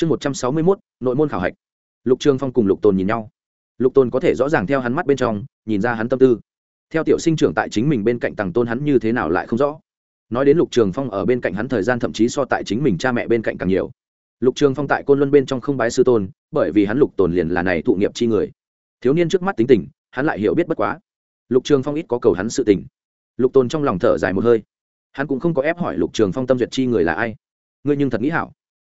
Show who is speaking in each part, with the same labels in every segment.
Speaker 1: chương một trăm sáu mươi mốt, nội môn khảo hạch. Lục trường phong cùng lục tồn nhìn nhau. Lục tồn có thể rõ ràng theo hắn mắt bên trong, nhìn ra hắn tâm tư. Theo tiểu sinh trưởng tại chính mình bên cạnh tàng tôn hắn như thế nào lại không rõ. Nói đến lục trường phong ở bên cạnh hắn thời gian thậm chí so tại chính mình cha mẹ bên cạnh càng nhiều. Lục trường phong tại côn luân bên trong không bái sư tôn, bởi vì hắn lục tồn liền là này thụ nghiệp chi người. Thiếu niên trước mắt tính tình, hắn lại hiểu biết bất quá. Lục trường phong ít có cầu hắn sự tình. Lục tồn trong lòng thở dài một hơi. Hắn cũng không có ép hỏi lục trường phong tâm duyệt chi người là ai. Ngươi nhưng thật nghĩ hảo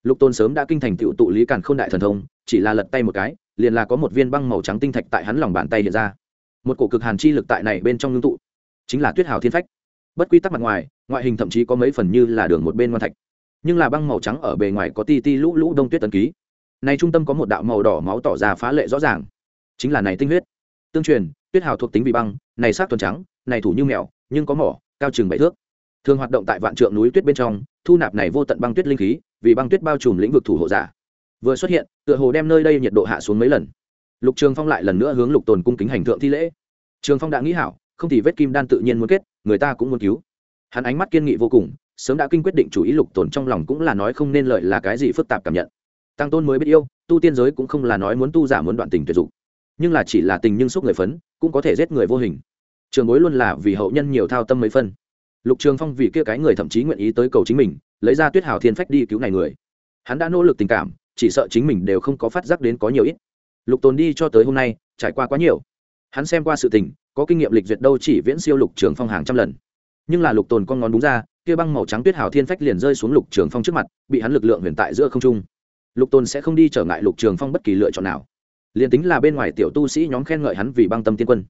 Speaker 1: lục tôn sớm đã kinh thành tựu tụ lý càn k h ô n đại thần thông, chỉ là lật tay một cái, liền là có một viên băng màu trắng tinh thạch tại hắn lòng bàn tay hiện ra. Một cổ cực hàn chi lực tại này bên trong ngưng tụ, chính là tuyết hào thiên phách. Bất quy tắc mặt ngoài, ngoại hình thậm chí có mấy phần như là đường một bên ngoan thạch, nhưng là băng màu trắng ở bề ngoài có ti ti lũ lũ đông tuyết tần ký. Này trung tâm có một đạo màu đỏ máu tỏ ra phá lệ rõ ràng, chính là này tinh huyết. Tương truyền, tuyết hào thuộc tính vì băng, này sát tuần trắng, này thủ như mèo, nhưng có mỏ, cao chừng bảy thước. Thường hoạt động tại vạn trượng núi tuyết bên trong, thu nạp này vô tận băng tuyết linh khí vì băng tuyết bao trùm lĩnh vực thủ hộ giả. Vừa xuất hiện, tựa hồ đem nơi đây nhiệt độ hạ xuống mấy lần. Lục trường phong lại lần nữa hướng lục tồn cung kính hành thượng thi lễ. Trường phong đã nghĩ hảo, không thì vết kim đan tự nhiên muốn kết, người ta cũng muốn cứu. Hắn ánh mắt kiên nghị vô cùng, sớm đã kinh quyết định chủ ý lục tồn trong lòng cũng là nói không nên lợi là cái gì phức tạp cảm nhận. Tăng tôn mới biết yêu, tu tiên giới cũng không là nói muốn tu giả muốn đoạn tình tuyệt dụng. Nhưng là chỉ là tình nhưng xúc người phấn, cũng có thể giết người vô hình. Trường bối luôn là vì hậu nhân nhiều thao tâm mấy phân. Lục trường phong vì kia cái người thậm chí nguyện ý tới cầu chính mình lấy ra tuyết hào thiên phách đi cứu này người. Hắn đã nỗ lực tình cảm, chỉ sợ chính mình đều không có phát giác đến có nhiều ít. Lục tồn đi cho tới hôm nay, trải qua quá nhiều. Hắn xem qua sự tình, có kinh nghiệm lịch duyệt đâu chỉ viễn siêu lục trường phong hàng trăm lần. Nhưng là lục tồn con ngón đúng ra, kia băng màu trắng tuyết hào thiên phách liền rơi xuống lục trường phong trước mặt, bị hắn lực lượng huyền tại giữa không trung. Lục tồn sẽ không đi trở ngại lục trường phong bất kỳ lựa chọn nào. Liền tính là bên ngoài tiểu tu sĩ nhóm khen ngợi hắn vì băng tâm tiên quân.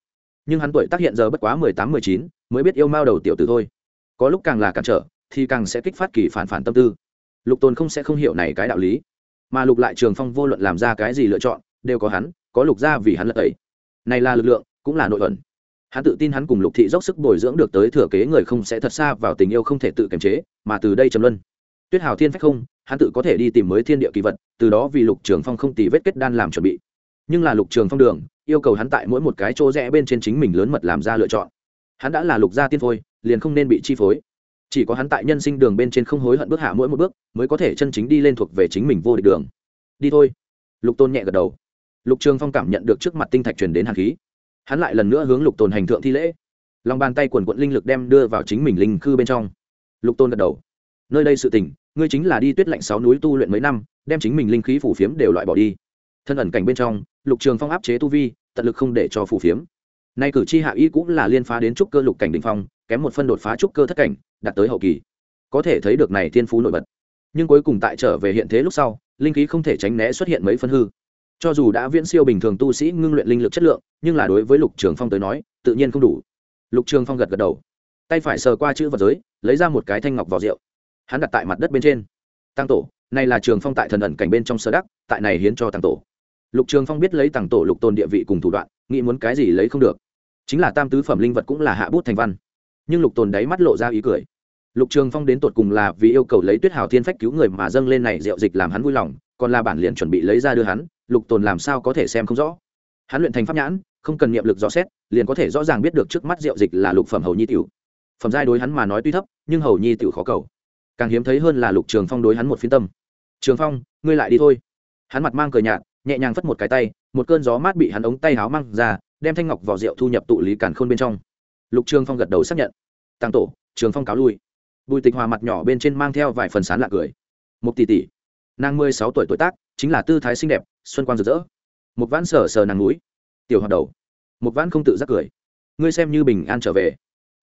Speaker 1: Nhưng hắn tuổi tác hiện giờ bất quá mười tám, mười chín, mới biết yêu mao đầu tiểu tử thôi. Có lúc càng là cản trở thì càng sẽ kích phát kỳ phản phản tâm tư. Lục tồn không sẽ không hiểu này cái đạo lý, mà lục lại trường phong vô luận làm ra cái gì lựa chọn, đều có hắn, có lục ra vì hắn lật tẩy. Này là lực lượng, cũng là nội ẩn. Hắn tự tin hắn cùng lục thị dốc sức bồi dưỡng được tới thừa kế người không sẽ thật xa vào tình yêu không thể tự kiềm chế, mà từ đây trầm luân. Tuyết hào thiên phách không, hắn tự có thể đi tìm mới thiên địa kỳ vật, từ đó vì lục trường phong không tì vết kết đan làm chuẩn bị. Nhưng là lục trường phong đường, yêu cầu hắn tại mỗi một cái chỗ rẽ bên trên chính mình lớn mật làm ra lựa chọn. Hắn đã là lục gia tiên phôi, liền không nên bị chi phối chỉ có hắn tại nhân sinh đường bên trên không hối hận bước hạ mỗi một bước, mới có thể chân chính đi lên thuộc về chính mình vô địch đường. Đi thôi. Lục tôn nhẹ gật đầu. Lục trường phong cảm nhận được trước mặt tinh thạch truyền đến hàn khí. Hắn lại lần nữa hướng lục tôn hành thượng thi lễ. Lòng bàn tay quần quận linh lực đem đưa vào chính mình linh khư bên trong. Lục tôn gật đầu. Nơi đây sự tỉnh ngươi chính là đi tuyết lạnh sáu núi tu luyện mấy năm, đem chính mình linh khí phủ phiếm đều loại bỏ đi. Thân ẩn cảnh bên trong, lục trường phong áp chế tu vi, tận lực không để cho phủ phiếm. Nay cử chi hạ y cũng là liên phá đến trúc cơ lục cảnh đình phong kém một phân đột phá trúc cơ thất cảnh, đạt tới hậu kỳ. Có thể thấy được này thiên phú nổi bật. Nhưng cuối cùng tại trở về hiện thế lúc sau, linh khí không thể tránh né xuất hiện mấy phân hư. Cho dù đã viễn siêu bình thường tu sĩ ngưng luyện linh lực chất lượng, nhưng là đối với lục trường phong tới nói, tự nhiên không đủ. Lục trường phong gật gật đầu. Tay phải sờ qua chữ vật giới, lấy ra một cái thanh ngọc vào rượu. Hắn đặt tại mặt đất bên trên. Tăng tổ, này là trường phong tại thần ẩn cảnh bên trong sơ đắc, tại này hiến cho tăng tổ. Lục trường phong biết lấy tăng tổ lục tồn địa vị cùng thủ đoạn, nghĩ muốn cái gì lấy không được. Chính là tam tứ phẩm linh vật cũng là hạ bút thành văn nhưng lục tồn đáy mắt lộ ra ý cười. Lục trường phong đến tột cùng là vì yêu cầu lấy tuyết hào thiên phách cứu người mà dâng lên này rượu dịch làm hắn vui lòng, còn là bản liền chuẩn bị lấy ra đưa hắn, lục tồn làm sao có thể xem không rõ. Hắn luyện thành pháp nhãn, không cần niệm lực rõ xét, liền có thể rõ ràng biết được trước mắt rượu dịch là lục phẩm hầu nhi tiểu. Phẩm giai đối hắn mà nói tuy thấp, nhưng hầu nhi tiểu khó cầu. Càng hiếm thấy hơn là lục trường phong đối hắn một phiên tâm. Trường phong, ngươi lại đi thôi. Hắn mặt mang cờ nhạt, nhẹ nhàng phất một cái tay, một cơn gió mát bị hắn ống tay háo mang ra, đem thanh ngọc vỏ rượu thu nhập tụ lý càn khôn bên trong lục trường phong gật đầu xác nhận. Tăng tổ, trường phong cáo lui. Bùi tịch hòa mặt nhỏ bên trên mang theo vài phần sán lạ cười. Một tỷ tỷ, nàng mười sáu tuổi tuổi tác, chính là tư thái xinh đẹp, xuân quang rực rỡ. Một vãn sờ sờ nàng núi. Tiểu hoạt đầu. Một vãn không tự giác cười. Ngươi xem như bình an trở về.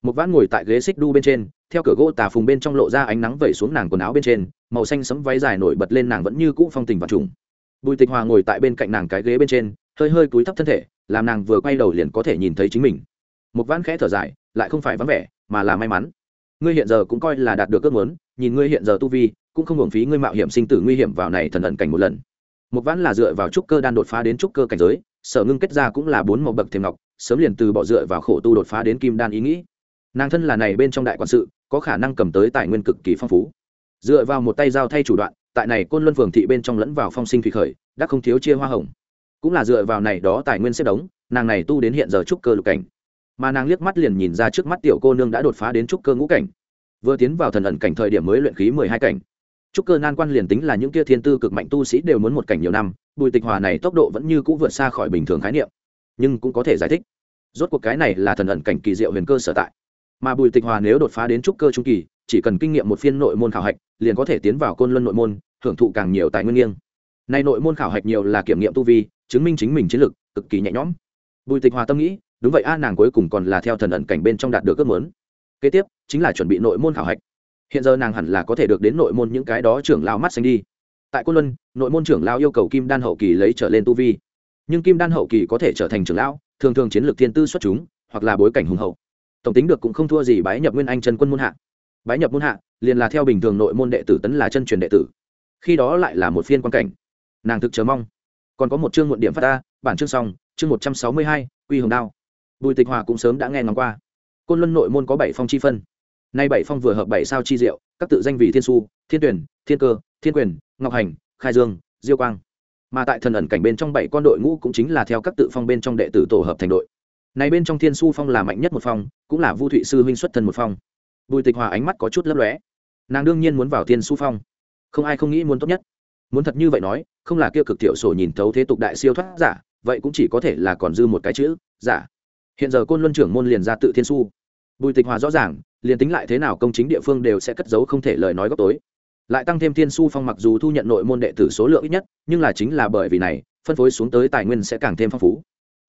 Speaker 1: Một vãn ngồi tại ghế xích đu bên trên, theo cửa gỗ tà phùng bên trong lộ ra ánh nắng vẩy xuống nàng quần áo bên trên, màu xanh sẫm váy dài nổi bật lên nàng vẫn như cũ phong tình và trùng. Bùi tịch hòa ngồi tại bên cạnh nàng cái ghế bên trên, hơi hơi cúi thấp thân thể, làm nàng vừa quay đầu liền có thể nhìn thấy chính mình một vãn khẽ thở dài, lại không phải vắng vẻ, mà là may mắn. Ngươi hiện giờ cũng coi là đạt được ước muốn, nhìn ngươi hiện giờ tu vi, cũng không hưởng phí ngươi mạo hiểm sinh tử nguy hiểm vào này thần ẩn cảnh một lần. Một vãn là dựa vào trúc cơ đan đột phá đến trúc cơ cảnh giới, sở ngưng kết ra cũng là bốn màu bậc thềm ngọc, sớm liền từ bỏ dựa vào khổ tu đột phá đến kim đan ý nghĩ. Nàng thân là này bên trong đại quản sự, có khả năng cầm tới tài nguyên cực kỳ phong phú. Dựa vào một tay giao thay chủ đoạn, tại này côn luân phường thị bên trong lẫn vào phong sinh thủy khởi, đã không thiếu chia hoa hồng. Cũng là dựa vào này đó tài nguyên xếp đống, nàng này tu đến hiện giờ trúc cơ lục cảnh mà nàng liếc mắt liền nhìn ra trước mắt tiểu cô nương đã đột phá đến trúc cơ ngũ cảnh. Vừa tiến vào thần ẩn cảnh thời điểm mới luyện khí mười hai cảnh. Trúc cơ nan quan liền tính là những kia thiên tư cực mạnh tu sĩ đều muốn một cảnh nhiều năm, bùi tịch hòa này tốc độ vẫn như c ũ vượt xa khỏi bình thường khái niệm. Nhưng cũng có thể giải thích. Rốt cuộc cái này là thần ẩn cảnh kỳ diệu huyền cơ sở tại. Mà bùi tịch hòa nếu đột phá đến trúc cơ trung kỳ, chỉ cần kinh nghiệm một phiên nội môn khảo hạch, liền có thể tiến vào côn luân nội môn, hưởng thụ càng nhiều tài nguyên nghiêng. Nay nội môn khảo hạch nhiều là kiểm nghiệm tu vi, chứng minh chính mình chiến lực, cực kỳ nhẹ nhõm. Bùi tịch hòa tâm nghĩ đúng vậy a, nàng cuối cùng còn là theo thần ẩn cảnh bên trong đạt được ước muốn. Kế tiếp, chính là chuẩn bị nội môn khảo hạch. Hiện giờ nàng hẳn là có thể được đến nội môn những cái đó trưởng lao mắt xanh đi. Tại côn luân, nội môn trưởng lao yêu cầu kim đan hậu kỳ lấy trở lên tu vi. Nhưng kim đan hậu kỳ có thể trở thành trưởng lão, thường thường chiến lược thiên tư xuất chúng, hoặc là bối cảnh hùng hậu. Tổng tính được cũng không thua gì bái nhập nguyên anh chân quân môn hạ. Bái nhập môn hạ, liền là theo bình thường nội môn đệ tử tấn là chân truyền đệ tử. Khi đó lại là một phiên quan cảnh. Nàng thực chờ mong. Còn có một chương muộn điểm phát ta bản chương xong, chương một trăm sáu mươi hai, quy hồng đao bùi tịch hòa cũng sớm đã nghe ngóng qua. Côn luân nội môn có bảy phong chi phân. Nay bảy phong vừa hợp bảy sao chi diệu, các tự danh vị thiên su, thiên tuyển, thiên cơ, thiên quyền, ngọc hành, khai dương, diêu quang. Mà tại thần ẩn cảnh bên trong bảy con đội ngũ cũng chính là theo các tự phong bên trong đệ tử tổ hợp thành đội. Này bên trong thiên su phong là mạnh nhất một phong, cũng là vu thụy sư huynh xuất thân một phong. Bùi tịch hòa ánh mắt có chút lấp lóe. Nàng đương nhiên muốn vào thiên su phong. Không ai không nghĩ muốn tốt nhất. Muốn thật như vậy nói, không là kia cực thiểu sổ nhìn thấu thế tục đại siêu thoát giả, vậy cũng chỉ có thể là còn dư một cái chữ, giả hiện giờ côn luân trưởng môn liền ra tự thiên su. Bùi tịch hòa rõ ràng, liền tính lại thế nào công chính địa phương đều sẽ cất giấu không thể lời nói góc tối. Lại tăng thêm thiên su phong mặc dù thu nhận nội môn đệ tử số lượng ít nhất, nhưng là chính là bởi vì này, phân phối xuống tới tài nguyên sẽ càng thêm phong phú.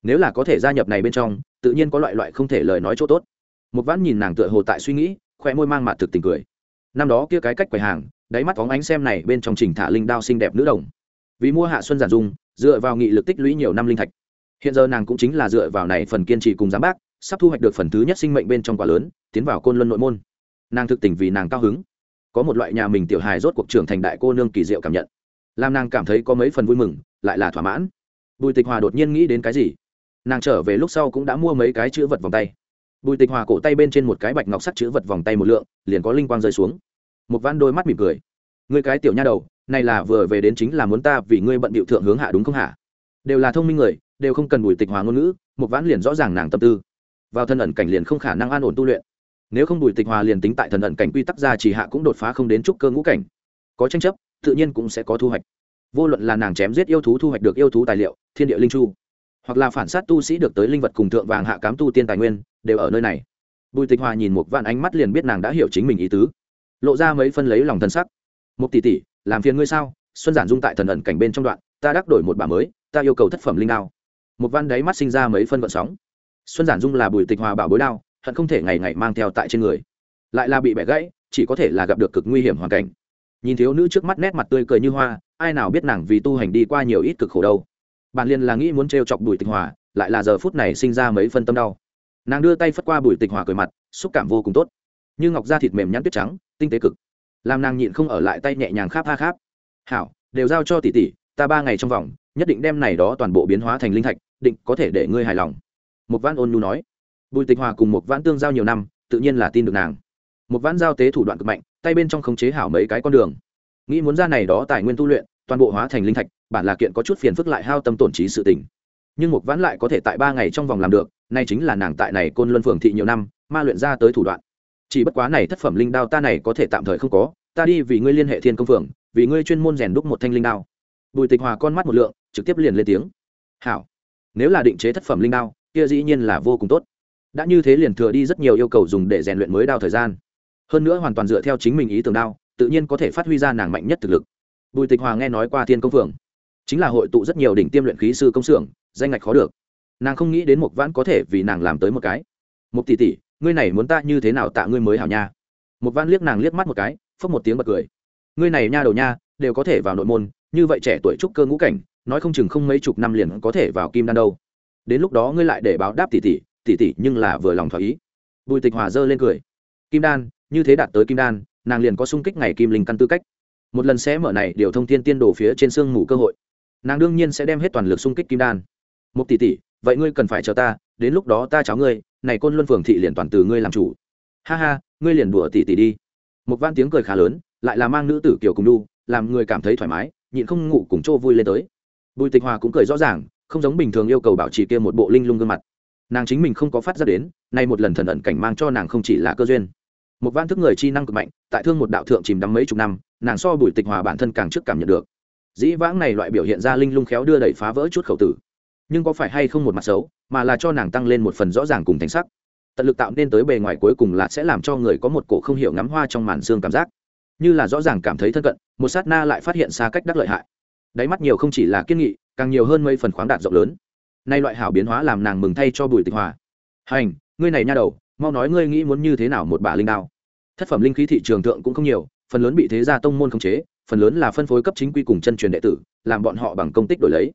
Speaker 1: Nếu là có thể gia nhập này bên trong, tự nhiên có loại loại không thể lời nói chỗ tốt. Một vãn nhìn nàng tựa hồ tại suy nghĩ khoe môi mang mặt thực tình cười. Năm đó kia cái cách quầy hàng, đáy mắt phóng ánh xem này bên trong trình thả linh đao xinh đẹp nữ đồng. Vì mua hạ xuân giản dung, dựa vào nghị lực tích lũy nhiều năm linh thạch hiện giờ nàng cũng chính là dựa vào này phần kiên trì cùng giám bác, sắp thu hoạch được phần thứ nhất sinh mệnh bên trong quả lớn, tiến vào côn luân nội môn. Nàng thực tình vì nàng cao hứng. Có một loại nhà mình tiểu hài rốt cuộc trưởng thành đại cô nương kỳ diệu cảm nhận. Làm nàng cảm thấy có mấy phần vui mừng, lại là thỏa mãn. Bùi tịch hòa đột nhiên nghĩ đến cái gì? Nàng trở về lúc sau cũng đã mua mấy cái chữ vật vòng tay. Bùi tịch hòa cổ tay bên trên một cái bạch ngọc sắt chữ vật vòng tay một lượng, liền có linh quang rơi xuống. Một văn đôi mắt mỉm cười. Người cái tiểu nha đầu, này là vừa về đến chính là muốn ta vì ngươi bận điệu thượng hướng hạ đúng không hả đều là thông minh người đều không cần bùi tịch hòa ngôn ngữ một vãn liền rõ ràng nàng tâm tư. Vào thân ẩn cảnh liền không khả năng an ổn tu luyện. Nếu không bùi tịch hòa liền tính tại thần ẩn cảnh quy tắc ra chỉ hạ cũng đột phá không đến trúc cơ ngũ cảnh. Có tranh chấp, tự nhiên cũng sẽ có thu hoạch. Vô luận là nàng chém giết yêu thú thu hoạch được yêu thú tài liệu, thiên địa linh chu, hoặc là phản sát tu sĩ được tới linh vật cùng thượng vàng hạ cám tu tiên tài nguyên, đều ở nơi này. Bùi tịch hòa nhìn một vạn ánh mắt liền biết nàng đã hiểu chính mình ý tứ. Lộ ra mấy phân lấy lòng thân sắc. Một tỷ tỷ, làm phiền ngươi sao? Xuân giản dung tại thần ẩn cảnh bên trong đoạn, ta đắc đổi một bà mới, ta yêu cầu thất phẩm linh đao một văn đáy mắt sinh ra mấy phân vận sóng. Xuân giản dung là bùi tịch hòa bảo bối đao, hận không thể ngày ngày mang theo tại trên người. Lại là bị bẻ gãy, chỉ có thể là gặp được cực nguy hiểm hoàn cảnh. Nhìn thiếu nữ trước mắt nét mặt tươi cười như hoa, ai nào biết nàng vì tu hành đi qua nhiều ít cực khổ đâu. Bạn liền là nghĩ muốn t chọc bùi tịch hòa, lại là giờ phút này sinh ra mấy phân tâm đau. Nàng đưa tay phất qua bùi tịch hòa cười mặt, xúc cảm vô cùng tốt. Như ngọc da thịt mềm nhắn tuyết trắng, tinh tế cực. Làm nàng nhịn không ở lại tay nhẹ nhàng kháp ha kháp. Hảo, đều giao cho tỷ tỷ, ta ba ngày trong vòng, nhất định đem này đó toàn bộ biến hóa thành linh thạch định có thể để ngươi hài lòng. Một vãn ôn nhu nói. Bùi tịch hòa cùng một vãn tương giao nhiều năm, tự nhiên là tin được nàng. Một vãn giao tế thủ đoạn cực mạnh, tay bên trong khống chế hảo mấy cái con đường. Nghĩ muốn ra này đó tài nguyên tu luyện, toàn bộ hóa thành linh thạch, bản là kiện có chút phiền phức lại hao tâm tổn trí sự tình. Nhưng một vãn lại có thể tại ba ngày trong vòng làm được, nay chính là nàng tại này côn luân phường thị nhiều năm, ma luyện ra tới thủ đoạn. Chỉ bất quá này thất phẩm linh đao ta này có thể tạm thời không có, ta đi vì ngươi liên hệ thiên công phường, vì ngươi chuyên môn rèn đúc một thanh linh đao. Bùi tịch hòa con mắt một lượng, trực tiếp liền lên tiếng. Hảo nếu là định chế thất phẩm linh đao, kia dĩ nhiên là vô cùng tốt. Đã như thế liền thừa đi rất nhiều yêu cầu dùng để rèn luyện mới đao thời gian. Hơn nữa hoàn toàn dựa theo chính mình ý tưởng đao, tự nhiên có thể phát huy ra nàng mạnh nhất thực lực. Bùi tịch hòa nghe nói qua thiên công phường chính là hội tụ rất nhiều đỉnh tiêm luyện khí sư công xưởng, danh ngạch khó được. Nàng không nghĩ đến một vãn có thể vì nàng làm tới một cái. Một tỷ tỷ, ngươi này muốn ta như thế nào tạ ngươi mới hảo nha? Một vãn liếc nàng liếc mắt một cái, phốc một tiếng bật cười. Ngươi này nha đầu nha, đều có thể vào nội môn, như vậy trẻ tuổi trúc cơ ngũ cảnh nói không chừng không mấy chục năm liền có thể vào kim đan đâu. Đến lúc đó ngươi lại để báo đáp tỷ tỷ tỷ tỷ nhưng là vừa lòng thỏa ý. Bùi tịch hòa dơ lên cười. Kim đan, như thế đạt tới kim đan, nàng liền có sung kích ngày kim linh căn tư cách. Một lần sẽ mở này điều thông tin tiên đồ phía trên sương mù cơ hội, nàng đương nhiên sẽ đem hết toàn lực sung kích kim đan. Một tỷ tỷ vậy ngươi cần phải chờ ta, đến lúc đó ta cháu ngươi, này côn luân phường thị liền toàn từ ngươi làm chủ. Ha ha, ngươi liền đùa tỷ tỷ đi. Một van tiếng cười khá lớn, lại là mang nữ tử kiều cùng đu làm người cảm thấy thoải mái, nhịn không ngủ cùng chỗ vui lên tới bùi tịch hòa cũng cười rõ ràng, không giống bình thường yêu cầu bảo trì kia một bộ linh lung gương mặt. Nàng chính mình không có phát ra đến, nay một lần thần ẩn cảnh mang cho nàng không chỉ là cơ duyên. Một van thức người chi năng cực mạnh, tại thương một đạo thượng chìm đắm mấy chục năm, nàng so bùi tịch hòa bản thân càng trước cảm nhận được. Dĩ vãng này loại biểu hiện ra linh lung khéo đưa đẩy phá vỡ chút khẩu tử. Nhưng có phải hay không một mặt xấu, mà là cho nàng tăng lên một phần rõ ràng cùng thành sắc. Tận lực tạo nên tới bề ngoài cuối cùng là sẽ làm cho người có một cổ không hiểu ngắm hoa trong màn xương cảm giác. Như là rõ ràng cảm thấy thân cận, một sát na lại phát hiện xa cách đắc lợi hại đáy mắt nhiều không chỉ là kiên nghị, càng nhiều hơn mấy phần khoáng đạt rộng lớn. Nay loại hảo biến hóa làm nàng mừng thay cho bùi tịch hòa. Hành, ngươi này nha đầu, mau nói ngươi nghĩ muốn như thế nào một bà linh đao. Thất phẩm linh khí thị trường thượng cũng không nhiều, phần lớn bị thế gia tông môn khống chế, phần lớn là phân phối cấp chính quy cùng chân truyền đệ tử, làm bọn họ bằng công tích đổi lấy.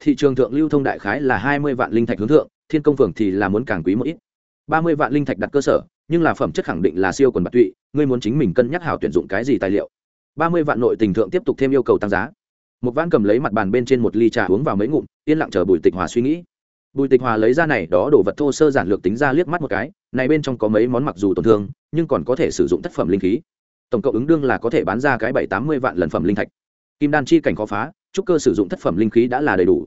Speaker 1: Thị trường thượng lưu thông đại khái là hai mươi vạn linh thạch hướng thượng, thiên công phường thì là muốn càng quý một ít. Ba mươi vạn linh thạch đặt cơ sở, nhưng là phẩm chất khẳng định là siêu quần bạc tụy, ngươi muốn chính mình cân nhắc hảo tuyển dụng cái gì tài liệu. Ba mươi vạn nội tình thượng tiếp tục thêm yêu cầu tăng giá một vãn cầm lấy mặt bàn bên trên một ly trà uống vào mấy ngụm, yên lặng chờ bùi tịch hòa suy nghĩ. Bùi tịch hòa lấy ra này đó đồ vật thô sơ giản lược tính ra liếc mắt một cái, này bên trong có mấy món mặc dù tổn thương, nhưng còn có thể sử dụng tác phẩm linh khí. Tổng cộng ứng đương là có thể bán ra cái bảy tám mươi vạn lần phẩm linh thạch. Kim đan chi cảnh khó phá, trúc cơ sử dụng thất phẩm linh khí đã là đầy đủ.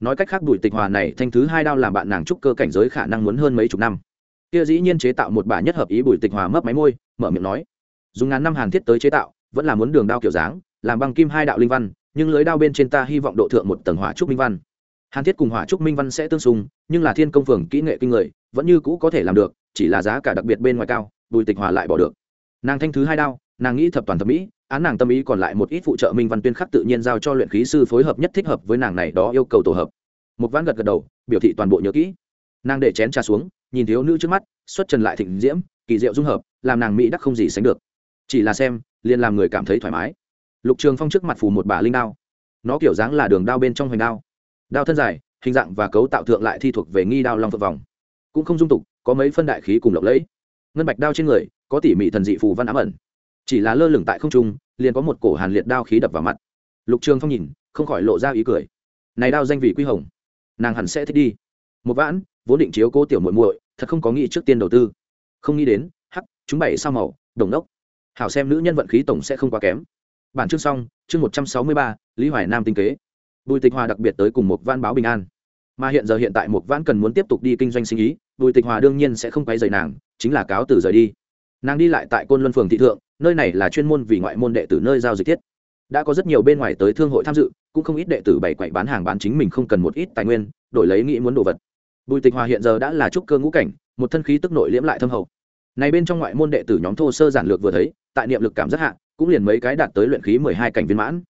Speaker 1: Nói cách khác bùi tịch hòa này thanh thứ hai đao làm bạn nàng trúc cơ cảnh giới khả năng muốn hơn mấy chục năm. Kia dĩ nhiên chế tạo một bà nhất hợp ý bùi tịch hòa mấp máy môi, mở miệng nói. Dùng ngàn năm hàn thiết tới chế tạo, vẫn là muốn đường đao kiểu dáng, làm bằng kim hai đạo linh văn nhưng lưới đao bên trên ta hy vọng độ thượng một tầng hỏa trúc minh văn. Hàn thiết cùng hỏa trúc minh văn sẽ tương xung, nhưng là thiên công phường kỹ nghệ kinh người, vẫn như cũ có thể làm được, chỉ là giá cả đặc biệt bên ngoài cao, bùi tịch hòa lại bỏ được. Nàng thanh thứ hai đao, nàng nghĩ thập toàn thẩm mỹ, án nàng tâm ý còn lại một ít phụ trợ minh văn tuyên khắc tự nhiên giao cho luyện khí sư phối hợp nhất thích hợp với nàng này đó yêu cầu tổ hợp. Một ván gật gật đầu, biểu thị toàn bộ nhớ kỹ. Nàng để chén trà xuống, nhìn thiếu nữ trước mắt, xuất trần lại thịnh diễm, kỳ diệu dung hợp, làm nàng mỹ đắc không gì sánh được. Chỉ là xem, liền làm người cảm thấy thoải mái lục trường phong trước mặt phủ một bả linh đao. Nó kiểu dáng là đường đao bên trong hoành đao. Đao thân dài, hình dạng và cấu tạo thượng lại thi thuộc về nghi đao long phượng vòng. Cũng không dung tục, có mấy phân đại khí cùng lộng lẫy. Ngân bạch đao trên người, có tỉ mỉ thần dị phù văn ám ẩn. Chỉ là lơ lửng tại không trung, liền có một cổ hàn liệt đao khí đập vào mặt. Lục trường phong nhìn, không khỏi lộ ra ý cười. Này đao danh vị quy hồng. Nàng hẳn sẽ thích đi. Một vãn, vốn định chiếu cố tiểu muội muội, thật không có nghĩ trước tiên đầu tư. Không nghĩ đến, hắc, chúng bảy sao màu, đồng đốc. Hảo xem nữ nhân vận khí tổng sẽ không quá kém bản chương xong, chương một trăm sáu mươi ba, lý hoài nam tinh kế. Bùi tịch hòa đặc biệt tới cùng một văn báo bình an. Mà hiện giờ hiện tại một vãn cần muốn tiếp tục đi kinh doanh sinh ý, bùi tịch hòa đương nhiên sẽ không quay rời nàng, chính là cáo từ rời đi. Nàng đi lại tại côn luân phường thị thượng, nơi này là chuyên môn vì ngoại môn đệ tử nơi giao dịch thiết. Đã có rất nhiều bên ngoài tới thương hội tham dự, cũng không ít đệ tử bày quậy bán hàng bán chính mình không cần một ít tài nguyên, đổi lấy nghĩ muốn đồ vật. Bùi tịch hòa hiện giờ đã là trúc cơ ngũ cảnh, một thân khí tức nội liễm lại thâm hậu. Này bên trong ngoại môn đệ tử nhóm thô sơ giản lược vừa thấy, tại niệm lực cảm rất hạ cũng liền mấy cái đạt tới luyện khí mười hai cảnh viên mãn.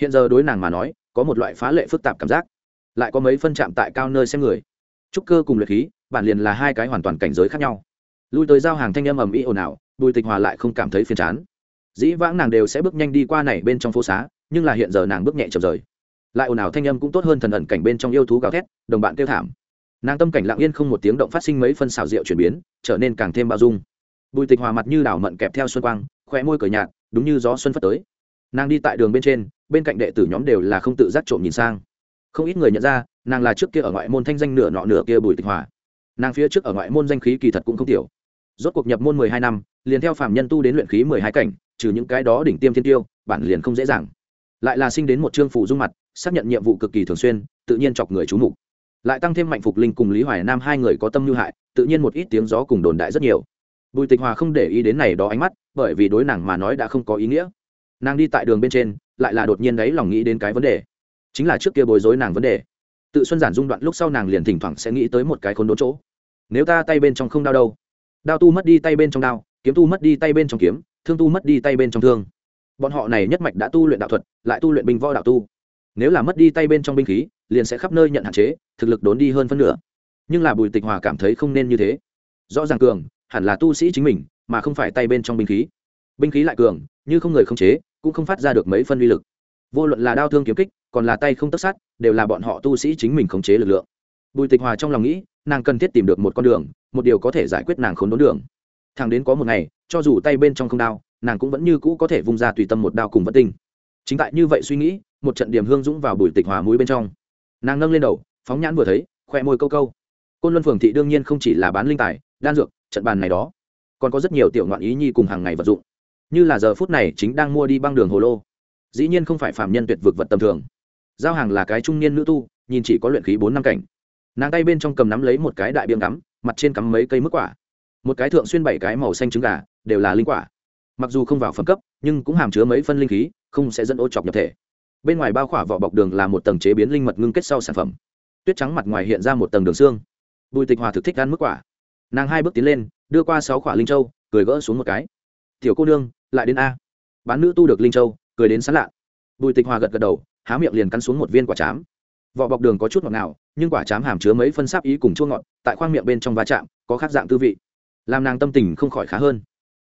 Speaker 1: Hiện giờ đối nàng mà nói, có một loại phá lệ phức tạp cảm giác. Lại có mấy phân chạm tại cao nơi xem người. Trúc cơ cùng luyện khí, bản liền là hai cái hoàn toàn cảnh giới khác nhau. Lui tới giao hàng thanh âm ầm ĩ ồn ào, bùi tịch hòa lại không cảm thấy phiền chán. Dĩ vãng nàng đều sẽ bước nhanh đi qua này bên trong phố xá, nhưng là hiện giờ nàng bước nhẹ chậm rời. Lại ồn ào thanh âm cũng tốt hơn thần ẩn cảnh bên trong yêu thú gào thét, đồng bạn kêu thảm. Nàng tâm cảnh lặng yên không một tiếng động phát sinh mấy phân xào rượu chuyển biến, trở nên càng thêm bao dung. Bùi tịch hòa mặt như đảo mận kẹp theo xuân quang khoe môi cờ nhạt đúng như gió xuân phất tới. Nàng đi tại đường bên trên, bên cạnh đệ tử nhóm đều là không tự giác trộm nhìn sang. Không ít người nhận ra, nàng là trước kia ở ngoại môn thanh danh nửa nọ nửa kia bùi tịch hòa. Nàng phía trước ở ngoại môn danh khí kỳ thật cũng không tiểu. Rốt cuộc nhập môn mười hai năm, liền theo phạm nhân tu đến luyện khí mười hai cảnh, trừ những cái đó đỉnh tiêm thiên tiêu, bản liền không dễ dàng. Lại là sinh đến một trương phủ dung mặt, xác nhận nhiệm vụ cực kỳ thường xuyên, tự nhiên chọc người chú mục. Lại tăng thêm mạnh phục linh cùng lý hoài nam hai người có tâm lưu hại, tự nhiên một ít tiếng gió cùng đồn đại rất nhiều bùi tịch hòa không để ý đến này đó ánh mắt, bởi vì đối nàng mà nói đã không có ý nghĩa. Nàng đi tại đường bên trên, lại là đột nhiên đấy lòng nghĩ đến cái vấn đề. Chính là trước kia bối rối nàng vấn đề. Tự xuân giản dung đoạn lúc sau nàng liền thỉnh thoảng sẽ nghĩ tới một cái khốn đốn chỗ. Nếu ta tay bên trong không đau đâu? Đao tu mất đi tay bên trong đao, kiếm tu mất đi tay bên trong kiếm, thương tu mất đi tay bên trong thương. Bọn họ này nhất mạch đã tu luyện đạo thuật, lại tu luyện binh võ đạo tu. Nếu là mất đi tay bên trong binh khí, liền sẽ khắp nơi nhận hạn chế, thực lực đốn đi hơn phân nửa. Nhưng là bùi tịch hòa cảm thấy không nên như thế. Rõ ràng cường hẳn là tu sĩ chính mình, mà không phải tay bên trong binh khí. Binh khí lại cường, như không người không chế, cũng không phát ra được mấy phân uy lực. Vô luận là đao thương kiếm kích, còn là tay không tất sát, đều là bọn họ tu sĩ chính mình khống chế lực lượng. Bùi tịch hòa trong lòng nghĩ, nàng cần thiết tìm được một con đường, một điều có thể giải quyết nàng khốn đốn đường. Thằng đến có một ngày, cho dù tay bên trong không đao, nàng cũng vẫn như cũ có thể vung ra tùy tâm một đao cùng vất tinh. Chính tại như vậy suy nghĩ, một trận điểm hương dũng vào bùi tịch hòa mũi bên trong. Nàng nâng lên đầu, phóng nhãn vừa thấy khoe môi câu câu. Côn luân phường thị đương nhiên không chỉ là bán linh tài, đan dược trận bàn này đó. Còn có rất nhiều tiểu ngoạn ý nhi cùng hàng ngày vật dụng. Như là giờ phút này chính đang mua đi băng đường hồ lô. Dĩ nhiên không phải phạm nhân tuyệt vực vật tầm thường. Giao hàng là cái trung niên nữ tu, nhìn chỉ có luyện khí bốn năm cảnh. Nàng tay bên trong cầm nắm lấy một cái đại biếng cắm mặt trên cắm mấy cây mức quả. Một cái thượng xuyên bảy cái màu xanh trứng gà, đều là linh quả. Mặc dù không vào phẩm cấp, nhưng cũng hàm chứa mấy phân linh khí, không sẽ dẫn ô chọc nhập thể. Bên ngoài bao khỏa vỏ bọc đường là một tầng chế biến linh mật ngưng kết sau sản phẩm. Tuyết trắng mặt ngoài hiện ra một tầng đường xương. Bùi tịch hòa thực thích ăn mức quả nàng hai bước tiến lên, đưa qua sáu khỏa linh châu, cười gỡ xuống một cái. Tiểu cô nương, lại đến a. Bán nữ tu được linh châu, cười đến sán lạ. Bùi tịch hòa gật gật đầu, há miệng liền cắn xuống một viên quả chám. Vỏ bọc đường có chút ngọt ngào, nhưng quả chám hàm chứa mấy phân sáp ý cùng chua ngọt, tại khoang miệng bên trong va chạm, có khác dạng tư vị, làm nàng tâm tình không khỏi khá hơn.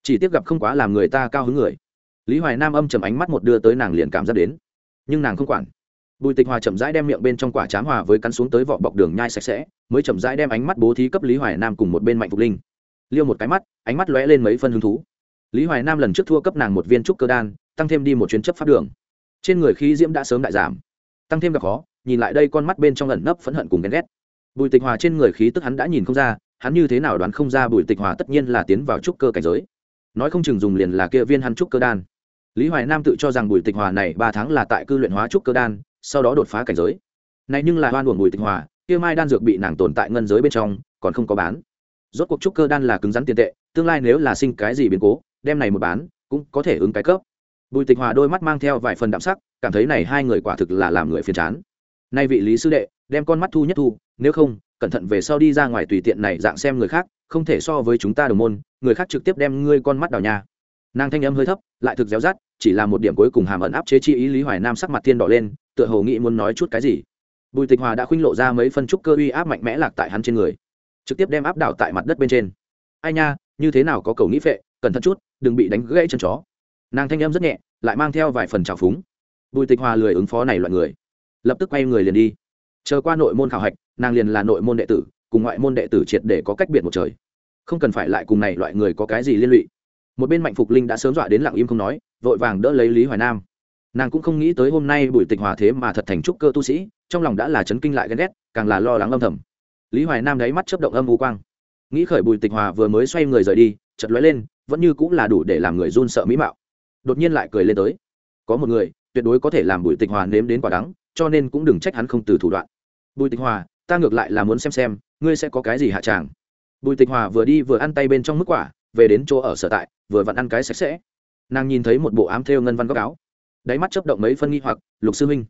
Speaker 1: Chỉ tiếc gặp không quá làm người ta cao hứng người. Lý hoài nam âm chầm ánh mắt một đưa tới nàng liền cảm giác đến, nhưng nàng không quản bùi tịch hòa chậm rãi đem miệng bên trong quả chám hòa với cắn xuống tới vỏ bọc đường nhai sạch sẽ, mới chậm rãi đem ánh mắt bố thí cấp lý hoài nam cùng một bên mạnh phục linh. Liêu một cái mắt, ánh mắt lóe lên mấy phân hứng thú. Lý hoài nam lần trước thua cấp nàng một viên trúc cơ đan, tăng thêm đi một chuyến chấp pháp đường. Trên người khí diễm đã sớm đại giảm. Tăng thêm gặp khó, nhìn lại đây con mắt bên trong ẩn nấp phẫn hận cùng ghen ghét. Bùi tịch hòa trên người khí tức hắn đã nhìn không ra, hắn như thế nào đoán không ra bùi tịch hòa tất nhiên là tiến vào trúc cơ cảnh giới. Nói không chừng dùng liền là kia viên hắn trúc cơ đan. Lý hoài nam tự cho rằng bùi tịch hòa này ba tháng là tại cư luyện hóa trúc cơ đan sau đó đột phá cảnh giới. Này nhưng là hoan uổng bùi tịch hòa, kia mai đan dược bị nàng tồn tại ngân giới bên trong, còn không có bán. Rốt cuộc trúc cơ đan là cứng rắn tiền tệ, tương lai nếu là sinh cái gì biến cố, đem này một bán, cũng có thể ứng cái cấp. Bùi tịch hòa đôi mắt mang theo vài phần đạm sắc, cảm thấy này hai người quả thực là làm người phiền chán. Nay vị lý sư đệ, đem con mắt thu nhất thu, nếu không, cẩn thận về sau đi ra ngoài tùy tiện này dạng xem người khác, không thể so với chúng ta đồng môn, người khác trực tiếp đem ngươi con mắt đào nhà nàng thanh âm hơi thấp, lại thực réo rắt, chỉ là một điểm cuối cùng hàm ẩn áp chế chi ý lý hoài nam sắc mặt thiên đỏ lên tựa hồ nghĩ muốn nói chút cái gì. Bùi tịch hòa đã khuynh lộ ra mấy phân trúc cơ uy áp mạnh mẽ lạc tại hắn trên người, trực tiếp đem áp đảo tại mặt đất bên trên. Ai nha, như thế nào có cầu nghĩ phệ, cẩn thận chút, đừng bị đánh gãy chân chó. Nàng thanh âm rất nhẹ, lại mang theo vài phần trào phúng. Bùi tịch hòa lười ứng phó này loại người, lập tức quay người liền đi. Chờ qua nội môn khảo hạch, nàng liền là nội môn đệ tử, cùng ngoại môn đệ tử triệt để có cách biệt một trời. Không cần phải lại cùng này loại người có cái gì liên lụy. Một bên mạnh phục linh đã sớm dọa đến lặng im không nói, vội vàng đỡ lấy lý hoài nam nàng cũng không nghĩ tới hôm nay bùi tịch hòa thế mà thật thành trúc cơ tu sĩ, trong lòng đã là chấn kinh lại ghen ghét, càng là lo lắng âm thầm. Lý hoài nam đáy mắt chấp động âm u quang. Nghĩ khởi bùi tịch hòa vừa mới xoay người rời đi chật lóe lên, vẫn như cũng là đủ để làm người run sợ mỹ mạo. Đột nhiên lại cười lên tới. Có một người, tuyệt đối có thể làm bùi tịch hòa nếm đến quả đắng, cho nên cũng đừng trách hắn không từ thủ đoạn. Bùi tịch hòa, ta ngược lại là muốn xem xem, ngươi sẽ có cái gì hạ tràng. Bùi tịch hòa vừa đi vừa ăn tay bên trong mức quả, về đến chỗ ở sở tại, vừa vặn ăn cái sạch sẽ. Nàng nhìn thấy một bộ ám thêu ngân văn góc áo đáy mắt chấp động mấy phân nghi hoặc, lục sư huynh.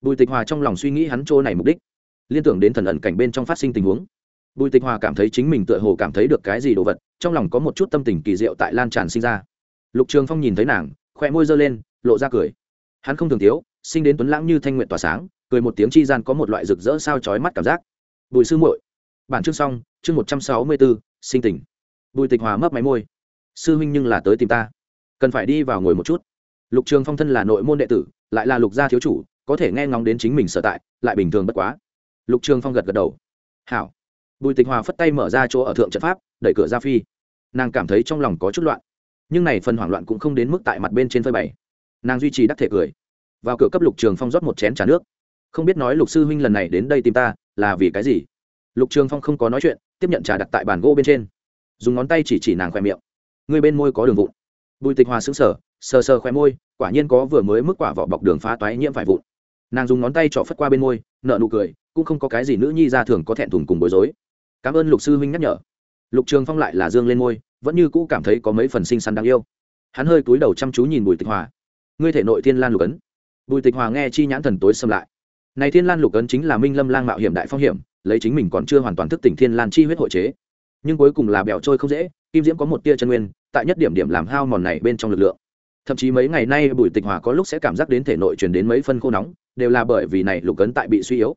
Speaker 1: Bùi tịch hòa trong lòng suy nghĩ hắn chỗ này mục đích, liên tưởng đến thần ẩn cảnh bên trong phát sinh tình huống. Bùi tịch hòa cảm thấy chính mình tựa hồ cảm thấy được cái gì đồ vật, trong lòng có một chút tâm tình kỳ diệu tại lan tràn sinh ra. Lục trường phong nhìn thấy nàng khoe môi giơ lên, lộ ra cười. Hắn không thường thiếu, sinh đến tuấn lãng như thanh nguyện tỏa sáng, cười một tiếng chi gian có một loại rực rỡ sao chói mắt cảm giác. Bùi sư muội, bản chương xong, chương một trăm sáu mươi bốn, sinh tình. Bùi tịch hòa mấp máy môi. Sư huynh nhưng là tới tìm ta, cần phải đi vào ngồi một chút lục trường phong thân là nội môn đệ tử, lại là lục gia thiếu chủ, có thể nghe ngóng đến chính mình sở tại, lại bình thường bất quá. Lục trường phong gật gật đầu. Hảo. Bùi tịch hòa phất tay mở ra chỗ ở thượng trận pháp, đẩy cửa ra phi. Nàng cảm thấy trong lòng có chút loạn. Nhưng này phần hoảng loạn cũng không đến mức tại mặt bên trên phơi bày. Nàng duy trì đắc thể cười. Vào cửa cấp lục trường phong rót một chén t r à nước. Không biết nói lục sư huynh lần này đến đây tìm ta, là vì cái gì? Lục trường phong không có nói chuyện, tiếp nhận trà đặt tại bàn gỗ bên trên. Dùng ngón tay chỉ chỉ nàng khoe miệng. Người bên môi có đường vụn. Bùi tịch hòa xứng sở sờ sờ khoe môi, quả nhiên có vừa mới mức quả vỏ bọc đường phá toái nhiễm phải vụn. Nàng dùng ngón tay trọ phất qua bên môi nợ nụ cười, cũng không có cái gì nữ nhi ra thường có thẹn thùng cùng bối rối. Cảm ơn lục sư huynh nhắc nhở. Lục trường phong lại là dương lên môi, vẫn như cũ cảm thấy có mấy phần xinh xắn đáng yêu. Hắn hơi cúi đầu chăm chú nhìn bùi tịch hòa. Ngươi thể nội thiên lan lục ấn. Bùi tịch hòa nghe chi nhãn thần tối xâm lại. Này thiên lan lục ấn chính là minh lâm lang mạo hiểm đại phong hiểm, lấy chính mình còn chưa hoàn toàn thức tỉnh thiên lan chi huyết hội chế. Nhưng cuối cùng là bèo trôi không dễ, kim diễm có một tia chân nguyên, tại nhất điểm điểm làm hao mòn này bên trong lực lượng thậm chí mấy ngày nay bùi tịch hòa có lúc sẽ cảm giác đến thể nội truyền đến mấy phân khô nóng, đều là bởi vì này lục ấn tại bị suy yếu.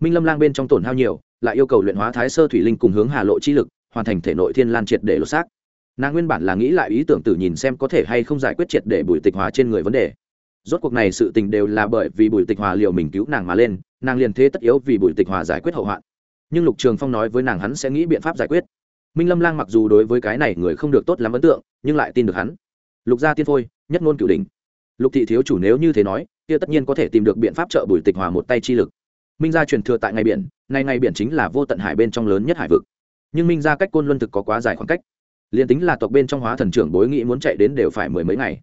Speaker 1: Minh lâm lang bên trong tổn hao nhiều, lại yêu cầu luyện hóa thái sơ thủy linh cùng hướng hà lộ chi lực, hoàn thành thể nội thiên lan triệt để lột xác. Nàng nguyên bản là nghĩ lại ý tưởng tự nhìn xem có thể hay không giải quyết triệt để bùi tịch hòa trên người vấn đề. Rốt cuộc này sự tình đều là bởi vì bùi tịch hòa liều mình cứu nàng mà lên, nàng liền thế tất yếu vì bùi tịch hòa giải quyết hậu hoạn. Nhưng lục trường phong nói với nàng hắn sẽ nghĩ biện pháp giải quyết. Minh lâm lang mặc dù đối với cái này người không được tốt lắm ấn tượng, nhưng lại tin được hắn lục gia tiên phôi, nhất ngôn cửu đình lục thị thiếu chủ nếu như thế nói, kia tất nhiên có thể tìm được biện pháp trợ bùi tịch hòa một tay chi lực. Minh gia truyền thừa tại ngày biển ngay ngày biển chính là vô tận hải bên trong lớn nhất hải vực. Nhưng minh gia cách côn luân thực có quá dài khoảng cách. Liền tính là tộc bên trong hóa thần trưởng bối nghĩ muốn chạy đến đều phải mười mấy ngày.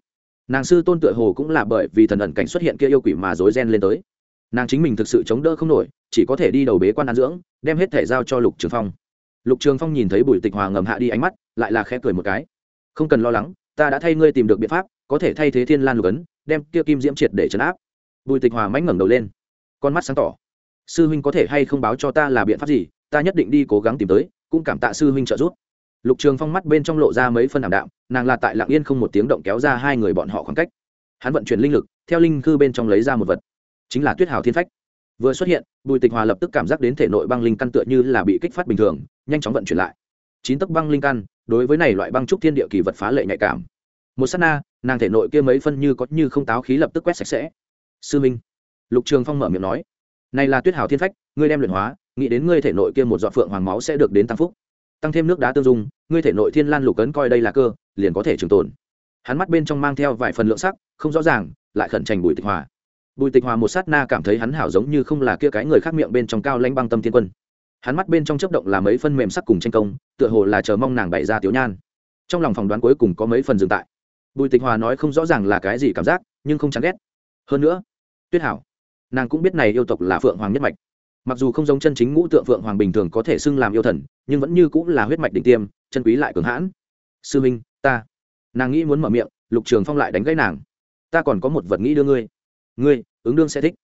Speaker 1: Nàng sư tôn tựa hồ cũng là bởi vì thần ẩn cảnh xuất hiện kia yêu quỷ mà dối gen lên tới. Nàng chính mình thực sự chống đỡ không nổi, chỉ có thể đi đầu bế quan an dưỡng, đem hết thể giao cho lục trường phong. Lục trường phong nhìn thấy bùi tịch hòa ngầm hạ đi ánh mắt, lại là khẽ cười một cái. Không cần lo lắng ta đã thay ngươi tìm được biện pháp, có thể thay thế thiên lan lục ấn, đem kia kim diễm triệt để chấn áp. Bùi tịch hòa mánh ngẩng đầu lên, con mắt sáng tỏ. Sư huynh có thể hay không báo cho ta là biện pháp gì, ta nhất định đi cố gắng tìm tới, cũng cảm tạ sư huynh trợ giúp. Lục trường phong mắt bên trong lộ ra mấy phân ảm đạm, nàng là tại lạng yên không một tiếng động kéo ra hai người bọn họ khoảng cách. Hắn vận chuyển linh lực, theo linh cư bên trong lấy ra một vật, chính là tuyết hào thiên phách. Vừa xuất hiện, bùi tịch hòa lập tức cảm giác đến thể nội băng linh căn tựa như là bị kích phát bình thường, nhanh chóng vận chuyển lại. Chín tấc băng linh căn đối với này loại băng trúc thiên địa kỳ vật phá lệ nhạy cảm. Một s á t na, nàng thể nội kia mấy phân như có như không táo khí lập tức quét sạch sẽ. Sư minh. Lục trường phong mở miệng nói, này là tuyết hào thiên phách, ngươi đem luyện hóa, nghĩ đến ngươi thể nội kia một dọn phượng hoàng máu sẽ được đến tăng phúc. Tăng thêm nước đá tương dung, ngươi thể nội thiên lan lục cấn coi đây là cơ, liền có thể trường tồn. Hắn mắt bên trong mang theo vài phần lượng sắc, không rõ ràng, lại khẩn trành bùi tịch hòa. Bùi tịch hòa một sát na cảm thấy hắn hảo giống như không là kia cái người khác miệng bên trong cao lãnh băng tâm thiên quân hắn mắt bên trong chấp động là mấy phân mềm sắc cùng tranh công, tựa hồ là chờ mong nàng bày ra tiểu nhan. Trong lòng phỏng đoán cuối cùng có mấy phần dừng tại. Bùi tịch hòa nói không rõ ràng là cái gì cảm giác, nhưng không chán ghét. Hơn nữa, tuyết hảo, nàng cũng biết này yêu tộc là phượng hoàng nhất mạch. Mặc dù không giống chân chính ngũ tượng phượng hoàng bình thường có thể xưng làm yêu thần, nhưng vẫn như cũng là huyết mạch đỉnh tiêm, chân quý lại cường hãn. Sư minh, ta. Nàng nghĩ muốn mở miệng, lục trường phong lại đánh gãy nàng. Ta còn có một vật nghĩ đưa ngươi. Ngươi, ứng đương sẽ thích.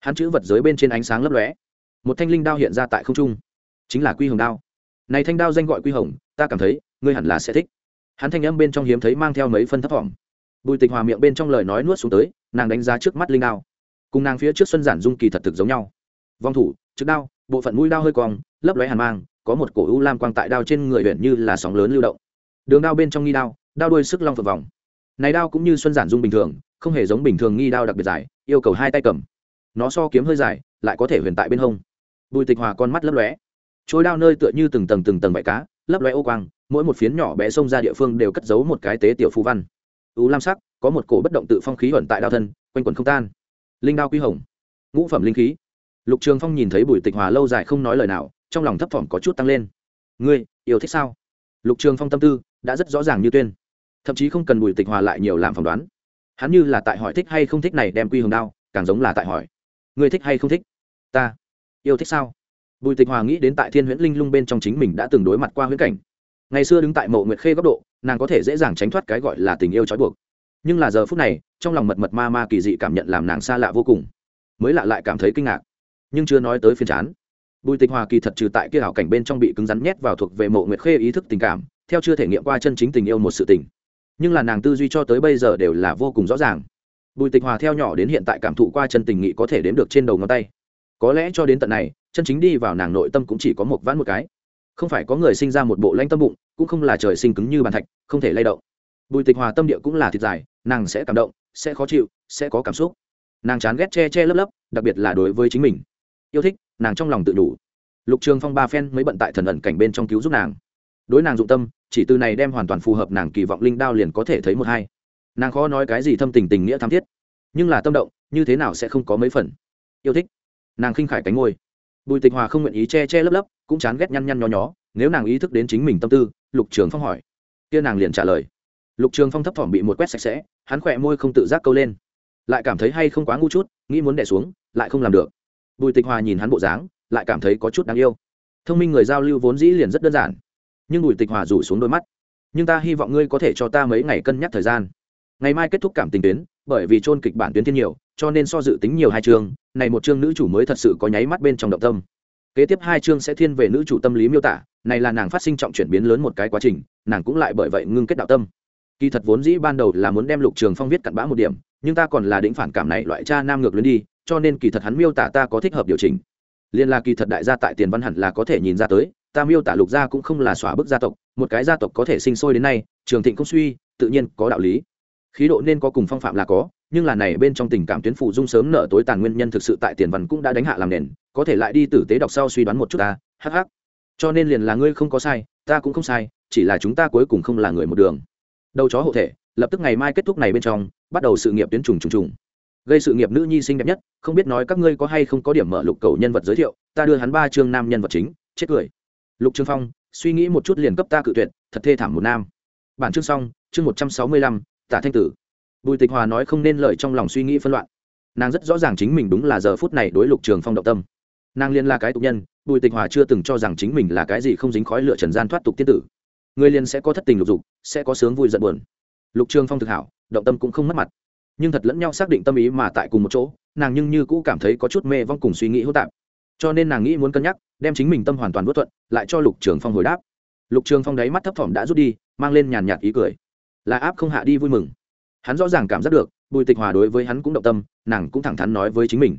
Speaker 1: Hắn chữ vật giới bên trên ánh sáng lấp lóe một thanh linh đao hiện ra tại không trung. Chính là quy hồng đao. Này thanh đao danh gọi quy hồng, ta cảm thấy, ngươi hẳn là sẽ thích. Hắn thanh âm bên trong hiếm thấy mang theo mấy phân thấp thỏm bùi tịch hòa miệng bên trong lời nói nuốt xuống tới, nàng đánh giá trước mắt linh đao. Cùng nàng phía trước xuân giản dung kỳ thật thực giống nhau. Vong thủ trước đao, bộ phận mũi đao hơi cong, lấp lóe hàn mang, có một cổ u lam quang tại đao trên người huyện như là sóng lớn lưu động. Đường đao bên trong nghi đao đao đuôi sức long phượng vòng. Này đao cũng như xuân giản dung bình thường, không hề giống bình thường nghi đao đặc biệt dài, yêu cầu hai tay cầm. Nó so kiếm hơi dài, lại có thể huyền tại bên hông bùi tịch hòa con mắt lấp lóe. Trôi đao nơi tựa như từng tầng từng tầng vải cá, lấp lóe ô quang, mỗi một phiến nhỏ bé xông ra địa phương đều cất giấu một cái tế tiểu phú văn. U lam sắc, có một cổ bất động tự phong khí ẩn tại đao thân, quanh quần không tan. Linh đao quý hồng. Ngũ phẩm linh khí. Lục trường phong nhìn thấy bùi tịch hòa lâu dài không nói lời nào, trong lòng thấp thỏm có chút tăng lên. Ngươi, yêu thích sao? Lục trường phong tâm tư đã rất rõ ràng như tuyên. Thậm chí không cần bùi tịch hòa lại nhiều làm phỏng đoán. Hắn như là tại hỏi thích hay không thích này đem quy hồng đao, càng giống là tại hỏi. Ngươi thích hay không thích? Ta yêu thích sao? Bùi tịch hòa nghĩ đến tại thiên huyễn linh lung bên trong chính mình đã từng đối mặt qua huyễn cảnh. Ngày xưa đứng tại mộ nguyệt khê góc độ, nàng có thể dễ dàng tránh thoát cái gọi là tình yêu trói buộc. Nhưng là giờ phút này, trong lòng mật mật ma ma kỳ dị cảm nhận làm nàng xa lạ vô cùng. Mới lạ lại cảm thấy kinh ngạc, nhưng chưa nói tới phiên chán. Bùi tịch hòa kỳ thật trừ tại kia hảo cảnh bên trong bị cứng rắn nhét vào thuộc về mộ nguyệt khê ý thức tình cảm, theo chưa thể nghiệm qua chân chính tình yêu một sự tình. Nhưng là nàng tư duy cho tới bây giờ đều là vô cùng rõ ràng. Bùi tịch hòa theo nhỏ đến hiện tại cảm thụ qua chân tình nghị có thể đếm được trên đầu ngón tay có lẽ cho đến tận này, chân chính đi vào nàng nội tâm cũng chỉ có một ván một cái. Không phải có người sinh ra một bộ lanh tâm bụng, cũng không là trời sinh cứng như bàn thạch, không thể lay động. Bùi tịch hòa tâm địa cũng là thịt dài, nàng sẽ cảm động, sẽ khó chịu, sẽ có cảm xúc. Nàng chán ghét che che lấp lấp, đặc biệt là đối với chính mình. Yêu thích, nàng trong lòng tự đủ. Lục trường phong ba phen mới bận tại thần ẩn cảnh bên trong cứu giúp nàng. Đối nàng dụng tâm, chỉ từ này đem hoàn toàn phù hợp nàng kỳ vọng linh đao liền có thể thấy một hai. Nàng khó nói cái gì thâm tình tình nghĩa tham thiết, nhưng là tâm động, như thế nào sẽ không có mấy phần. Yêu thích nàng khinh khải cánh ngôi. Bùi tịch hòa không nguyện ý che che lấp lấp, cũng chán ghét nhăn nhăn nho nhó, nếu nàng ý thức đến chính mình tâm tư, lục trường phong hỏi. Kia nàng liền trả lời. Lục trường phong thấp thỏm bị một quét sạch sẽ, hắn khỏe môi không tự giác câu lên. Lại cảm thấy hay không quá ngu chút, nghĩ muốn đẻ xuống, lại không làm được. Bùi tịch hòa nhìn hắn bộ dáng, lại cảm thấy có chút đáng yêu. Thông minh người giao lưu vốn dĩ liền rất đơn giản. Nhưng bùi tịch hòa rủ xuống đôi mắt. Nhưng ta hy vọng ngươi có thể cho ta mấy ngày cân nhắc thời gian. Ngày mai kết thúc cảm tình tuyến, bởi vì trôn kịch bản tuyến thiên nhiều cho nên so dự tính nhiều hai chương, này một chương nữ chủ mới thật sự có nháy mắt bên trong động tâm. Kế tiếp hai chương sẽ thiên về nữ chủ tâm lý miêu tả, này là nàng phát sinh trọng chuyển biến lớn một cái quá trình, nàng cũng lại bởi vậy ngưng kết đạo tâm. Kỳ thật vốn dĩ ban đầu là muốn đem lục trường phong viết cặn bã một điểm, nhưng ta còn là đĩnh phản cảm này loại cha nam ngược lên đi, cho nên kỳ thật hắn miêu tả ta có thích hợp điều chỉnh. Liên là kỳ thật đại gia tại tiền văn hẳn là có thể nhìn ra tới, ta miêu tả lục gia cũng không là xóa bức gia tộc, một cái gia tộc có thể sinh sôi đến nay, trường thịnh công suy, tự nhiên có đạo lý. Khí độ nên có cùng phong phạm là có nhưng là này bên trong tình cảm tuyến phụ dung sớm nở tối tàn nguyên nhân thực sự tại tiền văn cũng đã đánh hạ làm nền, có thể lại đi tử tế đọc sau suy đoán một chút ta, hắc hắc. Cho nên liền là ngươi không có sai, ta cũng không sai, chỉ là chúng ta cuối cùng không là người một đường. Đầu chó hộ thể, lập tức ngày mai kết thúc này bên trong, bắt đầu sự nghiệp tuyến trùng trùng trùng. Gây sự nghiệp nữ nhi xinh đẹp nhất, không biết nói các ngươi có hay không có điểm mở lục cầu nhân vật giới thiệu, ta đưa hắn ba chương nam nhân vật chính, chết cười. Lục trương phong, suy nghĩ một chút liền cấp ta cự tuyệt, thật thê thảm một nam. Bản chương xong, chương một trăm sáu mươi lăm, tả thanh tử bùi tịch hòa nói không nên lời trong lòng suy nghĩ phân loạn. Nàng rất rõ ràng chính mình đúng là giờ phút này đối lục trường phong động tâm. Nàng liên là cái tục nhân, bùi tịch hòa chưa từng cho rằng chính mình là cái gì không dính khói lửa trần gian thoát tục tiên tử. Người liền sẽ có thất tình lục dục, sẽ có sướng vui giận buồn. Lục trường phong thực hảo, động tâm cũng không mất mặt. Nhưng thật lẫn nhau xác định tâm ý mà tại cùng một chỗ, nàng nhưng như cũ cảm thấy có chút mê vong cùng suy nghĩ hỗn tạp. Cho nên nàng nghĩ muốn cân nhắc, đem chính mình tâm hoàn toàn bất thuận, lại cho lục trường phong hồi đáp. Lục trường phong đáy mắt thấp thỏm đã rút đi, mang lên nhàn nhạt ý cười. Là áp không hạ đi vui mừng hắn rõ ràng cảm giác được, bùi tịch hòa đối với hắn cũng động tâm, nàng cũng thẳng thắn nói với chính mình.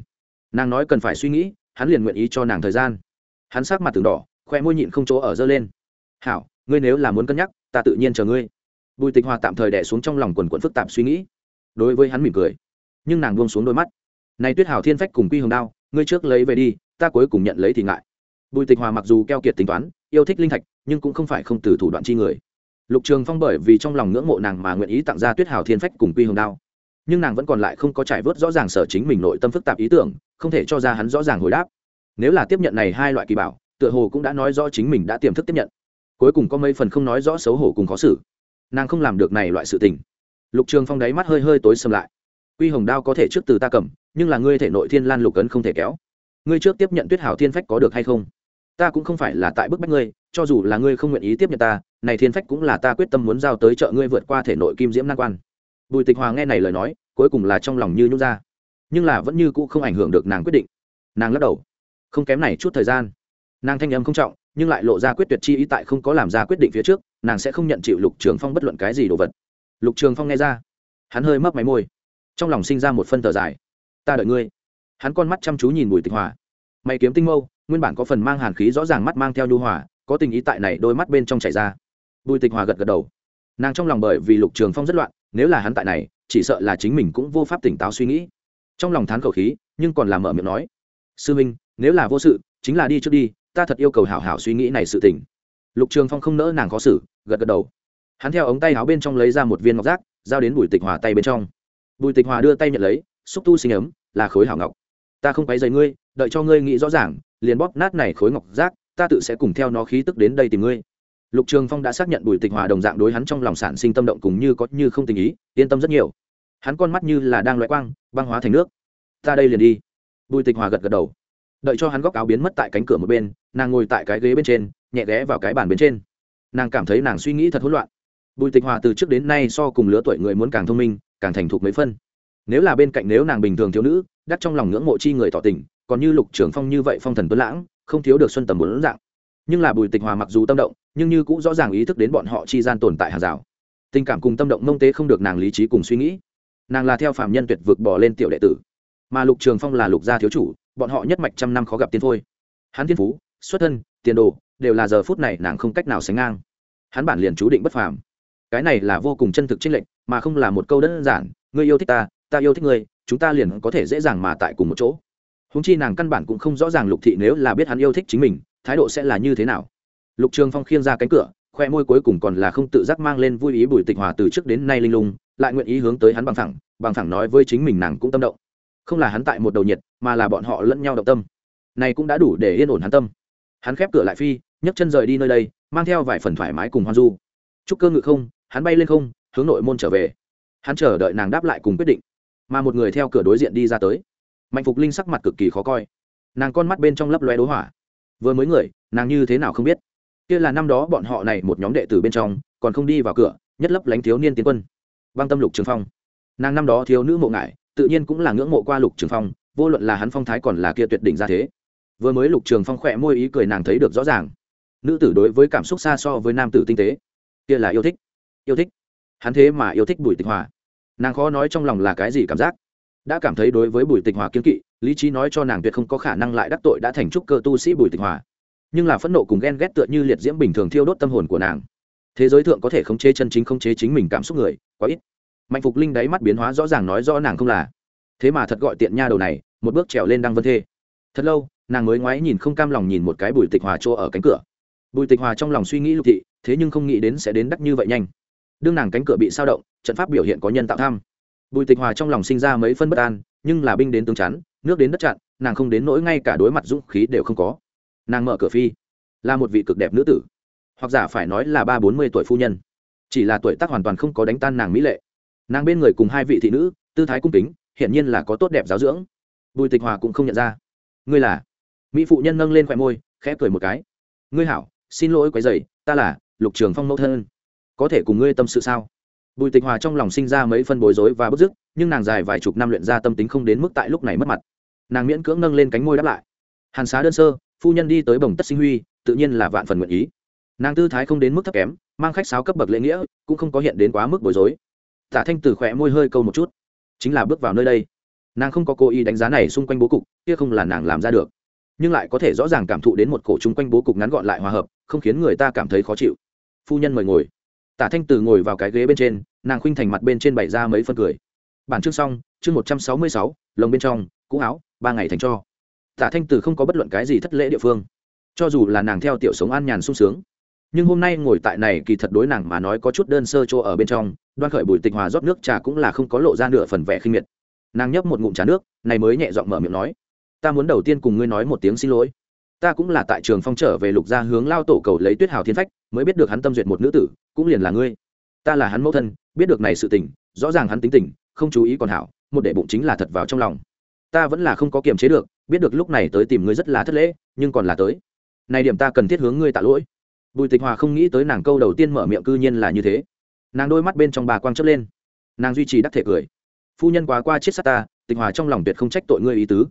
Speaker 1: Nàng nói cần phải suy nghĩ, hắn liền nguyện ý cho nàng thời gian. Hắn sát mặt từng đỏ, khoe môi nhịn không chỗ ở dơ lên. Hảo, ngươi nếu là muốn cân nhắc, ta tự nhiên chờ ngươi. Bùi tịch hòa tạm thời đẻ xuống trong lòng quần quận phức tạp suy nghĩ. Đối với hắn mỉm cười, nhưng nàng buông xuống đôi mắt. Này tuyết hảo thiên phách cùng quy hồng đao, ngươi trước lấy về đi, ta cuối cùng nhận lấy thì ngại. Bùi tịch hòa mặc dù keo kiệt tính toán, yêu thích linh thạch, nhưng cũng không phải không từ thủ đoạn chi người lục trường phong bởi vì trong lòng ngưỡng mộ nàng mà nguyện ý tặng ra tuyết hảo thiên phách cùng quy hồng đao. Nhưng nàng vẫn còn lại không có trải vớt rõ ràng sở chính mình nội tâm phức tạp ý tưởng, không thể cho ra hắn rõ ràng hồi đáp. Nếu là tiếp nhận này hai loại kỳ bảo, tựa hồ cũng đã nói rõ chính mình đã tiềm thức tiếp nhận. Cuối cùng có mấy phần không nói rõ xấu hổ cùng khó xử. Nàng không làm được này loại sự tình. Lục trường phong đáy mắt hơi hơi tối xâm lại. Quy hồng đao có thể trước từ ta cầm, nhưng là ngươi thể nội thiên lan lục ấn không thể kéo. Ngươi trước tiếp nhận tuyết hảo thiên phách có được hay không? Ta cũng không phải là tại bức bách ngươi, cho dù là ngươi không nguyện ý tiếp nhận ta, này thiên phách cũng là ta quyết tâm muốn giao tới chợ ngươi vượt qua thể nội kim diễm nan quan. Bùi tịch hòa nghe này lời nói, cuối cùng là trong lòng như nhút ra. Nhưng là vẫn như cũ không ảnh hưởng được nàng quyết định. Nàng lắc đầu. Không kém này chút thời gian. Nàng thanh âm không trọng, nhưng lại lộ ra quyết tuyệt chi ý tại không có làm ra quyết định phía trước, nàng sẽ không nhận chịu lục trường phong bất luận cái gì đồ vật. Lục trường phong nghe ra, hắn hơi mấp máy môi. Trong lòng sinh ra một phân thở dài. Ta đợi ngươi. Hắn con mắt chăm chú nhìn bùi tịch hòa. Mày kiếm tinh mâu nguyên bản có phần mang hàn khí rõ ràng mắt mang theo nhu hòa, có tình ý tại này đôi mắt bên trong chảy ra. Bùi tịch hòa gật gật đầu. Nàng trong lòng bởi vì lục trường phong rất loạn, nếu là hắn tại này, chỉ sợ là chính mình cũng vô pháp tỉnh táo suy nghĩ. Trong lòng thán khẩu khí, nhưng còn làm mở miệng nói, sư minh, nếu là vô sự, chính là đi trước đi, ta thật yêu cầu hảo hảo suy nghĩ này sự tỉnh lục trường phong không nỡ nàng khó xử, gật gật đầu. Hắn theo ống tay áo bên trong lấy ra một viên ngọc rác giao đến bùi tịch hòa tay bên trong. Bùi tịch hòa đưa tay nhận lấy, xúc tu sinh ấm, là khối hảo ngọc. Ta không quấy dày ngươi đợi cho ngươi nghĩ rõ ràng liền bóp nát này khối ngọc giác, ta tự sẽ cùng theo nó khí tức đến đây tìm ngươi. Lục trường phong đã xác nhận bùi tịch hòa đồng dạng đối hắn trong lòng sản sinh tâm động cùng như có như không tình ý yên tâm rất nhiều. Hắn con mắt như là đang loại quang băng hóa thành nước. Ta đây liền đi. Bùi tịch hòa gật gật đầu. Đợi cho hắn góc áo biến mất tại cánh cửa một bên nàng ngồi tại cái ghế bên trên nhẹ ghé vào cái bàn bên trên. Nàng cảm thấy nàng suy nghĩ thật hỗn loạn. Bùi tịch hòa từ trước đến nay so cùng lứa tuổi người muốn càng thông minh càng thành thục mấy phân. Nếu là bên cạnh nếu nàng bình thường thiếu nữ đắt trong lòng ngưỡng mộ chi người tỏ tình còn như lục trường phong như vậy phong thần tuấn lãng, không thiếu được xuân tầm bốn dạng. Nhưng là bùi tịch hòa mặc dù tâm động, nhưng như cũng rõ ràng ý thức đến bọn họ chi gian tồn tại hàng rào. Tình cảm cùng tâm động mông tế không được nàng lý trí cùng suy nghĩ. Nàng là theo phạm nhân tuyệt vực bỏ lên tiểu đệ tử. Mà lục trường phong là lục gia thiếu chủ, bọn họ nhất mạch trăm năm khó gặp tiên thôi hắn thiên phú, xuất thân, tiền đồ, đều là giờ phút này nàng không cách nào sánh ngang. Hắn bản liền chú định bất phàm. Cái này là vô cùng chân thực trinh lệch, mà không là một câu đơn giản, ngươi yêu thích ta ta yêu thích ngươi, chúng ta liền có thể dễ dàng mà tại cùng một chỗ húng chi nàng căn bản cũng không rõ ràng lục thị nếu là biết hắn yêu thích chính mình, thái độ sẽ là như thế nào. Lục trường phong khiêng ra cánh cửa, khoe môi cuối cùng còn là không tự giác mang lên vui ý bùi tịch hòa từ trước đến nay linh lung, lại nguyện ý hướng tới hắn bằng thẳng bằng thẳng nói với chính mình nàng cũng tâm động. Không là hắn tại một đầu nhiệt, mà là bọn họ lẫn nhau động tâm. Này cũng đã đủ để yên ổn hắn tâm. Hắn khép cửa lại phi, nhấc chân rời đi nơi đây, mang theo vài phần thoải mái cùng hoan du. Chúc cơ ngự không, hắn bay lên không, hướng nội môn trở về. Hắn chờ đợi nàng đáp lại cùng quyết định. Mà một người theo cửa đối diện đi ra tới mạnh phục linh sắc mặt cực kỳ khó coi. Nàng con mắt bên trong lấp loe đố hỏa. Vừa mới người, nàng như thế nào không biết? Kia là năm đó bọn họ này một nhóm đệ tử bên trong, còn không đi vào cửa, nhất lấp lánh thiếu niên tiến quân. Băng tâm lục trường phong. Nàng năm đó thiếu nữ mộ ngại tự nhiên cũng là ngưỡng mộ qua lục trường phong, vô luận là hắn phong thái còn là kia tuyệt đỉnh ra thế. Vừa mới lục trường phong khỏe môi ý cười nàng thấy được rõ ràng. Nữ tử đối với cảm xúc xa so với nam tử tinh tế. Kia là yêu thích. Yêu thích. Hắn thế mà yêu thích bùi tịch hòa. Nàng khó nói trong lòng là cái gì cảm giác đã cảm thấy đối với bùi tịch hòa kiên kỵ, lý trí nói cho nàng tuyệt không có khả năng lại đắc tội đã thành trúc cơ tu sĩ bùi tịch hòa. Nhưng là phẫn nộ cùng ghen ghét tựa như liệt diễm bình thường thiêu đốt tâm hồn của nàng. Thế giới thượng có thể khống chế chân chính khống chế chính mình cảm xúc người, quá ít. Mạnh phục linh đáy mắt biến hóa rõ ràng nói rõ nàng không là. Thế mà thật gọi tiện nha đầu này, một bước trèo lên đăng vân thê. Thật lâu, nàng mới ngoái nhìn không cam lòng nhìn một cái bùi tịch hòa chỗ ở cánh cửa. Bùi tịch hòa trong lòng suy nghĩ lục thị, thế nhưng không nghĩ đến sẽ đến đắc như vậy nhanh. Đương nàng cánh cửa bị sao động, trận pháp biểu hiện có nhân tạo tham bùi tịch hòa trong lòng sinh ra mấy phân bất an, nhưng là binh đến tướng chắn, nước đến đất chặn, nàng không đến nỗi ngay cả đối mặt dũng khí đều không có. Nàng mở cửa phi, là một vị cực đẹp nữ tử. Hoặc giả phải nói là ba bốn mươi tuổi phu nhân. Chỉ là tuổi tác hoàn toàn không có đánh tan nàng mỹ lệ. Nàng bên người cùng hai vị thị nữ, tư thái cung kính hiện nhiên là có tốt đẹp giáo dưỡng. Bùi tịch hòa cũng không nhận ra. Ngươi là? Mỹ phụ nhân nâng lên khoe môi, khẽ cười một cái. Ngươi hảo, xin lỗi quấy dày ta là lục trường phong mẫu thân. Có thể cùng ngươi tâm sự sao? Bùi tịch hòa trong lòng sinh ra mấy phân bối rối và bức dứt, nhưng nàng dài vài chục năm luyện ra tâm tính không đến mức tại lúc này mất mặt. Nàng miễn cưỡng nâng lên cánh môi đáp lại. Hàn xá đơn sơ, phu nhân đi tới bồng tất sinh huy, tự nhiên là vạn phần nguyện ý. Nàng tư thái không đến mức thấp kém, mang khách sáo cấp bậc lễ nghĩa, cũng không có hiện đến quá mức bối rối. Tả thanh từ khỏe môi hơi câu một chút. Chính là bước vào nơi đây. Nàng không có cố ý đánh giá này xung quanh bố cục, kia không là nàng làm ra được. Nhưng lại có thể rõ ràng cảm thụ đến một cổ chung quanh bố cục ngắn gọn lại hòa hợp, không khiến người ta cảm thấy khó chịu. Phu nhân mời ngồi tả thanh từ ngồi vào cái ghế bên trên, nàng khuynh thành mặt bên trên bày ra mấy phân cười. Bản chương xong, chương một trăm sáu mươi sáu, lồng bên trong, cũ áo, ba ngày thành cho. Tả thanh từ không có bất luận cái gì thất lễ địa phương. Cho dù là nàng theo tiểu sống an nhàn sung sướng, nhưng hôm nay ngồi tại này kỳ thật đối nàng mà nói có chút đơn sơ chỗ ở bên trong, đoan khởi bùi tịch hòa rót nước trà cũng là không có lộ ra nửa phần vẻ khinh miệt. Nàng nhấp một ngụm trà nước, này mới nhẹ giọng mở miệng nói, ta muốn đầu tiên cùng ngươi nói một tiếng xin lỗi ta cũng là tại trường phong trở về lục gia hướng lao tổ cầu lấy tuyết hào thiên phách, mới biết được hắn tâm duyệt một nữ tử, cũng liền là ngươi. Ta là hắn mẫu thân, biết được này sự tình, rõ ràng hắn tính tình, không chú ý còn hảo, một đệ bụng chính là thật vào trong lòng. Ta vẫn là không có kiềm chế được, biết được lúc này tới tìm ngươi rất là thất lễ, nhưng còn là tới. Này điểm ta cần thiết hướng ngươi tạ lỗi. Bùi tịch hòa không nghĩ tới nàng câu đầu tiên mở miệng cư nhiên là như thế. Nàng đôi mắt bên trong bà quang chớp lên. Nàng duy trì đắc thể cười. Phu nhân quá qua chết sát ta, tịch hòa trong lòng tuyệt không trách tội ngươi ý tứ.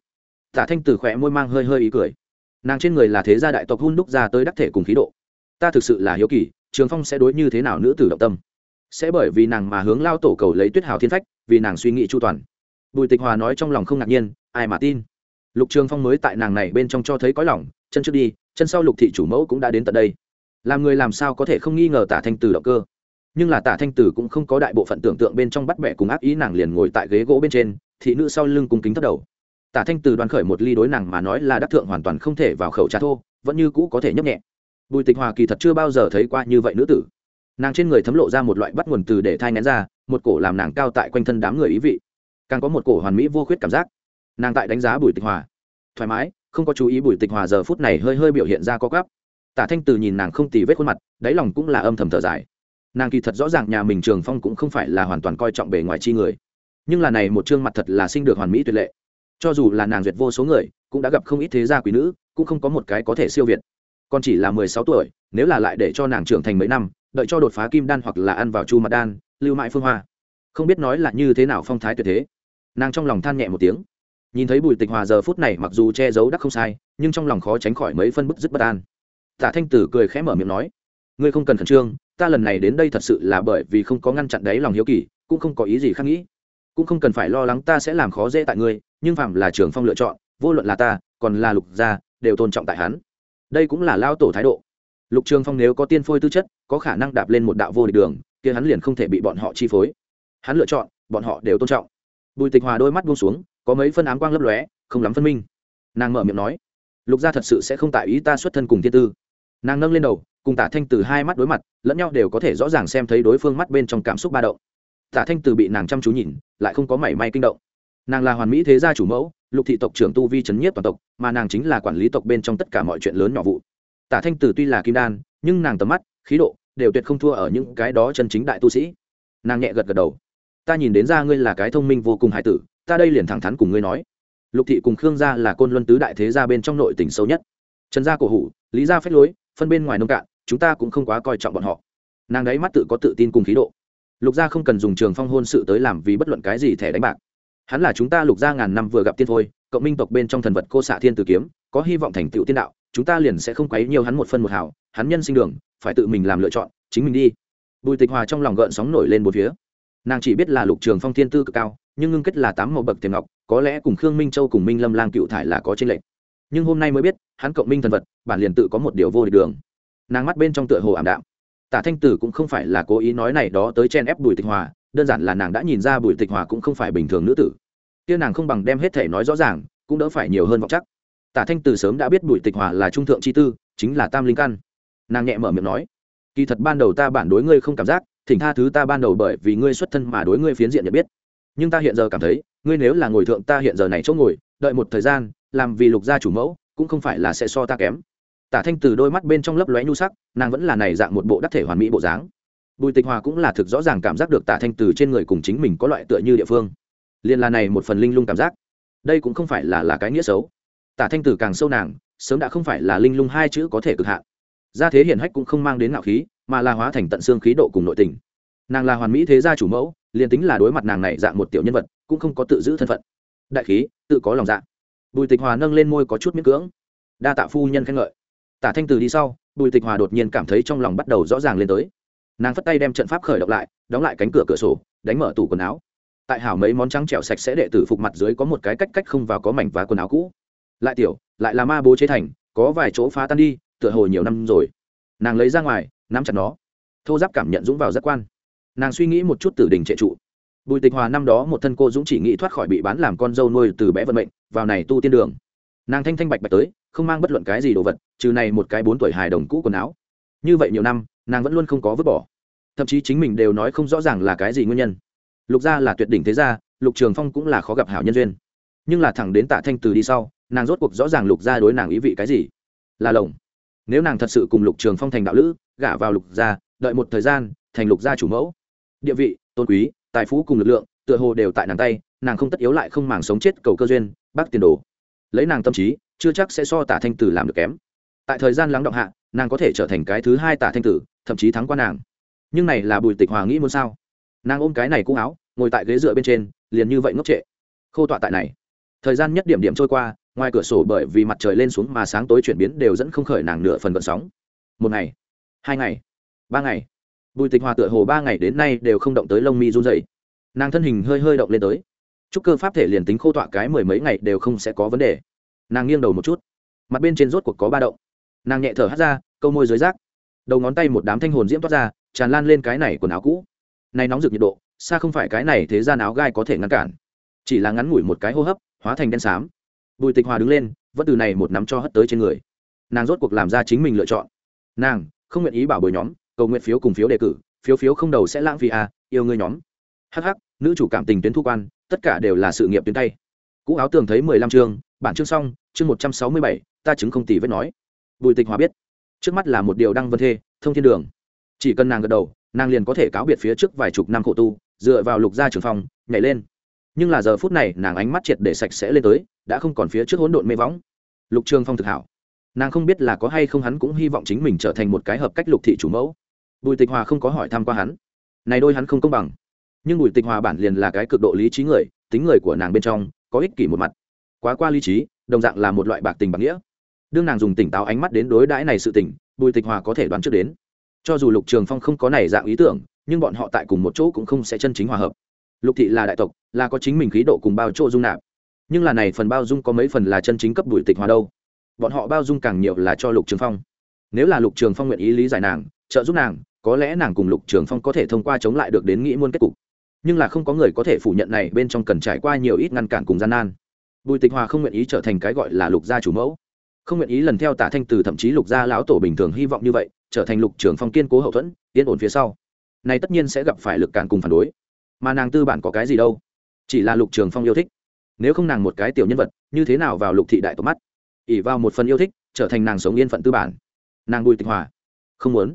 Speaker 1: Tả thanh từ khỏe môi mang hơi hơi ý cười nàng trên người là thế gia đại tộc hun đúc ra tới đắc thể cùng khí độ. Ta thực sự là hiếu kỳ, trường phong sẽ đối như thế nào nữ tử động tâm? Sẽ bởi vì nàng mà hướng lao tổ cầu lấy tuyết hào thiên phách, vì nàng suy nghĩ chu toàn. Bùi tịch hòa nói trong lòng không ngạc nhiên, ai mà tin? Lục trường phong mới tại nàng này bên trong cho thấy có lòng, chân trước đi, chân sau lục thị chủ mẫu cũng đã đến tận đây. Làm người làm sao có thể không nghi ngờ tả thanh từ động cơ? Nhưng là tả thanh tử cũng không có đại bộ phận tưởng tượng bên trong bắt bẻ cùng ác ý, nàng liền ngồi tại ghế gỗ bên trên, thị nữ sau lưng cung kính thất đầu tả thanh từ đoàn khởi một ly đối nàng mà nói là đắc thượng hoàn toàn không thể vào khẩu trà thô, vẫn như cũ có thể nhấp nhẹ. Bùi tịch hòa kỳ thật chưa bao giờ thấy qua như vậy nữ tử. Nàng trên người thấm lộ ra một loại bắt nguồn từ để thai nén ra, một cổ làm nàng cao tại quanh thân đám người ý vị. Càng có một cổ hoàn mỹ vô khuyết cảm giác. Nàng tại đánh giá bùi tịch hòa. Thoải mái, không có chú ý bùi tịch hòa giờ phút này hơi hơi biểu hiện ra có gắp tả thanh từ nhìn nàng không tì vết khuôn mặt, đáy lòng cũng là âm thầm thở dài. Nàng kỳ thật rõ ràng nhà mình trường phong cũng không phải là hoàn toàn coi trọng bề ngoài chi người. Nhưng là này một chương mặt thật là sinh được hoàn mỹ tuyệt lệ cho dù là nàng duyệt vô số người, cũng đã gặp không ít thế gia quý nữ, cũng không có một cái có thể siêu việt. Còn chỉ là mười sáu tuổi, nếu là lại để cho nàng trưởng thành mấy năm, đợi cho đột phá kim đan hoặc là ăn vào chu mặt đan, lưu mại phương hoa. Không biết nói là như thế nào phong thái tuyệt thế. Nàng trong lòng than nhẹ một tiếng. Nhìn thấy bùi tịch hòa giờ phút này mặc dù che giấu đắc không sai, nhưng trong lòng khó tránh khỏi mấy phân bức dứt bất an. Tả thanh tử cười khẽ mở miệng nói, ngươi không cần khẩn trương, ta lần này đến đây thật sự là bởi vì không có ngăn chặn đấy lòng hiếu kỳ, cũng không có ý gì khác nghĩ cũng không cần phải lo lắng ta sẽ làm khó dễ tại ngươi, nhưng phạm là trường phong lựa chọn, vô luận là ta, còn là lục gia, đều tôn trọng tại hắn. Đây cũng là lao tổ thái độ. Lục trường phong nếu có tiên phôi tư chất, có khả năng đạp lên một đạo vô địch đường, kia hắn liền không thể bị bọn họ chi phối. Hắn lựa chọn, bọn họ đều tôn trọng. Bùi tịch hòa đôi mắt buông xuống, có mấy phân ám quang lấp lóe, không lắm phân minh. Nàng mở miệng nói, lục gia thật sự sẽ không tại ý ta xuất thân cùng thiên tư. Nàng nâng lên đầu, cùng tả thanh từ hai mắt đối mặt, lẫn nhau đều có thể rõ ràng xem thấy đối phương mắt bên trong cảm xúc ba động. Tả thanh từ bị nàng chăm chú nhìn lại không có mảy may kinh động. Nàng là hoàn mỹ thế gia chủ mẫu, lục thị tộc trưởng tu vi chấn nhiếp toàn tộc, mà nàng chính là quản lý tộc bên trong tất cả mọi chuyện lớn nhỏ vụ. Tả thanh Tử tuy là kim đan, nhưng nàng tầm mắt, khí độ đều tuyệt không thua ở những cái đó chân chính đại tu sĩ. Nàng nhẹ gật gật đầu. Ta nhìn đến ra ngươi là cái thông minh vô cùng hải tử, ta đây liền thẳng thắn cùng ngươi nói. Lục thị cùng khương gia là côn luân tứ đại thế gia bên trong nội tỉnh sâu nhất. Trần gia cổ hủ, lý gia phế lối, phân bên ngoài nông cạn, chúng ta cũng không quá coi trọng bọn họ. Nàng đấy mắt tự có tự tin cùng khí độ lục gia không cần dùng trường phong hôn sự tới làm vì bất luận cái gì thẻ đánh bạc. Hắn là chúng ta lục gia ngàn năm vừa gặp tiên thôi, cộng minh tộc bên trong thần vật cô xạ thiên tử kiếm, có hy vọng thành tựu tiên đạo, chúng ta liền sẽ không quấy nhiều hắn một phân một hào, hắn nhân sinh đường, phải tự mình làm lựa chọn, chính mình đi. Bùi tịch hòa trong lòng gợn sóng nổi lên một phía. Nàng chỉ biết là lục trường phong thiên tư cực cao, nhưng ngưng kết là tám màu bậc tiềm ngọc, có lẽ cùng khương minh châu cùng minh lâm lang cựu thải là có tranh lệch. Nhưng hôm nay mới biết, hắn cộng minh thần vật, bản liền tự có một điều vô địch đường. Nàng mắt bên trong tựa hồ ảm đạm tả thanh tử cũng không phải là cố ý nói này đó tới chen ép bùi tịch hòa, đơn giản là nàng đã nhìn ra bùi tịch hòa cũng không phải bình thường nữ tử. Kia nàng không bằng đem hết thể nói rõ ràng, cũng đỡ phải nhiều hơn vọng chắc. Tả thanh tử sớm đã biết bùi tịch hòa là trung thượng chi tư, chính là tam linh căn. Nàng nhẹ mở miệng nói, kỳ thật ban đầu ta bản đối ngươi không cảm giác, thỉnh tha thứ ta ban đầu bởi vì ngươi xuất thân mà đối ngươi phiến diện nhận biết. Nhưng ta hiện giờ cảm thấy, ngươi nếu là ngồi thượng ta hiện giờ này chỗ ngồi, đợi một thời gian, làm vì lục gia chủ mẫu, cũng không phải là sẽ so ta kém tả thanh từ đôi mắt bên trong lấp lóe nhu sắc, nàng vẫn là này dạng một bộ đắc thể hoàn mỹ bộ dáng. Bùi tịch hòa cũng là thực rõ ràng cảm giác được tả thanh từ trên người cùng chính mình có loại tựa như địa phương. Liền là này một phần linh lung cảm giác. Đây cũng không phải là là cái nghĩa xấu. Tả thanh từ càng sâu nàng, sớm đã không phải là linh lung hai chữ có thể cực hạn. Gia thế hiển hách cũng không mang đến ngạo khí, mà là hóa thành tận xương khí độ cùng nội tình. Nàng là hoàn mỹ thế gia chủ mẫu, liền tính là đối mặt nàng này dạng một tiểu nhân vật, cũng không có tự giữ thân phận. Đại khí, tự có lòng dạ. Bùi tịch hòa nâng lên môi có chút miễn cưỡng. Đa tạ phu nhân khen ngợi tả thanh từ đi sau, bùi tịch hòa đột nhiên cảm thấy trong lòng bắt đầu rõ ràng lên tới. Nàng phất tay đem trận pháp khởi động lại, đóng lại cánh cửa cửa sổ, đánh mở tủ quần áo. Tại hảo mấy món trắng trẻo sạch sẽ đệ tử phục mặt dưới có một cái cách cách không vào có mảnh và quần áo cũ. Lại tiểu, lại là ma bố chế thành, có vài chỗ phá tan đi, tựa hồ nhiều năm rồi. Nàng lấy ra ngoài, nắm chặt nó. Thô giáp cảm nhận dũng vào giác quan. Nàng suy nghĩ một chút tử đình trệ trụ. Bùi tịch hòa năm đó một thân cô dũng chỉ nghĩ thoát khỏi bị bán làm con dâu nuôi từ bé vận mệnh, vào này tu tiên đường. Nàng thanh thanh bạch bạch tới không mang bất luận cái gì đồ vật, trừ này một cái bốn tuổi hài đồng cũ quần áo. Như vậy nhiều năm, nàng vẫn luôn không có vứt bỏ. Thậm chí chính mình đều nói không rõ ràng là cái gì nguyên nhân. Lục gia là tuyệt đỉnh thế gia, lục trường phong cũng là khó gặp hảo nhân duyên. Nhưng là thẳng đến tạ thanh từ đi sau, nàng rốt cuộc rõ ràng lục gia đối nàng ý vị cái gì. Là lồng. Nếu nàng thật sự cùng lục trường phong thành đạo lữ, gả vào lục gia, đợi một thời gian, thành lục gia chủ mẫu. Địa vị, tôn quý, tài phú cùng lực lượng, tựa hồ đều tại nàng tay, nàng không tất yếu lại không màng sống chết cầu cơ duyên, bác tiền đồ. Lấy nàng tâm trí chưa chắc sẽ so tả thanh tử làm được kém. Tại thời gian lắng động hạ, nàng có thể trở thành cái thứ hai tả thanh tử, thậm chí thắng qua nàng. Nhưng này là bùi tịch hòa nghĩ muốn sao? Nàng ôm cái này cũ áo, ngồi tại ghế dựa bên trên, liền như vậy ngốc trệ. Khô tọa tại này. Thời gian nhất điểm điểm trôi qua, ngoài cửa sổ bởi vì mặt trời lên xuống mà sáng tối chuyển biến đều dẫn không khởi nàng nửa phần vận sóng. Một ngày, hai ngày, ba ngày, bùi tịch hòa tựa hồ ba ngày đến nay đều không động tới lông mi run dày nàng thân hình hơi hơi động lên tới. Chúc cơ pháp thể liền tính khô tọa cái mười mấy ngày đều không sẽ có vấn đề nàng nghiêng đầu một chút mặt bên trên rốt cuộc có ba động nàng nhẹ thở hắt ra câu môi dưới rác đầu ngón tay một đám thanh hồn diễm toát ra tràn lan lên cái này quần áo cũ nay nóng rực nhiệt độ xa không phải cái này thế gian áo gai có thể ngăn cản chỉ là ngắn ngủi một cái hô hấp hóa thành đen xám bùi tịch hòa đứng lên vẫn từ này một nắm cho hất tới trên người nàng rốt cuộc làm ra chính mình lựa chọn nàng không nguyện ý bảo bồi nhóm cầu nguyện phiếu cùng phiếu đề cử phiếu phiếu không đầu sẽ lãng phí à yêu ngươi nhóm hh nữ chủ cảm tình tuyến thu quan, tất cả đều là sự nghiệp tuyến tay. Cũ áo tường thấy mười lăm chương bản chương xong, chương một trăm sáu mươi bảy, ta chứng không tỷ vết nói. Bùi tịch hòa biết, trước mắt là một điều đăng vân thê, thông thiên đường. Chỉ cần nàng gật đầu, nàng liền có thể cáo biệt phía trước vài chục năm khổ tu, dựa vào lục gia trường phòng nhảy lên. Nhưng là giờ phút này, nàng ánh mắt triệt để sạch sẽ lên tới, đã không còn phía trước hỗn độn mê võng. Lục trường phong thực hảo. Nàng không biết là có hay không hắn cũng hy vọng chính mình trở thành một cái hợp cách lục thị chủ mẫu. Bùi tịch hòa không có hỏi thăm qua hắn. Này đôi hắn không công bằng. Nhưng bùi tịch hòa bản liền là cái cực độ lý trí người, tính người của nàng bên trong, có ích kỷ một mặt quá qua lý trí, đồng dạng là một loại bạc tình bạc nghĩa. Đương nàng dùng tỉnh táo ánh mắt đến đối đãi này sự tình, bùi tịch hòa có thể đoán trước đến. Cho dù lục trường phong không có này dạng ý tưởng, nhưng bọn họ tại cùng một chỗ cũng không sẽ chân chính hòa hợp. Lục thị là đại tộc, là có chính mình khí độ cùng bao chỗ dung nạp. Nhưng là này phần bao dung có mấy phần là chân chính cấp bùi tịch hòa đâu. Bọn họ bao dung càng nhiều là cho lục trường phong. Nếu là lục trường phong nguyện ý lý giải nàng, trợ giúp nàng, có lẽ nàng cùng lục trường phong có thể thông qua chống lại được đến nghĩ muôn kết cục. Nhưng là không có người có thể phủ nhận này bên trong cần trải qua nhiều ít ngăn cản cùng gian nan bùi tịch hòa không nguyện ý trở thành cái gọi là lục gia chủ mẫu. Không nguyện ý lần theo tả thanh từ thậm chí lục gia lão tổ bình thường hy vọng như vậy, trở thành lục trưởng phong kiên cố hậu thuẫn, yên ổn phía sau. Này tất nhiên sẽ gặp phải lực cản cùng phản đối. Mà nàng tư bản có cái gì đâu? Chỉ là lục trường phong yêu thích. Nếu không nàng một cái tiểu nhân vật, như thế nào vào lục thị đại tổ mắt? Ỉ vào một phần yêu thích, trở thành nàng sống yên phận tư bản. Nàng bùi tịch hòa. Không muốn.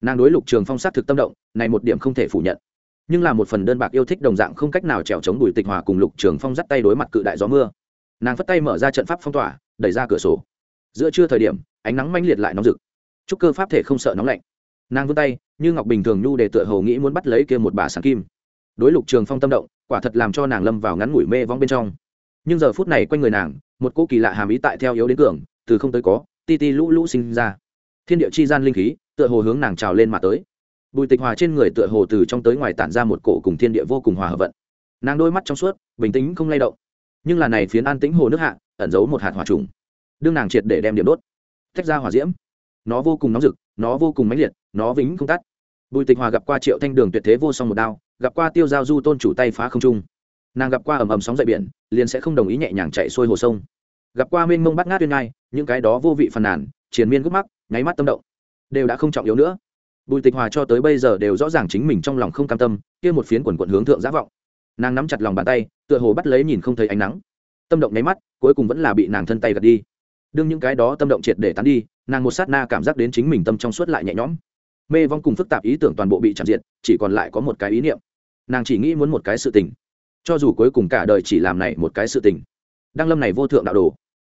Speaker 1: Nàng đối lục trường phong s á t thực tâm động, này một điểm không thể phủ nhận. Nhưng là một phần đơn bạc yêu thích đồng dạng không cách nào trèo chống bùi tịch hòa cùng lục trường phong dắt tay đối mặt cự đại gió mưa nàng phất tay mở ra trận pháp phong tỏa, đẩy ra cửa sổ. Giữa trưa thời điểm, ánh nắng manh liệt lại nóng rực. Chúc cơ pháp thể không sợ nóng lạnh. Nàng vươn tay, như ngọc bình thường nhu để tựa hầu nghĩ muốn bắt lấy kia một bà sáng kim. Đối lục trường phong tâm động, quả thật làm cho nàng lâm vào ngắn ngủi mê vong bên trong. Nhưng giờ phút này quanh người nàng, một cô kỳ lạ hàm ý tại theo yếu đến cường, từ không tới có, ti ti lũ lũ sinh ra. Thiên địa chi gian linh khí, tựa hồ hướng nàng trào lên mà tới. Bùi tịch hòa trên người tựa hồ từ trong tới ngoài tản ra một cổ cùng thiên địa vô cùng hòa hợp vận. Nàng đôi mắt trong suốt, bình tĩnh không lay động nhưng là này phiến an tĩnh hồ nước hạ, ẩn giấu một hạt hỏa trùng. Đương nàng triệt để đem điểm đốt, tách ra hỏa diễm. Nó vô cùng nóng rực, nó vô cùng mãnh liệt, nó vĩnh không tắt. Bùi tịch hòa gặp qua triệu thanh đường tuyệt thế vô song một đao, gặp qua tiêu giao du tôn chủ tay phá không trung. Nàng gặp qua ầm ầm sóng dậy biển, liền sẽ không đồng ý nhẹ nhàng chạy xuôi hồ sông. Gặp qua mênh mông bắt ngát tuyên ngai, những cái đó vô vị phàn nàn, triền miên gốc mắc nháy mắt tâm động, đều đã không trọng yếu nữa. Bùi tịch hòa cho tới bây giờ đều rõ ràng chính mình trong lòng không cam tâm, kia một phiến quần quận hướng thượng giả vọng nàng nắm chặt lòng bàn tay, tựa hồ bắt lấy nhìn không thấy ánh nắng. Tâm động nháy mắt, cuối cùng vẫn là bị nàng thân tay gạt đi. Đương những cái đó tâm động triệt để tán đi, nàng một sát na cảm giác đến chính mình tâm trong suốt lại nhẹ nhõm. Mê vong cùng phức tạp ý tưởng toàn bộ bị chạm diện, chỉ còn lại có một cái ý niệm. Nàng chỉ nghĩ muốn một cái sự tình. Cho dù cuối cùng cả đời chỉ làm này một cái sự tình. Đăng lâm này vô thượng đạo đồ.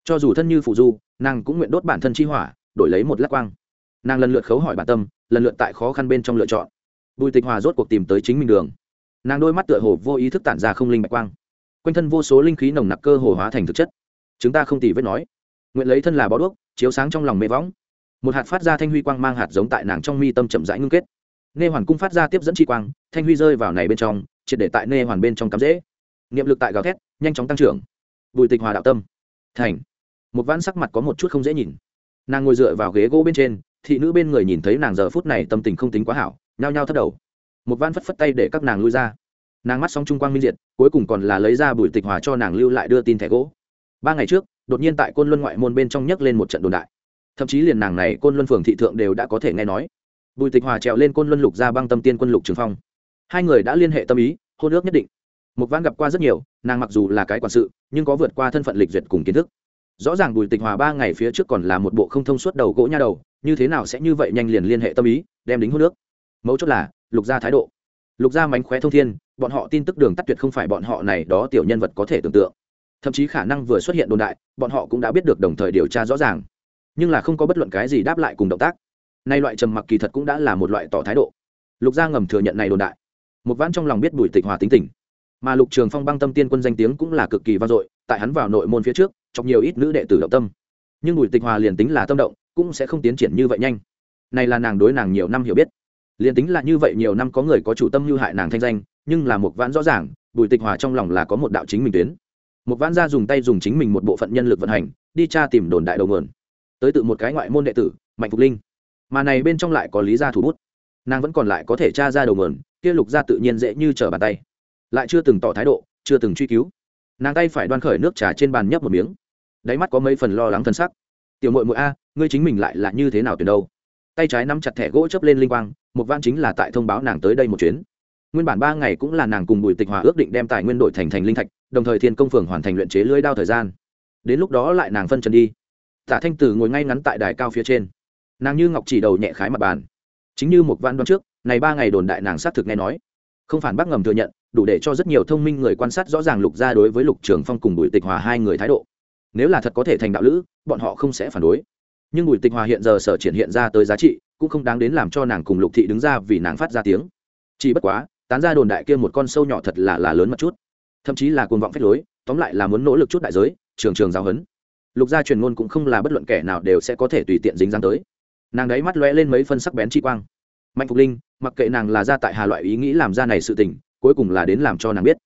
Speaker 1: Cho dù thân như phụ du, nàng cũng nguyện đốt bản thân chi hỏa, đổi lấy một lát quang. Nàng lần lượt khấu hỏi bản tâm, lần lượt tại khó khăn bên trong lựa chọn. Bùi tịch hòa rốt cuộc tìm tới chính mình đường nàng đôi mắt tựa hồ vô ý thức tản ra không linh bạch quang. Quanh thân vô số linh khí nồng nặc cơ hồ hóa thành thực chất. Chúng ta không tỉ vết nói. Nguyện lấy thân là bó đuốc, chiếu sáng trong lòng mê võng. Một hạt phát ra thanh huy quang mang hạt giống tại nàng trong mi tâm chậm rãi ngưng kết. Nê hoàn cung phát ra tiếp dẫn chi quang, thanh huy rơi vào này bên trong, triệt để tại nê hoàn bên trong cắm dễ niệm lực tại gào thét, nhanh chóng tăng trưởng. Bùi tịch hòa đạo tâm. Thành. Một vãn sắc mặt có một chút không dễ nhìn. Nàng ngồi dựa vào ghế gỗ bên trên, thị nữ bên người nhìn thấy nàng giờ phút này tâm tình không tính quá hảo, nhao nhao thất đầu một van phất phất tay để các nàng lui ra. Nàng mắt xong trung quang minh diệt, cuối cùng còn là lấy ra bùi tịch hòa cho nàng lưu lại đưa tin thẻ gỗ. Ba ngày trước, đột nhiên tại côn luân ngoại môn bên trong nhấc lên một trận đồn đại. Thậm chí liền nàng này côn luân phường thị thượng đều đã có thể nghe nói. Bùi tịch hòa trèo lên côn luân lục ra băng tâm tiên quân lục trường phong. Hai người đã liên hệ tâm ý, hôn ước nhất định. Một văn gặp qua rất nhiều, nàng mặc dù là cái quản sự, nhưng có vượt qua thân phận lịch duyệt cùng kiến thức. Rõ ràng bùi tịch hòa ba ngày phía trước còn là một bộ không thông suốt đầu gỗ nha đầu, như thế nào sẽ như vậy nhanh liền liên hệ tâm ý, đem đính hôn nước mấu chốt là lục gia thái độ. Lục gia mánh khóe thông thiên, bọn họ tin tức đường tắt tuyệt không phải bọn họ này, đó tiểu nhân vật có thể tưởng tượng. Thậm chí khả năng vừa xuất hiện đồn đại, bọn họ cũng đã biết được đồng thời điều tra rõ ràng. Nhưng là không có bất luận cái gì đáp lại cùng động tác. Nay loại trầm mặc kỳ thật cũng đã là một loại tỏ thái độ. Lục gia ngầm thừa nhận này đồn đại. Một vãn trong lòng biết bùi tịch hòa tính tình. Mà lục trường phong băng tâm tiên quân danh tiếng cũng là cực kỳ vang dội, tại hắn vào nội môn phía trước trong nhiều ít nữ đệ tử động tâm. Nhưng bùi tịch hòa liền tính là tâm động, cũng sẽ không tiến triển như vậy nhanh. Này là nàng đối nàng nhiều năm hiểu biết liền tính là như vậy nhiều năm có người có chủ tâm hư hại nàng thanh danh, nhưng là một vãn rõ ràng, bùi tịch hòa trong lòng là có một đạo chính mình tuyến. Một vãn ra dùng tay dùng chính mình một bộ phận nhân lực vận hành, đi tra tìm đồn đại đầu nguồn. Tới tự một cái ngoại môn đệ tử, mạnh phục linh. Mà này bên trong lại có lý gia thủ bút. Nàng vẫn còn lại có thể tra ra đầu nguồn, kia lục gia tự nhiên dễ như trở bàn tay. Lại chưa từng tỏ thái độ, chưa từng truy cứu. Nàng tay phải đoan khởi nước trà trên bàn nhấp một miếng. Đáy mắt có mấy phần lo lắng thân sắc. Tiểu mội mội a, ngươi chính mình lại là như thế nào từ đâu? Tay trái nắm chặt thẻ gỗ chấp lên linh quang một van chính là tại thông báo nàng tới đây một chuyến. Nguyên bản ba ngày cũng là nàng cùng bùi tịch hòa ước định đem tài nguyên đội thành thành linh thạch, đồng thời thiên công phường hoàn thành luyện chế lưới đao thời gian. Đến lúc đó lại nàng phân trần đi. Tả thanh tử ngồi ngay ngắn tại đài cao phía trên. Nàng như ngọc chỉ đầu nhẹ khái mặt bàn. Chính như một văn đoán trước, này ba ngày đồn đại nàng xác thực nghe nói. Không phản bác ngầm thừa nhận, đủ để cho rất nhiều thông minh người quan sát rõ ràng lục gia đối với lục trường phong cùng bùi tịch hòa hai người thái độ. Nếu là thật có thể thành đạo lữ, bọn họ không sẽ phản đối. Nhưng bùi tịch hòa hiện giờ sở triển hiện ra tới giá trị cũng không đáng đến làm cho nàng cùng lục thị đứng ra vì nàng phát ra tiếng. Chỉ bất quá, tán ra đồn đại kia một con sâu nhỏ thật là là lớn một chút. Thậm chí là cuồng vọng phép lối, tóm lại là muốn nỗ lực chút đại giới, trường trường giáo huấn. Lục gia truyền ngôn cũng không là bất luận kẻ nào đều sẽ có thể tùy tiện dính dáng tới. Nàng đấy mắt lóe lên mấy phân sắc bén chi quang. Mạnh phục linh, mặc kệ nàng là ra tại hà loại ý nghĩ làm ra này sự tình, cuối cùng là đến làm cho nàng biết.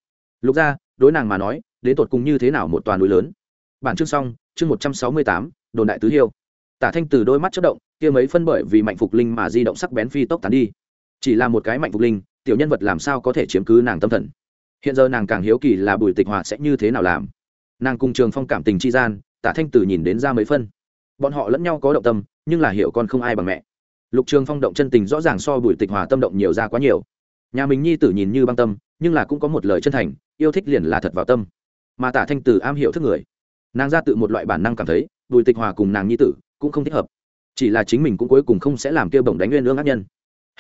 Speaker 1: Lục gia, đối nàng mà nói, đến tột cùng như thế nào một toàn núi lớn. Bản chương xong, chương một trăm sáu mươi tám, đồn đại tứ hiêu. Tả thanh từ đôi mắt chất động kia mấy phân bởi vì mạnh phục linh mà di động sắc bén phi tốc tán đi. Chỉ là một cái mạnh phục linh, tiểu nhân vật làm sao có thể chiếm cứ nàng tâm thần? Hiện giờ nàng càng hiếu kỳ là bùi tịch hòa sẽ như thế nào làm. Nàng cùng trường phong cảm tình chi gian tả thanh tử nhìn đến ra mấy phân. Bọn họ lẫn nhau có động tâm, nhưng là hiểu con không ai bằng mẹ. Lục trường phong động chân tình rõ ràng so bùi tịch hòa tâm động nhiều ra quá nhiều. Nhà mình nhi tử nhìn như băng tâm, nhưng là cũng có một lời chân thành, yêu thích liền là thật vào tâm. Mà tả thanh tử am hiểu thức người. Nàng ra tự một loại bản năng cảm thấy, bùi tịch hòa cùng nàng nhi tử cũng không thích hợp chỉ là chính mình cũng cuối cùng không sẽ làm kêu bổng đánh nguyên lương ác nhân.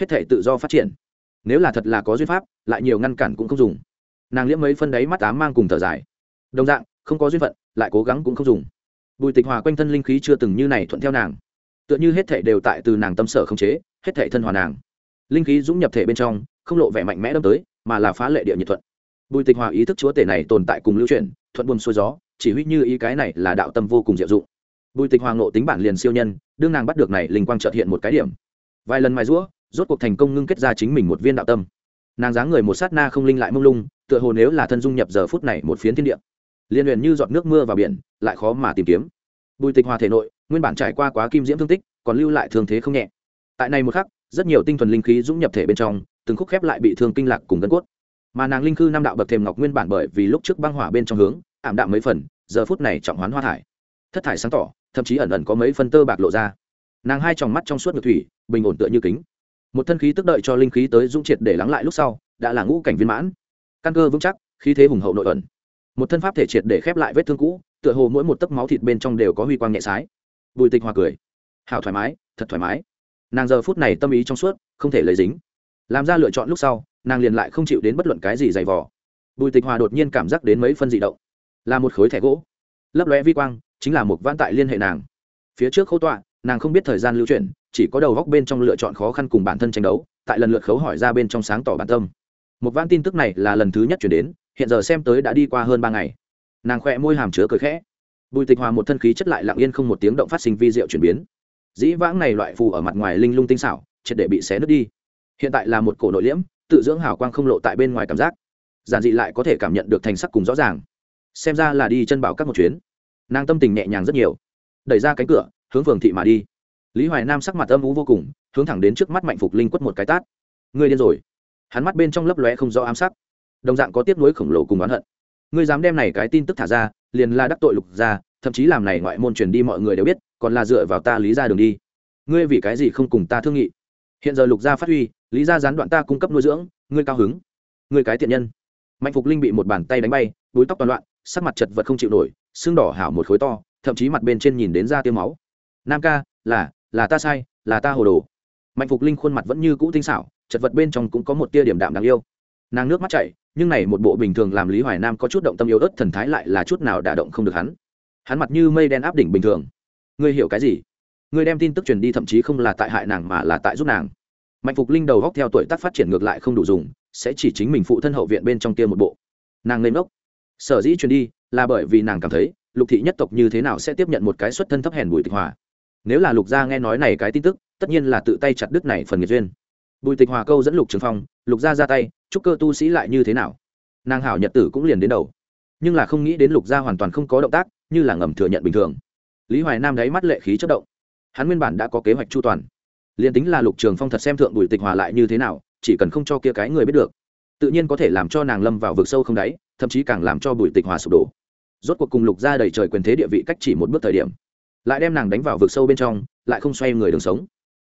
Speaker 1: Hết thể tự do phát triển. Nếu là thật là có duyên pháp lại nhiều ngăn cản cũng không dùng. Nàng liễm mấy phân đấy mắt ám mang cùng thở dài. Đồng dạng không có duyên phận lại cố gắng cũng không dùng. Bùi tịch hòa quanh thân linh khí chưa từng như này thuận theo nàng. Tựa như hết thể đều tại từ nàng tâm sở không chế hết thể thân hòa nàng. Linh khí dũng nhập thể bên trong không lộ vẻ mạnh mẽ đâm tới mà là phá lệ địa nhiệt thuận. Bùi tịch hòa ý thức chúa tể này tồn tại cùng lưu truyền, thuận buồn xuôi gió chỉ huy như ý cái này là đạo tâm vô cùng diệu dụng bùi tịch hoàng nộ tính bản liền siêu nhân, đương nàng bắt được này, linh quang trợt hiện một cái điểm. Vài lần mài rũa rốt cuộc thành công ngưng kết ra chính mình một viên đạo tâm. Nàng dáng người một sát na không linh lại mông lung, tựa hồ nếu là thân dung nhập giờ phút này một phiến thiên địa. Liên luyện như giọt nước mưa vào biển, lại khó mà tìm kiếm. Bùi tịch hòa thể nội, nguyên bản trải qua quá kim diễm thương tích, còn lưu lại thương thế không nhẹ. Tại này một khắc, rất nhiều tinh thuần linh khí dũng nhập thể bên trong, từng khúc khép lại bị thương kinh lạc cùng gân cốt. Mà nàng linh khư năm đạo bậc thềm ngọc nguyên bản bởi vì lúc trước băng hỏa bên trong hướng, ảm đạm mấy phần, giờ phút này trọng hoán hoa thải. Thất thải sáng tỏ thậm chí ẩn ẩn có mấy phân tơ bạc lộ ra. Nàng hai tròng mắt trong suốt ngược thủy, bình ổn tựa như kính. Một thân khí tức đợi cho linh khí tới dũng triệt để lắng lại lúc sau, đã là ngũ cảnh viên mãn. Căn cơ vững chắc, khí thế hùng hậu nội ẩn. Một thân pháp thể triệt để khép lại vết thương cũ, tựa hồ mỗi một tấc máu thịt bên trong đều có huy quang nhẹ sái. Bùi tịch hòa cười. Hào thoải mái, thật thoải mái. Nàng giờ phút này tâm ý trong suốt, không thể lấy dính. Làm ra lựa chọn lúc sau, nàng liền lại không chịu đến bất luận cái gì dày vò. Bùi tịch hòa đột nhiên cảm giác đến mấy phân dị động. Là một khối thẻ gỗ lấp lóe vi quang, chính là một vãn tại liên hệ nàng. Phía trước khâu tọa, nàng không biết thời gian lưu chuyển, chỉ có đầu góc bên trong lựa chọn khó khăn cùng bản thân tranh đấu, tại lần lượt khấu hỏi ra bên trong sáng tỏ bản tâm. Một vãn tin tức này là lần thứ nhất chuyển đến, hiện giờ xem tới đã đi qua hơn ba ngày. Nàng khỏe môi hàm chứa cười khẽ. Bùi tịch hòa một thân khí chất lại lặng yên không một tiếng động phát sinh vi diệu chuyển biến. Dĩ vãng này loại phù ở mặt ngoài linh lung tinh xảo, triệt để bị xé nứt đi. Hiện tại là một cổ nội liễm, tự dưỡng hào quang không lộ tại bên ngoài cảm giác. Giản dị lại có thể cảm nhận được thành sắc cùng rõ ràng. Xem ra là đi chân bảo các một chuyến nàng tâm tình nhẹ nhàng rất nhiều. Đẩy ra cánh cửa, hướng phường thị mà đi. Lý hoài nam sắc mặt âm ú vô cùng, hướng thẳng đến trước mắt mạnh phục linh quất một cái tát. Ngươi điên rồi. Hắn mắt bên trong lấp lóe không rõ ám sắc. Đồng dạng có tiếp nối khổng lồ cùng oán hận. Ngươi dám đem này cái tin tức thả ra, liền là đắc tội lục ra thậm chí làm này ngoại môn truyền đi mọi người đều biết, còn là dựa vào ta lý ra đường đi. Ngươi vì cái gì không cùng ta thương nghị? Hiện giờ lục gia phát huy, lý ra gián đoạn ta cung cấp nuôi dưỡng, ngươi cao hứng. Ngươi cái tiện nhân. Mạnh phục linh bị một bàn tay đánh bay, búi tóc toàn loạn, sắc mặt chật vật không chịu nổi xương đỏ hảo một khối to, thậm chí mặt bên trên nhìn đến da tiêu máu. Nam ca, là là ta sai, là ta hồ đồ. Mạnh phục linh khuôn mặt vẫn như cũ tinh xảo, chật vật bên trong cũng có một tia điểm đạm đáng yêu. Nàng nước mắt chảy, nhưng này một bộ bình thường làm lý hoài nam có chút động tâm yếu ớt thần thái lại là chút nào đả động không được hắn. Hắn mặt như mây đen áp đỉnh bình thường. Ngươi hiểu cái gì? Ngươi đem tin tức truyền đi thậm chí không là tại hại nàng mà là tại giúp nàng. Mạnh phục linh đầu góc theo tuổi tác phát triển ngược lại không đủ dùng, sẽ chỉ chính mình phụ thân hậu viện bên trong kia một bộ. Nàng lên ốc sở dĩ truyền đi là bởi vì nàng cảm thấy, lục thị nhất tộc như thế nào sẽ tiếp nhận một cái xuất thân thấp hèn bùi tịch hòa. Nếu là lục gia nghe nói này cái tin tức, tất nhiên là tự tay chặt đứt này phần nghiệt duyên. Bùi tịch hòa câu dẫn lục trường phong, lục gia ra tay, chúc cơ tu sĩ lại như thế nào? Nàng hảo nhật tử cũng liền đến đầu. Nhưng là không nghĩ đến lục gia hoàn toàn không có động tác, như là ngầm thừa nhận bình thường. Lý hoài nam đáy mắt lệ khí chất động. Hắn nguyên bản đã có kế hoạch chu toàn. Liền tính là lục trường phong thật xem thượng bùi tịch hòa lại như thế nào, chỉ cần không cho kia cái người biết được. Tự nhiên có thể làm cho nàng lâm vào vực sâu không đáy, thậm chí càng làm cho bùi tịch hòa sụp đổ rốt cuộc cùng lục gia đầy trời quyền thế địa vị cách chỉ một bước thời điểm, lại đem nàng đánh vào vực sâu bên trong, lại không xoay người đường sống.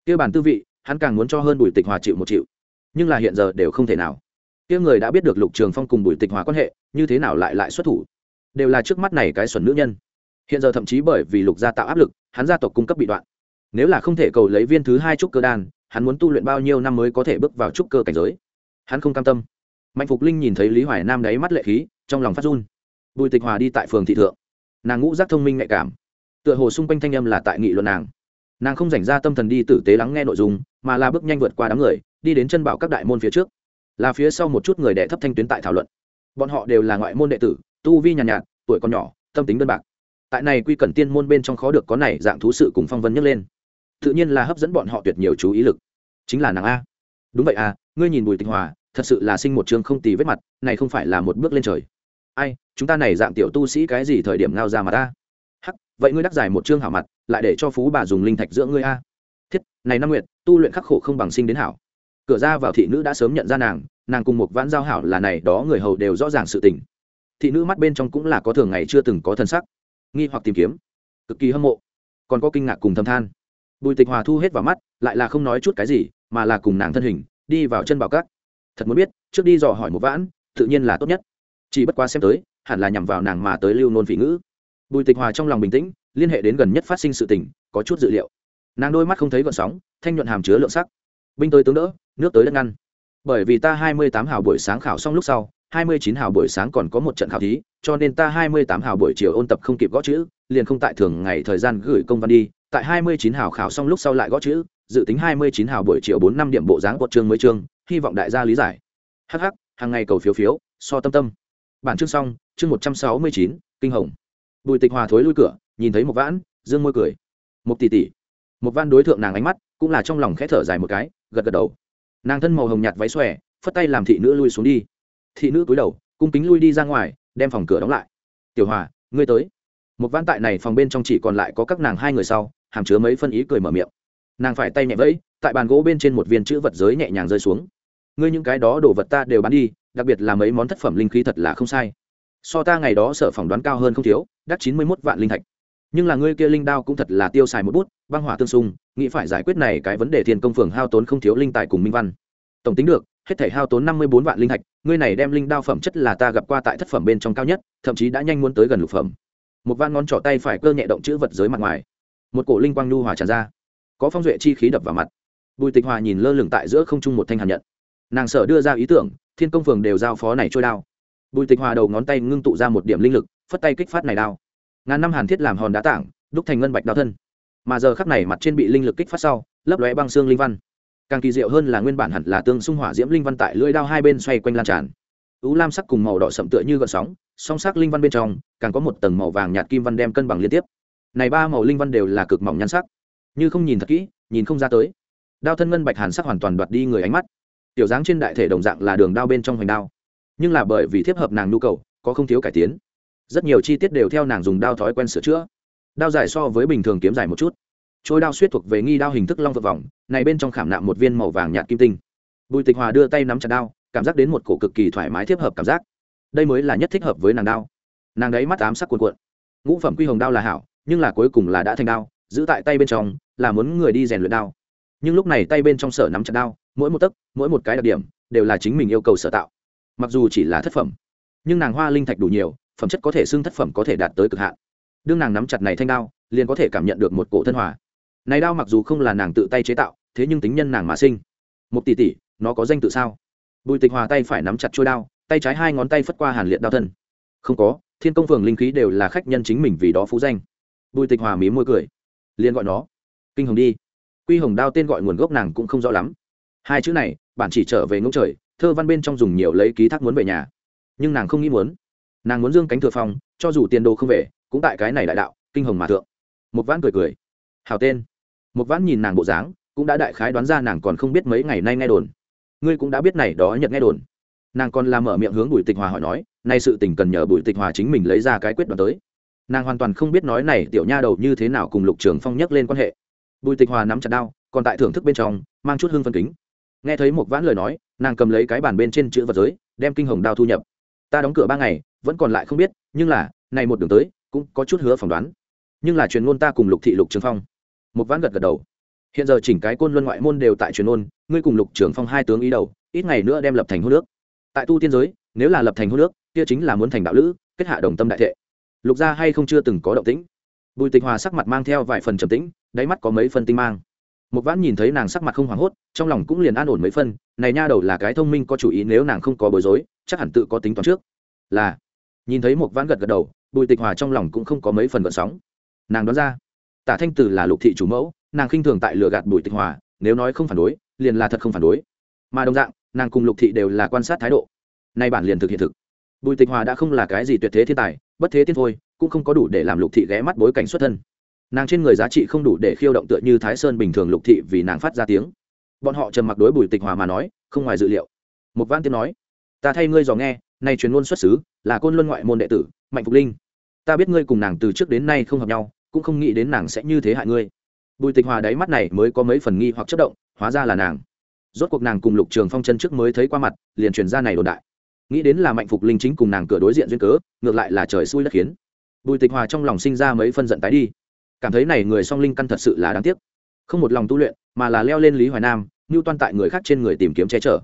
Speaker 1: Kia bản tư vị, hắn càng muốn cho hơn bùi tịch hòa chịu một chịu. Nhưng là hiện giờ đều không thể nào. Kia người đã biết được lục trường phong cùng bùi tịch hòa quan hệ, như thế nào lại lại xuất thủ? Đều là trước mắt này cái xuẩn nữ nhân. Hiện giờ thậm chí bởi vì lục gia tạo áp lực, hắn gia tộc cung cấp bị đoạn. Nếu là không thể cầu lấy viên thứ hai trúc cơ đan, hắn muốn tu luyện bao nhiêu năm mới có thể bước vào trúc cơ cảnh giới? Hắn không cam tâm. Mạnh phục linh nhìn thấy lý hoài nam đáy mắt lệ khí, trong lòng phát run bùi tịch hòa đi tại phường thị thượng. Nàng ngũ giác thông minh nhạy cảm. Tựa hồ xung quanh thanh âm là tại nghị luận nàng. Nàng không dành ra tâm thần đi tử tế lắng nghe nội dung mà là bước nhanh vượt qua đám người đi đến chân bảo các đại môn phía trước. Là phía sau một chút người đệ thấp thanh tuyến tại thảo luận. Bọn họ đều là ngoại môn đệ tử tu vi nhàn nhạt, nhạt tuổi còn nhỏ tâm tính đơn bạc. Tại này quy cẩn tiên môn bên trong khó được có này dạng thú sự cùng phong vân nhấc lên. Tự nhiên là hấp dẫn bọn họ tuyệt nhiều chú ý lực. Chính là nàng a. Đúng vậy à ngươi nhìn bùi tịch hòa thật sự là sinh một trường không tì vết mặt này không phải là một bước lên trời ai, chúng ta này dạng tiểu tu sĩ cái gì thời điểm ngao ra mà ta? Hắc, vậy ngươi đắc giải một chương hảo mặt, lại để cho phú bà dùng linh thạch giữa ngươi a. Thiết, này năm nguyện tu luyện khắc khổ không bằng sinh đến hảo. Cửa ra vào thị nữ đã sớm nhận ra nàng nàng cùng một vãn giao hảo là này, đó người hầu đều rõ ràng sự tình. Thị nữ mắt bên trong cũng là có thường ngày chưa từng có thân sắc. Nghi hoặc tìm kiếm. Cực kỳ hâm mộ. Còn có kinh ngạc cùng thâm than. Bùi tịch hòa thu hết vào mắt, lại là không nói chút cái gì, mà là cùng nàng thân hình, đi vào chân bảo cát. Thật muốn biết, trước đi dò hỏi một vãn, tự nhiên là tốt nhất chỉ bất quá xem tới, hẳn là nhằm vào nàng mà tới lưu nôn vị ngữ. Bùi tịch hòa trong lòng bình tĩnh, liên hệ đến gần nhất phát sinh sự tình, có chút dự liệu. Nàng đôi mắt không thấy gọn sóng, thanh nhuận hàm chứa lượng sắc. Binh tới tướng đỡ, nước tới đất ngăn. Bởi vì ta hai mươi tám hào buổi sáng khảo xong lúc sau, hai mươi chín hào buổi sáng còn có một trận khảo thí, cho nên ta hai mươi tám hào buổi chiều ôn tập không kịp gõ chữ, liền không tại thường ngày thời gian gửi công văn đi. Tại hai mươi chín hào khảo xong lúc sau lại gõ chữ, dự tính hai mươi chín hào buổi chiều bốn năm điểm bộ dáng một chương mới chương, hy vọng đại gia lý giải. Hh hàng ngày cầu phiếu phiếu, so tâm tâm bản chương xong, chương một trăm sáu mươi chín, kinh hồng. Bùi tịch hòa thối lui cửa, nhìn thấy một vãn, dương môi cười. Một tỷ tỷ. Một van đối tượng nàng ánh mắt, cũng là trong lòng khẽ thở dài một cái, gật gật đầu. Nàng thân màu hồng nhạt váy xòe, phất tay làm thị nữ lui xuống đi. Thị nữ cúi đầu, cung kính lui đi ra ngoài, đem phòng cửa đóng lại. Tiểu hòa, ngươi tới. Một van tại này phòng bên trong chỉ còn lại có các nàng hai người sau, hàm chứa mấy phân ý cười mở miệng. Nàng phải tay nhẹ vẫy, tại bàn gỗ bên trên một viên chữ vật giới nhẹ nhàng rơi xuống. Ngươi những cái đó đồ vật ta đều bán đi đặc biệt là mấy món thất phẩm linh khí thật là không sai. So ta ngày đó sợ phỏng đoán cao hơn không thiếu đắt chín mươi mốt vạn linh thạch. Nhưng là ngươi kia linh đao cũng thật là tiêu xài một bút, băng hỏa tương xung, nghĩ phải giải quyết này cái vấn đề thiên công phường hao tốn không thiếu linh tài cùng minh văn. Tổng tính được, hết thể hao tốn năm mươi bốn vạn linh thạch, ngươi này đem linh đao phẩm chất là ta gặp qua tại thất phẩm bên trong cao nhất, thậm chí đã nhanh muốn tới gần lục phẩm. Một van ngón trỏ tay phải cơ nhẹ động chữ vật dưới mặt ngoài. Một cổ linh quang nhu hòa tràn ra. Có phong duệ chi khí đập vào mặt. Bùi tịch hòa nhìn lơ lửng tại giữa không trung một thanh hàn nhận nàng sở đưa ra ý tưởng, thiên công phường đều giao phó này trôi đao. Bùi tịch hòa đầu ngón tay ngưng tụ ra một điểm linh lực, phất tay kích phát này đao. Ngàn năm hàn thiết làm hòn đá tảng, đúc thành ngân bạch đao thân. Mà giờ khắc này mặt trên bị linh lực kích phát sau, lấp lóe băng xương linh văn. Càng kỳ diệu hơn là nguyên bản hẳn là tương xung hỏa diễm linh văn tại lưỡi đao hai bên xoay quanh lan tràn. Ú lam sắc cùng màu đỏ sậm tựa như gợn sóng, song sắc linh văn bên trong, càng có một tầng màu vàng nhạt kim văn đem cân bằng liên tiếp. Này ba màu linh văn đều là cực mỏng nhan sắc. Như không nhìn thật kỹ, nhìn không ra tới. Đao thân ngân bạch hàn sắc hoàn toàn đoạt đi người ánh mắt tiểu dáng trên đại thể đồng dạng là đường đao bên trong hoành đao, nhưng là bởi vì thiếp hợp nàng nhu cầu, có không thiếu cải tiến. Rất nhiều chi tiết đều theo nàng dùng đao thói quen sửa chữa. Đao dài so với bình thường kiếm dài một chút. Trôi đao suýt thuộc về nghi đao hình thức long vượt vòng, này bên trong khảm nạm một viên màu vàng nhạt kim tinh. Bùi tịch hòa đưa tay nắm chặt đao, cảm giác đến một cổ cực kỳ thoải mái tiếp hợp cảm giác. Đây mới là nhất thích hợp với nàng đao. Nàng đấy mắt ám sắc cuồn cuộn. Ngũ phẩm quy hồng đao là hảo, nhưng là cuối cùng là đã thành đao, giữ tại tay bên trong, là muốn người đi rèn luyện đao. Nhưng lúc này tay bên trong sở nắm chặt đao mỗi một tấc, mỗi một cái đặc điểm đều là chính mình yêu cầu sở tạo. Mặc dù chỉ là thất phẩm, nhưng nàng hoa linh thạch đủ nhiều, phẩm chất có thể xưng thất phẩm có thể đạt tới cực hạn. Đương nàng nắm chặt này thanh đao, liền có thể cảm nhận được một cổ thân hòa. Này đao mặc dù không là nàng tự tay chế tạo, thế nhưng tính nhân nàng mà sinh. Một tỷ tỷ, nó có danh tự sao? Bùi tịch hòa tay phải nắm chặt trôi đao, tay trái hai ngón tay phất qua hàn liệt đao thân. Không có, thiên công phường linh khí đều là khách nhân chính mình vì đó phú danh. Bùi tịch hòa mí môi cười, liền gọi nó, kinh hồng đi. Quy hồng đao tên gọi nguồn gốc nàng cũng không rõ lắm hai chữ này bản chỉ trở về ngỗng trời, thơ văn bên trong dùng nhiều lấy ký thác muốn về nhà. Nhưng nàng không nghĩ muốn. Nàng muốn dương cánh thừa phong, cho dù tiền đồ không về, cũng tại cái này đại đạo, kinh hồng mà thượng. Một vãn cười cười. Hào tên. Một vãn nhìn nàng bộ dáng, cũng đã đại khái đoán ra nàng còn không biết mấy ngày nay nghe đồn. Ngươi cũng đã biết này đó nhận nghe đồn. Nàng còn làm mở miệng hướng bùi tịch hòa hỏi nói, nay sự tình cần nhờ bùi tịch hòa chính mình lấy ra cái quyết đoán tới. Nàng hoàn toàn không biết nói này tiểu nha đầu như thế nào cùng lục trường phong nhắc lên quan hệ. Bùi tịch hòa nắm chặt đao, còn tại thưởng thức bên trong, mang chút hương phân kính nghe thấy một vãn lời nói, nàng cầm lấy cái bàn bên trên chữ vật giới, đem kinh hồng đao thu nhập. Ta đóng cửa ba ngày, vẫn còn lại không biết, nhưng là, này một đường tới, cũng có chút hứa phỏng đoán. Nhưng là truyền ngôn ta cùng lục thị lục trường phong. Một vãn gật gật đầu. Hiện giờ chỉnh cái côn luân ngoại môn đều tại truyền ngôn, ngươi cùng lục trường phong hai tướng ý đầu, ít ngày nữa đem lập thành hô nước tại tu tiên giới, nếu là lập thành hô nước kia chính là muốn thành đạo lữ, kết hạ đồng tâm đại thệ. Lục gia hay không chưa từng có động tĩnh. Bùi tịch hòa sắc mặt mang theo vài phần trầm tĩnh, đáy mắt có mấy phần tinh mang một vãn nhìn thấy nàng sắc mặt không hoảng hốt, trong lòng cũng liền an ổn mấy phân, này nha đầu là cái thông minh có chủ ý, nếu nàng không có bối rối, chắc hẳn tự có tính toán trước. Là, nhìn thấy một vãn gật gật đầu, bùi tịch hòa trong lòng cũng không có mấy phần gợn sóng. Nàng đoán ra, tả thanh tử là lục thị chủ mẫu, nàng khinh thường tại lừa gạt bùi tịch hòa, nếu nói không phản đối, liền là thật không phản đối. Mà đồng dạng, nàng cùng lục thị đều là quan sát thái độ. Nay bản liền thực hiện thực. Bùi tịch hòa đã không là cái gì tuyệt thế thiên tài, bất thế tiên thôi, cũng không có đủ để làm lục thị ghé mắt bối cảnh xuất thân nàng trên người giá trị không đủ để khiêu động tựa như thái sơn bình thường lục thị vì nàng phát ra tiếng. Bọn họ trầm mặc đối bùi tịch hòa mà nói, không ngoài dự liệu. Một văn tiên nói, ta thay ngươi dò nghe, nay truyền ngôn xuất xứ là côn luân ngoại môn đệ tử, mạnh phục linh. Ta biết ngươi cùng nàng từ trước đến nay không hợp nhau, cũng không nghĩ đến nàng sẽ như thế hại ngươi. Bùi tịch hòa đáy mắt này mới có mấy phần nghi hoặc chất động, hóa ra là nàng. Rốt cuộc nàng cùng lục trường phong chân trước mới thấy qua mặt, liền truyền ra này đồn đại. Nghĩ đến là mạnh phục linh chính cùng nàng cửa đối diện duyên cớ, ngược lại là trời xui đất khiến. Bùi tịch hòa trong lòng sinh ra mấy phân giận tái đi cảm thấy này người song linh căn thật sự là đáng tiếc. Không một lòng tu luyện, mà là leo lên lý hoài nam ngưu toan tại người khác trên người tìm kiếm che chở.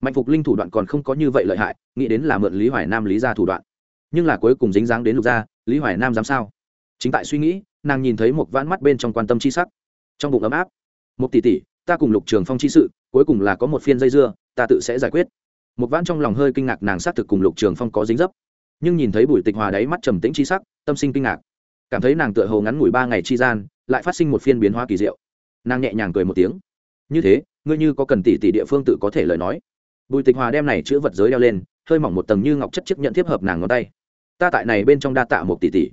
Speaker 1: Mạnh phục linh thủ đoạn còn không có như vậy lợi hại, nghĩ đến là mượn lý hoài nam lý ra thủ đoạn. Nhưng là cuối cùng dính dáng đến lục gia, lý hoài nam dám sao? Chính tại suy nghĩ, nàng nhìn thấy một vãn mắt bên trong quan tâm c h i sắc. Trong bụng ấm áp một tỷ tỷ, ta cùng lục trường phong chi sự, cuối cùng là có một phiên dây dưa, ta tự sẽ giải quyết. Một vãn trong lòng hơi kinh ngạc nàng xác thực cùng lục trường phong có dính dấp. Nhưng nhìn thấy bùi tịch hòa đáy mắt trầm tĩnh chi sắc, tâm sinh kinh ngạc cảm thấy nàng tựa hồ ngắn ngủi ba ngày chi gian, lại phát sinh một phiên biến hóa kỳ diệu. Nàng nhẹ nhàng cười một tiếng. Như thế, ngươi như có cần tỷ tỷ địa phương tự có thể lời nói. Bùi tịch hòa đem này chữ vật giới đeo lên, hơi mỏng một tầng như ngọc chất chiếc nhận tiếp hợp nàng ngón tay. Ta tại này bên trong đa tạ một tỷ tỷ.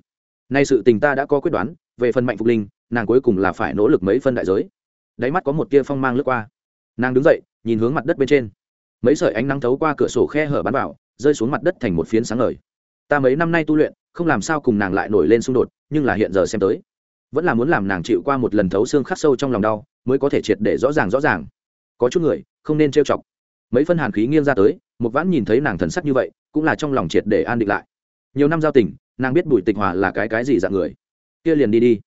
Speaker 1: Nay sự tình ta đã có quyết đoán, về phần mạnh phục linh, nàng cuối cùng là phải nỗ lực mấy phân đại giới. Đáy mắt có một tia phong mang lướt qua. Nàng đứng dậy, nhìn hướng mặt đất bên trên. Mấy sợi ánh nắng thấu qua cửa sổ khe hở bắn vào, rơi xuống mặt đất thành một phiến sáng ngời. Ta mấy năm nay tu luyện không làm sao cùng nàng lại nổi lên xung đột, nhưng là hiện giờ xem tới, vẫn là muốn làm nàng chịu qua một lần thấu xương khắc sâu trong lòng đau, mới có thể triệt để rõ ràng rõ ràng. Có chút người, không nên trêu chọc. Mấy phân hàn khí nghiêng ra tới một vãn nhìn thấy nàng thần sắc như vậy, cũng là trong lòng triệt để an định lại. Nhiều năm giao tình, nàng biết bùi tịch hòa là cái cái gì dạng người. Kia liền đi đi.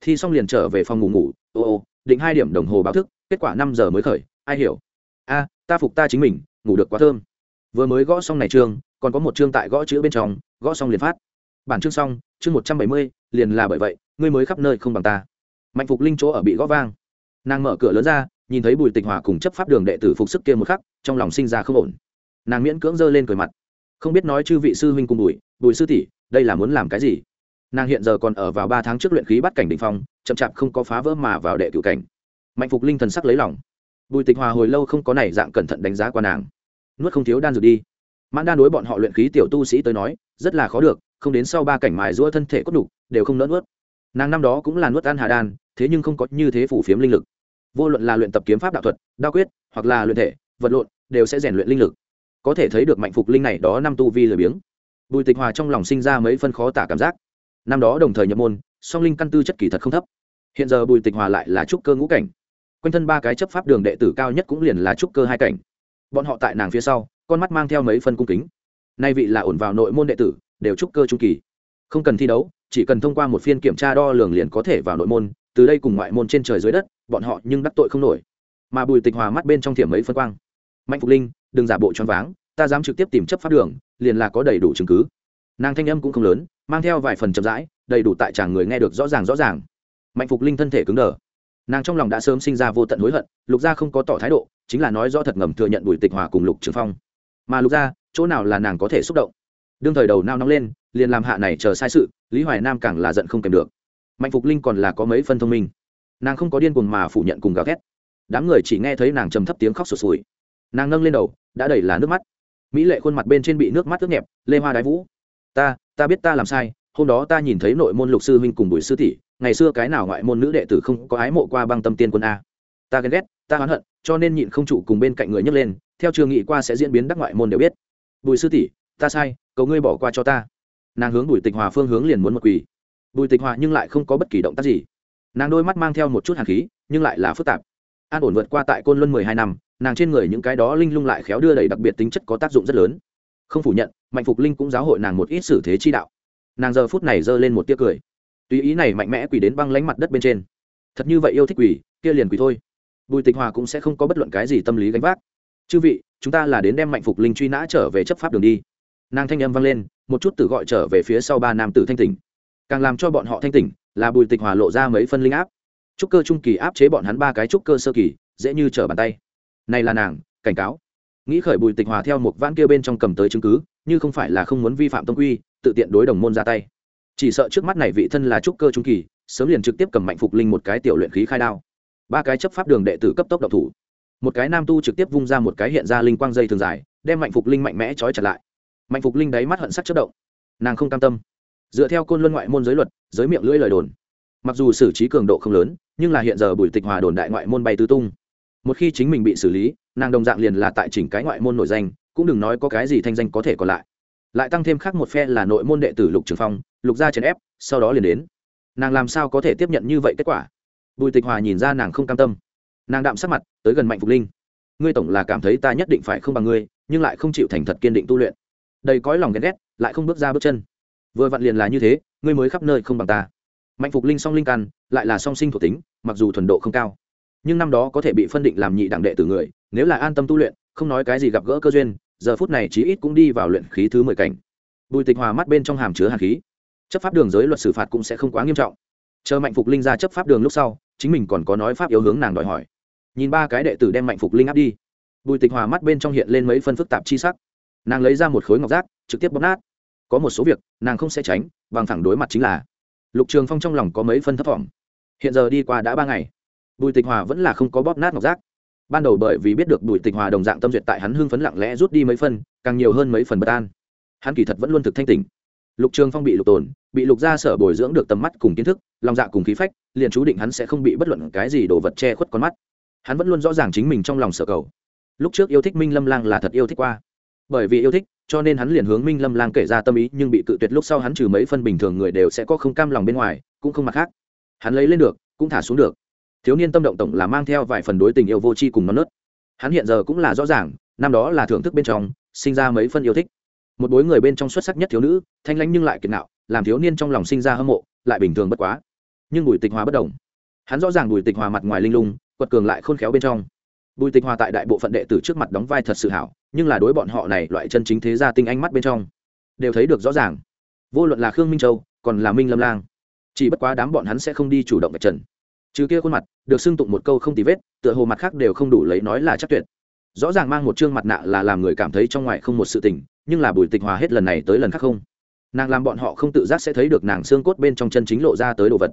Speaker 1: Thi xong liền trở về phòng ngủ ngủ, ô ô, định hai điểm đồng hồ báo thức, kết quả năm giờ mới khởi, ai hiểu? A, ta phục ta chính mình, ngủ được quá thơm. Vừa mới gõ xong này chương còn có một chương tại gõ chữ bên trong, gõ xong liền phát bản chương xong, chương một trăm bảy mươi, liền là bởi vậy, ngươi mới khắp nơi không bằng ta. Mạnh phục linh chỗ ở bị gõ vang. Nàng mở cửa lớn ra, nhìn thấy bùi tịch hòa cùng chấp pháp đường đệ tử phục sức kia một khắc, trong lòng sinh ra không ổn. Nàng miễn cưỡng giơ lên cười mặt. Không biết nói chư vị sư huynh cùng bùi bùi sư tỷ, đây là muốn làm cái gì? Nàng hiện giờ còn ở vào ba tháng trước luyện khí bắt cảnh đ ỉ n h phong, chậm chạp không có phá vỡ mà vào đệ cựu cảnh. Mạnh phục linh thần sắc lấy lòng. Bùi tịch hòa hồi lâu không có này dạng cẩn thận đánh giá qua nàng. Nuốt không thiếu đan dược đi. Mãn đan đối bọn họ luyện khí tiểu tu sĩ tới nói, rất là khó được không đến sau ba cảnh mài giũa thân thể cốt đục đều không nỡ nuốt. Nàng năm đó cũng là nuốt ăn hà đan, thế nhưng không có như thế phủ phiếm linh lực. Vô luận là luyện tập kiếm pháp đạo thuật, đao quyết, hoặc là luyện thể, vật lộn, đều sẽ rèn luyện linh lực. Có thể thấy được mạnh phục linh này đó năm tu vi lười biếng. Bùi tịch hòa trong lòng sinh ra mấy phân khó tả cảm giác. Năm đó đồng thời nhập môn, song linh căn tư chất kỳ thật không thấp. Hiện giờ bùi tịch hòa lại là trúc cơ ngũ cảnh. Quanh thân ba cái chấp pháp đường đệ tử cao nhất cũng liền là trúc cơ hai cảnh. Bọn họ tại nàng phía sau, con mắt mang theo mấy phân cung kính. Nay vị là ổn vào nội môn đệ tử đều trúc cơ trung kỳ. Không cần thi đấu, chỉ cần thông qua một phiên kiểm tra đo lường liền có thể vào nội môn, từ đây cùng ngoại môn trên trời dưới đất, bọn họ nhưng đắc tội không nổi. Mà bùi tịch hòa mắt bên trong thiểm mấy phân quang. Mạnh phục linh, đừng giả bộ choáng váng, ta dám trực tiếp tìm chấp pháp đường, liền là có đầy đủ chứng cứ. Nàng thanh âm cũng không lớn, mang theo vài phần chậm rãi, đầy đủ tại chàng người nghe được rõ ràng rõ ràng. Mạnh phục linh thân thể cứng đờ. Nàng trong lòng đã sớm sinh ra vô tận hối hận, lục gia không có tỏ thái độ, chính là nói rõ thật ngầm thừa nhận bùi tịch hòa cùng lục trường phong. Mà lục gia, chỗ nào là nàng có thể xúc động? Đương thời đầu nao nóng lên, liền làm hạ này chờ sai sự, lý hoài nam càng là giận không kèm được. Mạnh phục linh còn là có mấy phân thông minh. Nàng không có điên cuồng mà phủ nhận cùng gào thét. Đám người chỉ nghe thấy nàng trầm thấp tiếng khóc sụt sùi. Nàng nâng lên đầu, đã đầy là nước mắt. Mỹ lệ khuôn mặt bên trên bị nước mắt ướt nhẹp, lê hoa đái vũ. Ta ta biết ta làm sai, hôm đó ta nhìn thấy nội môn lục sư huynh cùng bùi sư tỷ, ngày xưa cái nào ngoại môn nữ đệ tử không có ái mộ qua băng tâm tiên quân a. Ta ghen ghét, ta oán hận, cho nên nhịn không trụ cùng bên cạnh người nhấc lên, theo trường nghị qua sẽ diễn biến đắc ngoại môn đều biết. Bùi sư tỷ, ta sai cầu ngươi bỏ qua cho ta. Nàng hướng bùi tịch hòa phương hướng liền muốn một quỳ. Bùi tịch hòa nhưng lại không có bất kỳ động tác gì. Nàng đôi mắt mang theo một chút hàn khí, nhưng lại là phức tạp. An ổn vượt qua tại côn luân mười hai năm, nàng trên người những cái đó linh lung lại khéo đưa đầy đặc biệt tính chất có tác dụng rất lớn. Không phủ nhận, mạnh phục linh cũng giáo hội nàng một ít xử thế chi đạo. Nàng giờ phút này giơ lên một tia cười. Tùy ý này mạnh mẽ quỳ đến băng lánh mặt đất bên trên. Thật như vậy yêu thích quỳ, kia liền quỳ thôi. Bùi tịch hòa cũng sẽ không có bất luận cái gì tâm lý gánh vác. Chư vị, chúng ta là đến đem mạnh phục linh truy nã trở về chấp pháp đường đi nàng thanh âm vang lên, một chút tự gọi trở về phía sau ba nam tử thanh tỉnh. Càng làm cho bọn họ thanh tỉnh là bùi tịch hòa lộ ra mấy phân linh áp. Trúc cơ trung kỳ áp chế bọn hắn ba cái trúc cơ sơ kỳ, dễ như trở bàn tay. Này là nàng, cảnh cáo. Nghĩ khởi bùi tịch hòa theo một vãn kia bên trong cầm tới chứng cứ, như không phải là không muốn vi phạm tông quy, tự tiện đối đồng môn ra tay. Chỉ sợ trước mắt này vị thân là trúc cơ trung kỳ, sớm liền trực tiếp cầm mạnh phục linh một cái tiểu luyện khí khai đao. Ba cái chấp pháp đường đệ tử cấp tốc độc thủ. Một cái nam tu trực tiếp vung ra một cái hiện ra linh quang dây thường dài, đem mạnh phục linh mạnh mẽ trói chặt lại mạnh phục linh đáy mắt hận sắc chất động. Nàng không cam tâm. Dựa theo côn luân ngoại môn giới luật, giới miệng lưỡi lời đồn. Mặc dù xử trí cường độ không lớn, nhưng là hiện giờ bùi tịch hòa đồn đại ngoại môn bay tứ tung. Một khi chính mình bị xử lý, nàng đồng dạng liền là tại chỉnh cái ngoại môn nổi danh, cũng đừng nói có cái gì thanh danh có thể còn lại. Lại tăng thêm khác một phe là nội môn đệ tử lục trường phong, lục gia chèn ép, sau đó liền đến. Nàng làm sao có thể tiếp nhận như vậy kết quả? Bùi tịch hòa nhìn ra nàng không cam tâm. Nàng đạm sắc mặt, tới gần mạnh phục linh. Ngươi tổng là cảm thấy ta nhất định phải không bằng ngươi, nhưng lại không chịu thành thật kiên định tu luyện đầy cõi lòng ghen ghét, lại không bước ra bước chân. Vừa vặn liền là như thế, ngươi mới khắp nơi không bằng ta. Mạnh phục linh song linh căn, lại là song sinh thuộc tính, mặc dù thuần độ không cao. Nhưng năm đó có thể bị phân định làm nhị đẳng đệ tử người, nếu là an tâm tu luyện, không nói cái gì gặp gỡ cơ duyên, giờ phút này chí ít cũng đi vào luyện khí thứ mười cảnh. Bùi tịch hòa mắt bên trong hàm chứa hàn khí. Chấp pháp đường giới luật xử phạt cũng sẽ không quá nghiêm trọng. Chờ mạnh phục linh ra chấp pháp đường lúc sau, chính mình còn có nói pháp yếu hướng nàng đòi hỏi. Nhìn ba cái đệ tử đem mạnh phục linh áp đi. Bùi tịch hòa mắt bên trong hiện lên mấy phân phức tạp chi sắc nàng lấy ra một khối ngọc rác, trực tiếp bóp nát. Có một số việc, nàng không sẽ tránh, bằng thẳng đối mặt chính là. Lục trường phong trong lòng có mấy phân thấp t hiện giờ đi qua đã ba ngày. Bùi tịch hòa vẫn là không có bóp nát ngọc rác. Ban đầu bởi vì biết được bùi tịch hòa đồng dạng tâm duyệt tại hắn hưng phấn lặng lẽ rút đi mấy phân, càng nhiều hơn mấy phần bất an. Hắn kỳ thật vẫn luôn thực thanh tình lục trường phong bị lục tồn bị lục gia sở bồi dưỡng được tầm mắt cùng kiến thức, lòng dạ cùng khí phách, liền chú định hắn sẽ không bị bất luận cái gì đồ vật che khuất con mắt. Hắn vẫn luôn rõ ràng chính mình trong lòng sở cầu. Lúc trước yêu thích minh lâm lang là thật yêu thích qua bởi vì yêu thích, cho nên hắn liền hướng minh lâm lang kể ra tâm ý, nhưng bị cự tuyệt lúc sau hắn trừ mấy phân bình thường người đều sẽ có không cam lòng bên ngoài, cũng không mặt khác. Hắn lấy lên được, cũng thả xuống được. Thiếu niên tâm động tổng là mang theo vài phần đối tình yêu vô tri cùng non nớt. Hắn hiện giờ cũng là rõ ràng, năm đó là thưởng thức bên trong, sinh ra mấy phân yêu thích. Một bối người bên trong xuất sắc nhất thiếu nữ, thanh lãnh nhưng lại kiệt nạo, làm thiếu niên trong lòng sinh ra hâm mộ, lại bình thường bất quá. Nhưng bùi tịch hòa bất đồng. Hắn rõ ràng bùi tịch hòa mặt ngoài linh lung, quật cường lại khôn khéo bên trong bùi tịch hòa tại đại bộ phận đệ tử trước mặt đóng vai thật sự hảo, nhưng là đối bọn họ này loại chân chính thế gia tinh ánh mắt bên trong, đều thấy được rõ ràng. Vô luận là khương minh châu, còn là minh lâm lang, chỉ bất quá đám bọn hắn sẽ không đi chủ động vạch trần. Trừ kia khuôn mặt, được xưng tụng một câu không tì vết, tựa hồ mặt khác đều không đủ lấy nói là chắc tuyệt. Rõ ràng mang một chương mặt nạ là làm người cảm thấy trong ngoài không một sự tình, nhưng là bùi tịch hòa hết lần này tới lần khác không. Nàng làm bọn họ không tự giác sẽ thấy được nàng xương cốt bên trong chân chính lộ ra tới đồ vật.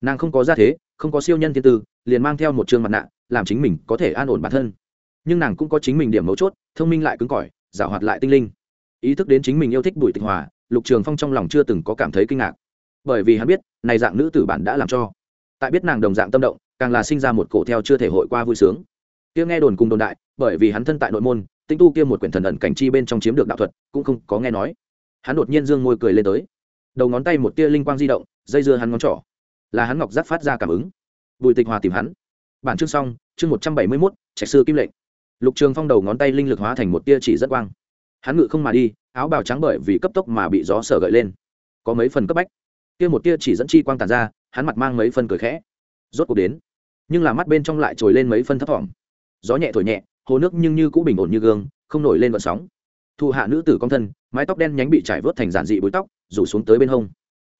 Speaker 1: Nàng không có gia thế, không có siêu nhân thiên tư, liền mang theo một chương mặt nạ làm chính mình có thể an ổn bản thân. Nhưng nàng cũng có chính mình điểm mấu chốt, thông minh lại cứng cỏi giả hoạt lại tinh linh. Ý thức đến chính mình yêu thích bùi tịch hòa, lục trường phong trong lòng chưa từng có cảm thấy kinh ngạc. Bởi vì hắn biết, này dạng nữ tử bản đã làm cho. Tại biết nàng đồng dạng tâm động, càng là sinh ra một cổ theo chưa thể hội qua vui sướng. Kia nghe đồn cùng đồn đại, bởi vì hắn thân tại nội môn, tinh tu kia một quyển thần ẩn cảnh chi bên trong chiếm được đạo thuật, cũng không có nghe nói. Hắn đột nhiên dương môi cười lên tới. Đầu ngón tay một tia linh quang di động, dây dưa hắn ngón trỏ. Là hắn ngọc giác phát ra cảm ứng. Bùi tịch hòa tìm hắn bản chương xong, chương một trăm bảy mươi mốt, trạch sư kim lệnh. Lục trường phong đầu ngón tay linh lực hóa thành một tia chỉ rất quang. Hắn ngự không mà đi, áo bào trắng bởi vì cấp tốc mà bị gió sở gợi lên. Có mấy phần cấp bách. Kia một tia chỉ dẫn chi quang tàn ra, hắn mặt mang mấy phân cười khẽ. Rốt cuộc đến. Nhưng là mắt bên trong lại trồi lên mấy phân thấp thỏm. Gió nhẹ thổi nhẹ, hồ nước nhưng như cũng bình ổn như gương, không nổi lên vận sóng. Thụ hạ nữ tử công thân, mái tóc đen nhánh bị trải vớt thành giản dị bụi tóc, rủ xuống tới bên hông.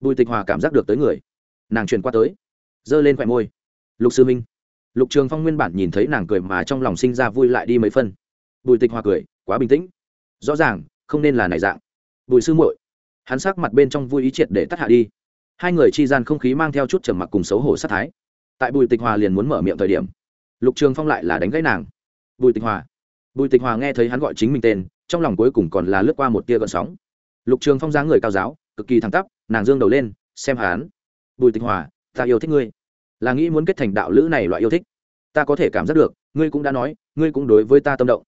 Speaker 1: Bùi tịch hòa cảm giác được tới người. Nàng truyền qua tới. Giơ lên khỏe môi. Lục sư minh lục trường phong nguyên bản nhìn thấy nàng cười mà trong lòng sinh ra vui lại đi mấy phân. Bùi tịch hòa cười, quá bình tĩnh. Rõ ràng, không nên là này dạng. Bùi sư muội, hắn sắc mặt bên trong vui ý triệt để tắt hạ đi. Hai người chi gian không khí mang theo chút trầm mặc cùng xấu hổ sát thái. Tại bùi tịch hòa liền muốn mở miệng thời điểm, lục trường phong lại là đánh gãy nàng. Bùi tịch hòa, bùi tịch hòa nghe thấy hắn gọi chính mình tên, trong lòng cuối cùng còn là lướt qua một tia gợn sóng. Lục trường phong dáng người cao giáo, cực kỳ thẳng tắp, nàng dương đầu lên, xem hắn. Bùi tịch hòa, ta yêu thích ngươi là nghĩ muốn kết thành đạo lữ này loại yêu thích. Ta có thể cảm giác được, ngươi cũng đã nói, ngươi cũng đối với ta tâm động.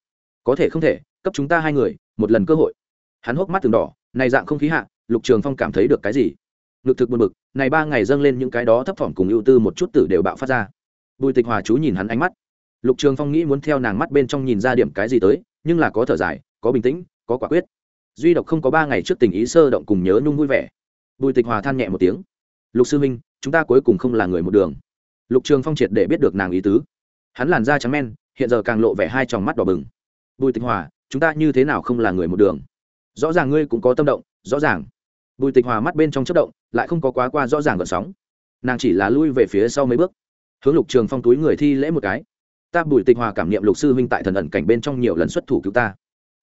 Speaker 1: Có thể không thể, cấp chúng ta hai người một lần cơ hội. Hắn hốc mắt từng đỏ, này dạng không khí hạ, lục trường phong cảm thấy được cái gì? Ngực thực buồn bực, này ba ngày dâng lên những cái đó thấp thỏm cùng ưu tư một chút tử đều bạo phát ra. Bùi tịch hòa chú nhìn hắn ánh mắt. Lục trường phong nghĩ muốn theo nàng mắt bên trong nhìn ra điểm cái gì tới, nhưng là có thở dài, có bình tĩnh, có quả quyết. Duy độc không có ba ngày trước tình ý sơ động cùng nhớ nhung vui vẻ. Bùi tịch hòa than nhẹ một tiếng. Lục sư minh chúng ta cuối cùng không là người một đường. Lục trường phong triệt để biết được nàng ý tứ. Hắn làn da trắng men, hiện giờ càng lộ vẻ hai tròng mắt đỏ bừng. Bùi tịch hòa, chúng ta như thế nào không là người một đường? Rõ ràng ngươi cũng có tâm động, rõ ràng. Bùi tịch hòa mắt bên trong chất động, lại không có quá qua rõ ràng gợn sóng. Nàng chỉ là lui về phía sau mấy bước. Hướng lục trường phong túi người thi lễ một cái. Ta, bùi tịch hòa cảm nghiệm lục sư huynh tại thần ẩn cảnh bên trong nhiều lần xuất thủ cứu ta.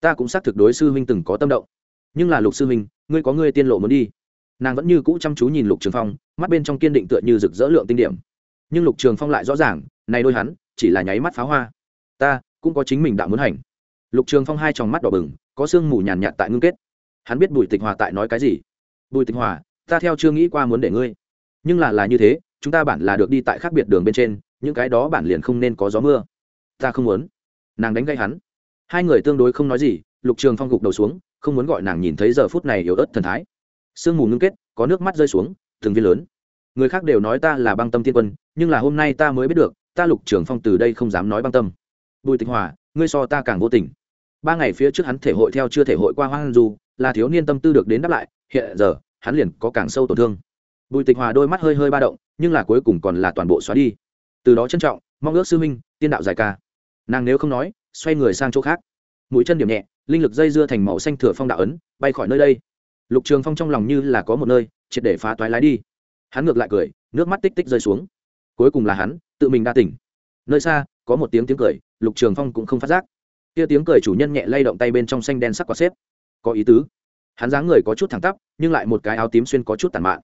Speaker 1: Ta cũng xác thực đối sư huynh từng có tâm động. Nhưng là lục sư huynh, ngươi có ngươi tiên lộ muốn đi nàng vẫn như cũ chăm chú nhìn lục trường phong, mắt bên trong kiên định tựa như rực rỡ lượng tinh điểm. Nhưng lục trường phong lại rõ ràng, này đôi hắn, chỉ là nháy mắt pháo hoa. Ta, cũng có chính mình đạo muốn hành. Lục trường phong hai tròng mắt đỏ bừng, có sương mù nhàn nhạt tại ngưng kết. Hắn biết bùi tịch hòa tại nói cái gì. Bùi tịch hòa, ta theo chưa nghĩ qua muốn để ngươi. Nhưng là là như thế, chúng ta bản là được đi tại khác biệt đường bên trên, những cái đó bản liền không nên có gió mưa. Ta không muốn. Nàng đánh gây hắn. Hai người tương đối không nói gì, lục trường phong gục đầu xuống, không muốn gọi nàng nhìn thấy giờ phút này yếu ớt thần thái sương mù ngưng kết, có nước mắt rơi xuống, từng viên lớn. Người khác đều nói ta là băng tâm tiên quân, nhưng là hôm nay ta mới biết được, ta lục trường phong từ đây không dám nói băng tâm. Bùi tịch hòa, ngươi so ta càng vô tình. Ba ngày phía trước hắn thể hội theo chưa thể hội qua hoang du, là thiếu niên tâm tư được đến đáp lại, hiện giờ, hắn liền có càng sâu tổn thương. Bùi tịch hòa đôi mắt hơi hơi ba động, nhưng là cuối cùng còn là toàn bộ xóa đi. Từ đó trân trọng, mong ước sư huynh, tiên đạo dài ca. Nàng nếu không nói, xoay người sang chỗ khác. Mũi chân điểm nhẹ, linh lực dây dưa thành màu xanh thừa phong đạo ấn, bay khỏi nơi đây lục trường phong trong lòng như là có một nơi, triệt để phá toái lái đi. Hắn ngược lại cười, nước mắt tích tích rơi xuống. Cuối cùng là hắn, tự mình đa tỉnh. Nơi xa, có một tiếng tiếng cười, lục trường phong cũng không phát giác. Kia tiếng cười chủ nhân nhẹ lay động tay bên trong xanh đen sắc quạt xếp. Có ý tứ. Hắn dáng người có chút thẳng tắp, nhưng lại một cái áo tím xuyên có chút tàn mạn.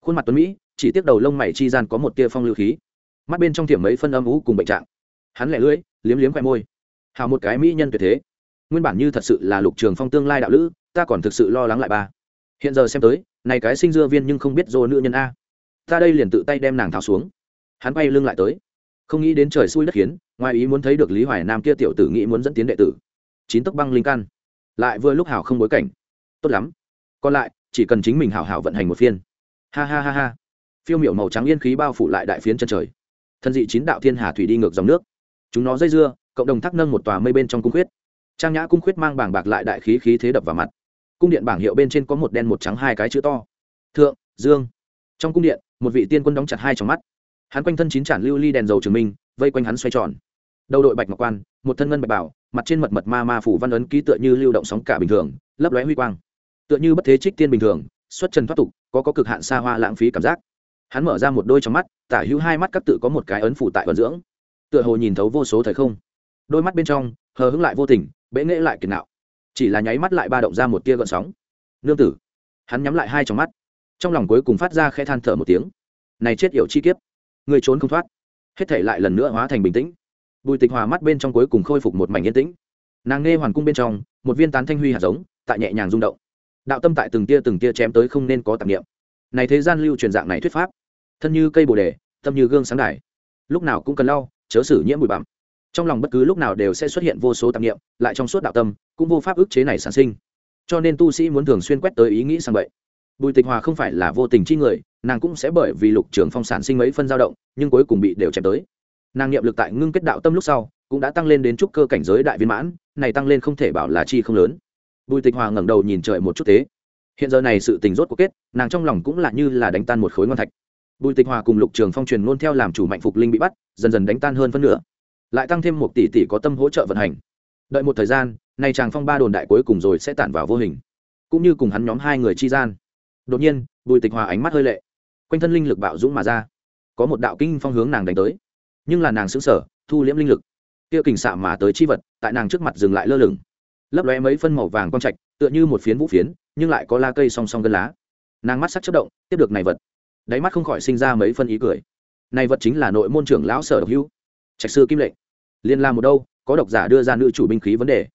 Speaker 1: Khuôn mặt tuấn mỹ, chỉ tiếc đầu lông mày chi gian có một tia phong lưu khí. Mắt bên trong thiểm mấy phân âm ú cùng bệnh trạng. Hắn lẻ lưỡi, liếm liếm khoe môi. Hào một cái mỹ nhân tuyệt thế. Nguyên bản như thật sự là lục trường phong tương lai đạo lữ, ta còn thực sự lo lắng lại ba hiện giờ xem tới, này cái sinh dưa viên nhưng không biết dô nữ nhân a. Ta đây liền tự tay đem nàng tháo xuống. Hắn bay lưng lại tới. Không nghĩ đến trời xui đất khiến, ngoài ý muốn thấy được lý hoài nam kia tiểu tử nghĩ muốn dẫn tiến đệ tử. Chín tấc băng linh căn. Lại vừa lúc hảo không bối cảnh. Tốt lắm. Còn lại, chỉ cần chính mình hảo hảo vận hành một phiên. Ha ha ha ha. Phiêu miểu màu trắng yên khí bao phủ lại đại phiến chân trời. Thân dị chín đạo thiên hà thủy đi ngược dòng nước. Chúng nó dây dưa, cộng đồng thác nâng một tòa mây bên trong cung khuyết. Trang nhã cung khuyết mang bảng bạc lại đại khí khí thế đập vào mặt cung điện bảng hiệu bên trên có một đen một trắng hai cái chữ to. Thượng, dương. Trong cung điện, một vị tiên quân đóng chặt hai trong mắt. Hắn quanh thân chín tràn lưu ly đèn dầu trường minh, vây quanh hắn xoay tròn. Đầu đội bạch ngọc quan, một thân ngân bạch bảo, mặt trên mật mật ma ma phủ văn ấn ký tựa như lưu động sóng cả bình thường, lấp lóe huy quang. Tựa như bất thế trích tiên bình thường, xuất trần thoát tục, có có cực hạn xa hoa lãng phí cảm giác. Hắn mở ra một đôi trong mắt, tả hữu hai mắt các tự có một cái ấn phủ tại vận dưỡng. Tựa hồ nhìn thấu vô số thời không. Đôi mắt bên trong, hờ hững lại vô tình bệ nghễ lại kiệt nạo chỉ là nháy mắt lại ba động ra một tia gợn sóng. Nương tử, hắn nhắm lại hai trong mắt, trong lòng cuối cùng phát ra khẽ than thở một tiếng. Này chết yểu chi kiếp, người trốn không thoát, hết thể lại lần nữa hóa thành bình tĩnh. Bùi tịch hòa mắt bên trong cuối cùng khôi phục một mảnh yên tĩnh. Nàng nghe hoàn cung bên trong, một viên tán thanh huy hạt giống, tại nhẹ nhàng rung động. Đạo tâm tại từng tia từng tia chém tới không nên có tạp nghiệm này thế gian lưu truyền dạng này thuyết pháp, thân như cây bồ đề, tâm như gương sáng đài, lúc nào cũng cần lau, chớ xử nhiễm bụi bặm trong lòng bất cứ lúc nào đều sẽ xuất hiện vô số tạp nghiệm lại trong suốt đạo tâm, cũng vô pháp ức chế này sản sinh. Cho nên tu sĩ muốn thường xuyên quét tới ý nghĩ sang vậy bùi tịch hòa không phải là vô tình chi người, nàng cũng sẽ bởi vì lục trường phong sản sinh mấy phân dao động, nhưng cuối cùng bị đều chém tới. Nàng niệm lực tại ngưng kết đạo tâm lúc sau, cũng đã tăng lên đến trúc cơ cảnh giới đại viên mãn, này tăng lên không thể bảo là chi không lớn. Bùi tịch hòa ngẩng đầu nhìn trời một chút thế. Hiện giờ này sự tình rốt cuộc kết, nàng trong lòng cũng là như là đánh tan một khối ngon thạch. Bùi tịch hòa cùng lục trường phong truyền luôn theo làm chủ mạnh phục linh bị bắt, dần dần đánh tan hơn phân nửa lại tăng thêm một tỷ tỷ có tâm hỗ trợ vận hành. Đợi một thời gian này chàng phong ba đồn đại cuối cùng rồi sẽ tản vào vô hình. Cũng như cùng hắn nhóm hai người chi gian. Đột nhiên, bùi tịch hòa ánh mắt hơi lệ. Quanh thân linh lực bạo dũng mà ra. Có một đạo kinh phong hướng nàng đánh tới. Nhưng là nàng xứng sở thu liễm linh lực. Tiêu kình xạ mà tới chi vật, tại nàng trước mặt dừng lại lơ lửng. Lấp lóe mấy phân màu vàng quang trạch, tựa như một phiến vũ phiến, nhưng lại có la cây song song gân lá. Nàng mắt sắc chất động, tiếp được này vật. Đáy mắt không khỏi sinh ra mấy phân ý cười. Này vật chính là nội môn trưởng lão sở độc hữu trạch sư kim lệnh liên la một đâu, có độc giả đưa ra nữ chủ binh khí vấn đề.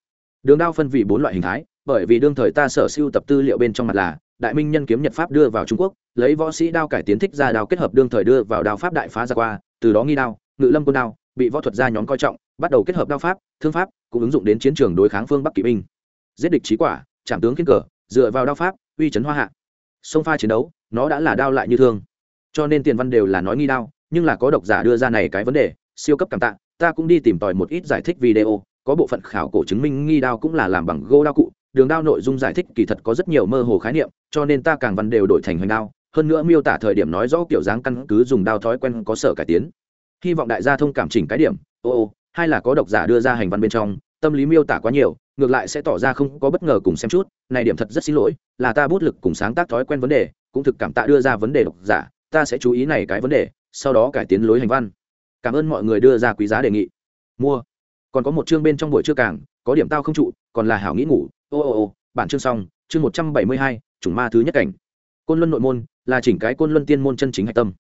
Speaker 1: Đường đao phân vì bốn loại hình thái, bởi vì đương thời ta sở siêu tập tư liệu bên trong mặt là, đại minh nhân kiếm nhật pháp đưa vào trung quốc, lấy võ sĩ đao cải tiến thích ra đao kết hợp đương thời đưa vào đao pháp đại phá ra qua, từ đó nghi đao, ngự lâm quân đao, bị võ thuật gia nhóm coi trọng, bắt đầu kết hợp đao pháp, thương pháp, cũng ứng dụng đến chiến trường đối kháng phương bắc kỵ binh. Giết địch trí quả, trảm tướng kiên cờ, dựa vào đao pháp, uy chấn hoa hạ. Sông pha chiến đấu, nó đã là đao lại như thương. Cho nên tiền văn đều là nói nghi đao, nhưng là có độc giả đưa ra này cái vấn đề siêu cấp cảm tạ, ta cũng đi tìm tòi một ít giải thích video, có bộ phận khảo cổ chứng minh nghi đao cũng là làm bằng gô đao cụ, đường đao nội dung giải thích kỳ thật có rất nhiều mơ hồ khái niệm, cho nên ta càng văn đều đổi thành hoành đao, hơn nữa miêu tả thời điểm nói rõ kiểu dáng căn cứ dùng đao thói quen có sở cải tiến. Hy vọng đại gia thông cảm chỉnh cái điểm, ô ô, hay là có độc giả đưa ra hành văn bên trong, tâm lý miêu tả quá nhiều, ngược lại sẽ tỏ ra không có bất ngờ cùng xem chút, này điểm thật rất xin lỗi, là ta bút lực cùng sáng tác thói quen vấn đề, cũng thực cảm tạ đưa ra vấn đề độc giả, ta sẽ chú ý này cái vấn đề, sau đó cải tiến lối hành văn cảm ơn mọi người đưa ra quý giá đề nghị. Mua. Còn có một chương bên trong buổi trưa càng, có điểm tao không trụ, còn là hảo nghĩ ngủ. Ô ô ô, bản chương xong, chương một trăm bảy mươi hai, chủng ma thứ nhất cảnh. Côn luân nội môn, là chỉnh cái côn luân tiên môn chân chính hạch tâm.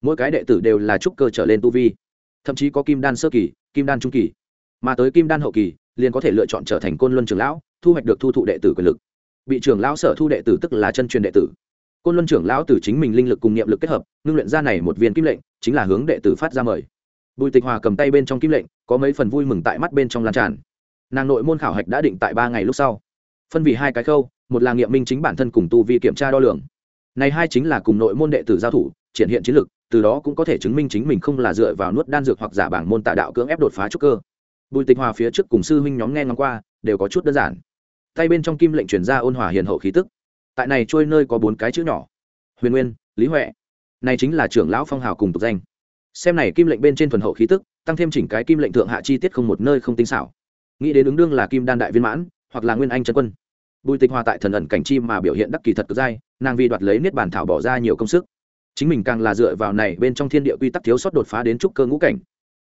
Speaker 1: Mỗi cái đệ tử đều là trúc cơ trở lên tu vi. Thậm chí có kim đan sơ kỳ, kim đan trung kỳ. Mà tới kim đan hậu kỳ, liền có thể lựa chọn trở thành côn luân trưởng lão, thu hoạch được thu thụ đệ tử quyền lực. Bị trưởng lão sở thu đệ tử tức là chân truyền đệ tử. Côn luân trưởng lão từ chính mình linh lực cùng nghiệm lực kết hợp, ngưng luyện ra này một viên kim lệnh, chính là hướng đệ tử phát ra mời bùi tịch hòa cầm tay bên trong kim lệnh, có mấy phần vui mừng tại mắt bên trong lan tràn. Nàng nội môn khảo hạch đã định tại ba ngày lúc sau. Phân vì hai cái khâu, một là nghiệm minh chính bản thân cùng tu vi kiểm tra đo lường. Này hai chính là cùng nội môn đệ tử giao thủ, triển hiện chiến lực, từ đó cũng có thể chứng minh chính mình không là dựa vào nuốt đan dược hoặc giả bảng môn tạ đạo cưỡng ép đột phá trúc cơ. Bùi tịch hòa phía trước cùng sư huynh nhóm nghe ngóng qua, đều có chút đơn giản. Tay bên trong kim lệnh truyền ra ôn hòa hiền hậu khí tức. Tại này trôi nơi có bốn cái chữ nhỏ. Huyền nguyên, lý huệ. Này chính là trưởng lão phong hào cùng tục danh xem này kim lệnh bên trên thuần hậu khí tức, tăng thêm chỉnh cái kim lệnh thượng hạ chi tiết không một nơi không tinh xảo. Nghĩ đến ứng đương là kim đan đại viên mãn, hoặc là nguyên anh chân quân. Bùi tịch hòa tại thần ẩn cảnh chi mà biểu hiện đắc kỳ thật cực dai, nàng vì đoạt lấy niết bàn thảo bỏ ra nhiều công sức. Chính mình càng là dựa vào này bên trong thiên địa quy tắc thiếu sót đột phá đến trúc cơ ngũ cảnh.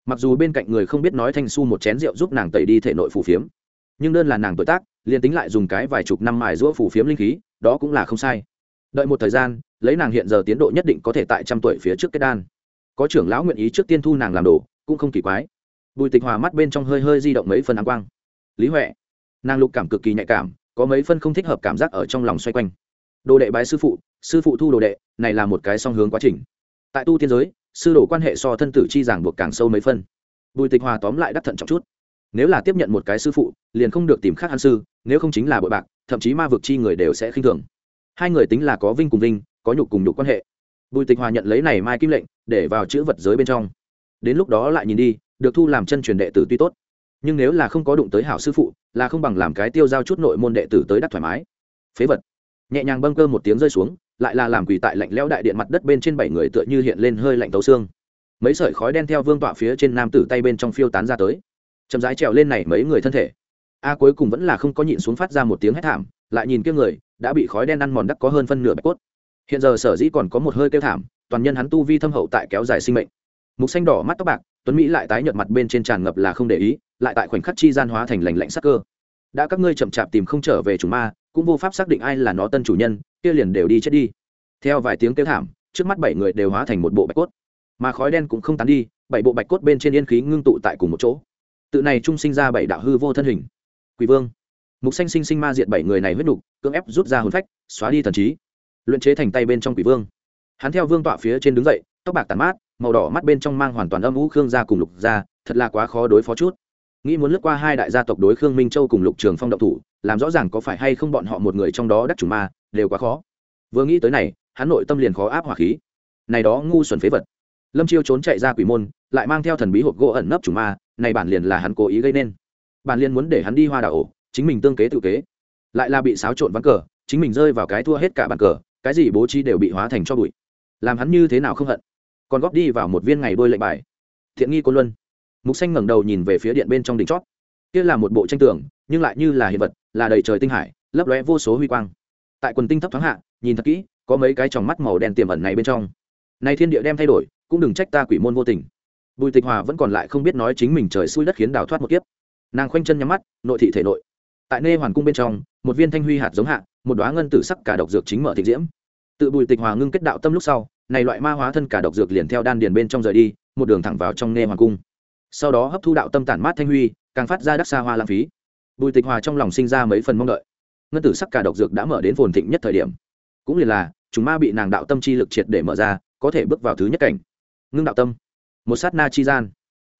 Speaker 1: Mặc dù bên cạnh người không biết nói thanh su một chén rượu giúp nàng tẩy đi thể nội phù phiếm, nhưng đơn là nàng tuổi tác, liền tính lại dùng cái vài chục năm mài giũa phù phiếm linh khí, đó cũng là không sai. Đợi một thời gian, lấy nàng hiện giờ tiến độ nhất định có thể tại trăm tuổi phía trước kết đan có trưởng lão nguyện ý trước tiên thu nàng làm đồ, cũng không kỳ quái. Bùi tịch hòa mắt bên trong hơi hơi di động mấy phần áng quang. Lý huệ, nàng lục cảm cực kỳ nhạy cảm, có mấy phân không thích hợp cảm giác ở trong lòng xoay quanh. Đồ đệ bái sư phụ sư phụ thu đồ đệ, này là một cái song hướng quá trình. Tại tu tiên giới, sư đồ quan hệ so thân tử chi giảng buộc càng sâu mấy phân. Bùi tịch hòa tóm lại đắc thận trọng chút. Nếu là tiếp nhận một cái sư phụ, liền không được tìm khác ăn sư, nếu không chính là bội bạc, thậm chí ma vực chi người đều sẽ khinh thường. Hai người tính là có vinh cùng vinh, có nhục cùng nhục quan hệ bùi tịch hòa nhận lấy này mai kim lệnh, để vào chữ vật giới bên trong. Đến lúc đó lại nhìn đi, được thu làm chân truyền đệ tử tuy tốt. Nhưng nếu là không có đụng tới hảo sư phụ, là không bằng làm cái tiêu giao chút nội môn đệ tử tới đắc thoải mái. Phế vật. Nhẹ nhàng bâng cơ một tiếng rơi xuống, lại là làm quỳ tại lạnh lẽo đại điện mặt đất bên trên bảy người tựa như hiện lên hơi lạnh tấu xương. Mấy sợi khói đen theo vương tọa phía trên nam tử tay bên trong phiêu tán ra tới. Chậm rãi trèo lên này mấy người thân thể. A cuối cùng vẫn là không có nhịn xuống phát ra một tiếng hét thảm, lại nhìn kia người, đã bị khói đen ăn mòn đắc có hơn phân nửa bạch cốt hiện giờ sở dĩ còn có một hơi kêu thảm, toàn nhân hắn tu vi thâm hậu tại kéo dài sinh mệnh. Mục xanh đỏ mắt tóc bạc, tuấn mỹ lại tái nhợt mặt bên trên tràn ngập là không để ý, lại tại khoảnh khắc chi gian hóa thành lành lạnh sắc cơ. Đã các ngươi chậm chạp tìm không trở về chủ ma, cũng vô pháp xác định ai là nó tân chủ nhân, kia liền đều đi chết đi. Theo vài tiếng kêu thảm, trước mắt bảy người đều hóa thành một bộ bạch cốt. Mà khói đen cũng không tán đi, bảy bộ bạch cốt bên trên yên khí ngưng tụ tại cùng một chỗ. Tự này trung sinh ra bảy đạo hư vô thân hình. Quỷ vương. Mục xanh sinh sinh ma diệt bảy người này huyết nục, cưỡng ép rút ra hồn phách, xóa đi thần trí luyện chế thành tay bên trong quỷ vương. Hắn theo vương tọa phía trên đứng dậy, tóc bạc tàn mát, màu đỏ mắt bên trong mang hoàn toàn âm vũ khương gia cùng lục gia, thật là quá khó đối phó chút. Nghĩ muốn lướt qua hai đại gia tộc đối khương minh châu cùng lục trường phong động thủ, làm rõ ràng có phải hay không bọn họ một người trong đó đắc chủ ma, đều quá khó. Vừa nghĩ tới này, hắn nội tâm liền khó áp hỏa khí. Này đó ngu xuẩn phế vật. Lâm chiêu trốn chạy ra quỷ môn, lại mang theo thần bí hộp gỗ ẩn nấp chủ ma, này bản liền là hắn cố ý gây nên. Bản liền muốn để hắn đi hoa đảo ổ chính mình tương kế tự kế. Lại là bị xáo trộn ván cờ, chính mình rơi vào cái thua hết cả bàn cờ cái gì bố trí đều bị hóa thành cho bụi. Làm hắn như thế nào không hận. Còn góp đi vào một viên ngày đôi lệnh bài. Thiện nghi côn luân. Mục xanh ngẩng đầu nhìn về phía điện bên trong đỉnh chót. Kia là một bộ tranh tường, nhưng lại như là hiện vật, là đầy trời tinh hải, lấp lóe vô số huy quang. Tại quần tinh thấp thoáng hạ, nhìn thật kỹ, có mấy cái tròng mắt màu đen tiềm ẩn này bên trong. Nay thiên địa đem thay đổi, cũng đừng trách ta quỷ môn vô tình. Bùi tịch hòa vẫn còn lại không biết nói chính mình trời xui đất khiến đào thoát một kiếp. Nàng khoanh chân nhắm mắt, nội thị thể nội. Tại nê hoàn cung bên trong, một viên thanh huy hạt giống hạ một đoá ngân tử sắc cả độc dược chính mở thịnh diễm. Tự bùi tịch hòa ngưng kết đạo tâm lúc sau, này loại ma hóa thân cả độc dược liền theo đan điền bên trong rời đi, một đường thẳng vào trong nê hoàng cung. Sau đó hấp thu đạo tâm tản mát thanh huy, càng phát ra đắc xa hoa lãng phí. Bùi tịch hòa trong lòng sinh ra mấy phần mong đợi. Ngân tử sắc cả độc dược đã mở đến phồn thịnh nhất thời điểm. Cũng liền là, chúng ma bị nàng đạo tâm chi lực triệt để mở ra, có thể bước vào thứ nhất cảnh. Ngưng đạo tâm. Một sát na chi gian.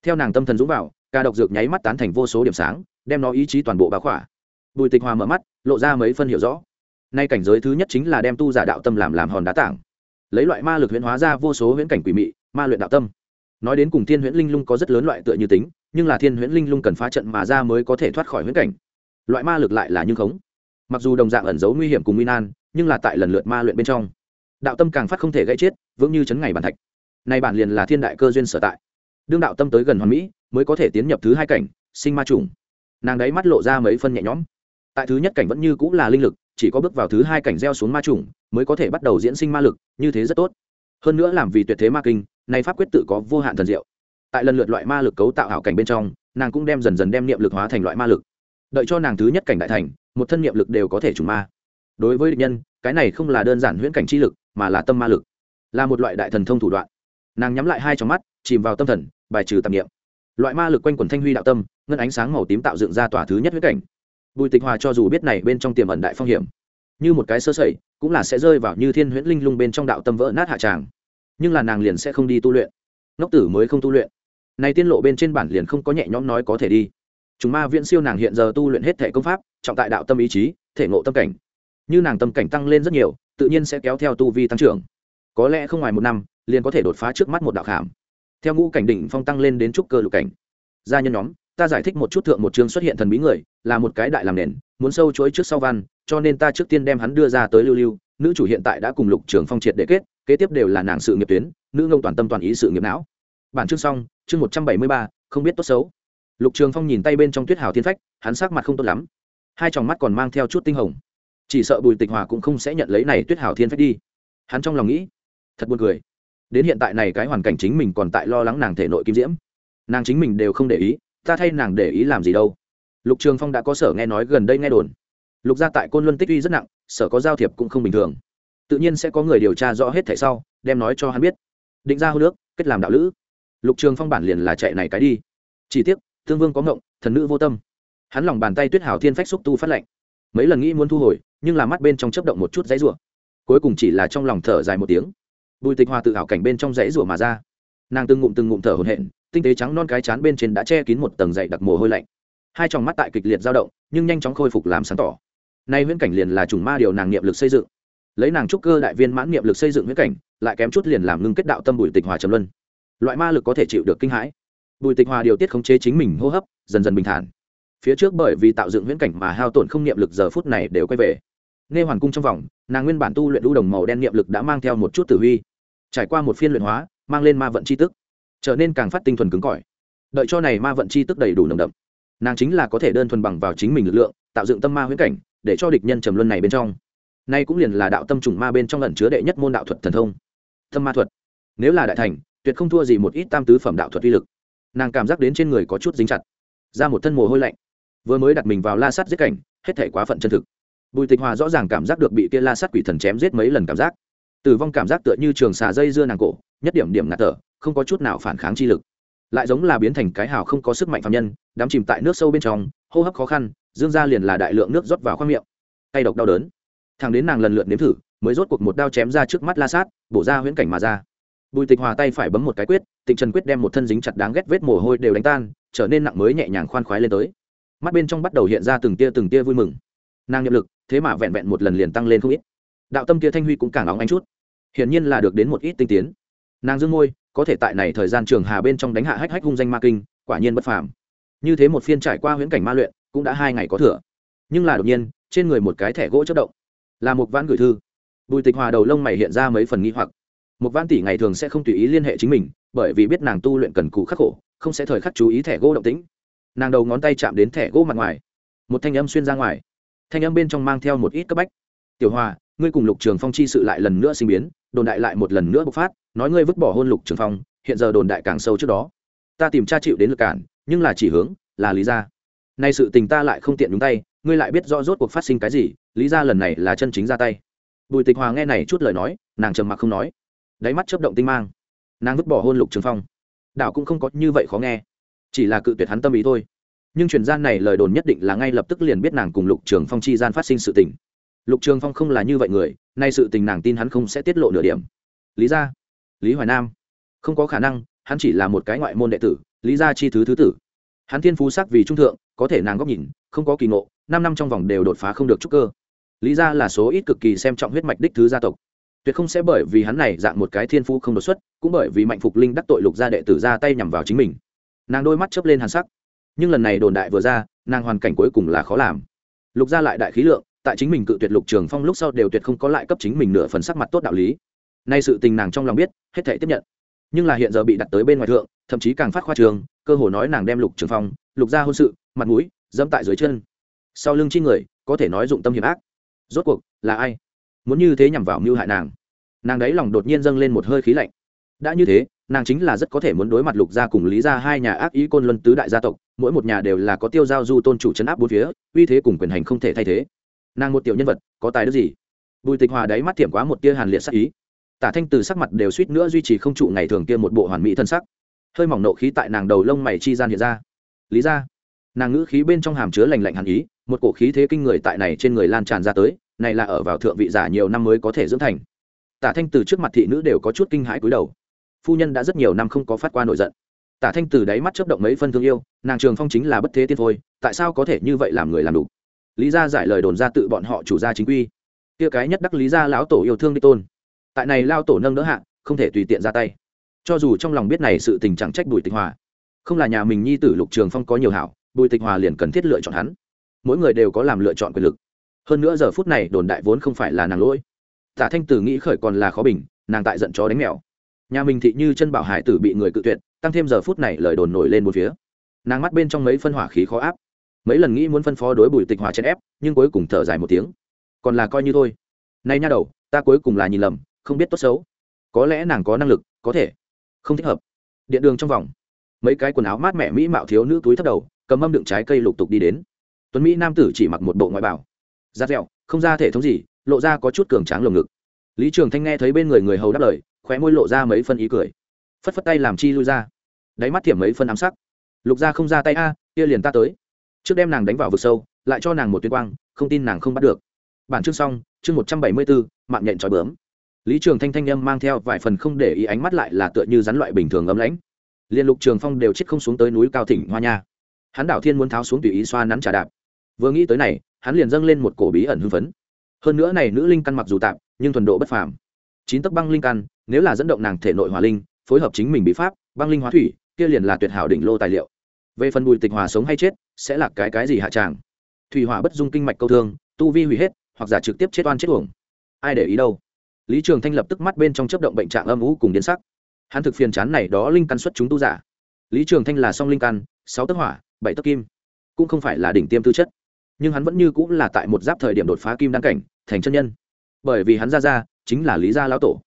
Speaker 1: Theo nàng tâm thần dũng vào, cả độc dược nháy mắt tán thành vô số điểm sáng, đem nó ý chí toàn bộ bá khỏa. Bùi tịch hòa mở mắt, lộ ra mấy phân hiểu rõ nay cảnh giới thứ nhất chính là đem tu giả đạo tâm làm làm hòn đá tảng. Lấy loại ma lực huyễn hóa ra vô số huyễn cảnh quỷ mị, ma luyện đạo tâm. Nói đến cùng thiên huyễn linh lung có rất lớn loại tựa như tính, nhưng là thiên huyễn linh lung cần phá trận mà ra mới có thể thoát khỏi huyễn cảnh. Loại ma lực lại là như khống. Mặc dù đồng dạng ẩn giấu nguy hiểm cùng nguy nan, nhưng là tại lần lượt ma luyện bên trong, đạo tâm càng phát không thể gãy chết, vững như chấn ngày bản thạch. Nay bản liền là thiên đại cơ duyên sở tại. Đương đạo tâm tới gần hoàn mỹ, mới có thể tiến nhập thứ hai cảnh, sinh ma trùng. Nàng đấy mắt lộ ra mấy phân nhẹ nhõm. Tại thứ nhất cảnh vẫn như cũng là linh lực chỉ có bước vào thứ hai cảnh gieo xuống ma trùng mới có thể bắt đầu diễn sinh ma lực, như thế rất tốt. Hơn nữa làm vì tuyệt thế ma kinh, nay pháp quyết tự có vô hạn thần diệu. Tại lần lượt loại ma lực cấu tạo hảo cảnh bên trong, nàng cũng đem dần dần đem niệm lực hóa thành loại ma lực. Đợi cho nàng thứ nhất cảnh đại thành, một thân niệm lực đều có thể trùng ma. Đối với địch nhân, cái này không là đơn giản huyễn cảnh chi lực, mà là tâm ma lực. Là một loại đại thần thông thủ đoạn. Nàng nhắm lại hai trong mắt, chìm vào tâm thần, bài trừ tạp niệm. Loại ma lực quanh quần thanh huy đạo tâm, ngân ánh sáng màu tím tạo dựng ra tòa thứ nhất huyễn cảnh bùi tịch hòa cho dù biết này bên trong tiềm ẩn đại phong hiểm, như một cái sơ sẩy, cũng là sẽ rơi vào như thiên huyễn linh lung bên trong đạo tâm vỡ nát hạ tràng. Nhưng là nàng liền sẽ không đi tu luyện. Ngốc tử mới không tu luyện. Này tiên lộ bên trên bản liền không có nhẹ nhõm nói có thể đi. Chúng ma viễn siêu nàng hiện giờ tu luyện hết thể công pháp, trọng tại đạo tâm ý chí, thể ngộ tâm cảnh. Như nàng tâm cảnh tăng lên rất nhiều, tự nhiên sẽ kéo theo tu vi tăng trưởng. Có lẽ không ngoài một năm, liền có thể đột phá trước mắt một đạo khảm. Theo ngũ cảnh đỉnh phong tăng lên đến trúc cơ lục cảnh. Gia nhân nhóm ta giải thích một chút thượng một chương xuất hiện thần bí người, là một cái đại làm nền, muốn sâu chuỗi trước sau văn, cho nên ta trước tiên đem hắn đưa ra tới lưu lưu, nữ chủ hiện tại đã cùng lục trường phong triệt để kết, kế tiếp đều là nàng sự nghiệp tuyến, nữ ngông toàn tâm toàn ý sự nghiệp não. Bản chương xong, chương một trăm bảy mươi ba, không biết tốt xấu. Lục trường phong nhìn tay bên trong tuyết hào thiên phách, hắn sắc mặt không tốt lắm. Hai tròng mắt còn mang theo chút tinh hồng. Chỉ sợ bùi tịch hòa cũng không sẽ nhận lấy này tuyết hào thiên phách đi. Hắn trong lòng nghĩ, thật buồn cười. Đến hiện tại này cái hoàn cảnh chính mình còn tại lo lắng nàng thể nội kim diễm. Nàng chính mình đều không để ý ta thay nàng để ý làm gì đâu. Lục trường phong đã có sở nghe nói gần đây nghe đồn. Lục gia tại côn luân tích uy rất nặng, sở có giao thiệp cũng không bình thường. Tự nhiên sẽ có người điều tra rõ hết thảy sau, đem nói cho hắn biết. Định ra hô nước kết làm đạo lữ. Lục trường phong bản liền là chạy này cái đi. Chỉ tiếc, thương vương có ngộng, thần nữ vô tâm. Hắn lòng bàn tay tuyết hào thiên phách xúc tu phát lệnh mấy lần nghĩ muốn thu hồi, nhưng là mắt bên trong chấp động một chút dãy rủa. Cuối cùng chỉ là trong lòng thở dài một tiếng. Bùi tịch hòa tự hào cảnh bên trong dãy rủa mà ra. Nàng từng ngụm từng ngụm thở hổn hển tinh tế trắng non cái chán bên trên đã che kín một tầng dày đặc mồ hôi lạnh. Hai tròng mắt tại kịch liệt dao động, nhưng nhanh chóng khôi phục làm sáng tỏ. Nay huyễn cảnh liền là chủng ma điều nàng niệm lực xây dựng. Lấy nàng trúc cơ đại viên mãn niệm lực xây dựng huyễn cảnh, lại kém chút liền làm ngưng kết đạo tâm bùi tịch hòa trầm luân. Loại ma lực có thể chịu được kinh hãi. Bùi tịch hòa điều tiết khống chế chính mình hô hấp, dần dần bình thản. Phía trước bởi vì tạo dựng huyễn cảnh mà hao tổn không niệm lực giờ phút này đều quay về. Nghe hoàn cung trong vòng, nàng nguyên bản tu luyện đu đồng màu đen niệm lực đã mang theo một chút tử huy. Trải qua một phiên luyện hóa, mang lên ma vận c h i tức trở nên càng phát tinh thuần cứng cỏi. Đợi cho này ma vận chi tức đầy đủ nồng đậm, nàng chính là có thể đơn thuần bằng vào chính mình lực lượng, tạo dựng tâm ma huyễn cảnh, để cho địch nhân trầm luân này bên trong. Nay cũng liền là đạo tâm trùng ma bên trong lần chứa đệ nhất môn đạo thuật thần thông. Tâm ma thuật. Nếu là đại thành, tuyệt không thua gì một ít tam tứ phẩm đạo thuật uy lực. Nàng cảm giác đến trên người có chút dính chặt. Ra một thân mồ hôi lạnh. Vừa mới đặt mình vào la sắt giết cảnh, hết thể quá phận chân thực. Bùi tịch hòa rõ ràng cảm giác được bị kia la sắt quỷ thần chém giết mấy lần cảm giác. Tử vong cảm giác tựa như trường xà dây dưa nàng cổ, nhất điểm điểm ngạt thở không có chút nào phản kháng chi lực. Lại giống là biến thành cái hào không có sức mạnh phạm nhân, đắm chìm tại nước sâu bên trong, hô hấp khó khăn, dương ra liền là đại lượng nước rót vào khoang miệng. Tay độc đau đớn. Thằng đến nàng lần lượt nếm thử, mới rốt cuộc một đao chém ra trước mắt la sát, bổ ra huyễn cảnh mà ra. Bùi tịch hòa tay phải bấm một cái quyết, tịnh trần quyết đem một thân dính chặt đáng ghét vết mồ hôi đều đánh tan, trở nên nặng mới nhẹ nhàng khoan khoái lên tới. Mắt bên trong bắt đầu hiện ra từng tia từng tia vui mừng. Nàng nhập lực, thế mà vẹn vẹn một lần liền tăng lên không ít. Đạo tâm kia thanh huy cũng càng óng anh chút. Hiển nhiên là được đến một ít tinh tiến. Nàng dương ngôi có thể tại này thời gian trường hà bên trong đánh hạ hách hách hung danh ma kinh, quả nhiên bất phàm. Như thế một phiên trải qua huyễn cảnh ma luyện, cũng đã hai ngày có thừa. Nhưng là đột nhiên, trên người một cái thẻ gỗ chất động. Là một vãn gửi thư. Bùi tịch hòa đầu lông mày hiện ra mấy phần nghi hoặc. Một vãn tỷ ngày thường sẽ không tùy ý liên hệ chính mình, bởi vì biết nàng tu luyện cần cù khắc khổ, không sẽ thời khắc chú ý thẻ gỗ động tĩnh. Nàng đầu ngón tay chạm đến thẻ gỗ mặt ngoài. Một thanh âm xuyên ra ngoài. Thanh âm bên trong mang theo một ít cấp bách. Tiểu hòa, ngươi cùng lục trường phong chi sự lại lần nữa sinh biến, đồn đại lại một lần nữa bộc phát nói ngươi vứt bỏ hôn lục trường phong, hiện giờ đồn đại càng sâu trước đó. Ta tìm tra chịu đến lực cản, nhưng là chỉ hướng, là lý ra nay sự tình ta lại không tiện đúng tay, ngươi lại biết rõ rốt cuộc phát sinh cái gì, lý ra lần này là chân chính ra tay. Bùi tịch hòa nghe này chút lời nói, nàng trầm mặc không nói. Đáy mắt chấp động tinh mang. Nàng vứt bỏ hôn lục trường phong. Đảo cũng không có như vậy khó nghe. Chỉ là cự tuyệt hắn tâm ý thôi. Nhưng truyền gian này lời đồn nhất định là ngay lập tức liền biết nàng cùng lục trường phong chi gian phát sinh sự tình. Lục trường phong không là như vậy người, nay sự tình nàng tin hắn không sẽ tiết lộ nửa điểm. Lý ra lý hoài nam. Không có khả năng, hắn chỉ là một cái ngoại môn đệ tử, lý gia chi thứ thứ tử. Hắn thiên phú sắc vì trung thượng, có thể nàng góc nhìn, không có kỳ ngộ, năm năm trong vòng đều đột phá không được trúc cơ. Lý gia là số ít cực kỳ xem trọng huyết mạch đích thứ gia tộc. Tuyệt không sẽ bởi vì hắn này dạng một cái thiên phú không đột xuất, cũng bởi vì mạnh phục linh đắc tội lục gia đệ tử ra tay nhằm vào chính mình. Nàng đôi mắt chớp lên hàn sắc. Nhưng lần này đồn đại vừa ra, nàng hoàn cảnh cuối cùng là khó làm. Lục gia lại đại khí lượng, tại chính mình cự tuyệt lục trường phong lúc sau đều tuyệt không có lại cấp chính mình nửa phần sắc mặt tốt đạo lý nay sự tình nàng trong lòng biết, hết thể tiếp nhận. Nhưng là hiện giờ bị đặt tới bên ngoài thượng, thậm chí càng phát khoa trường, cơ hồ nói nàng đem lục trường phong, lục gia hôn sự, mặt mũi, dẫm tại dưới chân. Sau lưng chi người, có thể nói dụng tâm hiểm ác. Rốt cuộc, là ai? Muốn như thế nhằm vào mưu hại nàng. Nàng đấy lòng đột nhiên dâng lên một hơi khí lạnh. Đã như thế, nàng chính là rất có thể muốn đối mặt lục gia cùng lý gia hai nhà ác ý côn luân tứ đại gia tộc, mỗi một nhà đều là có tiêu giao du tôn chủ chấn áp bốn phía, uy thế cùng quyền hành không thể thay thế. Nàng một tiểu nhân vật, có tài đức gì? Bùi tịch hòa đáy mắt thiểm quá một tia hàn liệt sắc ý tả thanh từ sắc mặt đều suýt nữa duy trì không trụ ngày thường kia một bộ hoàn mỹ thân sắc. Hơi mỏng nộ khí tại nàng đầu lông mày chi gian hiện ra. Lý ra nàng ngữ khí bên trong hàm chứa lành lạnh hàn ý, một cổ khí thế kinh người tại này trên người lan tràn ra tới, này là ở vào thượng vị giả nhiều năm mới có thể dưỡng thành. Tả thanh từ trước mặt thị nữ đều có chút kinh hãi cúi đầu. Phu nhân đã rất nhiều năm không có phát qua nổi giận. Tả thanh từ đáy mắt chấp động mấy phân thương yêu, nàng trường phong chính là bất thế tiên thôi, tại sao có thể như vậy làm người làm đủ lý ra giải lời đồn ra tự bọn họ chủ gia chính quy. Kia cái nhất đắc lý ra lão tổ yêu thương đi tôn tại này lao tổ nâng đỡ hạ, không thể tùy tiện ra tay. Cho dù trong lòng biết này sự tình chẳng trách bùi tịch hòa. Không là nhà mình nhi tử lục trường phong có nhiều hảo, bùi tịch hòa liền cần thiết lựa chọn hắn. Mỗi người đều có làm lựa chọn quyền lực. Hơn nữa giờ phút này đồn đại vốn không phải là nàng lỗi. Tả thanh tử nghĩ khởi còn là khó bình, nàng tại giận chó đánh mèo. Nhà mình thị như chân bảo hải tử bị người cự tuyệt, tăng thêm giờ phút này lời đồn nổi lên một phía. Nàng mắt bên trong mấy phân hỏa khí khó áp. Mấy lần nghĩ muốn phân phó đối bùi tịch hòa chèn ép, nhưng cuối cùng thở dài một tiếng. Còn là coi như thôi. Nay nha đầu, ta cuối cùng là nhìn lầm không biết tốt xấu. Có lẽ nàng có năng lực, có thể. Không thích hợp. Điện đường trong vòng. Mấy cái quần áo mát mẻ mỹ mạo thiếu nữ túi thấp đầu, cầm mâm đựng trái cây lục tục đi đến. Tuấn mỹ nam tử chỉ mặc một bộ ngoại bảo. Giáp dẹo, không ra thể thống gì, lộ ra có chút cường tráng lồng ngực. Lý trường thanh nghe thấy bên người người hầu đáp lời, khóe môi lộ ra mấy phân ý cười. Phất phất tay làm chi lui ra. Đáy mắt thiểm mấy phân ám sắc. Lục ra không ra tay a, kia liền ta tới. Trước đem nàng đánh vào vực sâu, lại cho nàng một tuyên quang, không tin nàng không bắt được. Bản chương xong, chương một trăm bảy mươi bốn mạng nhện trói bướm lý trường thanh thanh âm mang theo vài phần không để ý ánh mắt lại là tựa như rắn loại bình thường ấm lãnh. Liên lục trường phong đều chết không xuống tới núi cao thỉnh hoa nha. Hắn đảo thiên muốn tháo xuống tùy ý xoa nắn trà đạp. Vừa nghĩ tới này, hắn liền dâng lên một cổ bí ẩn hưng phấn. Hơn nữa này nữ linh căn mặc dù tạm, nhưng thuần độ bất phàm. Chín tấc băng linh căn, nếu là dẫn động nàng thể nội hỏa linh, phối hợp chính mình bí pháp, băng linh hóa thủy, kia liền là tuyệt hảo đỉnh lô tài liệu. Về phần bùi tịch hòa sống hay chết, sẽ là cái cái gì hạ tràng? Thủy hỏa bất dung kinh mạch câu thương, tu vi hủy hết, hoặc giả trực tiếp chết oan chết uổng. Ai để ý đâu? Lý trường thanh lập tức mắt bên trong chấp động bệnh trạng âm ú cùng biến sắc. Hắn thực phiền chán này đó linh căn xuất chúng tu giả. Lý trường thanh là song linh căn, sáu tấc hỏa, bảy tấc kim. Cũng không phải là đỉnh tiêm tư chất. Nhưng hắn vẫn như cũng là tại một giáp thời điểm đột phá kim đăng cảnh, thành chân nhân. Bởi vì hắn ra ra, chính là lý gia lão tổ.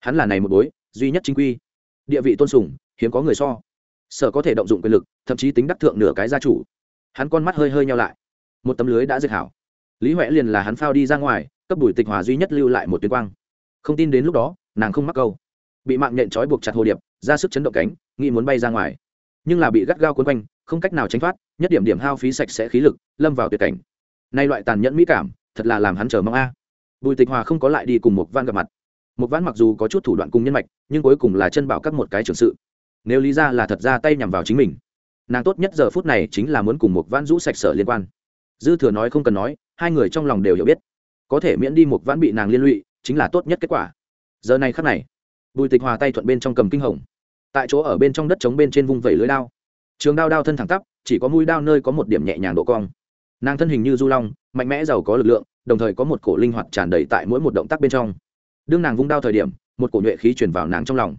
Speaker 1: Hắn là này một bối, duy nhất chính quy. Địa vị tôn sùng, hiếm có người so. Sở có thể động dụng quyền lực, thậm chí tính đắc thượng nửa cái gia chủ. Hắn con mắt hơi hơi nhau lại. Một tấm lưới đã dệt hảo. Lý huệ liền là hắn phao đi ra ngoài, cấp bùi tịch hòa duy nhất lưu lại một tuyến quang không tin đến lúc đó, nàng không mắc câu. Bị mạng nhện trói buộc chặt hồ điệp, ra sức chấn động cánh, nghĩ muốn bay ra ngoài. Nhưng là bị gắt gao quấn quanh, không cách nào tránh thoát, nhất điểm điểm hao phí sạch sẽ khí lực, lâm vào tuyệt cảnh. Nay loại tàn nhẫn mỹ cảm, thật là làm hắn chờ mong a. Bùi tịch hòa không có lại đi cùng một van gặp mặt. Một văn mặc dù có chút thủ đoạn cùng nhân mạch, nhưng cuối cùng là chân bảo các một cái trường sự. Nếu lý ra là thật ra tay nhằm vào chính mình, nàng tốt nhất giờ phút này chính là muốn cùng một Vãn rũ sạch sở liên quan. Dư thừa nói không cần nói, hai người trong lòng đều hiểu biết. Có thể miễn đi một Vãn bị nàng liên lụy chính là tốt nhất kết quả. Giờ này khắc này, bùi tịch hòa tay thuận bên trong cầm kinh hồng. Tại chỗ ở bên trong đất trống bên trên vung vẩy lưới đao. Trường đao đao thân thẳng tắp, chỉ có mũi đao nơi có một điểm nhẹ nhàng độ cong. Nàng thân hình như du long, mạnh mẽ giàu có lực lượng, đồng thời có một cổ linh hoạt tràn đầy tại mỗi một động tác bên trong. Đương nàng vung đao thời điểm, một cổ nhuệ khí truyền vào nàng trong lòng.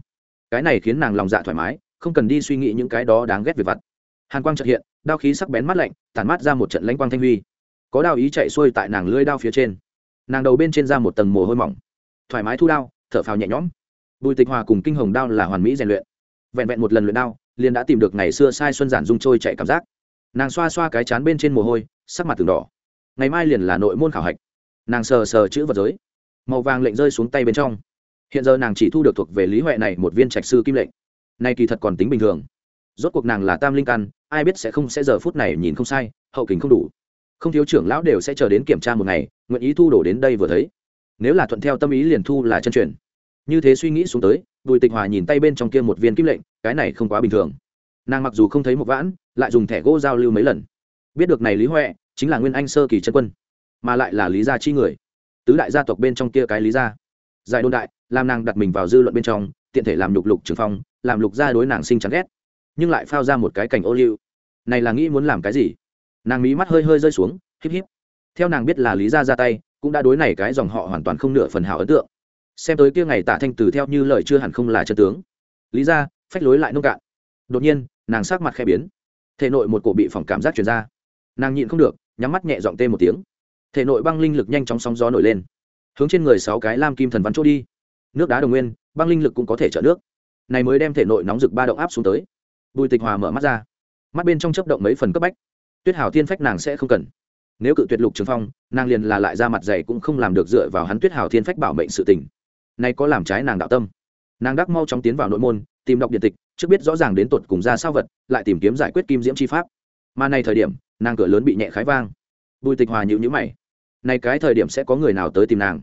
Speaker 1: Cái này khiến nàng lòng dạ thoải mái, không cần đi suy nghĩ những cái đó đáng ghét về vặt. Hàn quang trợt hiện, đao khí sắc bén mắt lạnh tàn mắt ra một trận lãnh quang thanh huy. Có đao ý chạy xuôi tại nàng lưỡi đao phía trên nàng đầu bên trên ra một tầng mồ hôi mỏng, thoải mái thu đao, thở phào nhẹ nhõm. Bùi tịch hòa cùng kinh hồng đao là hoàn mỹ rèn luyện. Vẹn vẹn một lần luyện đao, liền đã tìm được ngày xưa sai xuân giản dung trôi chạy cảm giác. Nàng xoa xoa cái chán bên trên mồ hôi, sắc mặt từng đỏ. Ngày mai liền là nội môn khảo hạch. Nàng sờ sờ chữ vật giới. Màu vàng lệnh rơi xuống tay bên trong. Hiện giờ nàng chỉ thu được thuộc về lý huệ này một viên trạch sư kim lệnh. Nay kỳ thật còn tính bình thường. Rốt cuộc nàng là tam linh căn, ai biết sẽ không sẽ giờ phút này nhìn không sai, hậu kính không đủ không thiếu trưởng lão đều sẽ chờ đến kiểm tra một ngày, nguyện ý thu đổ đến đây vừa thấy. Nếu là thuận theo tâm ý liền thu là chân truyền. Như thế suy nghĩ xuống tới, bùi tịch hòa nhìn tay bên trong kia một viên kim lệnh, cái này không quá bình thường. Nàng mặc dù không thấy một vãn, lại dùng thẻ gỗ giao lưu mấy lần. Biết được này lý huệ, chính là nguyên anh sơ kỳ chân quân, mà lại là lý gia chi người. Tứ đại gia tộc bên trong kia cái lý gia. Giải đôn đại, làm nàng đặt mình vào dư luận bên trong, tiện thể làm lục lục trường phong, làm lục gia đối nàng sinh chán ghét, nhưng lại phao ra một cái cảnh ô liu. Này là nghĩ muốn làm cái gì? Nàng mí mắt hơi hơi rơi xuống, híp híp. Theo nàng biết là lý gia ra tay, cũng đã đối này cái dòng họ hoàn toàn không nửa phần hảo ấn tượng. Xem tới kia ngày tạ thanh từ theo như lời chưa hẳn không là chân tướng. Lý gia, phách lối lại nông cạn. Đột nhiên, nàng sắc mặt khẽ biến. Thể nội một cổ bị phỏng cảm giác truyền ra. Nàng nhịn không được, nhắm mắt nhẹ giọng tê một tiếng. Thể nội băng linh lực nhanh chóng sóng gió nổi lên. Hướng trên người sáu cái lam kim thần văn chỗ đi. Nước đá đồng nguyên, băng linh lực cũng có thể trợ nước. Này mới đem thể nội nóng rực ba động áp xuống tới. Bùi tịch hòa mở mắt ra. Mắt bên trong chấp động mấy phần cấp bách tuyết hào thiên phách nàng sẽ không cần. Nếu cự tuyệt lục trường phong, nàng liền là lại ra mặt dày cũng không làm được dựa vào hắn tuyết hào thiên phách bảo mệnh sự tình. Nay có làm trái nàng đạo tâm. Nàng đắc mau chóng tiến vào nội môn, tìm đọc điện tịch, trước biết rõ ràng đến tột cùng ra sao vật, lại tìm kiếm giải quyết kim diễm chi pháp. Mà này thời điểm, nàng cửa lớn bị nhẹ khái vang. Bùi tịch hòa nhịu nhữ mày. Này cái thời điểm sẽ có người nào tới tìm nàng?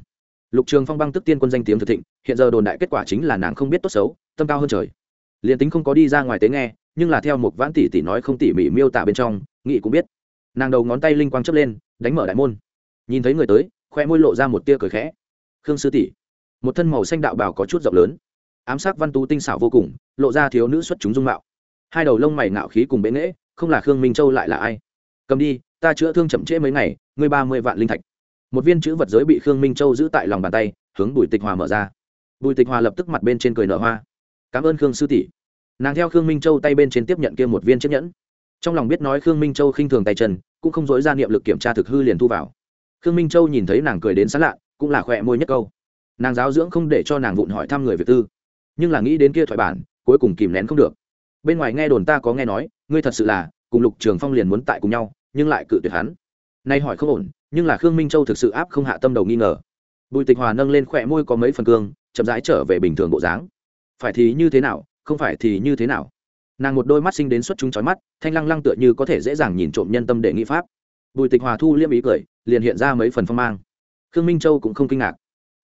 Speaker 1: Lục trường phong băng tức tiên quân danh tiếng thực thịnh, hiện giờ đồn đại kết quả chính là nàng không biết tốt xấu, tâm cao hơn trời. Liền tính không có đi ra ngoài tế nghe, nhưng là theo một vãn tỷ tỷ nói không tỉ mỉ miêu tả bên trong nghị cũng biết. Nàng đầu ngón tay linh quang chấp lên, đánh mở đại môn. Nhìn thấy người tới, khoe môi lộ ra một tia cười khẽ. Khương sư tỷ, một thân màu xanh đạo bào có chút rộng lớn. Ám sát văn tú tinh xảo vô cùng, lộ ra thiếu nữ xuất chúng dung mạo. Hai đầu lông mày ngạo khí cùng bệ nghễ, không là khương minh châu lại là ai? Cầm đi, ta chữa thương chậm trễ mấy ngày, ngươi ba mươi vạn linh thạch. Một viên chữ vật giới bị khương minh châu giữ tại lòng bàn tay, hướng bùi tịch hòa mở ra. Bùi tịch hòa lập tức mặt bên trên cười nở hoa. Cảm ơn khương sư tỷ. Nàng theo khương minh châu tay bên trên tiếp nhận kia một viên chiếc nhẫn trong lòng biết nói khương minh châu khinh thường tay chân, cũng không dối ra niệm lực kiểm tra thực hư liền thu vào. Khương minh châu nhìn thấy nàng cười đến sán lạ, cũng là khỏe môi nhất câu. Nàng giáo dưỡng không để cho nàng vụn hỏi thăm người việt tư, nhưng là nghĩ đến kia thoại bản, cuối cùng kìm nén không được. Bên ngoài nghe đồn ta có nghe nói, ngươi thật sự là, cùng lục trường phong liền muốn tại cùng nhau, nhưng lại cự tuyệt hắn. Nay hỏi không ổn, nhưng là khương minh châu thực sự áp không hạ tâm đầu nghi ngờ. Bùi tịch hòa nâng lên khỏe môi có mấy phần cương, chậm rãi trở về bình thường bộ dáng. Phải thì như thế nào, không phải thì như thế nào nàng một đôi mắt sinh đến xuất chúng trói mắt, thanh lăng lăng tựa như có thể dễ dàng nhìn trộm nhân tâm để nghị pháp. Bùi tịch hòa thu liêm ý cười, liền hiện ra mấy phần phong mang. Khương minh châu cũng không kinh ngạc.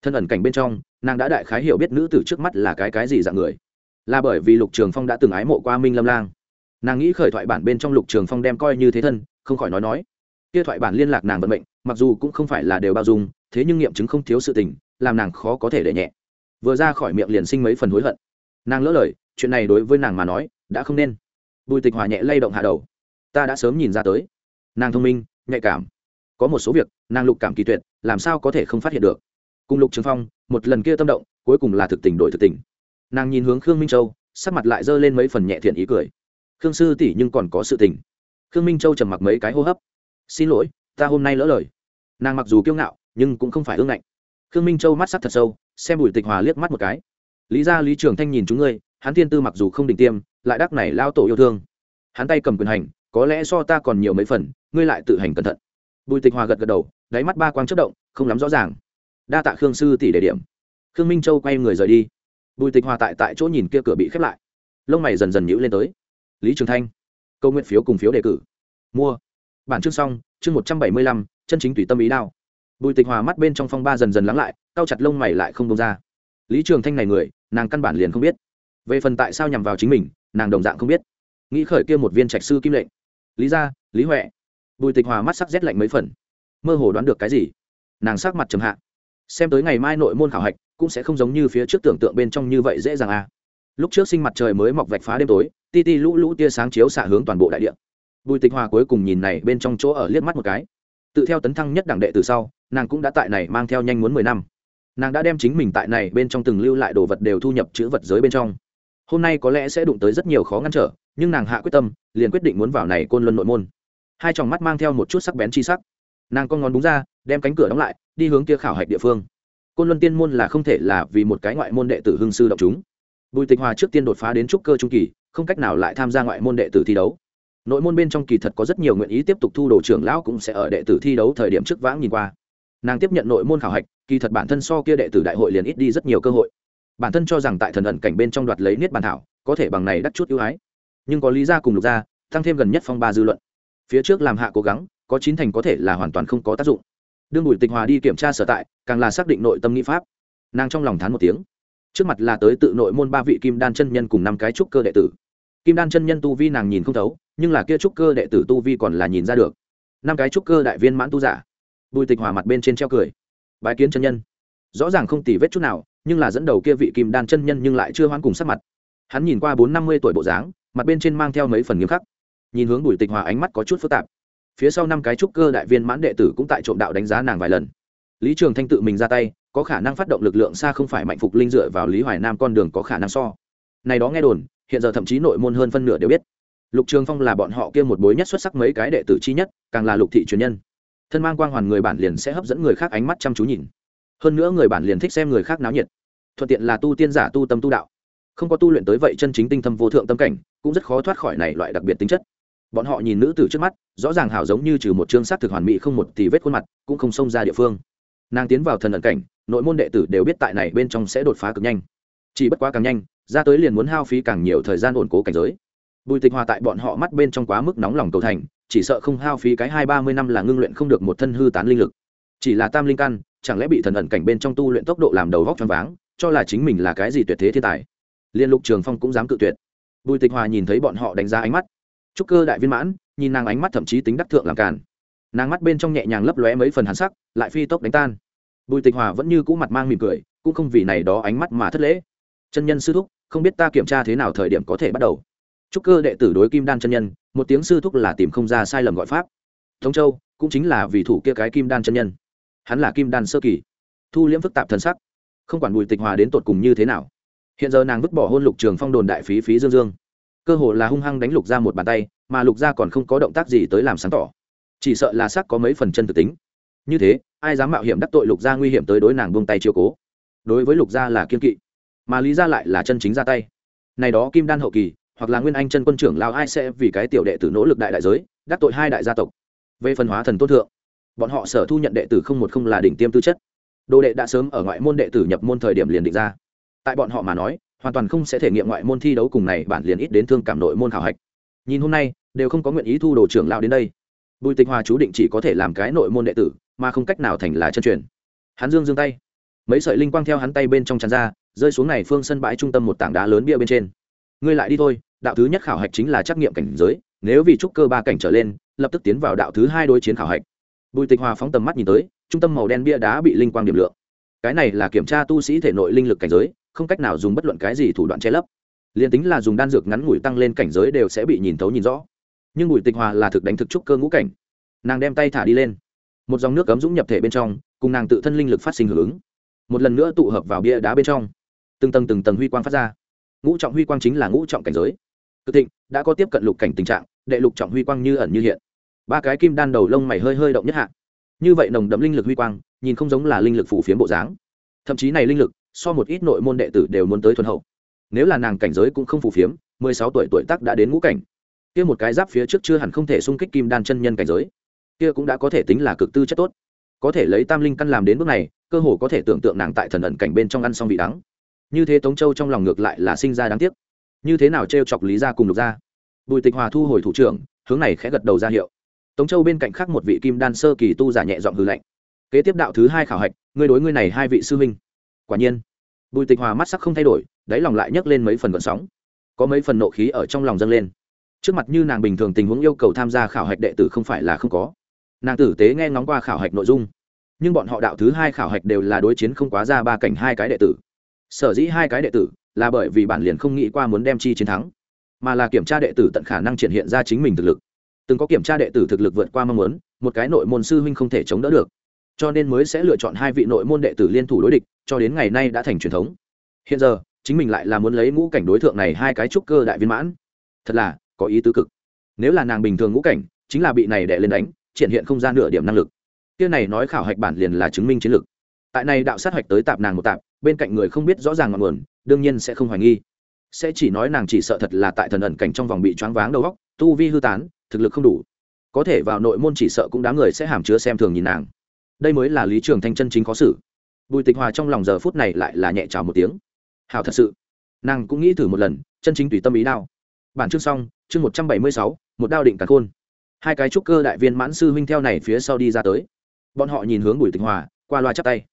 Speaker 1: Thân ẩn cảnh bên trong, nàng đã đại khái hiểu biết nữ tử trước mắt là cái cái gì dạng người. Là bởi vì lục trường phong đã từng ái mộ qua minh lâm lang. Nàng nghĩ khởi thoại bản bên trong lục trường phong đem coi như thế thân, không khỏi nói nói. Kia thoại bản liên lạc nàng vận mệnh, mặc dù cũng không phải là đều bao dung, thế nhưng nghiệm chứng không thiếu sự tình, làm nàng khó có thể để nhẹ. Vừa ra khỏi miệng liền sinh mấy phần hối hận. Nàng lỡ lời, chuyện này đối với nàng mà nói đã không nên. Bùi tịch hòa nhẹ lay động hạ đầu. Ta đã sớm nhìn ra tới. Nàng thông minh, nhạy cảm. Có một số việc, nàng lục cảm kỳ tuyệt, làm sao có thể không phát hiện được. Cùng lục trường phong, một lần kia tâm động, cuối cùng là thực tình đổi thực tình. Nàng nhìn hướng khương minh châu, sắc mặt lại giơ lên mấy phần nhẹ thiện ý cười. Khương sư tỷ nhưng còn có sự tình. Khương minh châu trầm mặc mấy cái hô hấp. Xin lỗi, ta hôm nay lỡ lời. Nàng mặc dù kiêu ngạo, nhưng cũng không phải ương ngạnh. Khương minh châu mắt sắc thật sâu, xem bùi tịch hòa liếc mắt một cái. Lý ra lý trường thanh nhìn chúng ngươi hắn thiên tư mặc dù không định tiêm, lại đắc này lao tổ yêu thương. Hắn tay cầm quyền hành, có lẽ so ta còn nhiều mấy phần, ngươi lại tự hành cẩn thận. Bùi tịch hòa gật gật đầu, đáy mắt ba quang chất động, không lắm rõ ràng. Đa tạ khương sư tỷ đề điểm. Khương minh châu quay người rời đi. Bùi tịch hòa tại tại chỗ nhìn kia cửa bị khép lại. Lông mày dần dần nhữ lên tới. Lý trường thanh, câu nguyện phiếu cùng phiếu đề cử. Mua. Bản chương xong, chương một trăm bảy mươi lăm, chân chính tùy tâm ý đao. Bùi tịch hòa mắt bên trong phong ba dần dần lắng lại, cau chặt lông mày lại không đông ra. Lý trường thanh này người, nàng căn bản liền không biết về phần tại sao nhằm vào chính mình, nàng đồng dạng không biết. Nghĩ khởi kia một viên trạch sư kim lệnh. Lý gia, lý huệ. Bùi tịch hòa mắt sắc rét lạnh mấy phần. Mơ hồ đoán được cái gì? Nàng sắc mặt trầm hạ. Xem tới ngày mai nội môn khảo hạch, cũng sẽ không giống như phía trước tưởng tượng bên trong như vậy dễ dàng à. Lúc trước sinh mặt trời mới mọc vạch phá đêm tối, ti ti lũ lũ tia sáng chiếu xạ hướng toàn bộ đại địa. Bùi tịch hòa cuối cùng nhìn này bên trong chỗ ở liếc mắt một cái. Tự theo tấn thăng nhất đẳng đệ từ sau, nàng cũng đã tại này mang theo nhanh muốn mười năm. Nàng đã đem chính mình tại này bên trong từng lưu lại đồ vật đều thu nhập chữ vật giới bên trong hôm nay có lẽ sẽ đụng tới rất nhiều khó ngăn trở, nhưng nàng hạ quyết tâm, liền quyết định muốn vào này côn luân nội môn. Hai tròng mắt mang theo một chút sắc bén chi sắc. Nàng con ngón đúng ra, đem cánh cửa đóng lại, đi hướng kia khảo hạch địa phương. Côn luân tiên môn là không thể là vì một cái ngoại môn đệ tử hương sư động chúng. Bùi tịch hòa trước tiên đột phá đến trúc cơ trung kỳ, không cách nào lại tham gia ngoại môn đệ tử thi đấu. Nội môn bên trong kỳ thật có rất nhiều nguyện ý tiếp tục thu đồ trưởng lão cũng sẽ ở đệ tử thi đấu thời điểm trước vãng nhìn qua. Nàng tiếp nhận nội môn khảo hạch, kỳ thật bản thân so kia đệ tử đại hội liền ít đi rất nhiều cơ hội bản thân cho rằng tại thần ẩn cảnh bên trong đoạt lấy niết bàn thảo, có thể bằng này đắt chút ưu ái. Nhưng có lý ra cùng lục ra, tăng thêm gần nhất phong ba dư luận. Phía trước làm hạ cố gắng, có chín thành có thể là hoàn toàn không có tác dụng. Đương bùi tịch hòa đi kiểm tra sở tại, càng là xác định nội tâm nghĩ pháp. Nàng trong lòng thán một tiếng. Trước mặt là tới tự nội môn ba vị kim đan chân nhân cùng năm cái trúc cơ đệ tử. Kim đan chân nhân tu vi nàng nhìn không thấu, nhưng là kia trúc cơ đệ tử tu vi còn là nhìn ra được. Năm cái trúc cơ đại viên mãn tu giả. Bùi tịch hòa mặt bên trên treo cười. Bái kiến chân nhân. Rõ ràng không tì vết chút nào nhưng là dẫn đầu kia vị kim đan chân nhân nhưng lại chưa hoãn cùng sắc mặt. Hắn nhìn qua bốn năm mươi tuổi bộ dáng, mặt bên trên mang theo mấy phần nghiêm khắc. Nhìn hướng bùi tịch hòa ánh mắt có chút phức tạp. Phía sau năm cái trúc cơ đại viên mãn đệ tử cũng tại trộm đạo đánh giá nàng vài lần. Lý trường thanh tự mình ra tay, có khả năng phát động lực lượng xa không phải mạnh phục linh dựa vào lý hoài nam con đường có khả năng so. Này đó nghe đồn, hiện giờ thậm chí nội môn hơn phân nửa đều biết. Lục trường phong là bọn họ kia một bối nhất xuất sắc mấy cái đệ tử chi nhất, càng là lục thị truyền nhân. Thân mang quang hoàn người bản liền sẽ hấp dẫn người khác ánh mắt chăm chú nhìn. Hơn nữa người bản liền thích xem người khác náo nhiệt thuận tiện là tu tiên giả tu tâm tu đạo. Không có tu luyện tới vậy chân chính tinh thâm vô thượng tâm cảnh, cũng rất khó thoát khỏi này loại đặc biệt tính chất. Bọn họ nhìn nữ tử trước mắt, rõ ràng hảo giống như trừ một chương sắc thực hoàn mỹ không một tỷ vết khuôn mặt, cũng không xông ra địa phương. Nàng tiến vào thần ẩn cảnh, nội môn đệ tử đều biết tại này bên trong sẽ đột phá cực nhanh. Chỉ bất quá càng nhanh, ra tới liền muốn hao phí càng nhiều thời gian ổn cố cảnh giới. Bùi tịch hòa tại bọn họ mắt bên trong quá mức nóng lòng cầu thành, chỉ sợ không hao phí cái hai ba mươi năm là ngưng luyện không được một thân hư tán linh lực. Chỉ là tam linh căn, chẳng lẽ bị thần ẩn cảnh bên trong tu luyện tốc độ làm đầu vóc choáng váng cho là chính mình là cái gì tuyệt thế thiên tài. Liên lục trường phong cũng dám cự tuyệt. Bùi tịch hòa nhìn thấy bọn họ đánh giá ánh mắt. Trúc cơ đại viên mãn, nhìn nàng ánh mắt thậm chí tính đắc thượng làm càn. Nàng mắt bên trong nhẹ nhàng lấp lóe mấy phần hàn sắc, lại phi tốc đánh tan. Bùi tịch hòa vẫn như cũ mặt mang mỉm cười, cũng không vì này đó ánh mắt mà thất lễ. Chân nhân sư thúc, không biết ta kiểm tra thế nào thời điểm có thể bắt đầu. Trúc cơ đệ tử đối kim đan chân nhân, một tiếng sư thúc là tìm không ra sai lầm gọi pháp. Thống châu, cũng chính là vì thủ kia cái kim đan chân nhân. Hắn là kim đan sơ kỳ. Thu liễm phức tạp thần sắc không quản bùi tịch hòa đến tột cùng như thế nào. Hiện giờ nàng vứt bỏ hôn lục trường phong đồn đại phí phí dương dương. Cơ hồ là hung hăng đánh lục ra một bàn tay, mà lục ra còn không có động tác gì tới làm sáng tỏ. Chỉ sợ là sắc có mấy phần chân thực tính. Như thế, ai dám mạo hiểm đắc tội lục gia nguy hiểm tới đối nàng buông tay chiều cố? Đối với lục gia là kiên kỵ, mà lý gia lại là chân chính ra tay. Này đó kim đan hậu kỳ, hoặc là nguyên anh chân quân trưởng lao ai sẽ vì cái tiểu đệ tử nỗ lực đại đại giới, đắc tội hai đại gia tộc? Về phần hóa thần tốt thượng, bọn họ sở thu nhận đệ tử không một không là đỉnh tiêm tư chất đồ đệ đã sớm ở ngoại môn đệ tử nhập môn thời điểm liền định ra. Tại bọn họ mà nói, hoàn toàn không sẽ thể nghiệm ngoại môn thi đấu cùng này bản liền ít đến thương cảm nội môn khảo hạch. Nhìn hôm nay, đều không có nguyện ý thu đồ trưởng lao đến đây. Bùi tịch hòa chú định chỉ có thể làm cái nội môn đệ tử, mà không cách nào thành là chân truyền. Hắn dương dương tay. Mấy sợi linh quang theo hắn tay bên trong tràn ra, rơi xuống này phương sân bãi trung tâm một tảng đá lớn bia bên trên. Ngươi lại đi thôi, đạo thứ nhất khảo hạch chính là trắc nghiệm cảnh giới, nếu vì trúc cơ ba cảnh trở lên, lập tức tiến vào đạo thứ hai đối chiến khảo hạch. Bùi tịch hòa phóng tầm mắt nhìn tới trung tâm màu đen bia đá bị linh quang điểm lượng. Cái này là kiểm tra tu sĩ thể nội linh lực cảnh giới, không cách nào dùng bất luận cái gì thủ đoạn che lấp. Liền tính là dùng đan dược ngắn ngủi tăng lên cảnh giới đều sẽ bị nhìn thấu nhìn rõ. Nhưng bùi tịch hòa là thực đánh thực trúc cơ ngũ cảnh. Nàng đem tay thả đi lên. Một dòng nước cấm dũng nhập thể bên trong, cùng nàng tự thân linh lực phát sinh hưởng ứng. Một lần nữa tụ hợp vào bia đá bên trong. Từng tầng từng tầng huy quang phát ra. Ngũ trọng huy quang chính là ngũ trọng cảnh giới. Cực thịnh, đã có tiếp cận lục cảnh tình trạng, đệ lục trọng huy quang như ẩn như hiện. Ba cái kim đan đầu lông mày hơi hơi động nhất hạ như vậy nồng đậm linh lực huy quang, nhìn không giống là linh lực phủ phiếm bộ dáng. Thậm chí này linh lực, so một ít nội môn đệ tử đều muốn tới thuần hậu. Nếu là nàng cảnh giới cũng không phủ phiếm, mười sáu tuổi tuổi tác đã đến ngũ cảnh. Kia một cái giáp phía trước chưa hẳn không thể xung kích kim đan chân nhân cảnh giới. Kia cũng đã có thể tính là cực tư chất tốt. Có thể lấy tam linh căn làm đến bước này, cơ hồ có thể tưởng tượng nàng tại thần ẩn cảnh bên trong ăn xong vị đắng. Như thế tống châu trong lòng ngược lại là sinh ra đáng tiếc. Như thế nào t chọc lý ra cùng lục ra bùi tịch hòa thu hồi thủ trưởng, hướng này khẽ gật đầu ra hiệu tống châu bên cạnh khác một vị kim đan sơ kỳ tu giả nhẹ giọng hư lạnh. Kế tiếp đạo thứ hai khảo hạch, ngươi đối ngươi này hai vị sư huynh. Quả nhiên, bùi tịch hòa mắt sắc không thay đổi, đáy lòng lại nhấc lên mấy phần gợn sóng. Có mấy phần nộ khí ở trong lòng dâng lên. Trước mặt như nàng bình thường tình huống yêu cầu tham gia khảo hạch đệ tử không phải là không có. Nàng tử tế nghe ngóng qua khảo hạch nội dung. Nhưng bọn họ đạo thứ hai khảo hạch đều là đối chiến không quá ra ba cảnh hai cái đệ tử. Sở dĩ hai cái đệ tử là bởi vì bản liền không nghĩ qua muốn đem chi chiến thắng, mà là kiểm tra đệ tử tận khả năng triển hiện ra chính mình thực lực từng có kiểm tra đệ tử thực lực vượt qua mong muốn, một cái nội môn sư huynh không thể chống đỡ được. Cho nên mới sẽ lựa chọn hai vị nội môn đệ tử liên thủ đối địch, cho đến ngày nay đã thành truyền thống. Hiện giờ, chính mình lại là muốn lấy ngũ cảnh đối tượng này hai cái trúc cơ đại viên mãn. Thật là, có ý tứ cực. Nếu là nàng bình thường ngũ cảnh, chính là bị này đệ lên đánh, triển hiện không gian nửa điểm năng lực. Kia này nói khảo hạch bản liền là chứng minh chiến lực tại này đạo sát hạch tới tạp nàng một tạp, bên cạnh người không biết rõ ràng ngọn nguồn, đương nhiên sẽ không hoài nghi. Sẽ chỉ nói nàng chỉ sợ thật là tại thần ẩn cảnh trong vòng bị choáng váng đầu óc, tu vi hư tán thực lực không đủ. Có thể vào nội môn chỉ sợ cũng đám người sẽ hàm chứa xem thường nhìn nàng. Đây mới là lý trường thanh chân chính khó xử. Bùi tịch hòa trong lòng giờ phút này lại là nhẹ trào một tiếng. Hào thật sự. Nàng cũng nghĩ thử một lần, chân chính tùy tâm ý đao. Bản chương xong, chương một trăm bảy mươi sáu, một đao định cả khôn. Hai cái trúc cơ đại viên mãn sư huynh theo này phía sau đi ra tới. Bọn họ nhìn hướng bùi tịch hòa, qua loa chắp tay.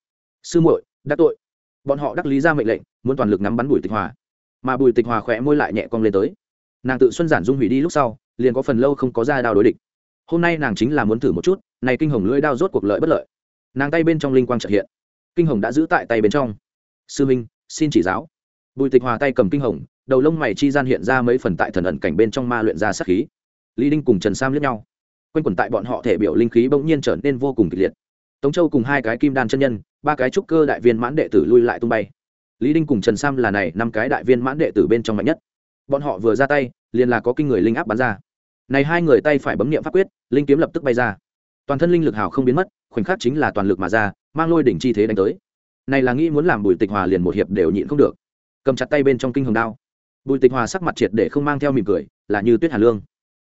Speaker 1: Sư muội đắc tội. Bọn họ đắc lý ra mệnh lệnh, muốn toàn lực nắm bắn bùi tịch hòa. Mà bùi tịch hòa khỏe môi lại nhẹ cong lên tới. Nàng tự xuân giản dung hủy đi lúc sau liền có phần lâu không có ra đao đối địch. Hôm nay nàng chính là muốn thử một chút, này kinh hồng lưỡi đao rốt cuộc lợi bất lợi. Nàng tay bên trong linh quang trợ hiện. Kinh hồng đã giữ tại tay bên trong. Sư minh, xin chỉ giáo. Bùi tịch hòa tay cầm kinh hồng, đầu lông mày chi gian hiện ra mấy phần tại thần ẩn cảnh bên trong ma luyện ra sát khí. Lý đinh cùng trần sam lướt nhau. Quanh quẩn tại bọn họ thể biểu linh khí bỗng nhiên trở nên vô cùng kịch liệt. Tống châu cùng hai cái kim đan chân nhân, ba cái trúc cơ đại viên mãn đệ tử lui lại tung bay. Lý đinh cùng trần sam là này năm cái đại viên mãn đệ tử bên trong mạnh nhất. Bọn họ vừa ra tay, liền là có kinh người linh áp bắn ra này hai người tay phải bấm niệm pháp quyết, linh kiếm lập tức bay ra. Toàn thân linh lực hào không biến mất, khoảnh khắc chính là toàn lực mà ra, mang lôi đỉnh chi thế đánh tới. Này là nghĩ muốn làm bùi tịch hòa liền một hiệp đều nhịn không được. Cầm chặt tay bên trong kinh hồng đao. Bùi tịch hòa sắc mặt triệt để không mang theo mỉm cười, là như tuyết hà lương.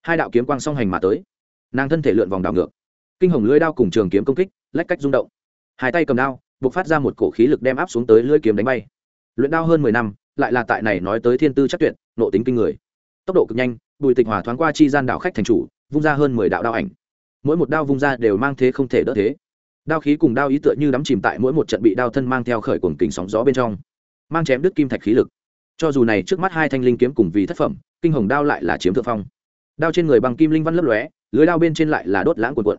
Speaker 1: Hai đạo kiếm quang song hành mà tới. Nàng thân thể lượn vòng đảo ngược. Kinh hồng lưỡi đao cùng trường kiếm công kích, lách cách rung động. Hai tay cầm đao, buộc phát ra một cổ khí lực đem áp xuống tới lưỡi kiếm đánh bay. Luyện đao hơn mười năm, lại là tại này nói tới thiên tư chắc tuyệt nộ tính kinh người. Tốc độ cực nhanh bùi tịch hòa thoáng qua chi gian đạo khách thành chủ, vung ra hơn mười đạo đao ảnh. Mỗi một đao vung ra đều mang thế không thể đỡ thế. Đao khí cùng đao ý tựa như đắm chìm tại mỗi một trận bị đao thân mang theo khởi cuồng kính sóng gió bên trong, mang chém đứt kim thạch khí lực. Cho dù này trước mắt hai thanh linh kiếm cùng vì thất phẩm, kinh hồng đao lại là chiếm thượng phong. Đao trên người bằng kim linh văn lấp lóe, lưới đao bên trên lại là đốt lãng cuộn cuộn.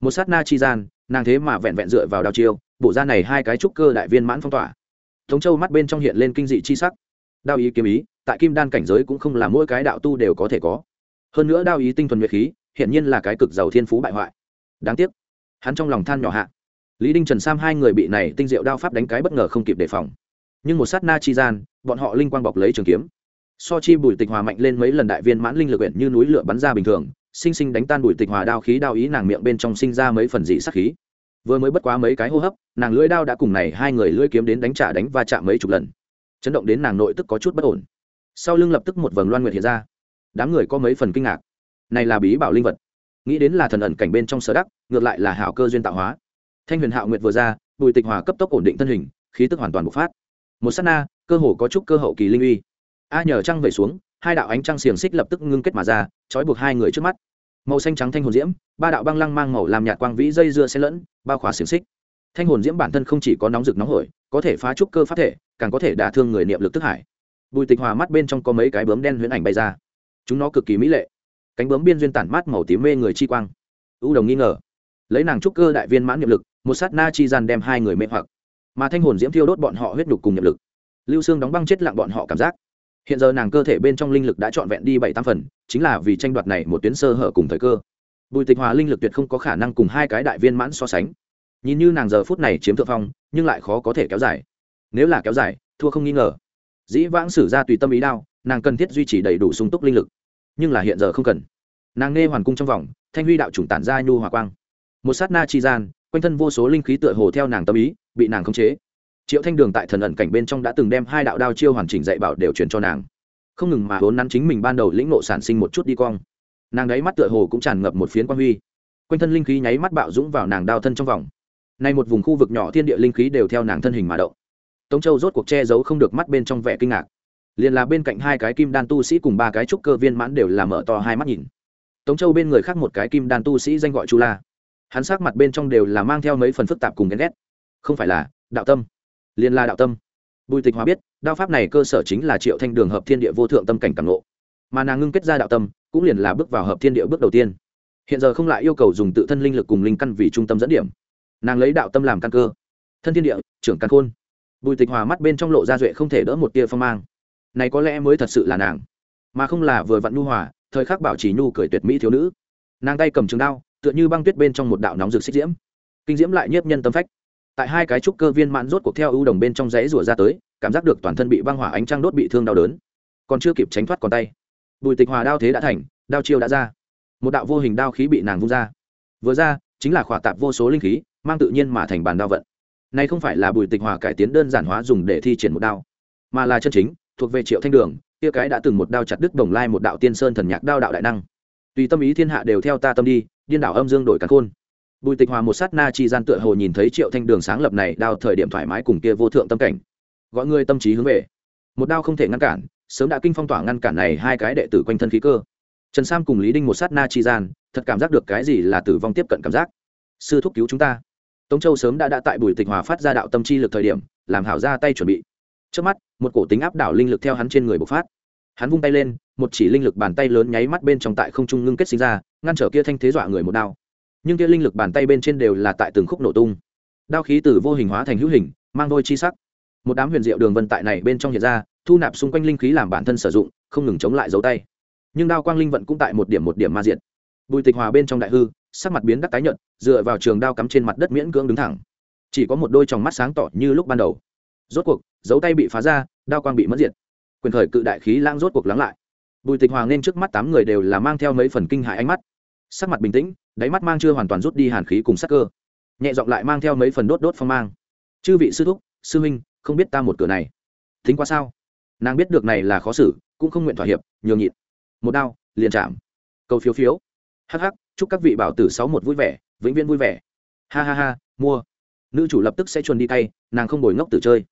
Speaker 1: Một sát na chi gian, nàng thế mà vẹn vẹn dựa vào đao chiêu bộ ra này hai cái trúc cơ đại viên mãn phong tỏa. Thống châu mắt bên trong hiện lên kinh dị chi sắc. Đao ý kiếm ý tại kim đan cảnh giới cũng không là mỗi cái đạo tu đều có thể có. Hơn nữa đao ý tinh thuần nguyệt khí hiện nhiên là cái cực giàu thiên phú bại hoại. Đáng tiếc, hắn trong lòng than nhỏ hạ. Lý đinh trần sam hai người bị này tinh diệu đao pháp đánh cái bất ngờ không kịp đề phòng. Nhưng một sát na chi gian, bọn họ linh quang bọc lấy trường kiếm. So chi bùi tịch hòa mạnh lên mấy lần đại viên mãn linh lực quyển như núi lửa bắn ra bình thường, sinh sinh đánh tan bùi tịch hòa đao khí đao ý nàng miệng bên trong sinh ra mấy phần dị sắc khí. Vừa mới bất quá mấy cái hô hấp, nàng lưỡi đao đã cùng này hai người lưỡi kiếm đến đánh trả đánh va chạm mấy chục lần. Chấn động đến nàng nội tức có chút bất ổn sau lưng lập tức một vầng loan nguyệt hiện ra. Đám người có mấy phần kinh ngạc. Này là bí bảo linh vật. Nghĩ đến là thần ẩn cảnh bên trong sở đắc, ngược lại là hảo cơ duyên tạo hóa. Thanh huyền hạo nguyệt vừa ra, bùi tịch hòa cấp tốc ổn định thân hình, khí tức hoàn toàn bộc phát. Một s á t na, cơ hồ có chút cơ hậu kỳ linh uy. A nhờ trăng về xuống, hai đạo ánh trăng xiềng xích lập tức ngưng kết mà ra, trói buộc hai người trước mắt. Màu xanh trắng thanh hồn diễm, ba đạo băng lăng mang màu làm nhạt quang vĩ dây dưa xen lẫn bao khóa xiềng xích. Thanh hồn diễm bản thân không chỉ có nóng rực nóng hổi, có thể phá trúc cơ phát thể, càng có thể đả thương người niệm lực tức hải bùi tịch hòa mắt bên trong có mấy cái bướm đen huyễn ảnh bay ra. Chúng nó cực kỳ mỹ lệ. Cánh bướm biên duyên tản mát màu tím mê người chi quang. Ưu đồng nghi ngờ. Lấy nàng trúc cơ đại viên mãn nhiệm lực, một sát na chi gian đem hai người mê hoặc. Mà thanh hồn diễm thiêu đốt bọn họ huyết đục cùng nhiệm lực. Lưu xương đóng băng chết lặng bọn họ cảm giác. Hiện giờ nàng cơ thể bên trong linh lực đã trọn vẹn đi bảy tam phần, chính là vì tranh đoạt này một tuyến sơ hở cùng thời cơ. Bùi tịch hòa linh lực tuyệt không có khả năng cùng hai cái đại viên mãn so sánh. Nhìn như nàng giờ phút này chiếm thượng phong, nhưng lại khó có thể kéo dài. Nếu là kéo dài, thua không nghi ngờ dĩ vãng sử ra tùy tâm ý đao, nàng cần thiết duy trì đầy đủ sung túc linh lực. Nhưng là hiện giờ không cần. Nàng nghe hoàn cung trong vòng, thanh huy đạo chủng tản ra nhu hòa quang. Một sát na chi gian, quanh thân vô số linh khí tựa hồ theo nàng tâm ý, bị nàng khống chế. Triệu thanh đường tại thần ẩn cảnh bên trong đã từng đem hai đạo đao chiêu hoàn chỉnh dạy bảo đều truyền cho nàng. Không ngừng mà vốn nắn chính mình ban đầu lĩnh nộ sản sinh một chút đi cong nàng đáy mắt tựa hồ cũng tràn ngập một phiến quang huy. Quanh thân linh khí nháy mắt bạo dũng vào nàng đao thân trong vòng. Nay một vùng khu vực nhỏ thiên địa linh khí đều theo nàng thân hình mà động tống châu rốt cuộc che giấu không được mắt bên trong vẻ kinh ngạc. Liền là bên cạnh hai cái kim đan tu sĩ cùng ba cái trúc cơ viên mãn đều là mở to hai mắt nhìn. Tống châu bên người khác một cái kim đan tu sĩ danh gọi chu la. Hắn sắc mặt bên trong đều là mang theo mấy phần phức tạp cùng ghen ghét. Không phải là, đạo tâm. Liền là đạo tâm. Bùi tịch hòa biết, đao pháp này cơ sở chính là triệu thanh đường hợp thiên địa vô thượng tâm cảnh càng lộ mà nàng ngưng kết ra đạo tâm, cũng liền là bước vào hợp thiên địa bước đầu tiên. Hiện giờ không lại yêu cầu dùng tự thân linh lực cùng linh căn vì trung tâm dẫn điểm. Nàng lấy đạo tâm làm căn cơ. Thân thiên địa, trưởng căn khôn bùi tịch hòa mắt bên trong lộ ra duệ không thể đỡ một tia phong mang. Này có lẽ mới thật sự là nàng, mà không là vừa vặn nhu hòa, thời khắc bảo trì nhu cười tuyệt mỹ thiếu nữ. Nàng tay cầm trường đao, tựa như băng tuyết bên trong một đạo nóng rực xích diễm. Kinh diễm lại nhiếp nhân tâm phách. Tại hai cái trúc cơ viên mãn rốt cuộc theo ưu đồng bên trong giấy rủa ra tới, cảm giác được toàn thân bị băng hỏa ánh trăng đốt bị thương đau đớn. Còn chưa kịp tránh thoát còn tay. Bùi tịch hòa đao thế đã thành, đao chiêu đã ra. Một đạo vô hình đao khí bị nàng vung ra. Vừa ra, chính là khỏa tạp vô số linh khí, mang tự nhiên mà thành bàn đao vận này không phải là bùi tịch hòa cải tiến đơn giản hóa dùng để thi triển một đao, mà là chân chính, thuộc về triệu thanh đường, kia cái đã từng một đao chặt đứt đồng lai một đạo tiên sơn thần nhạc đao đạo đại năng. Tùy tâm ý thiên hạ đều theo ta tâm đi, điên đảo âm dương đổi càn khôn. Bùi tịch hòa một sát na chi gian tựa hồ nhìn thấy triệu thanh đường sáng lập này đao thời điểm thoải mái cùng kia vô thượng tâm cảnh. Gọi người tâm trí hướng về. Một đao không thể ngăn cản, sớm đã kinh phong tỏa ngăn cản này hai cái đệ tử quanh thân khí cơ. Trần sam cùng lý đinh một sát na chi gian, thật cảm giác được cái gì là tử vong tiếp cận cảm giác. Sư thúc cứu chúng ta tống châu sớm đã đã tại bùi tịch hòa phát ra đạo tâm chi lực thời điểm, làm hảo ra tay chuẩn bị. Trước mắt, một cổ tính áp đảo linh lực theo hắn trên người bộc phát. Hắn vung tay lên, một chỉ linh lực bàn tay lớn nháy mắt bên trong tại không trung ngưng kết sinh ra, ngăn trở kia thanh thế dọa người một đao. Nhưng kia linh lực bàn tay bên trên đều là tại từng khúc nổ tung. Đao khí từ vô hình hóa thành hữu hình, mang đôi chi sắc. Một đám huyền diệu đường vân tại này bên trong hiện ra, thu nạp xung quanh linh khí làm bản thân sử dụng, không ngừng chống lại dấu tay. Nhưng đao quang linh vận cũng tại một điểm một điểm ma diện bùi tịch hòa bên trong đại hư sắc mặt biến đắc tái nhợt, dựa vào trường đao cắm trên mặt đất miễn cưỡng đứng thẳng. Chỉ có một đôi tròng mắt sáng tỏ như lúc ban đầu. Rốt cuộc, dấu tay bị phá ra, đao quang bị mất diệt. Quyền khởi cự đại khí lãng rốt cuộc lắng lại. Bùi tịch Hoàng nên trước mắt tám người đều là mang theo mấy phần kinh hại ánh mắt. Sắc mặt bình tĩnh, đáy mắt mang chưa hoàn toàn rút đi hàn khí cùng sắc cơ. Nhẹ giọng lại mang theo mấy phần đốt đốt phong mang. Chư vị sư thúc, sư huynh, không biết ta một cửa này. Thính qua sao? Nàng biết được này là khó xử, cũng không nguyện thỏa hiệp, nhường nhịn. Một đao, liền chạm. Cầu phiếu phiếu. Hh chúc các vị bảo tử sáu một vui vẻ, vĩnh viễn vui vẻ. Ha ha ha, mua. Nữ chủ lập tức sẽ chuồn đi tay, nàng không bồi ngốc tử chơi.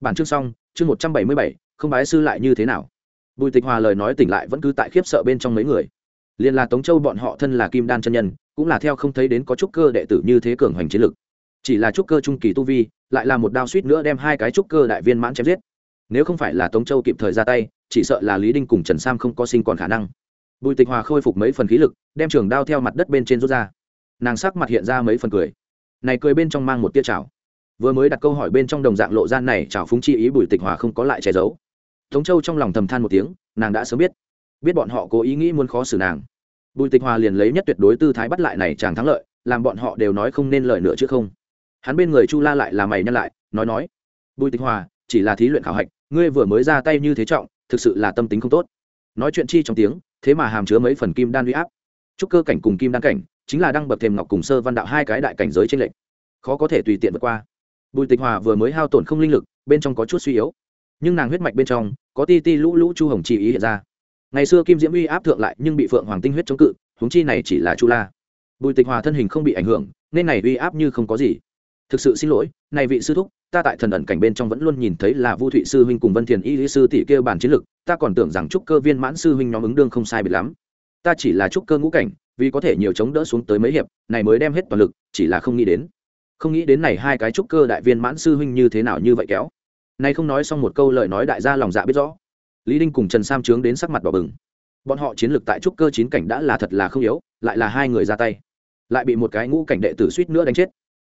Speaker 1: Bản chương xong, chương một trăm bảy mươi bảy, không bái sư lại như thế nào? Bùi tịch hòa lời nói tỉnh lại vẫn cứ tại khiếp sợ bên trong mấy người. Liền là tống châu bọn họ thân là kim đan chân nhân, cũng là theo không thấy đến có trúc cơ đệ tử như thế cường hoành chiến lực. Chỉ là trúc cơ trung kỳ tu vi, lại là một đao suýt nữa đem hai cái trúc cơ đại viên mãn chém giết. Nếu không phải là tống châu kịp thời ra tay, chỉ sợ là lý đinh cùng trần sam không có sinh còn khả năng bùi tịch hòa khôi phục mấy phần khí lực, đem trường đao theo mặt đất bên trên rút ra. Nàng sắc mặt hiện ra mấy phần cười. Này cười bên trong mang một tia trào. Vừa mới đặt câu hỏi bên trong đồng dạng lộ gian này trào phúng chi ý bùi tịch hòa không có lại che giấu. Tống châu trong lòng thầm than một tiếng, nàng đã sớm biết. Biết bọn họ cố ý nghĩ muốn khó xử nàng. Bùi tịch hòa liền lấy nhất tuyệt đối tư thái bắt lại này chàng thắng lợi, làm bọn họ đều nói không nên lời nữa chứ không. Hắn bên người chu la lại là mày nhăn lại, nói nói. Bùi tịch hòa, chỉ là thí luyện khảo hạch, ngươi vừa mới ra tay như thế trọng, thực sự là tâm tính không tốt. Nói chuyện chi trong tiếng thế mà hàm chứa mấy phần kim đan uy áp. Trúc cơ cảnh cùng kim đan cảnh, chính là đăng bậc thềm ngọc cùng sơ văn đạo hai cái đại cảnh giới trên lệnh khó có thể tùy tiện vượt qua. Bùi tịch hòa vừa mới hao tổn không linh lực, bên trong có chút suy yếu. Nhưng nàng huyết mạch bên trong, có ti ti lũ lũ chu hồng chi ý hiện ra. Ngày xưa kim diễm uy áp thượng lại nhưng bị phượng hoàng tinh huyết chống cự, huống chi này chỉ là chu la. Bùi tịch hòa thân hình không bị ảnh hưởng, nên này uy áp như không có gì. Thực sự xin lỗi, này vị sư thúc ta tại thần ẩn cảnh bên trong vẫn luôn nhìn thấy là vu thụy sư huynh cùng vân thiền y lý sư tỷ kia bản chiến lực, ta còn tưởng rằng trúc cơ viên mãn sư huynh nhóm ứng đương không sai biệt lắm. Ta chỉ là trúc cơ ngũ cảnh, vì có thể nhiều chống đỡ xuống tới mấy hiệp, này mới đem hết toàn lực, chỉ là không nghĩ đến. Không nghĩ đến này hai cái trúc cơ đại viên mãn sư huynh như thế nào như vậy kéo. Nay không nói xong một câu lời nói đại gia lòng dạ biết rõ. Lý đinh cùng trần sam trướng đến sắc mặt đỏ bừng. Bọn họ chiến lược tại trúc cơ chín cảnh đã là thật là không yếu, lại là hai người ra tay. Lại bị một cái ngũ cảnh đệ tử suýt nữa đánh chết.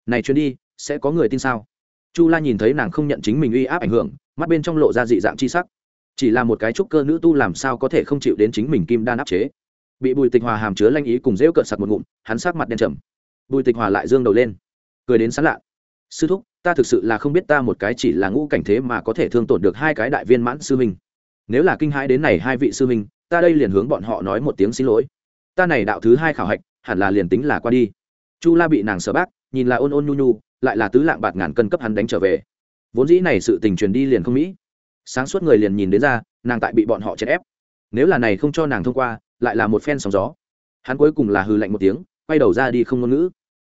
Speaker 1: Này chuyến đi, sẽ có người tin sao? Chu la nhìn thấy nàng không nhận chính mình uy áp ảnh hưởng, mắt bên trong lộ ra dị dạng chi sắc. Chỉ là một cái trúc cơ nữ tu làm sao có thể không chịu đến chính mình kim đan áp chế. Bị bùi tịch hòa hàm chứa lanh ý cùng rễu cợt sặc một ngụm, hắn sắc mặt đen trầm. Bùi tịch hòa lại dương đầu lên, cười đến sán lạ. Sư thúc, ta thực sự là không biết ta một cái chỉ là ngũ cảnh thế mà có thể thương tổn được hai cái đại viên mãn sư huynh. Nếu là kinh hãi đến này hai vị sư huynh, ta đây liền hướng bọn họ nói một tiếng xin lỗi. Ta này đạo thứ hai khảo hạch, hẳn là liền tính là qua đi chu la bị nàng sợ bác, nhìn là ôn ôn nhu nhu, lại là tứ lạng bạt ngàn cân cấp hắn đánh trở về. Vốn dĩ này sự tình truyền đi liền không mỹ. Sáng suốt người liền nhìn đến ra, nàng tại bị bọn họ chèn ép. Nếu là này không cho nàng thông qua, lại là một phen sóng gió. Hắn cuối cùng là hư lạnh một tiếng, quay đầu ra đi không ngôn ngữ.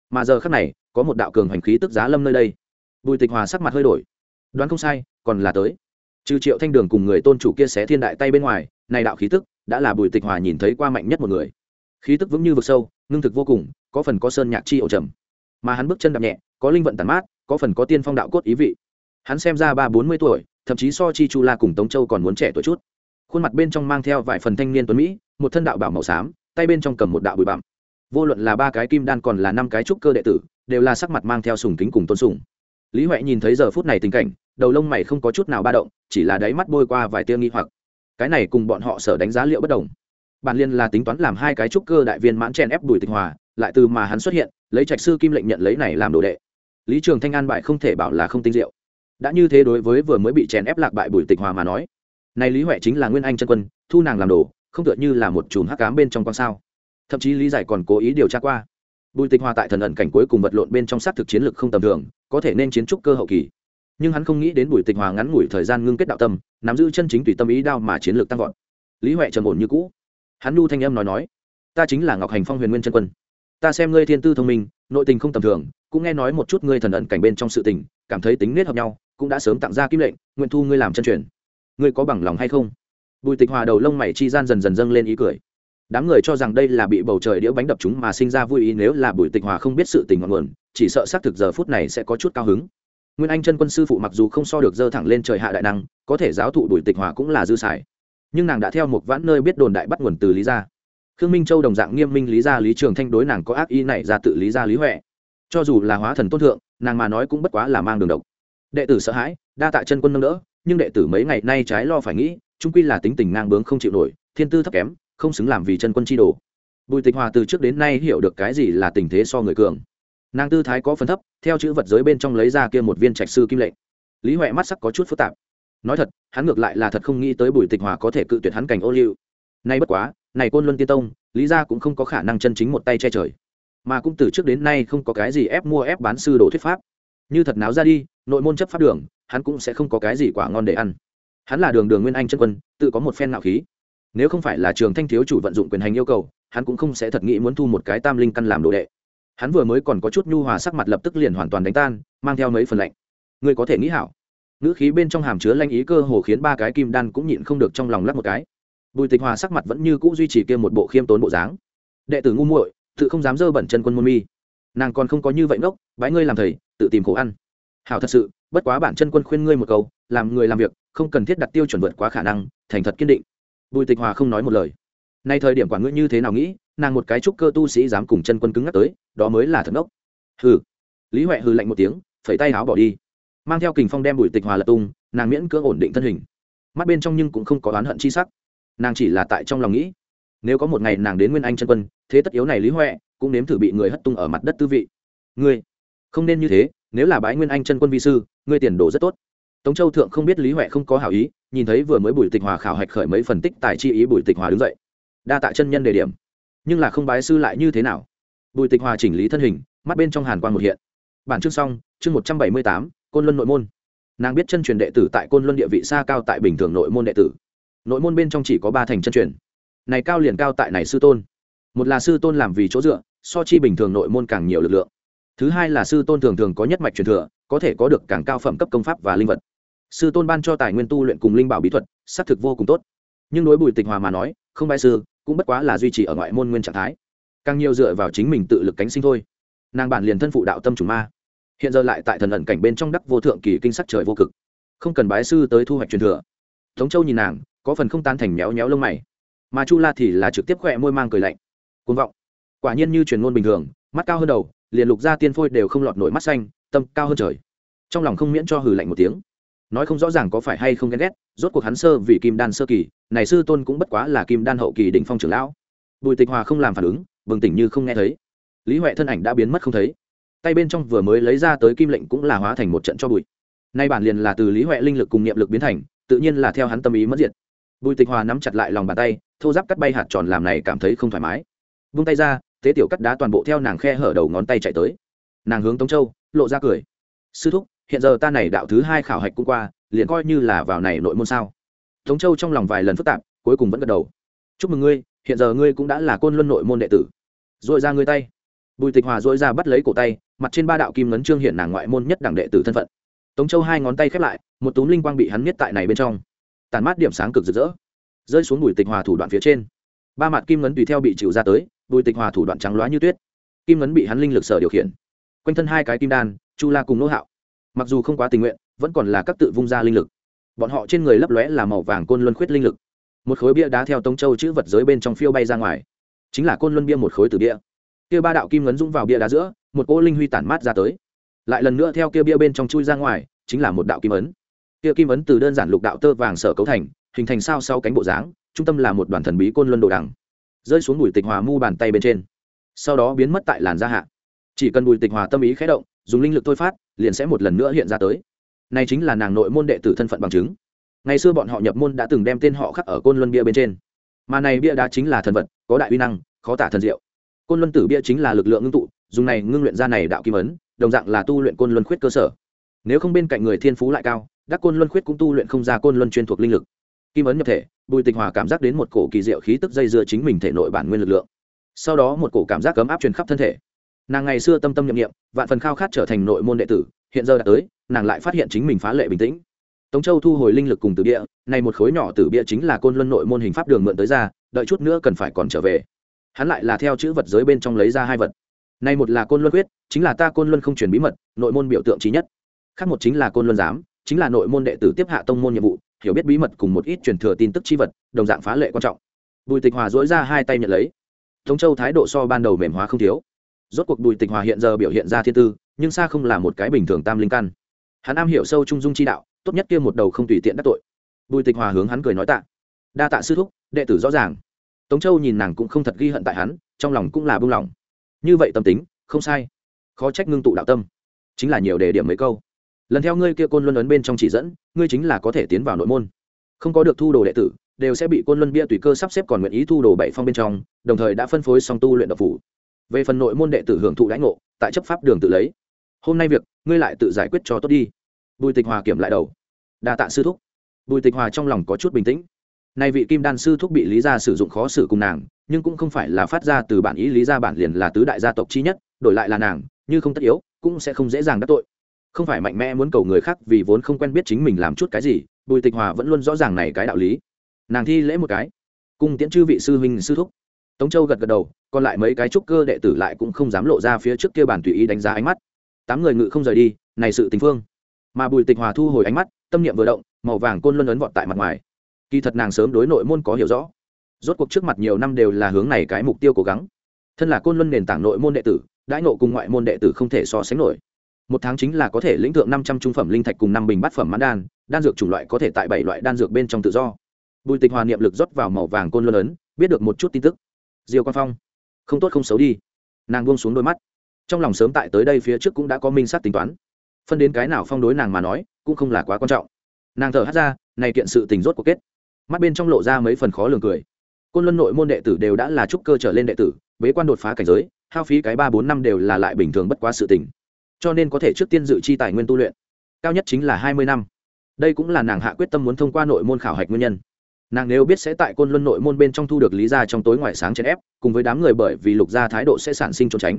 Speaker 1: Mà giờ khắc này, có một đạo cường hành khí tức giá lâm nơi đây. Bùi tịch hòa sắc mặt hơi đổi. Đoán không sai, còn là tới. Trừ triệu thanh đường cùng người tôn chủ kia xé thiên đại tay bên ngoài, này đạo khí tức, đã là bùi tịch hòa nhìn thấy qua mạnh nhất một người. Khí tức vững như vực sâu, ngưng thực vô cùng có phần có sơn nhạc chi ổ trầm. Mà hắn bước chân đậm nhẹ, có linh vận tàn mát, có phần có tiên phong đạo cốt ý vị. Hắn xem ra ba bốn mươi tuổi, thậm chí so chi chu la cùng tống châu còn muốn trẻ tuổi chút. Khuôn mặt bên trong mang theo vài phần thanh niên tuấn mỹ, một thân đạo bảo màu xám, tay bên trong cầm một đạo bụi bặm. Vô luận là ba cái kim đan còn là năm cái trúc cơ đệ tử, đều là sắc mặt mang theo sùng kính cùng tôn sùng. Lý huệ nhìn thấy giờ phút này tình cảnh, đầu lông mày không có chút nào ba động, chỉ là đáy mắt bôi qua vài tia nghi hoặc. Cái này cùng bọn họ sở đánh giá liệu bất đồng. Bản liên là tính toán làm hai cái trúc cơ đại viên mãn chen ép đùi tịch hòa lại từ mà hắn xuất hiện, lấy trạch sư kim lệnh nhận lấy này làm đồ đệ. Lý trường thanh an bại không thể bảo là không tinh diệu. Đã như thế đối với vừa mới bị chèn ép lạc bại bùi tịch hòa mà nói, này lý huệ chính là nguyên anh chân quân, thu nàng làm đồ, không tựa như là một chùm hắc cám bên trong con sao. Thậm chí lý giải còn cố ý điều tra qua. Bùi tịch hòa tại thần ẩn cảnh cuối cùng vật lộn bên trong s á t thực chiến lược không tầm thường, có thể nên chiến trúc cơ hậu kỳ. Nhưng hắn không nghĩ đến bùi tịch hòa ngắn ngủi thời gian ngưng kết đạo tâm, nắm giữ chân chính tùy tâm ý đao mà chiến lược tăng vọt. Lý huệ trầm ổn như cũ. Hắn nu thanh âm nói nói, ta chính là ngọc hành phong huyền nguyên chân quân ta xem ngươi thiên tư thông minh, nội tình không tầm thường, cũng nghe nói một chút ngươi thần ẩn cảnh bên trong sự tình, cảm thấy tính nết hợp nhau, cũng đã sớm tặng ra kim lệnh, nguyện thu ngươi làm chân truyền. Ngươi có bằng lòng hay không? Bùi tịch hòa đầu lông mày chi gian dần dần dâng lên ý cười. Đám người cho rằng đây là bị bầu trời đĩa bánh đập chúng mà sinh ra vui ý nếu là bùi tịch hòa không biết sự tình ngọn nguồn, chỉ sợ xác thực giờ phút này sẽ có chút cao hứng. Nguyên anh chân quân sư phụ mặc dù không so được dơ thẳng lên trời hạ đại năng, có thể giáo thụ bùi tịch hòa cũng là dư xài nhưng nàng đã theo một vãn nơi biết đồn đại bắt nguồn từ lý ra khương minh châu đồng dạng nghiêm minh lý gia lý trường thanh đối nàng có ác ý này ra tự lý gia lý huệ. Cho dù là hóa thần tôn thượng, nàng mà nói cũng bất quá là mang đường độc. Đệ tử sợ hãi, đa tạ chân quân nâng đỡ, nhưng đệ tử mấy ngày nay trái lo phải nghĩ trung quy là tính tình ngang bướng không chịu nổi, thiên tư thấp kém, không xứng làm vì chân quân chi đồ. Bùi tịch hòa từ trước đến nay hiểu được cái gì là tình thế so người cường. Nàng tư thái có phần thấp, theo chữ vật giới bên trong lấy ra kia một viên trạch sư kim lệnh lý huệ mắt sắc có chút phức tạp. Nói thật, hắn ngược lại là thật không nghĩ tới bùi tịch hòa có thể cự tuyệt hắn cảnh ô liu nay bất quá, này côn luân tiên tông, lý ra cũng không có khả năng chân chính một tay che trời. Mà cũng từ trước đến nay không có cái gì ép mua ép bán sư đồ thuyết pháp. Như thật náo ra đi, nội môn chấp pháp đường, hắn cũng sẽ không có cái gì quả ngon để ăn. Hắn là đường đường nguyên anh chân quân, tự có một phen nạo khí. Nếu không phải là trường thanh thiếu chủ vận dụng quyền hành yêu cầu, hắn cũng không sẽ thật nghĩ muốn thu một cái tam linh căn làm đồ đệ. Hắn vừa mới còn có chút nhu hòa sắc mặt lập tức liền hoàn toàn đánh tan, mang theo mấy phần lạnh. Ngươi có thể nghĩ hảo. Ngữ khí bên trong hàm chứa lanh ý cơ hồ khiến ba cái kim đan cũng nhịn không được trong lòng lắp một cái bùi tịch hòa sắc mặt vẫn như cũ duy trì kia một bộ khiêm tốn bộ dáng. Đệ tử ngu muội, tự không dám dơ bẩn chân quân môn mi. Nàng còn không có như vậy ngốc, bái ngươi làm thầy, tự tìm khổ ăn. Hảo thật sự, bất quá bản chân quân khuyên ngươi một câu, làm người làm việc, không cần thiết đặt tiêu chuẩn vượt quá khả năng, thành thật kiên định. Bùi tịch hòa không nói một lời. Nay thời điểm quản ngươi như thế nào nghĩ, nàng một cái trúc cơ tu sĩ dám cùng chân quân cứng ngắc tới, đó mới là thật ngốc. Hừ. Lý huệ hừ lạnh một tiếng, phẩy tay áo bỏ đi. Mang theo kình phong đem bùi tịch hòa lật tung, nàng miễn cưỡng ổn định thân hình. Mắt bên trong nhưng cũng không có oán hận chi sắc nàng chỉ là tại trong lòng nghĩ. Nếu có một ngày nàng đến nguyên anh chân quân, thế tất yếu này lý huệ cũng nếm thử bị người hất tung ở mặt đất tư vị. Ngươi, không nên như thế, nếu là bái nguyên anh chân quân vi sư, ngươi tiền đồ rất tốt. Tống châu thượng không biết lý huệ không có hảo ý, nhìn thấy vừa mới bùi tịch hòa khảo hạch khởi mấy phần tích tài chi ý bùi tịch hòa đứng dậy. Đa tạ chân nhân đề điểm. Nhưng là không bái sư lại như thế nào? Bùi tịch hòa chỉnh lý thân hình, mắt bên trong hàn quan một hiện. Bản chương xong, chương một trăm bảy mươi tám, côn luân nội môn. Nàng biết chân truyền đệ tử tại côn luân địa vị xa cao tại bình thường nội môn đệ tử nội môn bên trong chỉ có ba thành chân truyền. Này cao liền cao tại này sư tôn. Một là sư tôn làm vì chỗ dựa, so chi bình thường nội môn càng nhiều lực lượng. Thứ hai là sư tôn thường thường có nhất mạch truyền thừa, có thể có được càng cao phẩm cấp công pháp và linh vật. Sư tôn ban cho tài nguyên tu luyện cùng linh bảo bí thuật, xác thực vô cùng tốt. Nhưng đối bùi tịch hòa mà nói, không bại sư, cũng bất quá là duy trì ở ngoại môn nguyên trạng thái. Càng nhiều dựa vào chính mình tự lực cánh sinh thôi. Nàng bản liền thân phụ đạo tâm chủ ma. Hiện giờ lại tại thần ẩn cảnh bên trong đắc vô thượng kỳ kinh sắc trời vô cực. Không cần bái sư tới thu hoạch truyền thừa. Tống châu nhìn nàng có phần không tan thành méo méo lông mày. Mà chu la thì là trực tiếp khỏe môi mang cười lạnh. Côn vọng. Quả nhiên như truyền ngôn bình thường, mắt cao hơn đầu, liền lục ra tiên phôi đều không lọt nổi mắt xanh, tâm cao hơn trời. Trong lòng không miễn cho hừ lạnh một tiếng. Nói không rõ ràng có phải hay không ghen ghét, rốt cuộc hắn sơ vì kim đan sơ kỳ, này sư tôn cũng bất quá là kim đan hậu kỳ đỉnh phong trưởng lão. Bùi tịch hòa không làm phản ứng, bừng tỉnh như không nghe thấy. Lý huệ thân ảnh đã biến mất không thấy. Tay bên trong vừa mới lấy ra tới kim lệnh cũng là hóa thành một trận cho bụi. Nay bản liền là từ lý huệ linh lực cùng niệm lực biến thành, tự nhiên là theo hắn tâm ý mất diệt bùi tịch hòa nắm chặt lại lòng bàn tay, thô giáp cắt bay hạt tròn làm này cảm thấy không thoải mái. Vung tay ra, tế tiểu cắt đá toàn bộ theo nàng khe hở đầu ngón tay chạy tới. Nàng hướng tống châu, lộ ra cười. Sư thúc, hiện giờ ta này đạo thứ hai khảo hạch cũng qua, liền coi như là vào này nội môn sao? Tống châu trong lòng vài lần phức tạp, cuối cùng vẫn gật đầu. Chúc mừng ngươi, hiện giờ ngươi cũng đã là côn luân nội môn đệ tử. Dội ra ngươi tay. Bùi tịch hòa dội ra bắt lấy cổ tay, mặt trên ba đạo kim ngấn trương hiện nàng ngoại môn nhất đẳng đệ tử thân phận. Tống châu hai ngón tay khép lại, một túm linh quang bị hắn miết tại này bên trong tàn mát điểm sáng cực rực rỡ. Rơi xuống bùi tịch hòa thủ đoạn phía trên. Ba mặt kim ngấn tùy theo bị chịu ra tới, bùi tịch hòa thủ đoạn trắng loá như tuyết. Kim ngấn bị hắn linh lực sở điều khiển. Quanh thân hai cái kim đan, chu la cùng nỗ hạo. Mặc dù không quá tình nguyện, vẫn còn là các tự vung ra linh lực. Bọn họ trên người lấp lóe là màu vàng côn luân khuyết linh lực. Một khối bia đá theo tống châu chữ vật giới bên trong phiêu bay ra ngoài. Chính là côn luân bia một khối từ bia. Kia ba đạo kim ngấn dũng vào bia đá giữa, một cỗ linh huy tản mát ra tới. Lại lần nữa theo kia bia bên trong chui ra ngoài, chính là một đạo kim ấn kia kim ấn từ đơn giản lục đạo tơ vàng sở cấu thành, hình thành sao sau cánh bộ dáng, trung tâm là một đoàn thần bí côn luân đồ đằng, rơi xuống bùi tịch hòa mu bàn tay bên trên. Sau đó biến mất tại làn da hạ. Chỉ cần bùi tịch hòa tâm ý khé động, dùng linh lực thôi phát, liền sẽ một lần nữa hiện ra tới. Này chính là nàng nội môn đệ tử thân phận bằng chứng. Ngày xưa bọn họ nhập môn đã từng đem tên họ khắc ở côn luân bia bên trên. Mà này bia đá chính là thần vật, có đại uy năng, khó tả thần diệu. Côn luân tử bia chính là lực lượng ngưng tụ, dùng này ngưng luyện ra này đạo kim ấn, đồng dạng là tu luyện côn luân khuyết cơ sở. Nếu không bên cạnh người thiên phú lại cao đắc côn luân khuyết cũng tu luyện không ra côn luân chuyên thuộc linh lực. Kim ấn nhập thể, bùi tịch hòa cảm giác đến một cổ kỳ diệu khí tức dây dưa chính mình thể nội bản nguyên lực lượng. Sau đó một cổ cảm giác cấm áp truyền khắp thân thể. Nàng ngày xưa tâm tâm nhậm nghiệm vạn phần khao khát trở thành nội môn đệ tử, hiện giờ đã tới, nàng lại phát hiện chính mình phá lệ bình tĩnh. Tống châu thu hồi linh lực cùng từ địa này một khối nhỏ từ bia chính là côn luân nội môn hình pháp đường mượn tới ra, đợi chút nữa cần phải còn trở về. Hắn lại là theo chữ vật giới bên trong lấy ra hai vật. Này một là côn luân quyết chính là ta côn luân không truyền bí mật, nội môn biểu tượng trí nhất. Khác một chính là côn luân giám chính là nội môn đệ tử tiếp hạ tông môn nhiệm vụ, hiểu biết bí mật cùng một ít truyền thừa tin tức chi vật, đồng dạng phá lệ quan trọng. Bùi tịch hòa dỗi ra hai tay nhận lấy. Tống châu thái độ so ban đầu mềm hóa không thiếu. Rốt cuộc bùi tịch hòa hiện giờ biểu hiện ra thiên tư, nhưng xa không là một cái bình thường tam linh căn. Hắn am hiểu sâu trung dung chi đạo, tốt nhất kia một đầu không tùy tiện đắc tội. Bùi tịch hòa hướng hắn cười nói tạ. Đa tạ sư thúc, đệ tử rõ ràng. Tống châu nhìn nàng cũng không thật ghi hận tại hắn, trong lòng cũng là buông lỏng. Như vậy tâm tính, không sai. Khó trách ngưng tụ đạo tâm. Chính là nhiều đề điểm mấy câu lần theo ngươi kia côn luân ấn bên trong chỉ dẫn, ngươi chính là có thể tiến vào nội môn. Không có được thu đồ đệ tử, đều sẽ bị côn luân bia tùy cơ sắp xếp còn nguyện ý thu đồ bảy phong bên trong, đồng thời đã phân phối song tu luyện độc phủ. Về phần nội môn đệ tử hưởng thụ lãnh ngộ, tại chấp pháp đường tự lấy. Hôm nay việc, ngươi lại tự giải quyết cho tốt đi. Bùi tịch hòa kiểm lại đầu. Đa tạ sư thúc. Bùi tịch hòa trong lòng có chút bình tĩnh. Nay vị kim đan sư thúc bị lý gia sử dụng khó xử cùng nàng, nhưng cũng không phải là phát ra từ bản ý lý gia bản liền là tứ đại gia tộc chi nhất, đổi lại là nàng, như không tất yếu, cũng sẽ không dễ dàng đắc tội không phải mạnh mẽ muốn cầu người khác vì vốn không quen biết chính mình làm chút cái gì, bùi tịch hòa vẫn luôn rõ ràng này cái đạo lý. Nàng thi lễ một cái. Cung tiễn chư vị sư huynh, sư thúc. Tống châu gật gật đầu, còn lại mấy cái trúc cơ đệ tử lại cũng không dám lộ ra phía trước kia bản tùy ý đánh giá ánh mắt. Tám người ngự không rời đi, này sự tình phương. Mà bùi tịch hòa thu hồi ánh mắt, tâm niệm vừa động, màu vàng côn luân ấn vọt tại mặt ngoài. Kỳ thật nàng sớm đối nội môn có hiểu rõ. Rốt cuộc trước mặt nhiều năm đều là hướng này cái mục tiêu cố gắng. Thân là côn luân nền tảng nội môn đệ tử, đãi nộ cùng ngoại môn đệ tử không thể so sánh nổi một tháng chính là có thể lĩnh thượng năm trăm trung phẩm linh thạch cùng năm bình bát phẩm mãn đan đan dược chủng loại có thể tại bảy loại đan dược bên trong tự do. Bùi tịch hòa niệm lực rót vào màu vàng côn luân ấn, biết được một chút tin tức. Diêu quang phong, không tốt không xấu đi. Nàng buông xuống đôi mắt. Trong lòng sớm tại tới đây phía trước cũng đã có minh sát tính toán. Phân đến cái nào phong đối nàng mà nói, cũng không là quá quan trọng. Nàng thở hát ra, này kiện sự tình rốt cuộc kết. Mắt bên trong lộ ra mấy phần khó lường cười. Côn luân nội môn đệ tử đều đã là trúc cơ trở lên đệ tử, bế quan đột phá cảnh giới, hao phí cái ba bốn năm đều là lại bình thường bất quá sự tình cho nên có thể trước tiên dự chi tài nguyên tu luyện. Cao nhất chính là hai mươi năm. Đây cũng là nàng hạ quyết tâm muốn thông qua nội môn khảo hạch nguyên nhân. Nàng nếu biết sẽ tại côn luân nội môn bên trong thu được lý ra trong tối ngoài sáng chèn ép, cùng với đám người bởi vì lục gia thái độ sẽ sản sinh trốn tránh.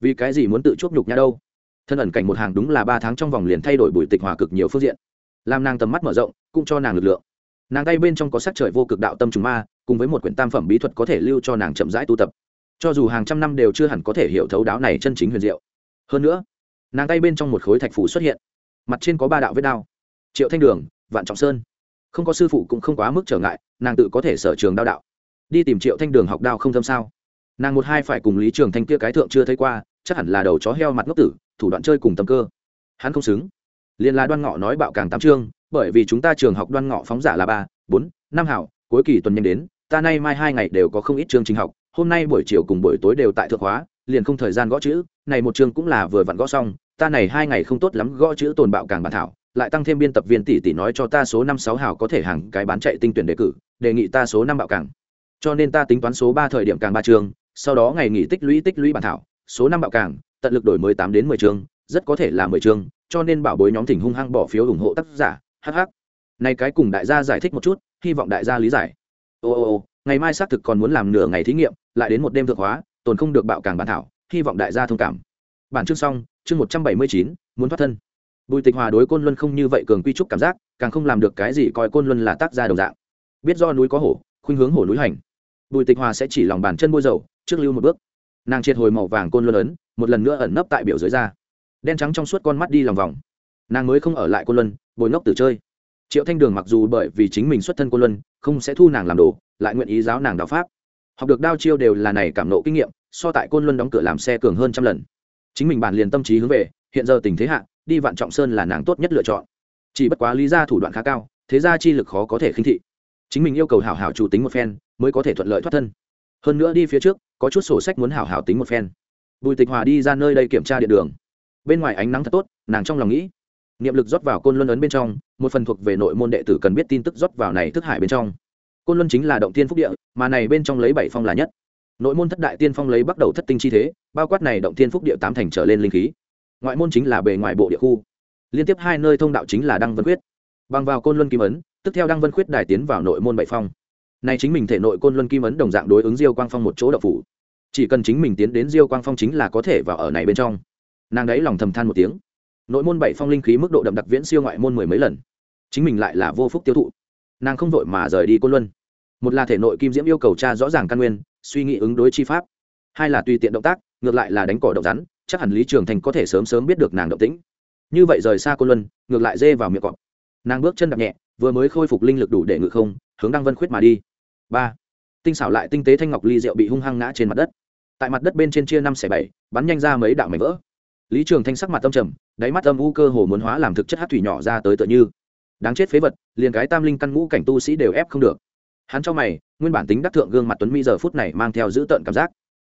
Speaker 1: Vì cái gì muốn tự chuốc nhục nhã đâu? Thân ẩn cảnh một hàng đúng là ba tháng trong vòng liền thay đổi bùi tịch hòa cực nhiều phương diện. Làm nàng tầm mắt mở rộng, cũng cho nàng lực lượng. Nàng tay bên trong có sắc trời vô cực đạo tâm trùng ma, cùng với một quyển tam phẩm bí thuật có thể lưu cho nàng chậm rãi tu tập. Cho dù hàng trăm năm đều chưa hẳn có thể hiểu thấu đáo này chân chính huyền diệu. Hơn nữa nàng tay bên trong một khối thạch phủ xuất hiện, mặt trên có ba đạo vết đao. Triệu thanh đường, vạn trọng sơn. Không có sư phụ cũng không quá mức trở ngại, nàng tự có thể sở trường đao đạo. Đi tìm triệu thanh đường học đao không thâm sao? Nàng một hai phải cùng lý trường thanh kia cái thượng chưa thấy qua, chắc hẳn là đầu chó heo mặt ngốc tử, thủ đoạn chơi cùng tâm cơ. Hắn không xứng. Liền là đoan ngọ nói bạo càng tám chương, bởi vì chúng ta trường học đoan ngọ phóng giả là ba, bốn, năm hảo, cuối kỳ tuần nhanh đến, ta nay mai hai ngày đều có không ít chương trình học hôm nay buổi chiều cùng buổi tối đều tại thượng hóa, liền không thời gian gõ chữ, này một chương cũng là vừa vặn gõ xong, ta này hai ngày không tốt lắm gõ chữ tồn bạo càng bản thảo, lại tăng thêm biên tập viên tỷ tỷ nói cho ta số năm sáu hào có thể hàng cái bán chạy tinh tuyển đề cử, đề nghị ta số năm bạo càng. Cho nên ta tính toán số ba thời điểm càng ba chương, sau đó ngày nghỉ tích lũy tích lũy bản thảo, số năm bạo càng, tận lực đổi mới tám đến mười chương, rất có thể là mười chương, cho nên bảo bối nhóm thỉnh hung hăng bỏ phiếu ủng hộ tác giả hh này cái cùng đại gia giải thích một chút, hy vọng đại gia lý giải. Ô ô ô, ngày mai xác thực còn muốn làm nửa ngày thí nghiệm lại đến một đêm thượng hóa, tồn không được bạo càng bản thảo, hy vọng đại gia thông cảm. Bản chương xong, chương một trăm bảy mươi chín, muốn thoát thân. Bùi tịch hòa đối côn luân không như vậy cường quy trúc cảm giác, càng không làm được cái gì coi côn luân là tác gia đồng dạng. Biết do núi có hổ, khuynh hướng hổ núi hành. Bùi tịch hòa sẽ chỉ lòng bàn chân bôi dầu, trước lưu một bước. Nàng triệt hồi màu vàng côn luân ấn, một lần nữa ẩn nấp tại biểu dưới da. Đen trắng trong suốt con mắt đi lòng vòng. Nàng mới không ở lại côn luân, bồi ngốc từ chơi. Triệu thanh đường mặc dù bởi vì chính mình xuất thân côn luân, không sẽ thu nàng làm đồ, lại nguyện ý giáo nàng đạo pháp học được đao chiêu đều là này cảm nộ kinh nghiệm, so tại côn luân đóng cửa làm xe cường hơn trăm lần. Chính mình bản liền tâm trí hướng về, hiện giờ tình thế hạ, đi vạn trọng sơn là nàng tốt nhất lựa chọn. Chỉ bất quá lý ra thủ đoạn khá cao, thế ra chi lực khó có thể khinh thị. Chính mình yêu cầu hảo hảo chủ tính một phen, mới có thể thuận lợi thoát thân. Hơn nữa đi phía trước, có chút sổ sách muốn hảo hảo tính một phen. Bùi tịch hòa đi ra nơi đây kiểm tra điện đường. Bên ngoài ánh nắng thật tốt, nàng trong lòng nghĩ. Niệm lực rót vào côn luân ấn bên trong, một phần thuộc về nội môn đệ tử cần biết tin tức rót vào này thức hải bên trong côn luân chính là động tiên phúc địa, mà này bên trong lấy bảy phong là nhất. Nội môn thất đại tiên phong lấy bắt đầu thất tinh chi thế, bao quát này động tiên phúc địa tám thành trở lên linh khí. Ngoại môn chính là bề ngoài bộ địa khu. Liên tiếp hai nơi thông đạo chính là đăng vân khuyết. Bằng vào côn luân kim ấn, tức theo đăng vân khuyết đài tiến vào nội môn bảy phong. Này chính mình thể nội côn luân kim ấn đồng dạng đối ứng diêu quang phong một chỗ đậu phủ. Chỉ cần chính mình tiến đến diêu quang phong chính là có thể vào ở này bên trong. Nàng đấy lòng thầm than một tiếng. Nội môn bảy phong linh khí mức độ đậm đặc viễn siêu ngoại môn mười mấy lần. Chính mình lại là vô phúc tiêu thụ nàng không vội mà rời đi côn luân. Một là thể nội kim diễm yêu cầu cha rõ ràng căn nguyên, suy nghĩ ứng đối chi pháp. Hai là tùy tiện động tác, ngược lại là đánh cỏ động rắn, chắc hẳn lý trường thành có thể sớm sớm biết được nàng động tĩnh. Như vậy rời xa côn luân, ngược lại dê vào miệng cọp. Nàng bước chân đập nhẹ, vừa mới khôi phục linh lực đủ để ngự không, hướng đăng vân khuyết mà đi. Ba. Tinh xảo lại tinh tế thanh ngọc ly rượu bị hung hăng ngã trên mặt đất. Tại mặt đất bên trên chia năm xẻ bảy, bắn nhanh ra mấy đạo mảnh vỡ. Lý trường thanh sắc mặt tâm trầm, đáy mắt âm u cơ hồ muốn hóa làm thực chất hát thủy nhỏ ra tới tựa như đáng chết phế vật, liền cái tam linh căn ngũ cảnh tu sĩ đều ép không được. Hắn cho mày, nguyên bản tính đắc thượng gương mặt tuấn mỹ giờ phút này mang theo dữ tợn cảm giác.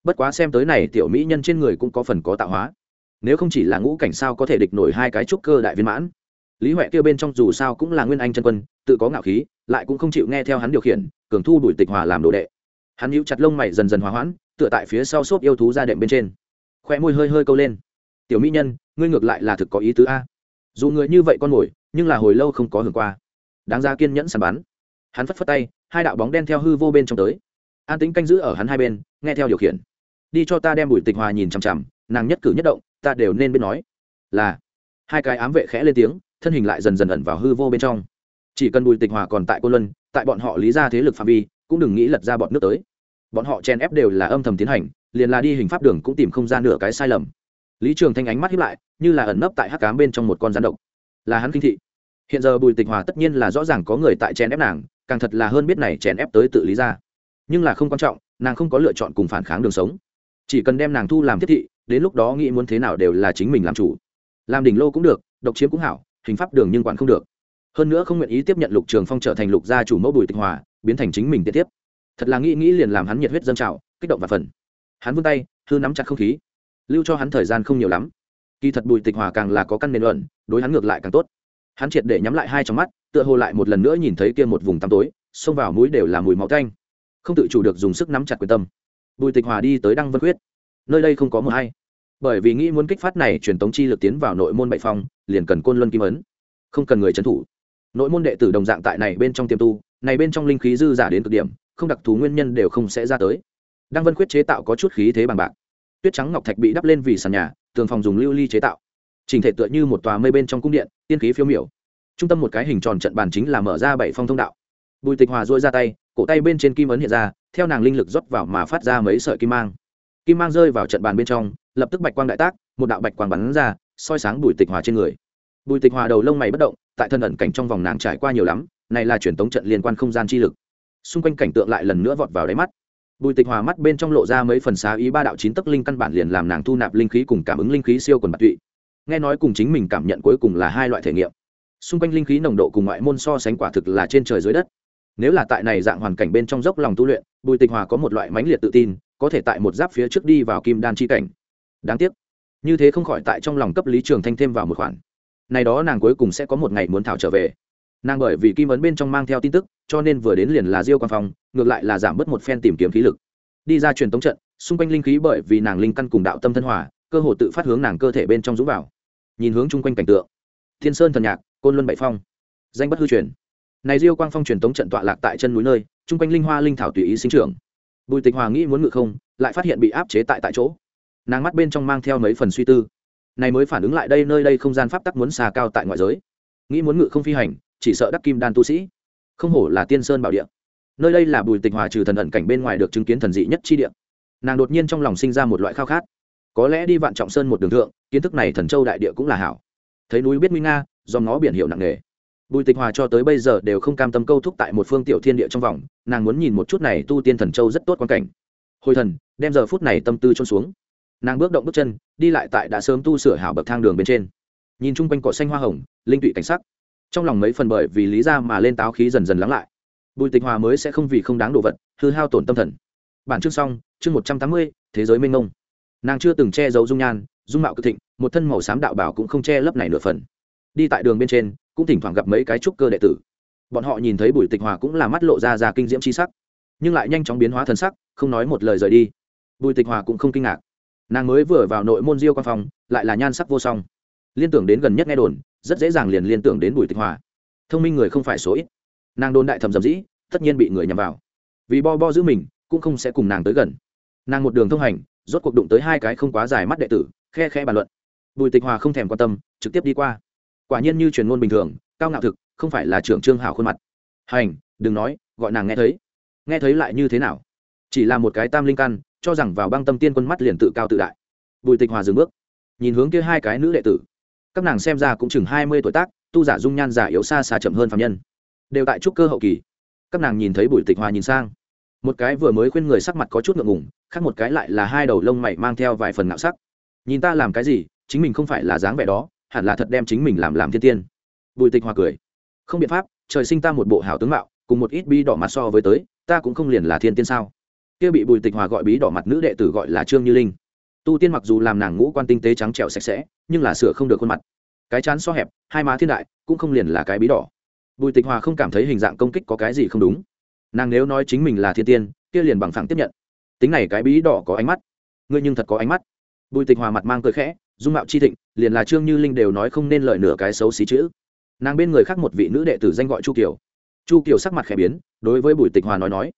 Speaker 1: Bất quá xem tới này tiểu mỹ nhân trên người cũng có phần có tạo hóa. Nếu không chỉ là ngũ cảnh sao có thể địch nổi hai cái trúc cơ đại viên mãn? Lý huệ kêu bên trong dù sao cũng là nguyên anh chân quân, tự có ngạo khí, lại cũng không chịu nghe theo hắn điều khiển, cường thu đuổi tịch hòa làm đồ đệ. Hắn hữu chặt lông mày dần dần hòa hoãn, tựa tại phía sau xốp yêu thú ra đệm bên trên. Khoe môi hơi hơi câu lên. Tiểu mỹ nhân, ngươi ngược lại là thực có ý tứ a. Dù người như vậy con mồi nhưng là hồi lâu không có hưởng qua. Đáng ra kiên nhẫn săn bắn. Hắn phất phất tay, hai đạo bóng đen theo hư vô bên trong tới. An tính canh giữ ở hắn hai bên, nghe theo điều khiển. Đi cho ta đem bùi tịch hòa nhìn chằm chằm, nàng nhất cử nhất động, ta đều nên biết nói. Là. Hai cái ám vệ khẽ lên tiếng, thân hình lại dần dần ẩn vào hư vô bên trong. Chỉ cần bùi tịch hòa còn tại cô luân, tại bọn họ lý ra thế lực phạm vi, cũng đừng nghĩ lật ra bọn nước tới. Bọn họ chen ép đều là âm thầm tiến hành, liền là đi hình pháp đường cũng tìm không ra nửa cái sai lầm. Lý trường thanh ánh mắt hiếp lại, như là ẩn nấp tại hắc cám bên trong một con rắn độc là hắn kinh thị. Hiện giờ bùi tịch hòa tất nhiên là rõ ràng có người tại chèn ép nàng, càng thật là hơn biết này chèn ép tới tự lý ra. Nhưng là không quan trọng, nàng không có lựa chọn cùng phản kháng đường sống. Chỉ cần đem nàng thu làm thiết thị, đến lúc đó nghĩ muốn thế nào đều là chính mình làm chủ. Làm đỉnh lô cũng được, độc chiếm cũng hảo, hình pháp đường nhưng quản không được. Hơn nữa không nguyện ý tiếp nhận lục trường phong trở thành lục gia chủ mẫu bùi tịch hòa, biến thành chính mình tiết tiếp. Thật là nghĩ nghĩ liền làm hắn nhiệt huyết dân trào, kích động và phần. Hắn vươn tay, hư nắm chặt không khí. Lưu cho hắn thời gian không nhiều lắm kỳ thật bùi tịch hòa càng là có căn nền luận, đối hắn ngược lại càng tốt. Hắn triệt để nhắm lại hai trong mắt, tựa hồ lại một lần nữa nhìn thấy kia một vùng tăm tối, xông vào mũi đều là mùi máu tanh. Không tự chủ được dùng sức nắm chặt quyền tâm. Bùi tịch hòa đi tới đăng vân quyết nơi đây không có mờ hay. Bởi vì nghĩ muốn kích phát này truyền tống chi lực tiến vào nội môn bậy phong, liền cần côn luân kim ấn. Không cần người trấn thủ. Nội môn đệ tử đồng dạng tại này bên trong tiềm tu, này bên trong linh khí dư giả đến cực điểm, không đặc thù nguyên nhân đều không sẽ ra tới. Đăng vân quyết chế tạo có chút khí thế bằng bạc tuyết trắng ngọc thạch bị đắp lên vì sàn nhà, tường phòng dùng lưu ly chế tạo. Trình thể tựa như một tòa mây bên trong cung điện, tiên khí phiêu miểu. Trung tâm một cái hình tròn trận bàn chính là mở ra bảy phong thông đạo. Bùi tịch hòa dôi ra tay, cổ tay bên trên kim ấn hiện ra, theo nàng linh lực rót vào mà phát ra mấy sợi kim mang. Kim mang rơi vào trận bàn bên trong, lập tức bạch quang đại tác, một đạo bạch quang bắn ra, soi sáng bùi tịch hòa trên người. Bùi tịch hòa đầu lông mày bất động, tại thân ẩn cảnh trong vòng nàng trải qua nhiều lắm, này là truyền tống trận liên quan không gian chi lực. Xung quanh cảnh tượng lại lần nữa vọt vào đáy mắt bùi tịch hòa mắt bên trong lộ ra mấy phần xá ý ba đạo chín tấc linh căn bản liền làm nàng thu nạp linh khí cùng cảm ứng linh khí siêu quần bạc tụy. Nghe nói cùng chính mình cảm nhận cuối cùng là hai loại thể nghiệm. Xung quanh linh khí nồng độ cùng ngoại môn so sánh quả thực là trên trời dưới đất. Nếu là tại này dạng hoàn cảnh bên trong dốc lòng tu luyện, bùi tịch hòa có một loại mãnh liệt tự tin, có thể tại một giáp phía trước đi vào kim đan chi cảnh. Đáng tiếc, như thế không khỏi tại trong lòng cấp lý trường thanh thêm vào một khoản. Này đó nàng cuối cùng sẽ có một ngày muốn thảo trở về nàng bởi vì kim ấn bên trong mang theo tin tức, cho nên vừa đến liền là diêu quan phong, ngược lại là giảm bớt một phen tìm kiếm khí lực. Đi ra truyền tống trận, xung quanh linh khí bởi vì nàng linh căn cùng đạo tâm thân hòa, cơ hồ tự phát hướng nàng cơ thể bên trong rũ vào. Nhìn hướng chung quanh cảnh tượng. Thiên sơn thần nhạc, côn luân bảy phong. Danh bất hư truyền. Này diêu quang phong truyền tống trận tọa lạc tại chân núi nơi, chung quanh linh hoa linh thảo tùy ý sinh trưởng. Bùi tịch hòa nghĩ muốn ngự không, lại phát hiện bị áp chế tại tại chỗ. Nàng mắt bên trong mang theo mấy phần suy tư. Này mới phản ứng lại đây, nơi đây không gian pháp tắc muốn xà cao tại ngoại giới. Nghĩ muốn ngự không phi hành chỉ sợ đắc kim đan tu sĩ. Không hổ là tiên sơn bảo địa. Nơi đây là bùi tịch hòa trừ thần ẩn cảnh bên ngoài được chứng kiến thần dị nhất chi địa. Nàng đột nhiên trong lòng sinh ra một loại khao khát. Có lẽ đi vạn trọng sơn một đường thượng, kiến thức này thần châu đại địa cũng là hảo. Thấy núi biết nguy nga do ngó biển hiệu nặng nề. Bùi tịch hòa cho tới bây giờ đều không cam tâm câu thúc tại một phương tiểu thiên địa trong vòng, nàng muốn nhìn một chút này tu tiên thần châu rất tốt quan cảnh. Hồi thần, đem giờ phút này tâm tư trôn xuống. Nàng bước động bước chân, đi lại tại đã sớm tu sửa hảo bậc thang đường bên trên. Nhìn chung quanh cỏ xanh hoa hồng, linh tụy cảnh sắc trong lòng mấy phần bởi vì lý ra mà lên táo khí dần dần lắng lại. Bùi tịch hòa mới sẽ không vì không đáng đồ vật, hư hao tổn tâm thần. Bản chương xong, chương một trăm tám mươi, thế giới mênh mông. Nàng chưa từng che giấu dung nhan, dung mạo cực thịnh, một thân màu xám đạo bảo cũng không che lấp này nửa phần. Đi tại đường bên trên, cũng thỉnh thoảng gặp mấy cái trúc cơ đệ tử. Bọn họ nhìn thấy bùi tịch hòa cũng là mắt lộ ra ra kinh diễm c h i sắc, nhưng lại nhanh chóng biến hóa thần sắc, không nói một lời rời đi. Bùi tịch hòa cũng không kinh ngạc. Nàng mới vừa vào nội môn diêu quan phòng lại là nhan sắc vô song. Liên tưởng đến gần nhất nghe đồn rất dễ dàng liền liên tưởng đến bùi tịch hòa. Thông minh người không phải số ít. Nàng đồn đại thầm dầm dĩ, tất nhiên bị người nhằm vào. Vì bo bo giữ mình, cũng không sẽ cùng nàng tới gần. Nàng một đường thông hành, rốt cuộc đụng tới hai cái không quá dài mắt đệ tử, khe khe bàn luận. Bùi tịch hòa không thèm quan tâm, trực tiếp đi qua. Quả nhiên như truyền ngôn bình thường, cao ngạo thực, không phải là trưởng trương hảo khuôn mặt. Hành, đừng nói, gọi nàng nghe thấy. Nghe thấy lại như thế nào? Chỉ là một cái tam linh căn, cho rằng vào băng tâm tiên quân mắt liền tự cao tự đại. Bùi tịch hòa dừng bước. Nhìn hướng kia hai cái nữ đệ tử các nàng xem ra cũng chừng hai mươi tuổi tác, tu giả dung nhan giả yếu xa xa chậm hơn phạm nhân. Đều tại trúc cơ hậu kỳ. Các nàng nhìn thấy bùi tịch hòa nhìn sang. Một cái vừa mới khuyên người sắc mặt có chút ngượng ngùng, khác một cái lại là hai đầu lông mày mang theo vài phần ngạo sắc. Nhìn ta làm cái gì, chính mình không phải là dáng vẻ đó, hẳn là thật đem chính mình làm làm thiên tiên. Bùi tịch hòa cười. Không biện pháp, trời sinh ta một bộ hảo tướng mạo, cùng một ít bi đỏ mặt so với tới, ta cũng không liền là thiên tiên sao? Kia bị bùi tịch hòa gọi bí đỏ mặt nữ đệ tử gọi là trương như linh tu tiên mặc dù làm nàng ngũ quan tinh tế trắng trẻo sạch sẽ, nhưng là sửa không được khuôn mặt. Cái chán so hẹp, hai má thiên đại, cũng không liền là cái bí đỏ. Bùi tịch hòa không cảm thấy hình dạng công kích có cái gì không đúng. Nàng nếu nói chính mình là thiên tiên, kia liền bằng phẳng tiếp nhận. Tính này cái bí đỏ có ánh mắt. Ngươi nhưng thật có ánh mắt. Bùi tịch hòa mặt mang cười khẽ, dung mạo chi thịnh, liền là trương như linh đều nói không nên lợi nửa cái xấu xí chữ. Nàng bên người khác một vị nữ đệ tử danh gọi chu kiều. Chu kiều sắc mặt khẽ biến, đối với bùi tịch hòa nói nói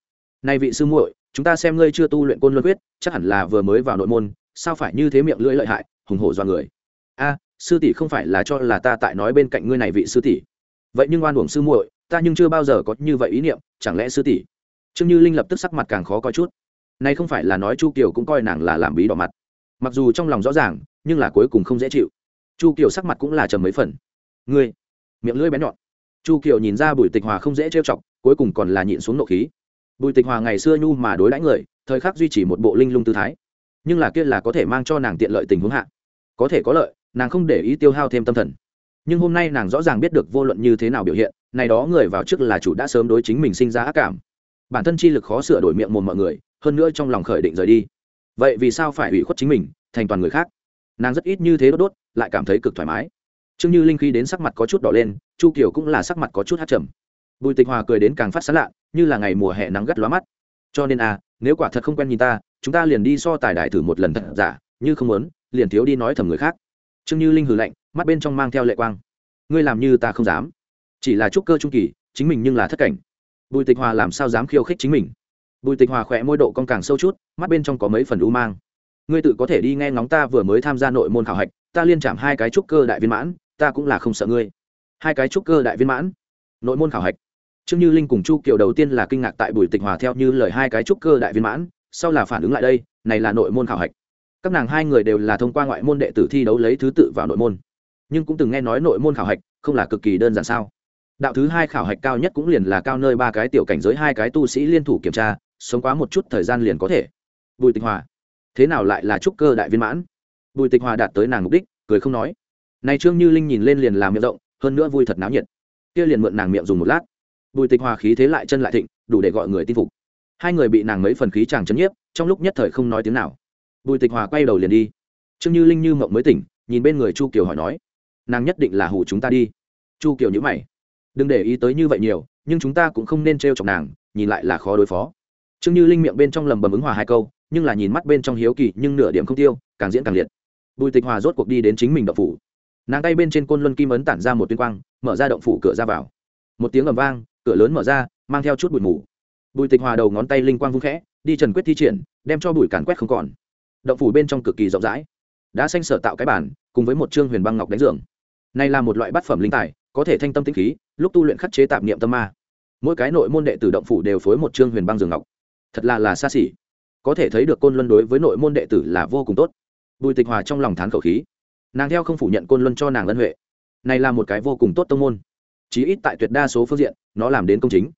Speaker 1: nay vị sư muội, chúng ta xem ngươi chưa tu luyện côn luân quyết, chắc hẳn là vừa mới vào nội môn sao phải như thế miệng lưỡi lợi hại, hùng hổ do người. A, sư tỷ không phải là cho là ta tại nói bên cạnh ngươi này vị sư tỷ. Vậy nhưng oan uổng sư muội, ta nhưng chưa bao giờ có như vậy ý niệm, chẳng lẽ sư tỷ? Trương như linh lập tức sắc mặt càng khó coi chút. Nay không phải là nói chu kiều cũng coi nàng là làm bí đỏ mặt. Mặc dù trong lòng rõ ràng, nhưng là cuối cùng không dễ chịu. Chu kiều sắc mặt cũng là trầm mấy phần. Ngươi, miệng lưỡi bén nhọn. Chu kiều nhìn ra bùi tịch hòa không dễ trêu chọc, cuối cùng còn là nhịn xuống nộ khí. Bùi tịch hòa ngày xưa nhu mà đối đãi người, thời khắc duy trì một bộ linh lung tư thái nhưng là kia là có thể mang cho nàng tiện lợi tình huống hạ. Có thể có lợi, nàng không để ý tiêu hao thêm tâm thần. Nhưng hôm nay nàng rõ ràng biết được vô luận như thế nào biểu hiện, này đó người vào trước là chủ đã sớm đối chính mình sinh ra ác cảm. Bản thân chi lực khó sửa đổi miệng mồm mọi người, hơn nữa trong lòng khởi định rời đi. Vậy vì sao phải ủy khuất chính mình, thành toàn người khác? Nàng rất ít như thế đốt đốt, lại cảm thấy cực thoải mái. Trương như linh khi đến sắc mặt có chút đỏ lên, chu kiều cũng là sắc mặt có chút hát trầm. Bùi tịch hòa cười đến càng phát sán lạ, như là ngày mùa hè nắng gắt lóa mắt. Cho nên à nếu quả thật không quen nhìn ta chúng ta liền đi so tài đại thử một lần thật giả, như không muốn, liền thiếu đi nói thầm người khác. Trương như linh hừ lạnh, mắt bên trong mang theo lệ quang. Ngươi làm như ta không dám. Chỉ là trúc cơ trung kỳ, chính mình nhưng là thất cảnh. Bùi tịch hòa làm sao dám khiêu khích chính mình? Bùi tịch hòa khỏe môi độ cong càng sâu chút, mắt bên trong có mấy phần u mang. Ngươi tự có thể đi nghe ngóng ta vừa mới tham gia nội môn khảo hạch, ta liên chạm hai cái trúc cơ đại viên mãn, ta cũng là không sợ ngươi. Hai cái trúc cơ đại viên mãn? Nội môn khảo hạch? Trương như linh cùng chu kiều đầu tiên là kinh ngạc tại bùi tịch hòa theo như lời hai cái trúc cơ đại viên mãn sau là phản ứng lại đây, này là nội môn khảo hạch. Các nàng hai người đều là thông qua ngoại môn đệ tử thi đấu lấy thứ tự vào nội môn. Nhưng cũng từng nghe nói nội môn khảo hạch không là cực kỳ đơn giản sao? Đạo thứ hai khảo hạch cao nhất cũng liền là cao nơi ba cái tiểu cảnh giới hai cái tu sĩ liên thủ kiểm tra, sống quá một chút thời gian liền có thể. Bùi tịch hòa, thế nào lại là trúc cơ đại viên mãn? Bùi tịch hòa đạt tới nàng mục đích, cười không nói. Này trương như linh nhìn lên liền làm miệng rộng, hơn nữa vui thật náo nhiệt. Kia liền mượn nàng miệng dùng một lát. Bùi tịch hòa khí thế lại chân lại thịnh, đủ để gọi người tin phục hai người bị nàng mấy phần khí chàng chấn nhiếp, trong lúc nhất thời không nói tiếng nào. Bùi tịch hòa quay đầu liền đi. Trương như linh như mộng mới tỉnh, nhìn bên người chu kiều hỏi nói, nàng nhất định là hủ chúng ta đi. Chu kiều nhữ mày, đừng để ý tới như vậy nhiều, nhưng chúng ta cũng không nên t r e o chọc nàng, nhìn lại là khó đối phó. Trương như linh miệng bên trong lầm bầm ứng hòa hai câu, nhưng là nhìn mắt bên trong hiếu kỳ nhưng nửa điểm không tiêu, càng diễn càng liệt. Bùi tịch hòa rốt cuộc đi đến chính mình động phủ. Nàng tay bên trên côn luân kim ấn tản ra một tuyên quang, mở ra động phủ cửa ra vào. Một tiếng ầm vang, cửa lớn mở ra, mang theo chút bụi mù bùi tịch hòa đầu ngón tay linh quang vung khẽ, đi trần quyết thi triển, đem cho bụi càn quét không còn. Động phủ bên trong cực kỳ rộng rãi. Đã xanh sở tạo cái bản cùng với một chương huyền băng ngọc đánh giường. Này là một loại bát phẩm linh tài, có thể thanh tâm tĩnh khí, lúc tu luyện khắc chế tạp niệm tâm ma. Mỗi cái nội môn đệ tử động phủ đều phối một chương huyền băng giường ngọc. Thật là là xa xỉ. Có thể thấy được côn luân đối với nội môn đệ tử là vô cùng tốt. Bùi tịch hòa trong lòng thán khẩu khí. Nàng theo không phủ nhận côn luân cho nàng ân huệ. Này là một cái vô cùng tốt tông môn. Chí ít tại tuyệt đa số phương diện, nó làm đến công chính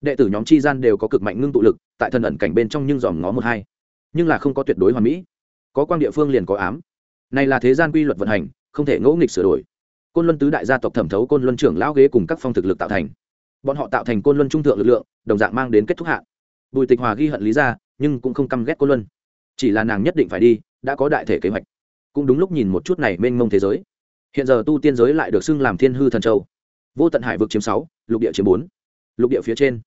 Speaker 1: đệ tử nhóm chi gian đều có cực mạnh ngưng tụ lực, tại thần ẩn cảnh bên trong nhưng dòm ngó một hai. Nhưng là không có tuyệt đối hoàn mỹ. Có quan địa phương liền có ám. Này là thế gian quy luật vận hành, không thể ngẫu nghịch sửa đổi. Côn luân tứ đại gia tộc thẩm thấu côn luân trưởng lão ghế cùng các phong thực lực tạo thành. Bọn họ tạo thành côn luân trung thượng lực lượng, đồng dạng mang đến kết thúc hạn. Bùi tịch hòa ghi hận lý ra, nhưng cũng không căm ghét côn luân. Chỉ là nàng nhất định phải đi, đã có đại thể kế hoạch. Cũng đúng lúc nhìn một chút này mênh mông thế giới. Hiện giờ tu tiên giới lại được xưng làm thiên hư thần châu. Vô tận hải vực chiếm sáu, lục địa chiếm bốn. Lục địa phía trên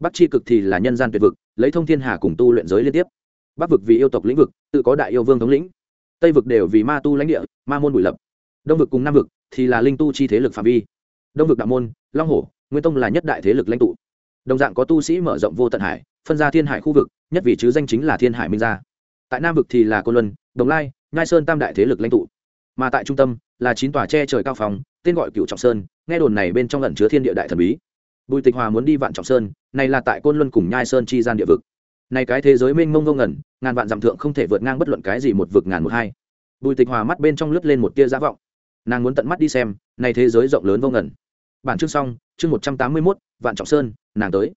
Speaker 1: bắc chi cực thì là nhân gian tuyệt vực, lấy thông thiên hà cùng tu luyện giới liên tiếp. Bắc vực vì yêu tộc lĩnh vực, tự có đại yêu vương thống lĩnh. Tây vực đều vì ma tu lãnh địa, ma môn bùi lập. Đông vực cùng nam vực thì là linh tu chi thế lực phạm vi. Đông vực đạo môn, long hổ, nguyên tông là nhất đại thế lực lãnh tụ. Đồng dạng có tu sĩ mở rộng vô tận hải, phân ra thiên hải khu vực, nhất vì chứ danh chính là thiên hải minh gia. Tại nam vực thì là côn luân, đồng lai ngai sơn tam đại thế lực lãnh tụ. Mà tại trung tâm là chín tòa che trời cao phòng, tên gọi cựu trọng sơn, nghe đồn này bên trong lẩn chứa thiên địa đại thần bí bùi tịch hòa muốn đi vạn trọng sơn, này là tại côn luân cùng nhai sơn chi gian địa vực. Này cái thế giới mênh mông vô ngẩn, ngàn vạn dặm thượng không thể vượt ngang bất luận cái gì một vực ngàn một hai. Bùi tịch hòa mắt bên trong lướt lên một tia giả vọng. Nàng muốn tận mắt đi xem, này thế giới rộng lớn vô ngẩn. Bản chương xong, chương một trăm tám mươi mốt, vạn trọng sơn, nàng tới.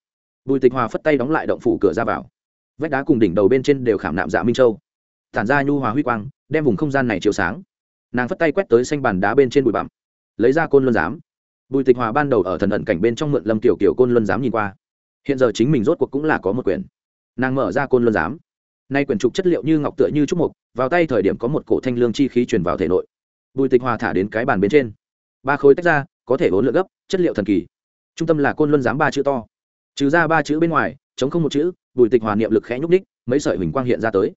Speaker 1: Bùi tịch hòa phất tay đóng lại động phủ cửa ra vào. Vách đá cùng đỉnh đầu bên trên đều khảm nạm dạ minh châu. Tản ra nhu hòa huy quang, đem vùng không gian này chiếu sáng. Nàng phất tay quét tới xanh bàn đá bên trên bụi bặm. Lấy ra côn luân giám bùi tịch hòa ban đầu ở thần ẩn cảnh bên trong mượn lâm tiểu kiểu côn luân giám nhìn qua. Hiện giờ chính mình rốt cuộc cũng là có một quyển. Nàng mở ra côn luân giám. Nay quyển trục chất liệu như ngọc tựa như trúc mục vào tay thời điểm có một cổ thanh lương chi khí truyền vào thể nội. Bùi tịch hòa thả đến cái bàn bên trên. Ba khối tách ra, có thể vốn lượng gấp, chất liệu thần kỳ. Trung tâm là côn luân giám ba chữ to. Trừ ra ba chữ bên ngoài, chống không một chữ, bùi tịch hòa niệm lực khẽ nhúc ních mấy sợi hình quang hiện ra tới.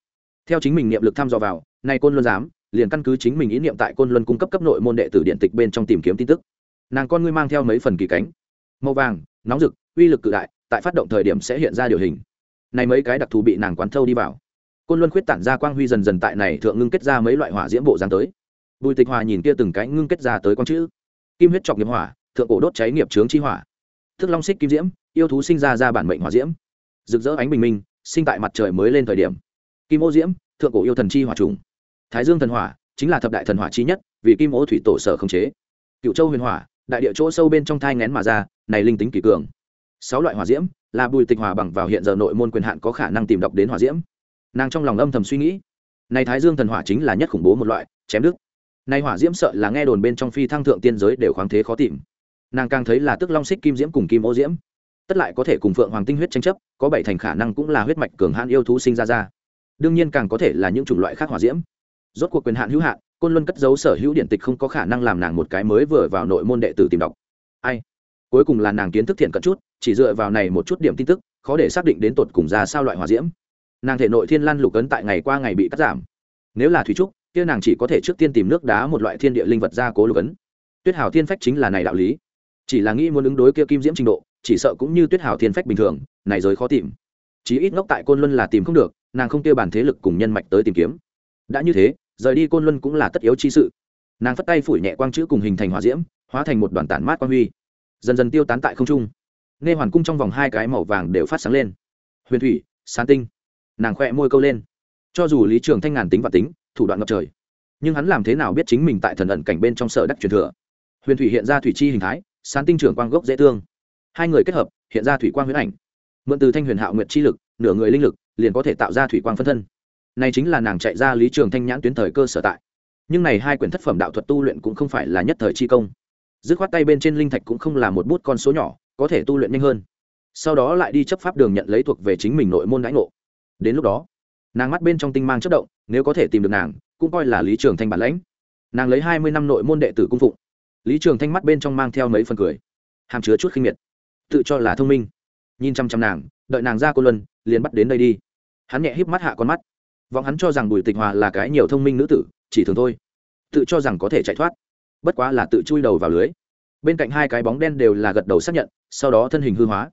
Speaker 1: Theo chính mình niệm lực thăm dò vào, nay côn luân giám liền căn cứ chính mình ý niệm tại côn luân cung cấp cấp nội môn đệ tử điện tịch bên trong tìm kiếm tin tức nàng con ngươi mang theo mấy phần kỳ cánh. Màu vàng, nóng rực, uy lực cự đại, tại phát động thời điểm sẽ hiện ra điều hình. Này mấy cái đặc thù bị nàng quán thâu đi vào. Côn luân khuyết tản ra quang huy dần dần tại này thượng ngưng kết ra mấy loại hỏa diễm bộ dáng tới. Bùi tịch hòa nhìn kia từng cái ngưng kết ra tới con chữ. Kim huyết trọc nghiệp hỏa, thượng cổ đốt cháy nghiệp trướng chi hỏa. Thức long xích kim diễm, yêu thú sinh ra ra bản mệnh hỏa diễm. Rực rỡ ánh bình minh, sinh tại mặt trời mới lên thời điểm. Kim ô diễm, thượng cổ yêu thần chi hỏa trùng. Thái dương thần hỏa, chính là thập đại thần hỏa chi nhất, vì kim ô thủy tổ sở không chế. Cựu châu huyền hỏa đại địa chỗ sâu bên trong thai ngén mà ra, này linh tính kỳ cường. Sáu loại hỏa diễm, là bùi tịch hòa bằng vào hiện giờ nội môn quyền hạn có khả năng tìm đọc đến hỏa diễm. Nàng trong lòng âm thầm suy nghĩ, này thái dương thần hỏa chính là nhất khủng bố một loại, chém đức này hỏa diễm sợ là nghe đồn bên trong phi thăng thượng tiên giới đều khoáng thế khó tìm. Nàng càng thấy là tức long xích kim diễm cùng kim ô diễm. Tất lại có thể cùng phượng hoàng tinh huyết tranh chấp, có bảy thành khả năng cũng là huyết mạch cường hạn yêu thú sinh ra ra. Đương nhiên càng có thể là những chủng loại khác hỏa diễm. Rốt cuộc quyền hạn hữu hạn côn luân cất giấu sở hữu điện tịch không có khả năng làm nàng một cái mới vừa vào nội môn đệ tử tìm đọc. Ai? Cuối cùng là nàng kiến thức thiện cận chút, chỉ dựa vào này một chút điểm tin tức, khó để xác định đến tột cùng ra sao loại hỏa diễm. Nàng thể nội thiên lan lục ấn tại ngày qua ngày bị cắt giảm. Nếu là thủy trúc, kia nàng chỉ có thể trước tiên tìm nước đá một loại thiên địa linh vật ra cố lục ấn. Tuyết hào thiên phách chính là này đạo lý. Chỉ là nghĩ muốn ứng đối kia kim diễm trình độ, chỉ sợ cũng như tuyết hào thiên phách bình thường, này giới khó tìm. Chí ít ngốc tại côn luân là tìm không được, nàng không tiêu bản thế lực cùng nhân mạch tới tìm kiếm. Đã như thế rời đi côn luân cũng là tất yếu chi sự. Nàng phất tay phủi nhẹ quang chữ cùng hình thành hỏa diễm, hóa thành một đoàn tản mát quang huy. Dần dần tiêu tán tại không trung. Nghe hoàn cung trong vòng hai cái màu vàng đều phát sáng lên. Huyền thủy sán tinh. Nàng khoe môi câu lên. Cho dù lý trường thanh ngàn tính và tính, thủ đoạn ngập trời, nhưng hắn làm thế nào biết chính mình tại thần ẩn cảnh bên trong sở đắc truyền thừa? Huyền thủy hiện ra thủy chi hình thái sán tinh trưởng quang gốc dễ thương. Hai người kết hợp, hiện ra thủy quang huyết ảnh. Mượn từ thanh huyền hạo nguyện chi lực, nửa người linh lực, liền có thể tạo ra thủy quang phân thân này chính là nàng chạy ra lý trường thanh nhãn tuyến thời cơ sở tại. Nhưng này hai quyển thất phẩm đạo thuật tu luyện cũng không phải là nhất thời chi công. Dứt khoát tay bên trên linh thạch cũng không là một bút con số nhỏ, có thể tu luyện nhanh hơn. Sau đó lại đi chấp pháp đường nhận lấy thuộc về chính mình nội môn đãi ngộ. Đến lúc đó, nàng mắt bên trong tinh mang chất động, nếu có thể tìm được nàng, cũng coi là lý trường thanh bản lãnh. Nàng lấy hai mươi năm nội môn đệ tử cung phụng. Lý trường thanh mắt bên trong mang theo mấy phần cười. Hàm chứa chút khinh miệt. Tự cho là thông minh. Nhìn chăm chăm nàng, đợi nàng ra cô luân, liền bắt đến đây đi. Hắn nhẹ híp mắt hạ con mắt vọng hắn cho rằng bùi tịch hòa là cái nhiều thông minh nữ tử, chỉ thường thôi. Tự cho rằng có thể chạy thoát. Bất quá là tự chui đầu vào lưới. Bên cạnh hai cái bóng đen đều là gật đầu xác nhận, sau đó thân hình hư hóa.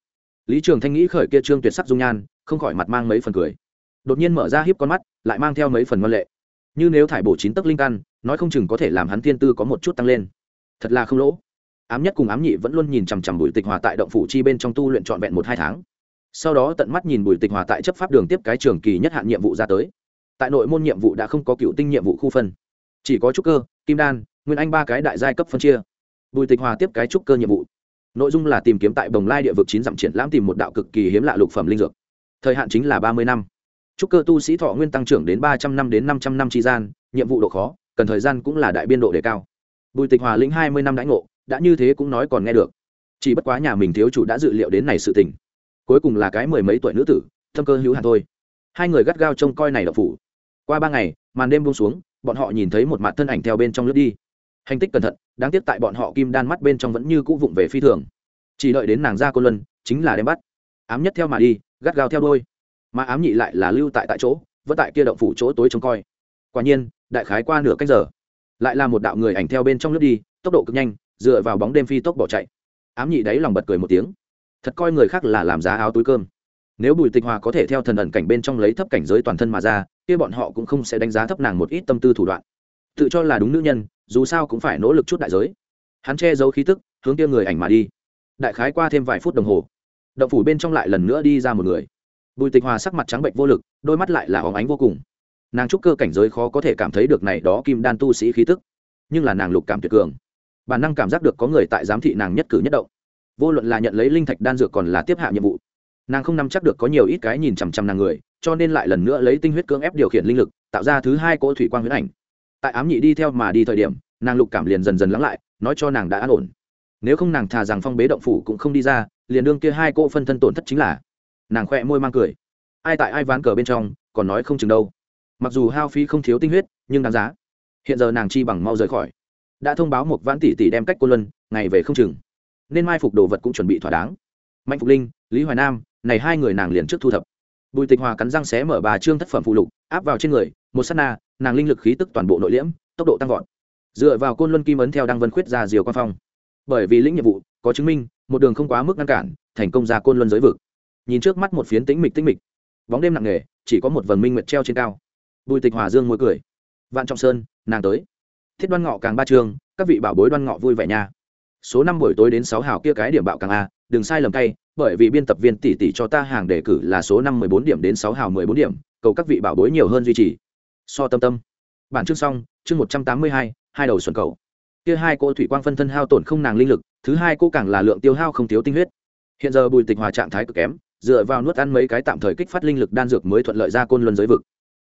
Speaker 1: Lý trường thanh nghĩ khởi kia trương tuyệt sắc dung nhan, không khỏi mặt mang mấy phần cười. Đột nhiên mở ra hiếp con mắt, lại mang theo mấy phần ngân lệ. Như nếu thải bổ chín tấc linh căn, nói không chừng có thể làm hắn thiên tư có một chút tăng lên. Thật là không lỗ. Ám nhất cùng ám nhị vẫn luôn nhìn chằm chằm bùi tịch hòa tại động phủ chi bên trong tu luyện trọn vẹn một hai tháng. Sau đó tận mắt nhìn bùi tịch hòa tại chấp pháp đường tiếp cái trường kỳ nhất hạn nhiệm vụ ra tới tại nội môn nhiệm vụ đã không có cựu tinh nhiệm vụ khu phân. Chỉ có trúc cơ, kim đan, nguyên anh ba cái đại giai cấp phân chia. Bùi tịch hòa tiếp cái trúc cơ nhiệm vụ. Nội dung là tìm kiếm tại bồng lai địa vực chín dặm triển lãm tìm một đạo cực kỳ hiếm lạ lục phẩm linh dược. Thời hạn chính là ba mươi năm. Trúc cơ tu sĩ thọ nguyên tăng trưởng đến ba trăm năm đến năm trăm năm tri gian, nhiệm vụ độ khó, cần thời gian cũng là đại biên độ đề cao. Bùi tịch hòa lĩnh hai mươi năm đãi ngộ, đã như thế cũng nói còn nghe được. Chỉ bất quá nhà mình thiếu chủ đã dự liệu đến này sự tình. Cuối cùng là cái mười mấy tuổi nữ tử, thâm cơ hữu hạn thôi. Hai người gắt gao trông coi này đậu phủ qua ba ngày, màn đêm buông xuống, bọn họ nhìn thấy một mặt thân ảnh theo bên trong lướt đi. Hành tích cẩn thận, đáng tiếc tại bọn họ kim đan mắt bên trong vẫn như cũ vụng về phi thường. Chỉ đợi đến nàng ra cô luân, chính là đem bắt. Ám nhất theo mà đi, gắt gao theo đôi mà ám nhị lại là lưu tại tại chỗ, vẫn tại kia động phủ chỗ tối trông coi. Quả nhiên, đại khái qua nửa cách giờ, lại là một đạo người ảnh theo bên trong lướt đi, tốc độ cực nhanh, dựa vào bóng đêm phi tốc bỏ chạy. Ám nhị đáy lòng bật cười một tiếng. Thật coi người khác là làm giá áo túi cơm nếu bùi tịch hòa có thể theo thần ẩn cảnh bên trong lấy thấp cảnh giới toàn thân mà ra, kia bọn họ cũng không sẽ đánh giá thấp nàng một ít tâm tư thủ đoạn. Tự cho là đúng nữ nhân, dù sao cũng phải nỗ lực chút đại giới. Hắn che giấu khí tức, hướng kia người ảnh mà đi. Đại khái qua thêm vài phút đồng hồ, động phủ bên trong lại lần nữa đi ra một người. Bùi tịch hòa sắc mặt trắng bệnh vô lực, đôi mắt lại là hóng ánh vô cùng. Nàng trúc cơ cảnh giới khó có thể cảm thấy được này đó kim đan tu sĩ khí tức, nhưng là nàng lục cảm tuyệt cường. Bản năng cảm giác được có người tại giám thị nàng nhất cử nhất động. Vô luận là nhận lấy linh thạch đan dược còn là tiếp hạ nhiệm vụ nàng không nắm chắc được có nhiều ít cái nhìn chằm chằm nàng người, cho nên lại lần nữa lấy tinh huyết cưỡng ép điều khiển linh lực, tạo ra thứ hai cỗ thủy quang huyết ảnh. Tại ám nhị đi theo mà đi thời điểm, nàng lục cảm liền dần dần lắng lại, nói cho nàng đã an ổn. Nếu không nàng thà rằng phong bế động phủ cũng không đi ra, liền đương kia hai cỗ phân thân tổn thất chính là. Nàng khoe môi mang cười. Ai tại ai ván cờ bên trong, còn nói không chừng đâu. Mặc dù hao phí không thiếu tinh huyết, nhưng đáng giá. Hiện giờ nàng chi bằng mau rời khỏi. Đã thông báo một vãn tỷ tỷ đem cách cô luân, ngày về không chừng. Nên mai phục đồ vật cũng chuẩn bị thỏa đáng. Mạnh phục linh, lý hoài nam này hai người nàng liền trước thu thập. Bùi tịch hòa cắn răng xé mở bà trương thất phẩm phụ lục, áp vào trên người, một s á t na, nàng linh lực khí tức toàn bộ nội liễm, tốc độ tăng vọt. Dựa vào côn luân kim ấn theo đăng vân khuyết ra diều quan phong. Bởi vì lĩnh nhiệm vụ, có chứng minh, một đường không quá mức ngăn cản, thành công ra côn luân giới vực. Nhìn trước mắt một phiến tĩnh mịch tĩnh mịch. Bóng đêm nặng nề, chỉ có một vần minh nguyệt treo trên cao. Bùi tịch hòa dương môi cười. Vạn trọng sơn, nàng tới. Thiết đoan ngọ càng ba trường các vị bảo bối đoan ngọ vui vẻ nha. Số năm buổi tối đến sáu hào kia cái điểm bạo càng a đừng sai lầm tay, bởi vì biên tập viên tỷ tỷ cho ta hàng đề cử là số năm mười bốn điểm đến sáu hào mười bốn điểm, cầu các vị bảo bối nhiều hơn duy trì. So tâm tâm. Bản chương xong, chương một trăm tám mươi hai hai đầu xuân cầu. Kia hai cô thủy quang phân thân hao tổn không nàng linh lực, thứ hai cô càng là lượng tiêu hao không thiếu tinh huyết. Hiện giờ bùi tịch hòa trạng thái cực kém, dựa vào nuốt ăn mấy cái tạm thời kích phát linh lực đan dược mới thuận lợi ra côn luân giới vực.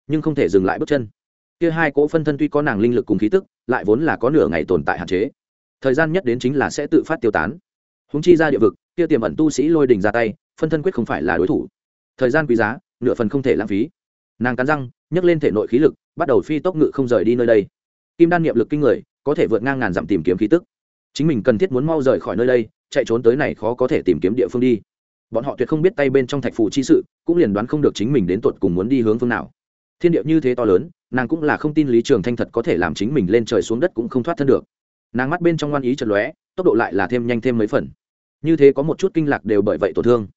Speaker 1: Nhưng không thể dừng lại bước chân. Kia hai cỗ phân thân tuy có nàng linh lực cùng khí tức, lại vốn là có nửa ngày tồn tại hạn chế. Thời gian nhất đến chính là sẽ tự phát tiêu tán. Húng chi ra địa vực kia tiềm ẩn tu sĩ lôi đình ra tay, phân thân quyết không phải là đối thủ. Thời gian quý giá, nửa phần không thể lãng phí. Nàng cắn răng, nhấc lên thể nội khí lực, bắt đầu phi tốc ngự không rời đi nơi đây. Kim đan niệm lực kinh người, có thể vượt ngang ngàn dặm tìm kiếm khí tức. Chính mình cần thiết muốn mau rời khỏi nơi đây, chạy trốn tới này khó có thể tìm kiếm địa phương đi. Bọn họ tuyệt không biết tay bên trong thạch phù chi sự, cũng liền đoán không được chính mình đến tột cùng muốn đi hướng phương nào. Thiên điệu như thế to lớn, nàng cũng là không tin lý trường thanh thật có thể làm chính mình lên trời xuống đất cũng không thoát thân được. Nàng mắt bên trong ngoan ý chật lóe, tốc độ lại là thêm nhanh thêm mấy phần như thế có một chút kinh lạc đều bởi vậy tổn thương.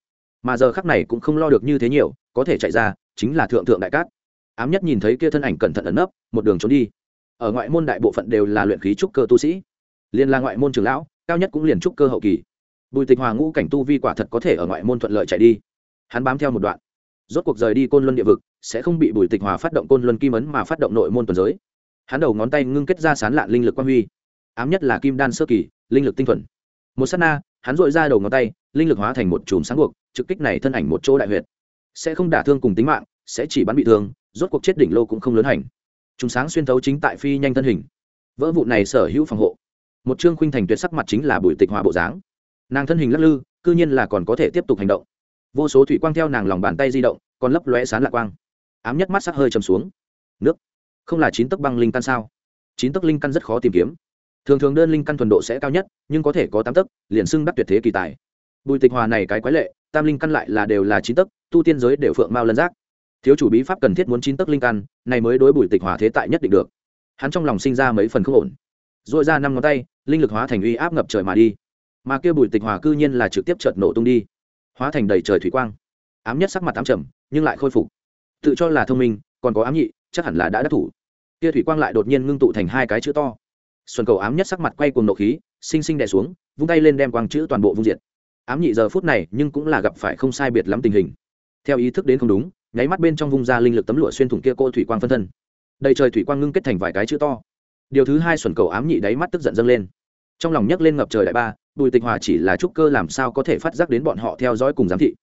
Speaker 1: Mà giờ khắc này cũng không lo được như thế nhiều, có thể chạy ra, chính là thượng thượng đại cát. Ám nhất nhìn thấy kia thân ảnh cẩn thận ẩn nấp, một đường trốn đi. Ở ngoại môn đại bộ phận đều là luyện khí trúc cơ tu sĩ. Liên là ngoại môn trường lão, cao nhất cũng liền trúc cơ hậu kỳ. Bùi tịch hòa ngũ cảnh tu vi quả thật có thể ở ngoại môn thuận lợi chạy đi. Hắn bám theo một đoạn. Rốt cuộc rời đi côn luân địa vực, sẽ không bị bùi tịch hòa phát động côn luân kim ấn mà phát động nội môn tuần giới. Hắn đầu ngón tay ngưng kết ra sán lạn linh lực quang huy. Ám nhất là kim đan sơ kỳ, linh lực tinh thuần. Một s á t na hắn dội ra đầu ngón tay, linh lực hóa thành một chùm sáng buộc, trực kích này thân ảnh một chỗ đại huyệt. Sẽ không đả thương cùng tính mạng, sẽ chỉ bắn bị thương, rốt cuộc chết đỉnh lô cũng không lớn hành. Chúng sáng xuyên thấu chính tại phi nhanh thân hình. Vỡ vụ này sở hữu phòng hộ. Một chương khuynh thành tuyệt sắc mặt chính là bùi tịch hòa bộ dáng. Nàng thân hình lắc lư, cư nhiên là còn có thể tiếp tục hành động. Vô số thủy quang theo nàng lòng bàn tay di động, còn lấp lóe sán lạc quang. Ám nhất mắt sắc hơi chầm xuống. Nước. Không là chín tấc băng linh căn sao? Chín tấc linh căn rất khó tìm kiếm thường thường đơn linh căn thuần độ sẽ cao nhất, nhưng có thể có tám tấc, liền xưng đắc tuyệt thế kỳ tài. Bùi tịch hòa này cái quái lệ, tam linh căn lại là đều là chín tấc, tu tiên giới đều phượng mao lân giác. Thiếu chủ bí pháp cần thiết muốn chín tấc linh căn, này mới đối bùi tịch hòa thế tại nhất định được. Hắn trong lòng sinh ra mấy phần không ổn. Dội ra năm ngón tay, linh lực hóa thành uy áp ngập trời mà đi. Mà kia bùi tịch hòa cư nhiên là trực tiếp chợt nổ tung đi. Hóa thành đầy trời thủy quang. Ám nhất sắc mặt ám trầm, nhưng lại khôi phục. Tự cho là thông minh, còn có ám nhị, chắc hẳn là đã đắc thủ. Kia thủy quang lại đột nhiên ngưng tụ thành hai cái chữ to xuân cầu ám nhất sắc mặt quay cùng nộ khí, sinh sinh đè xuống, vung tay lên đem quang chữ toàn bộ vung diệt. Ám nhị giờ phút này nhưng cũng là gặp phải không sai biệt lắm tình hình. Theo ý thức đến không đúng, nháy mắt bên trong vung ra linh lực tấm lụa xuyên thủng kia cô thủy quang phân thân. Đầy trời thủy quang ngưng kết thành vài cái chữ to. Điều thứ hai xuẩn cầu ám nhị đáy mắt tức giận dâng lên. Trong lòng nhấc lên ngập trời đại ba, bùi tịch hòa chỉ là trúc cơ làm sao có thể phát giác đến bọn họ theo dõi cùng giám thị.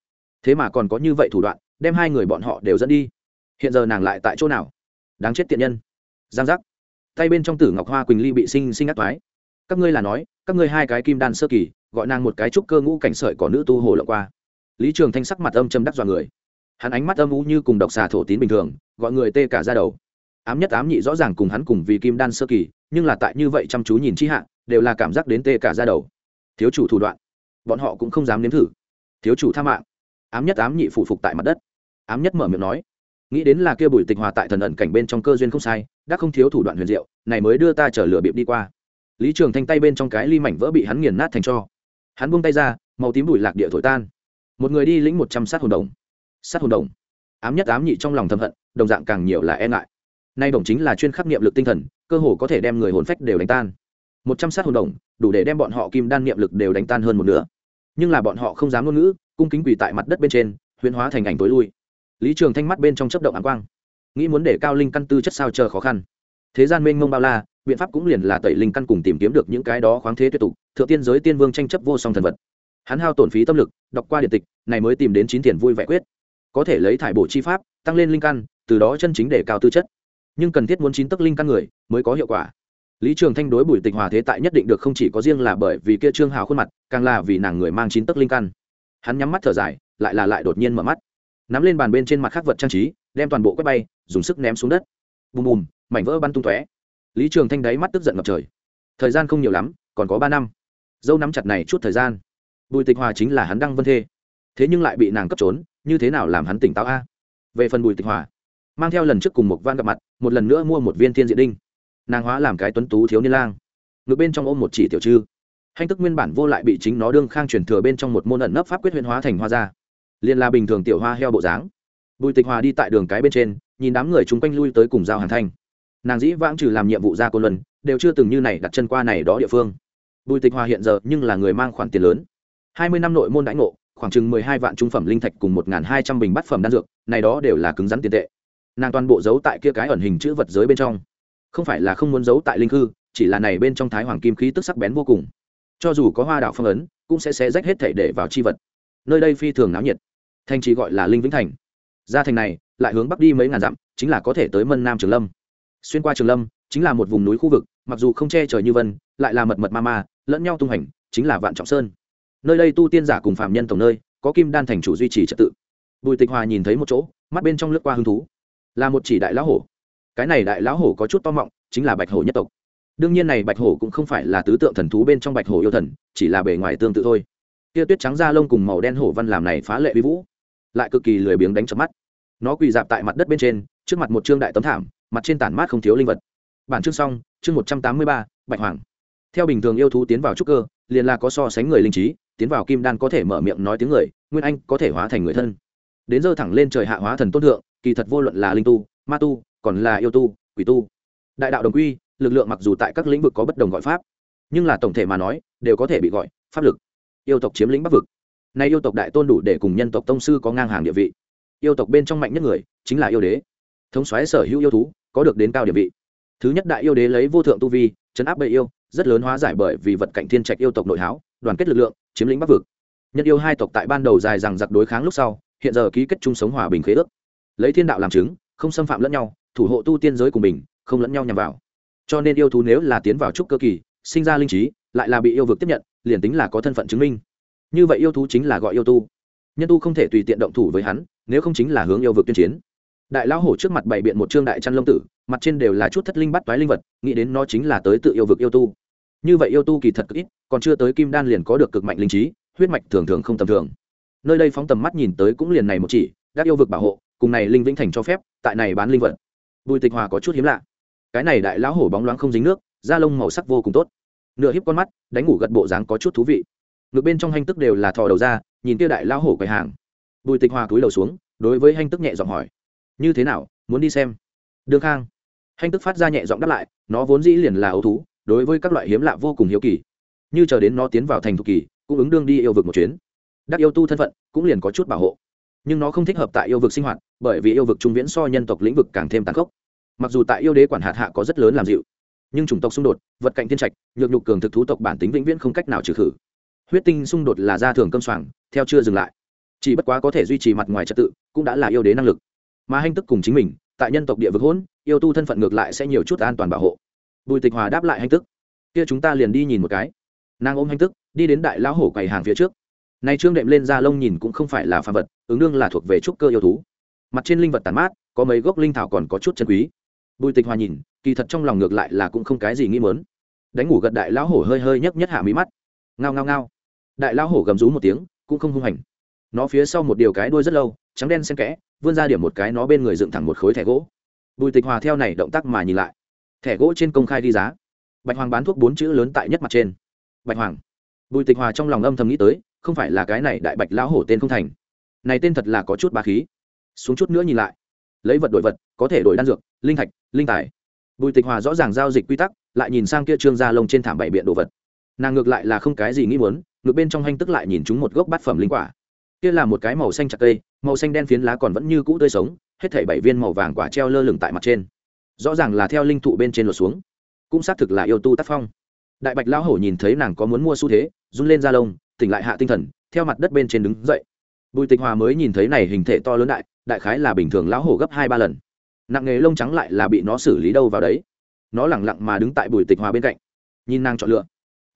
Speaker 1: Thế mà còn có như vậy thủ đoạn, đem hai người bọn họ đều dẫn đi. Hiện giờ nàng lại tại chỗ nào? Đáng chết tiện nhân. Giang giác tay bên trong tử ngọc hoa quỳnh ly bị sinh sinh ác toái. Các ngươi là nói, các ngươi hai cái kim đan sơ kỳ, gọi nàng một cái trúc cơ ngũ cảnh sợi có nữ tu hồ lộng qua. Lý trường thanh sắc mặt âm châm đắc dọa người. Hắn ánh mắt âm u như cùng độc xà thổ tín bình thường, gọi người tê cả ra đầu. Ám nhất ám nhị rõ ràng cùng hắn cùng vì kim đan sơ kỳ, nhưng là tại như vậy chăm chú nhìn chi hạ, đều là cảm giác đến tê cả ra đầu. Thiếu chủ thủ đoạn. Bọn họ cũng không dám nếm thử. Thiếu chủ tha mạng. Ám nhất ám nhị phụ phục tại mặt đất. Ám nhất mở miệng nói nghĩ đến là kia bùi tịch hòa tại thần ẩn cảnh bên trong cơ duyên không sai, đã không thiếu thủ đoạn huyền diệu, này mới đưa ta chở lửa bịp đi qua. Lý trường thanh tay bên trong cái ly mảnh vỡ bị hắn nghiền nát thành cho. Hắn buông tay ra, màu tím bùi lạc địa thổi tan. Một người đi lĩnh một trăm sát hồn đồng. Sát hồn đồng. Ám nhất ám nhị trong lòng thầm hận, đồng dạng càng nhiều là e ngại. Nay đồng chính là chuyên khắc niệm lực tinh thần, cơ hồ có thể đem người hồn phách đều đánh tan. Một trăm sát hồn đồng, đủ để đem bọn họ kim đan niệm lực đều đánh tan hơn một nửa. Nhưng là bọn họ không dám ngôn ngữ, cung kính quỳ tại mặt đất bên trên huyễn hóa thành ảnh tối lui lý trường thanh mắt bên trong chấp động áng quang nghĩ muốn để cao linh căn tư chất sao chờ khó khăn thế gian mênh mông bao la biện pháp cũng liền là tẩy linh căn cùng tìm kiếm được những cái đó khoáng thế tuyệt tục thượng tiên giới tiên vương tranh chấp vô song thần vật hắn hao tổn phí tâm lực đọc qua điện tịch này mới tìm đến chín tiền vui vẻ quyết có thể lấy thải bổ chi pháp tăng lên linh căn từ đó chân chính để cao tư chất nhưng cần thiết muốn chín tức linh căn người mới có hiệu quả lý trường thanh đối bùi tịch hòa thế tại nhất định được không chỉ có riêng là bởi vì kia trương hào khuôn mặt càng là vì nàng người mang chín tức linh căn hắn nhắm mắt thở dài lại là lại đột nhiên mở mắt nắm lên bàn bên trên mặt khắc vật trang trí, đem toàn bộ quét bay, dùng sức ném xuống đất. Bùm bùm, mảnh vỡ bắn tung tóe. Lý trường thanh đáy mắt tức giận ngập trời. Thời gian không nhiều lắm, còn có ba năm. Dâu nắm chặt này chút thời gian. Bùi tịch hòa chính là hắn đăng vân thê. Thế nhưng lại bị nàng cấp trốn, như thế nào làm hắn tỉnh táo a? Về phần bùi tịch hòa, mang theo lần trước cùng một van gặp mặt, một lần nữa mua một viên thiên diện đinh. Nàng hóa làm cái tuấn tú thiếu niên lang. Ngược bên trong ôm một chỉ tiểu trư. Hành tức nguyên bản vô lại bị chính nó đương khang truyền thừa bên trong một môn ẩn nấp pháp quyết huyền hóa thành hoa ra liền là bình thường tiểu hoa heo bộ dáng. Bùi tịch hòa đi tại đường cái bên trên nhìn đám người chung quanh lui tới cùng giao hàn thanh. Nàng dĩ vãng trừ làm nhiệm vụ ra cô luân đều chưa từng như này đặt chân qua này đó địa phương. Bùi tịch hòa hiện giờ nhưng là người mang khoản tiền lớn. Hai mươi năm nội môn đãi ngộ khoảng chừng mười hai vạn trung phẩm linh thạch cùng một hai trăm bình bát phẩm đan dược này đó đều là cứng rắn tiền tệ. Nàng toàn bộ giấu tại kia cái ẩn hình chữ vật giới bên trong. Không phải là không muốn giấu tại linh hư, chỉ là này bên trong thái hoàng kim khí tức sắc bén vô cùng. Cho dù có hoa đạo phong ấn cũng sẽ xé rách hết thể để vào chi vật. Nơi đây phi thường náo nhiệt thành trì gọi là linh vĩnh thành. Ra thành này, lại hướng bắc đi mấy ngàn dặm, chính là có thể tới mân nam trường lâm. Xuyên qua trường lâm, chính là một vùng núi khu vực, mặc dù không che trời như vân, lại là mật mật ma ma, lẫn nhau tung hành chính là vạn trọng sơn. Nơi đây tu tiên giả cùng phạm nhân tổng nơi, có kim đan thành chủ duy trì trật tự. Bùi tịch hòa nhìn thấy một chỗ, mắt bên trong lướt qua hứng thú. Là một chỉ đại lão hổ. Cái này đại lão hổ có chút to mọng, chính là bạch hổ nhất tộc. Đương nhiên này bạch hổ cũng không phải là tứ tượng thần thú bên trong bạch hổ yêu thần, chỉ là bề ngoài tương tự thôi. Tia tuyết trắng da lông cùng màu đen hổ văn làm này phá lệ vi vũ lại cực kỳ lười biếng đánh chớp mắt. Nó quỳ dạp tại mặt đất bên trên, trước mặt một trương đại tấm thảm, mặt trên tản mát không thiếu linh vật. Bản chương xong, chương một trăm tám mươi ba, bạch hoàng. Theo bình thường yêu thú tiến vào trúc cơ, liền là có so sánh người linh trí, tiến vào kim đan có thể mở miệng nói tiếng người, nguyên anh có thể hóa thành người thân. Đến giờ thẳng lên trời hạ hóa thần tôn thượng, kỳ thật vô luận là linh tu, ma tu, còn là yêu tu, quỷ tu. Đại đạo đồng quy, lực lượng mặc dù tại các lĩnh vực có bất đồng gọi pháp, nhưng là tổng thể mà nói, đều có thể bị gọi pháp lực. Yêu tộc chiếm lĩnh bắc vực nay yêu tộc đại tôn đủ để cùng nhân tộc tông sư có ngang hàng địa vị. Yêu tộc bên trong mạnh nhất người, chính là yêu đế. Thống xoáy sở hữu yêu thú, có được đến cao địa vị. Thứ nhất đại yêu đế lấy vô thượng tu vi, chấn áp bệ yêu, rất lớn hóa giải bởi vì vật cảnh thiên trạch yêu tộc nội háo, đoàn kết lực lượng, chiếm lĩnh bắc vực. Nhân yêu hai tộc tại ban đầu dài rằng giặc đối kháng lúc sau, hiện giờ ký kết chung sống hòa bình khế ước. Lấy thiên đạo làm chứng, không xâm phạm lẫn nhau, thủ hộ tu tiên giới của mình, không lẫn nhau nhằm vào. Cho nên yêu thú nếu là tiến vào trúc cơ kỳ, sinh ra linh trí, lại là bị yêu vực tiếp nhận, liền tính là có thân phận chứng minh như vậy yêu thú chính là gọi yêu tu. Nhân tu không thể tùy tiện động thủ với hắn, nếu không chính là hướng yêu vực tuyên chiến. Đại lão hổ trước mặt bày biện một trương đại chăn lông tử, mặt trên đều là chút thất linh bắt toái linh vật, nghĩ đến nó chính là tới tự yêu vực yêu tu. Như vậy yêu tu kỳ thật cực ít, còn chưa tới kim đan liền có được cực mạnh linh trí, huyết mạch thường thường không tầm thường. Nơi đây phóng tầm mắt nhìn tới cũng liền này một chỉ các yêu vực bảo hộ, cùng này linh vĩnh thành cho phép, tại này bán linh vật. Bùi tịch hòa có chút hiếm lạ. Cái này đại lão hổ bóng loáng không dính nước, da lông màu sắc vô cùng tốt. Nửa hiếp con mắt, đánh ngủ gật bộ dáng có chút thú vị ngược bên trong hành tức đều là thò đầu ra, nhìn kia đại lão hổ quầy hàng. Bùi tịch hòa cúi đầu xuống, đối với hành tức nhẹ giọng hỏi, như thế nào, muốn đi xem? Đương khang. Hanh tức phát ra nhẹ giọng đáp lại, nó vốn dĩ liền là ấu thú, đối với các loại hiếm lạ vô cùng hiếu kỳ. Như chờ đến nó tiến vào thành thục kỳ, cũng ứng đương đi yêu vực một chuyến. Đắc yêu tu thân phận, cũng liền có chút bảo hộ. Nhưng nó không thích hợp tại yêu vực sinh hoạt, bởi vì yêu vực trung viễn so nhân tộc lĩnh vực càng thêm tàn khốc. Mặc dù tại yêu đế quản hạt hạ có rất lớn làm dịu, nhưng chủng tộc xung đột, vật cạnh thiên trạch, nhược nhục cường thực thú tộc bản tính vĩnh viễn không cách nào trừ khử huyết tinh xung đột là gia thường cơm soảng, theo chưa dừng lại. Chỉ bất quá có thể duy trì mặt ngoài trật tự, cũng đã là yêu đế năng lực. Mà hành tức cùng chính mình, tại nhân tộc địa vực hỗn, yêu tu thân phận ngược lại sẽ nhiều chút an toàn bảo hộ. Bùi tịch hòa đáp lại hành tức. Kia chúng ta liền đi nhìn một cái. Nàng ôm hành tức, đi đến đại lão hổ quầy hàng phía trước. Nay trương đệm lên da lông nhìn cũng không phải là phàm vật, ứng đương là thuộc về trúc cơ yêu thú. Mặt trên linh vật tàn mát, có mấy gốc linh thảo còn có chút chân quý. Bùi tịch hòa nhìn, kỳ thật trong lòng ngược lại là cũng không cái gì nghĩ mớn đánh ngủ gật đại lão hổ hơi hơi nhấc nhất hạ mí mắt. Ngao ngao ngao đại lão hổ gầm rú một tiếng, cũng không hung hành. Nó phía sau một điều cái đuôi rất lâu, trắng đen xen kẽ, vươn ra điểm một cái nó bên người dựng thẳng một khối thẻ gỗ. Bùi tịch hòa theo này động tác mà nhìn lại. Thẻ gỗ trên công khai đi giá. Bạch hoàng bán thuốc bốn chữ lớn tại nhất mặt trên. Bạch hoàng. Bùi tịch hòa trong lòng âm thầm nghĩ tới, không phải là cái này đại bạch lão hổ tên không thành. Này tên thật là có chút bá khí. Xuống chút nữa nhìn lại. Lấy vật đổi vật, có thể đổi đan dược, linh thạch, linh tài. Bùi tịch hòa rõ ràng giao dịch quy tắc, lại nhìn sang kia trương gia lông trên thảm bảy biện đồ vật. Nàng ngược lại là không cái gì nghĩ muốn ngược bên trong hanh tức lại nhìn chúng một gốc bát phẩm linh quả. Kia là một cái màu xanh chặt cây, màu xanh đen phiến lá còn vẫn như cũ tươi sống, hết thảy bảy viên màu vàng quả treo lơ lửng tại mặt trên. Rõ ràng là theo linh thụ bên trên lột xuống. Cũng xác thực là yêu tu tác phong. Đại bạch lão hổ nhìn thấy nàng có muốn mua xu thế, run lên da lông, tỉnh lại hạ tinh thần, theo mặt đất bên trên đứng dậy. Bùi tịch hòa mới nhìn thấy này hình thể to lớn đại đại khái là bình thường lão hổ gấp hai ba lần. Nặng nghề lông trắng lại là bị nó xử lý đâu vào đấy. Nó lẳng lặng mà đứng tại bùi tịch hòa bên cạnh. Nhìn nàng chọn lựa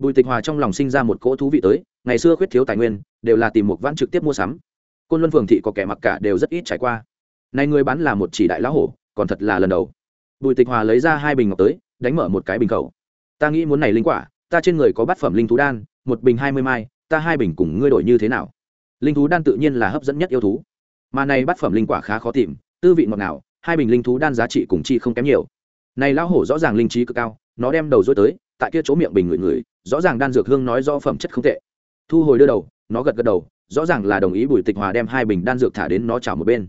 Speaker 1: bùi tịch hòa trong lòng sinh ra một cỗ thú vị tới, ngày xưa khuyết thiếu tài nguyên, đều là tìm một vãn trực tiếp mua sắm. Côn luân phường thị có kẻ mặc cả đều rất ít trải qua. Này người bán là một chỉ đại lão hổ, còn thật là lần đầu. Bùi tịch hòa lấy ra hai bình ngọc tới, đánh mở một cái bình cầu ta nghĩ muốn này linh quả, ta trên người có bát phẩm linh thú đan, một bình hai mươi mai, ta hai bình cùng ngươi đổi như thế nào? Linh thú đan tự nhiên là hấp dẫn nhất yêu thú. Mà này bát phẩm linh quả khá khó tìm, tư vị ngọt nào hai bình linh thú đan giá trị cùng chi không kém nhiều. Này lão hổ rõ ràng linh trí cực cao, nó đem đầu dối tới tại kia chỗ miệng bình người người rõ ràng đan dược hương nói do phẩm chất không tệ. Thu hồi đưa đầu, nó gật gật đầu, rõ ràng là đồng ý bùi tịch hòa đem hai bình đan dược thả đến nó chảo một bên.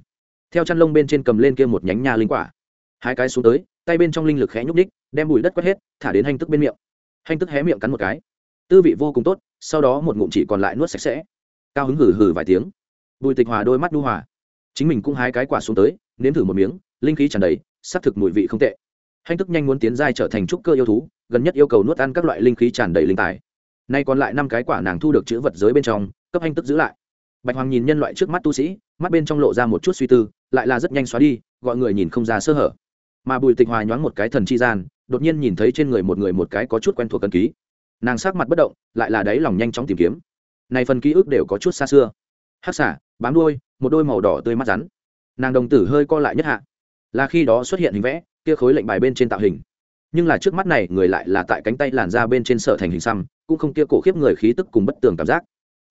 Speaker 1: Theo chăn lông bên trên cầm lên kia một nhánh nha linh quả. Hai cái xuống tới, tay bên trong linh lực khẽ nhúc ních đem bùi đất quét hết, thả đến hành tức bên miệng. Hành tức hé miệng cắn một cái. Tư vị vô cùng tốt, sau đó một ngụm chỉ còn lại nuốt sạch sẽ. Cao hứng hử hử vài tiếng. Bùi tịch hòa đôi mắt đu hòa. Chính mình cũng hái cái quả xuống tới, nếm thử một miếng, linh khí tràn đầy, xác thực mùi vị không tệ. Hành tức nhanh muốn tiến giai trở thành trúc cơ yêu thú gần nhất yêu cầu nuốt ăn các loại linh khí tràn đầy linh tài. Nay còn lại năm cái quả nàng thu được chữ vật giới bên trong, cấp anh tức giữ lại. Bạch hoàng nhìn nhân loại trước mắt tu sĩ, mắt bên trong lộ ra một chút suy tư, lại là rất nhanh xóa đi, gọi người nhìn không ra sơ hở. Mà bùi tịch hòa nhoáng một cái thần chi gian, đột nhiên nhìn thấy trên người một người một cái có chút quen thuộc cần ký. Nàng sát mặt bất động, lại là đáy lòng nhanh chóng tìm kiếm. Này phần ký ức đều có chút xa xưa. Hắc xả bám đuôi, một đôi màu đỏ tươi mắt rắn. Nàng đồng tử hơi co lại nhất hạ. Là khi đó xuất hiện hình vẽ, kia khối lệnh bài bên trên tạo hình nhưng là trước mắt này người lại là tại cánh tay làn ra bên trên sở thành hình xăm, cũng không kia cổ khiếp người khí tức cùng bất tường cảm giác.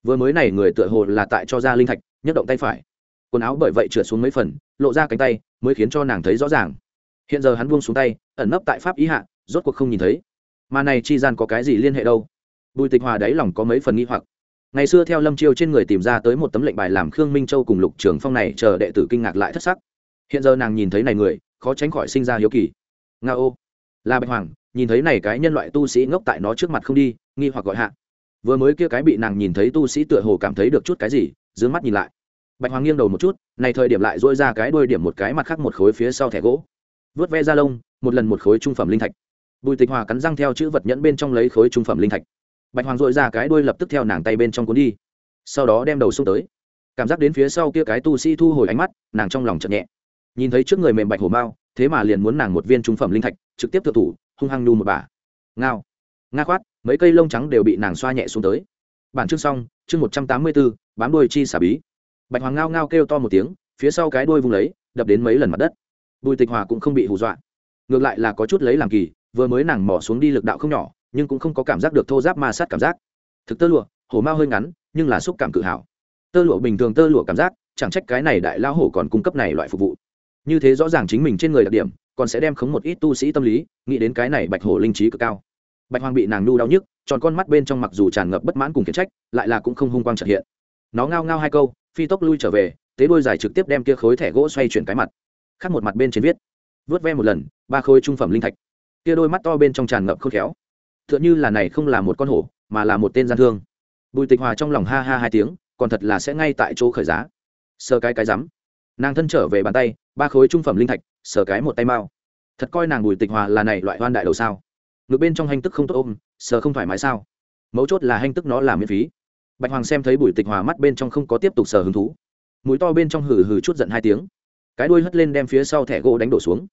Speaker 1: Vừa mới này người tựa hồ là tại cho ra linh thạch nhất động tay phải. Quần áo bởi vậy trượt xuống mấy phần, lộ ra cánh tay, mới khiến cho nàng thấy rõ ràng. Hiện giờ hắn buông xuống tay, ẩn nấp tại pháp ý hạ, rốt cuộc không nhìn thấy. Mà này chi gian có cái gì liên hệ đâu? Bùi tịch hòa đáy lòng có mấy phần nghi hoặc. Ngày xưa theo lâm chiêu trên người tìm ra tới một tấm lệnh bài làm khương minh châu cùng lục trường phong này chờ đệ tử kinh ngạc lại thất sắc. Hiện giờ nàng nhìn thấy này người, khó tránh khỏi sinh ra hiếu kỳ. Nga ô là bạch hoàng, nhìn thấy này cái nhân loại tu sĩ ngốc tại nó trước mặt không đi, nghi hoặc gọi hạ. Vừa mới kia cái bị nàng nhìn thấy tu sĩ tựa hồ cảm thấy được chút cái gì d mắt nhìn lại. Bạch hoàng nghiêng đầu một chút, này thời điểm lại dôi ra cái đuôi điểm một cái mặt khác một khối phía sau thẻ gỗ. Vớt ve ra lông, một lần một khối trung phẩm linh thạch. Bùi tịch hòa cắn răng theo chữ vật nhẫn bên trong lấy khối trung phẩm linh thạch. Bạch hoàng dội ra cái đuôi lập tức theo nàng tay bên trong cuốn đi. Sau đó đem đầu xuống tới. Cảm giác đến phía sau kia cái tu sĩ thu hồi ánh mắt, nàng trong lòng chậm nhẹ. Nhìn thấy trước người mềm bạch hổ mao thế mà liền muốn nàng một viên trung phẩm linh thạch, trực tiếp thượng thủ, hung hăng nu một bà. Ngao. Nga khoát, mấy cây lông trắng đều bị nàng xoa nhẹ xuống tới. Bản chương xong, chương một trăm tám mươi bốn bám đuôi chi xả bí. Bạch hoàng ngao ngao kêu to một tiếng, phía sau cái đuôi vung lấy, đập đến mấy lần mặt đất. Bùi tịch hòa cũng không bị hù dọa. Ngược lại là có chút lấy làm kỳ, vừa mới nàng mỏ xuống đi lực đạo không nhỏ, nhưng cũng không có cảm giác được thô giáp ma sát cảm giác. Thực tơ lụa, hổ mao hơi ngắn, nhưng là xúc cảm cự hảo. Tơ lụa bình thường tơ lụa cảm giác, chẳng trách cái này đại lao hổ còn cung cấp này loại phục vụ như thế rõ ràng chính mình trên người đặc điểm, còn sẽ đem khống một ít tu sĩ tâm lý, nghĩ đến cái này bạch hổ linh trí cực cao. Bạch hoàng bị nàng nu đau nhức, tròn con mắt bên trong mặc dù tràn ngập bất mãn cùng khiển trách, lại là cũng không hung quang trật hiện. Nó ngao ngao hai câu, phi tốc lui trở về, tế đôi dài trực tiếp đem kia khối thẻ gỗ xoay chuyển cái mặt. Khác một mặt bên trên viết, vớt ve một lần, ba khối trung phẩm linh thạch. Kia đôi mắt to bên trong tràn ngập khôn khéo. T h ư ợ n h ư là này không là một con hổ, mà là một tên gian thương. Bùi tịch hòa trong lòng ha ha hai tiếng, còn thật là sẽ ngay tại chỗ khởi giá. Sơ cái cái rắm nàng thân trở về bàn tay, ba khối trung phẩm linh thạch, sờ cái một tay mao thật coi nàng bùi tịch hòa là này loại hoan đại đầu sao? Ngược bên trong hành tức không tốt ôm, sờ không thoải mái sao? Mấu chốt là hành tức nó làm miễn phí. Bạch hoàng xem thấy bùi tịch hòa mắt bên trong không có tiếp tục sờ hứng thú. Mũi to bên trong hừ hừ chút giận hai tiếng. Cái đuôi hất lên đem phía sau thẻ gỗ đánh đổ xuống.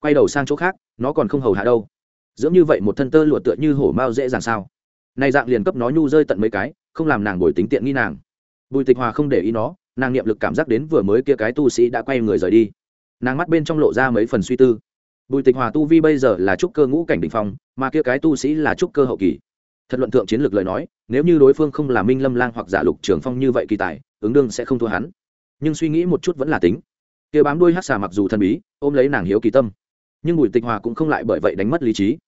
Speaker 1: Quay đầu sang chỗ khác, nó còn không hầu hạ đâu. Dưỡng như vậy một thân tơ lụa tựa như hổ mao dễ dàng sao? Này dạng liền cấp nó nhu rơi tận mấy cái, không làm nàng bồi tính tiện nghi nàng. Bùi tịch hòa không để ý nó nàng niệm lực cảm giác đến vừa mới kia cái tu sĩ đã quay người rời đi. Nàng mắt bên trong lộ ra mấy phần suy tư. Bùi tịch hòa tu vi bây giờ là trúc cơ ngũ cảnh đ ỉ n h phong, mà kia cái tu sĩ là trúc cơ hậu kỳ. Thật luận thượng chiến lược lời nói, nếu như đối phương không là minh lâm lang hoặc giả lục trường phong như vậy kỳ tài, ứng đương sẽ không thua hắn. Nhưng suy nghĩ một chút vẫn là tính. Kia bám đuôi hát xà mặc dù thần bí, ôm lấy nàng hiếu kỳ tâm. Nhưng bùi tịch hòa cũng không lại bởi vậy đánh mất lý trí.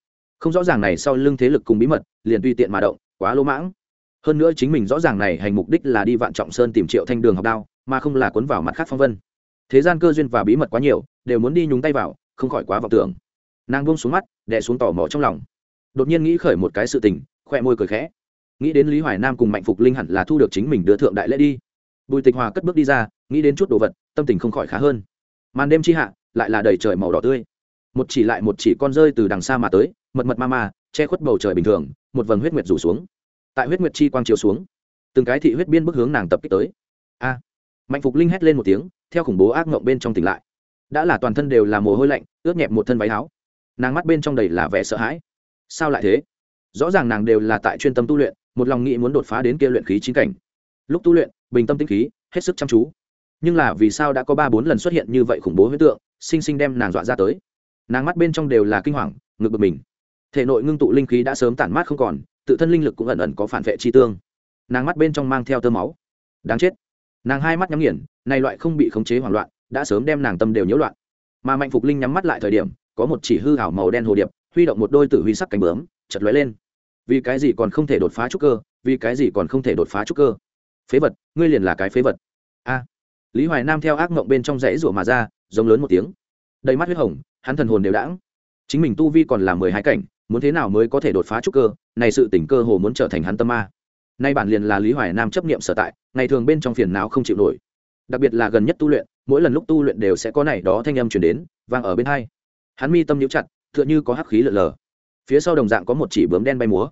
Speaker 1: Không rõ ràng này sau lưng thế lực cùng bí mật, liền tùy tiện mà động, quá lỗ mãng hơn nữa chính mình rõ ràng này hành mục đích là đi vạn trọng sơn tìm triệu thanh đường học đao, mà không là cuốn vào mặt khác phong vân. Thế gian cơ duyên và bí mật quá nhiều, đều muốn đi nhúng tay vào, không khỏi quá vọng tưởng. Nàng buông xuống mắt đẻ xuống tò mò trong lòng. Đột nhiên nghĩ khởi một cái sự tình, khoe môi cười khẽ. Nghĩ đến lý hoài nam cùng mạnh phục linh hẳn là thu được chính mình đưa thượng đại lễ đi. Bùi tịch hòa cất bước đi ra, nghĩ đến chút đồ vật, tâm tình không khỏi khá hơn. Màn đêm chi hạ, lại là đầy trời màu đỏ tươi. Một chỉ lại một chỉ con rơi từ đằng xa mà tới, mật mật ma ma, che khuất bầu trời bình thường, một vầng huyết nguyệt rủ xuống tại huyết nguyệt chi quang chiếu xuống. Từng cái thị huyết biên bức hướng nàng tập kích tới. A! Mạnh phục linh hét lên một tiếng, theo khủng bố ác mộng bên trong tỉnh lại. Đã là toàn thân đều là mồ hôi lạnh, ướt nhẹp một thân váy áo. Nàng mắt bên trong đầy là vẻ sợ hãi. Sao lại thế? Rõ ràng nàng đều là tại chuyên tâm tu luyện, một lòng nghĩ muốn đột phá đến kia luyện khí chính cảnh. Lúc tu luyện, bình tâm tĩnh khí, hết sức chăm chú. Nhưng là vì sao đã có ba bốn lần xuất hiện như vậy khủng bố huyết tượng, sinh sinh đem nàng dọa ra tới. Nàng mắt bên trong đều là kinh hoàng, ngực bực mình. Thể nội ngưng tụ linh khí đã sớm tản mát không còn tự thân linh lực cũng ẩn ẩn có phản vệ chi tương. Nàng mắt bên trong mang theo tơ máu. Đáng chết. Nàng hai mắt nhắm nghiền nay loại không bị khống chế hoảng loạn, đã sớm đem nàng tâm đều nhiễu loạn. Mà mạnh phục linh nhắm mắt lại thời điểm, có một chỉ hư hảo màu đen hồ điệp, huy động một đôi tử huy sắc cánh bướm chật lóe lên. Vì cái gì còn không thể đột phá trúc cơ? Vì cái gì còn không thể đột phá trúc cơ? Phế vật, ngươi liền là cái phế vật. A. Lý hoài nam theo ác mộng bên trong rẫy rủa mà ra, giống lớn một tiếng. Đầy mắt huyết hồng, hắn thần hồn đều đãng. Chính mình tu vi còn là mười hai cảnh muốn thế nào mới có thể đột phá trúc cơ, này sự tỉnh cơ hồ muốn trở thành hắn tâm ma. Nay bản liền là lý hoài nam chấp niệm sở tại, ngày thường bên trong phiền não không chịu nổi. Đặc biệt là gần nhất tu luyện, mỗi lần lúc tu luyện đều sẽ có này đó thanh âm chuyển đến, vang ở bên hai. Hắn mi tâm nhíu chặt, tựa như có hắc khí lợn lờ. Phía sau đồng dạng có một chỉ bướm đen bay múa.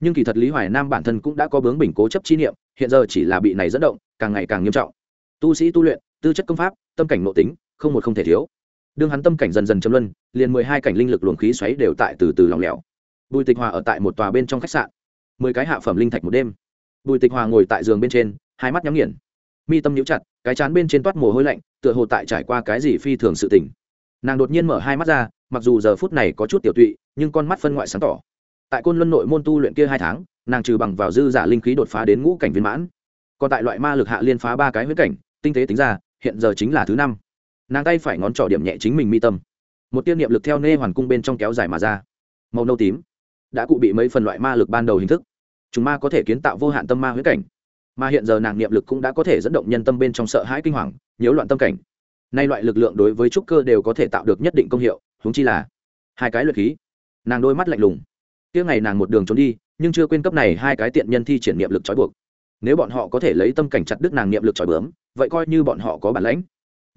Speaker 1: Nhưng kỳ thật lý hoài nam bản thân cũng đã có bướng bình cố chấp chi niệm, hiện giờ chỉ là bị này dẫn động, càng ngày càng nghiêm trọng. Tu sĩ tu luyện, tư chất công pháp, tâm cảnh nội tính, không một không thể thiếu đương hắn tâm cảnh dần dần châm luân, liền mười hai cảnh linh lực luồng khí xoáy đều tại từ từ lòng lẻo. Bùi tịch hòa ở tại một tòa bên trong khách sạn. Mười cái hạ phẩm linh thạch một đêm. Bùi tịch hòa ngồi tại giường bên trên, hai mắt nhắm nghiền. Mi tâm nhíu chặt, cái chán bên trên toát mồ hôi lạnh, tựa hồ tại trải qua cái gì phi thường sự tình. Nàng đột nhiên mở hai mắt ra, mặc dù giờ phút này có chút tiểu tụy, nhưng con mắt phân ngoại sáng tỏ. Tại côn luân nội môn tu luyện kia hai tháng, nàng trừ bằng vào dư giả linh khí đột phá đến ngũ cảnh viên mãn. Còn tại loại ma lực hạ liên phá ba cái huyết cảnh, tinh tế tính ra, hiện giờ chính là thứ năm nàng tay phải ngón trỏ điểm nhẹ chính mình mi tâm một tiên niệm lực theo nê hoàn cung bên trong kéo dài mà ra màu nâu tím đã cụ bị mấy phần loại ma lực ban đầu hình thức chúng ma có thể kiến tạo vô hạn tâm ma huyết cảnh mà hiện giờ nàng niệm lực cũng đã có thể dẫn động nhân tâm bên trong sợ hãi kinh hoàng nhiễu loạn tâm cảnh nay loại lực lượng đối với trúc cơ đều có thể tạo được nhất định công hiệu húng chi là hai cái luyện khí nàng đôi mắt lạnh lùng tiếng ngày nàng một đường trốn đi nhưng chưa quên cấp này hai cái tiện nhân thi triển niệm lực trói buộc nếu bọn họ có thể lấy tâm cảnh chặt đứt nàng niệm lực trói bướm vậy coi như bọn họ có bản lãnh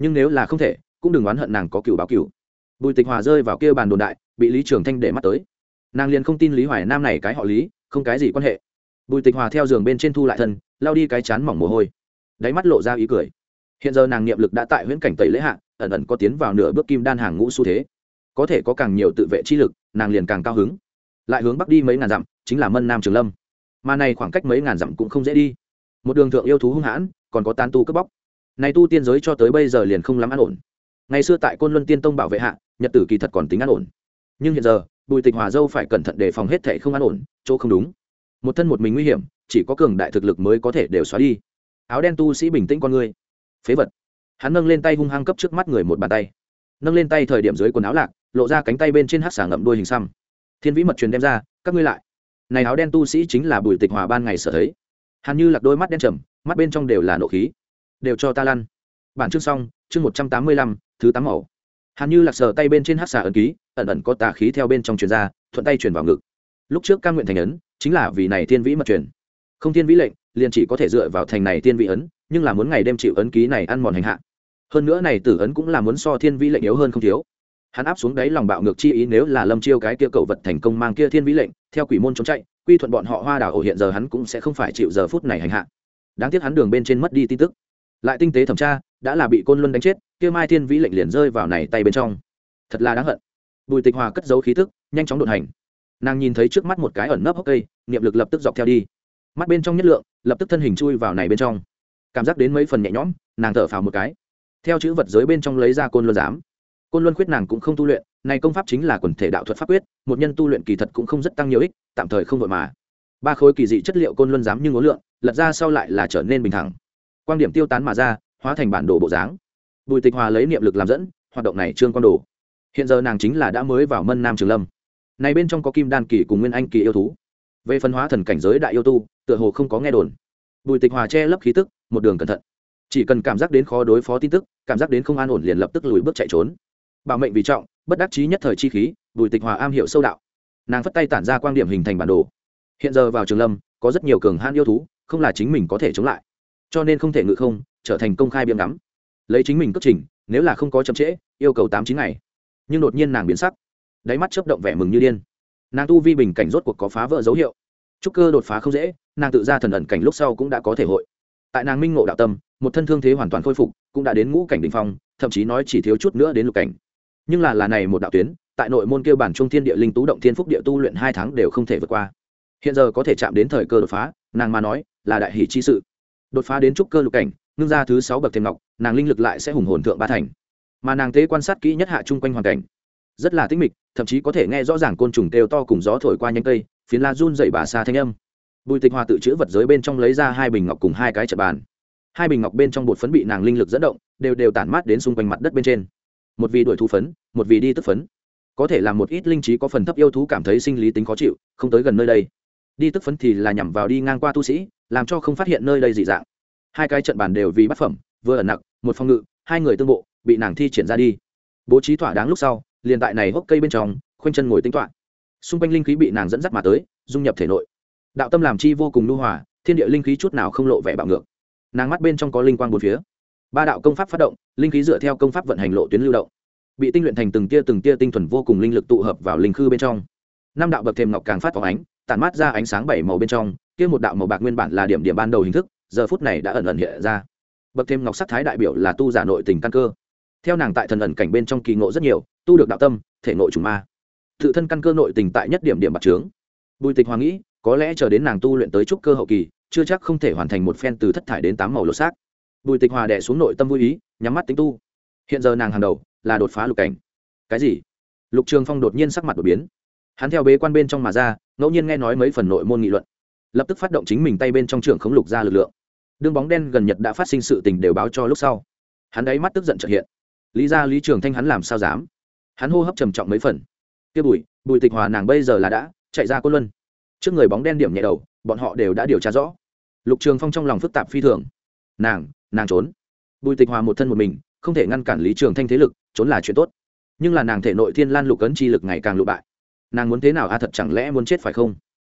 Speaker 1: nhưng nếu là không thể, cũng đừng oán hận nàng có cựu báo cựu. Bùi tịch hòa rơi vào kia bàn đồn đại, bị lý trường thanh để mắt tới. Nàng liền không tin lý hoài nam này cái họ lý, không cái gì quan hệ. Bùi tịch hòa theo giường bên trên thu lại thân lao đi cái chán mỏng mồ hôi. Đáy mắt lộ ra ý cười. Hiện giờ nàng niệm lực đã tại huyễn cảnh tẩy lễ hạ, ẩn ẩn có tiến vào nửa bước kim đan hàng ngũ xu thế. Có thể có càng nhiều tự vệ chi lực, nàng liền càng cao hứng. Lại hướng bắc đi mấy ngàn dặm, chính là mân nam trường lâm. Mà này khoảng cách mấy ngàn dặm cũng không dễ đi. Một đường thượng yêu thú hung hãn, còn có tán tu cướp bóc này tu tiên giới cho tới bây giờ liền không lắm an ổn. Ngày xưa tại côn luân tiên tông bảo vệ hạ, nhật tử kỳ thật còn tính an ổn. Nhưng hiện giờ, bùi tịch hòa dâu phải cẩn thận đề phòng hết thệ không an ổn, chỗ không đúng. Một thân một mình nguy hiểm, chỉ có cường đại thực lực mới có thể đều xóa đi. Áo đen tu sĩ bình tĩnh con người. Phế vật. Hắn nâng lên tay hung hăng cấp trước mắt người một bàn tay. Nâng lên tay thời điểm dưới quần áo lạc, lộ ra cánh tay bên trên hát xả ngậm đuôi hình xăm. Thiên vĩ mật truyền đem ra, các ngươi lại. Này áo đen tu sĩ chính là bùi tịch hòa ban ngày sở thấy. Hắn như lạc đôi mắt đen trầm, mắt bên trong đều là nộ khí đều cho ta lăn. Bản chương xong, chương một trăm tám mươi lăm, thứ tám màu hàn như lạc sờ tay bên trên hát xà ấn ký, ẩn ẩn có tà khí theo bên trong truyền ra, thuận tay truyền vào ngực. Lúc trước ca nguyện thành ấn, chính là vì này thiên vĩ mật truyền. Không thiên vĩ lệnh, liền chỉ có thể dựa vào thành này thiên vĩ ấn, nhưng là muốn ngày đêm chịu ấn ký này ăn mòn hành hạ. Hơn nữa này tử ấn cũng là muốn so thiên vĩ lệnh yếu hơn không thiếu. Hắn áp xuống đáy lòng bạo ngược chi ý nếu là lâm chiêu cái kia cậu vật thành công mang kia thiên vĩ lệnh, theo quỷ môn trốn chạy, quy thuận bọn họ hoa đảo ổ hiện giờ hắn cũng sẽ không phải chịu giờ phút này hành hạ. Đáng tiếc hắn đường bên trên mất đi tin tức lại tinh tế thẩm tra, đã là bị côn luân đánh chết, kia mai thiên vĩ lệnh liền rơi vào này tay bên trong. Thật là đáng hận. Bùi tịch hòa cất giấu khí tức, nhanh chóng đột hành. Nàng nhìn thấy trước mắt một cái ẩn nấp hốc cây, niệm lực lập tức dọc theo đi. Mắt bên trong nhất lượng, lập tức thân hình chui vào này bên trong. Cảm giác đến mấy phần nhẹ nhõm, nàng thở phào một cái. Theo chữ vật giới bên trong lấy ra côn luân giám. Côn luân khuyết nàng cũng không tu luyện, này công pháp chính là quần thể đạo thuật pháp quyết, một nhân tu luyện kỳ thật cũng không rất tăng nhiều ích, tạm thời không vội mà. Ba khối kỳ dị chất liệu côn luân giám nhưng ngố lượng, lật ra sau lại là trở nên bình thẳng quan điểm tiêu tán mà ra, hóa thành bản đồ bộ dáng. Bùi tịch hòa lấy niệm lực làm dẫn, hoạt động này trương quan đồ. Hiện giờ nàng chính là đã mới vào mân nam trường lâm. Này bên trong có kim đan kỳ cùng nguyên anh kỳ yêu thú. Về phân hóa thần cảnh giới đại yêu tu, tựa hồ không có nghe đồn. Bùi tịch hòa che lấp khí tức, một đường cẩn thận. Chỉ cần cảm giác đến khó đối phó tin tức, cảm giác đến không an ổn liền lập tức lùi bước chạy trốn. Bảo mệnh vì trọng, bất đắc chí nhất thời chi khí, bùi tịch hòa am hiểu sâu đạo. Nàng phất tay tản ra quan điểm hình thành bản đồ. Hiện giờ vào trường lâm, có rất nhiều cường han yêu thú, không là chính mình có thể chống lại cho nên không thể ngự không, trở thành công khai biếm ngắm. Lấy chính mình cất trình, nếu là không có chậm trễ, yêu cầu tám chín ngày. Nhưng đột nhiên nàng biến sắc. Đáy mắt chấp động vẻ mừng như điên. Nàng tu vi bình cảnh rốt cuộc có phá vỡ dấu hiệu. Trúc cơ đột phá không dễ, nàng tự ra thần ẩn cảnh lúc sau cũng đã có thể hội. Tại nàng minh ngộ đạo tâm, một thân thương thế hoàn toàn khôi phục, cũng đã đến ngũ cảnh đình phong, thậm chí nói chỉ thiếu chút nữa đến lục cảnh. Nhưng là là này một đạo tuyến, tại nội môn kêu bản trung thiên địa linh tú động thiên phúc địa tu luyện hai tháng đều không thể vượt qua. Hiện giờ có thể chạm đến thời cơ đột phá, nàng mà nói, là đại hỷ chi sự đột phá đến trúc cơ lục cảnh, ngưng ra thứ sáu bậc thêm ngọc, nàng linh lực lại sẽ hùng hồn thượng ba thành. Mà nàng tế quan sát kỹ nhất hạ chung quanh hoàn cảnh. Rất là tĩnh mịch, thậm chí có thể nghe rõ ràng côn trùng kêu to cùng gió thổi qua nhanh cây, phiến la run dậy bà xa thanh âm. Bùi tịch hòa tự chữ vật giới bên trong lấy ra hai bình ngọc cùng hai cái chật bàn. Hai bình ngọc bên trong bột phấn bị nàng linh lực dẫn động, đều đều tản mát đến xung quanh mặt đất bên trên. Một vì đuổi thu phấn, một vì đi tức phấn. Có thể làm một ít linh trí có phần thấp yêu thú cảm thấy sinh lý tính khó chịu, không tới gần nơi đây đi tức phấn thì là nhằm vào đi ngang qua tu sĩ, làm cho không phát hiện nơi đây dị dạng. Hai cái trận bàn đều vì bát phẩm, vừa ẩn nặng một phòng ngự, hai người tương bộ, bị nàng thi triển ra đi. Bố trí thỏa đáng lúc sau, liền tại này hốc cây bên trong, khoanh chân ngồi tính toán xung quanh linh khí bị nàng dẫn dắt mà tới, dung nhập thể nội. Đạo tâm làm chi vô cùng lưu hòa, thiên địa linh khí chút nào không lộ vẻ bạo ngược. Nàng mắt bên trong có linh quang bốn phía. Ba đạo công pháp phát động, linh khí dựa theo công pháp vận hành lộ tuyến lưu động. Bị tinh luyện thành từng tia từng tia tinh thuần vô cùng linh lực tụ hợp vào linh khư bên trong. Năm đạo bậc thềm ngọc càng phát phóng ánh tản mát ra ánh sáng bảy màu bên trong, kia một đạo màu bạc nguyên bản là điểm điểm ban đầu hình thức, giờ phút này đã ẩn ẩn hiện ra. Bậc thêm ngọc sắc thái đại biểu là tu giả nội tình căn cơ. Theo nàng tại thần ẩn cảnh bên trong kỳ ngộ rất nhiều, tu được đạo tâm, thể nội trùng ma. Tự thân căn cơ nội tình tại nhất điểm điểm bạc trướng. Bùi tịch hoàng nghĩ, có lẽ chờ đến nàng tu luyện tới trúc cơ hậu kỳ, chưa chắc không thể hoàn thành một phen từ thất thải đến tám màu lột xác. Bùi tịch hòa đẻ xuống nội tâm vui ý, nhắm mắt tính tu. Hiện giờ nàng hàng đầu là đột phá lục cảnh. Cái gì? Lục trường phong đột nhiên sắc mặt đột biến hắn theo bế quan bên trong mà ra, ngẫu nhiên nghe nói mấy phần nội môn nghị luận. Lập tức phát động chính mình tay bên trong trường khống lục ra lực lượng. Đương bóng đen gần nhật đã phát sinh sự tình đều báo cho lúc sau. Hắn đáy mắt tức giận trợ hiện. Lý ra lý trường thanh hắn làm sao dám? Hắn hô hấp trầm trọng mấy phần. Kia bùi bùi tịch hòa nàng bây giờ là đã chạy ra quân luân. Trước người bóng đen điểm nhẹ đầu, bọn họ đều đã điều tra rõ. Lục trường phong trong lòng phức tạp phi thường. Nàng nàng trốn. Bùi tịch hòa một thân một mình, không thể ngăn cản lý trường thanh thế lực, trốn là chuyện tốt. Nhưng là nàng thể nội thiên lan lục ấn chi lực ngày càng lụ bại nàng muốn thế nào a thật chẳng lẽ muốn chết phải không?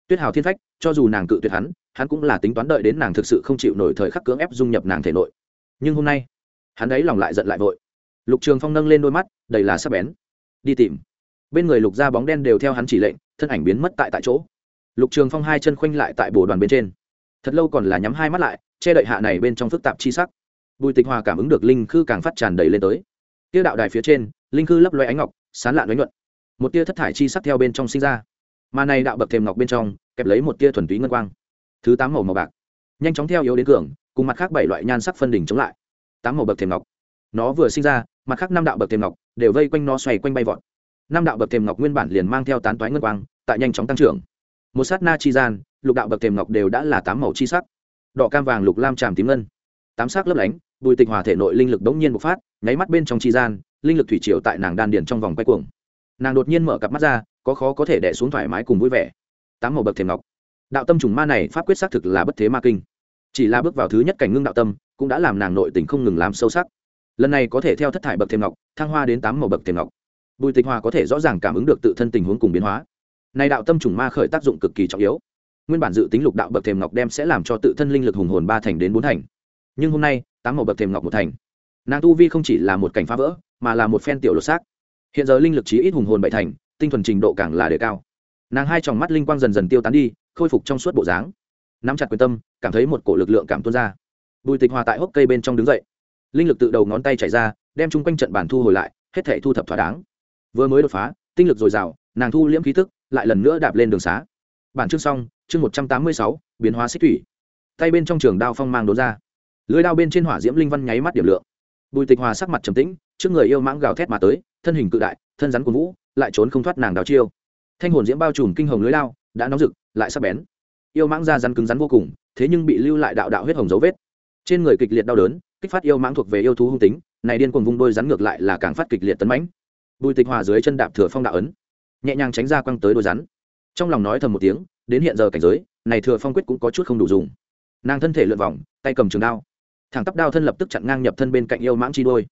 Speaker 1: Tuyết hào thiên phách, cho dù nàng cự tuyệt hắn hắn cũng là tính toán đợi đến nàng thực sự không chịu nổi thời khắc cưỡng ép dung nhập nàng thể nội. Nhưng hôm nay, hắn ấy lòng lại giận lại vội. Lục trường phong nâng lên đôi mắt, đầy là sắc bén. Đi tìm. Bên người lục ra bóng đen đều theo hắn chỉ lệnh, thân ảnh biến mất tại tại chỗ. Lục trường phong hai chân khoanh lại tại bồ đoàn bên trên. Thật lâu còn là nhắm hai mắt lại, che đậy hạ này bên trong phức tạp chi sắc. Bùi tịch hòa cảm ứng được linh khư càng phát tràn đầy lên tới. Tiêu đạo đài phía trên, linh khư lấp loe ánh ngọc, sán lạn đánh nhuận một tia thất thải chi sắc theo bên trong sinh ra. Mà này đạo bậc thềm ngọc bên trong, kẹp lấy một tia thuần túy ngân quang. Thứ tám màu màu bạc. Nhanh chóng theo yếu đến cường, cùng mặt khác bảy loại nhan sắc phân đỉnh chống lại. Tám màu bậc thềm ngọc. Nó vừa sinh ra, mặt khác năm đạo bậc thềm ngọc đều vây quanh nó xoay quanh bay vọt. Năm đạo bậc thềm ngọc nguyên bản liền mang theo tán toái ngân quang, tại nhanh chóng tăng trưởng. Một sát na chi gian, lục đạo bậc thềm ngọc đều đã là tám màu chi sắc. Đỏ, cam, vàng, lục, lam, tràm, tím, ngân. Tám sắc lấp lánh, bùi tịch hòa thể nội linh lực đống nhiên bộc phát, nháy mắt bên trong chi gian, linh lực thủy triều tại nàng đan điền trong vòng quay cuồng nàng đột nhiên mở cặp mắt ra, có khó có thể đẻ xuống thoải mái cùng vui vẻ. Tám màu bậc thềm ngọc. Đạo tâm trùng ma này pháp quyết xác thực là bất thế ma kinh. Chỉ là bước vào thứ nhất cảnh ngưng đạo tâm, cũng đã làm nàng nội tình không ngừng làm sâu sắc. Lần này có thể theo thất thải bậc thềm ngọc, thăng hoa đến tám màu bậc thềm ngọc. Bùi tịch hòa có thể rõ ràng cảm ứng được tự thân tình huống cùng biến hóa. Này đạo tâm trùng ma khởi tác dụng cực kỳ trọng yếu. Nguyên bản dự tính lục đạo bậc thềm ngọc đem sẽ làm cho tự thân linh lực hùng hồn ba thành đến bốn thành. Nhưng hôm nay, tám màu bậc thềm ngọc một thành. Nàng tu vi không chỉ là một cảnh phá vỡ, mà là một phen tiểu lột xác hiện giờ linh lực trí ít hùng hồn bảy thành, tinh thuần trình độ càng là đề cao. Nàng hai tròng mắt linh quang dần dần tiêu tán đi, khôi phục trong suốt bộ dáng. Nắm chặt quyền tâm, cảm thấy một cổ lực lượng cảm tuôn ra. Bùi tịch hòa tại hốc cây bên trong đứng dậy. Linh lực tự đầu ngón tay chảy ra, đem chung quanh trận bản thu hồi lại, hết thể thu thập thỏa đáng. Vừa mới đột phá, tinh lực dồi dào, nàng thu liễm khí tức, lại lần nữa đạp lên đường xá. Bản chương xong, chương một trăm tám mươi sáu, biến hóa xích thủy. Tay bên trong trường đao phong mang đốn ra. Lưới đao bên trên hỏa diễm linh văn nháy mắt điểm lượng bùi tịch hòa sắc mặt trầm tĩnh, trước người yêu mãng gào thét mà tới, thân hình cự đại, thân rắn của vũ, lại trốn không thoát nàng đào chiêu. Thanh hồn diễm bao trùm kinh hồng lưới lao, đã nóng rực, lại sắc bén. Yêu mãng ra rắn cứng rắn vô cùng, thế nhưng bị lưu lại đạo đạo huyết hồng dấu vết. Trên người kịch liệt đau đớn, kích phát yêu mãng thuộc về yêu thú hung tính, này điên cuồng vung đôi rắn ngược lại là càng phát kịch liệt tấn mãnh. Bùi tịch hòa dưới chân đạp thừa phong đạo ấn, nhẹ nhàng tránh ra quăng tới đôi rắn. Trong lòng nói thầm một tiếng, đến hiện giờ cảnh giới, này thừa phong quyết cũng có chút không đủ dùng. Nàng thân thể lượn vòng, tay cầm trường đao thẳng tắp đao thân lập tức chặn ngang nhập thân bên cạnh yêu mãng chi đôi.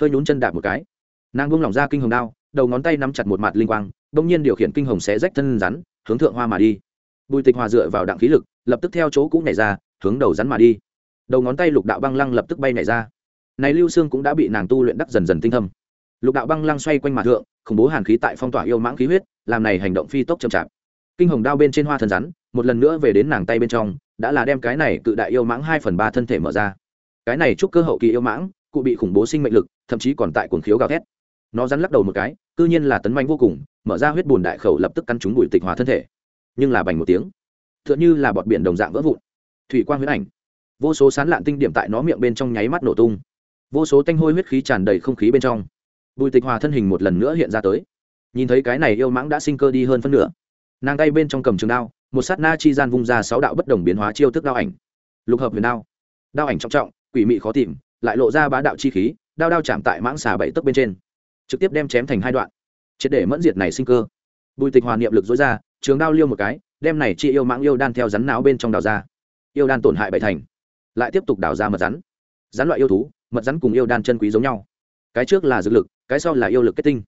Speaker 1: Hơi nhún chân đạp một cái. Nàng buông lỏng ra kinh hồng đao, đầu ngón tay nắm chặt một mặt linh quang, bỗng nhiên điều khiển kinh hồng xé rách thân rắn, hướng thượng hoa mà đi. Bùi tịch hòa dựa vào đặng khí lực, lập tức theo chỗ cũ nhảy ra, hướng đầu rắn mà đi. Đầu ngón tay lục đạo băng lăng lập tức bay nhảy ra. Này lưu xương cũng đã bị nàng tu luyện đắc dần dần tinh thâm. Lục đạo băng lăng xoay quanh mặt thượng, khủng bố hàn khí tại phong tỏa yêu mãng khí huyết, làm này hành động phi tốc chậm chạp. Kinh hồng đao bên trên hoa thần rắn, một lần nữa về đến nàng tay bên trong, đã là đem cái này cự đại yêu mãng hai phần ba thân thể mở ra cái này chúc cơ hậu kỳ yêu mãng, cụ bị khủng bố sinh mệnh lực, thậm chí còn tại cuồng khiếu gào thét. Nó rắn lắc đầu một cái, cư nhiên là tấn manh vô cùng, mở ra huyết bùn đại khẩu lập tức căn trúng bùi tịch hòa thân thể. Nhưng là bành một tiếng t h ư ợ n như là bọt biển đồng dạng vỡ vụn. Thủy quang huyết ảnh. Vô số sán lạn tinh điểm tại nó miệng bên trong nháy mắt nổ tung. Vô số tanh hôi huyết khí tràn đầy không khí bên trong. Bùi tịch hòa thân hình một lần nữa hiện ra tới. Nhìn thấy cái này yêu mãng đã sinh cơ đi hơn phân nửa. Nàng tay bên trong cầm trường đao, một sát na chi gian vung ra sáu đạo bất đồng biến hóa chiêu thức đao ảnh. Lục hợp huyền đao. Đao ảnh trọng trọng quỷ mị khó tìm, lại lộ ra bá đạo chi khí, đao đao chạm tại mãng xà bảy tấc bên trên. Trực tiếp đem chém thành hai đoạn. Triệt để mẫn diệt này sinh cơ. Bùi tịch hòa niệm lực dối ra, trường đao liêu một cái, đem này chi yêu mãng yêu đan theo rắn não bên trong đào ra. Yêu đan tổn hại bảy thành, lại tiếp tục đào ra mật rắn. Rắn loại yêu thú, mật rắn cùng yêu đan chân quý giống nhau. Cái trước là dược lực, cái sau là yêu lực kết tinh.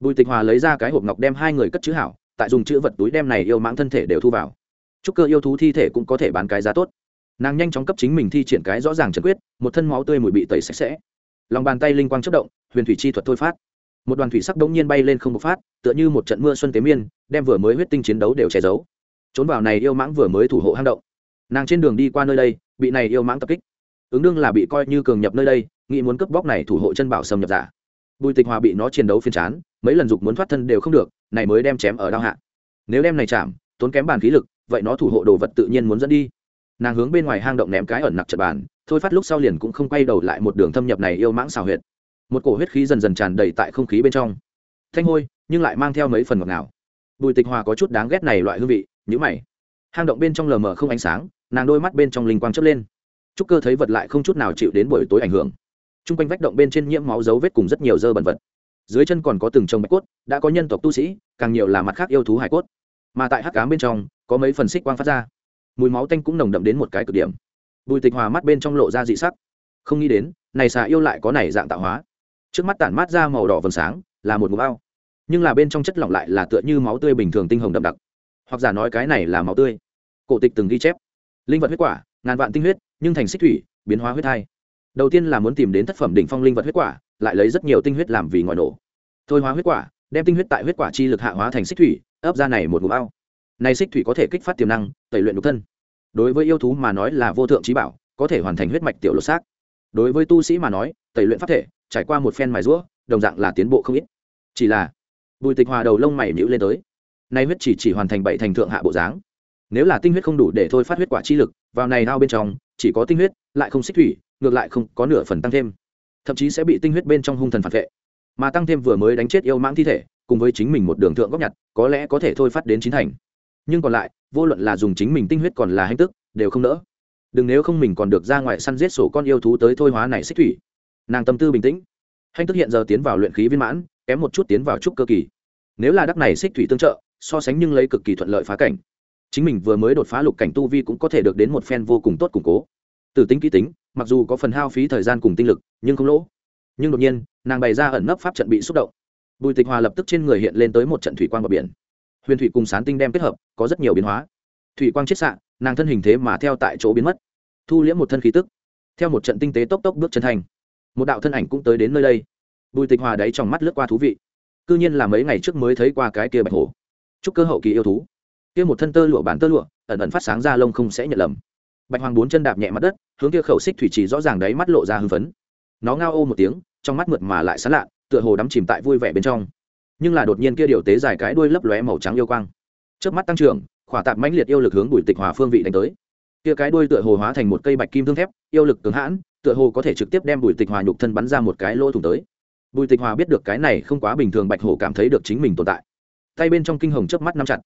Speaker 1: Bùi tịch hòa lấy ra cái hộp ngọc đem hai người cất chữ hảo, tại dùng chữ vật túi đem này yêu mãng thân thể đều thu vào. Chúc cơ yêu thú thi thể cũng có thể bán cái giá tốt nàng nhanh chóng cấp chính mình thi triển cái rõ ràng trần quyết, một thân máu tươi mùi bị tẩy sạch sẽ. Lòng bàn tay linh quang chất động, huyền thủy chi thuật thôi phát. Một đoàn thủy sắc đông nhiên bay lên không bộc phát, tựa như một trận mưa xuân tế miên, đem vừa mới huyết tinh chiến đấu đều che giấu. Trốn vào này yêu mãng vừa mới thủ hộ hang động. Nàng trên đường đi qua nơi đây, bị này yêu mãng tập kích. Ứng đương là bị coi như cường nhập nơi đây, nghĩ muốn cướp bóc này thủ hộ chân bảo xâm nhập giả. Bùi tịch hòa bị nó chiến đấu phiên chán, mấy lần dục muốn thoát thân đều không được, này mới đem chém ở đao hạ. Nếu đem này chạm, tốn kém bàn khí lực, vậy nó thủ hộ đồ vật tự nhiên muốn dẫn đi nàng hướng bên ngoài hang động ném cái ẩn nặc trật bàn, thôi phát lúc sau liền cũng không quay đầu lại một đường thâm nhập này yêu mãng xào huyệt. Một cổ huyết khí dần dần tràn đầy tại không khí bên trong. Thanh hôi, nhưng lại mang theo mấy phần ngọt ngào. Bùi tịch hòa có chút đáng ghét này loại hương vị nhữ mày. Hang động bên trong lờ mờ không ánh sáng, nàng đôi mắt bên trong linh quang chớp lên. Trúc cơ thấy vật lại không chút nào chịu đến buổi tối ảnh hưởng. T r u n g quanh vách động bên trên nhiễm máu dấu vết cùng rất nhiều dơ bẩn vật. Dưới chân còn có từng trồng bạch cốt, đã có nhân tộc tu sĩ, càng nhiều là mặt khác yêu thú hải cốt. Mà tại hắc cám bên trong, có mấy phần xích quang phát ra mùi máu tanh cũng nồng đậm đến một cái cực điểm. Bùi tịch hòa mắt bên trong lộ ra dị sắc. Không nghĩ đến, này xà yêu lại có này dạng tạo hóa. Trước mắt tản mát ra màu đỏ vầng sáng, là một mục ao nhưng là bên trong chất lỏng lại là tựa như máu tươi bình thường tinh hồng đậm đặc. Hoặc giả nói cái này là máu tươi. Cổ tịch từng ghi chép. Linh vật huyết quả, ngàn vạn tinh huyết, nhưng thành xích thủy, biến hóa huyết thai. Đầu tiên là muốn tìm đến thất phẩm đỉnh phong linh vật huyết quả, lại lấy rất nhiều tinh huyết làm vì ngòi nổ. Thôi hóa huyết quả, đem tinh huyết tại huyết quả chi lực hạ hóa thành xích thủy, ấp ra này một mục ao này xích thủy có thể kích phát tiềm năng, tẩy luyện nhục thân. Đối với yêu thú mà nói là vô thượng trí bảo, có thể hoàn thành huyết mạch tiểu lột xác. Đối với tu sĩ mà nói, tẩy luyện pháp thể, trải qua một phen mài rũa, đồng dạng là tiến bộ không ít. Chỉ là, bùi tịch hòa đầu lông mày nhữ lên tới. Nay huyết chỉ chỉ hoàn thành bảy thành thượng hạ bộ dáng. Nếu là tinh huyết không đủ để thôi phát huyết quả chi lực, vào này đao bên trong, chỉ có tinh huyết, lại không xích thủy, ngược lại không có nửa phần tăng thêm. Thậm chí sẽ bị tinh huyết bên trong hung thần phản vệ. Mà tăng thêm vừa mới đánh chết yêu mãng thi thể, cùng với chính mình một đường thượng góc nhặt, có lẽ có thể thôi phát đến chín thành nhưng còn lại, vô luận là dùng chính mình tinh huyết còn là hành tức, đều không nỡ. Đừng nếu không mình còn được ra ngoài săn giết sổ con yêu thú tới thôi hóa này xích thủy. Nàng tâm tư bình tĩnh. Hành tức hiện giờ tiến vào luyện khí viên mãn, kém một chút tiến vào trúc cơ kỳ. Nếu là đắc này xích thủy tương trợ, so sánh nhưng lấy cực kỳ thuận lợi phá cảnh. Chính mình vừa mới đột phá lục cảnh tu vi cũng có thể được đến một phen vô cùng tốt củng cố. Từ tính kỹ tính, mặc dù có phần hao phí thời gian cùng tinh lực, nhưng không lỗ. Nhưng đột nhiên, nàng bày ra ẩn nấp pháp trận bị xúc động. Bùi tịch hòa lập tức trên người hiện lên tới một trận thủy quang bờ biển huyền thủy cùng sán tinh đem kết hợp, có rất nhiều biến hóa. Thủy quang chiết xạ, nàng thân hình thế mà theo tại chỗ biến mất. Thu liễm một thân khí tức. Theo một trận tinh tế tốc tốc bước chân thành, một đạo thân ảnh cũng tới đến nơi đây. Bùi tịch hòa đáy trong mắt lướt qua thú vị. C nhiên là mấy ngày trước mới thấy qua cái kia bạch hổ. Chúc cơ hậu kỳ yêu thú. Kia một thân tơ lụa bán tơ lụa, ẩn ẩn phát sáng ra lông không sẽ nhận lầm. Bạch hoàng bốn chân đạp nhẹ mặt đất, hướng kia khẩu xích thủy trì rõ ràng đáy mắt lộ ra hưng phấn. Nó ngao ô một tiếng, trong mắt mượt mà lại sán lạ, tựa hồ đắm chìm tại vui vẻ bên trong nhưng là đột nhiên kia điều tế dài cái đuôi lấp lóe màu trắng yêu quang. Trước mắt tăng trưởng, khỏa tạp mãnh liệt yêu lực hướng bùi tịch hòa phương vị đánh tới. Kia cái đuôi tựa hồ hóa thành một cây bạch kim thương thép, yêu lực cứng hãn, tựa hồ có thể trực tiếp đem bùi tịch hòa nhục thân bắn ra một cái lỗ thủng tới. Bùi tịch hòa biết được cái này không quá bình thường bạch hổ cảm thấy được chính mình tồn tại. Tay bên trong kinh hồng chớp mắt nắm chặt.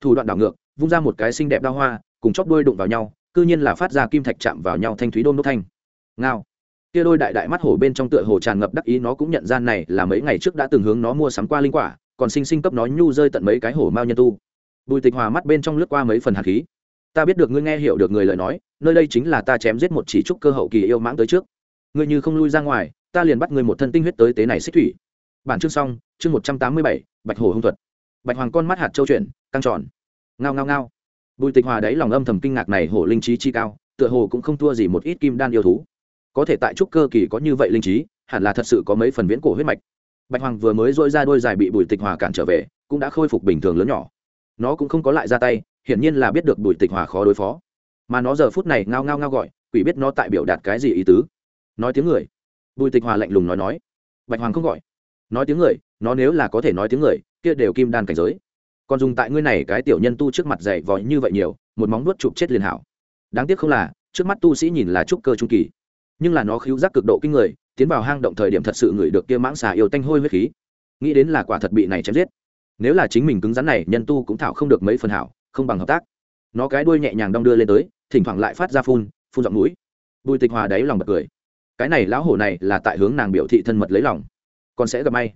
Speaker 1: Thủ đoạn đảo ngược, vung ra một cái xinh đẹp đao hoa, cùng chóp đuôi đụng vào nhau, cư nhiên là phát ra kim thạch chạm vào nhau thanh thúy đôn đốt thanh. Ngao kia đôi đại đại mắt hổ bên trong tựa hồ tràn ngập đắc ý, nó cũng nhận ra này là mấy ngày trước đã từng hướng nó mua sắm qua linh quả, còn sinh sinh cấp nó nhu rơi tận mấy cái hổ mao nhân tu. Bùi tịch hòa mắt bên trong lướt qua mấy phần hạt khí. Ta biết được ngươi nghe hiểu được người lời nói, nơi đây chính là ta chém giết một chỉ trúc cơ hậu kỳ yêu mãng tới trước. Ngươi như không lui ra ngoài, ta liền bắt ngươi một thân tinh huyết tới tế này xích thủy. Bản chương xong, chương một trăm tám mươi bảy, bạch hổ hung thuật. Bạch hoàng con mắt hạt châu chuyển căng tròn. Ngao ngao ngao. Bùi tịch hòa đáy lòng âm thầm kinh ngạc này hổ linh trí chi cao, tựa hồ cũng không thua gì một ít kim đan yêu thú có thể tại trúc cơ kỳ có như vậy linh trí, hẳn là thật sự có mấy phần viễn cổ huyết mạch. Bạch hoàng vừa mới dôi ra đôi dài bị bùi tịch hòa cản trở về, cũng đã khôi phục bình thường lớn nhỏ. Nó cũng không có lại ra tay, hiển nhiên là biết được bùi tịch hòa khó đối phó. Mà nó giờ phút này ngao ngao ngao gọi, quỷ biết nó tại biểu đạt cái gì ý tứ. Nói tiếng người. Bùi tịch hòa lạnh lùng nói nói. Bạch hoàng không gọi. Nói tiếng người, nó nếu là có thể nói tiếng người, kia đều kim đan cảnh giới. Còn dùng tại ngươi này cái tiểu nhân tu trước mặt dày vòi như vậy nhiều, một móng nuốt chụp chết liền hảo. Đáng tiếc không là, trước mắt tu sĩ nhìn là trúc cơ trung kỳ nhưng là nó khiếu giác cực độ kinh người, tiến vào hang động thời điểm thật sự ngửi được kia mãng xà yêu tanh hôi huyết khí. Nghĩ đến là quả thật bị này chém giết. Nếu là chính mình cứng rắn này, nhân tu cũng thảo không được mấy phần hảo, không bằng hợp tác. Nó cái đuôi nhẹ nhàng đong đưa lên tới, thỉnh thoảng lại phát ra phun phun giọng mũi. Bùi tịch hòa đáy lòng bật cười. Cái này lão hổ này là tại hướng nàng biểu thị thân mật lấy lòng. Còn sẽ gặp may.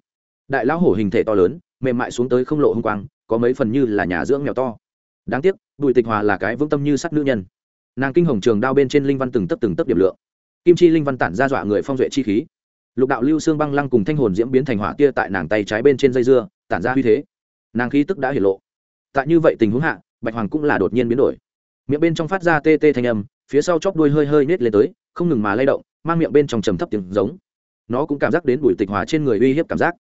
Speaker 1: Đại lão hổ hình thể to lớn, mềm mại xuống tới không lộ hung quang, có mấy phần như là nhà dưỡng mèo to. Đáng tiếc, bùi tịch hòa là cái vững tâm như sắc nữ nhân. Nàng kinh hồng trường đao bên trên linh văn từng tấp từng tấp điểm lượng kim chi linh văn tản ra dọa người phong duệ chi khí. Lục đạo lưu xương băng lăng cùng thanh hồn diễm biến thành hỏa tia tại nàng tay trái bên trên dây dưa, tản ra uy thế. Nàng khí tức đã hiển lộ. Tại như vậy tình huống hạ, bạch hoàng cũng là đột nhiên biến đổi. Miệng bên trong phát ra tê tê thanh âm, phía sau chóp đuôi hơi hơi nết lên tới, không ngừng mà lay động, mang miệng bên trong trầm thấp tiếng giống. Nó cũng cảm giác đến bùi tịch hòa trên người uy hiếp cảm giác.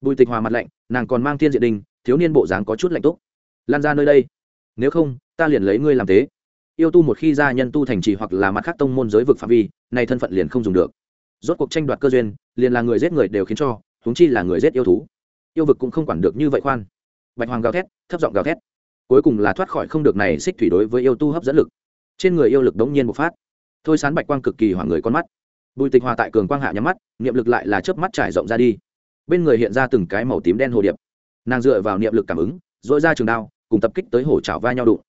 Speaker 1: Bùi tịch hòa mặt lạnh, nàng còn mang thiên diện đình, thiếu niên bộ dáng có chút lạnh túc. Lan ra nơi đây. Nếu không, ta liền lấy ngươi làm thế yêu tu một khi ra nhân tu thành trì hoặc là mặt khác tông môn giới vực phạm vi nay thân phận liền không dùng được. Rốt cuộc tranh đoạt cơ duyên, liền là người giết người đều khiến cho, huống chi là người giết yêu thú. Yêu vực cũng không quản được như vậy khoan. Bạch hoàng gào thét, thấp giọng gào thét. Cuối cùng là thoát khỏi không được này xích thủy đối với yêu tu hấp dẫn lực. Trên người yêu lực đống nhiên bộc phát. Thôi sán bạch quang cực kỳ hoảng người con mắt. Bùi tịch hòa tại cường quang hạ nhắm mắt, niệm lực lại là chớp mắt trải rộng ra đi. Bên người hiện ra từng cái màu tím đen hồ điệp. Nàng dựa vào niệm lực cảm ứng dội ra trường đao, cùng tập kích tới hổ chảo va nhau đụng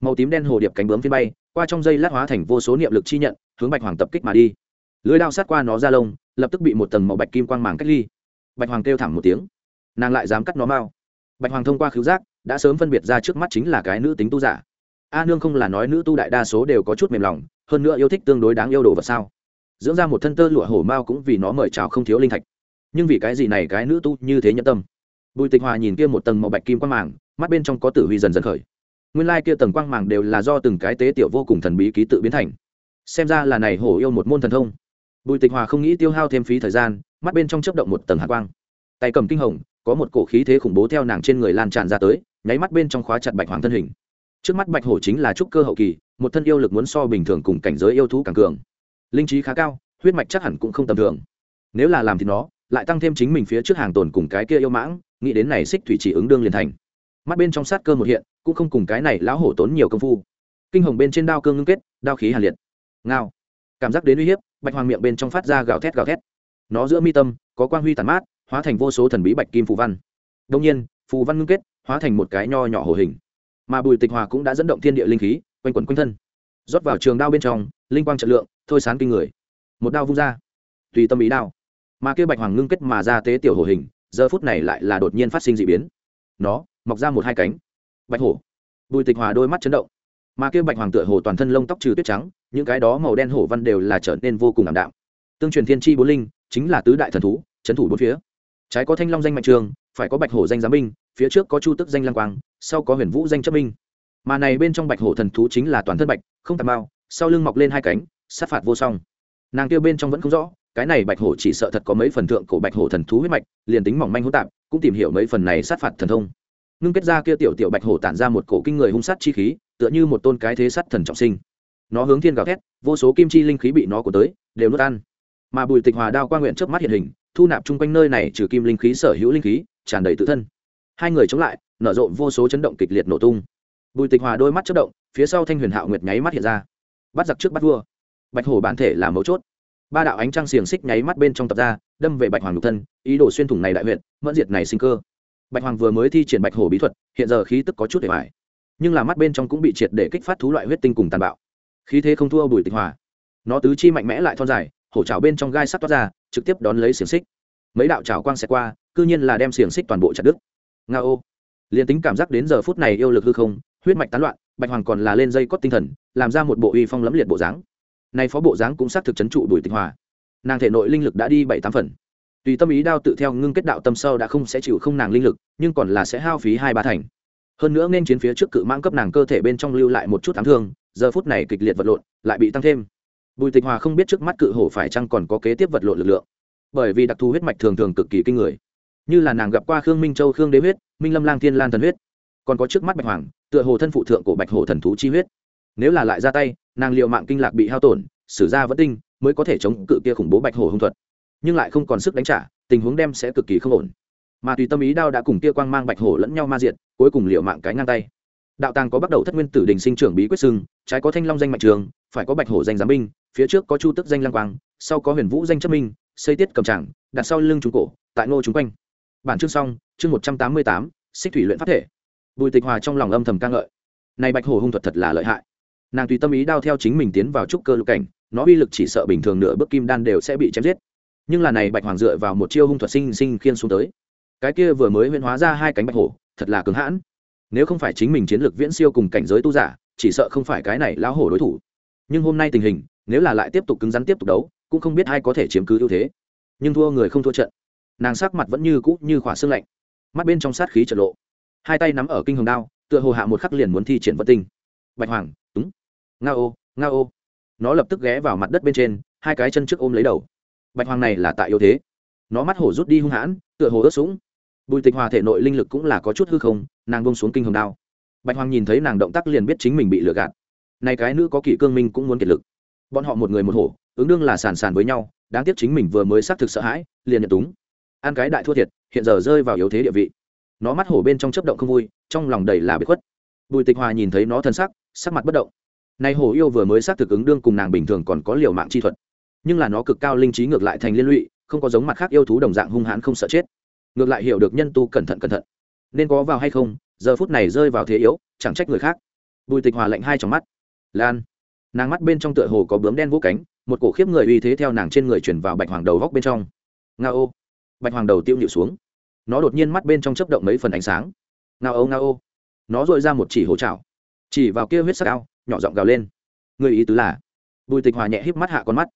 Speaker 1: màu tím đen hồ điệp cánh bướm phiên bay, qua trong dây lát hóa thành vô số niệm lực chi nhận, hướng bạch hoàng tập kích mà đi. Lưới đao sát qua nó ra lông, lập tức bị một tầng màu bạch kim quang màng cách ly. Bạch hoàng kêu thảm một tiếng. Nàng lại dám cắt nó mau. Bạch hoàng thông qua khứu giác, đã sớm phân biệt ra trước mắt chính là cái nữ tính tu giả. A nương không là nói nữ tu đại đa số đều có chút mềm lòng, hơn nữa yêu thích tương đối đáng yêu đồ vật sao? Dưỡng ra một thân tơ lụa hổ mao cũng vì nó mời chào không thiếu linh thạch. Nhưng vì cái gì này cái nữ tu như thế nhẫn tâm? Bùi tịch hòa nhìn kia một tầng màu bạch kim quang màng, mắt bên trong có tử huy dần dần khởi nguyên lai kia tầng quang màng đều là do từng cái tế tiểu vô cùng thần bí ký tự biến thành. Xem ra là này hổ yêu một môn thần thông. Bùi tịch hòa không nghĩ tiêu hao thêm phí thời gian, mắt bên trong chấp động một tầng hạ quang. Tay cầm kinh hồng, có một cổ khí thế khủng bố theo nàng trên người lan tràn ra tới, nháy mắt bên trong khóa chặt bạch hoàng thân hình. Trước mắt bạch hổ chính là trúc cơ hậu kỳ, một thân yêu lực muốn so bình thường cùng cảnh giới yêu thú càng cường. Linh trí khá cao, huyết mạch chắc hẳn cũng không tầm thường. Nếu là làm thì nó, lại tăng thêm chính mình phía trước hàng tồn cùng cái kia yêu mãng, nghĩ đến này xích thủy chỉ ứng đương liền thành mắt bên trong sát cơ một hiện, cũng không cùng cái này lão hổ tốn nhiều công phu. Kinh hồng bên trên đao cương ngưng kết, đao khí hàn liệt. Ngao. Cảm giác đến uy hiếp, bạch hoàng miệng bên trong phát ra gào thét gào thét. Nó giữa mi tâm, có quang huy tàn mát, hóa thành vô số thần bí bạch kim phù văn. Đông nhiên, phù văn ngưng kết, hóa thành một cái nho nhỏ hổ hình. Mà bùi tịch hòa cũng đã dẫn động thiên địa linh khí, quanh quẩn quanh thân. Rót vào trường đao bên trong, linh quang trận lượng, thôi sán kinh người. Một đao vung ra. Tùy tâm ý đao. Mà kia bạch hoàng ngưng kết mà ra tế tiểu hổ hình, giờ phút này lại là đột nhiên phát sinh d ị biến. Nó mọc ra một hai cánh. Bạch hổ. Bùi tịch hòa đôi mắt chấn động. Mà kia bạch hoàng tựa hồ toàn thân lông tóc trừ tuyết trắng, những cái đó màu đen hổ văn đều là trở nên vô cùng ảm đạm. Tương truyền thiên tri bốn linh, chính là tứ đại thần thú trấn thủ bốn phía. Trái có thanh long danh mạnh trường, phải có bạch hổ danh giám binh, phía trước có chu tức danh lăng quang, sau có huyền vũ danh chấp minh mà này bên trong bạch hổ thần thú chính là toàn thân bạch, không tạt mao, sau lưng mọc lên hai cánh, sát phạt vô song. Nàng kêu bên trong vẫn không rõ, cái này bạch hổ chỉ sợ thật có mấy phần thượng cổ bạch hổ thần thú huyết mạch, liền tính mỏng manh hỗn tạp, cũng tìm hiểu mấy phần này sát phạt thần thông ngưng kết ra kia tiểu tiểu bạch hổ tản ra một cổ kinh người hung sát chi khí, tựa như một tôn cái thế sát thần trọng sinh. Nó hướng thiên gào thét, vô số kim chi linh khí bị nó của tới, đều nuốt ăn. Mà bùi tịch hòa đao qua nguyện trước mắt hiện hình, thu nạp chung quanh nơi này trừ kim linh khí sở hữu linh khí, tràn đầy tự thân. Hai người chống lại, nở rộ vô số chấn động kịch liệt nổ tung. Bùi tịch hòa đôi mắt chất động, phía sau thanh huyền hạo nguyệt nháy mắt hiện ra. Bắt giặc trước bắt vua. Bạch hổ bản thể là mấu chốt. Ba đạo ánh trăng xiềng xích nháy mắt bên trong tập ra, đâm về bạch hoàng nhục thân, ý đồ xuyên thủng này đại huyện mẫn diệt này sinh cơ bạch hoàng vừa mới thi triển bạch hổ bí thuật, hiện giờ khí tức có chút để hoài nhưng là mắt bên trong cũng bị triệt để kích phát thú loại huyết tinh cùng tàn bạo. Khí thế không thua bùi tịch hòa. Nó tứ chi mạnh mẽ lại thon dài, hổ trào bên trong gai sắt toát ra, trực tiếp đón lấy xiềng xích. Mấy đạo trào quang xẹt qua, cư nhiên là đem xiềng xích toàn bộ chặt đứt. Nga ô. Liền tính cảm giác đến giờ phút này yêu lực hư không, huyết mạch tán loạn, bạch hoàng còn là lên dây cót tinh thần, làm ra một bộ uy phong lẫm liệt bộ dáng. Nay phó bộ dáng cũng xác thực chấn trụ bùi tịch hòa. Nàng thể nội linh lực đã đi bảy tám phần tùy tâm ý đao tự theo ngưng kết đạo tâm sâu đã không sẽ chịu không nàng linh lực, nhưng còn là sẽ hao phí hai ba thành. Hơn nữa nên chiến phía trước cự mang cấp nàng cơ thể bên trong lưu lại một chút thắng thương, giờ phút này kịch liệt vật lộn, lại bị tăng thêm. Bùi tịch hòa không biết trước mắt cự hổ phải chăng còn có kế tiếp vật lộn lực lượng. Bởi vì đặc thù huyết mạch thường thường cực kỳ kinh người. Như là nàng gặp qua khương minh châu, khương đế huyết, minh lâm lang thiên lan thần huyết. Còn có trước mắt bạch hoàng, tựa hồ thân phụ thượng của bạch hổ thần thú chi huyết. Nếu là lại ra tay, nàng liệu mạng kinh lạc bị hao tổn, sử ra vẫn tinh, mới có thể chống cự kia khủng bố bạch hổ hung thuật nhưng lại không còn sức đánh trả, tình huống đem sẽ cực kỳ không ổn. Mà tùy tâm ý đao đã cùng kia quang mang bạch hổ lẫn nhau ma diện cuối cùng liệu mạng cái ngang tay. Đạo tàng có bắt đầu thất nguyên tử đình sinh trưởng bí quyết sưng trái có thanh long danh mạnh trường, phải có bạch hổ danh giám binh, phía trước có chu tức danh lăng quang, sau có huyền vũ danh chấp minh, xây tiết cầm trảng đặt sau lưng trung cổ, tại ngô chúng quanh. Bản chương xong, chương một trăm tám mươi tám, xích thủy luyện phát thể. Bùi tịch hòa trong lòng âm thầm ca ngợi. Này bạch hổ hung thuật thật là lợi hại. Nàng tùy tâm ý đao theo chính mình tiến vào trúc cơ lục cảnh, nó uy lực chỉ sợ bình thường nửa bước kim đan đều sẽ bị chém giết nhưng là này bạch hoàng dựa vào một chiêu hung thuật sinh sinh khiên xuống tới. Cái kia vừa mới huyễn hóa ra hai cánh bạch hổ, thật là cứng hãn. Nếu không phải chính mình chiến lược viễn siêu cùng cảnh giới tu giả, chỉ sợ không phải cái này lão hổ đối thủ. Nhưng hôm nay tình hình, nếu là lại tiếp tục cứng rắn tiếp tục đấu, cũng không biết ai có thể chiếm cứ ưu thế. Nhưng thua người không thua trận. Nàng sắc mặt vẫn như cũ như khỏa xương lạnh. Mắt bên trong sát khí trật lộ. Hai tay nắm ở kinh hồng đao, tựa hồ hạ một khắc liền muốn thi triển vận tinh. Bạch hoàng, túng. Nga ô nga ô nó lập tức ghé vào mặt đất bên trên, hai cái chân trước ôm lấy đầu bạch hoàng này là tại yếu thế. Nó mắt hổ rút đi hung hãn, tựa hồ ớt sũng. Bùi tịch hòa thể nội linh lực cũng là có chút hư không, nàng bông xuống kinh hồng đao. Bạch hoàng nhìn thấy nàng động tác liền biết chính mình bị lừa gạt. Này cái nữ có kỷ cương minh cũng muốn kiệt lực. Bọn họ một người một hổ, ứng đương là sàn sàn với nhau, đáng tiếc chính mình vừa mới xác thực sợ hãi, liền nhận túng. Ăn cái đại thua thiệt, hiện giờ rơi vào yếu thế địa vị. Nó mắt hổ bên trong chấp động không vui, trong lòng đầy là bị khuất. Bùi tịch hòa nhìn thấy nó thân sắc sắc mặt bất động. Nay hổ yêu vừa mới xác thực ứng đương cùng nàng bình thường còn có liều mạng chi thuật nhưng là nó cực cao linh trí ngược lại thành liên lụy, không có giống mặt khác yêu thú đồng dạng hung hãn không sợ chết. Ngược lại hiểu được nhân tu cẩn thận cẩn thận. Nên có vào hay không, giờ phút này rơi vào thế yếu, chẳng trách người khác. Bùi tịch hòa lạnh hai trong mắt. Lan. Nàng mắt bên trong tựa hồ có bướm đen vỗ cánh, một cổ khiếp người uy thế theo nàng trên người chuyển vào bạch hoàng đầu góc bên trong. Nga ô. Bạch hoàng đầu tiêu nhịu xuống. Nó đột nhiên mắt bên trong chấp động mấy phần ánh sáng. Nga ô nga ô. Nó dội ra một chỉ hồ chảo chỉ vào kia huyết sắc ao, nhỏ giọng gào lên. Người ý tứ là? Bùi tịch hòa nhẹ híp mắt hạ con mắt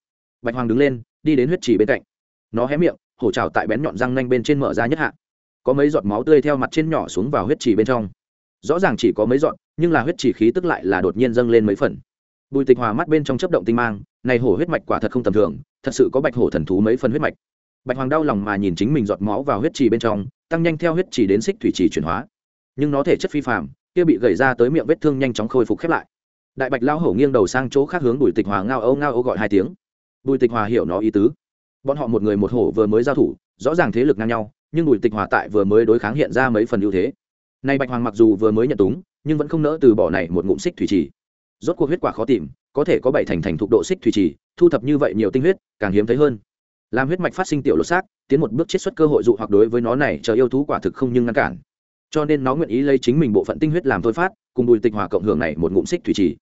Speaker 1: bạch hoàng đứng lên, đi đến huyết trì bên cạnh. Nó hé miệng, hổ trào tại bén nhọn răng nanh bên trên mở ra nhất hạ. Có mấy giọt máu tươi theo mặt trên nhỏ xuống vào huyết trì bên trong. Rõ ràng chỉ có mấy giọt, nhưng là huyết trì khí tức lại là đột nhiên dâng lên mấy phần. Bùi tịch hòa mắt bên trong chấp động tinh mang, này hổ huyết mạch quả thật không tầm thường, thật sự có bạch hổ thần thú mấy phần huyết mạch. Bạch hoàng đau lòng mà nhìn chính mình giọt máu vào huyết trì bên trong, tăng nhanh theo huyết trì đến xích thủy trì chuyển hóa. Nhưng nó thể chất phi phạm kia bị gầy ra tới miệng vết thương nhanh chóng khôi phục khép lại. Đại bạch lao hổ nghiêng đầu sang chỗ khác hướng bùi tịch hòa ngao âu ngao âu gọi hai tiếng bùi tịch hòa hiểu nó ý tứ. Bọn họ một người một hổ vừa mới giao thủ, rõ ràng thế lực ngang nhau, nhưng bùi tịch hòa tại vừa mới đối kháng hiện ra mấy phần ưu thế. Nay bạch hoàng mặc dù vừa mới nhận túng, nhưng vẫn không nỡ từ bỏ này một ngụm xích thủy trì. Rốt cuộc huyết quả khó tìm, có thể có bảy thành thành thục độ xích thủy trì, thu thập như vậy nhiều tinh huyết, càng hiếm thấy hơn. Làm huyết mạch phát sinh tiểu lột xác, tiến một bước chiết xuất cơ hội dụ hoặc đối với nó này chờ yêu thú quả thực không nhưng ngăn cản. Cho nên nó nguyện ý lấy chính mình bộ phận tinh huyết làm thôi phát, cùng bùi tịch hòa cộng hưởng này một ngụm xích thủy trì.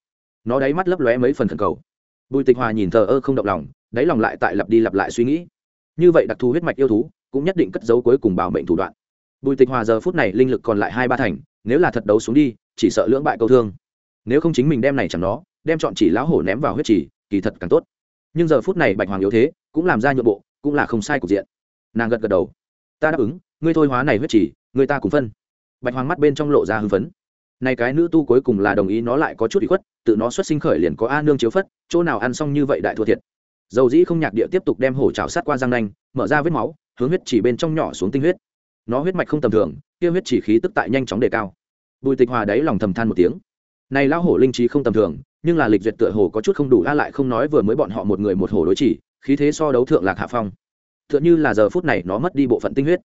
Speaker 1: Nó đáy mắt lấp lóe mấy phần thần cầu bùi tịch hòa nhìn thờ ơ không động lòng, đáy lòng lại tại lặp đi lặp lại suy nghĩ. Như vậy đặc thù huyết mạch yêu thú, cũng nhất định cất giấu cuối cùng bảo mệnh thủ đoạn. Bùi tịch hòa giờ phút này linh lực còn lại hai ba thành, nếu là thật đấu xuống đi, chỉ sợ lưỡng bại câu thương. Nếu không chính mình đem này chẳng nó, đem chọn chỉ lão hổ ném vào huyết chỉ kỳ thật càng tốt. Nhưng giờ phút này bạch hoàng yếu thế, cũng làm ra nhượng bộ, cũng là không sai cục diện. Nàng gật gật đầu. Ta đáp ứng, ngươi thôi hóa này huyết chỉ người ta cùng phân. Bạch hoàng mắt bên trong lộ ra hưng phấn này cái nữ tu cuối cùng là đồng ý nó lại có chút bị khuất, tự nó xuất sinh khởi liền có a nương chiếu phất, chỗ nào ăn xong như vậy đại thua thiệt. Dầu dĩ không nhạc địa tiếp tục đem hổ chảo sát qua răng nanh, mở ra vết máu, hướng huyết chỉ bên trong nhỏ xuống tinh huyết. Nó huyết mạch không tầm thường, kia huyết chỉ khí tức tại nhanh chóng đề cao. Bùi tịch hòa đáy lòng thầm than một tiếng. Này lao hổ linh trí không tầm thường, nhưng là lịch duyệt tựa hồ có chút không đủ, a lại không nói vừa mới bọn họ một người một hổ đối chỉ, khí thế so đấu thượng lạc hạ phong. Tựa như là giờ phút này nó mất đi bộ phận tinh huyết.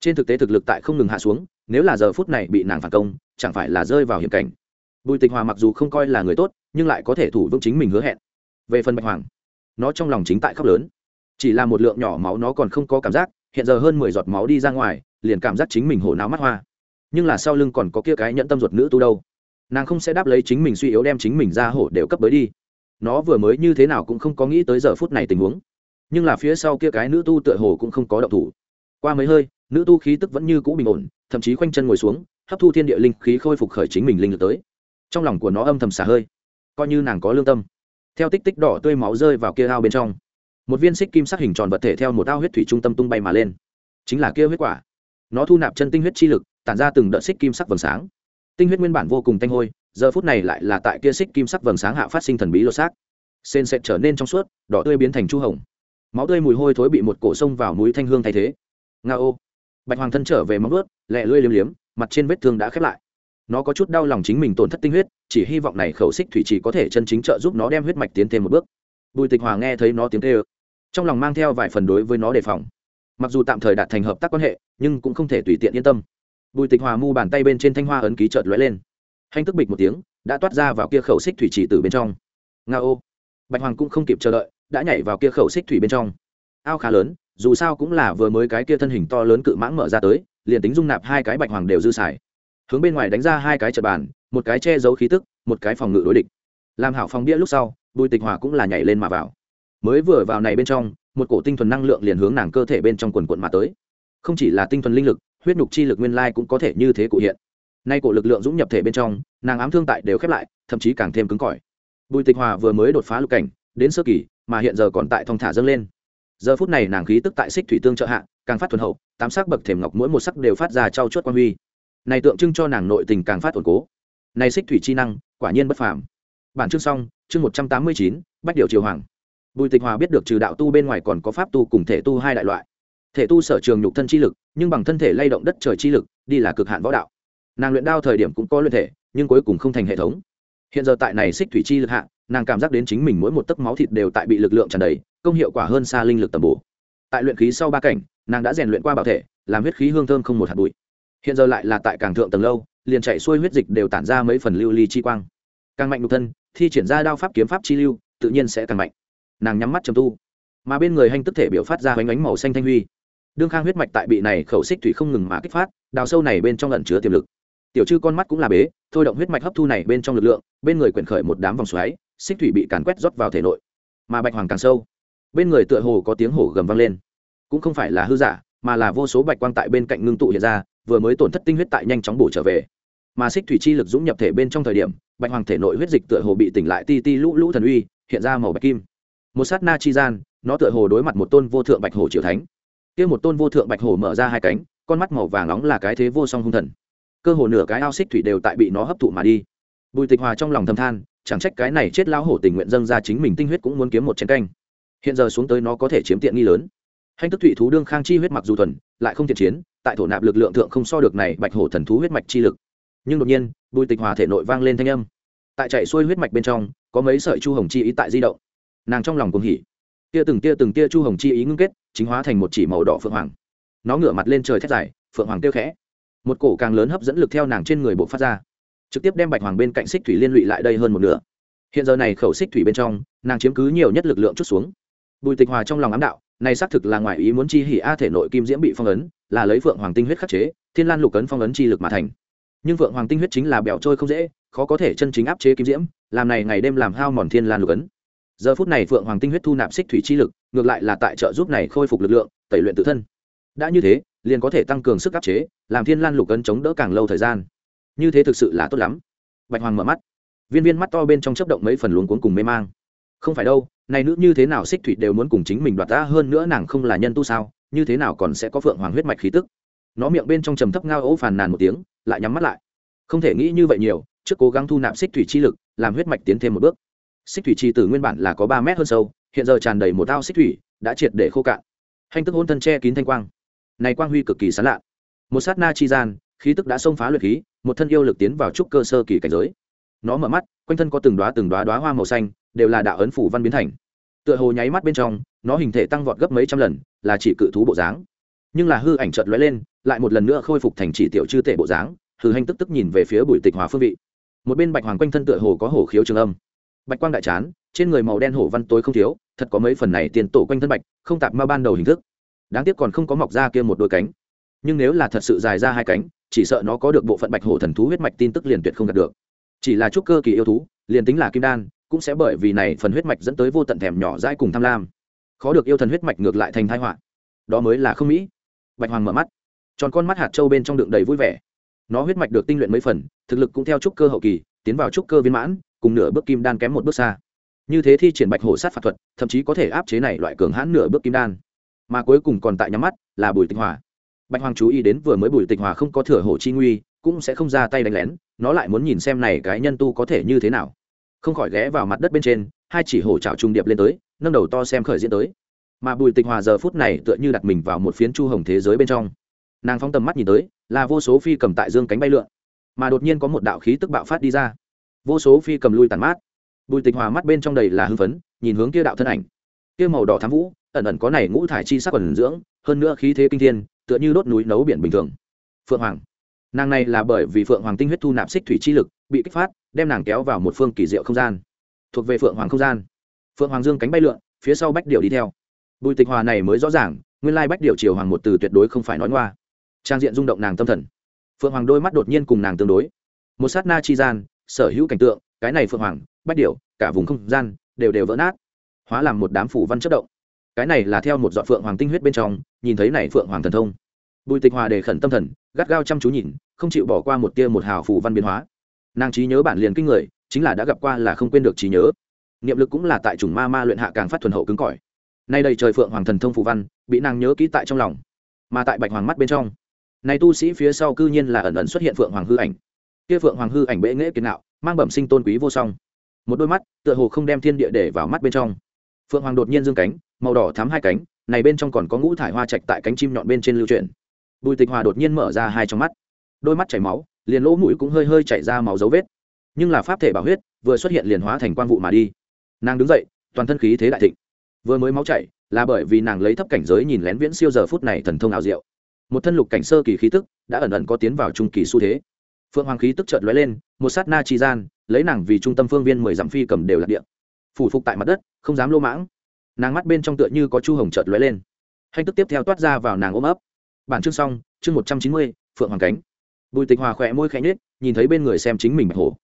Speaker 1: Trên thực tế thực lực tại không ngừng hạ xuống, nếu là giờ phút này bị nàng phản công chẳng phải là rơi vào hiểm cảnh. Bùi tịch hòa mặc dù không coi là người tốt, nhưng lại có thể thủ vững chính mình hứa hẹn. Về phần bạch hoàng, nó trong lòng chính tại khóc lớn. Chỉ là một lượng nhỏ máu nó còn không có cảm giác, hiện giờ hơn mười giọt máu đi ra ngoài, liền cảm giác chính mình hổ não mắt hoa. Nhưng là sau lưng còn có kia cái nhẫn tâm ruột nữ tu đâu? Nàng không sẽ đáp lấy chính mình suy yếu đem chính mình ra hổ đều cấp bới đi. Nó vừa mới như thế nào cũng không có nghĩ tới giờ phút này tình huống. Nhưng là phía sau kia cái nữ tu tựa hồ cũng không có động thủ. Qua mấy hơi, nữ tu khí tức vẫn như cũ bình ổn, thậm chí khoanh chân ngồi xuống hấp thu thiên địa linh khí khôi phục khởi chính mình linh lực tới. Trong lòng của nó âm thầm xả hơi. Coi như nàng có lương tâm. Theo tích tích đỏ tươi máu rơi vào kia ao bên trong, một viên xích kim sắc hình tròn vật thể theo một ao huyết thủy trung tâm tung bay mà lên. Chính là kia huyết quả. Nó thu nạp chân tinh huyết chi lực, tản ra từng đợt xích kim sắc vầng sáng. Tinh huyết nguyên bản vô cùng tanh hôi, giờ phút này lại là tại kia xích kim sắc vầng sáng hạ phát sinh thần bí lột xác. Sên sẽ trở nên trong suốt, đỏ tươi biến thành chu hồng. Máu tươi mùi hôi thối bị một cổ sông vào mũi thanh hương thay thế. Nga ô. Bạch hoàng thân trở về móng ướt lẹ lưỡi liếm liếm mặt trên vết thương đã khép lại. Nó có chút đau lòng chính mình tổn thất tinh huyết, chỉ hy vọng này khẩu xích thủy chỉ có thể chân chính trợ giúp nó đem huyết mạch tiến thêm một bước. Bùi tịch hòa nghe thấy nó tiếng kêu, trong lòng mang theo vài phần đối với nó đề phòng. Mặc dù tạm thời đạt thành hợp tác quan hệ, nhưng cũng không thể tùy tiện yên tâm. Bùi tịch hòa mu bàn tay bên trên thanh hoa ấn ký chợt lóe lên. Hanh tức bịch một tiếng, đã toát ra vào kia khẩu xích thủy chỉ từ bên trong. Nga ô. Bạch hoàng cũng không kịp chờ đợi, đã nhảy vào kia khẩu xích thủy bên trong. Ao khá lớn, dù sao cũng là vừa mới cái kia thân hình to lớn cự mãng mở ra tới liền tính dung nạp hai cái bạch hoàng đều dư xài. Hướng bên ngoài đánh ra hai cái trật bàn, một cái che giấu khí tức, một cái phòng ngự đối địch. Làm hảo phòng bia lúc sau, bùi tịch hòa cũng là nhảy lên mà vào. Mới vừa vào này bên trong, một cổ tinh thuần năng lượng liền hướng nàng cơ thể bên trong quần quận mà tới. Không chỉ là tinh thuần linh lực, huyết nhục chi lực nguyên lai cũng có thể như thế cụ hiện. Nay cổ lực lượng dũng nhập thể bên trong, nàng ám thương tại đều khép lại, thậm chí càng thêm cứng cỏi. Bùi tịch hòa vừa mới đột phá lục cảnh, đến sơ kỳ, mà hiện giờ còn tại thong thả dâng lên. Giờ phút này nàng khí tức tại xích thủy tương trợ hạ càng phát thuần hậu, tám sắc bậc thềm ngọc mỗi một sắc đều phát ra trau chuốt quan huy. Này tượng trưng cho nàng nội tình càng phát ổn cố. Này xích thủy chi năng, quả nhiên bất phàm. Bản chương xong, chương một trăm tám mươi chín, bách điều triều hoàng. Bùi tịch hòa biết được trừ đạo tu bên ngoài còn có pháp tu cùng thể tu hai đại loại. Thể tu sở trường nhục thân chi lực, nhưng bằng thân thể lay động đất trời chi lực, đi là cực hạn võ đạo. Nàng luyện đao thời điểm cũng có luyện thể, nhưng cuối cùng không thành hệ thống. Hiện giờ tại này xích thủy chi lực hạ, nàng cảm giác đến chính mình mỗi một tấc máu thịt đều tại bị lực lượng tràn đầy, công hiệu quả hơn xa linh lực tầm bổ tại luyện khí sau ba cảnh, nàng đã rèn luyện qua bảo thể, làm huyết khí hương thơm không một hạt bụi. Hiện giờ lại là tại càng thượng tầng lâu, liền chạy xuôi huyết dịch đều tản ra mấy phần lưu ly chi quang. Càng mạnh nhục thân, thi triển ra đao pháp kiếm pháp chi lưu, tự nhiên sẽ càng mạnh. Nàng nhắm mắt trầm tu, mà bên người hành tức thể biểu phát ra bánh ánh màu xanh thanh huy. Đương khang huyết mạch tại bị này khẩu xích thủy không ngừng mà kích phát, đào sâu này bên trong lẩn chứa tiềm lực. Tiểu chư con mắt cũng là bế, thôi động huyết mạch hấp thu này bên trong lực lượng, bên người quyển khởi một đám vòng xoáy, xích thủy bị càn quét rót vào thể nội, mà bạch hoàng càng sâu bên người tựa hồ có tiếng hổ gầm vang lên. Cũng không phải là hư giả, mà là vô số bạch quang tại bên cạnh ngưng tụ hiện ra, vừa mới tổn thất tinh huyết tại nhanh chóng bổ trở về. Mà xích thủy chi lực dũng nhập thể bên trong thời điểm, bạch hoàng thể nội huyết dịch tựa hồ bị tỉnh lại ti ti lũ lũ thần uy, hiện ra màu bạch kim. Một sát na chi gian, nó tựa hồ đối mặt một tôn vô thượng bạch hồ triều thánh. Kia một tôn vô thượng bạch hồ mở ra hai cánh, con mắt màu vàng nóng là cái thế vô song hung thần. Cơ hồ nửa cái ao xích thủy đều tại bị nó hấp thụ mà đi. Bùi tịch hòa trong lòng thầm than, chẳng trách cái này chết lao hổ tình nguyện dâng ra chính mình tinh huyết cũng muốn kiếm một chén canh hiện giờ xuống tới nó có thể chiếm tiện nghi lớn. Hành tức thụy thú đương khang chi huyết mặc dù thuần, lại không thiện chiến, tại thổ nạp lực lượng thượng không so được này bạch hổ thần thú huyết mạch chi lực. Nhưng đột nhiên, bùi tịch hòa thể nội vang lên thanh âm. Tại chạy xuôi huyết mạch bên trong, có mấy sợi chu hồng chi ý tại di động. Nàng trong lòng cùng hỉ. Tia từng tia từng tia chu hồng chi ý ngưng kết, chính hóa thành một chỉ màu đỏ phượng hoàng. Nó ngửa mặt lên trời thét dài, phượng hoàng tiêu khẽ. Một cổ càng lớn hấp dẫn lực theo nàng trên người bộ phát ra. Trực tiếp đem bạch hoàng bên cạnh xích thủy liên lụy lại đây hơn một nửa. Hiện giờ này khẩu xích thủy bên trong, nàng chiếm cứ nhiều nhất lực lượng chút xuống bùi tịch hòa trong lòng ám đạo, này xác thực là ngoài ý muốn chi hỉ a thể nội kim diễm bị phong ấn, là lấy phượng hoàng tinh huyết khắc chế, thiên lan lục ấn phong ấn chi lực mà thành. Nhưng phượng hoàng tinh huyết chính là bèo trôi không dễ, khó có thể chân chính áp chế kim diễm, làm này ngày đêm làm hao mòn thiên lan lục ấn. Giờ phút này phượng hoàng tinh huyết thu nạp xích thủy chi lực, ngược lại là tại trợ giúp này khôi phục lực lượng, tẩy luyện tự thân. Đã như thế, liền có thể tăng cường sức áp chế, làm thiên lan lục ấn chống đỡ càng lâu thời gian. Như thế thực sự là tốt lắm. Bạch hoàng mở mắt. Viên viên mắt to bên trong chấp động mấy phần luống cuống cùng mê mang không phải đâu, này nữ như thế nào xích thủy đều muốn cùng chính mình đoạt ta hơn nữa nàng không là nhân tu sao, như thế nào còn sẽ có phượng hoàng huyết mạch khí tức? Nó miệng bên trong trầm thấp ngao ố phàn nàn một tiếng, lại nhắm mắt lại. Không thể nghĩ như vậy nhiều, trước cố gắng thu nạp xích thủy chi lực, làm huyết mạch tiến thêm một bước. Xích thủy chi tử nguyên bản là có ba mét hơn sâu, hiện giờ tràn đầy một ao xích thủy, đã triệt để khô cạn. Hành tức hôn thân che kín thanh quang. Này quang huy cực kỳ sán lạ. Một sát na chi gian, khí tức đã xông phá luyện khí, một thân yêu lực tiến vào trúc cơ sơ kỳ cảnh giới. Nó mở mắt, quanh thân có từng đoá từng đoá đoá hoa màu xanh đều là đạo ấn phủ văn biến thành. Tựa hồ nháy mắt bên trong, nó hình thể tăng vọt gấp mấy trăm lần, là chỉ cự thú bộ dáng. Nhưng là hư ảnh chợt lóe lên, lại một lần nữa khôi phục thành chỉ tiểu chư tể bộ dáng, hư hành tức tức nhìn về phía bùi tịch hòa phương vị. Một bên bạch hoàng quanh thân tựa hồ có hổ khiếu trường âm. Bạch quang đại chán, trên người màu đen hổ văn tối không thiếu, thật có mấy phần này tiền tổ quanh thân bạch, không tạp ma ban đầu hình thức. Đáng tiếc còn không có mọc ra kia một đôi cánh. Nhưng nếu là thật sự dài ra hai cánh, chỉ sợ nó có được bộ phận bạch hổ thần thú huyết mạch tin tức liền tuyệt không đạt được. Chỉ là chút cơ kỳ yêu thú, liền tính là kim đan cũng sẽ bởi vì này phần huyết mạch dẫn tới vô tận thèm nhỏ dãi cùng tham lam. Khó được yêu thần huyết mạch ngược lại thành thái họa. Đó mới là không mỹ. Bạch hoàng mở mắt. Tròn con mắt hạt trâu bên trong đựng đầy vui vẻ. Nó huyết mạch được tinh luyện mấy phần, thực lực cũng theo trúc cơ hậu kỳ, tiến vào trúc cơ viên mãn, cùng nửa bước kim đan kém một bước xa. Như thế thi triển bạch hổ sát phạt thuật, thậm chí có thể áp chế này loại cường hãn nửa bước kim đan. Mà cuối cùng còn tại nhắm mắt, là bùi tịch hòa. Bạch hoàng chú ý đến vừa mới bùi tịch hòa không có thừa hổ chi nguy, cũng sẽ không ra tay đánh lén, nó lại muốn nhìn xem này cái nhân tu có thể như thế nào không khỏi ghé vào mặt đất bên trên, hai chỉ hổ trào trung điệp lên tới, nâng đầu to xem khởi diễn tới. Mà bùi tịch hòa giờ phút này tựa như đặt mình vào một phiến chu hồng thế giới bên trong. Nàng phóng tầm mắt nhìn tới, là vô số phi cầm tại dương cánh bay lượn. Mà đột nhiên có một đạo khí tức bạo phát đi ra. Vô số phi cầm lui tàn mát. Bùi tịch hòa mắt bên trong đầy là hưng phấn, nhìn hướng kia đạo thân ảnh. Kia màu đỏ thám vũ, ẩn ẩn có này ngũ thải chi sắc ẩn dưỡng, hơn nữa khí thế kinh thiên, tựa như đốt núi nấu biển bình thường. Phượng hoàng. Nàng này là bởi vì phượng hoàng tinh huyết thu nạp xích thủy chi lực, bị kích phát đem nàng kéo vào một phương kỳ diệu không gian, thuộc về phượng hoàng không gian. Phượng hoàng dương cánh bay lượn, phía sau bách điệu đi theo. Bùi tịch hòa này mới rõ ràng, nguyên lai bách điệu triều hoàng một từ tuyệt đối không phải nói ngoa. Trang diện rung động nàng tâm thần. Phượng hoàng đôi mắt đột nhiên cùng nàng tương đối. Một sát na chi gian, sở hữu cảnh tượng, cái này phượng hoàng, bách điệu cả vùng không gian, đều đều vỡ nát, hóa làm một đám phủ văn chất động. Cái này là theo một dọn phượng hoàng tinh huyết bên trong, nhìn thấy này phượng hoàng thần thông. Bùi tịch hòa đề khẩn tâm thần, gắt gao chăm chú nhìn, không chịu bỏ qua một tia một hào phủ văn biến hóa nàng trí nhớ bản liền kinh người, chính là đã gặp qua là không quên được trí nhớ. Niệm lực cũng là tại chủng ma ma luyện hạ càng phát thuần hậu cứng cỏi. Nay đầy trời phượng hoàng thần thông phù văn, bị nàng nhớ kỹ tại trong lòng, mà tại bạch hoàng mắt bên trong. Này tu sĩ phía sau cư nhiên là ẩn ẩn xuất hiện phượng hoàng hư ảnh. Kia phượng hoàng hư ảnh bệ nghễ kiến nạo mang bẩm sinh tôn quý vô song. Một đôi mắt, tựa hồ không đem thiên địa để vào mắt bên trong. Phượng hoàng đột nhiên dương cánh, màu đỏ thắm hai cánh, này bên trong còn có ngũ thải hoa trạch tại cánh chim nhọn bên trên lưu truyền bùi tịch hòa đột nhiên mở ra hai trong mắt. Đôi mắt chảy máu liền lỗ mũi cũng hơi hơi chảy ra máu dấu vết. Nhưng là pháp thể bảo huyết vừa xuất hiện liền hóa thành quang vụ mà đi. Nàng đứng dậy, toàn thân khí thế đại thịnh. Vừa mới máu chảy, là bởi vì nàng lấy thấp cảnh giới nhìn lén viễn siêu giờ phút này thần thông ảo diệu. Một thân lục cảnh sơ kỳ khí tức đã ẩn ẩn có tiến vào trung kỳ xu thế. Phượng hoàng khí tức chợt lóe lên, một sát na chi gian, lấy nàng vì trung tâm phương viên mười dặm phi cầm đều là địa. Phủ phục tại mặt đất, không dám lô mãng. Nàng mắt bên trong tựa như có chu hồng chợt lóe lên. Hành tức tiếp theo toát ra vào nàng ôm ấp. Bản chương xong, chương một trăm chín mươi, phượng hoàng cánh bùi tịch hòa khỏe môi khẽ nhết nhìn thấy bên người xem chính mình bạch hổ.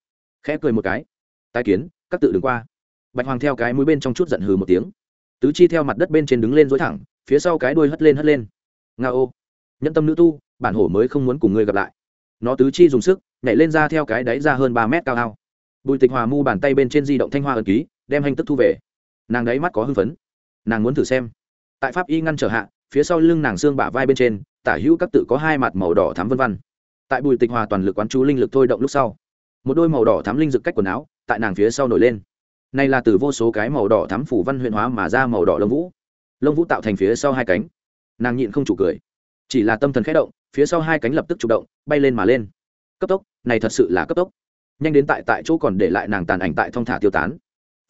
Speaker 1: Khẽ cười một cái. Tai kiến, các tự đứng qua. Bạch hoàng theo cái mũi bên trong chút giận hừ một tiếng. Tứ chi theo mặt đất bên trên đứng lên dối thẳng, phía sau cái đuôi hất lên hất lên. Nga ô, nhẫn tâm nữ tu, bản hổ mới không muốn cùng ngươi gặp lại. Nó tứ chi dùng sức, nhảy lên ra theo cái đáy ra hơn ba mét cao ao. Bùi tịch hòa mu bàn tay bên trên di động thanh hoa ẩn ký, đem hành tức thu về. Nàng đáy mắt có hưng phấn. Nàng muốn thử xem. Tại pháp y ngăn trở hạ, phía sau lưng nàng xương bả vai bên trên, tả hữu các tự có hai mặt màu đỏ thắm vân văn tại bùi tịch hòa toàn lực quán chú linh lực thôi động lúc sau, một đôi màu đỏ thắm linh dực cách quần áo tại nàng phía sau nổi lên. Này là từ vô số cái màu đỏ thắm phủ văn huyện hóa mà ra màu đỏ lông vũ. Lông vũ tạo thành phía sau hai cánh. Nàng nhịn không chủ cười. Chỉ là tâm thần khẽ động, phía sau hai cánh lập tức chủ động, bay lên mà lên. Cấp tốc, này thật sự là cấp tốc. Nhanh đến tại tại chỗ còn để lại nàng tàn ảnh tại thong thả tiêu tán.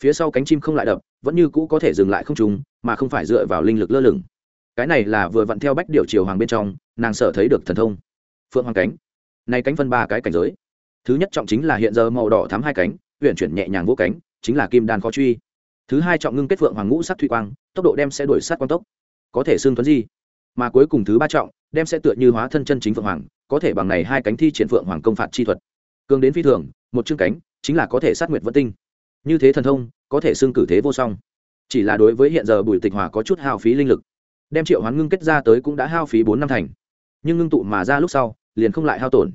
Speaker 1: Phía sau cánh chim không lại đập, vẫn như cũ có thể dừng lại không trùng, mà không phải dựa vào linh lực lơ lửng. Cái này là vừa vặn theo bách điều chiều hoàng bên trong, nàng sợ thấy được thần thông. Phượng hoàng cánh này cánh phân ba cái cảnh giới. Thứ nhất trọng chính là hiện giờ màu đỏ thắm hai cánh huyện chuyển nhẹ nhàng vỗ cánh, chính là kim đan khó truy. Thứ hai trọng ngưng kết phượng hoàng ngũ sắc thủy quang, tốc độ đem sẽ đổi sát quang tốc, có thể xương tuấn di. Mà cuối cùng thứ ba trọng, đem sẽ tựa như hóa thân chân chính phượng hoàng, có thể bằng này hai cánh thi triển phượng hoàng công phạt chi thuật. Cường đến phi thường, một chương cánh, chính là có thể sát nguyệt vân tinh. Như thế thần thông, có thể xương cử thế vô song. Chỉ là đối với hiện giờ bùi tịch hòa có chút hao phí linh lực. Đem triệu hoán ngưng kết ra tới cũng đã hao phí bốn năm thành. Nhưng ngưng tụ mà ra lúc sau liền không lại hao tổn.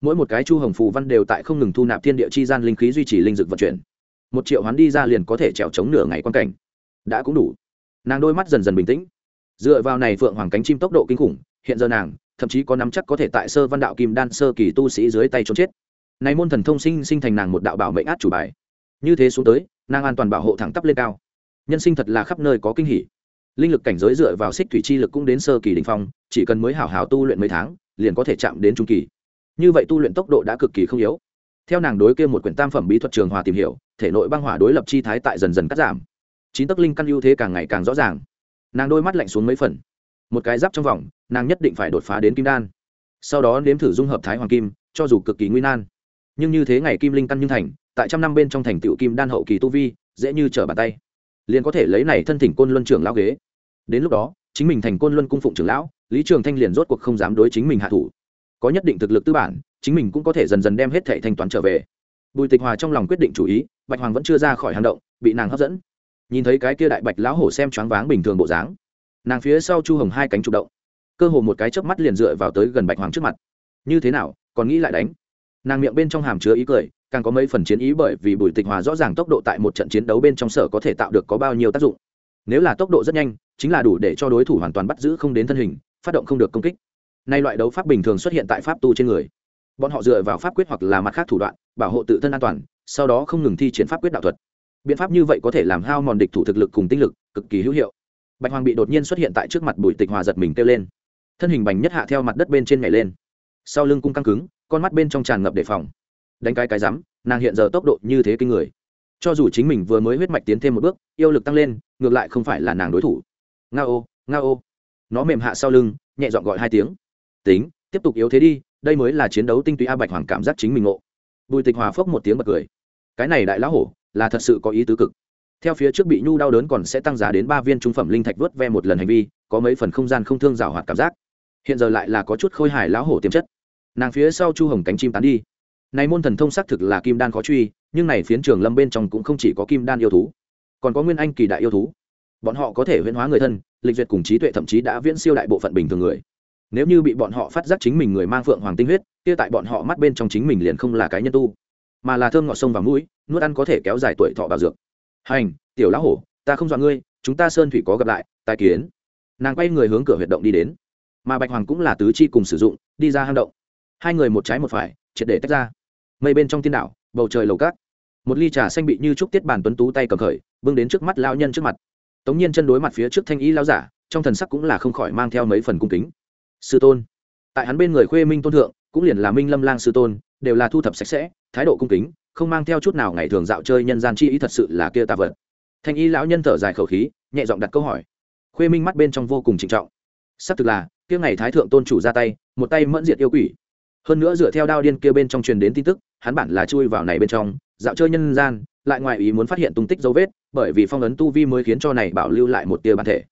Speaker 1: Mỗi một cái chu hồng phù văn đều tại không ngừng thu nạp thiên địa chi gian linh khí duy trì linh dực vận chuyển. Một triệu hoán đi ra liền có thể trèo chống nửa ngày quan cảnh. Đã cũng đủ. Nàng đôi mắt dần dần bình tĩnh. Dựa vào này phượng hoàng cánh chim tốc độ kinh khủng, hiện giờ nàng, thậm chí có nắm chắc có thể tại sơ văn đạo kim đan sơ kỳ tu sĩ dưới tay trốn chết. Này môn thần thông sinh sinh thành nàng một đạo bảo mệnh át chủ bài. Như thế xuống tới, nàng an toàn bảo hộ thẳng tắp lên cao. Nhân sinh thật là khắp nơi có kinh hỉ. Linh lực cảnh giới dựa vào xích thủy chi lực cũng đến sơ kỳ đình phong, chỉ cần mới hảo hảo tu luyện mấy tháng liền có thể chạm đến trung kỳ. Như vậy tu luyện tốc độ đã cực kỳ không yếu. Theo nàng đối kia một quyển tam phẩm bí thuật trường hòa tìm hiểu, thể nội băng hỏa đối lập chi thái tại dần dần cắt giảm. Chín tấc linh căn ưu thế càng ngày càng rõ ràng. Nàng đôi mắt lạnh xuống mấy phần. Một cái giáp trong vòng, nàng nhất định phải đột phá đến kim đan. Sau đó nếm thử dung hợp thái hoàng kim, cho dù cực kỳ nguy nan. Nhưng như thế ngày kim linh căn như thành, tại trăm năm bên trong thành tựu kim đan hậu kỳ tu vi, dễ như trở bàn tay. Liền có thể lấy này thân thỉnh côn luân trưởng lão ghế. Đến lúc đó, chính mình thành côn luân cung phụng trưởng lão lý trường thanh liền rốt cuộc không dám đối chính mình hạ thủ. Có nhất định thực lực tư bản, chính mình cũng có thể dần dần đem hết thẻ thanh toán trở về. Bùi tịch hòa trong lòng quyết định chủ ý, bạch hoàng vẫn chưa ra khỏi hang động, bị nàng hấp dẫn. Nhìn thấy cái kia đại bạch lão hổ xem choáng váng bình thường bộ dáng, nàng phía sau chu hồng hai cánh trục động. Cơ hồ một cái chớp mắt liền dựa vào tới gần bạch hoàng trước mặt. Như thế nào, còn nghĩ lại đánh? Nàng miệng bên trong hàm chứa ý cười, càng có mấy phần chiến ý bởi vì bùi tịch hòa rõ ràng tốc độ tại một trận chiến đấu bên trong sở có thể tạo được có bao nhiêu tác dụng. Nếu là tốc độ rất nhanh, chính là đủ để cho đối thủ hoàn toàn bắt giữ không đến thân hình phát động không được công kích. Nay loại đấu pháp bình thường xuất hiện tại pháp tu trên người. Bọn họ dựa vào pháp quyết hoặc là mặt khác thủ đoạn, bảo hộ tự thân an toàn, sau đó không ngừng thi triển pháp quyết đạo thuật. Biện pháp như vậy có thể làm hao mòn địch thủ thực lực cùng tinh lực, cực kỳ hữu hiệu. Bạch hoàng bị đột nhiên xuất hiện tại trước mặt bùi tịch hòa giật mình kêu lên. Thân hình bành nhất hạ theo mặt đất bên trên nhảy lên. Sau lưng cung căng cứng, con mắt bên trong tràn ngập đề phòng. Đánh cái cái rắm, nàng hiện giờ tốc độ như thế kinh người. Cho dù chính mình vừa mới huyết mạch tiến thêm một bước, yêu lực tăng lên, ngược lại không phải là nàng đối thủ. Nga ô nga ô nó mềm hạ sau lưng, nhẹ dọn gọi hai tiếng. Tính, tiếp tục yếu thế đi, đây mới là chiến đấu tinh túy a bạch hoàng cảm giác chính mình ngộ. Bùi tịch hòa phốc một tiếng bật cười. Cái này đại lão hổ, là thật sự có ý tứ cực. Theo phía trước bị nhu đau đớn còn sẽ tăng giá đến ba viên trung phẩm linh thạch vớt ve một lần hành vi, có mấy phần không gian không thương rào hoạt cảm giác. Hiện giờ lại là có chút khôi hài lão hổ tiềm chất. Nàng phía sau chu hồng cánh chim tán đi. Này môn thần thông xác thực là kim đan khó truy, nhưng này phiến trường lâm bên trong cũng không chỉ có kim đan yêu thú, còn có nguyên anh kỳ đại yêu thú. Bọn họ có thể huyễn hóa người thân lịch duyệt cùng trí tuệ thậm chí đã viễn siêu đại bộ phận bình thường người. Nếu như bị bọn họ phát giác chính mình người mang phượng hoàng tinh huyết, kia tại bọn họ mắt bên trong chính mình liền không là cái nhân tu, mà là thơm ngọt sông và mũi, nuốt ăn có thể kéo dài tuổi thọ bảo dược. Hành, tiểu lão hổ, ta không dọa ngươi, chúng ta sơn thủy có gặp lại tài kiến. Nàng quay người hướng cửa huyệt động đi đến. Mà bạch hoàng cũng là tứ chi cùng sử dụng, đi ra hang động. Hai người một trái một phải, triệt để tách ra. Mây bên trong tiên đảo, bầu trời lầu cát. Một ly trà xanh bị như trúc tiết bàn tuấn tú tay cầm khởi, bưng đến trước mắt lao nhân trước mặt tống nhiên chân đối mặt phía trước thanh ý lao giả, trong thần sắc cũng là không khỏi mang theo mấy phần cung kính. Sư tôn, tại hắn bên người khuê minh tôn thượng, cũng liền là minh lâm lang sư tôn, đều là thu thập sạch sẽ, thái độ cung kính, không mang theo chút nào ngày thường dạo chơi nhân gian chi ý thật sự là kia ta vật. Thanh y lão nhân thở dài khẩu khí, nhẹ giọng đặt câu hỏi. Khuê minh mắt bên trong vô cùng trịnh trọng. Xác thực là, kia ngày thái thượng tôn chủ ra tay, một tay mẫn diệt yêu quỷ. Hơn nữa dựa theo đao điên kia bên trong truyền đến tin tức, hắn bản là chui vào này bên trong, dạo chơi nhân gian, lại ngoài ý muốn phát hiện tung tích dấu vết bởi vì phong ấn tu vi mới khiến cho này bảo lưu lại một tia bản thể.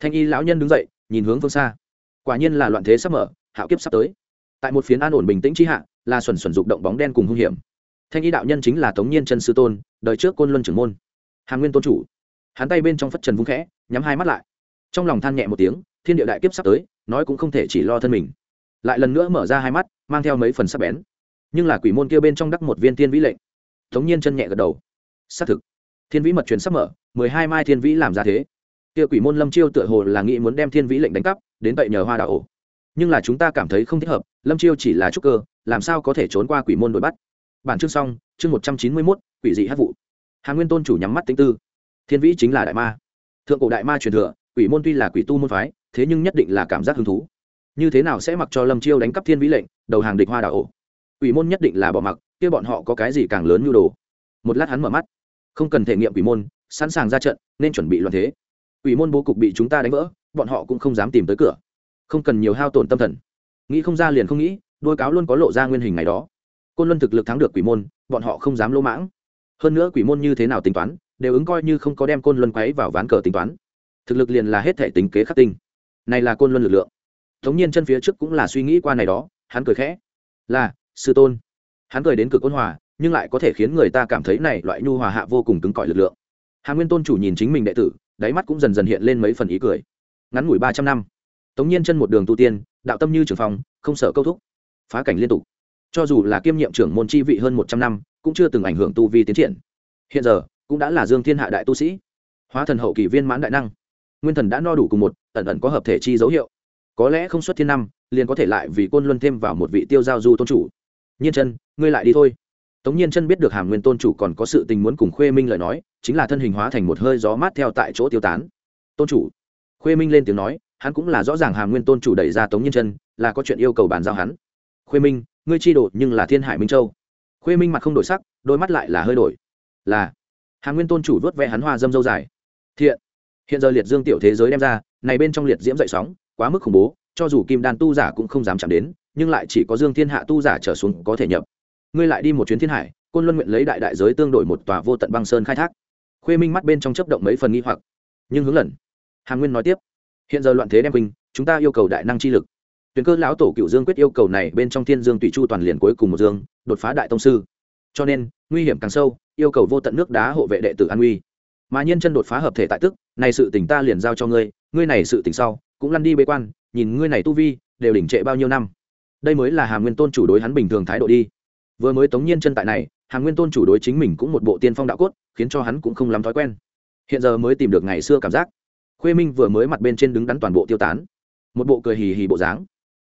Speaker 1: Thanh y lão nhân đứng dậy, nhìn hướng phương xa. Quả nhiên là loạn thế sắp mở, hạo kiếp sắp tới. Tại một phiến an ổn bình tĩnh chi hạ, là xuẩn xuẩn dục động bóng đen cùng hung hiểm. Thanh y đạo nhân chính là tống nhiên chân sư tôn, đời trước côn luân trưởng môn. Hàn nguyên tôn chủ. Hắn tay bên trong phất trần vung khẽ, nhắm hai mắt lại. Trong lòng than nhẹ một tiếng, thiên địa đại kiếp sắp tới, nói cũng không thể chỉ lo thân mình. Lại lần nữa mở ra hai mắt, mang theo mấy phần sắc bén. Nhưng là quỷ môn kia bên trong đắc một viên tiên vĩ lệnh. Tống nhiên chân nhẹ gật đầu. Xác thực thiên vĩ mật truyền sắp mở, mười hai mai thiên vĩ làm ra thế. Kia quỷ môn lâm chiêu tựa hồ là nghĩ muốn đem thiên vĩ lệnh đánh cắp, đến vậy nhờ hoa đạo ổ. Nhưng là chúng ta cảm thấy không thích hợp, lâm chiêu chỉ là trúc cơ, làm sao có thể trốn qua quỷ môn đuổi bắt. Bản chương xong, chương một trăm chín mươi mốt, quỷ dị hát vụ. Hà nguyên tôn chủ nhắm mắt tính tư. Thiên vĩ chính là đại ma. Thượng cổ đại ma truyền thừa, quỷ môn tuy là quỷ tu môn phái, thế nhưng nhất định là cảm giác hứng thú. Như thế nào sẽ mặc cho lâm chiêu đánh cắp thiên vĩ lệnh, đầu hàng địch hoa đạo ổ? Quỷ môn nhất định là bỏ mặc, kia bọn họ có cái gì càng lớn nhu đồ? Một lát hắn mở mắt không cần thể nghiệm quỷ môn, sẵn sàng ra trận, nên chuẩn bị loạn thế. Quỷ môn bố cục bị chúng ta đánh vỡ, bọn họ cũng không dám tìm tới cửa. Không cần nhiều hao tổn tâm thần. Nghĩ không ra liền không nghĩ, đôi cáo luôn có lộ ra nguyên hình ngày đó. Côn luân thực lực thắng được quỷ môn, bọn họ không dám lỗ mãng. Hơn nữa quỷ môn như thế nào tính toán, đều ứng coi như không có đem côn luân quấy vào ván cờ tính toán. Thực lực liền là hết thể tính kế khắc tinh. Này là côn luân lực lượng. Thống nhiên chân phía trước cũng là suy nghĩ qua này đó, hắn cười khẽ. Là, sư tôn. Hắn cười đến cực ôn hòa nhưng lại có thể khiến người ta cảm thấy này loại nhu hòa hạ vô cùng cứng cỏi lực lượng. Hà nguyên tôn chủ nhìn chính mình đệ tử, đáy mắt cũng dần dần hiện lên mấy phần ý cười. Ngắn ngủi ba trăm năm, tống nhiên chân một đường tu tiên, đạo tâm như trường phòng không sợ câu thúc. Phá cảnh liên tục. Cho dù là kiêm nhiệm trưởng môn chi vị hơn một trăm năm, cũng chưa từng ảnh hưởng tu vi tiến triển. Hiện giờ, cũng đã là dương thiên hạ đại tu sĩ. Hóa thần hậu kỳ viên mãn đại năng. Nguyên thần đã no đủ cùng một, ẩn ẩn có hợp thể chi dấu hiệu. Có lẽ không xuất thiên năm, liền có thể lại vì côn luân thêm vào một vị tiêu giao du tôn chủ. Nhiên chân, ngươi lại đi thôi tống nhiên chân biết được hàm nguyên tôn chủ còn có sự tình muốn cùng khuê minh lời nói, chính là thân hình hóa thành một hơi gió mát theo tại chỗ tiêu tán. Tôn chủ. Khuê minh lên tiếng nói, hắn cũng là rõ ràng hàm nguyên tôn chủ đẩy ra tống nhiên chân, là có chuyện yêu cầu bàn giao hắn. Khuê minh, ngươi chi đột nhưng là thiên hải minh châu. Khuê minh mặt không đổi sắc, đôi mắt lại là hơi đổi. Là. Hàm nguyên tôn chủ vớt ve hắn hoa dâm dâu dài. Thiện. Hiện giờ liệt dương tiểu thế giới đem ra, này bên trong liệt diễm dậy sóng, quá mức khủng bố, cho dù kim đan tu giả cũng không dám chạm đến, nhưng lại chỉ có dương thiên hạ tu giả trở xuống có thể nhập ngươi lại đi một chuyến thiên hải, côn luân nguyện lấy đại đại giới tương đổi một tòa vô tận băng sơn khai thác. Khuê minh mắt bên trong chấp động mấy phần nghi hoặc. Nhưng hướng lần. Hàn nguyên nói tiếp, hiện giờ loạn thế đem quỳnh chúng ta yêu cầu đại năng chi lực. Tuyển cơ lão tổ cựu dương quyết yêu cầu này bên trong thiên dương tùy chu toàn liền cuối cùng một dương, đột phá đại tông sư. Cho nên, nguy hiểm càng sâu, yêu cầu vô tận nước đá hộ vệ đệ tử an uy mà nhiên chân đột phá hợp thể tại tức, này sự tỉnh ta liền giao cho ngươi ngươi này sự tỉnh sau, cũng lăn đi bế quan, nhìn ngươi này tu vi, đều đỉnh trệ bao nhiêu năm. Đây mới là hàm nguyên tôn chủ đối hắn bình thường thái độ đi vừa mới tống nhiên chân tại này hàng nguyên tôn chủ đối chính mình cũng một bộ tiên phong đạo cốt, khiến cho hắn cũng không lắm thói quen. Hiện giờ mới tìm được ngày xưa cảm giác. Khuê minh vừa mới mặt bên trên đứng đắn toàn bộ tiêu tán. Một bộ cười hì hì bộ dáng.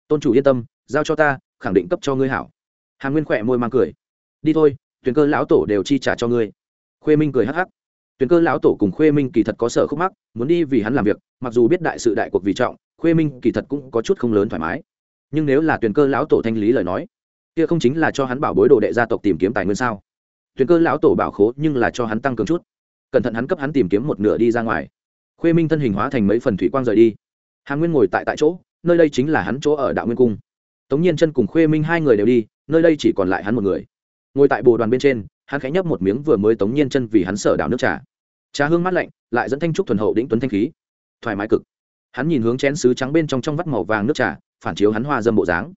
Speaker 1: Tôn chủ yên tâm, giao cho ta, khẳng định cấp cho ngươi hảo. Hàn nguyên khỏe môi mang cười. Đi thôi tuyển cơ lão tổ đều chi trả cho ngươi. Khuê minh cười hắc hắc. Tuyển cơ lão tổ cùng khuê minh kỳ thật có sở khúc mắc, muốn đi vì hắn làm việc, mặc dù biết đại sự đại cuộc vì trọng, khuê minh kỳ thật cũng có chút không lớn thoải mái. Nhưng nếu là tuyển cơ lão tổ thanh lý lời nói kia không chính là cho hắn bảo bối đồ đệ gia tộc tìm kiếm tài nguyên sao? Tuyển cơ lão tổ bảo khố nhưng là cho hắn tăng cường chút. Cẩn thận hắn cấp hắn tìm kiếm một nửa đi ra ngoài. Khuê minh thân hình hóa thành mấy phần thủy quang rời đi. Hà nguyên ngồi tại tại chỗ, nơi đây chính là hắn chỗ ở đạo nguyên cung. Tống nhiên chân cùng khuê minh hai người đều đi, nơi đây chỉ còn lại hắn một người. Ngồi tại bồ đoàn bên trên, hắn khẽ nhấp một miếng vừa mới tống nhiên chân vì hắn sở đảo nước trà. Trà hương mát lạnh, lại dẫn thanh trúc thuần hậu đĩnh tuấn thanh khí. Thoải mái cực. Hắn nhìn hướng chén sứ trắng bên trong trong vắt màu vàng nước trà, phản chiếu hắn hoa dâm bộ dáng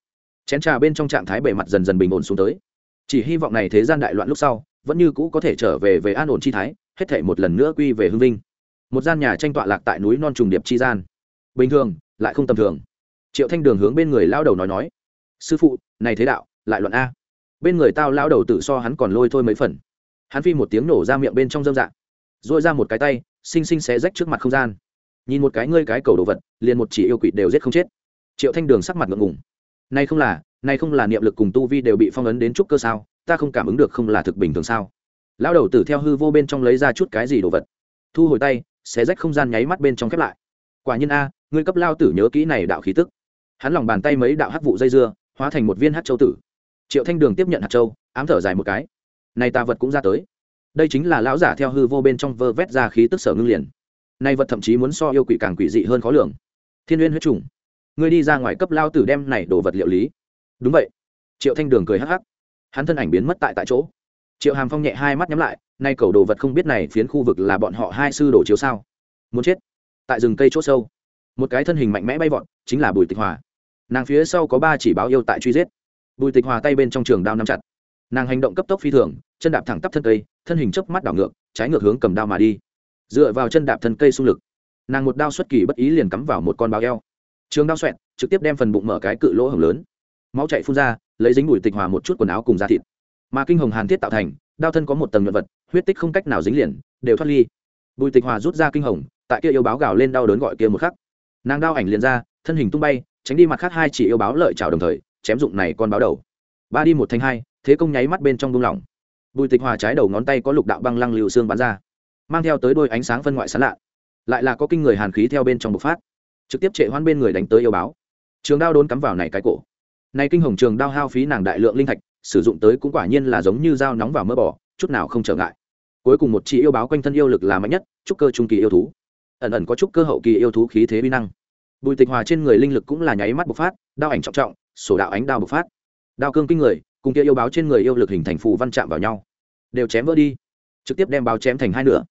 Speaker 1: chén trà bên trong trạng thái bề mặt dần dần bình ổn xuống tới. Chỉ hy vọng này thế gian đại loạn lúc sau, vẫn như cũ có thể trở về về an ổn chi thái, hết thể một lần nữa quy về hương vinh. Một gian nhà tranh tọa lạc tại núi non trùng điệp chi gian. Bình thường, lại không tầm thường. Triệu thanh đường hướng bên người lao đầu nói nói, sư phụ, này thế đạo, lại luận a. Bên người tao lao đầu tự so hắn còn lôi thôi mấy phần. Hắn phi một tiếng nổ ra miệng bên trong dâm dạng dội ra một cái tay, xinh xinh xé rách trước mặt không gian. Nhìn một cái ngươi cái cầu đồ vật, liền một chỉ yêu quỷ đều giết không chết. Triệu thanh đường sắc mặt ngượng ngùng nay không là, nay không là niệm lực cùng tu vi đều bị phong ấn đến chút cơ sao? Ta không cảm ứng được không là thực bình thường sao? Lão đầu tử theo hư vô bên trong lấy ra chút cái gì đồ vật? Thu hồi tay, xé rách không gian nháy mắt bên trong khép lại. Quả nhiên a, ngươi cấp lao tử nhớ kỹ này đạo khí tức. Hắn lòng bàn tay mấy đạo hắc vụ dây dưa, hóa thành một viên hắc châu tử. Triệu thanh đường tiếp nhận hạt châu, ám thở dài một cái. Này ta vật cũng ra tới. Đây chính là lão giả theo hư vô bên trong vơ vét ra khí tức sở ngưng liền. Nay vật thậm chí muốn so yêu quỷ càng quỷ dị hơn khó lường. Thiên uyên huyết trùng ngươi đi ra ngoài cấp lao tử đem này đổ vật liệu lý. Đúng vậy. Triệu thanh đường cười hắc hắc. Hắn thân ảnh biến mất tại tại chỗ. Triệu hàm phong nhẹ hai mắt nhắm lại, nay cầu đồ vật không biết này phiến khu vực là bọn họ hai sư đồ chiếu sao. Muốn chết. Tại rừng cây c h ỗ sâu. Một cái thân hình mạnh mẽ bay vọt, chính là bùi tịch hòa. Nàng phía sau có ba chỉ báo yêu tại truy giết. Bùi tịch hòa tay bên trong trường đao nắm chặt. Nàng hành động cấp tốc phi thường, chân đạp thẳng tắp thân cây, thân hình chớp mắt đảo ngược, trái ngược hướng cầm đao mà đi. Dựa vào chân đạp thân cây xung lực, nàng một đao xuất kỳ bất ý liền cắm vào một con báo eo trường đao xoẹt, trực tiếp đem phần bụng mở cái cự lỗ hồng lớn. Máu chạy phun ra, lấy dính bụi tịch hòa một chút quần áo cùng da thịt. Mà kinh hồng hàn thiết tạo thành, đao thân có một tầng nhuận vật, huyết tích không cách nào dính liền, đều thoát ly. Bùi tịch hòa rút ra kinh hồng, tại kia yêu báo gào lên đau đớn gọi kia một khắc. Nàng đao ảnh liền ra, thân hình tung bay, tránh đi mặt khác hai chỉ yêu báo lợi chào đồng thời, chém dụng này con báo đầu. Ba đi một thành hai, thế công nháy mắt bên trong đung lỏng. Bùi tịch hòa trái đầu ngón tay có lục đạo băng lăng liều xương bắn ra, mang theo tới đôi ánh sáng phân ngoại sán lạ. Lại là có kinh người hàn khí theo bên trong bộc phát trực tiếp trệ hoan bên người đánh tới yêu báo. Trường đao đốn cắm vào này cái cổ. Này kinh hồng trường đao hao phí nàng đại lượng linh thạch, sử dụng tới cũng quả nhiên là giống như dao nóng vào mỡ bỏ chút nào không trở ngại. Cuối cùng một chị yêu báo quanh thân yêu lực là mạnh nhất, trúc cơ trung kỳ yêu thú. Ẩn ẩn có trúc cơ hậu kỳ yêu thú khí thế vi năng. Bùi tịch hòa trên người linh lực cũng là nháy mắt bộc phát, đao ảnh trọng trọng, sổ đạo ánh đao bộc phát. Đao cương kinh người, cùng kia yêu báo trên người yêu lực hình thành phù văn chạm vào nhau. Đều chém vỡ đi. Trực tiếp đem báo chém thành hai nửa.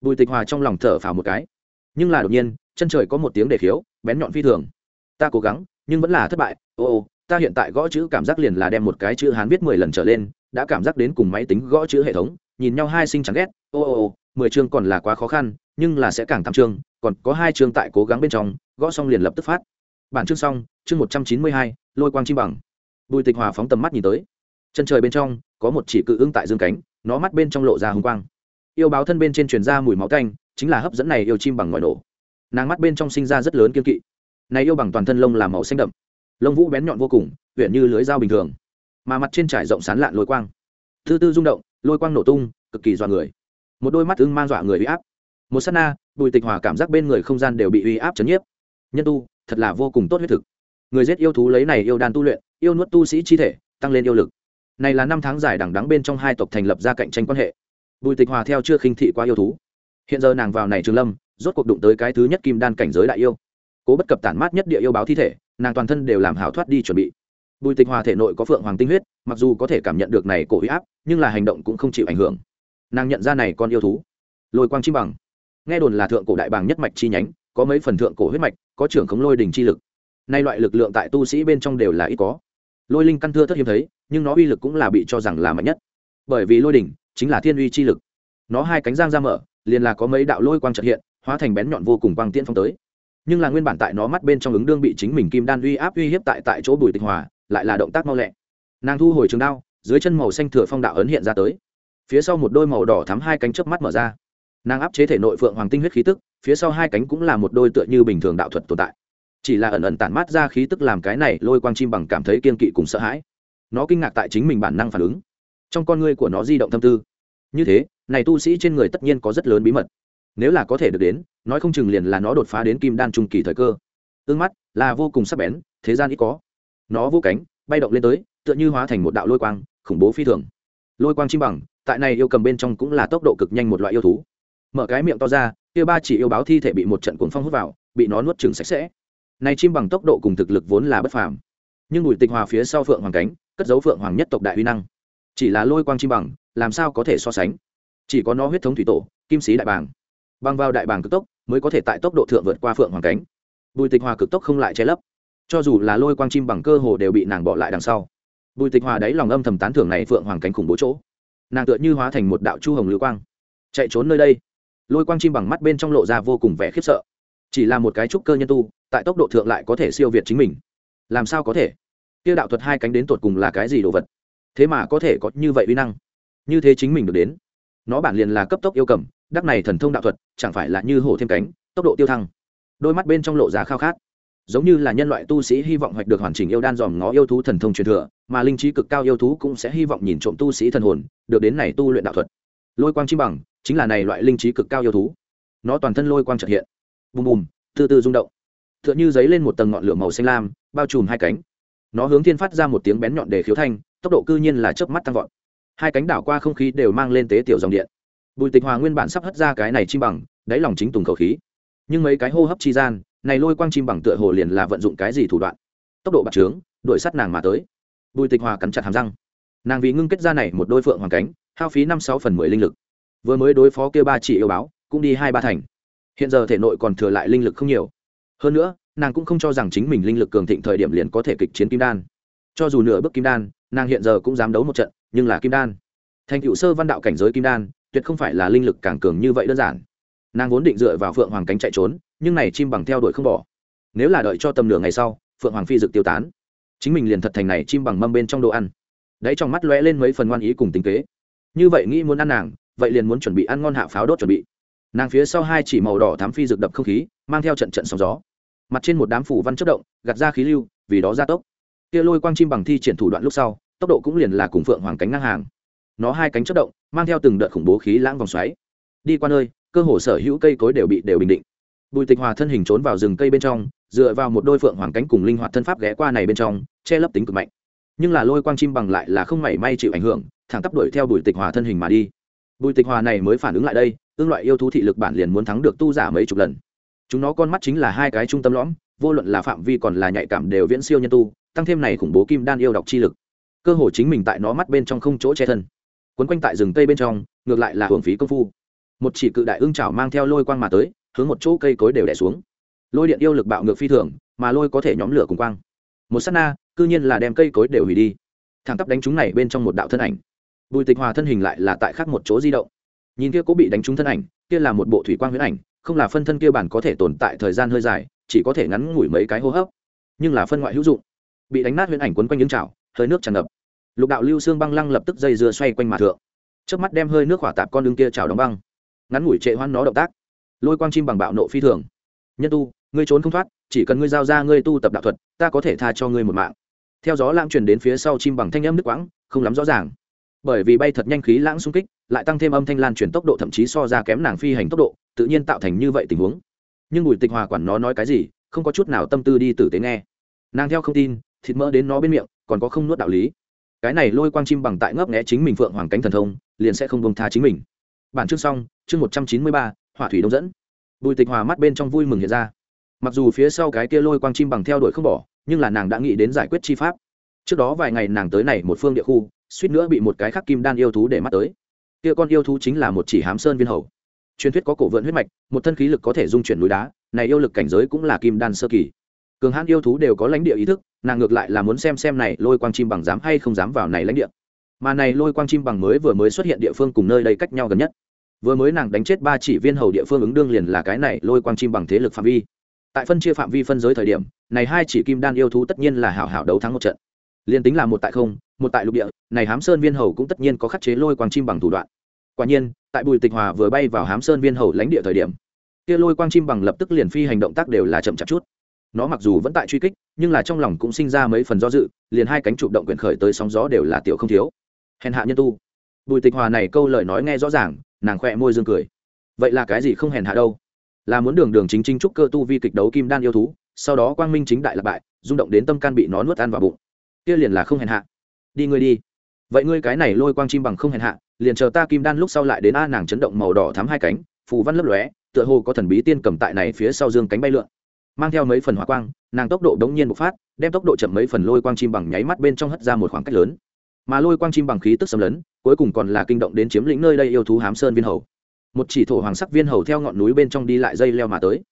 Speaker 1: Bùi tịch hòa trong lòng thở phào một cái. Nhưng là đột nhiên chân trời có một tiếng đề khiếu, bén nhọn phi thường. Ta cố gắng, nhưng vẫn là thất bại. Ô ô, ta hiện tại gõ chữ cảm giác liền là đem một cái chữ hán viết mười lần trở lên, đã cảm giác đến cùng máy tính gõ chữ hệ thống, nhìn nhau hai sinh chẳng ghét. Ô ô ô, mười chương còn là quá khó khăn, nhưng là sẽ càng tăng chương, còn có hai chương tại cố gắng bên trong, gõ xong liền lập tức phát. Bản chương xong, chương một trăm chín mươi hai, lôi quang chim bằng. Bùi tịch hòa phóng tầm mắt nhìn tới. Chân trời bên trong, có một chỉ cự ưng tại dương cánh, nó mắt bên trong lộ ra hồng quang. Yêu báo thân bên trên truyền ra mùi máu tanh, chính là hấp dẫn này yêu chim bằng ngòi nổ nàng mắt bên trong sinh ra rất lớn kiên kỵ. Này yêu bằng toàn thân lông làm màu xanh đậm, lông vũ bén nhọn vô cùng huyện như lưới dao bình thường, mà mặt trên trải rộng sán lạn lôi quang. Thứ tư rung động, lôi quang nổ tung, cực kỳ dọa người. Một đôi mắt ưng mang dọa người uy áp. Một s á t na, bùi tịch hòa cảm giác bên người không gian đều bị uy áp chấn nhiếp. Nhân tu, thật là vô cùng tốt huyết thực. Người giết yêu thú lấy này yêu đan tu luyện, yêu nuốt tu sĩ chi thể, tăng lên yêu lực. Này là năm tháng dài đằng đắng bên trong hai tộc thành lập ra cạnh tranh quan hệ. Bùi tịch hòa theo chưa khinh thị qua yêu thú. Hiện giờ nàng vào này trường lâm rốt cuộc đụng tới cái thứ nhất kim đan cảnh giới đại yêu. Cố bất cập tản mát nhất địa yêu báo thi thể, nàng toàn thân đều làm hảo thoát đi chuẩn bị. Bùi tịch hòa thể nội có phượng hoàng tinh huyết, mặc dù có thể cảm nhận được này cổ huy áp, nhưng là hành động cũng không chịu ảnh hưởng. Nàng nhận ra này con yêu thú. Lôi quang chim bằng. Nghe đồn là thượng cổ đại bàng nhất mạch chi nhánh, có mấy phần thượng cổ huyết mạch, có trưởng khống lôi đình chi lực. Nay loại lực lượng tại tu sĩ bên trong đều là ít có. Lôi linh căn thưa thất hiếm thấy, nhưng nó uy lực cũng là bị cho rằng là mạnh nhất. Bởi vì lôi đỉnh chính là thiên uy chi lực. Nó hai cánh giang ra mở, liền là có mấy đạo lôi quang trật hiện hóa thành bén nhọn vô cùng quang tiễn phong tới. Nhưng là nguyên bản tại nó mắt bên trong ứng đương bị chính mình kim đan uy áp uy hiếp tại tại chỗ bùi tịch hòa, lại là động tác mau lẹ. Nàng thu hồi trường đao, dưới chân màu xanh thừa phong đạo ấn hiện ra tới. Phía sau một đôi màu đỏ thắm hai cánh chớp mắt mở ra. Nàng áp chế thể nội phượng hoàng tinh huyết khí tức, phía sau hai cánh cũng là một đôi tựa như bình thường đạo thuật tồn tại. Chỉ là ẩn ẩn tản mát ra khí tức làm cái này lôi quang chim bằng cảm thấy kiên kỵ cùng sợ hãi. Nó kinh ngạc tại chính mình bản năng phản ứng. Trong con ngươi của nó di động tâm tư. Như thế, này tu sĩ trên người tất nhiên có rất lớn bí mật nếu là có thể được đến, nói không chừng liền là nó đột phá đến kim đan trung kỳ thời cơ. Ương mắt, là vô cùng sắc bén, thế gian ít có. Nó vô cánh, bay động lên tới, tựa như hóa thành một đạo lôi quang, khủng bố phi thường. Lôi quang chim bằng, tại này yêu cầm bên trong cũng là tốc độ cực nhanh một loại yêu thú. Mở cái miệng to ra, kia ba chỉ yêu báo thi thể bị một trận cuồng phong hút vào, bị nó nuốt chừng sạch sẽ. Này chim bằng tốc độ cùng thực lực vốn là bất phàm. Nhưng bùi tịch hòa phía sau phượng hoàng cánh, cất dấu phượng hoàng nhất tộc đại uy năng. Chỉ là lôi quang chim bằng, làm sao có thể so sánh? Chỉ có nó huyết thống thủy tổ, kim sĩ đại bàng băng vào đại bàng cực tốc, mới có thể tại tốc độ thượng vượt qua phượng hoàng cánh. Bùi tịch hòa cực tốc không lại che lấp. Cho dù là lôi quang chim bằng cơ hồ đều bị nàng bỏ lại đằng sau. Bùi tịch hòa đáy lòng âm thầm tán thưởng này phượng hoàng cánh khủng bố chỗ. Nàng tựa như hóa thành một đạo chu hồng lưu quang. Chạy trốn nơi đây. Lôi quang chim bằng mắt bên trong lộ ra vô cùng vẻ khiếp sợ. Chỉ là một cái trúc cơ nhân tu, tại tốc độ thượng lại có thể siêu việt chính mình. Làm sao có thể? Kia đạo thuật hai cánh đến tột cùng là cái gì đồ vật? Thế mà có thể có như vậy uy năng. Như thế chính mình được đến nó bản liền là cấp tốc yêu cầm, đắc này thần thông đạo thuật, chẳng phải là như hổ thêm cánh, tốc độ tiêu thăng. Đôi mắt bên trong lộ ra khao khát. Giống như là nhân loại tu sĩ hy vọng hoạch được hoàn chỉnh yêu đan dòm ngó yêu thú thần thông truyền thừa, mà linh trí cực cao yêu thú cũng sẽ hy vọng nhìn trộm tu sĩ thần hồn, được đến này tu luyện đạo thuật. Lôi quang chim bằng, chính là này loại linh trí cực cao yêu thú. Nó toàn thân lôi quang trật hiện. Bùm bùm, từ từ rung động. T h ư ợ n h ư giấy lên một tầng ngọn lửa màu xanh lam, bao trùm hai cánh. Nó hướng thiên phát ra một tiếng bén nhọn để khiếu thanh, tốc độ cư nhiên là chớp mắt tăng vọt hai cánh đảo qua không khí đều mang lên tế tiểu dòng điện. Bùi tịch hòa nguyên bản sắp hất ra cái này chim bằng, đáy lòng chính tùng khẩu khí. Nhưng mấy cái hô hấp chi gian, này lôi quang chim bằng tựa hồ liền là vận dụng cái gì thủ đoạn? Tốc độ bạc trướng, đuổi sắt nàng mà tới. Bùi tịch hòa cắn chặt hàm răng. Nàng vì ngưng kết ra này một đôi phượng hoàng cánh, hao phí năm sáu phần mười linh lực. Vừa mới đối phó kêu ba chị yêu báo, cũng đi hai ba thành. Hiện giờ thể nội còn thừa lại linh lực không nhiều. Hơn nữa, nàng cũng không cho rằng chính mình linh lực cường thịnh thời điểm liền có thể kịch chiến kim đan. Cho dù nửa bước kim đan, nàng hiện giờ cũng dám đấu một trận nhưng là kim đan. Thành cựu sơ văn đạo cảnh giới kim đan, tuyệt không phải là linh lực càng cường như vậy đơn giản. Nàng vốn định dựa vào phượng hoàng cánh chạy trốn, nhưng này chim bằng theo đuổi không bỏ. Nếu là đợi cho tầm nửa ngày sau, phượng hoàng phi dực tiêu tán. Chính mình liền thật thành này chim bằng mâm bên trong đồ ăn. Đấy trong mắt lóe lên mấy phần ngoan ý cùng tính kế. Như vậy nghĩ muốn ăn nàng, vậy liền muốn chuẩn bị ăn ngon hạ pháo đốt chuẩn bị. Nàng phía sau hai chỉ màu đỏ thám phi rực đập không khí, mang theo trận trận sóng gió. Mặt trên một đám phủ văn chất động, gạt ra khí lưu, vì đó gia tốc. Kia lôi quang chim bằng thi triển thủ đoạn lúc sau tốc độ cũng liền là cùng phượng hoàng cánh ngang hàng. Nó hai cánh chất động, mang theo từng đợt khủng bố khí lãng vòng xoáy. Đi qua nơi, cơ hồ sở hữu cây cối đều bị đều bình định. Bùi tịch hòa thân hình trốn vào rừng cây bên trong, dựa vào một đôi phượng hoàng cánh cùng linh hoạt thân pháp ghé qua này bên trong, che lấp tính cực mạnh. Nhưng là lôi quang chim bằng lại là không mảy may chịu ảnh hưởng, thẳng tắp đuổi theo bùi tịch hòa thân hình mà đi. Bùi tịch hòa này mới phản ứng lại đây, ương loại yêu thú thị lực bản liền muốn thắng được tu giả mấy chục lần. Chúng nó con mắt chính là hai cái trung tâm lõm, vô luận là phạm vi còn là nhạy cảm đều viễn siêu nhân tu, tăng thêm này khủng bố kim đan yêu độc chi lực cơ hồ chính mình tại nó mắt bên trong không chỗ che thân. Quấn quanh tại rừng cây bên trong, ngược lại là hưởng phí công phu. Một chỉ cự đại ương chảo mang theo lôi quang mà tới, hướng một chỗ cây cối đều đẻ xuống. Lôi điện yêu lực bạo ngược phi thường, mà lôi có thể nhóm lửa cùng quang. Một sát na, cư nhiên là đem cây cối đều hủy đi. Thẳng tắp đánh chúng này bên trong một đạo thân ảnh. Bùi tịch hòa thân hình lại là tại khác một chỗ di động. Nhìn kia cố bị đánh trúng thân ảnh, kia là một bộ thủy quang huyễn ảnh, không là phân thân kia bản có thể tồn tại thời gian hơi dài, chỉ có thể ngắn ngủi mấy cái hô hấp. Nhưng là phân ngoại hữu dụng. Bị đánh nát huyễn ảnh quấn quanh những chảo hơi nước tràn ngập. Lục đạo lưu xương băng lăng lập tức dây dưa xoay quanh mà thượng. Trước mắt đem hơi nước hỏa tạp con đường kia trào đóng băng. Ngắn ngủi trệ hoan nó động tác. Lôi quang chim bằng bạo nộ phi thường. Nhân tu, ngươi trốn không thoát, chỉ cần ngươi giao ra ngươi tu tập đạo thuật, ta có thể tha cho ngươi một mạng. Theo gió lãng truyền đến phía sau chim bằng thanh âm nước quãng, không lắm rõ ràng. Bởi vì bay thật nhanh khí lãng xung kích, lại tăng thêm âm thanh lan truyền tốc độ thậm chí so ra kém nàng phi hành tốc độ, tự nhiên tạo thành như vậy tình huống. Nhưng bùi tịch hòa quản nó nói cái gì, không có chút nào tâm tư đi tử tế nghe. Nàng theo không tin, thịt mỡ đến nó bên miệng còn có không nuốt đạo lý. Cái này lôi quang chim bằng tại ngấp nghẽ chính mình phượng hoàng cánh thần thông, liền sẽ không bông tha chính mình. Bản chương xong, chương một trăm chín mươi ba, hỏa thủy đông dẫn. Bùi tịch hòa mắt bên trong vui mừng hiện ra. Mặc dù phía sau cái kia lôi quang chim bằng theo đuổi không bỏ, nhưng là nàng đã nghĩ đến giải quyết chi pháp. Trước đó vài ngày nàng tới này một phương địa khu, suýt nữa bị một cái khắc kim đan yêu thú để mắt tới. Kia con yêu thú chính là một chỉ hám sơn viên hầu. Truyền thuyết có cổ vượn huyết mạch, một thân khí lực có thể dung chuyển núi đá, này yêu lực cảnh giới cũng là kim đan sơ kỳ cường hãn yêu thú đều có lãnh địa ý thức, nàng ngược lại là muốn xem xem này lôi quang chim bằng dám hay không dám vào này lãnh địa. Mà này lôi quang chim bằng mới vừa mới xuất hiện địa phương cùng nơi đây cách nhau gần nhất. Vừa mới nàng đánh chết ba chỉ viên hầu địa phương ứng đương liền là cái này lôi quang chim bằng thế lực phạm vi. Tại phân chia phạm vi phân giới thời điểm, này hai chỉ kim đan yêu thú tất nhiên là hảo hảo đấu thắng một trận. Liền tính là một tại không, một tại lục địa, này hám sơn viên hầu cũng tất nhiên có khắc chế lôi quang chim bằng thủ đoạn. Quả nhiên, tại bùi tịch hòa vừa bay vào hám sơn viên hầu lãnh địa thời điểm, kia lôi quang chim bằng lập tức liền phi hành động tác đều là chậm chạp chút nó mặc dù vẫn tại truy kích, nhưng là trong lòng cũng sinh ra mấy phần do dự, liền hai cánh chụp động quyển khởi tới sóng gió đều là tiểu không thiếu. Hèn hạ nhân tu. Bùi tịch hòa này câu lời nói nghe rõ ràng, nàng khỏe môi dương cười. Vậy là cái gì không hèn hạ đâu? Là muốn đường đường chính chính trúc cơ tu vi kịch đấu kim đan yêu thú, sau đó quang minh chính đại lập bại, rung động đến tâm can bị nó nuốt ăn vào bụng. Kia liền là không hèn hạ. Đi ngươi đi. Vậy ngươi cái này lôi quang chim bằng không hèn hạ, liền chờ ta kim đan lúc sau lại đến a nàng chấn động màu đỏ thắm hai cánh, phù văn lấp lóe, tựa hồ có thần bí tiên cầm tại này phía sau dương cánh bay lượn mang theo mấy phần hỏa quang, nàng tốc độ đống nhiên bộc phát, đem tốc độ chậm mấy phần lôi quang chim bằng nháy mắt bên trong hất ra một khoảng cách lớn. Mà lôi quang chim bằng khí tức xâm lấn, cuối cùng còn là kinh động đến chiếm lĩnh nơi đây yêu thú hám sơn viên hầu. Một chỉ thổ hoàng sắc viên hầu theo ngọn núi bên trong đi lại dây leo mà tới.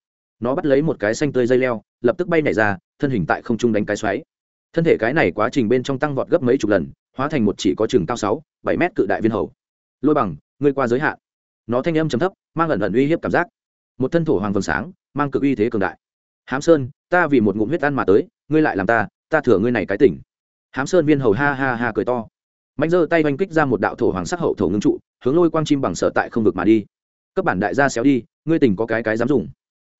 Speaker 1: Nó bắt lấy một cái xanh tươi dây leo, lập tức bay nhảy ra, thân hình tại không trung đánh cái xoáy. Thân thể cái này quá trình bên trong tăng vọt gấp mấy chục lần, hóa thành một chỉ có chừng cao sáu, bảy mét cự đại viên hầu. Lôi bằng, ngươi qua giới hạn. Nó thanh âm chấm thấp, mang ẩn ẩn uy hiếp cảm giác. Một thân thổ hoàng vầng sáng, mang cực uy thế cường đại hám sơn, ta vì một ngụm huyết ăn mà tới, ngươi lại làm ta ta thừa ngươi này cái tỉnh. Hám sơn viên hầu ha ha ha cười to. Mạnh giơ tay oanh kích ra một đạo thổ hoàng sắc hậu thổ ngưng trụ, hướng lôi quang chim bằng sở tại không vực mà đi. Các bản đại gia xéo đi, ngươi tỉnh có cái cái dám dùng.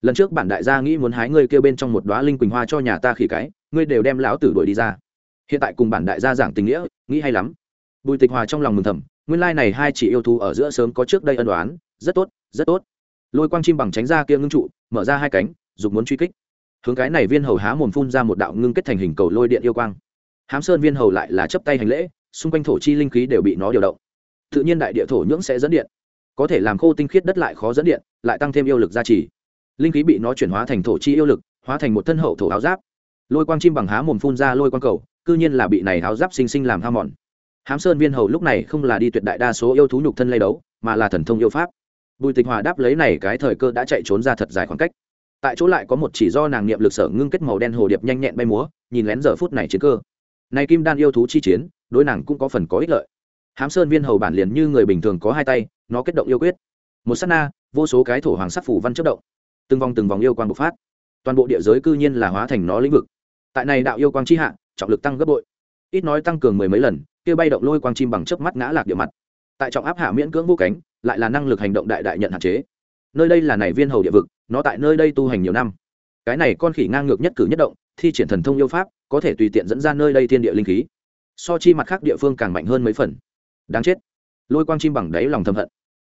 Speaker 1: Lần trước bản đại gia nghĩ muốn hái ngươi kêu bên trong một đoá linh quỳnh hoa cho nhà ta khỉ cái, ngươi đều đem lão tử đuổi đi ra. Hiện tại cùng bản đại gia giảng tình nghĩa, nghĩ hay lắm. Bùi tịch hòa trong lòng mừng thầm, nguyên lai này hai chỉ yêu thú ở giữa sớm có trước đây ân đoán rất tốt rất tốt. Lôi quang chim bằng tránh ra kia ngưng trụ, mở ra hai cánh dục muốn truy kích. Hướng cái này viên hầu há mồm phun ra một đạo ngưng kết thành hình cầu lôi điện yêu quang. Hám sơn viên hầu lại là chấp tay hành lễ, xung quanh thổ chi linh khí đều bị nó điều động. Tự nhiên đại địa thổ nhưỡng sẽ dẫn điện. Có thể làm khô tinh khiết đất lại khó dẫn điện, lại tăng thêm yêu lực gia trì. Linh khí bị nó chuyển hóa thành thổ chi yêu lực, hóa thành một thân hậu thổ áo giáp. Lôi quang chim bằng há mồm phun ra lôi quang cầu, cư nhiên là bị này áo giáp sinh sinh làm hao mòn. Hám sơn viên hầu lúc này không là đi tuyệt đại đa số yêu thú nhục thân lay đấu, mà là thần thông yêu pháp. Bùi tịch hòa đáp lấy này cái thời cơ đã chạy trốn ra thật dài khoảng cách tại chỗ lại có một chỉ do nàng niệm lực sở ngưng kết màu đen hồ điệp nhanh nhẹn bay múa, nhìn lén giờ phút này chiến cơ. Này kim đan yêu thú chi chiến, đối nàng cũng có phần có ích lợi. Hám sơn viên hầu bản liền như người bình thường có hai tay, nó kết động yêu quyết. Một s á t na, vô số cái thổ hoàng sắc phủ văn chất động. Từng vòng từng vòng yêu quang bộc phát. Toàn bộ địa giới cư nhiên là hóa thành nó lĩnh vực. Tại này đạo yêu quang chi hạ, trọng lực tăng gấp bội. Ít nói tăng cường mười mấy lần, kia bay động lôi quang chim bằng chớp mắt ngã lạc địa mặt. Tại trọng áp hạ miễn cưỡng vô cánh, lại là năng lực hành động đại đại nhận hạn chế nơi đây là này viên hầu địa vực, nó tại nơi đây tu hành nhiều năm. Cái này con khỉ ngang ngược nhất cử nhất động, thi triển thần thông yêu pháp, có thể tùy tiện dẫn ra nơi đây thiên địa linh khí. So chi mặt khác địa phương càng mạnh hơn mấy phần. Đáng chết. Lôi quang chim bằng đáy lòng thầm hận.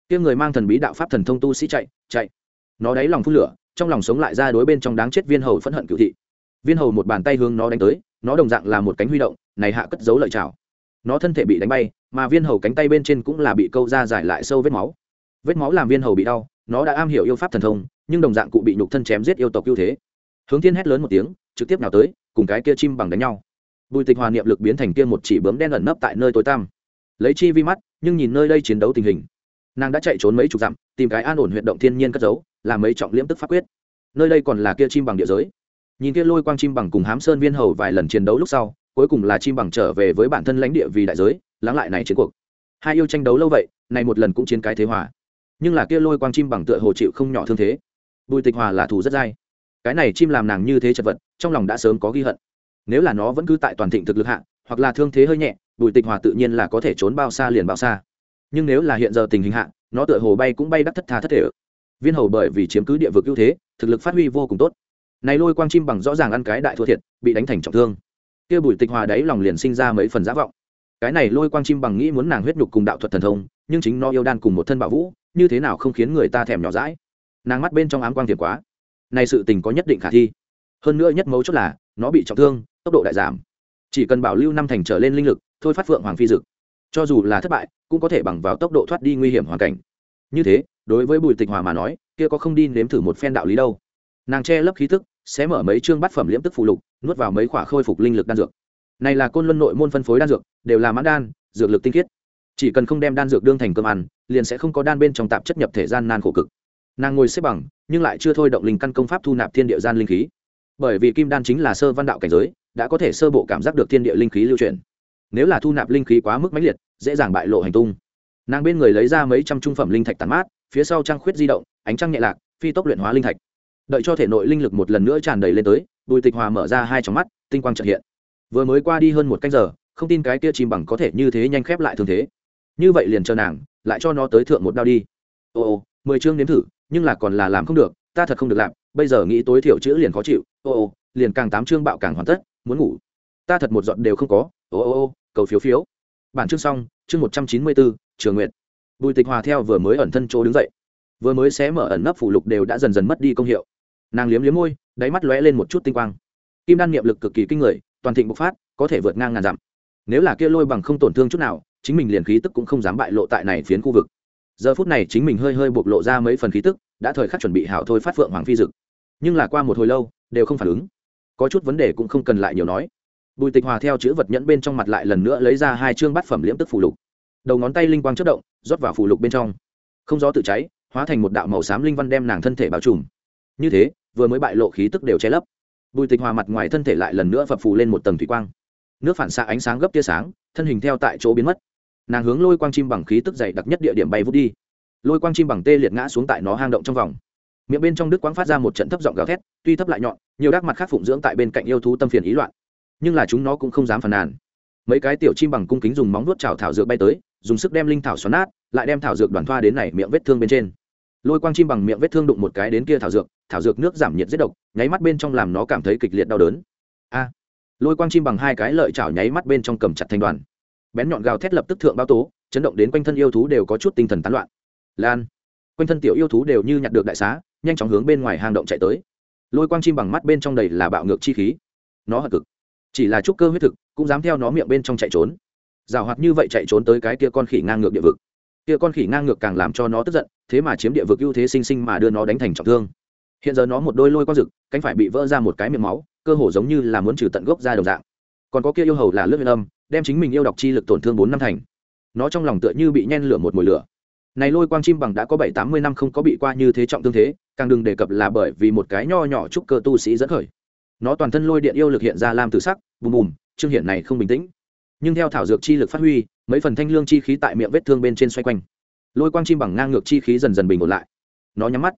Speaker 1: Kia người mang thần bí đạo pháp thần thông tu sĩ chạy chạy. Nó đáy lòng phun lửa, trong lòng sống lại ra đối bên trong đáng chết viên hầu phẫn hận cựu thị. Viên hầu một bàn tay hướng nó đánh tới, nó đồng dạng là một cánh huy động, này hạ cất giấu lợi chảo nó thân thể bị đánh bay, mà viên hầu cánh tay bên trên cũng là bị câu ra giải lại sâu vết máu. Vết máu làm viên hầu bị đau nó đã am hiểu yêu pháp thần thông, nhưng đồng dạng cụ bị nhục thân chém giết yêu tộc ưu thế. Hướng thiên hét lớn một tiếng, trực tiếp nào tới, cùng cái kia chim bằng đánh nhau. Bùi tịch hòa niệm lực biến thành kia một chỉ bướm đen ẩn nấp tại nơi tối tăm. Lấy chi vi mắt, nhưng nhìn nơi đây chiến đấu tình hình. Nàng đã chạy trốn mấy chục dặm, tìm cái an ổn huyện động thiên nhiên cất giấu làm mấy trọng liễm tức pháp quyết. Nơi đây còn là kia chim bằng địa giới. Nhìn kia lôi quang chim bằng cùng hám sơn viên hầu vài lần chiến đấu lúc sau, cuối cùng là chim bằng trở về với bản thân lãnh địa vì đại giới, lắng lại này chiến cuộc. Hai yêu tranh đấu lâu vậy, này một lần cũng chiến cái thế hòa nhưng là kia lôi quang chim bằng tựa hồ chịu không nhỏ thương thế. Bùi tịch hòa là thù rất dai. Cái này chim làm nàng như thế chật vật, trong lòng đã sớm có ghi hận. Nếu là nó vẫn cứ tại toàn thịnh thực lực hạ, hoặc là thương thế hơi nhẹ, bùi tịch hòa tự nhiên là có thể trốn bao xa liền bao xa. Nhưng nếu là hiện giờ tình hình hạ, nó tựa hồ bay cũng bay đắc thất tha thất thể viên hầu bởi vì chiếm cứ địa vực ưu thế, thực lực phát huy vô cùng tốt. Này lôi quang chim bằng rõ ràng ăn cái đại thua thiệt, bị đánh thành trọng thương. Kia bùi tịch hòa đấy lòng liền sinh ra mấy phần giả vọng. Cái này lôi quang chim bằng nghĩ muốn nàng huyết nhục cùng đạo thuật thần thông, nhưng chính nó yêu đan cùng một thân bảo vũ như thế nào không khiến người ta thèm nhỏ dãi? Nàng mắt bên trong ám quang thiệt quá. Này sự tình có nhất định khả thi. Hơn nữa nhất mấu chốt là, nó bị trọng thương, tốc độ đại giảm. Chỉ cần bảo lưu năm thành trở lên linh lực, thôi phát phượng hoàng phi dực. Cho dù là thất bại, cũng có thể bằng vào tốc độ thoát đi nguy hiểm hoàn cảnh. Như thế, đối với bùi tịch hòa mà nói, kia có không đi nếm thử một phen đạo lý đâu. Nàng che lấp khí tức, sẽ mở mấy chương bát phẩm liễm tức phụ lục, nuốt vào mấy khỏa khôi phục linh lực đan dược. Này là côn luân nội môn phân phối đan dược, đều là mãn đan, dược lực tinh khiết chỉ cần không đem đan dược đương thành cơm ăn, liền sẽ không có đan bên trong tạp chất nhập thể gian nan khổ cực. Nàng ngồi xếp bằng, nhưng lại chưa thôi động linh căn công pháp thu nạp thiên địa gian linh khí. Bởi vì kim đan chính là sơ văn đạo cảnh giới, đã có thể sơ bộ cảm giác được thiên địa linh khí lưu truyền nếu là thu nạp linh khí quá mức mãnh liệt, dễ dàng bại lộ hành tung. Nàng bên người lấy ra mấy trăm trung phẩm linh thạch tàn mát, phía sau trăng khuyết di động, ánh trăng nhẹ lạc, phi tốc luyện hóa linh thạch. Đợi cho thể nội linh lực một lần nữa tràn đầy lên tới, bùi tịch hòa mở ra hai trong mắt, tinh quang trợ hiện. Vừa mới qua đi hơn một canh giờ, không tin cái kia chìm bằng có thể như thế nhanh khép lại thường thế như vậy liền chờ nàng, lại cho nó tới thượng một đao đi. Ồ ồ mười chương nếm thử, nhưng là còn là làm không được, ta thật không được làm, bây giờ nghĩ tối thiểu chữ liền khó chịu. Ô ô, liền càng tám chương bạo càng hoàn tất, muốn ngủ. Ta thật một dọn đều không có. Ô ô ô, cầu phiếu phiếu. Bản chương xong, chương một trăm chín mươi bốn, trường nguyện bùi tịch hòa theo vừa mới ẩn thân chỗ đứng dậy. Vừa mới xé mở ẩn nấp phủ lục đều đã dần dần mất đi công hiệu. Nàng liếm liếm môi, đáy mắt lóe lên một chút tinh quang. Kim đan niệm lực cực kỳ kinh người, toàn thịnh bộc phát, có thể vượt ngang ngàn dặm. Nếu là kia lôi bằng không tổn thương chút nào chính mình liền khí tức cũng không dám bại lộ tại này phiến khu vực. Giờ phút này chính mình hơi hơi bộc lộ ra mấy phần khí tức, đã thời khắc chuẩn bị hảo thôi phát phượng hoàng phi dực. Nhưng là qua một hồi lâu, đều không phản ứng. Có chút vấn đề cũng không cần lại nhiều nói. Bùi tịch hòa theo chữ vật nhẫn bên trong mặt lại lần nữa lấy ra hai chương bát phẩm liễm tức phù lục. Đầu ngón tay linh quang chất động, rót vào phù lục bên trong. Không gió tự cháy, hóa thành một đạo màu xám linh văn đem nàng thân thể bao trùm. Như thế, vừa mới bại lộ khí tức đều che lấp. Bùi tịch hòa mặt ngoài thân thể lại lần nữa phập phù lên một tầng thủy quang. Nước phản xạ ánh sáng gấp tia sáng, thân hình theo tại chỗ biến mất nàng hướng lôi quang chim bằng khí tức dày đặc nhất địa điểm bay vút đi. Lôi quang chim bằng tê liệt ngã xuống tại nó hang động trong vòng. Miệng bên trong đức quang phát ra một trận thấp giọng gào thét, tuy thấp lại nhọn, nhiều đắc mặt khác phụng dưỡng tại bên cạnh yêu thú tâm phiền ý loạn. Nhưng là chúng nó cũng không dám phàn nàn. Mấy cái tiểu chim bằng cung kính dùng móng vuốt chảo thảo dược bay tới, dùng sức đem linh thảo xoắn nát, lại đem thảo dược đoàn thoa đến này miệng vết thương bên trên. Lôi quang chim bằng miệng vết thương đụng một cái đến kia thảo dược thảo dược nước giảm nhiệt giết độc, nháy mắt bên trong làm nó cảm thấy kịch liệt đau đớn. A! Lôi quang chim bằng hai cái lợi chảo nháy mắt bên trong cầm chặt thanh đoàn bén nhọn gào thét lập tức thượng bao tố, chấn động đến quanh thân yêu thú đều có chút tinh thần tán loạn. Lan, quanh thân tiểu yêu thú đều như nhặt được đại xá, nhanh chóng hướng bên ngoài hang động chạy tới. Lôi quang chim bằng mắt bên trong đầy là bạo ngược chi khí. Nó hận cực. Chỉ là chút cơ huyết thực, cũng dám theo nó miệng bên trong chạy trốn. Rào hoạt như vậy chạy trốn tới cái kia con khỉ ngang ngược địa vực. Kia con khỉ ngang ngược càng làm cho nó tức giận, thế mà chiếm địa vực ưu thế sinh sinh mà đưa nó đánh thành trọng thương. Hiện giờ nó một đôi lôi quang rực, cánh phải bị vỡ ra một cái miệng máu, cơ hồ giống như là muốn trừ tận gốc ra đồng dạng. Còn có kia yêu hầu là lướt huyền âm đem chính mình yêu đọc chi lực tổn thương bốn năm thành. Nó trong lòng tựa như bị nhen lửa một mùi lửa. Này lôi quang chim bằng đã có bảy tám mươi năm không có bị qua như thế trọng tương thế, càng đừng đề cập là bởi vì một cái nho nhỏ trúc cơ tu sĩ dẫn khởi. Nó toàn thân lôi điện yêu lực hiện ra lam tử sắc, bùm bùm trương hiện này không bình tĩnh. Nhưng theo thảo dược chi lực phát huy, mấy phần thanh lương chi khí tại miệng vết thương bên trên xoay quanh. Lôi quang chim bằng ngang ngược chi khí dần dần bình ổn lại. Nó nhắm mắt.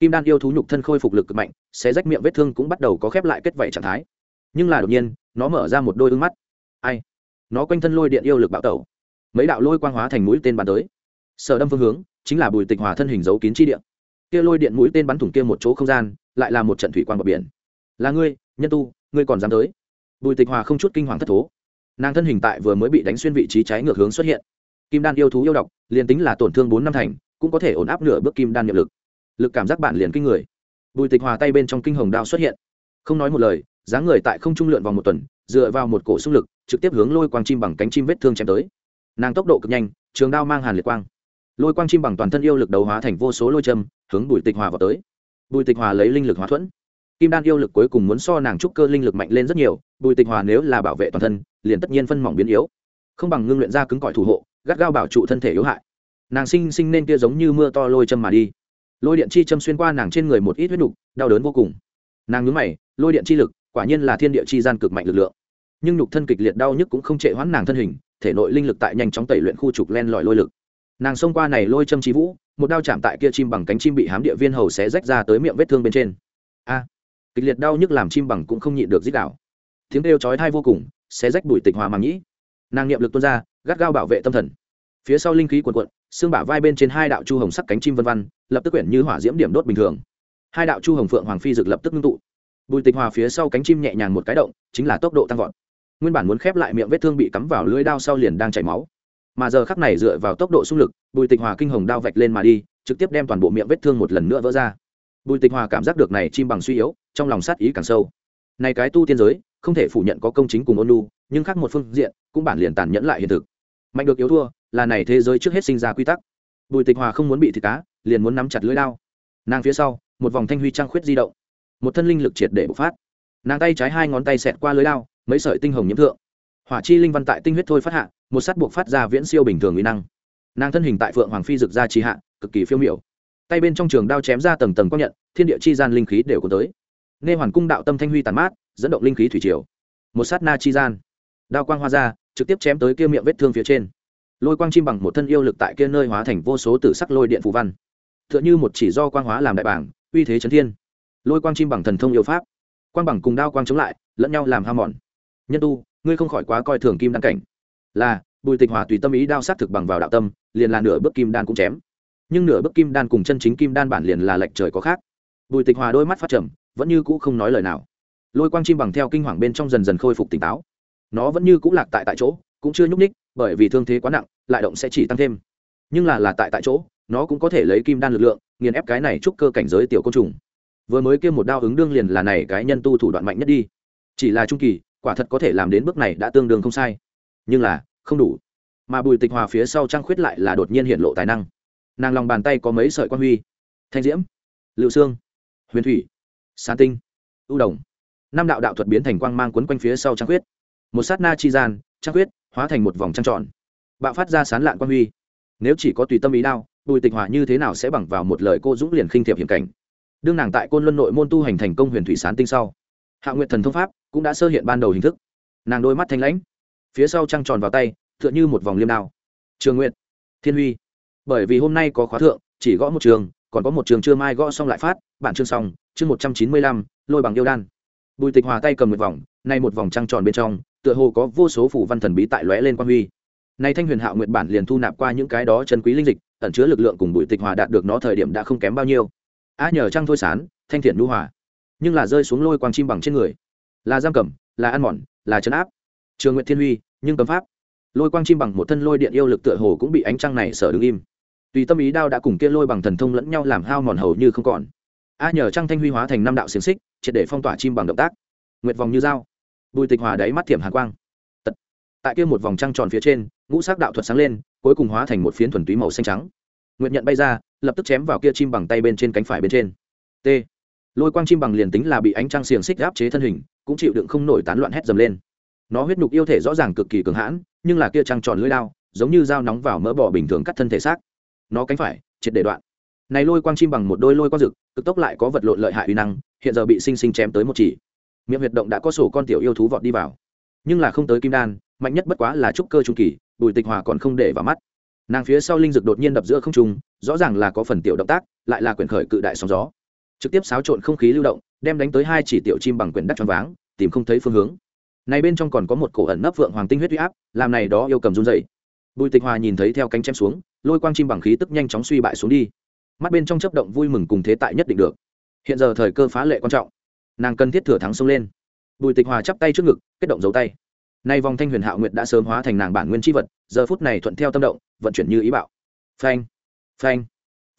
Speaker 1: Kim đan yêu thú nhục thân khôi phục lực cực mạnh sẽ rách miệng vết thương cũng bắt đầu có khép lại kết vảy trạng thái. Nhưng là đột nhiên, nó mở ra một đôi ưng mắt. Ai? Nó quanh thân lôi điện yêu lực bạo tẩu. Mấy đạo lôi quang hóa thành mũi tên bắn tới. Sở đâm phương hướng chính là bùi tịch hòa thân hình giấu kín chi điện kia lôi điện mũi tên bắn thủng kia một chỗ không gian, lại là một trận thủy quang bờ biển. Là ngươi, nhân tu, ngươi còn dám tới? Bùi tịch hòa không chút kinh hoàng thất thố. Nàng thân hình tại vừa mới bị đánh xuyên vị trí trái ngược hướng xuất hiện. Kim đan yêu thú yêu độc, liền tính là tổn thương bốn năm thành, cũng có thể ổn áp nửa bước kim đan nhiệm lực. Lực cảm giác bản liền kinh người. Bùi tịch hòa tay bên trong kinh hồng đao xuất hiện. Không nói một lời, dáng người tại không trung lượn vòng một tuần dựa vào một cổ xung lực, trực tiếp hướng lôi quang chim bằng cánh chim vết thương chém tới. Nàng tốc độ cực nhanh, trường đao mang hàn liệt quang. Lôi quang chim bằng toàn thân yêu lực đầu hóa thành vô số lôi châm, hướng bùi tịch hòa vào tới. Bùi tịch hòa lấy linh lực hóa thuẫn. Kim đan yêu lực cuối cùng muốn so nàng trúc cơ linh lực mạnh lên rất nhiều, bùi tịch hòa nếu là bảo vệ toàn thân, liền tất nhiên phân mỏng biến yếu. Không bằng ngưng luyện ra cứng cỏi thủ hộ, gắt gao bảo trụ thân thể yếu hại. Nàng sinh sinh nên kia giống như mưa to lôi châm mà đi. Lôi điện chi châm xuyên qua nàng trên người một ít huyết đục đau đớn vô cùng. Nàng nhướng mày, lôi điện chi lực quả nhiên là thiên địa chi gian cực mạnh lực lượng. Nhưng nhục thân kịch liệt đau nhức cũng không trệ hoãn nàng thân hình, thể nội linh lực tại nhanh chóng tẩy luyện khu trục len lỏi lôi lực. Nàng xông qua này lôi châm trí vũ, một đao chạm tại kia chim bằng cánh chim bị hám địa viên hầu xé rách ra tới miệng vết thương bên trên. A! Kịch liệt đau nhức làm chim bằng cũng không nhịn được dích đảo tiếng kêu chói thai vô cùng, xé rách bụi tịch hòa màng nhĩ. Nàng niệm lực tuôn ra, gắt gao bảo vệ tâm thần. Phía sau linh khí quần quận xương bả vai bên trên hai đạo chu hồng sắc cánh chim vân văn lập tức quyển như hỏa diễm điểm đốt bình thường. Hai đạo chu hồng phượng hoàng phi dực lập tức ngưng tụ bùi tịch hòa phía sau cánh chim nhẹ nhàng một cái động, chính là tốc độ tăng vọt. Nguyên bản muốn khép lại miệng vết thương bị cắm vào lưỡi đao sau liền đang chảy máu. Mà giờ khắc này dựa vào tốc độ xung lực, bùi tịch hòa kinh hồng đao vạch lên mà đi, trực tiếp đem toàn bộ miệng vết thương một lần nữa vỡ ra. Bùi tịch hòa cảm giác được này chim bằng suy yếu, trong lòng sát ý càng sâu. Này cái tu tiên giới, không thể phủ nhận có công chính cùng ôn lu nhưng khác một phương diện, cũng bản liền tàn nhẫn lại hiện thực. Mạnh được yếu thua, là này thế giới trước hết sinh ra quy tắc. Bùi tịch hòa không muốn bị thịt cá, liền muốn nắm chặt lưỡi đao. Nàng phía sau, một vòng thanh huy trăng khuyết di động một thân linh lực triệt để bộc phát. Nàng tay trái hai ngón tay xẹt qua lưới đao, mấy sợi tinh hồng nhiễm thượng. Hỏa chi linh văn tại tinh huyết thôi phát hạ, một sắt buộc phát ra viễn siêu bình thường uy năng. Nàng thân hình tại phượng hoàng phi rực ra trì hạ, cực kỳ phiêu miểu. Tay bên trong trường đao chém ra tầng tầng quang nhận, thiên địa chi gian linh khí đều có tới. Nghe hoàn cung đạo tâm thanh huy tàn mát, dẫn động linh khí thủy triều. Một sát na chi gian, đao quang hoa ra, trực tiếp chém tới kia miệng vết thương phía trên. Lôi quang chim bằng một thân yêu lực tại kia nơi hóa thành vô số tử sắc lôi điện phù văn. T h ư ợ n h ư một chỉ do quang hóa làm đại bảng, uy thế chấn thiên lôi quang chim bằng thần thông yêu pháp, quang bằng cùng đao quang chống lại, lẫn nhau làm ham mòn. Nhân tu, ngươi không khỏi quá coi thường kim đan cảnh. Là, bùi tịch hòa tùy tâm ý đao sát thực bằng vào đạo tâm, liền là nửa bước kim đan cũng chém. Nhưng nửa bước kim đan cùng chân chính kim đan bản liền là lệch trời có khác. Bùi tịch hòa đôi mắt phát trầm, vẫn như cũ không nói lời nào. Lôi quang chim bằng theo kinh hoàng bên trong dần dần khôi phục tỉnh táo. Nó vẫn như cũ lạc tại tại chỗ, cũng chưa nhúc ních bởi vì thương thế quá nặng, lại động sẽ chỉ tăng thêm. Nhưng là là tại tại chỗ, nó cũng có thể lấy kim đan lực lượng, nghiền ép cái này chúc cơ cảnh giới tiểu côn trùng vừa mới kêu một đao ứng đương liền là này cái nhân tu thủ đoạn mạnh nhất đi. Chỉ là trung kỳ, quả thật có thể làm đến bước này đã tương đương không sai. Nhưng là, không đủ. Mà bùi tịch hòa phía sau trang khuyết lại là đột nhiên hiện lộ tài năng. Nàng lòng bàn tay có mấy sợi quan huy. Thanh diễm lựu xương huyền thủy sán tinh, ưu đồng. Năm đạo đạo thuật biến thành quang mang quấn quanh phía sau trang khuyết. Một sát na chi gian, trang khuyết hóa thành một vòng trăng tròn. Bạo phát ra sán lạn quan huy. Nếu chỉ có tùy tâm ý đao, bùi tịch hòa như thế nào sẽ bằng vào một lời cô dũng liền khinh thiệp hiểm cảnh? Đương nàng tại côn luân nội môn tu hành thành công huyền thủy sán tinh sau, hạ nguyện thần thông pháp cũng đã sơ hiện ban đầu hình thức. Nàng đôi mắt thanh lãnh, phía sau trăng tròn vào tay, tựa như một vòng liêm đao. Trường nguyện thiên huy, bởi vì hôm nay có khóa thượng, chỉ gõ một trường, còn có một trường chưa mai gõ xong lại phát, bản chương xong, chương một trăm chín mươi lăm, lôi bằng yêu đan. Bùi tịch hòa tay cầm một vòng, nay một vòng trăng tròn bên trong, tựa hồ có vô số phủ văn thần bí tại lóe lên quan huy. Nay thanh huyền hạo nguyện bản liền thu nạp qua những cái đó chân quý linh dịch, ẩn chứa lực lượng cùng bùi tịch hòa đạt được nó thời điểm đã không kém bao nhiêu a nhờ trăng thôi sán, thanh thiện nhu hòa. Nhưng là rơi xuống lôi quang chim bằng trên người. Là giam cầm, là ăn mòn, là chấn áp. Trường nguyện thiên huy, nhưng cấm pháp. Lôi quang chim bằng một thân lôi điện yêu lực tựa hồ cũng bị ánh trăng này sở đứng im. Tùy tâm ý đao đã cùng kia lôi bằng thần thông lẫn nhau làm hao mòn hầu như không còn. A nhờ trăng thanh huy hóa thành năm đạo xiềng xích, triệt để phong tỏa chim bằng động tác. Nguyệt vòng như dao. Bùi tịch hòa đáy mắt thiểm hàn quang. Tật. tại kia một vòng trăng tròn phía trên, ngũ sắc đạo thuật sáng lên, cuối cùng hóa thành một phiến thuần túy màu xanh trắng nguyệt nhận bay ra, lập tức chém vào kia chim bằng tay bên trên cánh phải bên trên. T. Lôi quang chim bằng liền tính là bị ánh trăng xiềng xích áp chế thân hình, cũng chịu đựng không nổi tán loạn hét dầm lên. Nó huyết nhục yêu thể rõ ràng cực kỳ cường hãn, nhưng là kia trăng tròn lưỡi đao, giống như dao nóng vào mỡ bò bình thường cắt thân thể xác. Nó cánh phải, triệt để đoạn. Này lôi quang chim bằng một đôi lôi quang rực, cực tốc lại có vật lộn lợi hại uy năng, hiện giờ bị sinh sinh chém tới một chỉ. Miệng huyệt động đã có sổ con tiểu yêu thú vọt đi vào. Nhưng là không tới kim đan, mạnh nhất bất quá là trúc cơ trung kỳ, bùi tịch hòa còn không để vào mắt nàng phía sau linh dực đột nhiên đập giữa không trung, rõ ràng là có phần tiểu động tác, lại là quyển khởi cự đại sóng gió. Trực tiếp xáo trộn không khí lưu động, đem đánh tới hai chỉ tiểu chim bằng quyển đắc tròn váng, tìm không thấy phương hướng. Này bên trong còn có một cổ ẩn nấp vượng hoàng tinh huyết huy áp, làm này đó yêu cầm run dậy bùi tịch hòa nhìn thấy theo cánh chém xuống, lôi quang chim bằng khí tức nhanh chóng suy bại xuống đi. Mắt bên trong chấp động vui mừng cùng thế tại nhất định được. Hiện giờ thời cơ phá lệ quan trọng. Nàng cần thiết thừa thắng xông lên. Bùi tịch hòa chắp tay trước ngực, kết động dấu tay nay vòng thanh huyền hạo nguyệt đã sớm hóa thành nàng bản nguyên tri vật, giờ phút này thuận theo tâm động, vận chuyển như ý bạo. Phanh phanh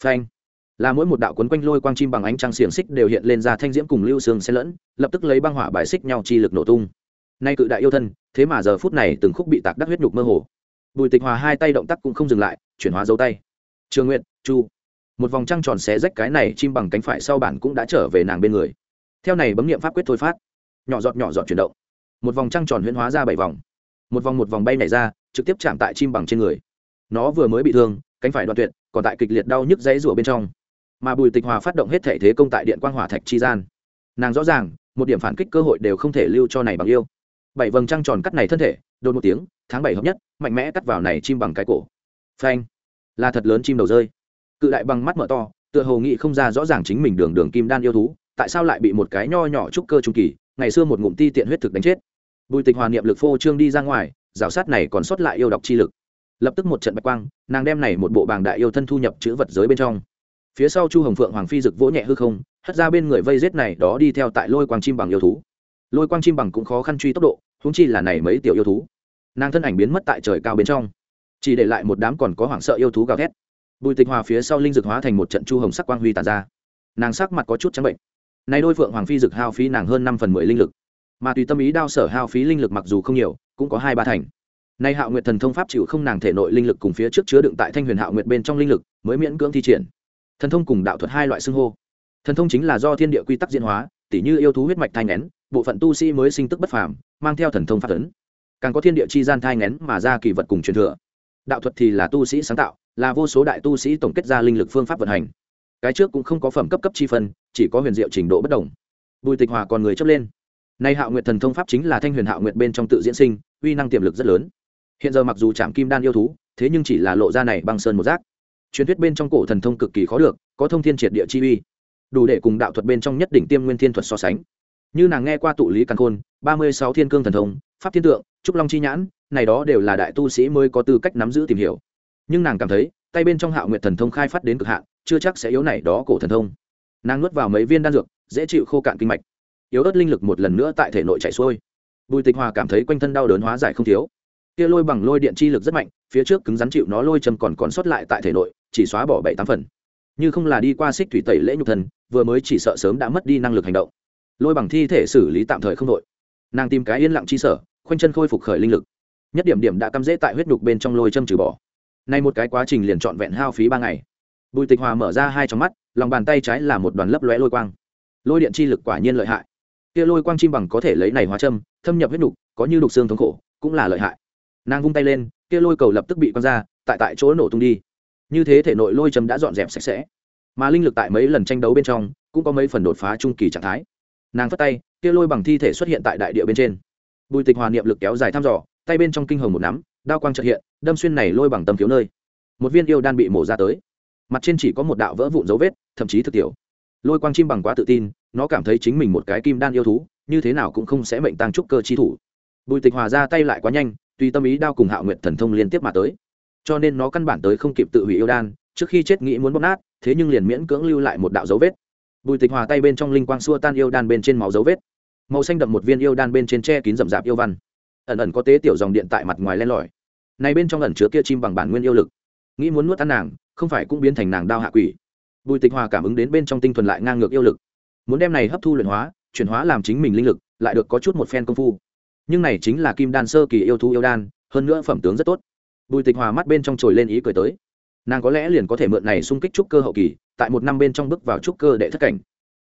Speaker 1: phanh. Là mỗi một đạo quấn quanh lôi quang chim bằng ánh trăng xiềng xích đều hiện lên ra thanh diễm cùng lưu xương xen lẫn, lập tức lấy băng hỏa bài xích nhau chi lực nổ tung. Nay cự đại yêu thân, thế mà giờ phút này từng khúc bị tạc đắc huyết nhục mơ hồ. Bùi tịch hòa hai tay động tác cũng không dừng lại, chuyển hóa dấu tay. Trường nguyện chu. Một vòng trăng tròn xé rách cái này chim bằng cánh phải sau bản cũng đã trở về nàng bên người. Theo này bấm nghiệm pháp quyết thôi phát. Nhỏ giọt nhỏ giọt chuyển động một vòng trăng tròn huyễn hóa ra bảy vòng. Một vòng một vòng bay nảy ra, trực tiếp chạm tại chim bằng trên người. Nó vừa mới bị thương, cánh phải đoạn tuyệt, còn tại kịch liệt đau nhức dãy rủa bên trong. Mà bùi tịch hòa phát động hết thể thế công tại điện quang hỏa thạch chi gian. Nàng rõ ràng, một điểm phản kích cơ hội đều không thể lưu cho này bằng yêu. Bảy vầng trăng tròn cắt này thân thể, đột một tiếng, tháng bảy hợp nhất, mạnh mẽ cắt vào này chim bằng cái cổ. Phanh! Là thật lớn chim đầu rơi. Cự đại bằng mắt mở to, tựa hồ nghĩ không ra rõ ràng chính mình đường đường kim đan yêu thú, tại sao lại bị một cái nho nhỏ trúc cơ trung kỳ, ngày xưa một ngụm ti tiện huyết thực đánh chết bùi tịch hòa niệm lực phô trương đi ra ngoài, rào sát này còn sót lại yêu đọc chi lực. Lập tức một trận bạch quang, nàng đem này một bộ bàng đại yêu thân thu nhập chữ vật giới bên trong. Phía sau chu hồng phượng hoàng phi rực vỗ nhẹ hư không, hất ra bên người vây rết này đó đi theo tại lôi quang chim bằng yêu thú. Lôi quang chim bằng cũng khó khăn truy tốc độ húng chi là này mấy tiểu yêu thú. Nàng thân ảnh biến mất tại trời cao bên trong. Chỉ để lại một đám còn có hoảng sợ yêu thú gào thét. Bùi tịch hòa phía sau linh dực hóa thành một trận chu hồng sắc quang huy tàn ra. Nàng sắc mặt có chút trắng bệnh. Nay đôi phượng hoàng phi dực hao phí nàng hơn năm phần mười linh lực mà tùy tâm ý đao sở hao phí linh lực mặc dù không nhiều, cũng có hai ba thành. Nay hạo nguyệt thần thông pháp chịu không nàng thể nội linh lực cùng phía trước chứa đựng tại thanh huyền hạo nguyệt bên trong linh lực, mới miễn cưỡng thi triển. Thần thông cùng đạo thuật hai loại xưng hô. Thần thông chính là do thiên địa quy tắc diễn hóa, tỉ như yêu thú huyết mạch thai ngén bộ phận tu sĩ mới sinh tức bất phàm, mang theo thần thông phát ấn càng có thiên địa chi gian thai ngén mà ra kỳ vật cùng truyền thừa. Đạo thuật thì là tu sĩ sáng tạo, là vô số đại tu sĩ tổng kết ra linh lực phương pháp vận hành. Cái trước cũng không có phẩm cấp cấp chi phân, chỉ có huyền diệu trình độ bất đồng. Bùi tịch hòa còn người chấp lên nay hạo nguyệt thần thông pháp chính là thanh huyền hạo nguyệt bên trong tự diễn sinh, uy năng tiềm lực rất lớn. Hiện giờ mặc dù chạm kim đan yêu thú, thế nhưng chỉ là lộ ra này băng sơn một rác truyền thuyết bên trong cổ thần thông cực kỳ khó được, có thông thiên triệt địa chi uy. Đủ để cùng đạo thuật bên trong nhất đỉnh tiêm nguyên thiên thuật so sánh. Như nàng nghe qua tụ lý căn khôn, ba mươi sáu thiên cương thần thông, pháp thiên tượng, trúc long chi nhãn, này đó đều là đại tu sĩ mới có tư cách nắm giữ tìm hiểu. Nhưng nàng cảm thấy, tay bên trong hạo nguyệt thần thông khai phát đến cực hạn, chưa chắc sẽ yếu này đó cổ thần thông. Nàng nuốt vào mấy viên đan dược, dễ chịu khô cạn kinh mạch yếu ớt linh lực một lần nữa tại thể nội chảy xuôi. Bùi tịch hòa cảm thấy quanh thân đau đớn hóa giải không thiếu. Kia lôi bằng lôi điện chi lực rất mạnh, phía trước cứng rắn chịu nó lôi châm còn còn sót lại tại thể nội, chỉ xóa bỏ bảy tám phần. Như không là đi qua xích thủy tẩy lễ nhục thần vừa mới chỉ sợ sớm đã mất đi năng lực hành động. Lôi bằng thi thể xử lý tạm thời không đội. Nàng tìm cái yên lặng chi sở, khoanh chân khôi phục khởi linh lực. Nhất điểm điểm đã cắm dễ tại huyết nhục bên trong lôi châm trừ bỏ. Nay một cái quá trình liền trọn vẹn hao phí ba ngày. Bùi tịch hòa mở ra hai trong mắt, lòng bàn tay trái là một đoàn lấp lóe lôi quang. Lôi điện chi lực quả nhiên lợi hại kia lôi quang chim bằng có thể lấy này hóa châm, thâm nhập huyết đục có như đục xương thống khổ, cũng là lợi hại. Nàng vung tay lên, kia lôi cầu lập tức bị quăng ra, tại tại chỗ nổ tung đi. Như thế thể nội lôi châm đã dọn dẹp sạch sẽ. Mà linh lực tại mấy lần tranh đấu bên trong, cũng có mấy phần đột phá trung kỳ trạng thái. Nàng phất tay, kia lôi bằng thi thể xuất hiện tại đại địa bên trên. Bùi tịch hòa niệm lực kéo dài thăm dò, tay bên trong kinh hồng một nắm, đao quang trợ hiện, đâm xuyên này lôi bằng tầm thiếu nơi. Một viên yêu đan bị mổ ra tới. Mặt trên chỉ có một đạo vỡ vụn dấu vết, thậm chí thực tiểu lôi quang chim bằng quá tự tin, nó cảm thấy chính mình một cái kim đan yêu thú, như thế nào cũng không sẽ mệnh tăng trúc cơ chi thủ. Bùi tịch hòa ra tay lại quá nhanh tùy tâm ý đao cùng hạo nguyện thần thông liên tiếp mà tới. Cho nên nó căn bản tới không kịp tự hủy yêu đan, trước khi chết nghĩ muốn bóp nát, thế nhưng liền miễn cưỡng lưu lại một đạo dấu vết. Bùi tịch hòa tay bên trong linh quang xua tan yêu đan bên trên máu dấu vết. Màu xanh đậm một viên yêu đan bên trên tre kín rậm rạp yêu văn. Ẩn ẩn có tế tiểu dòng điện tại mặt ngoài len lỏi. Này bên trong ẩn chứa kia chim bằng bản nguyên yêu lực. Nghĩ muốn nuốt ăn nàng, không phải cũng biến thành nàng đao hạ quỷ bùi tịch hòa cảm ứng đến bên trong tinh thuần lại ngang ngược yêu lực. Muốn đem này hấp thu luyện hóa, chuyển hóa làm chính mình linh lực, lại được có chút một phen công phu. Nhưng này chính là kim đan sơ kỳ yêu thú yêu đan, hơn nữa phẩm tướng rất tốt. Bùi tịch hòa mắt bên trong trồi lên ý cười tới. Nàng có lẽ liền có thể mượn này xung kích trúc cơ hậu kỳ, tại một năm bên trong bước vào trúc cơ đệ thất cảnh.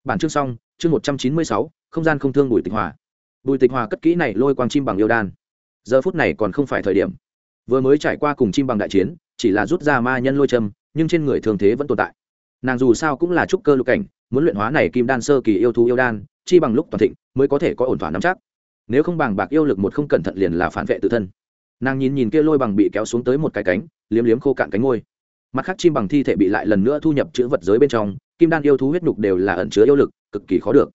Speaker 1: Bản chương xong, chương một trăm chín mươi sáu, không gian không thương bùi tịch hòa. Bùi tịch hòa cất kỹ này lôi quang chim bằng yêu đan. Giờ phút này còn không phải thời điểm. Vừa mới trải qua cùng chim bằng đại chiến, chỉ là rút ra ma nhân lôi châm, nhưng trên người thường thế vẫn tồn tại nàng dù sao cũng là trúc cơ lục cảnh, muốn luyện hóa này kim đan sơ kỳ yêu thú yêu đan, chi bằng lúc toàn thịnh mới có thể có ổn thỏa nắm chắc. Nếu không bằng bạc yêu lực một không cẩn thận liền là phản vệ tự thân. Nàng nhìn nhìn kia lôi bằng bị kéo xuống tới một cái cánh, liếm liếm khô cạn cánh ngôi. Mặt khác chim bằng thi thể bị lại lần nữa thu nhập chữ vật giới bên trong, kim đan yêu thú huyết nhục đều là ẩn chứa yêu lực, cực kỳ khó được.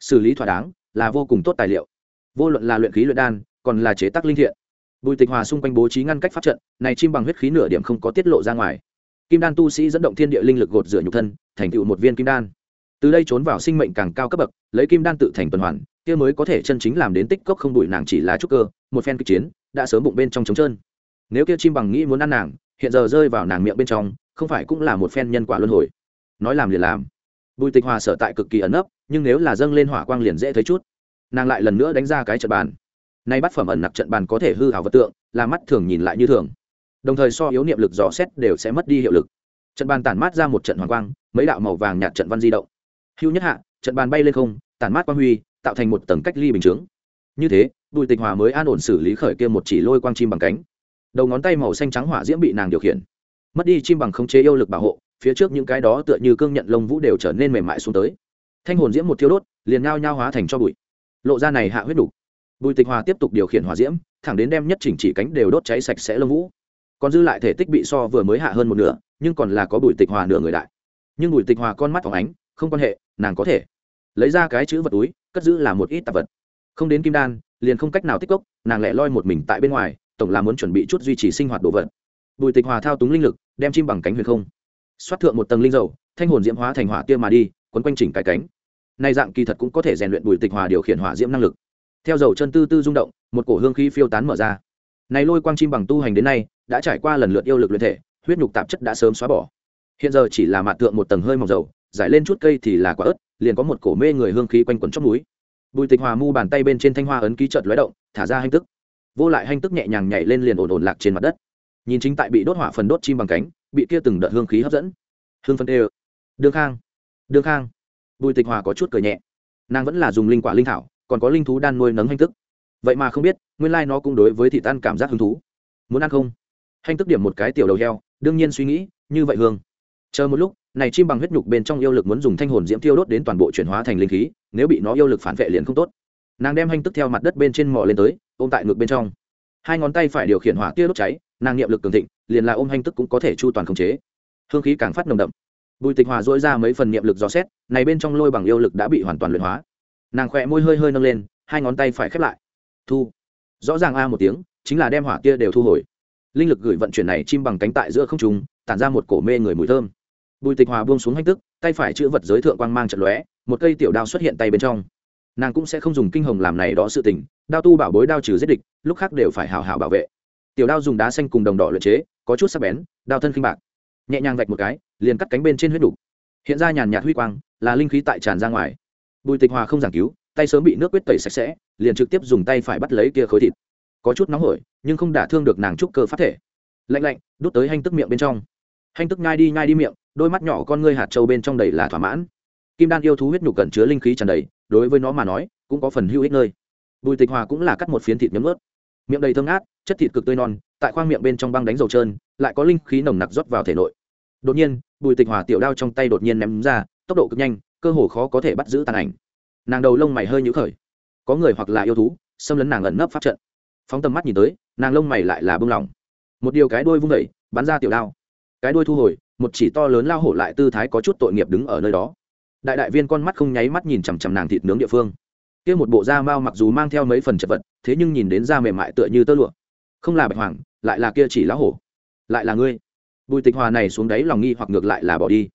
Speaker 1: Xử lý thỏa đáng, là vô cùng tốt tài liệu. Vô luận là luyện khí luyện đan, còn là chế tác linh thiện. Bùi tịch hòa xung quanh bố trí ngăn cách pháp trận, này chim bằng huyết khí nửa điểm không có tiết lộ ra ngoài kim đan tu sĩ dẫn động thiên địa linh lực gột rửa nhục thân, thành tựu một viên kim đan. Từ đây trốn vào sinh mệnh càng cao cấp bậc, lấy kim đan tự thành tuần hoàn, kia mới có thể chân chính làm đến tích cốc không đuổi nàng chỉ là trúc cơ, một phen kịch chiến, đã sớm bụng bên trong trống trơn. Nếu kia chim bằng nghĩ muốn ăn nàng, hiện giờ rơi vào nàng miệng bên trong, không phải cũng là một phen nhân quả luân hồi. Nói làm liền làm. Bùi tịch hòa sở tại cực kỳ ẩn ấp nhưng nếu là dâng lên hỏa quang liền dễ thấy chút. Nàng lại lần nữa đánh ra cái trận bàn. Nay bắt phẩm ẩn nặc trận bàn có thể hư hảo vật tượng, là mắt thường nhìn lại như thường đồng thời so yếu niệm lực dò xét đều sẽ mất đi hiệu lực. Trận bàn tản mát ra một trận hoàng quang, mấy đạo màu vàng nhạt trận văn di động. Hưu nhất hạ, trận bàn bay lên không, tản mát quang huy, tạo thành một tầng cách ly bình chướng. Như thế, bùi tịch hòa mới an ổn xử lý khởi kia một chỉ lôi quang chim bằng cánh. Đầu ngón tay màu xanh trắng hỏa diễm bị nàng điều khiển. Mất đi chim bằng khống chế yêu lực bảo hộ, phía trước những cái đó tựa như cương nhận lông vũ đều trở nên mềm mại xuống tới. Thanh hồn diễm một thiếu đốt, liền ngao nhao hóa thành cho bụi. Lộ ra này hạ huyết đủ. bùi tịch hòa tiếp tục điều khiển hỏa diễm, thẳng đến đem nhất chỉnh chỉ cánh đều đốt cháy sạch sẽ lông vũ còn dư lại thể tích bị so vừa mới hạ hơn một nửa, nhưng còn là có bùi tịch hòa nửa người đại. Nhưng bùi tịch hòa con mắt phóng ánh, không quan hệ, nàng có thể lấy ra cái chữ vật túi, cất giữ là một ít tạp vật. Không đến kim đan, liền không cách nào tích cốc, nàng lại loi một mình tại bên ngoài, tổng là muốn chuẩn bị chút duy trì sinh hoạt đồ vật. Bùi tịch hòa thao túng linh lực, đem chim bằng cánh huyền không, xoát thượng một tầng linh dầu, thanh hồn diễm hóa thành hỏa kia mà đi, quấn quanh chỉnh cái cánh. Nay dạng kỳ thật cũng có thể rèn luyện bùi tịch hòa điều khiển hỏa diễm năng lực. Theo dầu chân tư tư rung động, một cổ hương khí phiêu tán mở ra. Này lôi quang chim bằng tu hành đến nay đã trải qua lần lượt yêu lực luyện thể, huyết nhục tạp chất đã sớm xóa bỏ. Hiện giờ chỉ là mạt tượng một tầng hơi mỏng dầu, giải lên chút cây thì là quả ớt, liền có một cổ mê người hương khí quanh quẩn trong núi. Bùi tịch hòa mu bàn tay bên trên thanh hoa ấn ký trợt lóe động, thả ra hành tức. Vô lại hành tức nhẹ nhàng nhảy lên liền ổn ổn lạc trên mặt đất. Nhìn chính tại bị đốt hỏa phần đốt chim bằng cánh, bị kia từng đợt hương khí hấp dẫn. Hương phân tê đương khang đương khang. Bùi tịch hòa có chút cười nhẹ. Nàng vẫn là dùng linh quả linh thảo, còn có linh thú đan nuôi nấng hành tức. Vậy mà không biết, nguyên lai nó cũng đối với thị tan cảm giác hứng thú. Muốn ăn không? Hành tức điểm một cái tiểu đầu heo, đương nhiên suy nghĩ, như vậy hương. Chờ một lúc, này chim bằng huyết nhục bên trong yêu lực muốn dùng thanh hồn diễm tiêu đốt đến toàn bộ chuyển hóa thành linh khí, nếu bị nó yêu lực phản vệ liền không tốt. Nàng đem hành tức theo mặt đất bên trên mò lên tới, ôm tại ngực bên trong. Hai ngón tay phải điều khiển hỏa tia đốt cháy, nàng niệm lực cường thịnh, liền là ôm hành tức cũng có thể chu toàn khống chế. Hương khí càng phát nồng đậm. Bùi tịch hòa dỗi ra mấy phần niệm lực dò xét, này bên trong lôi bằng yêu lực đã bị hoàn toàn luyện hóa. Nàng khỏe môi hơi hơi nâng lên, hai ngón tay phải khép lại. Thu. Rõ ràng a một tiếng, chính là đem hỏa tia đều thu hồi linh lực gửi vận chuyển này chim bằng cánh tại giữa không trung, tản ra một cổ mê người mùi thơm. Bùi tịch hòa buông xuống hách tức tay phải chữ vật giới thượng quang mang trận lóe một cây tiểu đao xuất hiện tay bên trong. Nàng cũng sẽ không dùng kinh hồng làm này đó sự tình đao tu bảo bối đao trừ giết địch lúc khác đều phải hào hào bảo vệ. Tiểu đao dùng đá xanh cùng đồng đỏ luyện chế có chút sắc bén đao thân khinh bạc. Nhẹ nhàng vạch một cái liền cắt cánh bên trên huyết đủ. hiện ra nhàn nhạt huy quang là linh khí tại tràn ra ngoài. Bùi tịch hòa không giảng cứu tay sớm bị nước quyết tẩy sạch sẽ liền trực tiếp dùng tay phải bắt lấy kia khối thịt có chút nóng hổi, nhưng không đả thương được nàng trúc cơ phát thể. Lạnh lạnh, đút tới hanh tức miệng bên trong. Hanh tức nhai đi nhai đi miệng, đôi mắt nhỏ con ngươi hạt trâu bên trong đầy là thỏa mãn. Kim đan yêu thú huyết nhục cẩn chứa linh khí tràn đầy, đối với nó mà nói, cũng có phần hữu ích nơi. Bùi tịch hòa cũng là cắt một phiến thịt nhấm ướt miệng đầy thơm ngát, chất thịt cực tươi non, tại khoang miệng bên trong băng đánh dầu trơn, lại có linh khí nồng nặc rót vào thể nội. Đột nhiên, bùi tịch hòa tiểu đao trong tay đột nhiên ném ra, tốc độ cực nhanh, cơ hồ khó có thể bắt giữ tàn ảnh. Nàng đầu lông mày hơi nhũ khởi. Có người hoặc là yêu thú, xâm lấn nàng ẩn nấp pháp trận phóng tầm mắt nhìn tới, nàng lông mày lại là bưng lỏng một điều cái đuôi vung đẩy bắn ra tiểu đao. Cái đuôi thu hồi, một chỉ to lớn lao hổ lại tư thái có chút tội nghiệp đứng ở nơi đó. Đại đại viên con mắt không nháy mắt nhìn chằm chằm nàng thịt nướng địa phương. Kia một bộ da mao mặc dù mang theo mấy phần chật vật, thế nhưng nhìn đến da mềm mại tựa như tơ lụa. Không là bạch hoàng, lại là kia chỉ lão hổ. Lại là ngươi. Bùi tịch hòa này xuống đáy lòng nghi hoặc ngược lại là bỏ đi.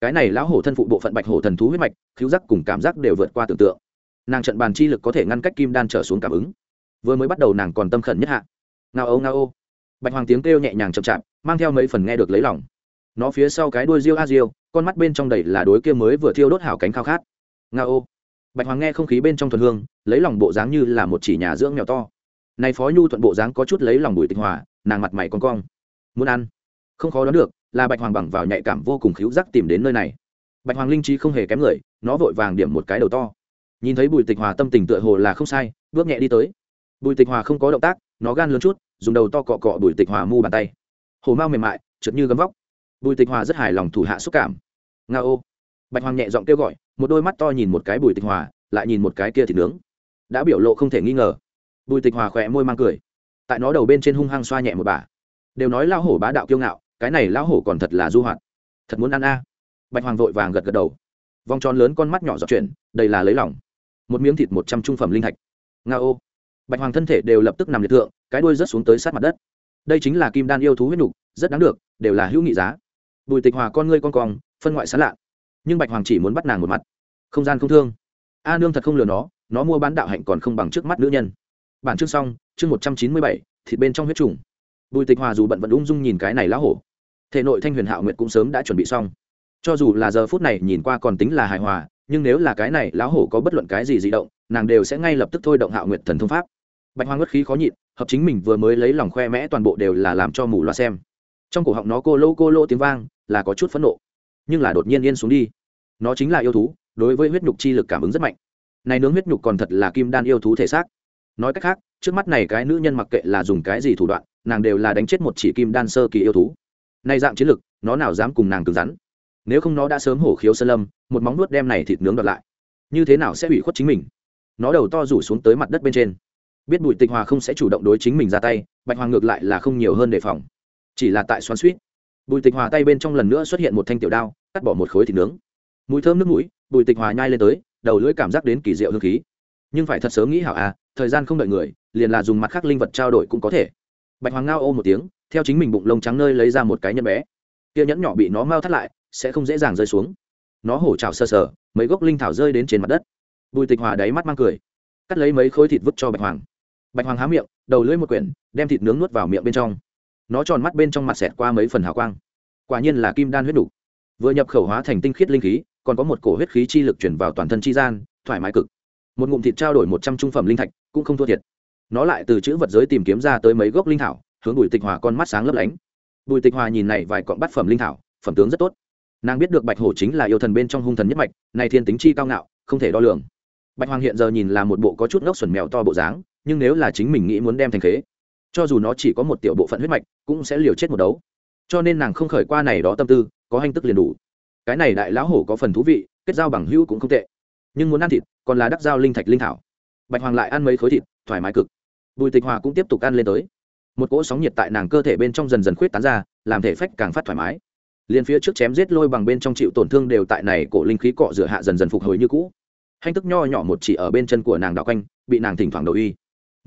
Speaker 1: Cái này lão hổ thân phụ bộ phận bạch hổ thần thú huyết mạch cứu giác cùng cảm giác đều vượt qua tưởng tượng. Nàng trận bàn chi lực có thể ngăn cách kim đan trở xuống cảm ứng vừa mới bắt đầu nàng còn tâm khẩn nhất hạ. Ngao âu ngao ô. Bạch hoàng tiếng kêu nhẹ nhàng chậm chạp, mang theo mấy phần nghe được lấy lòng. Nó phía sau cái đuôi riêu a riêu con mắt bên trong đầy là đối kia mới vừa thiêu đốt hảo cánh khao khát. Ngao ô. Bạch hoàng nghe không khí bên trong thuần hương, lấy lòng bộ dáng như là một chỉ nhà dưỡng mèo to. Này phó nhu thuận bộ dáng có chút lấy lòng bùi tịch hòa, nàng mặt mày con cong. Muốn ăn? Không khó đoán được, là bạch hoàng bằng vào nhạy cảm vô cùng khíu giác tìm đến nơi này. Bạch hoàng linh trí không hề kém người, nó vội vàng điểm một cái đầu to. Nhìn thấy bùi tịch hòa tâm tình tựa hồ là không sai, bước nhẹ đi tới bùi tịch hòa không có động tác, nó gan lớn chút, dùng đầu to cọ cọ bùi tịch hòa mu bàn tay. Hồ mau mềm mại chật như gấm vóc. Bùi tịch hòa rất hài lòng thủ hạ xúc cảm. Nga ô. Bạch hoàng nhẹ giọng kêu gọi, một đôi mắt to nhìn một cái bùi tịch hòa, lại nhìn một cái kia thịt nướng. Đã biểu lộ không thể nghi ngờ. Bùi tịch hòa khỏe môi mang cười. Tại nó đầu bên trên hung hăng xoa nhẹ một bà. Đều nói lão hổ bá đạo kiêu ngạo, cái này lão hổ còn thật là du hoạt. Thật muốn ăn a. Bạch hoàng vội vàng gật gật đầu. Vòng tròn lớn con mắt nhỏ giọt chuyển đây là lấy lòng. Một miếng thịt một trăm trung phẩm linh thạch. Nga ô bạch hoàng thân thể đều lập tức nằm liệt thượng, cái đuôi rớt xuống tới sát mặt đất. Đây chính là kim đan yêu thú huyết nhục, rất đáng được, đều là hữu nghị giá. Bùi tịch hòa con ngươi con cong, phân ngoại sán lạ. Nhưng bạch hoàng chỉ muốn bắt nàng một mặt. Không gian không thương. A nương thật không lừa nó nó mua bán đạo hạnh còn không bằng trước mắt nữ nhân. Bản chương xong, chương một trăm chín mươi bảy, thịt bên trong huyết trùng. Bùi tịch hòa dù bận vẫn ung dung nhìn cái này lá hổ. Thể nội thanh huyền hạo nguyệt cũng sớm đã chuẩn bị xong. Cho dù là giờ phút này nhìn qua còn tính là hài hòa, nhưng nếu là cái này lão hổ có bất luận cái gì di động, nàng đều sẽ ngay lập tức thôi động hạo nguyệt thần thông pháp bạch hoang ngất khí khó nhịn, hợp chính mình vừa mới lấy lòng khoe mẽ toàn bộ đều là làm cho mù loa xem. Trong cổ họng nó cô lô cô lô tiếng vang, là có chút phẫn nộ. Nhưng là đột nhiên yên xuống đi. Nó chính là yêu thú, đối với huyết nhục chi lực cảm ứng rất mạnh. Này nướng huyết nhục còn thật là kim đan yêu thú thể xác. Nói cách khác, trước mắt này cái nữ nhân mặc kệ là dùng cái gì thủ đoạn, nàng đều là đánh chết một chỉ kim đan sơ kỳ yêu thú. Nay dạng chiến lực, nó nào dám cùng nàng cứng rắn? Nếu không nó đã sớm hổ khiếu sơn lâm, một móng nuốt đem này thịt nướng đoạt lại. Như thế nào sẽ bị khuất chính mình? Nó đầu to rủ xuống tới mặt đất bên trên biết bùi tịch hòa không sẽ chủ động đối chính mình ra tay, bạch hoàng ngược lại là không nhiều hơn đề phòng. Chỉ là tại xoắn suýt, bùi tịch hòa tay bên trong lần nữa xuất hiện một thanh tiểu đao, cắt bỏ một khối thịt nướng. Mùi thơm nước mũi, bùi tịch hòa nhai lên tới, đầu lưỡi cảm giác đến kỳ diệu hương khí. Nhưng phải thật sớm nghĩ hảo à thời gian không đợi người, liền là dùng mặt khác linh vật trao đổi cũng có thể. Bạch hoàng ngao ô một tiếng, theo chính mình bụng lông trắng nơi lấy ra một cái nhân bé. Kia nhẫn nhỏ bị nó mau thắt lại, sẽ không dễ dàng rơi xuống. Nó hổ trào sơ sờ, mấy gốc linh thảo rơi đến trên mặt đất. Bùi tịch hòa đáy mắt mang cười, cắt lấy mấy khối thịt vứt cho bạch hoàng bạch hoàng há miệng, đầu lưỡi một quyển, đem thịt nướng nuốt vào miệng bên trong. Nó tròn mắt bên trong mặt xẹt qua mấy phần hào quang. Quả nhiên là kim đan huyết đủ. Vừa nhập khẩu hóa thành tinh khiết linh khí, còn có một cổ huyết khí chi lực chuyển vào toàn thân chi gian, thoải mái cực. Một ngụm thịt trao đổi một trăm trung phẩm linh thạch, cũng không thua thiệt. Nó lại từ chữ vật giới tìm kiếm ra tới mấy gốc linh thảo, hướng bùi tịch hòa con mắt sáng lấp lánh. Bùi tịch hòa nhìn này vài cọn bát phẩm linh thảo, phẩm tướng rất tốt. Nàng biết được bạch hổ chính là yêu thần bên trong hung thần nhất mạch, này thiên tính chi cao ngạo, không thể đo lường. Bạch hoàng hiện giờ nhìn là một bộ có chút ngốc xuẩn mèo to bộ dáng nhưng nếu là chính mình nghĩ muốn đem thành khế, cho dù nó chỉ có một tiểu bộ phận huyết mạch, cũng sẽ liều chết một đấu. Cho nên nàng không khởi qua này đó tâm tư, có hành tức liền đủ. Cái này đại lão hổ có phần thú vị, kết giao bằng hữu cũng không tệ. Nhưng muốn ăn thịt, còn là đắc giao linh thạch linh thảo. Bạch hoàng lại ăn mấy khối thịt, thoải mái cực. Bùi tịch hòa cũng tiếp tục ăn lên tới. Một cỗ sóng nhiệt tại nàng cơ thể bên trong dần dần khuyết tán ra, làm thể phách càng phát thoải mái. Liền phía trước chém giết lôi bằng bên trong chịu tổn thương đều tại này cổ linh khí cọ rửa hạ dần dần phục hồi như cũ. Hành tức nho nhỏ một chỉ ở bên chân của nàng đạo quanh, bị nàng thỉnh thoảng đầu uy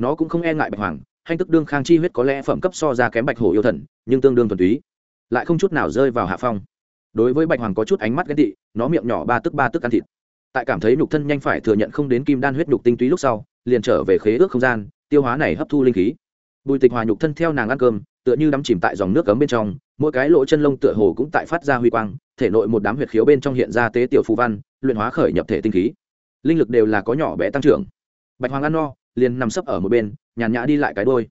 Speaker 1: nó cũng không e ngại bạch hoàng hành tức đương khang chi huyết có lẽ phẩm cấp so ra kém bạch hổ yêu thần, nhưng tương đương thuần túy, lại không chút nào rơi vào hạ phong. Đối với bạch hoàng có chút ánh mắt ghét tị, nó miệng nhỏ ba tức ba tức ăn thịt. Tại cảm thấy nhục thân nhanh phải thừa nhận không đến kim đan huyết nhục tinh túy lúc sau, liền trở về khế ước không gian, tiêu hóa này hấp thu linh khí. Bùi tịch hòa nhục thân theo nàng ăn cơm, tựa như đắm chìm tại dòng nước cấm bên trong, mỗi cái lỗ chân lông tựa hồ cũng tại phát ra huy quang, thể nội một đám huyệt khiếu bên trong hiện ra tế tiểu phù văn, luyện hóa khởi nhập thể tinh khí. Linh lực đều là có nhỏ bé tăng trưởng. Bạch hoàng ăn no liền nằm sấp ở một bên, nhàn nhã đi lại cái đôi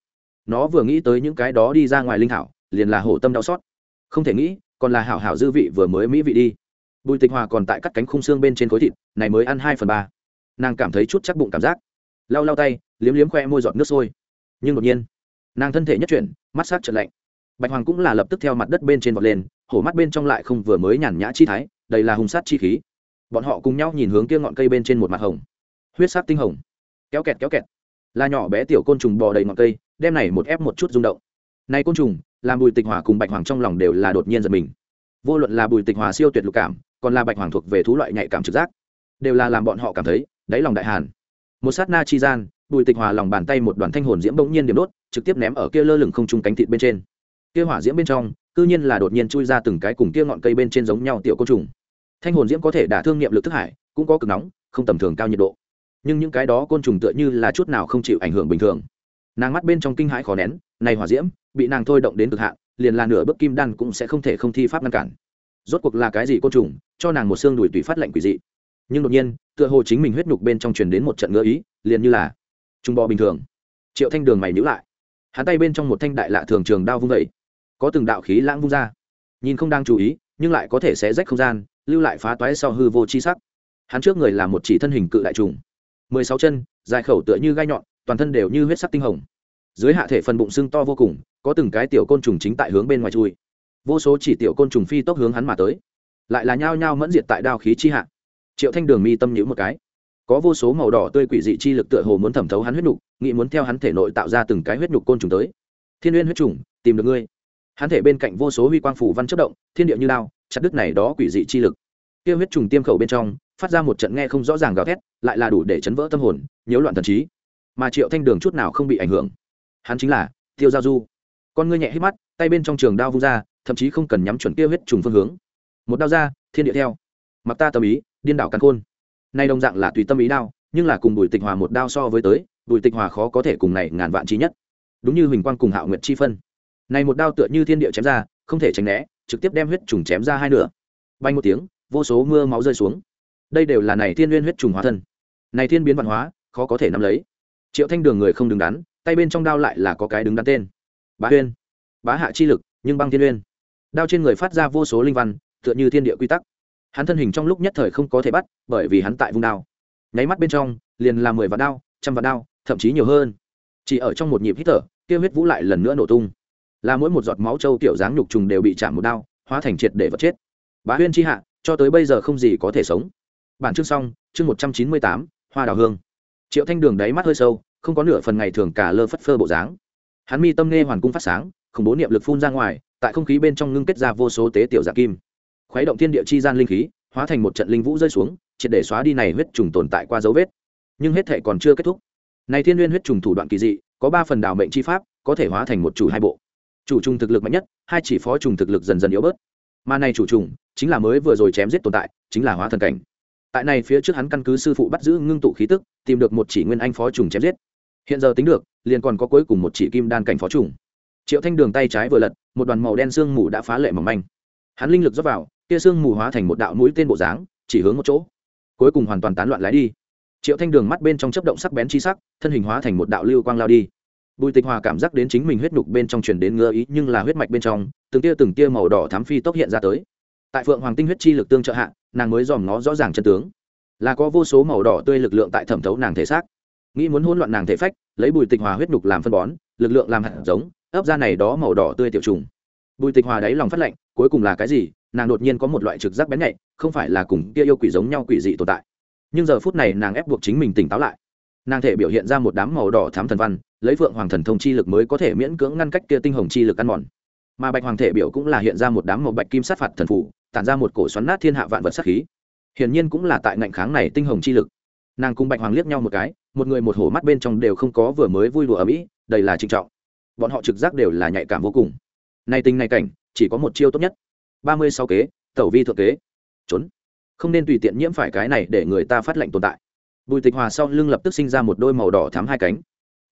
Speaker 1: nó vừa nghĩ tới những cái đó đi ra ngoài linh thảo liền là hổ tâm đau xót. Không thể nghĩ, còn là hảo hảo dư vị vừa mới mỹ vị đi. Bùi tịch hòa còn tại cắt cánh khung xương bên trên khối thịt, này mới ăn hai phần ba. Nàng cảm thấy chút chắc bụng cảm giác. Lau lau tay, liếm liếm khoe môi giọt nước sôi. Nhưng đột nhiên, nàng thân thể nhất chuyển, mắt sát trận lạnh. Bạch hoàng cũng là lập tức theo mặt đất bên trên vọt lên, hổ mắt bên trong lại không vừa mới nhàn nhã chi thái đây là hung sát chi khí. Bọn họ cùng nhau nhìn hướng kia ngọn cây bên trên một mặt hồng. Huyết sát tinh hồng kéo kẹt kéo kẹt. Là nhỏ bé tiểu côn trùng bò đầy ngọn cây, đem này một ép một chút rung động. Này côn trùng, làm bùi tịch hòa cùng bạch hoàng trong lòng đều là đột nhiên giật mình. Vô luận là bùi tịch hòa siêu tuyệt lục cảm, còn là bạch hoàng thuộc về thú loại nhạy cảm trực giác, đều là làm bọn họ cảm thấy đáy lòng đại hàn. Một sát na chi gian, bùi tịch hòa lòng bàn tay một đoàn thanh hồn diễm bỗng nhiên điểm đốt, trực tiếp ném ở kia lơ lửng không trung cánh thịt bên trên. Kia hỏa diễm bên trong, cư nhiên là đột nhiên chui ra từng cái cùng kia ngọn cây bên trên giống nhau tiểu côn trùng. Thanh hồn diễm có thể đả thương niệm lực thức hải, cũng có cực nóng, không tầm thường cao nhiệt độ nhưng những cái đó côn trùng tựa như là chút nào không chịu ảnh hưởng bình thường. Nàng mắt bên trong kinh hãi khó nén, này hỏa diễm, bị nàng thôi động đến cực hạn, liền là nửa bước kim đan cũng sẽ không thể không thi pháp ngăn cản. Rốt cuộc là cái gì côn trùng, cho nàng một xương đùi tùy phát lệnh quỷ dị. Nhưng đột nhiên, tựa hồ chính mình huyết nhục bên trong truyền đến một trận ngỡ ý, liền như là trung bò bình thường. Triệu thanh đường mày nhữ lại. Hắn tay bên trong một thanh đại lạ thường trường đao vung vẩy có từng đạo khí lãng vung ra. Nhìn không đang chú ý, nhưng lại có thể sẽ rách không gian, lưu lại phá toái sau hư vô chi sắc. Hắn trước người là một chỉ thân hình cự đại trùng mười sáu chân, dài khẩu tựa như gai nhọn, toàn thân đều như huyết sắc tinh hồng. Dưới hạ thể phần bụng sưng to vô cùng, có từng cái tiểu côn trùng chính tại hướng bên ngoài chui. Vô số chỉ tiểu côn trùng phi tốc hướng hắn mà tới. Lại là nhao nhao mẫn diệt tại đao khí chi hạ. Triệu thanh đường mi tâm nhữ một cái. Có vô số màu đỏ tươi quỷ dị chi lực tựa hồ muốn thẩm thấu hắn huyết nhục, nghĩ muốn theo hắn thể nội tạo ra từng cái huyết nhục côn trùng tới. Thiên uyên huyết trùng, tìm được ngươi. Hắn thể bên cạnh vô số huy quang phủ văn chất động, thiên địa như lao chặt đứt này đó quỷ dị chi lực. Kia huyết trùng tiêm khẩu bên trong phát ra một trận nghe không rõ ràng gào thét, lại là đủ để chấn vỡ tâm hồn, nhiễu loạn thần trí. Mà triệu thanh đường chút nào không bị ảnh hưởng. Hắn chính là tiêu giao du. Con ngươi nhẹ hít mắt, tay bên trong trường đao vung ra, thậm chí không cần nhắm chuẩn kia huyết trùng phương hướng. Một đao ra, thiên địa theo. Mặc ta tâm ý, điên đảo căn khôn. Nay đồng dạng là tùy tâm ý đao, nhưng là cùng bùi tịch hòa một đao so với tới, bùi tịch hòa khó có thể cùng này ngàn vạn trí nhất. Đúng như huỳnh quang cùng hạo nguyệt chi phân. Này một đao tựa như thiên địa chém ra, không thể tránh né, trực tiếp đem huyết trùng chém ra hai nửa. Bay một tiếng, vô số mưa máu rơi xuống đây đều là này thiên nguyên huyết trùng hóa thân. Này thiên biến văn hóa, khó có thể nắm lấy. Triệu thanh đường người không đứng đắn, tay bên trong đao lại là có cái đứng đắn tên. Bá huyên. Bá hạ chi lực, nhưng băng thiên uyên đao trên người phát ra vô số linh văn, tựa như thiên địa quy tắc. Hắn thân hình trong lúc nhất thời không có thể bắt, bởi vì hắn tại vùng đao. Nháy mắt bên trong, liền là mười vạn đao, trăm vạn đao, thậm chí nhiều hơn. Chỉ ở trong một nhịp hít thở, kia huyết vũ lại lần nữa nổ tung. Là mỗi một giọt máu trâu tiểu dáng nhục trùng đều bị chạm một đao, hóa thành triệt để vật chết. Bá huyên chi hạ, cho tới bây giờ không gì có thể sống bản chương xong, chương một trăm chín mươi tám, hoa đào hương. Triệu thanh đường đáy mắt hơi sâu, không có nửa phần ngày thường cả lơ phất phơ bộ dáng. Hắn mi tâm nghe hoàn cung phát sáng, khủng bố niệm lực phun ra ngoài, tại không khí bên trong ngưng kết ra vô số tế tiểu giả kim. Khuấy động thiên địa chi gian linh khí, hóa thành một trận linh vũ rơi xuống, triệt để xóa đi này huyết trùng tồn tại qua dấu vết. Nhưng hết thể còn chưa kết thúc. Này thiên nguyên huyết trùng thủ đoạn kỳ dị, có ba phần đào mệnh chi pháp, có thể hóa thành một chủ hai bộ. Chủ trùng thực lực mạnh nhất, hai chỉ phó trùng thực lực dần dần yếu bớt. Mà này chủ trùng, chính là mới vừa rồi chém giết tồn tại, chính là hóa thần cảnh tại này phía trước hắn căn cứ sư phụ bắt giữ ngưng tụ khí tức, tìm được một chỉ nguyên anh phó trùng chém giết. Hiện giờ tính được, liền còn có cuối cùng một chỉ kim đan cảnh phó trùng. Triệu thanh đường tay trái vừa lật, một đoàn màu đen sương mù đã phá lệ mỏng manh. Hắn linh lực dốc vào, kia sương mù hóa thành một đạo mũi tên bộ dáng, chỉ hướng một chỗ. Cuối cùng hoàn toàn tán loạn lái đi. Triệu thanh đường mắt bên trong chấp động sắc bén chi sắc, thân hình hóa thành một đạo lưu quang lao đi. Bùi tịch hòa cảm giác đến chính mình huyết nhục bên trong truyền đến ngơ ý, nhưng là huyết mạch bên trong, từng tia từng tia màu đỏ thám phi tốc hiện ra tới. Tại phượng hoàng tinh huyết chi lực tương trợ hạ nàng mới dòm nó rõ ràng chân tướng. Là có vô số màu đỏ tươi lực lượng tại thẩm thấu nàng thể xác. Nghĩ muốn hỗn loạn nàng thể phách, lấy bùi tịch hòa huyết nhục làm phân bón, lực lượng làm hạt giống, ấp ra này đó màu đỏ tươi tiểu trùng. Bùi tịch hòa đáy lòng phát lệnh cuối cùng là cái gì? Nàng đột nhiên có một loại trực giác bén nhạy, không phải là cùng kia yêu quỷ giống nhau quỷ dị tồn tại. Nhưng giờ phút này nàng ép buộc chính mình tỉnh táo lại. Nàng thể biểu hiện ra một đám màu đỏ thám thần văn, lấy phượng hoàng thần thông chi lực mới có thể miễn cưỡng ngăn cách kia tinh hồng chi lực ăn mòn. Mà bạch hoàng thể biểu cũng là hiện ra một đám màu bạch kim sát phạt thần phủ tản ra một cổ xoắn nát thiên hạ vạn vật sát khí. Hiển nhiên cũng là tại ngạnh kháng này tinh hồng chi lực. Nàng cùng bạch hoàng liếc nhau một cái, một người một hổ mắt bên trong đều không có vừa mới vui đùa ở mỹ đây là trịnh trọng. Bọn họ trực giác đều là nhạy cảm vô cùng. Nay tình này cảnh, chỉ có một chiêu tốt nhất. Ba mươi sáu kế, tẩu vi thượng kế. Trốn. Không nên tùy tiện nhiễm phải cái này để người ta phát lệnh tồn tại. Bùi tịch hòa sau lưng lập tức sinh ra một đôi màu đỏ thắm hai cánh.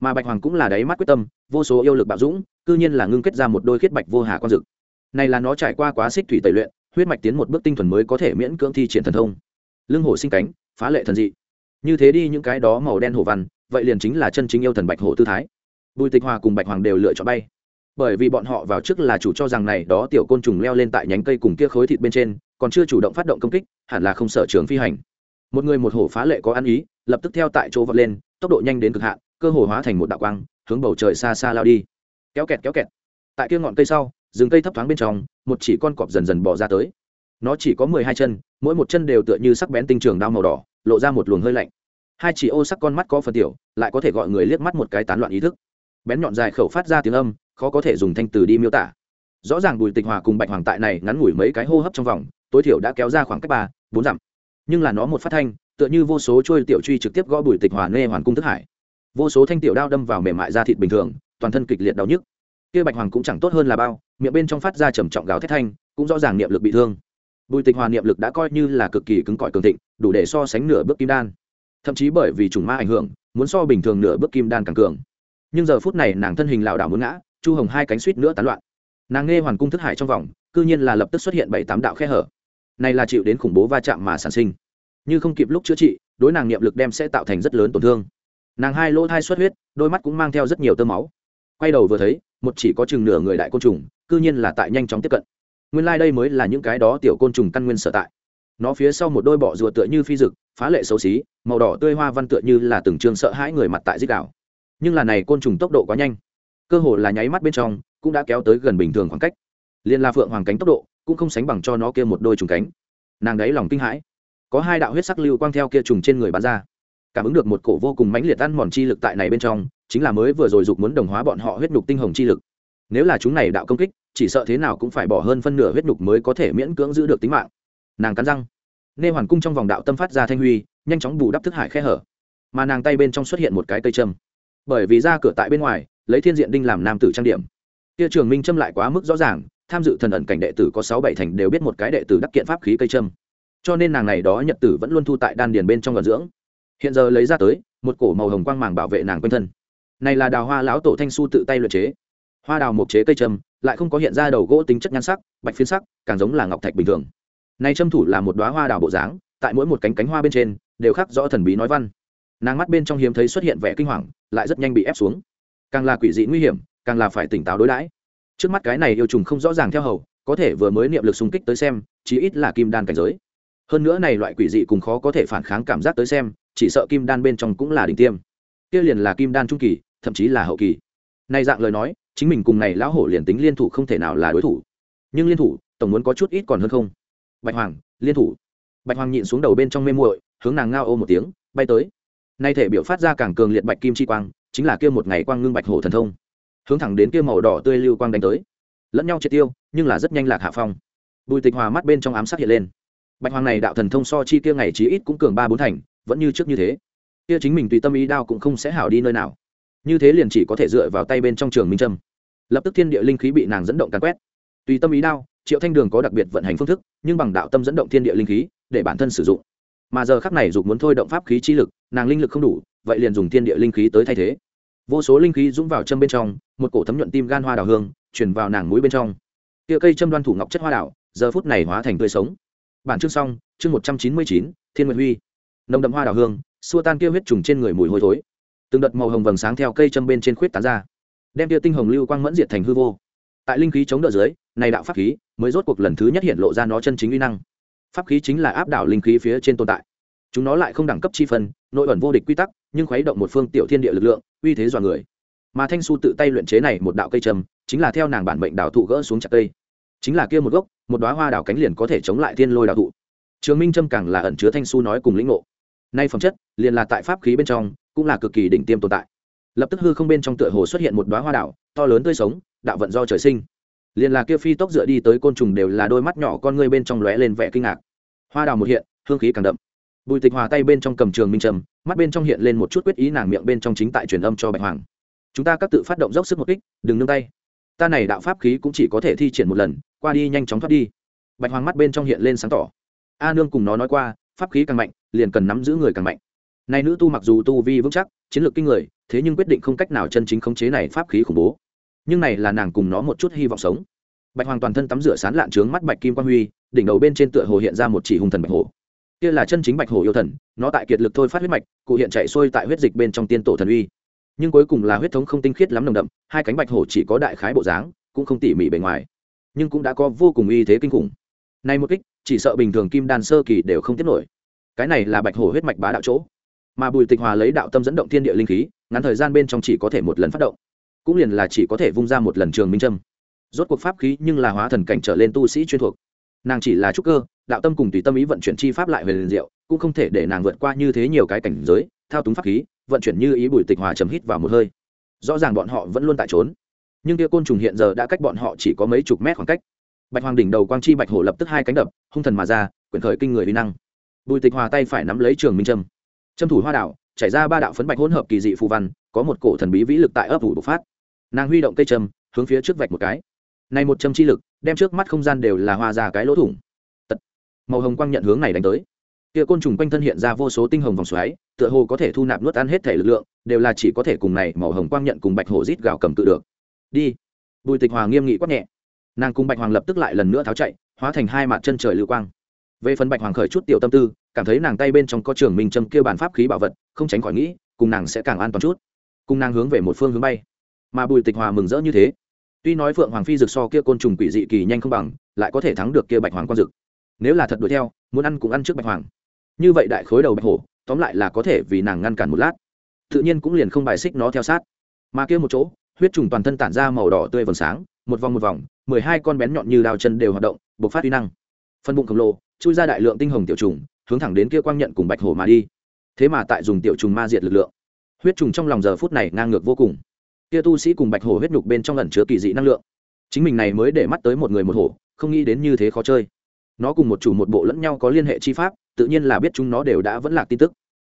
Speaker 1: Mà bạch hoàng cũng là đáy mắt quyết tâm, vô số yêu lực bạo dũng, cư nhiên là ngưng kết ra một đôi khiết bạch vô hà con rực này là nó trải qua quá xích thủy tẩy luyện huyết mạch tiến một bước tinh thuần mới có thể miễn cưỡng thi triển thần thông. Lưng hổ sinh cánh, phá lệ thần dị. Như thế đi những cái đó màu đen hổ văn, vậy liền chính là chân chính yêu thần bạch hổ tư thái. Bùi tịch hòa cùng bạch hoàng đều lựa chọn bay. Bởi vì bọn họ vào trước là chủ cho rằng này đó tiểu côn trùng leo lên tại nhánh cây cùng kia khối thịt bên trên, còn chưa chủ động phát động công kích, hẳn là không sợ trường phi hành. Một người một hổ phá lệ có ăn ý, lập tức theo tại chỗ vọt lên, tốc độ nhanh đến cực hạn, cơ hồ hóa thành một đạo quang, hướng bầu trời xa xa lao đi. Kéo kẹt kéo kẹt. Tại kia ngọn cây sau rừng cây thấp thoáng bên trong, một chỉ con cọp dần dần bỏ ra tới. Nó chỉ có mười hai chân, mỗi một chân đều tựa như sắc bén tinh trường đao màu đỏ, lộ ra một luồng hơi lạnh. Hai chỉ ô sắc con mắt có phần tiểu, lại có thể gọi người liếc mắt một cái tán loạn ý thức. Bén nhọn dài khẩu phát ra tiếng âm, khó có thể dùng thanh từ đi miêu tả. Rõ ràng bùi tịch hòa cùng bạch hoàng tại này ngắn ngủi mấy cái hô hấp trong vòng, tối thiểu đã kéo ra khoảng cách ba, bốn dặm. Nhưng là nó một phát thanh, tựa như vô số trôi tiểu truy trực tiếp gõ bùi tịch hòa nê hoàn cung thức hải. Vô số thanh tiểu đao đâm vào mềm mại da thịt bình thường, toàn thân kịch liệt đau nhức kia bạch hoàng cũng chẳng tốt hơn là bao, miệng bên trong phát ra trầm trọng gào thét thanh, cũng rõ ràng niệm lực bị thương. Bùi tịch hòa niệm lực đã coi như là cực kỳ cứng cỏi cường thịnh, đủ để so sánh nửa bước kim đan. Thậm chí bởi vì trùng ma ảnh hưởng, muốn so bình thường nửa bước kim đan càng cường. Nhưng giờ phút này nàng thân hình lảo đảo muốn ngã, chu hồng hai cánh suýt nữa tán loạn. Nàng nghe hoàn cung thức hải trong vòng, cư nhiên là lập tức xuất hiện bảy tám đạo khe hở. Này là chịu đến khủng bố va chạm mà sản sinh. Như không kịp lúc chữa trị, đối nàng niệm lực đem sẽ tạo thành rất lớn tổn thương. Nàng hai lỗ thai xuất huyết, đôi mắt cũng mang theo rất nhiều tơ máu quay đầu vừa thấy, một chỉ có chừng nửa người đại côn trùng, cư nhiên là tại nhanh chóng tiếp cận. Nguyên lai、like、đây mới là những cái đó tiểu côn trùng căn nguyên sở tại. Nó phía sau một đôi bọ rùa tựa như phi rực phá lệ xấu xí, màu đỏ tươi hoa văn tựa như là từng trường sợ hãi người mặt tại dích đảo nhưng là này côn trùng tốc độ quá nhanh. Cơ hồ là nháy mắt bên trong, cũng đã kéo tới gần bình thường khoảng cách. Liên la phượng hoàng cánh tốc độ, cũng không sánh bằng cho nó kia một đôi trùng cánh. Nàng đấy lòng kinh hãi. Có hai đạo huyết sắc lưu quang theo kia trùng trên người bắn ra. Cảm ứng được một cổ vô cùng mãnh liệt ăn mòn chi lực tại này bên trong chính là mới vừa rồi dục muốn đồng hóa bọn họ huyết nhục tinh hồng chi lực. Nếu là chúng này đạo công kích, chỉ sợ thế nào cũng phải bỏ hơn phân nửa huyết nhục mới có thể miễn cưỡng giữ được tính mạng. Nàng cắn răng. Nê hoàn cung trong vòng đạo tâm phát ra thanh huy, nhanh chóng bù đắp thức hải khe hở. Mà nàng tay bên trong xuất hiện một cái cây châm. Bởi vì ra cửa tại bên ngoài, lấy thiên diện đinh làm nam tử trang điểm. Kia trường minh châm lại quá mức rõ ràng, tham dự thần ẩn cảnh đệ tử có sáu bảy thành đều biết một cái đệ tử đắc kiện pháp khí cây châm. Cho nên nàng này đó nhật tử vẫn luôn thu tại đan điền bên trong gần dưỡng. Hiện giờ lấy ra tới, một cổ màu hồng quang màng bảo vệ nàng quanh thân này là đào hoa lão tổ thanh su tự tay luyện chế. Hoa đào mộc chế cây trầm lại không có hiện ra đầu gỗ tính chất nhan sắc, bạch phiến sắc, càng giống là ngọc thạch bình thường. Này trâm thủ là một đoá hoa đào bộ dáng, tại mỗi một cánh cánh hoa bên trên, đều khắc rõ thần bí nói văn. Nàng mắt bên trong hiếm thấy xuất hiện vẻ kinh hoàng, lại rất nhanh bị ép xuống. Càng là quỷ dị nguy hiểm, càng là phải tỉnh táo đối đãi. Trước mắt cái này yêu trùng không rõ ràng theo hầu, có thể vừa mới niệm lực xung kích tới xem, chí ít là kim đan cảnh giới. Hơn nữa này loại quỷ dị cùng khó có thể phản kháng cảm giác tới xem, chỉ sợ kim đan bên trong cũng là đỉnh tiêm. Kia liền là kim đan trung kỳ thậm chí là hậu kỳ. Này dạng lời nói, chính mình cùng này lão hổ liền tính liên thủ không thể nào là đối thủ. Nhưng liên thủ, tổng muốn có chút ít còn hơn không. Bạch hoàng, liên thủ. Bạch hoàng nhịn xuống đầu bên trong mê muội, hướng nàng ngao ô một tiếng, bay tới. Nay thể biểu phát ra càng cường liệt bạch kim chi quang, chính là kia một ngày quang ngưng bạch hổ thần thông. Hướng thẳng đến kia màu đỏ tươi lưu quang đánh tới. Lẫn nhau triệt tiêu, nhưng là rất nhanh lạc hạ phong. Bùi tịch hòa mắt bên trong ám sát hiện lên. Bạch hoàng này đạo thần thông so chi kia ngày chí ít cũng cường ba bốn thành, vẫn như trước như thế. Kia chính mình tùy tâm ý đao cũng không sẽ hảo đi nơi nào như thế liền chỉ có thể dựa vào tay bên trong trường minh trâm lập tức thiên địa linh khí bị nàng dẫn động càn quét tùy tâm ý đao triệu thanh đường có đặc biệt vận hành phương thức nhưng bằng đạo tâm dẫn động thiên địa linh khí để bản thân sử dụng mà giờ khắc này dục muốn thôi động pháp khí chi lực nàng linh lực không đủ vậy liền dùng thiên địa linh khí tới thay thế vô số linh khí dũng vào châm bên trong một cổ thấm nhuận tim gan hoa đào hương chuyển vào nàng mũi bên trong kia cây châm đoan thủ ngọc chất hoa đào giờ phút này hóa thành tươi sống bản chương xong chương một trăm chín mươi chín thiên nguyện huy nồng đậm hoa đào hương xua tan kia huyết trùng trên người mùi hôi thối từng đợt màu hồng vầng sáng theo cây châm bên trên khuyết tán ra, đem tia tinh hồng lưu quang mẫn diệt thành hư vô. Tại linh khí chống đỡ dưới, này đạo pháp khí mới rốt cuộc lần thứ nhất hiện lộ ra nó chân chính uy năng. Pháp khí chính là áp đảo linh khí phía trên tồn tại. Chúng nó lại không đẳng cấp chi phân, nội ẩn vô địch quy tắc, nhưng khuấy động một phương tiểu thiên địa lực lượng, uy thế dọa người. Mà thanh su tự tay luyện chế này một đạo cây trầm chính là theo nàng bản mệnh đào thụ gỡ xuống chặt cây. Chính là kia một gốc, một đoá hoa đào cánh liền có thể chống lại thiên lôi đào thụ. Trường minh trâm càng là ẩn chứa thanh su nói cùng lĩnh ngộ. Nay phẩm chất liền là tại pháp khí bên trong cũng là cực kỳ đỉnh tiêm tồn tại. Lập tức hư không bên trong tựa hồ xuất hiện một đoá hoa đảo, to lớn tươi sống, đạo vận do trời sinh. Liền là kia phi tốc dựa đi tới côn trùng đều là đôi mắt nhỏ con ngươi bên trong lóe lên vẻ kinh ngạc. Hoa đào một hiện, hương khí càng đậm. Bùi tịch hòa tay bên trong cầm trường minh trầm, mắt bên trong hiện lên một chút quyết ý nàng miệng bên trong chính tại truyền âm cho bạch hoàng. Chúng ta các tự phát động dốc sức một kích, đừng nương tay. Ta này đạo pháp khí cũng chỉ có thể thi triển một lần, qua đi nhanh chóng thoát đi. Bạch hoàng mắt bên trong hiện lên sáng tỏ. A nương cùng nó nói qua, pháp khí càng mạnh, liền cần nắm giữ người càng mạnh nay nữ tu mặc dù tu vi vững chắc, chiến lược kinh người, thế nhưng quyết định không cách nào chân chính khống chế này pháp khí khủng bố. Nhưng này là nàng cùng nó một chút hy vọng sống. Bạch hoàng toàn thân tắm rửa sán lạn trướng mắt bạch kim quang huy, đỉnh đầu bên trên tựa hồ hiện ra một chỉ hung thần bạch hổ. Kia là chân chính bạch hổ yêu thần, nó tại kiệt lực thôi phát huyết mạch, cụ hiện chạy xuôi tại huyết dịch bên trong tiên tổ thần uy. Nhưng cuối cùng là huyết thống không tinh khiết lắm nồng đậm, hai cánh bạch hổ chỉ có đại khái bộ dáng, cũng không tỉ mỉ bề ngoài. Nhưng cũng đã có vô cùng uy thế kinh khủng. Nay một kích, chỉ sợ bình thường kim đan sơ kỳ đều không tiếp nổi. Cái này là bạch hổ huyết mạch bá đạo chỗ mà bùi tịch hòa lấy đạo tâm dẫn động thiên địa linh khí, ngắn thời gian bên trong chỉ có thể một lần phát động. Cũng liền là chỉ có thể vung ra một lần trường minh trâm rốt cuộc pháp khí nhưng là hóa thần cảnh trở lên tu sĩ chuyên thuộc. Nàng chỉ là trúc cơ, đạo tâm cùng tùy tâm ý vận chuyển chi pháp lại về liền diệu, cũng không thể để nàng vượt qua như thế nhiều cái cảnh giới, thao túng pháp khí, vận chuyển như ý bùi tịch hòa chấm hít vào một hơi. Rõ ràng bọn họ vẫn luôn tại trốn. Nhưng kia côn trùng hiện giờ đã cách bọn họ chỉ có mấy chục mét khoảng cách. Bạch hoàng đỉnh đầu quang chi bạch hổ lập tức hai cánh đập, hung thần mà ra quyển khởi kinh người uy năng. Bùi tịch hòa tay phải nắm lấy trường minh trâm trâm thủ hoa đảo chảy ra ba đạo phấn bạch hỗn hợp kỳ dị phù văn, có một cổ thần bí vĩ lực tại ấp ủ bộc phát. Nàng huy động cây châm, hướng phía trước vạch một cái. Này một châm chi lực, đem trước mắt không gian đều là hoa ra cái lỗ thủng. Tật. màu hồng quang nhận hướng này đánh tới. Kia côn trùng quanh thân hiện ra vô số tinh hồng vòng xoáy, tựa hồ có thể thu nạp nuốt ăn hết thể lực lượng, đều là chỉ có thể cùng này màu hồng quang nhận cùng bạch hổ rít gào cầm cự được. Đi. Bùi tịch hòa nghiêm nghị quát nhẹ. Nàng cùng bạch hoàng lập tức lại lần nữa tháo chạy, hóa thành hai mặt chân trời lưu quang về phần bạch hoàng khởi chút tiểu tâm tư, cảm thấy nàng tay bên trong có trường minh châm kia bản pháp khí bảo vật, không tránh khỏi nghĩ, cùng nàng sẽ càng an toàn chút. Cùng nàng hướng về một phương hướng bay. Mà bùi tịch hòa mừng rỡ như thế. Tuy nói phượng hoàng phi rực so kia côn trùng quỷ dị kỳ nhanh không bằng, lại có thể thắng được kia bạch hoàng quang rực nếu là thật đuổi theo, muốn ăn cũng ăn trước bạch hoàng. Như vậy đại khối đầu bạch hổ, tóm lại là có thể vì nàng ngăn cản một lát. Tự nhiên cũng liền không bài xích nó theo sát. Mà kia một chỗ, huyết trùng toàn thân tản ra màu đỏ tươi vầng sáng, một vòng một vòng, mười hai con bén nhọn như đào chân đều hoạt động, bộc phát uy năng. Phân bụng khổng lồ chui ra đại lượng tinh hồng tiểu trùng, hướng thẳng đến kia quang nhận cùng bạch hổ mà đi. Thế mà tại dùng tiểu trùng ma diệt lực lượng. Huyết trùng trong lòng giờ phút này ngang ngược vô cùng. Kia tu sĩ cùng bạch hổ huyết nhục bên trong lần chứa kỳ dị năng lượng. Chính mình này mới để mắt tới một người một hổ, không nghĩ đến như thế khó chơi. Nó cùng một chủ một bộ lẫn nhau có liên hệ chi pháp, tự nhiên là biết chúng nó đều đã vẫn là tin tức.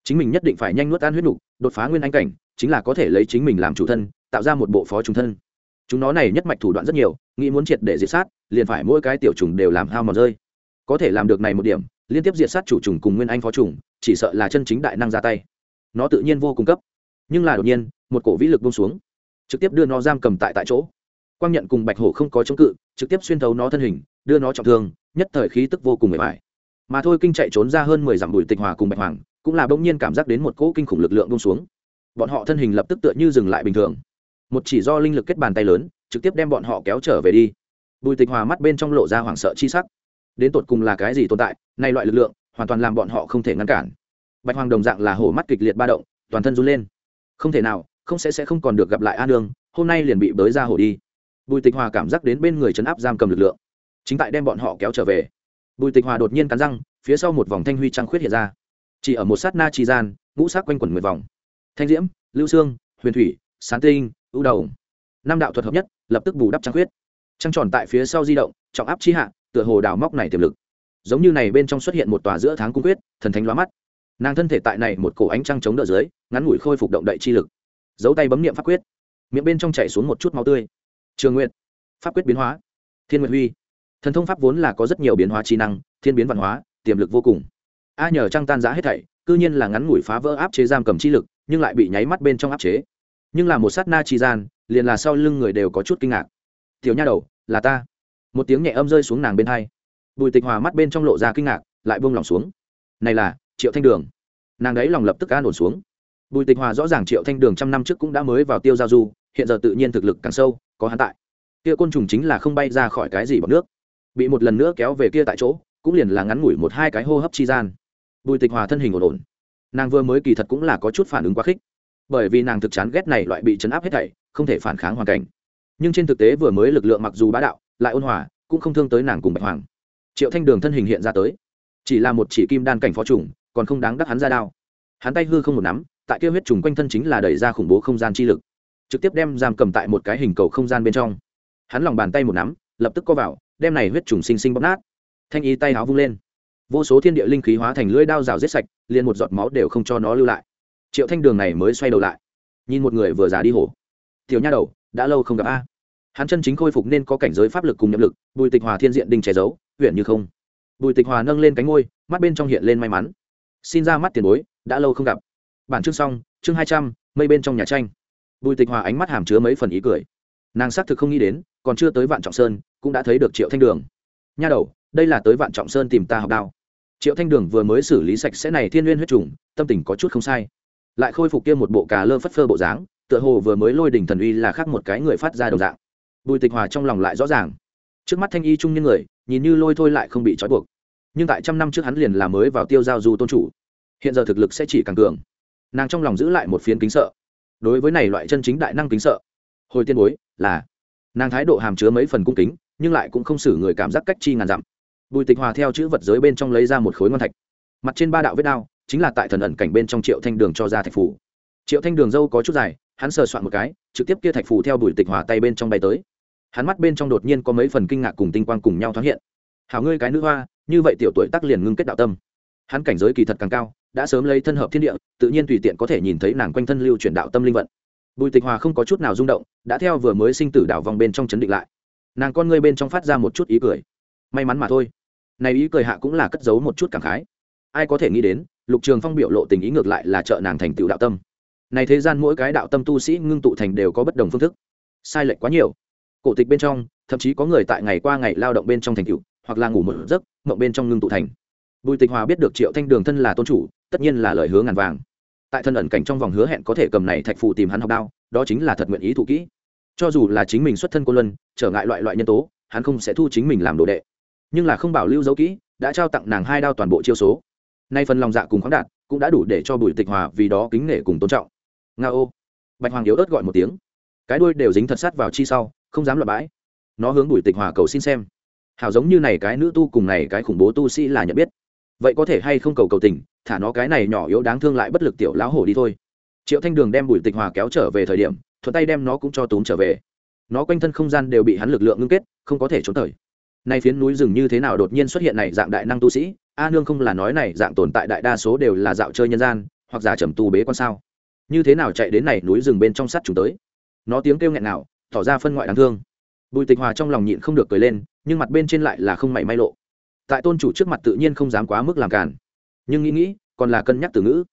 Speaker 1: Chính mình nhất định phải nhanh nuốt ăn huyết nhục, đột phá nguyên anh cảnh, chính là có thể lấy chính mình làm chủ thân, tạo ra một bộ phó trung thân. Chúng nó này nhất mạch thủ đoạn rất nhiều, nghĩ muốn triệt để diệt sát, liền phải mỗi cái tiểu trùng đều làm hao mòn rơi có thể làm được này một điểm, liên tiếp diệt sát chủ trùng cùng nguyên anh phó trùng, chỉ sợ là chân chính đại năng ra tay. Nó tự nhiên vô cung cấp. Nhưng là đột nhiên, một cổ vĩ lực bông xuống, trực tiếp đưa nó giam cầm tại tại chỗ. Quang nhận cùng bạch hổ không có chống cự, trực tiếp xuyên thấu nó thân hình, đưa nó trọng thương, nhất thời khí tức vô cùng mệt mỏi. Mà thôi kinh chạy trốn ra hơn mười dặm bùi tịch hòa cùng bạch hoàng, cũng là bỗng nhiên cảm giác đến một cỗ kinh khủng lực lượng bông xuống. Bọn họ thân hình lập tức tựa như dừng lại bình thường. Một chỉ do linh lực kết bàn tay lớn, trực tiếp đem bọn họ kéo trở về đi. Bùi tịch hòa mắt bên trong lộ ra hoảng sợ chi sắc đến tột cùng là cái gì tồn tại, nay loại lực lượng, hoàn toàn làm bọn họ không thể ngăn cản. Bạch hoàng đồng dạng là hổ mắt kịch liệt ba động, toàn thân run lên. Không thể nào, không sẽ sẽ không còn được gặp lại a nương, hôm nay liền bị bới ra hổ đi. Bùi tịch hòa cảm giác đến bên người chấn áp giam cầm lực lượng. Chính tại đem bọn họ kéo trở về, bùi tịch hòa đột nhiên cắn răng, phía sau một vòng thanh huy trăng khuyết hiện ra. Chỉ ở một sát na trì gian, ngũ sắc quanh quẩn mười vòng. Thanh diễm, lưu sương, huyền thủy, sán tinh, ưu đầu. Năm đạo thuật hợp nhất, lập tức bù đắp trăng khuyết trăng tròn tại phía sau di động, trọng áp chi hạ, tựa hồ đào móc này tiềm lực. Giống như này bên trong xuất hiện một tòa giữa tháng cung quyết, thần thánh lóa mắt. Nàng thân thể tại này một cổ ánh trăng chống đỡ dưới, ngắn ngủi khôi phục động đậy chi lực. Giấu tay bấm niệm pháp quyết. Miệng bên trong chảy xuống một chút máu tươi. Trường nguyện. Pháp quyết biến hóa. Thiên nguyện huy. Thần thông pháp vốn là có rất nhiều biến hóa trí năng, thiên biến văn hóa, tiềm lực vô cùng. A nhờ trăng tan giã hết thảy, cư nhiên là ngắn ngủi phá vỡ áp chế giam cầm chi lực, nhưng lại bị nháy mắt bên trong áp chế. Nhưng là một sát na chi gian, liền là sau lưng người đều có chút kinh ngạc tiểu nha đầu, là ta. Một tiếng nhẹ âm rơi xuống nàng bên hai. Bùi tịch hòa mắt bên trong lộ ra kinh ngạc, lại buông lỏng xuống. Này là, triệu thanh đường. Nàng ấy lòng lập tức an ổn xuống. Bùi tịch hòa rõ ràng triệu thanh đường trăm năm trước cũng đã mới vào tiêu giao du, hiện giờ tự nhiên thực lực càng sâu, có hắn tại. Kia côn trùng chính là không bay ra khỏi cái gì bằng nước. Bị một lần nữa kéo về kia tại chỗ, cũng liền là ngắn ngủi một hai cái hô hấp chi gian. Bùi tịch hòa thân hình ổn ổn. Nàng vừa mới kỳ thật cũng là có chút phản ứng quá khích. Bởi vì nàng thực chán ghét này loại bị chấn áp hết thảy, không thể phản kháng hoàn cảnh nhưng trên thực tế vừa mới lực lượng mặc dù bá đạo, lại ôn hòa, cũng không thương tới nàng cùng bạch hoàng. Triệu thanh đường thân hình hiện ra tới, chỉ là một chỉ kim đan cảnh phó trùng, còn không đáng đắc hắn ra đao. Hắn tay hư không một nắm, tại kia huyết trùng quanh thân chính là đẩy ra khủng bố không gian chi lực, trực tiếp đem giam cầm tại một cái hình cầu không gian bên trong. Hắn lòng bàn tay một nắm, lập tức co vào, đem này huyết trùng sinh sinh bóp nát. Thanh y tay áo vung lên. Vô số thiên địa linh khí hóa thành lưỡi đao rào giết sạch, liền một giọt máu đều không cho nó lưu lại. Triệu thanh đường này mới xoay đầu lại, nhìn một người vừa già đi hổ. Tiểu nha đầu, đã lâu không gặp a hắn chân chính khôi phục nên có cảnh giới pháp lực cùng nhậm lực, bùi tịch hòa thiên diện đình che giấu huyện như không. Bùi tịch hòa nâng lên cánh ngôi mắt bên trong hiện lên may mắn. Xin ra mắt tiền bối, đã lâu không gặp. Bản chương xong, chương hai trăm, mây bên trong nhà tranh. Bùi tịch hòa ánh mắt hàm chứa mấy phần ý cười. Nàng xác thực không nghĩ đến, còn chưa tới vạn trọng sơn, cũng đã thấy được triệu thanh đường. Nha đầu, đây là tới vạn trọng sơn tìm ta học đao. Triệu thanh đường vừa mới xử lý sạch sẽ này thiên n g u y ê n huyết trùng, tâm tình có chút không sai. Lại khôi phục kia một bộ cà lơ phất phơ bộ dáng, tựa hồ vừa mới lôi đỉnh thần uy là khác một cái người phát ra đồng dạng bùi tịch hòa trong lòng lại rõ ràng. Trước mắt thanh y trung nhân người, nhìn như lôi thôi lại không bị trói buộc. Nhưng tại trăm năm trước hắn liền là mới vào tiêu giao du tôn chủ. Hiện giờ thực lực sẽ chỉ càng cường. Nàng trong lòng giữ lại một phiến kính sợ. Đối với này loại chân chính đại năng kính sợ. Hồi tiên bối, là. Nàng thái độ hàm chứa mấy phần cung kính, nhưng lại cũng không xử người cảm giác cách chi ngàn dặm. Bùi tịch hòa theo chữ vật giới bên trong lấy ra một khối ngon thạch. Mặt trên ba đạo vết đao, chính là tại thần ẩn cảnh bên trong triệu thanh đường cho ra thạch phủ triệu thanh đường dâu có chút dài, hắn sờ soạn một cái, trực tiếp kia thạch phủ theo bùi tịch hòa tay bên trong bay tới hắn mắt bên trong đột nhiên có mấy phần kinh ngạc cùng tinh quang cùng nhau thoáng hiện. Hảo ngươi cái nữ hoa, như vậy tiểu tuổi tắc liền ngưng kết đạo tâm. Hắn cảnh giới kỳ thật càng cao, đã sớm lấy thân hợp thiên địa, tự nhiên tùy tiện có thể nhìn thấy nàng quanh thân lưu chuyển đạo tâm linh vận. Bùi tịch hòa không có chút nào rung động, đã theo vừa mới sinh tử đảo vòng bên trong chấn định lại. Nàng con ngươi bên trong phát ra một chút ý cười. May mắn mà thôi. Này ý cười hạ cũng là cất giấu một chút cảm khái. Ai có thể nghĩ đến, lục trường phong biểu lộ tình ý ngược lại là trợ nàng thành tựu đạo tâm. Này thế gian mỗi cái đạo tâm tu sĩ ngưng tụ thành đều có bất đồng phương thức. Sai lệch quá nhiều cổ tịch bên trong, thậm chí có người tại ngày qua ngày lao động bên trong thành cựu hoặc là ngủ một giấc, mộng bên trong ngưng tụ thành. Bùi tịch hòa biết được triệu thanh đường thân là tôn chủ, tất nhiên là lời hứa ngàn vàng. Tại thân ẩn cảnh trong vòng hứa hẹn có thể cầm này thạch phụ tìm hắn học đao, đó chính là thật nguyện ý thụ kỹ. Cho dù là chính mình xuất thân cô luân, trở ngại loại loại nhân tố, hắn không sẽ thu chính mình làm đồ đệ. Nhưng là không bảo lưu dấu kỹ, đã trao tặng nàng hai đao toàn bộ chiêu số. Nay phần lòng dạ cùng khoáng đạt cũng đã đủ để cho bùi tịch hòa vì đó kính nể cùng tôn trọng. Nga ô. Bạch hoàng yếu ớt gọi một tiếng. Cái đuôi đều dính thật sát vào chi sau không dám loại bãi. Nó hướng bùi tịch hòa cầu xin xem. Hảo giống như này cái nữ tu cùng này cái khủng bố tu sĩ là nhận biết. Vậy có thể hay không cầu cầu tình, thả nó cái này nhỏ yếu đáng thương lại bất lực tiểu lão hổ đi thôi. Triệu thanh đường đem bùi tịch hòa kéo trở về thời điểm, thuận tay đem nó cũng cho túm trở về. Nó quanh thân không gian đều bị hắn lực lượng ngưng kết, không có thể trốn thời. Nay phiến núi rừng như thế nào đột nhiên xuất hiện này dạng đại năng tu sĩ? A nương không là nói này dạng tồn tại đại đa số đều là dạo chơi nhân gian, hoặc giả trầm tu bế quan sao? Như thế nào chạy đến này núi rừng bên trong sắt chúng tới? Nó tiếng kêu nghẹn nào tỏ ra phân ngoại đáng thương. Bùi tịch hòa trong lòng nhịn không được cười lên, nhưng mặt bên trên lại là không mảy may lộ. Tại tôn chủ trước mặt tự nhiên không dám quá mức làm cản nhưng nghĩ nghĩ, còn là cân nhắc từ ngữ.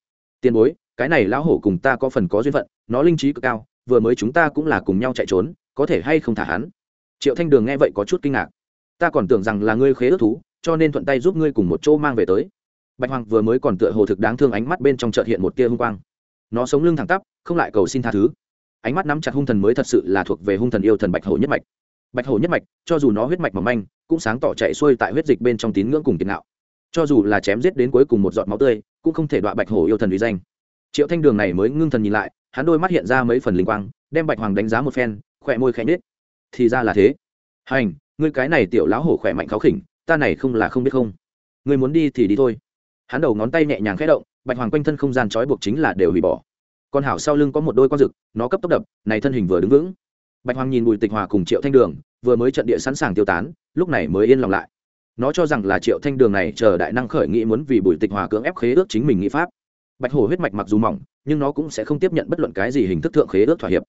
Speaker 1: Tiền bối, cái này lão hổ cùng ta có phần có duyên phận, nó linh trí cực cao, vừa mới chúng ta cũng là cùng nhau chạy trốn, có thể hay không thả hắn? Triệu thanh đường nghe vậy có chút kinh ngạc. Ta còn tưởng rằng là ngươi khế ước thú, cho nên thuận tay giúp ngươi cùng một chỗ mang về tới. Bạch hoàng vừa mới còn tựa hồ thực đáng thương ánh mắt bên trong chợt hiện một tia hung quang. Nó sống lưng thẳng tắp, không lại cầu xin tha thứ ánh mắt nắm chặt hung thần mới thật sự là thuộc về hung thần yêu thần bạch hổ nhất mạch. Bạch hổ nhất mạch, cho dù nó huyết mạch mỏng manh, cũng sáng tỏ chạy xuôi tại huyết dịch bên trong tín ngưỡng cùng tiền nạo cho dù là chém giết đến cuối cùng một giọt máu tươi, cũng không thể đọa bạch hổ yêu thần uy danh. Triệu thanh đường này mới ngưng thần nhìn lại, hắn đôi mắt hiện ra mấy phần linh quang, đem bạch hoàng đánh giá một phen, khỏe môi khẽ nhết thì ra là thế. Hành, ngươi cái này tiểu lão hổ khỏe mạnh khó khỉnh, ta này không là không biết không. Ngươi muốn đi thì đi thôi. Hắn đầu ngón tay nhẹ nhàng khẽ động, bạch hoàng quanh thân không gian trói buộc chính là đều hủy bỏ con hảo sau lưng có một đôi con rực, nó cấp tốc đập, này thân hình vừa đứng vững. Bạch hoàng nhìn bùi tịch hòa cùng triệu thanh đường, vừa mới trận địa sẵn sàng tiêu tán, lúc này mới yên lòng lại. Nó cho rằng là triệu thanh đường này chờ đại năng khởi nghĩ muốn vì bùi tịch hòa cưỡng ép khế ước chính mình nghĩ pháp. Bạch hổ huyết mạch mặc dù mỏng, nhưng nó cũng sẽ không tiếp nhận bất luận cái gì hình thức thượng khế ước thỏa hiệp.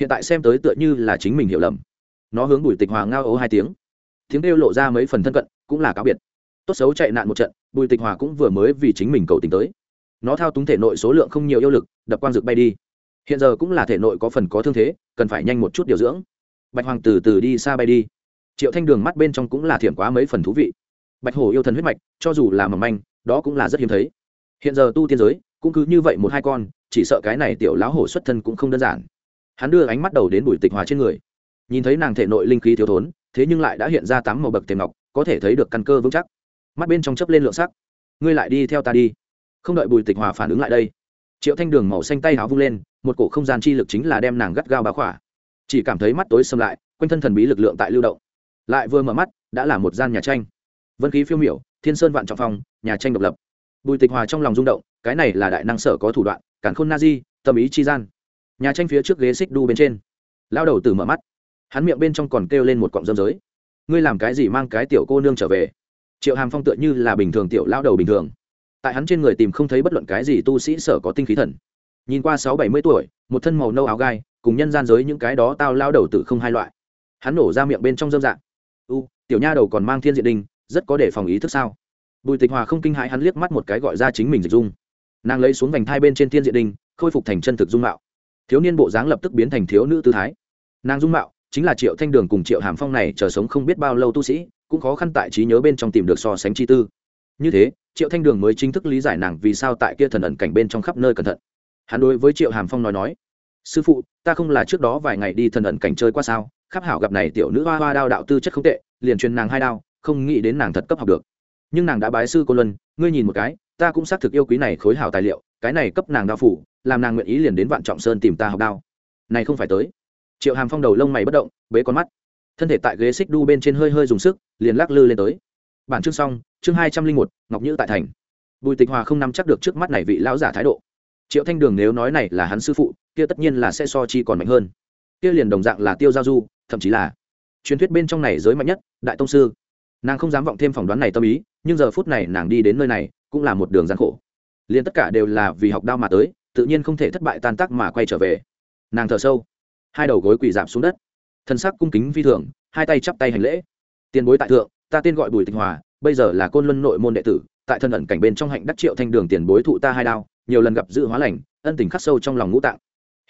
Speaker 1: Hiện tại xem tới tựa như là chính mình hiểu lầm. Nó hướng bùi tịch hòa ngao ố hai tiếng. Tiếng kêu lộ ra mấy phần thân cận, cũng là cáo biệt. Tốt xấu chạy nạn một trận, bùi tịch hòa cũng vừa mới vì chính mình cầu tình tới nó thao túng thể nội số lượng không nhiều yêu lực, đập quang dược bay đi. Hiện giờ cũng là thể nội có phần có thương thế, cần phải nhanh một chút điều dưỡng. Bạch hoàng từ từ đi xa bay đi. Triệu thanh đường mắt bên trong cũng là thiểm quá mấy phần thú vị. Bạch hổ yêu thần huyết mạch, cho dù là mầm manh, đó cũng là rất hiếm thấy. Hiện giờ tu tiên giới, cũng cứ như vậy một hai con, chỉ sợ cái này tiểu lão hổ xuất thân cũng không đơn giản. Hắn đưa ánh mắt đầu đến bùi tịch hòa trên người. Nhìn thấy nàng thể nội linh khí thiếu thốn, thế nhưng lại đã hiện ra tám màu bậc tềm ngọc, có thể thấy được căn cơ vững chắc. Mắt bên trong chấp lên lượng sắc. Ngươi lại đi theo ta đi không đợi bùi tịch hòa phản ứng lại đây, triệu thanh đường màu xanh tay háo vung lên, một cổ không gian chi lực chính là đem nàng gắt gao bá khỏa. Chỉ cảm thấy mắt tối xâm lại, quanh thân thần bí lực lượng tại lưu động. Lại vừa mở mắt, đã là một gian nhà tranh. Vân khí phiêu miểu, thiên sơn vạn trọng phong, nhà tranh độc lập. Bùi tịch hòa trong lòng rung động, cái này là đại năng sở có thủ đoạn cản khôn na di, tâm ý chi gian. Nhà tranh phía trước ghế xích đu bên trên. Lao đầu từ mở mắt. Hắn miệng bên trong còn kêu lên một cọng dâm giới. Ngươi làm cái gì mang cái tiểu cô nương trở về? Triệu hàm phong tựa như là bình thường tiểu lao đầu bình thường tại hắn trên người tìm không thấy bất luận cái gì tu sĩ sở có tinh khí thần. Nhìn qua sáu bảy mươi tuổi, một thân màu nâu áo gai, cùng nhân gian giới những cái đó tao lao đầu tử không hai loại. Hắn nổ ra miệng bên trong dâm dạng u, tiểu nha đầu còn mang thiên diện đình rất có để phòng ý thức sao? Bùi tịch hòa không kinh hãi hắn liếc mắt một cái gọi ra chính mình dịch dung. Nàng lấy xuống vành thai bên trên thiên diện đình khôi phục thành chân thực dung mạo. Thiếu niên bộ dáng lập tức biến thành thiếu nữ tư thái. Nàng dung mạo chính là triệu thanh đường cùng triệu hàm phong này chờ sống không biết bao lâu tu sĩ, cũng khó khăn tại trí nhớ bên trong tìm được so sánh chi tư như thế, triệu thanh đường mới chính thức lý giải nàng vì sao tại kia thần ẩn cảnh bên trong khắp nơi cẩn thận. Hắn đối với triệu hàm phong nói nói, sư phụ, ta không là trước đó vài ngày đi thần ẩn cảnh chơi qua sao? Khắp hảo gặp này tiểu nữ hoa hoa đao đạo tư chất không tệ, liền truyền nàng hai đao, không nghĩ đến nàng thật cấp học được. Nhưng nàng đã bái sư cô luân, ngươi nhìn một cái, ta cũng xác thực yêu quý này khối hảo tài liệu, cái này cấp nàng đao phủ, làm nàng nguyện ý liền đến vạn trọng sơn tìm ta học đao. Này không phải tới. Triệu hàm phong đầu lông mày bất động, bế con mắt. Thân thể tại ghế xích đu bên trên hơi hơi dùng sức, liền lắc lư lên tới bản chương xong, chương hai trăm linh một, ngọc nhữ tại thành. Bùi tịch hòa không nắm chắc được trước mắt này vị lão giả thái độ. Triệu thanh đường nếu nói này là hắn sư phụ, kia tất nhiên là sẽ so chi còn mạnh hơn. Kia liền đồng dạng là tiêu giao du, thậm chí là truyền thuyết bên trong này giới mạnh nhất, đại tông sư. Nàng không dám vọng thêm phỏng đoán này tâm ý, nhưng giờ phút này nàng đi đến nơi này, cũng là một đường gian khổ. Liền tất cả đều là vì học đao mà tới, tự nhiên không thể thất bại tan tác mà quay trở về. Nàng thở sâu, hai đầu gối quỳ giảm xuống đất. Thân sắc cung kính phi thường, hai tay chắp tay hành lễ. Tiền bối tại thượng ta tên gọi bùi Tịnh hòa, bây giờ là côn luân nội môn đệ tử, tại thân ẩn cảnh bên trong hạnh đắc triệu thanh đường tiền bối thụ ta hai đao, nhiều lần gặp dự hóa lành, ân tình khắc sâu trong lòng ngũ tạng.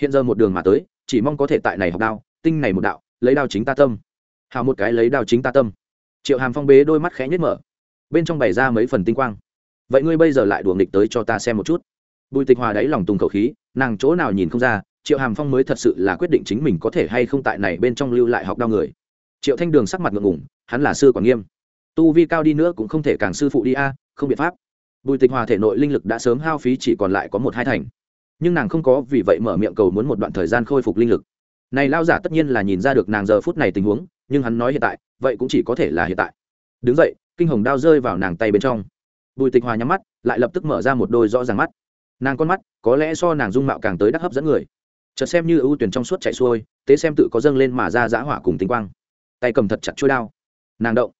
Speaker 1: Hiện giờ một đường mà tới, chỉ mong có thể tại này học đao, tinh này một đạo, lấy đao chính ta tâm. Hào một cái lấy đao chính ta tâm. Triệu hàm phong bế đôi mắt khẽ nhất mở. Bên trong bày ra mấy phần tinh quang. Vậy ngươi bây giờ lại đùa nghịch tới cho ta xem một chút. Bùi tịch hòa đáy lòng tùng khẩu khí, nàng chỗ nào nhìn không ra, triệu hàm phong mới thật sự là quyết định chính mình có thể hay không tại này bên trong lưu lại học đao người. Triệu thanh đường sắc mặt ngượng ngủng hắn là sư quản nghiêm. Tu vi cao đi nữa cũng không thể càng sư phụ đi a, không biện pháp. Bùi tịch hòa thể nội linh lực đã sớm hao phí chỉ còn lại có một hai thành. Nhưng nàng không có, vì vậy mở miệng cầu muốn một đoạn thời gian khôi phục linh lực. Này lao giả tất nhiên là nhìn ra được nàng giờ phút này tình huống, nhưng hắn nói hiện tại, vậy cũng chỉ có thể là hiện tại. Đứng dậy, kinh hồng đao rơi vào nàng tay bên trong. Bùi tịch hòa nhắm mắt, lại lập tức mở ra một đôi rõ ràng mắt. Nàng con mắt, có lẽ so nàng dung mạo càng tới đắc hấp dẫn người. Chợt xem như ưu tuyển trong suốt chạy xuôi tế xem tự có dâng lên mà ra giã hỏa cùng tinh quang. Tay cầm thật chặt chuôi đao nàng động.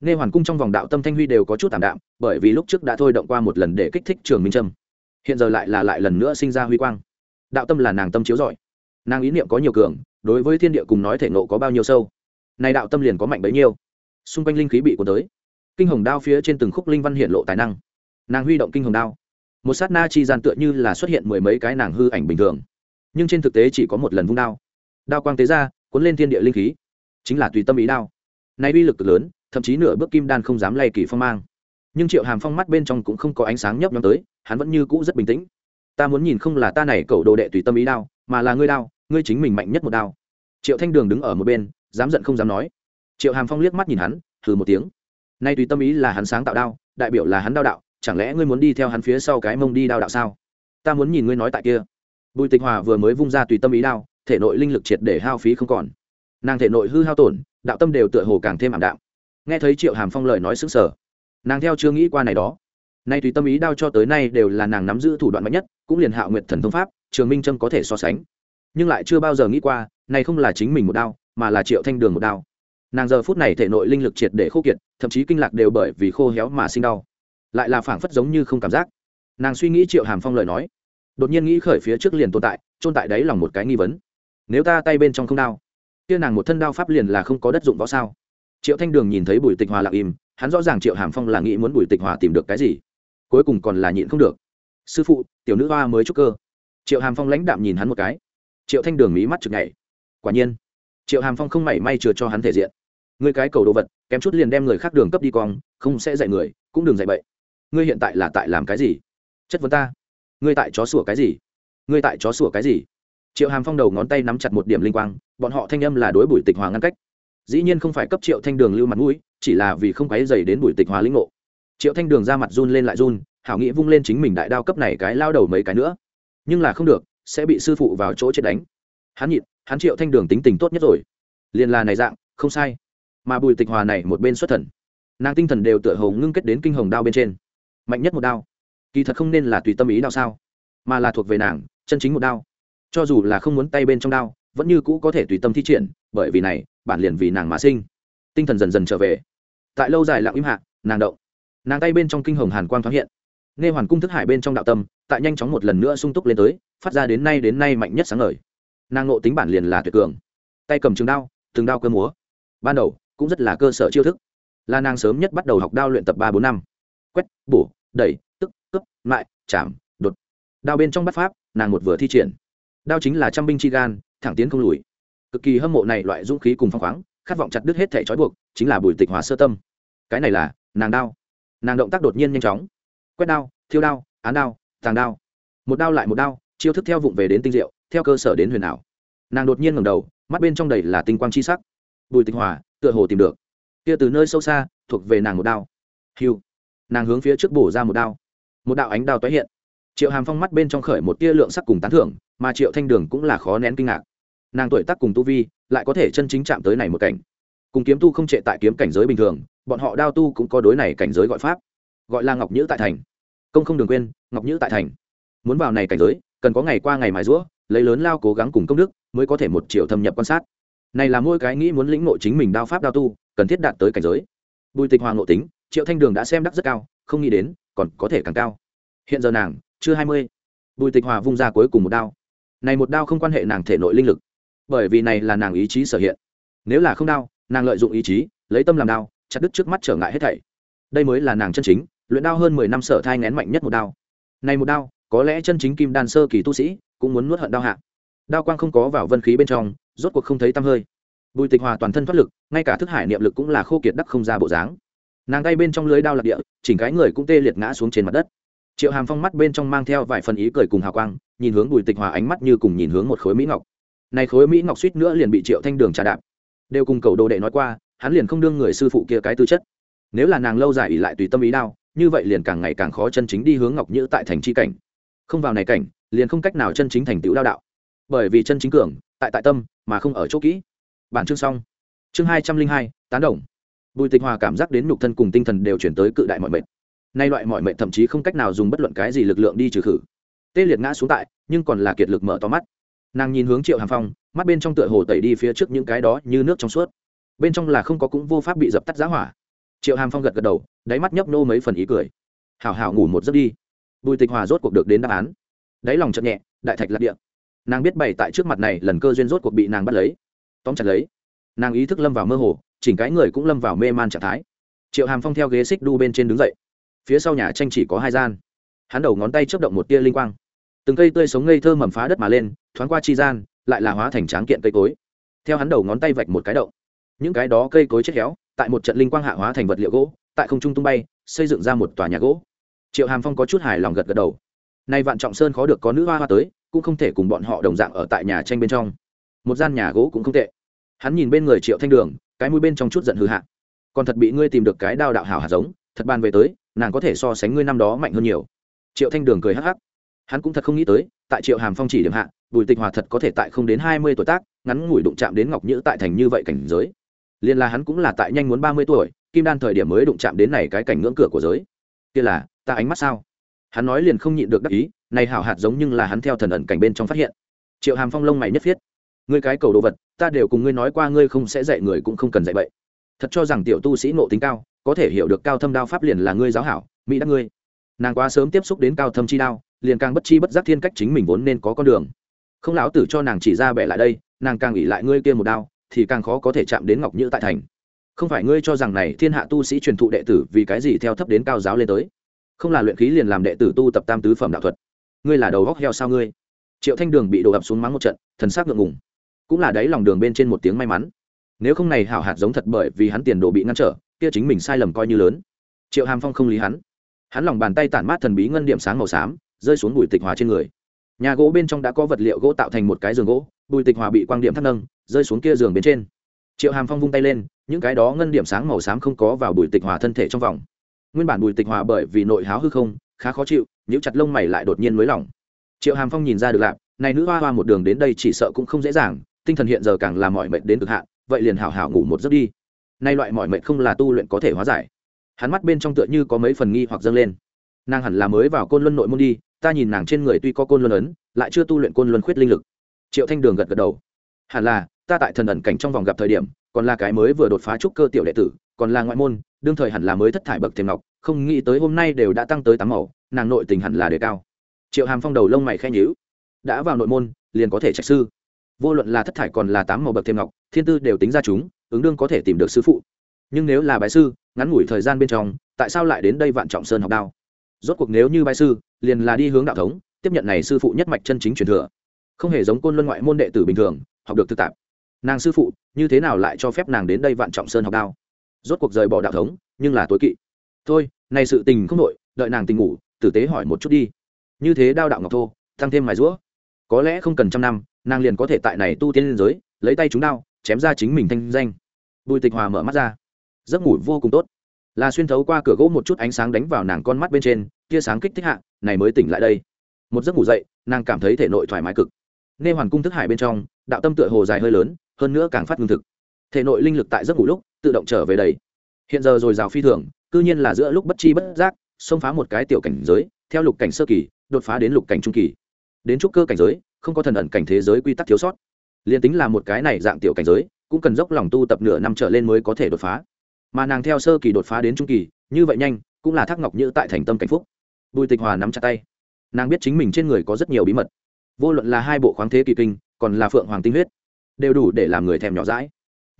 Speaker 1: Nghe hoàn cung trong vòng đạo tâm thanh huy đều có chút tảm đạm, bởi vì lúc trước đã thôi động qua một lần để kích thích trường minh trâm. Hiện giờ lại là lại lần nữa sinh ra huy quang. Đạo tâm là nàng tâm chiếu giỏi nàng ý niệm có nhiều cường, đối với thiên địa cùng nói thể nộ có bao nhiêu sâu. Này đạo tâm liền có mạnh bấy nhiêu. Xung quanh linh khí bị cuốn tới. Kinh hồng đao phía trên từng khúc linh văn hiện lộ tài năng. Nàng huy động kinh hồng đao. Một sát na chi gian tựa như là xuất hiện mười mấy cái nàng hư ảnh bình thường. Nhưng trên thực tế chỉ có một lần vung đao. Đao quang tế ra, cuốn lên thiên địa linh khí. Chính là tùy tâm ý đao nay uy lực cực lớn, thậm chí nửa bước kim đan không dám lay kỳ phong mang. Nhưng triệu hàm phong mắt bên trong cũng không có ánh sáng nhấp nhóm tới, hắn vẫn như cũ rất bình tĩnh. Ta muốn nhìn không là ta này cầu đồ đệ tùy tâm ý đao, mà là ngươi đao, ngươi chính mình mạnh nhất một đao. Triệu thanh đường đứng ở một bên, dám giận không dám nói. Triệu hàm phong liếc mắt nhìn hắn thử một tiếng. Nay tùy tâm ý là hắn sáng tạo đao, đại biểu là hắn đao đạo, chẳng lẽ ngươi muốn đi theo hắn phía sau cái mông đi đao đạo sao? Ta muốn nhìn ngươi nói tại kia. Bùi tịch hòa vừa mới vung ra tùy tâm ý đao, thể nội linh lực triệt để hao phí không còn nàng thể nội hư hao tổn, đạo tâm đều tựa hồ càng thêm ảm đạm. Nghe thấy triệu hàm phong lời nói xứng sở nàng theo chưa nghĩ qua này đó. Nay tùy tâm ý đao cho tới nay đều là nàng nắm giữ thủ đoạn mạnh nhất, cũng liền hạo nguyện thần thông pháp, trường minh trâm có thể so sánh. Nhưng lại chưa bao giờ nghĩ qua, này không là chính mình một đao, mà là triệu thanh đường một đao. Nàng giờ phút này thể nội linh lực triệt để khô kiệt, thậm chí kinh lạc đều bởi vì khô héo mà sinh đau. Lại là phảng phất giống như không cảm giác. Nàng suy nghĩ triệu hàm phong lời nói, đột nhiên nghĩ khởi phía trước liền tồn tại trôn tại đáy lòng một cái nghi vấn. Nếu ta tay bên trong không đao kia nàng một thân đao pháp liền là không có đất dụng võ sao? Triệu thanh đường nhìn thấy bùi tịch hòa lặng im, hắn rõ ràng triệu hàm phong là nghĩ muốn bùi tịch hòa tìm được cái gì. Cuối cùng còn là nhịn không được. Sư phụ, tiểu nữ hoa mới chúc cơ. Triệu hàm phong lãnh đạm nhìn hắn một cái. Triệu thanh đường mí mắt chực nhảy. Quả nhiên. Triệu hàm phong không mảy may chừa cho hắn thể diện. Ngươi cái cầu đồ vật, kém chút liền đem người khác đường cấp đi cong, không sẽ dạy người, cũng đừng dạy bậy. Ngươi hiện tại là tại làm cái gì? Chất vấn ta. Ngươi tại chó sủa cái gì? Ngươi tại chó sủa cái gì? Triệu hàm phong đầu ngón tay nắm chặt một điểm linh quang bọn họ thanh âm là đối bùi tịch hòa ngăn cách. Dĩ nhiên không phải cấp triệu thanh đường lưu mặt mũi, chỉ là vì không quáy dày đến bùi tịch hòa lĩnh ngộ. Triệu thanh đường ra mặt run lên lại run, hảo nghĩ vung lên chính mình đại đao cấp này cái lao đầu mấy cái nữa. Nhưng là không được, sẽ bị sư phụ vào chỗ chết đánh. Hắn nhịn, hắn triệu thanh đường tính tình tốt nhất rồi. Liền là này dạng, không sai. Mà bùi tịch hòa này một bên xuất thần. Nàng tinh thần đều tựa hồ ngưng kết đến kinh hồng đao bên trên. Mạnh nhất một đao. Kỳ thật không nên là tùy tâm ý đao sao, mà là thuộc về nàng, chân chính một đao. Cho dù là không muốn tay bên trong đao vẫn như cũ có thể tùy tâm thi triển, bởi vì này, bản liền vì nàng mà sinh. Tinh thần dần dần trở về. Tại lâu dài lặng im hạ, nàng động. Nàng tay bên trong kinh hồng hàn quang thoáng hiện. Nghe hoàn cung thức hải bên trong đạo tâm, tại nhanh chóng một lần nữa sung túc lên tới, phát ra đến nay đến nay mạnh nhất sáng ngời. Nàng ngộ tính bản liền là tuyệt cường. Tay cầm trường đao, từng đao cơ múa. Ban đầu, cũng rất là cơ sở chiêu thức. Là nàng sớm nhất bắt đầu học đao luyện tập ba bốn năm. Quét, bổ, đẩy, tức, cướp, mại, chạm, đột. Đao bên trong bắt pháp, nàng một vừa thi triển. Đao chính là trăm binh chi gan thẳng tiến không lùi. Cực kỳ hâm mộ này loại dũng khí cùng phong khoáng, khát vọng chặt đứt hết thể trói buộc, chính là bùi tịch hòa sơ tâm. Cái này là, nàng đao nàng động tác đột nhiên nhanh chóng. Quét đao, thiêu đao, án đao, tàng đao. Một đao lại một đao, chiêu thức theo vụng về đến tinh diệu, theo cơ sở đến huyền ảo. Nàng đột nhiên ngầm đầu, mắt bên trong đầy là tinh quang chi sắc. Bùi tịch hòa, tựa hồ tìm được. Kia từ nơi sâu xa, thuộc về nàng một đao. Hiu nàng hướng phía trước bổ ra một đao. Một đạo ánh đao tái hiện. Triệu hàm phong mắt bên trong khởi một tia lượng sắc cùng tán thưởng, mà triệu thanh đường cũng là khó nén kinh ngạc nàng tuổi tác cùng tu vi lại có thể chân chính chạm tới này một cảnh. Cùng kiếm tu không trệ tại kiếm cảnh giới bình thường, bọn họ đao tu cũng có đối này cảnh giới gọi pháp, gọi là ngọc nhữ tại thành. Công không đường quên, ngọc nhữ tại thành. Muốn vào này cảnh giới, cần có ngày qua ngày mài rũa lấy lớn lao cố gắng cùng công đức mới có thể một triệu thâm nhập quan sát. Này là mỗi cái nghĩ muốn lĩnh ngộ chính mình đao pháp đao tu, cần thiết đạt tới cảnh giới. Bùi tịch hoàng ngộ tính, triệu thanh đường đã xem đắc rất cao, không nghĩ đến, còn có thể càng cao. Hiện giờ nàng chưa hai mươi. Bùi tịch hòa vung ra cuối cùng một đao. Này một đao không quan hệ nàng thể nội linh lực bởi vì này là nàng ý chí sở hiện. Nếu là không đao nàng lợi dụng ý chí, lấy tâm làm đao chặt đứt trước mắt trở ngại hết thảy. Đây mới là nàng chân chính, luyện đao hơn mười năm sở thai ngén mạnh nhất một đao. Này một đao, có lẽ chân chính kim đan sơ kỳ tu sĩ cũng muốn nuốt hận đao hạ. Đao quang không có vào vân khí bên trong, rốt cuộc không thấy tăm hơi. Bùi tịch hòa toàn thân thoát lực, ngay cả thức hải niệm lực cũng là khô kiệt đắc không ra bộ dáng. Nàng tay bên trong lưới đao lạc địa, chỉnh cái người cũng tê liệt ngã xuống trên mặt đất. Triệu hàm phong mắt bên trong mang theo vài phần ý cười cùng hào quang, nhìn hướng bùi tịch hòa ánh mắt như cùng nhìn hướng một khối mỹ ngọc này khối mỹ ngọc suýt nữa liền bị triệu thanh đường trà đạp. Đều cùng cầu đồ đệ nói qua, hắn liền không đương người sư phụ kia cái tư chất. Nếu là nàng lâu dài ỉ lại tùy tâm ý đao như vậy liền càng ngày càng khó chân chính đi hướng ngọc nhữ tại thành c cảnh. Không vào này cảnh, liền không cách nào chân chính thành tựu đao đạo. Bởi vì chân chính cường, tại tại tâm, mà không ở chỗ kỹ. Bản chương xong. Chương hai trăm linh hai, tán đồng. Bùi tịch hòa cảm giác đến nhục thân cùng tinh thần đều chuyển tới cự đại mọi mệnh nay loại mọi mệnh thậm chí không cách nào dùng bất luận cái gì lực lượng đi trừ khử. Tê liệt ngã xuống tại, nhưng còn là kiệt lực mở to mắt nàng nhìn hướng triệu hàm phong, mắt bên trong tựa hồ tẩy đi phía trước những cái đó như nước trong suốt. Bên trong là không có cũng vô pháp bị dập tắt giá hỏa. Triệu hàm phong gật gật đầu, đáy mắt nhấp nô mấy phần ý cười. Hảo hảo ngủ một giấc đi. Bùi tịch hòa rốt cuộc được đến đáp án. Đáy lòng chậm nhẹ, đại thạch lạc địa. Nàng biết bày tại trước mặt này lần cơ duyên rốt cuộc bị nàng bắt lấy. Tóm chặt lấy, nàng ý thức lâm vào mơ hồ, chỉnh cái người cũng lâm vào mê man trạng thái. Triệu hàm phong theo ghế xích đu bên trên đứng dậy. Phía sau nhà tranh chỉ có hai gian. Hắn đầu ngón tay chấp động một tia linh quang. Từng cây tươi sống ngây thơ mầm phá đất mà lên thoáng qua chi gian, lại là hóa thành tráng kiện cây cối. Theo hắn đầu ngón tay vạch một cái động. Những cái đó cây cối chết héo, tại một trận linh quang hạ hóa thành vật liệu gỗ, tại không trung tung bay, xây dựng ra một tòa nhà gỗ. Triệu hàm phong có chút hài lòng gật gật đầu. Nay vạn trọng sơn khó được có nữ hoa hoa tới, cũng không thể cùng bọn họ đồng dạng ở tại nhà tranh bên trong. Một gian nhà gỗ cũng không tệ. Hắn nhìn bên người triệu thanh đường, cái mũi bên trong chút giận hư hạ. Còn thật bị ngươi tìm được cái đao đạo hảo hạt giống, thật ban về tới, nàng có thể so sánh ngươi năm đó mạnh hơn nhiều. Triệu thanh đường cười hắc hắc hắn cũng thật không nghĩ tới, tại triệu hàm phong chỉ điểm hạ, bùi tịch hòa thật có thể tại không đến hai mươi tuổi tác, ngắn ngủi đụng chạm đến ngọc nhữ tại thành như vậy cảnh giới. Liên là hắn cũng là tại nhanh muốn ba mươi tuổi, kim đan thời điểm mới đụng chạm đến này cái cảnh ngưỡng cửa của giới. Kia là, ta ánh mắt sao? Hắn nói liền không nhịn được đắc ý, này hảo hạt giống nhưng là hắn theo thần ẩn cảnh bên trong phát hiện. Triệu hàm phong lông mày nhất viết ngươi cái cầu đồ vật, ta đều cùng ngươi nói qua ngươi không sẽ dạy người cũng không cần dạy bậy. Thật cho rằng tiểu tu sĩ nộ tính cao, có thể hiểu được cao thâm đao pháp liền là ngươi giáo hảo, mỹ đắc ngươi. Nàng quá sớm tiếp xúc đến cao thâm chi đao liền càng bất chi bất giác thiên cách chính mình vốn nên có con đường. Không lão tử cho nàng chỉ ra bẻ lại đây, nàng càng ỉ lại ngươi kia một đao, thì càng khó có thể chạm đến ngọc nhữ tại thành. Không phải ngươi cho rằng này thiên hạ tu sĩ truyền thụ đệ tử vì cái gì theo thấp đến cao giáo lên tới? Không là luyện khí liền làm đệ tử tu tập tam tứ phẩm đạo thuật. Ngươi là đầu góc heo sao ngươi? Triệu thanh đường bị đổ ập xuống mắng một trận, thần sắc ngượng ngùng. Cũng là đấy lòng đường bên trên một tiếng may mắn. Nếu không này hảo hạt giống thật bởi vì hắn tiền đồ bị ngăn trở, kia chính mình sai lầm coi như lớn. Triệu hàm phong không lý hắn. Hắn lòng bàn tay tản mát thần bí ngân điểm sáng màu xám rơi xuống bùi tịch hòa trên người. Nhà gỗ bên trong đã có vật liệu gỗ tạo thành một cái giường gỗ, bùi tịch hòa bị quang điểm thắt nâng, rơi xuống kia giường bên trên. Triệu hàm phong vung tay lên, những cái đó ngân điểm sáng màu xám không có vào bùi tịch hòa thân thể trong vòng. Nguyên bản bùi tịch hòa bởi vì nội háo hư không, khá khó chịu những chặt lông mày lại đột nhiên mới lỏng. Triệu hàm phong nhìn ra được lạp này nữ hoa hoa một đường đến đây chỉ sợ cũng không dễ dàng, tinh thần hiện giờ càng làm mọi mệnh đến cực hạn, vậy liền hảo hảo ngủ một giấc đi. Nay loại mọi mệnh không là tu luyện có thể hóa giải. Hắn mắt bên trong tựa như có mấy phần nghi hoặc dâng lên. Nàng hẳn là mới vào côn luân nội môn đi ta nhìn nàng trên người tuy có côn luân ấn, lại chưa tu luyện côn luân khuyết linh lực. Triệu thanh đường gật gật đầu. Hẳn là, ta tại thần ẩn cảnh trong vòng gặp thời điểm, còn là cái mới vừa đột phá trúc cơ tiểu đệ tử, còn là ngoại môn, đương thời hẳn là mới thất thải bậc thềm ngọc, không nghĩ tới hôm nay đều đã tăng tới tám màu, nàng nội tình hẳn là đề cao. Triệu hàm phong đầu lông mày khen nhíu. Đã vào nội môn, liền có thể trạch sư. Vô luận là thất thải còn là tám màu bậc thềm ngọc, thiên tư đều tính ra chúng, ứng đương có thể tìm được sư phụ. Nhưng nếu là bái sư, ngắn ngủi thời gian bên trong, tại sao lại đến đây vạn trọng sơn học đao? Rốt cuộc nếu như bái sư, liền là đi hướng đạo thống, tiếp nhận này sư phụ nhất mạch chân chính truyền thừa. Không hề giống côn luân ngoại môn đệ tử bình thường, học được thực tạp. Nàng sư phụ, như thế nào lại cho phép nàng đến đây vạn trọng sơn học đao? Rốt cuộc rời bỏ đạo thống, nhưng là tối kỵ. Thôi, này sự tình không nội, đợi nàng tình ngủ, tử tế hỏi một chút đi. Như thế đao đạo ngọc thô tăng thêm mài rũa. Có lẽ không cần trăm năm, nàng liền có thể tại này tu tiên liên giới, lấy tay chúng đao, chém ra chính mình thanh danh. Bùi tịch hòa mở mắt ra. Giấc ngủ vô cùng tốt là xuyên thấu qua cửa gỗ một chút ánh sáng đánh vào nàng con mắt bên trên, tia sáng kích thích hạ, này mới tỉnh lại đây. Một giấc ngủ dậy, nàng cảm thấy thể nội thoải mái cực. Nên hoàn cung thức hải bên trong, đạo tâm tựa hồ dài hơi lớn, hơn nữa càng phát ngưng thực. Thể nội linh lực tại giấc ngủ lúc, tự động trở về đầy. Hiện giờ rồi rào phi thường, cư nhiên là giữa lúc bất chi bất giác, xông phá một cái tiểu cảnh giới, theo lục cảnh sơ kỳ, đột phá đến lục cảnh trung kỳ. Đến trúc cơ cảnh giới, không có thần ẩn cảnh thế giới quy tắc thiếu sót. Liền tính là một cái này dạng tiểu cảnh giới, cũng cần dốc lòng tu tập nửa năm trở lên mới có thể đột phá mà nàng theo sơ kỳ đột phá đến trung kỳ, như vậy nhanh, cũng là thác ngọc như tại thành tâm cảnh phúc. Bùi tịch hòa nắm chặt tay. Nàng biết chính mình trên người có rất nhiều bí mật. Vô luận là hai bộ khoáng thế kỳ kinh, còn là phượng hoàng tinh huyết, đều đủ để làm người thèm nhỏ rãi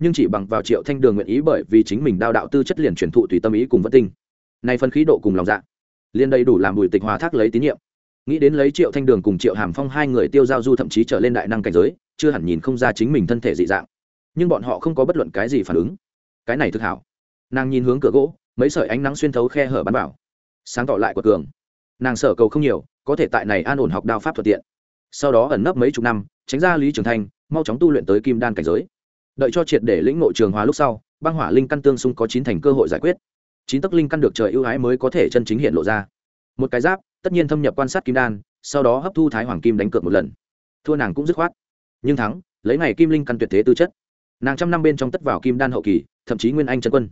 Speaker 1: nhưng chỉ bằng vào triệu thanh đường nguyện ý bởi vì chính mình đao đạo tư chất liền truyền thụ tùy tâm ý cùng vất tinh. Nay phân khí độ cùng lòng dạ liền đầy đủ làm bùi tịch hòa thác lấy tín nhiệm. Nghĩ đến lấy triệu thanh đường cùng triệu hàm phong hai người tiêu giao du thậm chí trở lên đại năng cảnh giới, chưa hẳn nhìn không ra chính mình thân thể dị dạng. Nhưng bọn họ không có bất luận cái gì phản ứng. Cái này thực hảo nàng nhìn hướng cửa gỗ, mấy sợi ánh nắng xuyên thấu khe hở bắn vào. Sáng tỏ lại của cường nàng sở cầu không nhiều, có thể tại này an ổn học đao pháp thuận tiện. Sau đó ẩn nấp mấy chục năm, tránh ra lý trường thanh mau chóng tu luyện tới kim đan cảnh giới. Đợi cho triệt để lĩnh ngộ trường hóa lúc sau, băng hỏa linh căn tương xung có chín thành cơ hội giải quyết. Chín tấc linh căn được trời ưu ái mới có thể chân chính hiện lộ ra. Một cái giáp, tất nhiên thâm nhập quan sát kim đan, sau đó hấp thu thái hoàng kim đánh cược một lần. Thua nàng cũng dứt khoát. Nhưng thắng, lấy ngày kim linh căn tuyệt thế tư chất. Nàng trăm năm bên trong tất vào kim đan hậu kỳ, thậm chí nguyên anh chân quân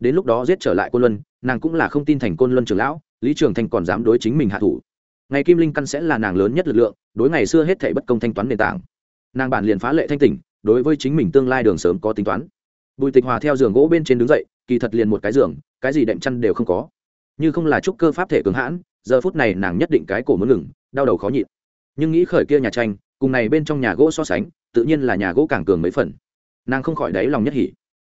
Speaker 1: đến lúc đó giết trở lại côn luân, nàng cũng là không tin thành côn luân trưởng lão, lý trường thanh còn dám đối chính mình hạ thủ. Ngày kim linh căn sẽ là nàng lớn nhất lực lượng, đối ngày xưa hết thể bất công thanh toán nền tảng. Nàng bản liền phá lệ thanh tỉnh, đối với chính mình tương lai đường sớm có tính toán. Bùi tịch hòa theo giường gỗ bên trên đứng dậy, kỳ thật liền một cái giường, cái gì đệm chăn đều không có. Như không là trúc cơ pháp thể cường hãn, giờ phút này nàng nhất định cái cổ muốn ngừng, đau đầu khó nhịn. Nhưng nghĩ khởi kia nhà tranh, cùng này bên trong nhà gỗ so sánh, tự nhiên là nhà gỗ càng cường mấy phần. Nàng không khỏi đáy lòng nhất hỉ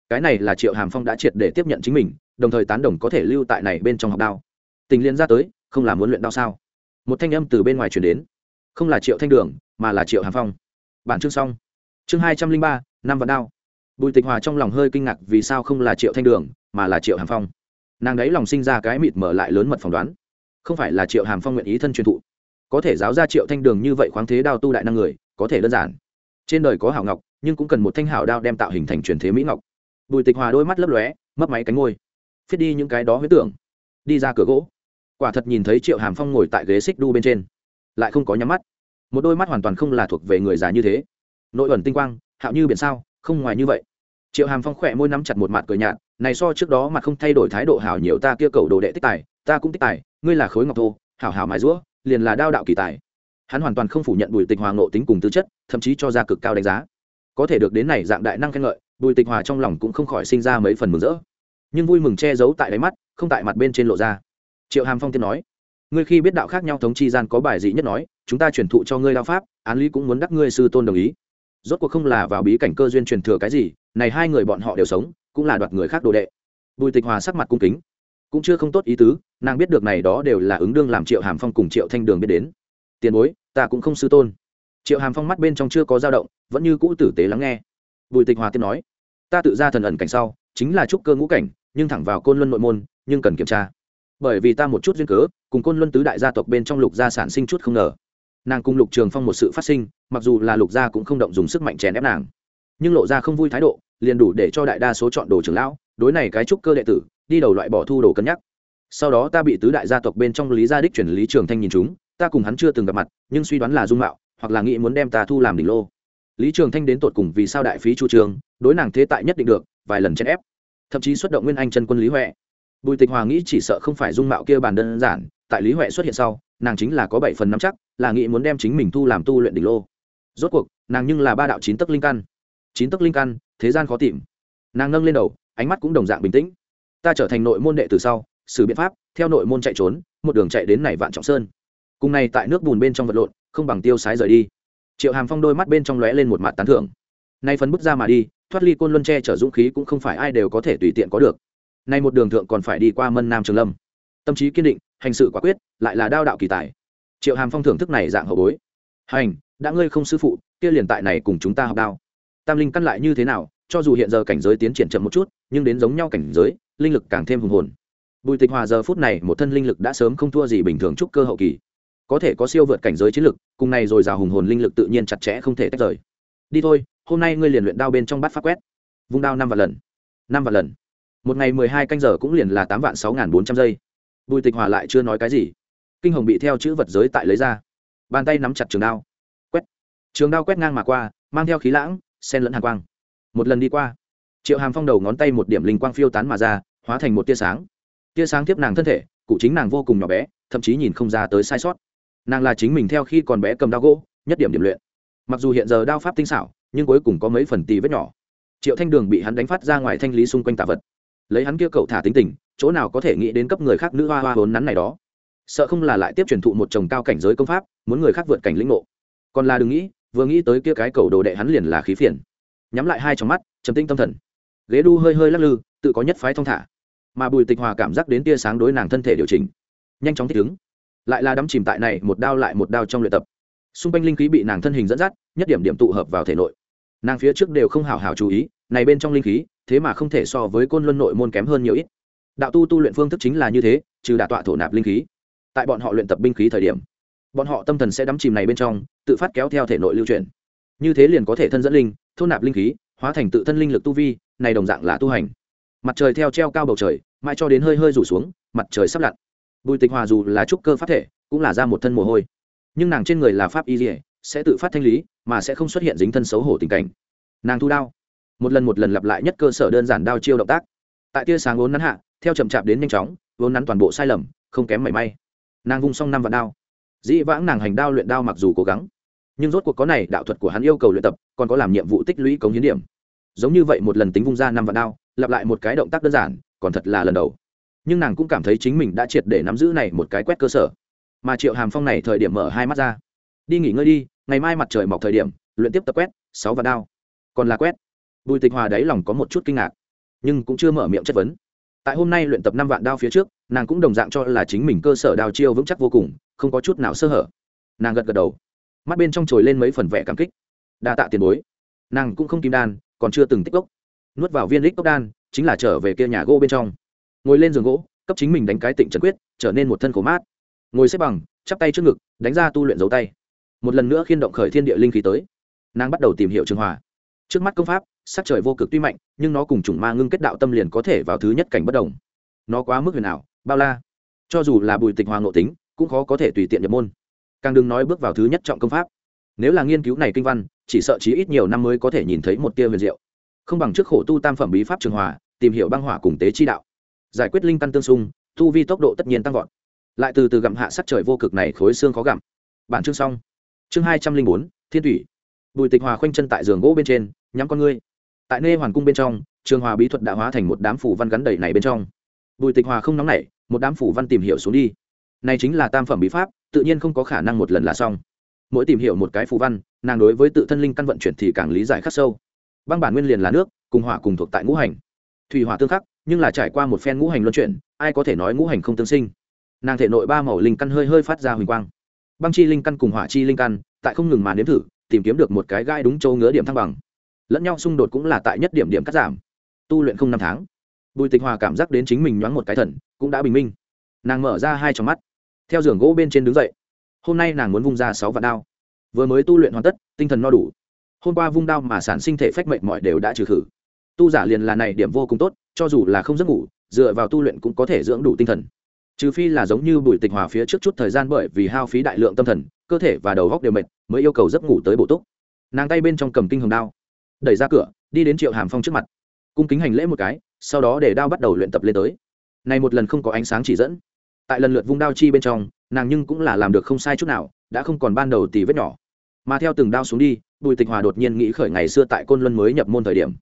Speaker 1: cái này là triệu hàm phong đã triệt để tiếp nhận chính mình đồng thời tán đồng có thể lưu tại này bên trong học đao tình liên ra tới không là muốn luyện đao sao một thanh âm từ bên ngoài chuyển đến không là triệu thanh đường mà là triệu hàm phong bản chương xong chương hai trăm linh ba năm vạn đao bùi tịch hòa trong lòng hơi kinh ngạc vì sao không là triệu thanh đường mà là triệu hàm phong nàng đấy lòng sinh ra cái mịt mở lại lớn mật phỏng đoán không phải là triệu hàm phong nguyện ý thân truyền thụ có thể giáo ra triệu thanh đường như vậy khoáng thế đao tu đại năng người có thể đơn giản trên đời có hảo ngọc nhưng cũng cần một thanh hảo đao đem tạo hình thành truyền thế mỹ ngọc bùi tịch hòa đôi mắt lấp lóe, mấp máy cánh ngôi phiết đi những cái đó huyết tưởng. Đi ra cửa gỗ. Quả thật nhìn thấy triệu hàm phong ngồi tại ghế xích đu bên trên. Lại không có nhắm mắt. Một đôi mắt hoàn toàn không là thuộc về người già như thế. Nội ẩn tinh quang, hạo như biển sao, không ngoài như vậy. Triệu hàm phong khỏe môi nắm chặt một mặt cười nhạt, này so trước đó mặt không thay đổi thái độ hảo nhiều, ta kia cầu đồ đệ tích tài, ta cũng tích tài, ngươi là khối ngọc thô, hảo hảo mài rũa, liền là đao đạo kỳ tài. Hắn hoàn toàn không phủ nhận bùi tịch hòa ngộ tính cùng tư chất, thậm chí cho ra cực cao đánh giá. Có thể được đến này dạng đại năng khen ngợi bùi tịch hòa trong lòng cũng không khỏi sinh ra mấy phần mừng rỡ. Nhưng vui mừng che giấu tại đáy mắt, không tại mặt bên trên lộ ra. Triệu hàm phong tiên nói, ngươi khi biết đạo khác nhau thống chi gian có bài dị nhất nói, chúng ta truyền thụ cho ngươi đao pháp, án lý cũng muốn đắc ngươi sư tôn đồng ý. Rốt cuộc không là vào bí cảnh cơ duyên truyền thừa cái gì, này hai người bọn họ đều sống, cũng là đoạt người khác đồ đệ. Bùi tịch hòa sắc mặt cung kính, cũng chưa không tốt ý tứ, nàng biết được này đó đều là ứng đương làm triệu hàm phong cùng triệu thanh đường biết đến. Tiền bối, ta cũng không sư tôn. Triệu hàm phong mắt bên trong chưa có dao động, vẫn như cũ tử tế lắng nghe bùi tịch hòa tiếp nói, ta tự ra thần ẩn cảnh sau, chính là trúc cơ ngũ cảnh, nhưng thẳng vào côn luân nội môn, nhưng cần kiểm tra. Bởi vì ta một chút duyên cớ, cùng côn luân tứ đại gia tộc bên trong lục gia sản sinh chút không ngờ. Nàng cùng lục trường phong một sự phát sinh, mặc dù là lục gia cũng không động dùng sức mạnh chèn ép nàng. Nhưng lộ ra không vui thái độ, liền đủ để cho đại đa số chọn đồ trưởng lão, đối này cái trúc cơ đệ tử, đi đầu loại bỏ thu đồ cân nhắc. Sau đó ta bị tứ đại gia tộc bên trong lý gia đích chuyển lý trường thanh nhìn chúng, ta cùng hắn chưa từng gặp mặt, nhưng suy đoán là dung mạo, hoặc là nghĩ muốn đem ta thu làm đỉnh lô lý trường thanh đến tột cùng vì sao đại phí chu trường, đối nàng thế tại nhất định được, vài lần chen ép. Thậm chí xuất động nguyên anh chân quân lý huệ. Bùi tịch hòa nghĩ chỉ sợ không phải dung mạo kia bàn đơn giản, tại lý huệ xuất hiện sau, nàng chính là có bảy phần năm chắc, là nghĩ muốn đem chính mình thu làm tu luyện đỉnh lô. Rốt cuộc, nàng nhưng là ba đạo chín tấc linh căn. Chín tấc linh căn, thế gian khó tìm. Nàng nâng lên đầu, ánh mắt cũng đồng dạng bình tĩnh. Ta trở thành nội môn đệ từ sau xử biện pháp, theo nội môn chạy trốn, một đường chạy đến này vạn trọng sơn. Cùng này tại nước bùn bên trong vật lộn, không bằng tiêu sái rời đi triệu hàm phong đôi mắt bên trong lóe lên một mặt tán thưởng. Nay phấn bước ra mà đi, thoát ly côn luân tre chở dũng khí cũng không phải ai đều có thể tùy tiện có được. Nay một đường thượng còn phải đi qua mân nam trường lâm. Tâm trí kiên định, hành sự quả quyết, lại là đao đạo kỳ tài. Triệu hàm phong thưởng thức này dạng hậu bối. Hành, đã ngươi không sư phụ, kia liền tại này cùng chúng ta học đao. Tam linh căn lại như thế nào, cho dù hiện giờ cảnh giới tiến triển chậm một chút, nhưng đến giống nhau cảnh giới, linh lực càng thêm hùng hồn. Bùi tịch hòa giờ phút này một thân linh lực đã sớm không thua gì bình thường trúc cơ hậu kỳ có thể có siêu vượt cảnh giới chiến lực, cùng này rồi rào hùng hồn linh lực tự nhiên chặt chẽ không thể tách rời. Đi thôi, hôm nay ngươi liền luyện đao bên trong bát pháp quét. Vung đao năm vạn lần. Năm vạn lần. Một ngày mười hai canh giờ cũng liền là tám vạn sáu n g h n bốn trăm giây. Bùi tịch hòa lại chưa nói cái gì. Kinh hồng bị theo chữ vật giới tại lấy ra. Bàn tay nắm chặt trường đao. Quét. Trường đao quét ngang mà qua, mang theo khí lãng sen lẫn hàng quang. Một lần đi qua, triệu hàm phong đầu ngón tay một điểm linh quang phiêu tán mà ra, hóa thành một tia sáng. Tia sáng tiếp nàng thân thể, cụ chính nàng vô cùng nhỏ bé, thậm chí nhìn không ra tới sai sót nàng là chính mình theo khi còn bé cầm đao gỗ, nhất điểm điểm luyện. Mặc dù hiện giờ đao pháp tinh xảo, nhưng cuối cùng có mấy phần tì vết nhỏ. Triệu thanh đường bị hắn đánh phát ra ngoài thanh lý xung quanh tạ vật. Lấy hắn kia cậu thả tính tình, chỗ nào có thể nghĩ đến cấp người khác nữ hoa hoa hốn nắn này đó. Sợ không là lại tiếp truyền thụ một chồng cao cảnh giới công pháp, muốn người khác vượt cảnh lĩnh ngộ. Còn là đừng nghĩ, vừa nghĩ tới kia cái cầu đồ đệ hắn liền là khí phiền. Nhắm lại hai trong mắt, trầm tinh tâm thần. Ghế đu hơi hơi lắc lư, tự có nhất phái thong thả. Mà bùi tịch hòa cảm giác đến tia sáng đối nàng thân thể điều chỉnh. Nhanh chóng thích ứng lại là đắm chìm tại này một đao lại một đao trong luyện tập. Xung quanh linh khí bị nàng thân hình dẫn dắt, nhất điểm điểm tụ hợp vào thể nội. Nàng phía trước đều không hào hào chú ý, này bên trong linh khí, thế mà không thể so với côn luân nội môn kém hơn nhiều ít. Đạo tu tu luyện phương thức chính là như thế, trừ đả tọa thổ nạp linh khí. Tại bọn họ luyện tập binh khí thời điểm, bọn họ tâm thần sẽ đắm chìm này bên trong, tự phát kéo theo thể nội lưu truyền như thế liền có thể thân dẫn linh, thôn nạp linh khí, hóa thành tự thân linh lực tu vi, này đồng dạng là tu hành. Mặt trời theo treo cao bầu trời, mãi cho đến hơi hơi rủ xuống, mặt trời sắp lặn bùi tịch hòa dù là trúc cơ pháp thể, cũng là ra một thân mồ hôi. Nhưng nàng trên người là pháp y dỉa sẽ tự phát thanh lý, mà sẽ không xuất hiện dính thân xấu hổ tình cảnh. Nàng thu đao. Một lần một lần lặp lại nhất cơ sở đơn giản đao chiêu động tác. Tại tia sáng vốn nắn hạ, theo chậm chạp đến nhanh chóng vốn nắn toàn bộ sai lầm, không kém mảy may. Nàng vung xong năm vạn đao. Dĩ vãng nàng hành đao luyện đao mặc dù cố gắng, nhưng rốt cuộc có này, đạo thuật của hắn yêu cầu luyện tập, còn có làm nhiệm vụ tích lũy cống hiến điểm. Giống như vậy một lần tính vung ra năm vạn đao, lặp lại một cái động tác đơn giản, còn thật là lần đầu nhưng nàng cũng cảm thấy chính mình đã triệt để nắm giữ này một cái quét cơ sở. Mà triệu hàm phong này thời điểm mở hai mắt ra. Đi nghỉ ngơi đi, ngày mai mặt trời mọc thời điểm, luyện tiếp tập quét, sáu vạn đao. Còn là quét. Bùi tịch hòa đáy lòng có một chút kinh ngạc, nhưng cũng chưa mở miệng chất vấn. Tại hôm nay luyện tập năm vạn đao phía trước, nàng cũng đồng dạng cho là chính mình cơ sở đao chiêu vững chắc vô cùng, không có chút nào sơ hở. Nàng gật gật đầu. Mắt bên trong trồi lên mấy phần vẻ cảm kích. Đa tạ tiền bối. Nàng cũng không kim đan, còn chưa từng tích cốc. Nuốt vào viên lích cốc đan, chính là trở về kia nhà gỗ bên trong ngồi lên giường gỗ, cấp chính mình đánh cái tịnh trần quyết, trở nên một thân khổ mát. Ngồi xếp bằng, chắp tay trước ngực, đánh ra tu luyện dấu tay. Một lần nữa khiên động khởi thiên địa linh khí tới. Nàng bắt đầu tìm hiểu trường hòa. Trước mắt công pháp, sắc trời vô cực tuy mạnh, nhưng nó cùng chủng ma ngưng kết đạo tâm liền có thể vào thứ nhất cảnh bất đồng. Nó quá mức huyền ảo, bao la. Cho dù là bùi tịch hoàng ngộ tính, cũng khó có thể tùy tiện nhập môn. Càng đừng nói bước vào thứ nhất trọng công pháp. Nếu là nghiên cứu này kinh văn, chỉ sợ chí ít nhiều năm mới có thể nhìn thấy một tia huyền diệu. Không bằng trước khổ tu tam phẩm bí pháp trường hòa, tìm hiểu băng hỏa cùng tế chi đạo giải quyết linh căn tương xung, tu vi tốc độ tất nhiên tăng vọt. Lại từ từ gặm hạ sắc trời vô cực này khối xương khó gặm. Bản chương xong. Chương hai trăm linh bốn, thiên thủy. Bùi tịch hòa khoanh chân tại giường gỗ bên trên, nhắm con ngươi. Tại nê hoàn cung bên trong, trường hòa bí thuật đã hóa thành một đám phủ văn gắn đầy này bên trong. Bùi tịch hòa không nóng nảy, một đám phủ văn tìm hiểu xuống đi. Này chính là tam phẩm bí pháp, tự nhiên không có khả năng một lần là xong. Mỗi tìm hiểu một cái phù văn, nàng đối với tự thân linh căn vận chuyển thì càng lý giải khắc sâu. Băng bản nguyên liền là nước, cùng hỏa cùng thuộc tại ngũ hành. Thủy hỏa tương khắc nhưng là trải qua một phen ngũ hành luân chuyển, ai có thể nói ngũ hành không tương sinh. Nàng thể nội ba màu linh căn hơi hơi phát ra huỳnh quang. Băng chi linh căn cùng hỏa chi linh căn, tại không ngừng mà nếm thử, tìm kiếm được một cái gai đúng châu ngứa điểm thăng bằng. Lẫn nhau xung đột cũng là tại nhất điểm điểm cắt giảm. Tu luyện không năm tháng. Bùi tịch hòa cảm giác đến chính mình nhoáng một cái thần, cũng đã bình minh. Nàng mở ra hai trong mắt, theo giường gỗ bên trên đứng dậy. Hôm nay nàng muốn vung ra sáu vạn đao. Vừa mới tu luyện hoàn tất, tinh thần no đủ. Hôm qua vung đao mà sản sinh thể phách mệnh mọi đều đã trừ khử. Tu giả liền là này điểm vô cùng tốt cho dù là không giấc ngủ, dựa vào tu luyện cũng có thể dưỡng đủ tinh thần. Trừ phi là giống như bùi tịch hòa phía trước chút thời gian bởi vì hao phí đại lượng tâm thần, cơ thể và đầu góc đều mệt, mới yêu cầu giấc ngủ tới bổ túc. Nàng tay bên trong cầm kinh hồng đao, đẩy ra cửa, đi đến triệu hàm phong trước mặt, cung kính hành lễ một cái, sau đó để đao bắt đầu luyện tập lên tới. Này một lần không có ánh sáng chỉ dẫn. Tại lần lượt vung đao chi bên trong, nàng nhưng cũng là làm được không sai chút nào, đã không còn ban đầu tì vết nhỏ. Mà theo từng đao xuống đi, bùi tịch hòa đột nhiên nghĩ khởi ngày xưa tại côn luân mới nhập môn thời điểm.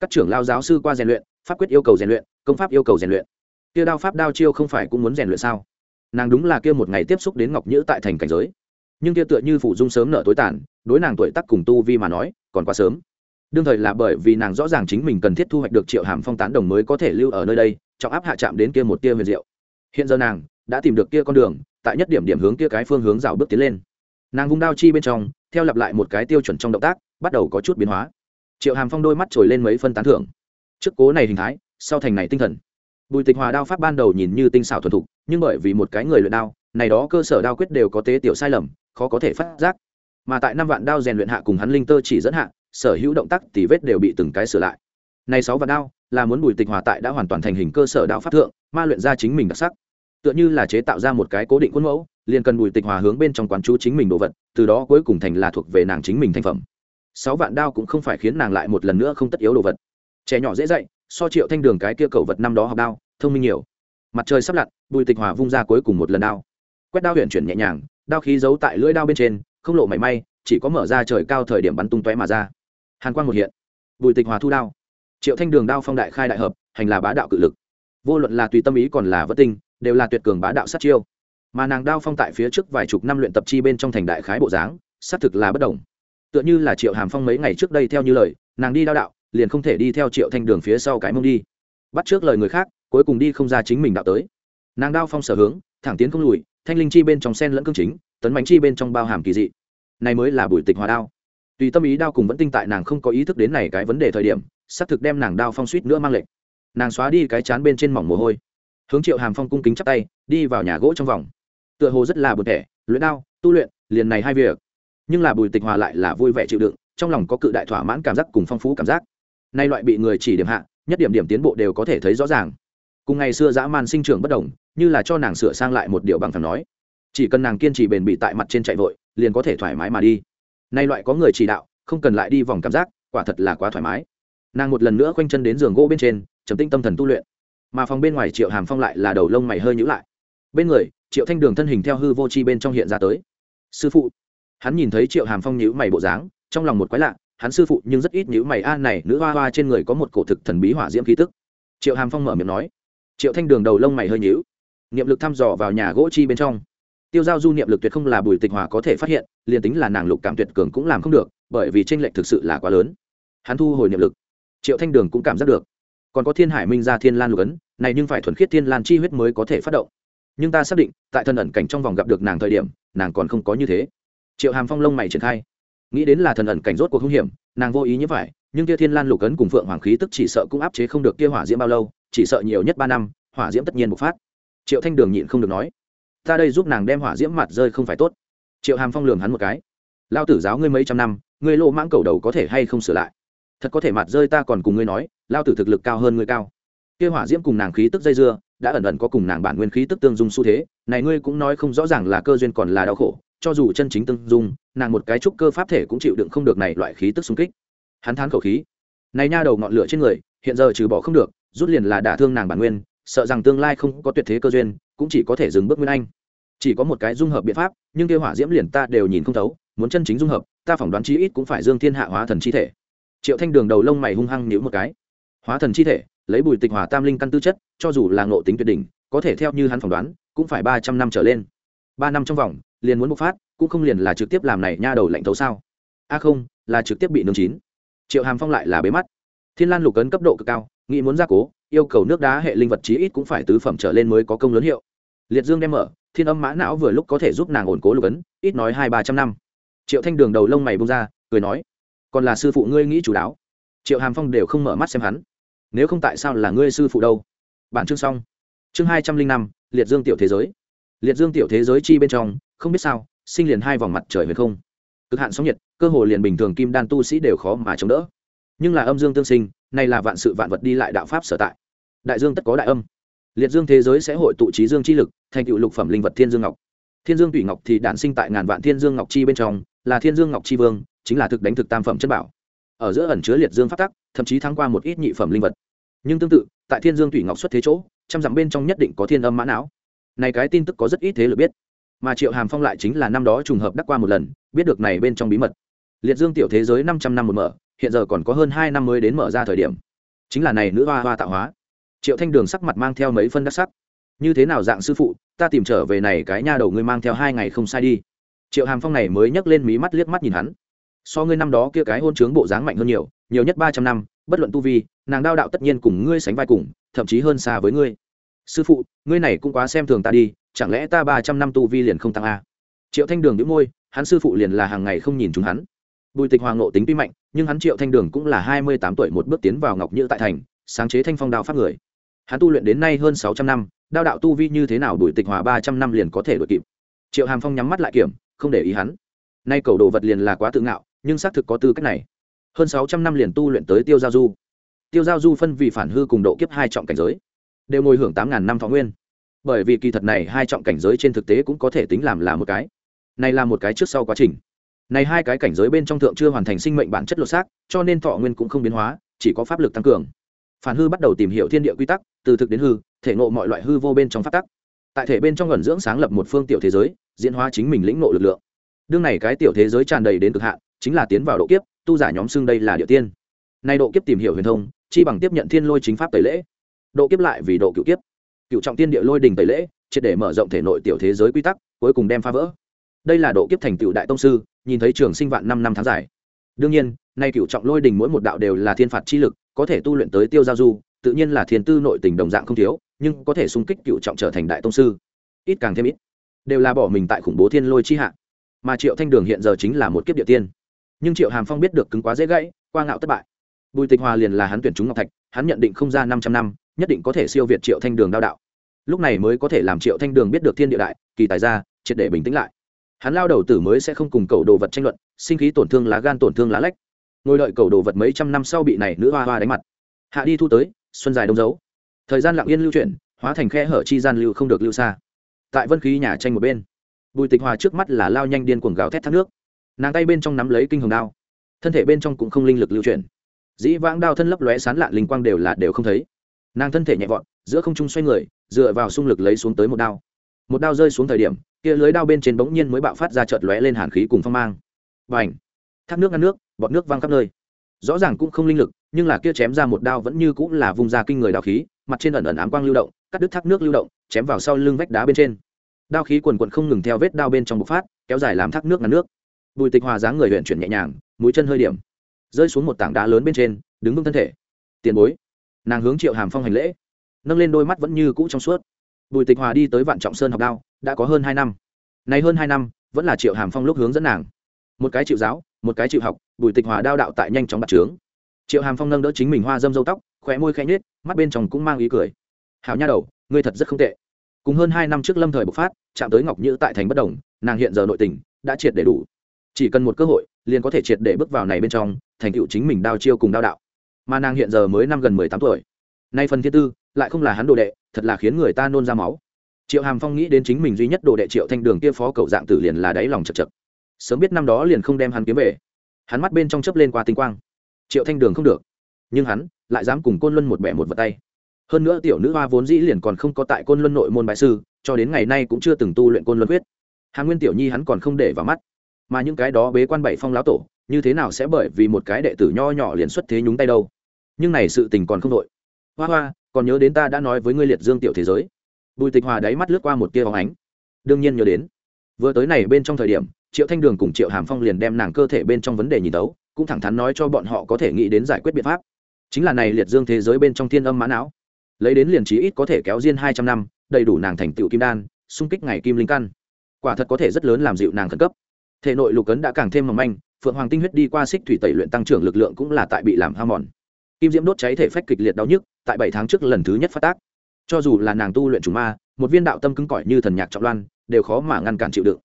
Speaker 1: Các trưởng lao giáo sư qua rèn luyện pháp quyết yêu cầu rèn luyện, công pháp yêu cầu rèn luyện. Kia đao pháp đao chiêu không phải cũng muốn rèn luyện sao? Nàng đúng là kia một ngày tiếp xúc đến ngọc nhữ tại thành cảnh giới. Nhưng kia tựa như phụ dung sớm nở tối tàn, đối nàng tuổi tắc cùng tu vi mà nói, còn quá sớm. Đương thời là bởi vì nàng rõ ràng chính mình cần thiết thu hoạch được triệu hàm phong tán đồng mới có thể lưu ở nơi đây, trọng áp hạ chạm đến kia một tia huyền diệu. Hiện giờ nàng đã tìm được kia con đường, tại nhất điểm điểm hướng kia cái phương hướng rào bước tiến lên. Nàng vung đao chi bên trong, theo lặp lại một cái tiêu chuẩn trong động tác, bắt đầu có chút biến hóa. Triệu hàm phong đôi mắt trồi lên mấy phân tán thưởng trước cố này hình thái, sau thành này tinh thần. Bùi tịch hòa đao pháp ban đầu nhìn như tinh xảo thuần thục, nhưng bởi vì một cái người luyện đao, này đó cơ sở đao quyết đều có tế tiểu sai lầm, khó có thể phát giác. Mà tại năm vạn đao rèn luyện hạ cùng hắn linh tơ chỉ dẫn hạ, sở hữu động tác, tỉ vết đều bị từng cái sửa lại. Này sáu vạn đao, là muốn bùi tịch hòa tại đã hoàn toàn thành hình cơ sở đao pháp thượng, ma luyện ra chính mình đặc sắc. Tựa như là chế tạo ra một cái cố định khuôn mẫu, liền cần bùi tịch hòa hướng bên trong quán chú chính mình đồ vật, từ đó cuối cùng thành là thuộc về nàng chính mình thành phẩm. Sáu vạn đao cũng không phải khiến nàng lại một lần nữa không tất yếu đồ vật trẻ nhỏ dễ dạy, so triệu thanh đường cái kia cầu vật năm đó học đao, thông minh nhiều. Mặt trời sắp lặn, bùi tịch hòa vung ra cuối cùng một lần đao. Quét đao huyện chuyển nhẹ nhàng, đao khí giấu tại lưỡi đao bên trên, không lộ mảy may, chỉ có mở ra trời cao thời điểm bắn tung tóe mà ra. Hàn quang một hiện. Bùi tịch hòa thu đao. Triệu thanh đường đao phong đại khai đại hợp, hành là bá đạo cự lực. Vô luận là tùy tâm ý còn là vất tinh, đều là tuyệt cường bá đạo sát chiêu. Mà nàng đao phong tại phía trước vài chục năm luyện tập chi bên trong thành đại khái bộ dáng, xác thực là bất đồng. Tựa như là triệu hàm phong mấy ngày trước đây theo như lời, nàng đi đao đạo liền không thể đi theo triệu thanh đường phía sau cái mông đi. Bắt trước lời người khác, cuối cùng đi không ra chính mình đạo tới. Nàng đao phong sở hướng, thẳng tiến không lùi, thanh linh chi bên trong sen lẫn cương chính, tấn bánh chi bên trong bao hàm kỳ dị. Này mới là bùi tịch hòa đao. Tùy tâm ý đao cùng vẫn tinh tại nàng không có ý thức đến này cái vấn đề thời điểm xác thực đem nàng đao phong suýt nữa mang lệnh. Nàng xóa đi cái chán bên trên mỏng mồ hôi. Hướng triệu hàm phong cung kính chắp tay, đi vào nhà gỗ trong vòng. Tựa hồ rất là bực thẻ luyện đao, tu luyện, liền này hai việc. Nhưng là bùi tịch hòa lại là vui vẻ chịu đựng, trong lòng có cự đại thỏa mãn cảm giác cùng phong phú cảm giác nay loại bị người chỉ điểm hạ, nhất điểm điểm tiến bộ đều có thể thấy rõ ràng. Cùng ngày xưa dã man sinh trưởng bất đồng, như là cho nàng sửa sang lại một điều bằng thằng nói. Chỉ cần nàng kiên trì bền bỉ tại mặt trên chạy vội, liền có thể thoải mái mà đi. Nay loại có người chỉ đạo, không cần lại đi vòng cảm giác, quả thật là quá thoải mái. Nàng một lần nữa khoanh chân đến giường gỗ bên trên, trầm tinh tâm thần tu luyện. Mà phòng bên ngoài triệu hàm phong lại là đầu lông mày hơi nhữ lại. Bên người, triệu thanh đường thân hình theo hư vô chi bên trong hiện ra tới. Sư phụ. Hắn nhìn thấy triệu hàm phong nhữ mày bộ dáng, trong lòng một quái lạ hắn sư phụ nhưng rất ít nhữ mày. A, này, nữ hoa hoa trên người có một cổ thực thần bí hỏa diễm khí tức. Triệu hàm phong mở miệng nói. Triệu thanh đường đầu lông mày hơi nhữ niệm lực thăm dò vào nhà gỗ chi bên trong. Tiêu giao du niệm lực tuyệt không là bùi tịch hòa có thể phát hiện, liền tính là nàng lục cảm tuyệt cường cũng làm không được, bởi vì tranh lệch thực sự là quá lớn. Hắn thu hồi niệm lực. Triệu thanh đường cũng cảm giác được. Còn có thiên hải minh ra thiên lan lục ấn, này nhưng phải thuần khiết thiên lan chi huyết mới có thể phát động. Nhưng ta xác định, tại thần ẩn cảnh trong vòng gặp được nàng thời điểm, nàng còn không có như thế. Triệu hàm phong lông mày triển khai nghĩ đến là thần ẩn cảnh rốt cuộc hung hiểm, nàng vô ý như vậy, nhưng kia thiên lan lục ấn cùng phượng hoàng khí tức chỉ sợ cũng áp chế không được kia hỏa diễm bao lâu, chỉ sợ nhiều nhất ba năm, hỏa diễm tất nhiên bộc phát. Triệu thanh đường nhịn không được nói, ta đây giúp nàng đem hỏa diễm mặt rơi không phải tốt. Triệu hàm phong lường hắn một cái lao tử giáo ngươi mấy trăm năm, ngươi lô mãng cầu đầu có thể hay không sửa lại? Thật có thể mặt rơi ta còn cùng ngươi nói lao tử thực lực cao hơn ngươi cao. Kia hỏa diễm cùng nàng khí tức dây dưa, đã ẩn ẩn có cùng nàng bản nguyên khí tức tương dung xu thế, này ngươi cũng nói không rõ ràng là cơ duyên còn là đau khổ cho dù chân chính tương dung, nàng một cái trúc cơ pháp thể cũng chịu đựng không được này loại khí tức xung kích. Hắn thán khẩu khí. Này nha đầu ngọn lửa trên người, hiện giờ trừ bỏ không được, rút liền là đả thương nàng bản nguyên, sợ rằng tương lai không có tuyệt thế cơ duyên, cũng chỉ có thể dừng bước nguyên anh. Chỉ có một cái dung hợp biện pháp, nhưng kêu hỏa diễm liền ta đều nhìn không thấu, muốn chân chính dung hợp, ta phỏng đoán chí ít cũng phải dương thiên hạ hóa thần chi thể. Triệu thanh đường đầu lông mày hung hăng nhíu một cái. Hóa thần chi thể, lấy bùi tịch hỏa tam linh căn tư chất, cho dù là ngộ tính tuyệt đỉnh, có thể theo như hắn phỏng đoán, cũng phải ba trăm năm trở lên ba năm trong vòng, liền muốn bộc phát, cũng không liền là trực tiếp làm này nha đầu lạnh thấu sao? A không, là trực tiếp bị nương chín. Triệu hàm phong lại là bế mắt. Thiên lan lục ấn cấp độ cực cao, nghĩ muốn gia cố, yêu cầu nước đá hệ linh vật chí ít cũng phải tứ phẩm trở lên mới có công lớn hiệu. Liệt dương đem mở, thiên âm mã não vừa lúc có thể giúp nàng ổn cố lục ấn, ít nói hai ba trăm năm. Triệu thanh đường đầu lông mày bông ra, cười nói, còn là sư phụ ngươi nghĩ chủ đáo triệu hàm phong đều không mở mắt xem hắn. Nếu không tại sao là ngươi sư phụ đâu? Bản chương xong. Chương hai trăm linh năm, liệt dương tiểu thế giới liệt dương tiểu thế giới chi bên trong, không biết sao, sinh liền hai vòng mặt trời về không. Cực hạn sóng nhiệt, cơ hồ liền bình thường kim đan tu sĩ đều khó mà chống đỡ. Nhưng là âm dương tương sinh này là vạn sự vạn vật đi lại đạo pháp sở tại. Đại dương tất có đại âm. Liệt dương thế giới sẽ hội tụ trí dương chi lực, thành tựu lục phẩm linh vật thiên dương ngọc. Thiên dương thủy ngọc thì đản sinh tại ngàn vạn thiên dương ngọc chi bên trong, là thiên dương ngọc chi vương, chính là thực đánh thực tam phẩm chất bảo. Ở giữa ẩn chứa liệt dương phát tắc, thậm chí thắng qua một ít nhị phẩm linh vật. Nhưng tương tự, tại thiên dương thủy ngọc xuất thế chỗ, trăm dặm bên trong nhất định có thiên âm mã não này cái tin tức có rất ít thế lực biết. Mà triệu hàm phong lại chính là năm đó trùng hợp đắc qua một lần, biết được này bên trong bí mật. Liệt dương tiểu thế giới năm trăm năm một mở, hiện giờ còn có hơn hai năm mới đến mở ra thời điểm. Chính là này nữ hoa hoa tạo hóa. Triệu thanh đường sắc mặt mang theo mấy phân đắc sắc. Như thế nào dạng sư phụ, ta tìm trở về này cái nha đầu ngươi mang theo hai ngày không sai đi. Triệu hàm phong này mới nhấc lên mí mắt liếc mắt nhìn hắn. So ngươi năm đó kia cái hôn chướng bộ dáng mạnh hơn nhiều nhiều nhất ba trăm năm, bất luận tu vi, nàng đao đạo tất nhiên cùng ngươi sánh vai cùng, thậm chí hơn xa với ngươi sư phụ, ngươi này cũng quá xem thường ta đi, chẳng lẽ ta ba trăm năm tu vi liền không tăng a? Triệu thanh đường đĩu môi, hắn sư phụ liền là hàng ngày không nhìn chúng hắn. Bùi tịch hoàng nộ tính tuy mạnh, nhưng hắn triệu thanh đường cũng là hai mươi tám tuổi một bước tiến vào ngọc nhữ tại thành, sáng chế thanh phong đao pháp người. Hắn tu luyện đến nay hơn sáu trăm năm, đao đạo tu vi như thế nào bùi tịch hòa ba trăm năm liền có thể đ ổ i kịp. Triệu hàm phong nhắm mắt lại kiểm, không để ý hắn. Nay cầu đồ vật liền là quá tự ngạo, nhưng xác thực có tư cách này. Hơn sáu trăm năm liền tu luyện tới tiêu giao du. Tiêu giao du phân vì phản hư cùng độ kiếp hai trọng cảnh giới đều ngồi hưởng tám ngàn năm thọ nguyên. Bởi vì kỳ thật này hai trọng cảnh giới trên thực tế cũng có thể tính làm là một cái. Này là một cái trước sau quá trình. Này hai cái cảnh giới bên trong thượng chưa hoàn thành sinh mệnh bản chất lột xác, cho nên thọ nguyên cũng không biến hóa, chỉ có pháp lực tăng cường. Phản hư bắt đầu tìm hiểu thiên địa quy tắc, từ thực đến hư, thể ngộ mọi loại hư vô bên trong pháp tắc. Tại thể bên trong ẩn dưỡng sáng lập một phương tiểu thế giới, diễn hóa chính mình lĩnh ngộ lực lượng. Đương này cái tiểu thế giới tràn đầy đến cực hạn, chính là tiến vào độ kiếp, tu giả nhóm xưng đây là địa tiên. Nay độ kiếp tìm hiểu huyền thông, chi bằng tiếp nhận thiên lôi chính pháp tẩy lễ độ kiếp lại vì độ cựu kiếp. Cựu trọng tiên địa lôi đình tẩy lễ, triệt để mở rộng thể nội tiểu thế giới quy tắc, cuối cùng đem phá vỡ. Đây là độ kiếp thành tựu đại tông sư, nhìn thấy trường sinh vạn năm năm tháng dài. Đương nhiên, nay cựu trọng lôi đình mỗi một đạo đều là thiên phạt chi lực, có thể tu luyện tới tiêu giao du, tự nhiên là thiên tư nội tình đồng dạng không thiếu, nhưng có thể xung kích cựu trọng trở thành đại tông sư. Ít càng thêm ít, đều là bỏ mình tại khủng bố thiên lôi chi hạ. Mà triệu thanh đường hiện giờ chính là một kiếp địa tiên. Nhưng triệu hàm phong biết được cứng quá dễ gãy, qua ngạo thất bại. Bùi tịch hòa liền là hắn tuyển chúng ngọc thạch, hắn nhận định không ra năm trăm năm nhất định có thể siêu việt triệu thanh đường đao đạo. Lúc này mới có thể làm triệu thanh đường biết được thiên địa đại, kỳ tài ra, triệt để bình tĩnh lại. Hắn lao đầu tử mới sẽ không cùng cầu đồ vật tranh luận, sinh khí tổn thương lá gan tổn thương lá lách. Ngồi đợi cầu đồ vật mấy trăm năm sau bị này nữ hoa hoa đánh mặt. Hạ đi thu tới, xuân dài đông dấu. Thời gian lặng yên lưu chuyển, hóa thành khe hở chi gian lưu không được lưu xa. Tại vân khí nhà tranh một bên, bùi tịch hòa trước mắt là lao nhanh điên cuồng gào thét thác nước. Nàng tay bên trong nắm lấy kinh hồng đao. Thân thể bên trong cũng không linh lực lưu chuyển. Dĩ vãng đao thân lấp lóe sán lạ linh quang đều là đều không thấy nàng thân thể nhẹ vọt, giữa không trung xoay người, dựa vào xung lực lấy xuống tới một đao. Một đao rơi xuống thời điểm, kia lưới đao bên trên bỗng nhiên mới bạo phát ra chợt lóe lên hàn khí cùng phong mang. Và ảnh thác nước ngăn nước, bọt nước văng khắp nơi. Rõ ràng cũng không linh lực, nhưng là kia chém ra một đao vẫn như cũng là vùng ra kinh người đao khí, mặt trên ẩn ẩn ám quang lưu động, cắt đứt thác nước lưu động, chém vào sau lưng vách đá bên trên. Đao khí quần quận không ngừng theo vết đao bên trong bộc phát, kéo dài làm thác nước ngăn nước. Bùi tịch hòa dáng người huyện chuyển nhẹ nhàng, mũi chân hơi điểm. Rơi xuống một tảng đá lớn bên trên, đứng vững thân thể. Tiền bối nàng hướng triệu hàm phong hành lễ nâng lên đôi mắt vẫn như cũ trong suốt bùi tịch hòa đi tới vạn trọng sơn học đao đã có hơn hai năm nay hơn hai năm vẫn là triệu hàm phong lúc hướng dẫn nàng một cái chịu giáo một cái chịu học bùi tịch hòa đao đạo tại nhanh chóng bạt trướng triệu hàm phong nâng đỡ chính mình hoa dâm dâu tóc khỏe môi khẽ nhết mắt bên trong cũng mang ý cười hảo nha đầu ngươi thật rất không tệ cùng hơn hai năm trước lâm thời bộc phát chạm tới ngọc nhữ tại thành bất đồng nàng hiện giờ nội tình đã triệt để đủ chỉ cần một cơ hội liền có thể triệt để bước vào này bên trong thành tựu chính mình đao chiêu cùng đao đạo mà nàng hiện giờ mới năm gần mười tám tuổi. Nay phần thiên tư, lại không là hắn đồ đệ, thật là khiến người ta nôn ra máu. Triệu hàm phong nghĩ đến chính mình duy nhất đồ đệ triệu thanh đường kia phó cầu dạng tử liền là đáy lòng chật chật. Sớm biết năm đó liền không đem hắn kiếm về. Hắn mắt bên trong chớp lên qua tinh quang. Triệu thanh đường không được. Nhưng hắn lại dám cùng côn luân một bẻ một vật tay. Hơn nữa tiểu nữ hoa vốn dĩ liền còn không có tại côn luân nội môn bại sư, cho đến ngày nay cũng chưa từng tu luyện côn luân huyết hà nguyên tiểu nhi hắn còn không để vào mắt. Mà những cái đó bế quan bảy phong lão tổ, như thế nào sẽ bởi vì một cái đệ tử nho nhỏ liền xuất thế nhúng tay đâu? Nhưng này sự tình còn không đội. Hoa hoa, còn nhớ đến ta đã nói với ngươi liệt dương tiểu thế giới. Bùi tịch hòa đáy mắt lướt qua một tia hóng ánh. Đương nhiên nhớ đến. Vừa tới này bên trong thời điểm, triệu thanh đường cùng triệu hàm phong liền đem nàng cơ thể bên trong vấn đề nhìn tấu, cũng thẳng thắn nói cho bọn họ có thể nghĩ đến giải quyết biện pháp. Chính là này liệt dương thế giới bên trong thiên âm mã não. Lấy đến liền trí ít có thể kéo riêng hai trăm năm, đầy đủ nàng thành tựu kim đan, xung kích ngày kim linh căn. Quả thật có thể rất lớn làm dịu nàng khẩn cấp. Thể nội lục cấn đã càng thêm mỏng manh, phượng hoàng tinh huyết đi qua xích thủy tẩy luyện tăng trưởng lực lượng cũng là tại bị làm ham mòn kim diễm đốt cháy thể phách kịch liệt đau nhức, tại bảy tháng trước lần thứ nhất phát tác. Cho dù là nàng tu luyện chủ ma, một viên đạo tâm cứng cỏi như thần nhạc trọng loan, đều khó mà ngăn cản chịu đựng.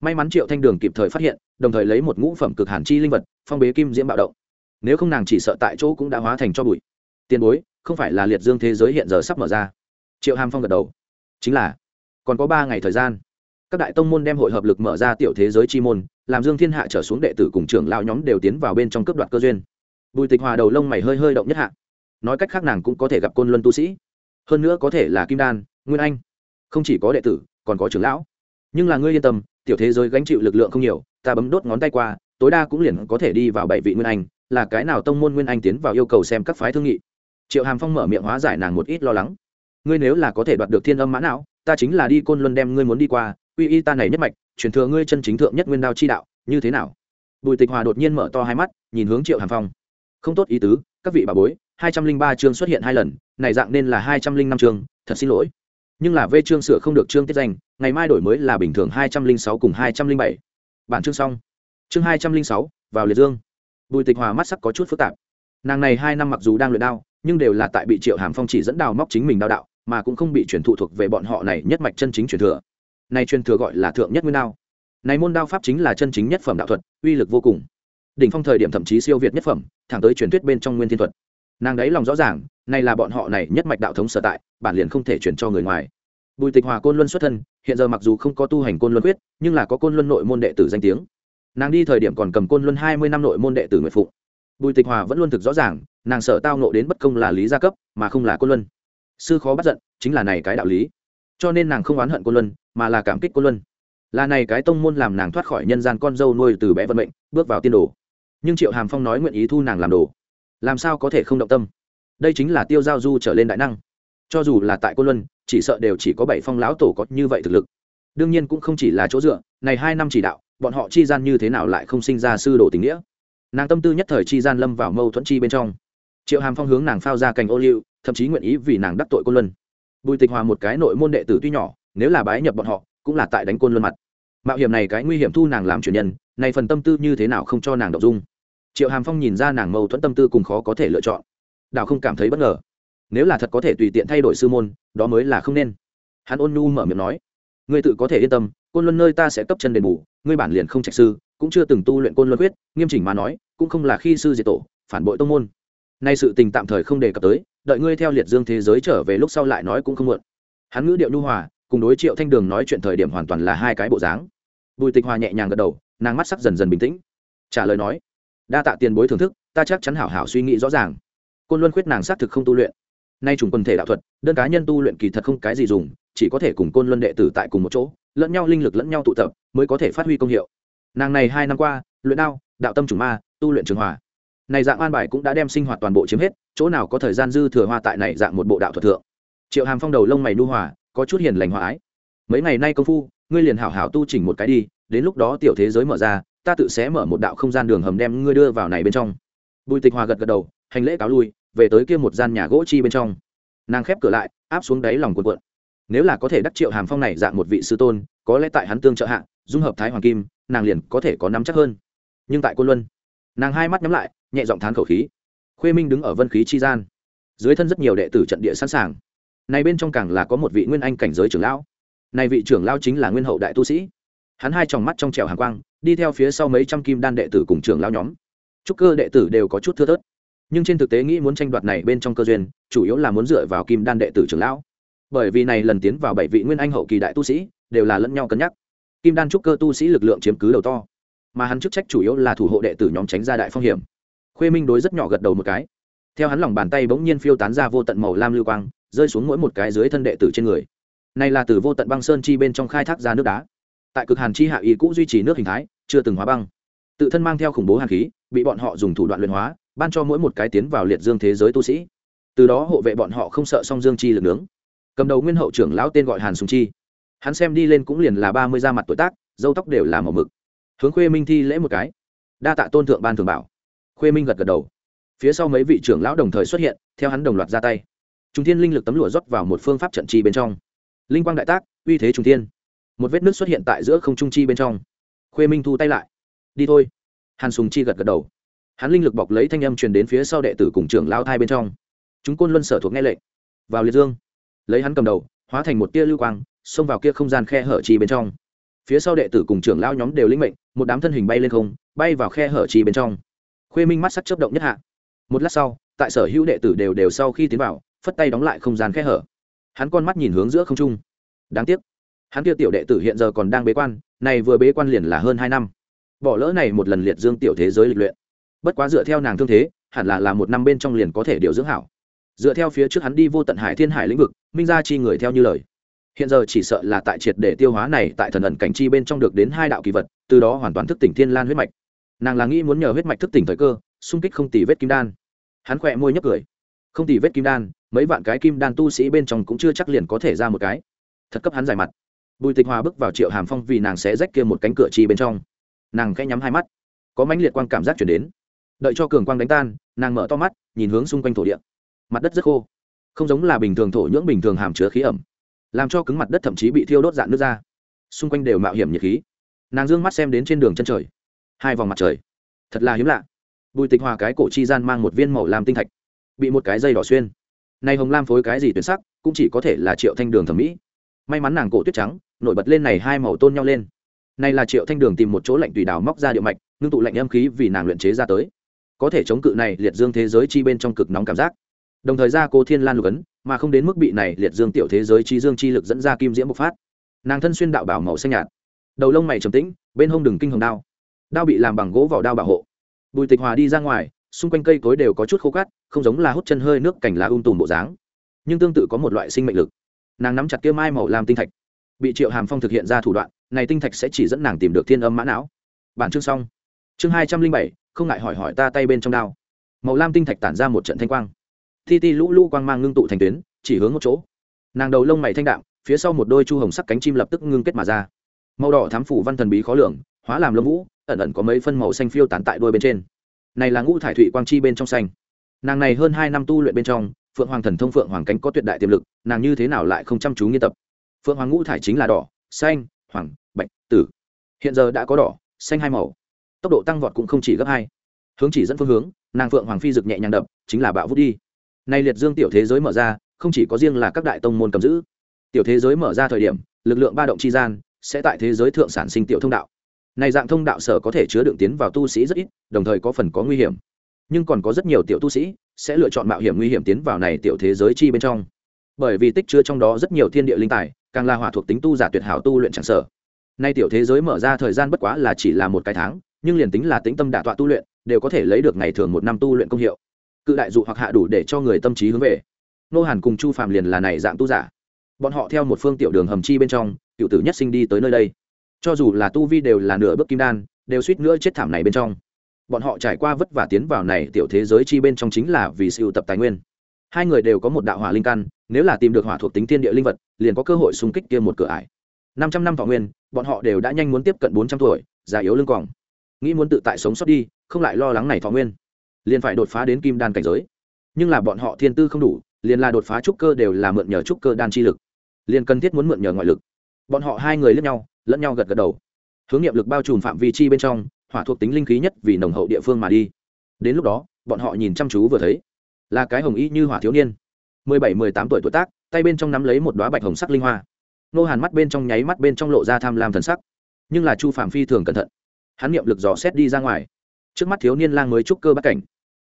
Speaker 1: May mắn triệu thanh đường kịp thời phát hiện, đồng thời lấy một ngũ phẩm cực hàn chi linh vật, phong bế kim diễm bạo động. Nếu không nàng chỉ sợ tại chỗ cũng đã hóa thành cho bụi. Tiền bối, không phải là liệt dương thế giới hiện giờ sắp mở ra. Triệu hàm phong gật đầu. Chính là, còn có ba ngày thời gian. Các đại tông môn đem hội hợp lực mở ra tiểu thế giới chi môn, làm dương thiên hạ trở xuống đệ tử cùng trưởng lao nhóm đều tiến vào bên trong cấp đoạt cơ duyên bùi tịch hòa đầu lông mày hơi hơi động nhất hạ. Nói cách khác nàng cũng có thể gặp côn luân tu sĩ. Hơn nữa có thể là kim đan, nguyên anh. Không chỉ có đệ tử, còn có trưởng lão. Nhưng là ngươi yên tâm, tiểu thế giới gánh chịu lực lượng không nhiều, ta bấm đốt ngón tay qua, tối đa cũng liền có thể đi vào bảy vị nguyên anh, là cái nào tông môn nguyên anh tiến vào yêu cầu xem các phái thương nghị. Triệu hàm phong mở miệng hóa giải nàng một ít lo lắng. Ngươi nếu là có thể đoạt được thiên âm mã não, ta chính là đi côn luân đem ngươi muốn đi qua, uy y ta này nhất mạch, truyền thừa ngươi chân chính thượng nhất nguyên đao chi đạo, như thế nào? Bùi tịch hòa đột nhiên mở to hai mắt, nhìn hướng triệu hàm phong không tốt ý tứ, các vị bà bối, hai trăm linh ba chương xuất hiện hai lần, này dạng nên là hai trăm linh năm chương, thật xin lỗi. Nhưng là vê chương sửa không được chương tiết danh, ngày mai đổi mới là bình thường hai trăm linh sáu cùng hai trăm linh bảy. Bản chương xong. Chương hai trăm linh sáu, vào liệt dương. Bùi tịch hòa mắt sắc có chút phức tạp. Nàng này hai năm mặc dù đang luyện đao, nhưng đều là tại bị triệu hàm phong chỉ dẫn đào móc chính mình đao đạo, mà cũng không bị truyền thụ thuộc về bọn họ này nhất mạch chân chính truyền thừa. Này truyền thừa gọi là thượng nhất nguyên đao. Này môn đao pháp chính là chân chính nhất phẩm đạo thuật, uy lực vô cùng đỉnh phong thời điểm thậm chí siêu việt nhất phẩm, thẳng tới truyền thuyết bên trong nguyên thiên thuật. Nàng đấy lòng rõ ràng này là bọn họ này nhất mạch đạo thống sở tại, bản liền không thể truyền cho người ngoài. Bùi tịch hòa côn luân xuất thân, hiện giờ mặc dù không có tu hành côn luân quyết, nhưng là có côn luân nội môn đệ tử danh tiếng. Nàng đi thời điểm còn cầm côn luân hai mươi năm nội môn đệ tử nguyện phụ. bùi tịch hòa vẫn luôn thực rõ ràng, nàng sợ tao nộ đến bất công là lý gia cấp, mà không là côn luân. Sư khó bắt giận, chính là này cái đạo lý. Cho nên nàng không oán hận côn luân, mà là cảm kích côn luân. Là này cái tông môn làm nàng thoát khỏi nhân gian con dâu nuôi từ bé vận mệnh, bước vào tiên đồ nhưng triệu hàm phong nói nguyện ý thu nàng làm đồ làm sao có thể không động tâm đây chính là tiêu giao du trở lên đại năng cho dù là tại côn luân chỉ sợ đều chỉ có bảy phong lão tổ có như vậy thực lực đương nhiên cũng không chỉ là chỗ dựa này hai năm chỉ đạo bọn họ chi gian như thế nào lại không sinh ra sư đồ tình nghĩa nàng tâm tư nhất thời chi gian lâm vào mâu thuẫn chi bên trong triệu hàm phong hướng nàng phao ra cành ô liu thậm chí nguyện ý vì nàng đắc tội côn luân bùi tịch hòa một cái nội môn đệ tử tuy nhỏ nếu là bái nhập bọn họ cũng là tại đánh côn luân mặt mạo hiểm này cái nguy hiểm thu nàng làm truyền nhân này phần tâm tư như thế nào không cho nàng đọc dung triệu hàm phong nhìn ra nàng mâu thuẫn tâm tư cùng khó có thể lựa chọn. Đào không cảm thấy bất ngờ. Nếu là thật có thể tùy tiện thay đổi sư môn, đó mới là không nên. Hắn ôn nhu mở miệng nói, ngươi tự có thể yên tâm, côn luân nơi ta sẽ cấp chân đền bù, ngươi bản liền không trạch sư, cũng chưa từng tu luyện côn luân quyết, nghiêm chỉnh mà nói, cũng không là khi sư diệt tổ, phản bội tông môn. Nay sự tình tạm thời không đề cập tới, đợi ngươi theo liệt dương thế giới trở về lúc sau lại nói cũng không muộn. Hắn ngữ điệu nhu hòa, cùng đối triệu thanh đường nói chuyện thời điểm hoàn toàn là hai cái bộ dáng. Bùi tịch hòa nhẹ nhàng gật đầu, nàng mắt sắc dần dần bình tĩnh. Trả lời nói đa tạ tiền bối thưởng thức, ta chắc chắn hảo hảo suy nghĩ rõ ràng. Côn luân khuyết nàng xác thực không tu luyện. Nay trùng quần thể đạo thuật, đơn cá nhân tu luyện kỳ thật không cái gì dùng, chỉ có thể cùng côn luân đệ tử tại cùng một chỗ, lẫn nhau linh lực lẫn nhau tụ tập, mới có thể phát huy công hiệu. Nàng này hai năm qua, luyện đao, đạo tâm chủng ma, tu luyện trường hòa. Này dạng an bài cũng đã đem sinh hoạt toàn bộ chiếm hết, chỗ nào có thời gian dư thừa hoa tại này dạng một bộ đạo thuật thượng. Triệu hàm phong đầu lông mày nu hòa, có chút hiền lành hòa ái. Mấy ngày nay công phu, ngươi liền hảo hảo tu chỉnh một cái đi, đến lúc đó tiểu thế giới mở ra ta tự sẽ mở một đạo không gian đường hầm đem ngươi đưa vào này bên trong. Bùi tịch hòa gật gật đầu, hành lễ cáo lui, về tới kia một gian nhà gỗ chi bên trong. Nàng khép cửa lại, áp xuống đáy lòng cuộn cuộn. Nếu là có thể đắc triệu hàm phong này dạng một vị sư tôn, có lẽ tại hắn tương trợ hạ, dung hợp thái hoàng kim, nàng liền có thể có nắm chắc hơn. Nhưng tại côn luân, nàng hai mắt nhắm lại, nhẹ giọng thán khẩu khí. Khuê minh đứng ở vân khí chi gian. Dưới thân rất nhiều đệ tử trận địa sẵn sàng. Này bên trong càng là có một vị nguyên anh cảnh giới trưởng lão. Này vị trưởng lão chính là nguyên hậu đại tu sĩ hắn hai tròng mắt trong trèo hàng quang, đi theo phía sau mấy trăm kim đan đệ tử cùng trưởng lão nhóm. Trúc cơ đệ tử đều có chút thưa thớt. Nhưng trên thực tế nghĩ muốn tranh đoạt này bên trong cơ duyên, chủ yếu là muốn dựa vào kim đan đệ tử trưởng lão. Bởi vì này lần tiến vào bảy vị nguyên anh hậu kỳ đại tu sĩ, đều là lẫn nhau cân nhắc. Kim đan trúc cơ tu sĩ lực lượng chiếm cứ đầu to, mà hắn chức trách chủ yếu là thủ hộ đệ tử nhóm tránh ra đại phong hiểm. Khuê minh đối rất nhỏ gật đầu một cái. Theo hắn lòng bàn tay bỗng nhiên phiêu tán ra vô tận màu lam lưu quang, rơi xuống mỗi một cái dưới thân đệ tử trên người. Này là từ vô tận băng sơn chi bên trong khai thác ra nước đá tại cực hàn chi hạ y cũ duy trì nước hình thái, chưa từng hóa băng. Tự thân mang theo khủng bố hàn khí, bị bọn họ dùng thủ đoạn luyện hóa, ban cho mỗi một cái tiến vào liệt dương thế giới tu sĩ. Từ đó hộ vệ bọn họ không sợ song dương chi lực nướng. Cầm đầu nguyên hậu trưởng lão tên gọi hàn sùng chi. Hắn xem đi lên cũng liền là ba mươi da mặt tuổi tác, dâu tóc đều là màu mực. Hướng khuê minh thi lễ một cái. Đa tạ tôn thượng ban thường bảo. Khuê minh gật gật đầu. Phía sau mấy vị trưởng lão đồng thời xuất hiện, theo hắn đồng loạt ra tay. Trung thiên linh lực tấm lụa rót vào một phương pháp trận chi bên trong. Linh quang đại tác, uy thế trung thiên một vết nước xuất hiện tại giữa không trung chi bên trong. Khuê minh thu tay lại. Đi thôi. Hàn sùng chi gật gật đầu. Hắn linh lực bọc lấy thanh âm truyền đến phía sau đệ tử cùng trưởng lao thai bên trong. Chúng côn luân sở thuộc nghe lệnh. Vào liệt dương. Lấy hắn cầm đầu, hóa thành một tia lưu quang, xông vào kia không gian khe hở chi bên trong. Phía sau đệ tử cùng trưởng lao nhóm đều linh mệnh, một đám thân hình bay lên không, bay vào khe hở chi bên trong. Khuê minh mắt sắc chớp động nhất hạ. Một lát sau, tại sở hữu đệ tử đều đều sau khi tiến vào, phất tay đóng lại không gian khe hở. Hắn con mắt nhìn hướng giữa không trung. Đáng tiếc hắn kia tiểu đệ tử hiện giờ còn đang bế quan, này vừa bế quan liền là hơn hai năm. Bỏ lỡ này một lần liệt dương tiểu thế giới lịch luyện. Bất quá dựa theo nàng thương thế, hẳn là là một năm bên trong liền có thể điều dưỡng hảo. Dựa theo phía trước hắn đi vô tận hải thiên hải lĩnh vực, minh ra chi người theo như lời. Hiện giờ chỉ sợ là tại triệt để tiêu hóa này tại thần ẩn cảnh chi bên trong được đến hai đạo kỳ vật, từ đó hoàn toàn thức tỉnh thiên lan huyết mạch. Nàng là nghĩ muốn nhờ huyết mạch thức tỉnh thời cơ, xung kích không tì vết kim đan. Hắn khỏe môi nhấp cười. Không tì vết kim đan, mấy vạn cái kim đan tu sĩ bên trong cũng chưa chắc liền có thể ra một cái. Thật cấp hắn giải mặt bùi tịch hòa bước vào triệu hàm phong vì nàng sẽ rách kia một cánh cửa chi bên trong. Nàng khẽ nhắm hai mắt. Có mãnh liệt quang cảm giác chuyển đến. Đợi cho cường quang đánh tan, nàng mở to mắt, nhìn hướng xung quanh thổ địa. Mặt đất rất khô. Không giống là bình thường thổ nhưỡng bình thường hàm chứa khí ẩm. Làm cho cứng mặt đất thậm chí bị thiêu đốt dạn nước ra. Xung quanh đều mạo hiểm nhiệt khí. Nàng d ư ơ n g mắt xem đến trên đường chân trời. Hai vòng mặt trời. Thật là hiếm lạ. Bùi tịch hòa cái cổ chi gian mang một viên màu làm tinh thạch. Bị một cái dây đỏ xuyên. Nay hồng lam phối cái gì tuyệt sắc, cũng chỉ có thể là triệu thanh đường thẩm mỹ. May mắn nàng cổ tuyết trắng nổi bật lên này hai màu tôn nhau lên. Này là triệu thanh đường tìm một chỗ lạnh tùy đào móc ra địa mạch, ngưng tụ lạnh âm khí vì nàng luyện chế ra tới. Có thể chống cự này liệt dương thế giới chi bên trong cực nóng cảm giác. Đồng thời ra cô thiên lan lục ấn, mà không đến mức bị này liệt dương tiểu thế giới chi dương chi lực dẫn ra kim diễm bộc phát. Nàng thân xuyên đạo bảo màu xanh nhạt. Đầu lông mày trầm tĩnh, bên hông đừng kinh hồng đao. Đao bị làm bằng gỗ vỏ đao bảo hộ. Bùi tịch hòa đi ra ngoài, xung quanh cây cối đều có chút khô cát, không giống là hút chân hơi nước cảnh lá um tùm bộ dáng. Nhưng tương tự có một loại sinh mệnh lực. Nàng nắm chặt kia mai màu làm tinh thạch bị triệu hàm phong thực hiện ra thủ đoạn, này tinh thạch sẽ chỉ dẫn nàng tìm được thiên âm mã não. Bản chương xong. Chương hai trăm linh bảy, không ngại hỏi hỏi ta tay bên trong đao. Màu lam tinh thạch tản ra một trận thanh quang. Thi ti lũ lũ quang mang ngưng tụ thành tuyến, chỉ hướng một chỗ. Nàng đầu lông mày thanh đạm, phía sau một đôi chu hồng sắc cánh chim lập tức ngưng kết mà ra. Màu đỏ thám phủ văn thần bí khó lường, hóa làm lông vũ, ẩn ẩn có mấy phân màu xanh phiêu tán tại đôi bên trên. Này là ngũ thải thụy quang chi bên trong xanh. Nàng này hơn hai năm tu luyện bên trong, phượng hoàng thần thông phượng hoàng cánh có tuyệt đại tiềm lực, nàng như thế nào lại không chăm chú nghiên tập? Phượng hoàng ngũ thải chính là đỏ, xanh, hoàng, bạch, tử. Hiện giờ đã có đỏ, xanh hai màu. Tốc độ tăng vọt cũng không chỉ gấp hai. Hướng chỉ dẫn phương hướng, nàng phượng hoàng phi dực nhẹ nhàng đập, chính là bạo vút đi. Nay liệt dương tiểu thế giới mở ra, không chỉ có riêng là các đại tông môn cầm giữ. Tiểu thế giới mở ra thời điểm, lực lượng ba động chi gian, sẽ tại thế giới thượng sản sinh tiểu thông đạo. Này dạng thông đạo sở có thể chứa đựng tiến vào tu sĩ rất ít, đồng thời có phần có nguy hiểm. Nhưng còn có rất nhiều tiểu tu sĩ sẽ lựa chọn mạo hiểm nguy hiểm tiến vào này tiểu thế giới chi bên trong. Bởi vì tích chứa trong đó rất nhiều thiên địa linh tài càng là hỏa thuộc tính tu giả tuyệt hảo tu luyện chẳng sở nay tiểu thế giới mở ra thời gian bất quá là chỉ là một cái tháng, nhưng liền tính là tính tâm đả tọa tu luyện, đều có thể lấy được ngày thường một năm tu luyện công hiệu. Cự đại dụ hoặc hạ đủ để cho người tâm trí hướng về. Nô hàn cùng chu Phạm liền là này dạng tu giả. Bọn họ theo một phương tiểu đường hầm chi bên trong, tiểu tử nhất sinh đi tới nơi đây. Cho dù là tu vi đều là nửa bước kim đan, đều suýt nữa chết thảm này bên trong. Bọn họ trải qua vất vả tiến vào này tiểu thế giới chi bên trong chính là vì sưu tập tài nguyên. Hai người đều có một đạo hỏa linh căn nếu là tìm được hỏa thuộc tính thiên địa linh vật, liền có cơ hội xung kích kia một cửa ải. Năm trăm năm thọ nguyên, bọn họ đều đã nhanh muốn tiếp cận bốn trăm tuổi, già yếu lưng còng. Nghĩ muốn tự tại sống sót đi, không lại lo lắng này thọ nguyên. Liền phải đột phá đến kim đan cảnh giới. Nhưng là bọn họ thiên tư không đủ, liền là đột phá trúc cơ đều là mượn nhờ trúc cơ đan chi lực. Liền cần thiết muốn mượn nhờ ngoại lực. Bọn họ hai người lẫn nhau lẫn nhau gật gật đầu. Hướng nghiệm lực bao trùm phạm vi chi bên trong, hỏa thuộc tính linh khí nhất vì nồng hậu địa phương mà đi. Đến lúc đó, bọn họ nhìn chăm chú vừa thấy, là cái hồng y như hỏa thiếu niên mười bảy, mười tám tuổi tuổi tác, tay bên trong nắm lấy một đoá bạch hồng sắc linh hoa. Nô hàn mắt bên trong nháy mắt bên trong lộ ra tham lam thần sắc. Nhưng là chu phạm phi thường cẩn thận. Hắn niệm lực dò xét đi ra ngoài. Trước mắt thiếu niên lang mới trúc cơ bắt cảnh.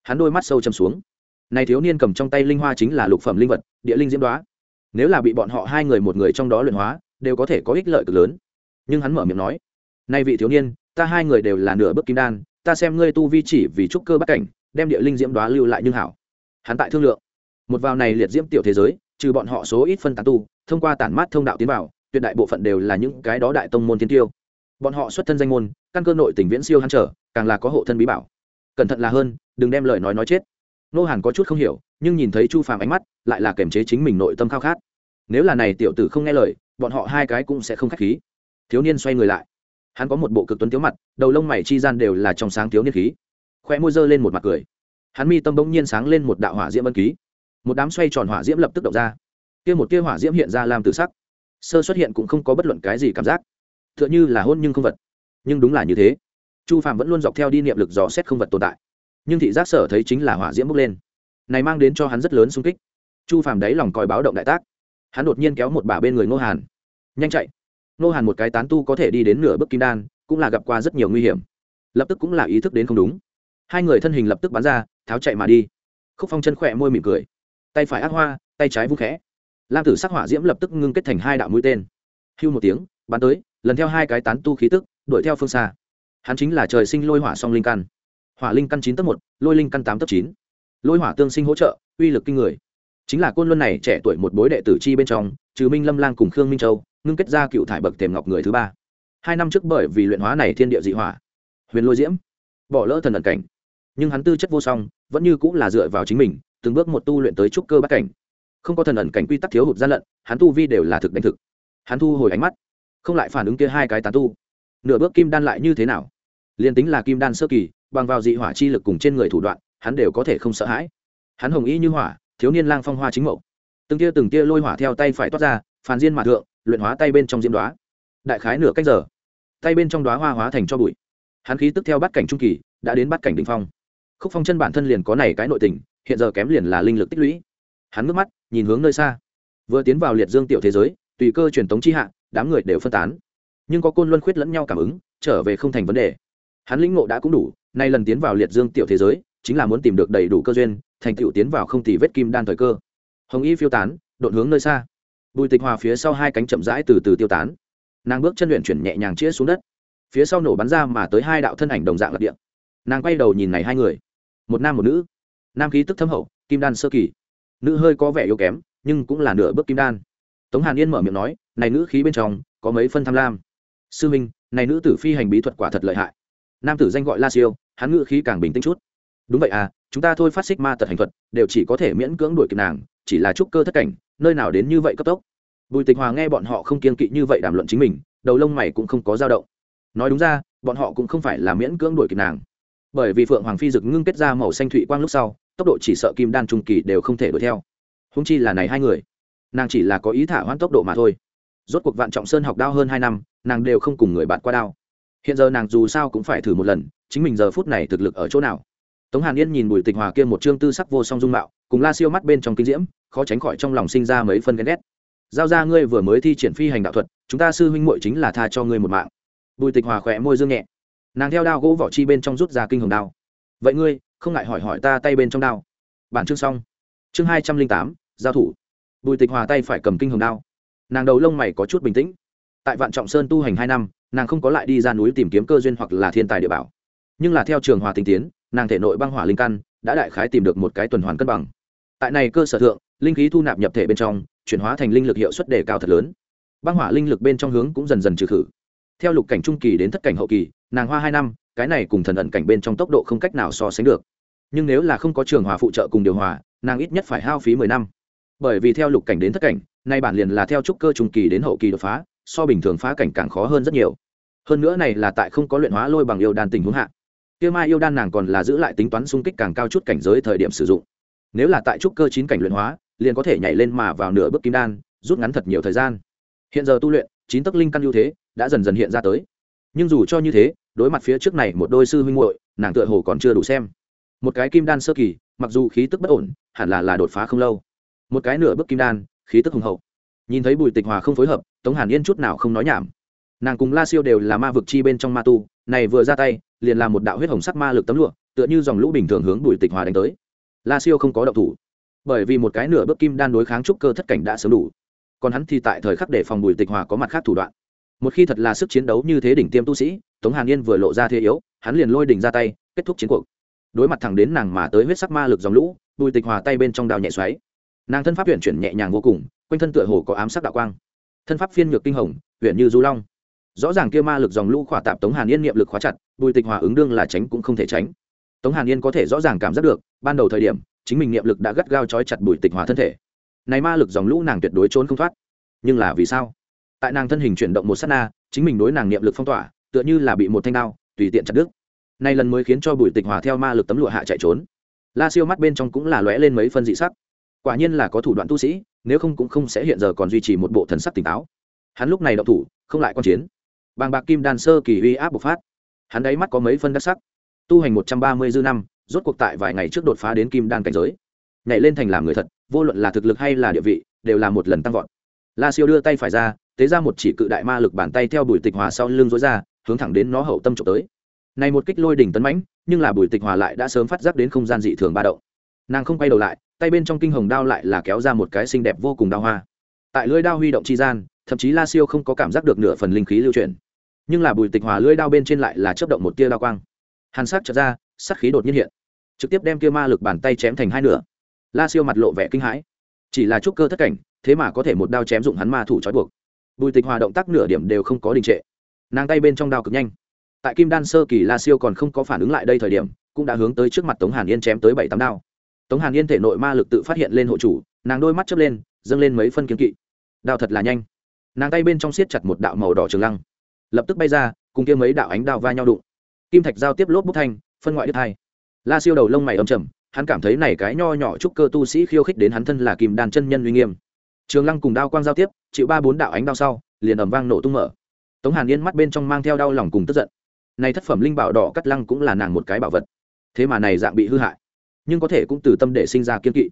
Speaker 1: Hắn đôi mắt sâu chầm xuống. Này thiếu niên cầm trong tay linh hoa chính là lục phẩm linh vật, địa linh diễm đoá nếu là bị bọn họ hai người một người trong đó luyện hóa, đều có thể có ích lợi cực lớn. Nhưng hắn mở miệng nói nay vị thiếu niên, ta hai người đều là nửa bước kim đan, ta xem ngươi tu vi chỉ vì trúc cơ bắt cảnh, đem địa linh diễm đoá lưu lại nhưng hảo. Hắn tại thương lượng một vào này liệt diễm tiểu thế giới, trừ bọn họ số ít phân tán tu, thông qua tản mát thông đạo tiến vào, tuyệt đại bộ phận đều là những cái đó đại tông môn thiên tiêu. Bọn họ xuất thân danh môn, căn cơ nội tỉnh viễn siêu hắn trở, càng là có hộ thân bí bảo. Cẩn thận là hơn, đừng đem lời nói nói chết. Nô hàn có chút không hiểu, nhưng nhìn thấy chu phàm ánh mắt, lại là kềm chế chính mình nội tâm khao khát. Nếu là này tiểu tử không nghe lời, bọn họ hai cái cũng sẽ không k h á c h khí. Thiếu niên xoay người lại. Hắn có một bộ cực tuấn tiếu mặt, đầu lông mày chi gian đều là trong sáng thiếu niên khí. Khoe môi dơ lên một mặt cười. Hắn mi tâm bỗng nhiên sáng lên một đạo hỏa diễm ân ký một đám xoay tròn hỏa diễm lập tức động ra. Kia một kia hỏa diễm hiện ra làm từ sắc. Sơ xuất hiện cũng không có bất luận cái gì cảm giác. T h ư ợ n h ư là hôn nhưng không vật. Nhưng đúng là như thế. Chu phạm vẫn luôn dọc theo đi niệm lực dò xét không vật tồn tại. Nhưng thị giác sở thấy chính là hỏa diễm bốc lên. Này mang đến cho hắn rất lớn sung kích. Chu phạm đáy lòng còi báo động đại tác. Hắn đột nhiên kéo một bà bên người ngô hàn. Nhanh chạy. Ngô hàn một cái tán tu có thể đi đến nửa bước kim đan, cũng là gặp qua rất nhiều nguy hiểm. Lập tức cũng là ý thức đến không đúng. Hai người thân hình lập tức bắn ra, tháo chạy mà đi. Khúc phong chân khỏe môi mỉm cười tay phải ác hoa, tay trái vung khẽ. Lam tử sắc hỏa diễm lập tức ngưng kết thành hai đạo mũi tên. Hưu một tiếng, bắn tới, lần theo hai cái tán tu khí tức, đuổi theo phương xa. Hắn chính là trời sinh lôi hỏa song linh căn. Hỏa linh căn chín tấc một, lôi linh căn tám tấc chín. Lôi hỏa tương sinh hỗ trợ, uy lực kinh người. Chính là côn luân này trẻ tuổi một bối đệ tử chi bên trong, trừ minh lâm lang cùng khương minh châu, ngưng kết ra cựu thải bậc thềm ngọc người thứ ba. Hai năm trước bởi vì luyện hóa này thiên địa dị hỏa, huyền lôi diễm, bỏ lỡ thần ẩn cảnh. Nhưng hắn tư chất vô song, vẫn như cũng là dựa vào chính mình từng bước một tu luyện tới trúc cơ bắt cảnh. Không có thần ẩn cảnh quy tắc thiếu hụt gian lận, hắn tu vi đều là thực đánh thực. Hắn thu hồi ánh mắt, không lại phản ứng kia hai cái tán tu. Nửa bước kim đan lại như thế nào? Liền tính là kim đan sơ kỳ, bằng vào dị hỏa chi lực cùng trên người thủ đoạn, hắn đều có thể không sợ hãi. Hắn hồng ý như hỏa, thiếu niên lang phong hoa chính mậu. Từng tia từng tia lôi hỏa theo tay phải toát ra phản diên mà thượng, luyện hóa tay bên trong diêm đoá đại khái nửa cách giờ, tay bên trong đoá hoa hóa thành cho bụi. Hắn khí tức theo bắt cảnh trung kỳ, đã đến bắt cảnh đ ỉ n h phong khúc phong chân bản thân liền có này cái nội tình, hiện giờ kém liền là linh lực tích lũy. Hắn ngước mắt, nhìn hướng nơi xa. Vừa tiến vào liệt dương tiểu thế giới, tùy cơ truyền tống chi hạ, đám người đều phân tán. Nhưng có côn luân khuyết lẫn nhau cảm ứng, trở về không thành vấn đề. Hắn lĩnh ngộ đã cũng đủ, nay lần tiến vào liệt dương tiểu thế giới, chính là muốn tìm được đầy đủ cơ duyên, thành tựu tiến vào không tì vết kim đan thời cơ. Hồng y phiêu tán, đột hướng nơi xa. Bùi tịch hòa phía sau hai cánh chậm rãi từ từ tiêu tán. Nàng bước chân luyện chuyển nhẹ nhàng chĩa xuống đất. Phía sau nổ bắn ra mà tới hai đạo thân ảnh đồng dạng lập địa. Nàng quay đầu nhìn này hai người một nam một nữ. Nam khí tức thâm hậu, kim đan sơ kỳ. Nữ hơi có vẻ yếu kém, nhưng cũng là nửa bước kim đan. Tống hàn yên mở miệng nói, này nữ khí bên trong, có mấy phân tham lam. Sư minh này nữ tử phi hành bí thuật quả thật lợi hại. Nam tử danh gọi la siêu, hắn ngữ khí càng bình tĩnh chút. Đúng vậy à chúng ta thôi phát xích ma tật hành thuật, đều chỉ có thể miễn cưỡng đuổi kịp nàng, chỉ là trúc cơ thất cảnh, nơi nào đến như vậy cấp tốc. Bùi tịch hòa nghe bọn họ không kiên kỵ như vậy đàm luận chính mình, đầu lông mày cũng không có dao động. Nói đúng ra, bọn họ cũng không phải là miễn cưỡng đuổi kịp nàng bởi vì phượng hoàng phi dực ngưng kết ra màu xanh thụy quang lúc sau, tốc độ chỉ sợ kim đan trung kỳ đều không thể đuổi theo. Húng chi là này hai người, nàng chỉ là có ý thả hoãn tốc độ mà thôi. Rốt cuộc vạn trọng sơn học đao hơn hai năm, nàng đều không cùng người bạn qua đao. Hiện giờ nàng dù sao cũng phải thử một lần, chính mình giờ phút này thực lực ở chỗ nào. Tống hàn yên nhìn bùi tịch hòa kia một chương tư sắc vô song dung mạo, cùng la siêu mắt bên trong kinh diễm, khó tránh khỏi trong lòng sinh ra mấy phân ghen ghét. Giao ra ngươi vừa mới thi triển phi hành đạo thuật, chúng ta sư huynh muội chính là tha cho ngươi một mạng. Bùi tịch hòa khỏe môi dương nhẹ nàng theo đao gỗ vỏ chi bên trong rút ra kinh hồng đao. Vậy ngươi, không ngại hỏi hỏi ta tay bên trong đao. Bản chương xong. Chương hai trăm linh tám, giao thủ. Bùi tịch hòa tay phải cầm kinh hồng đao. Nàng đầu lông mày có chút bình tĩnh. Tại vạn trọng sơn tu hành hai năm, nàng không có lại đi ra núi tìm kiếm cơ duyên hoặc là thiên tài địa bảo. Nhưng là theo trường hòa tinh tiến, nàng thể nội băng hỏa linh căn đã đại khái tìm được một cái tuần hoàn cân bằng. Tại này cơ sở thượng, linh khí thu nạp nhập thể bên trong, chuyển hóa thành linh lực hiệu suất đề cao thật lớn. Băng hỏa linh lực bên trong hướng cũng dần dần trừ khử theo lục cảnh trung kỳ đến thất cảnh hậu kỳ, nàng hoa hai năm, cái này cùng thần ẩn cảnh bên trong tốc độ không cách nào so sánh được. Nhưng nếu là không có trường hòa phụ trợ cùng điều hòa, nàng ít nhất phải hao phí mười năm. Bởi vì theo lục cảnh đến thất cảnh, nay bản liền là theo trúc cơ trung kỳ đến hậu kỳ đột phá, so bình thường phá cảnh càng khó hơn rất nhiều. Hơn nữa này là tại không có luyện hóa lôi bằng yêu đan tình huống hạ. Kia mai yêu đan nàng còn là giữ lại tính toán xung kích càng cao chút cảnh giới thời điểm sử dụng. Nếu là tại trúc cơ chín cảnh luyện hóa, liền có thể nhảy lên mà vào nửa bước kim đan, rút ngắn thật nhiều thời gian. Hiện giờ tu luyện chín tấc linh căn ưu thế đã dần dần hiện ra tới. Nhưng dù cho như thế, đối mặt phía trước này một đôi sư huynh muội, nàng tựa hồ còn chưa đủ xem. Một cái kim đan sơ kỳ, mặc dù khí tức bất ổn, hẳn là là đột phá không lâu. Một cái nửa bước kim đan, khí tức hùng hậu. Nhìn thấy bùi tịch hòa không phối hợp, tống hàn yên chút nào không nói nhảm. Nàng cùng la siêu đều là ma vực chi bên trong ma tu, này vừa ra tay, liền làm một đạo huyết hồng sắc ma lực tấm lụa, tựa như dòng lũ bình thường hướng bùi tịch hòa đánh tới. La siêu không có động thủ. Bởi vì một cái nửa bước kim đan đối kháng trúc cơ thất cảnh đã sớm đủ còn hắn thì tại thời khắc để phòng bùi tịch hòa có mặt khác thủ đoạn. Một khi thật là sức chiến đấu như thế đỉnh tiêm tu sĩ, tống hàn yên vừa lộ ra thế yếu, hắn liền lôi đỉnh ra tay, kết thúc chiến cuộc. Đối mặt thẳng đến nàng mà tới huyết sắc ma lực dòng lũ, bùi tịch hòa tay bên trong đào nhẹ xoáy. Nàng thân pháp huyện chuyển nhẹ nhàng vô cùng, quanh thân tựa hồ có ám sắc đạo quang. Thân pháp phiên ngược kinh hồng huyện như du long. Rõ ràng kia ma lực dòng lũ khỏa tạp tống hàn yên niệm lực khóa chặt, bùi tịch hòa ứng đương là tránh cũng không thể tránh. Tống hàn yên có thể rõ ràng cảm giác được, ban đầu thời điểm, chính mình niệm lực đã gắt gao trói chặt bùi tịch hòa thân thể này ma lực dòng lũ nàng tuyệt đối trốn không thoát. Nhưng là vì sao? Tại nàng thân hình chuyển động một s á t na, chính mình đối nàng niệm lực phong tỏa, tựa như là bị một thanh đao, tùy tiện chặt đứt. Nay lần mới khiến cho bùi tịch hòa theo ma lực tấm lụa hạ chạy trốn. La siêu mắt bên trong cũng là lóe lên mấy phân dị sắc. Quả nhiên là có thủ đoạn tu sĩ, nếu không cũng không sẽ hiện giờ còn duy trì một bộ thần sắc tỉnh táo. Hắn lúc này đậu thủ, không lại q chiến. Bàng bạc kim đan sơ kỳ uy áp bộc phát. Hắn đáy mắt có mấy phân đắc sắc. Tu hành một trăm ba mươi dư năm, rốt cuộc tại vài ngày trước đột phá đến kim đan cảnh giới. Nhảy lên thành làm người thật vô luận là thực lực hay là địa vị, đều là một lần tăng vọt. La siêu đưa tay phải ra, tế ra một chỉ cự đại ma lực bàn tay theo bùi tịch hòa sau lưng dối ra, hướng thẳng đến nó hậu tâm trộm tới. Này một kích lôi đỉnh tấn mãnh, nhưng là bùi tịch hòa lại đã sớm phát giác đến không gian dị thường ba động. Nàng không quay đầu lại, tay bên trong kinh hồng đao lại là kéo ra một cái xinh đẹp vô cùng đao hoa. Tại lưỡi đao huy động chi gian, thậm chí la siêu không có cảm giác được nửa phần linh khí lưu chuyển. Nhưng là bùi tịch hòa lưỡi đao bên trên lại là chấp động một tia đao quang. Hàn sắc trở ra sắc khí đột nhiên hiện. Trực tiếp đem kia ma lực bàn tay chém thành hai nửa la siêu mặt lộ vẻ kinh hãi. Chỉ là chút cơ thất cảnh, thế mà có thể một đao chém dụng hắn ma thủ trói buộc. Bùi tịch hòa động tác nửa điểm đều không có đình trệ. Nàng tay bên trong đao cực nhanh. Tại kim đan sơ kỳ la siêu còn không có phản ứng lại đây thời điểm, cũng đã hướng tới trước mặt tống hàn yên chém tới bảy tám đao. Tống hàn yên thể nội ma lực tự phát hiện lên hộ chủ, nàng đôi mắt chớp lên, dâng lên mấy phân kiếm kỵ. Đao thật là nhanh. Nàng tay bên trong siết chặt một đạo màu đỏ trường lăng. Lập tức bay ra, cùng kia mấy đạo ánh đao va nhau đụng. Kim thạch giao tiếp lốp bút thanh, phân ngoại đứt hai. La siêu đầu lông mày ấm chầm hắn cảm thấy này cái nho nhỏ trúc cơ tu sĩ khiêu khích đến hắn thân là kim đan chân nhân uy nghiêm. Trường lăng cùng đao quang giao tiếp, chịu ba bốn đạo ánh đao sau, liền ầm vang nổ tung mở. Tống hàn yên mắt bên trong mang theo đau lòng cùng tức giận. Này thất phẩm linh bảo đỏ cắt lăng cũng là nàng một cái bảo vật. Thế mà này dạng bị hư hại, nhưng có thể cũng từ tâm để sinh ra kiên kỵ.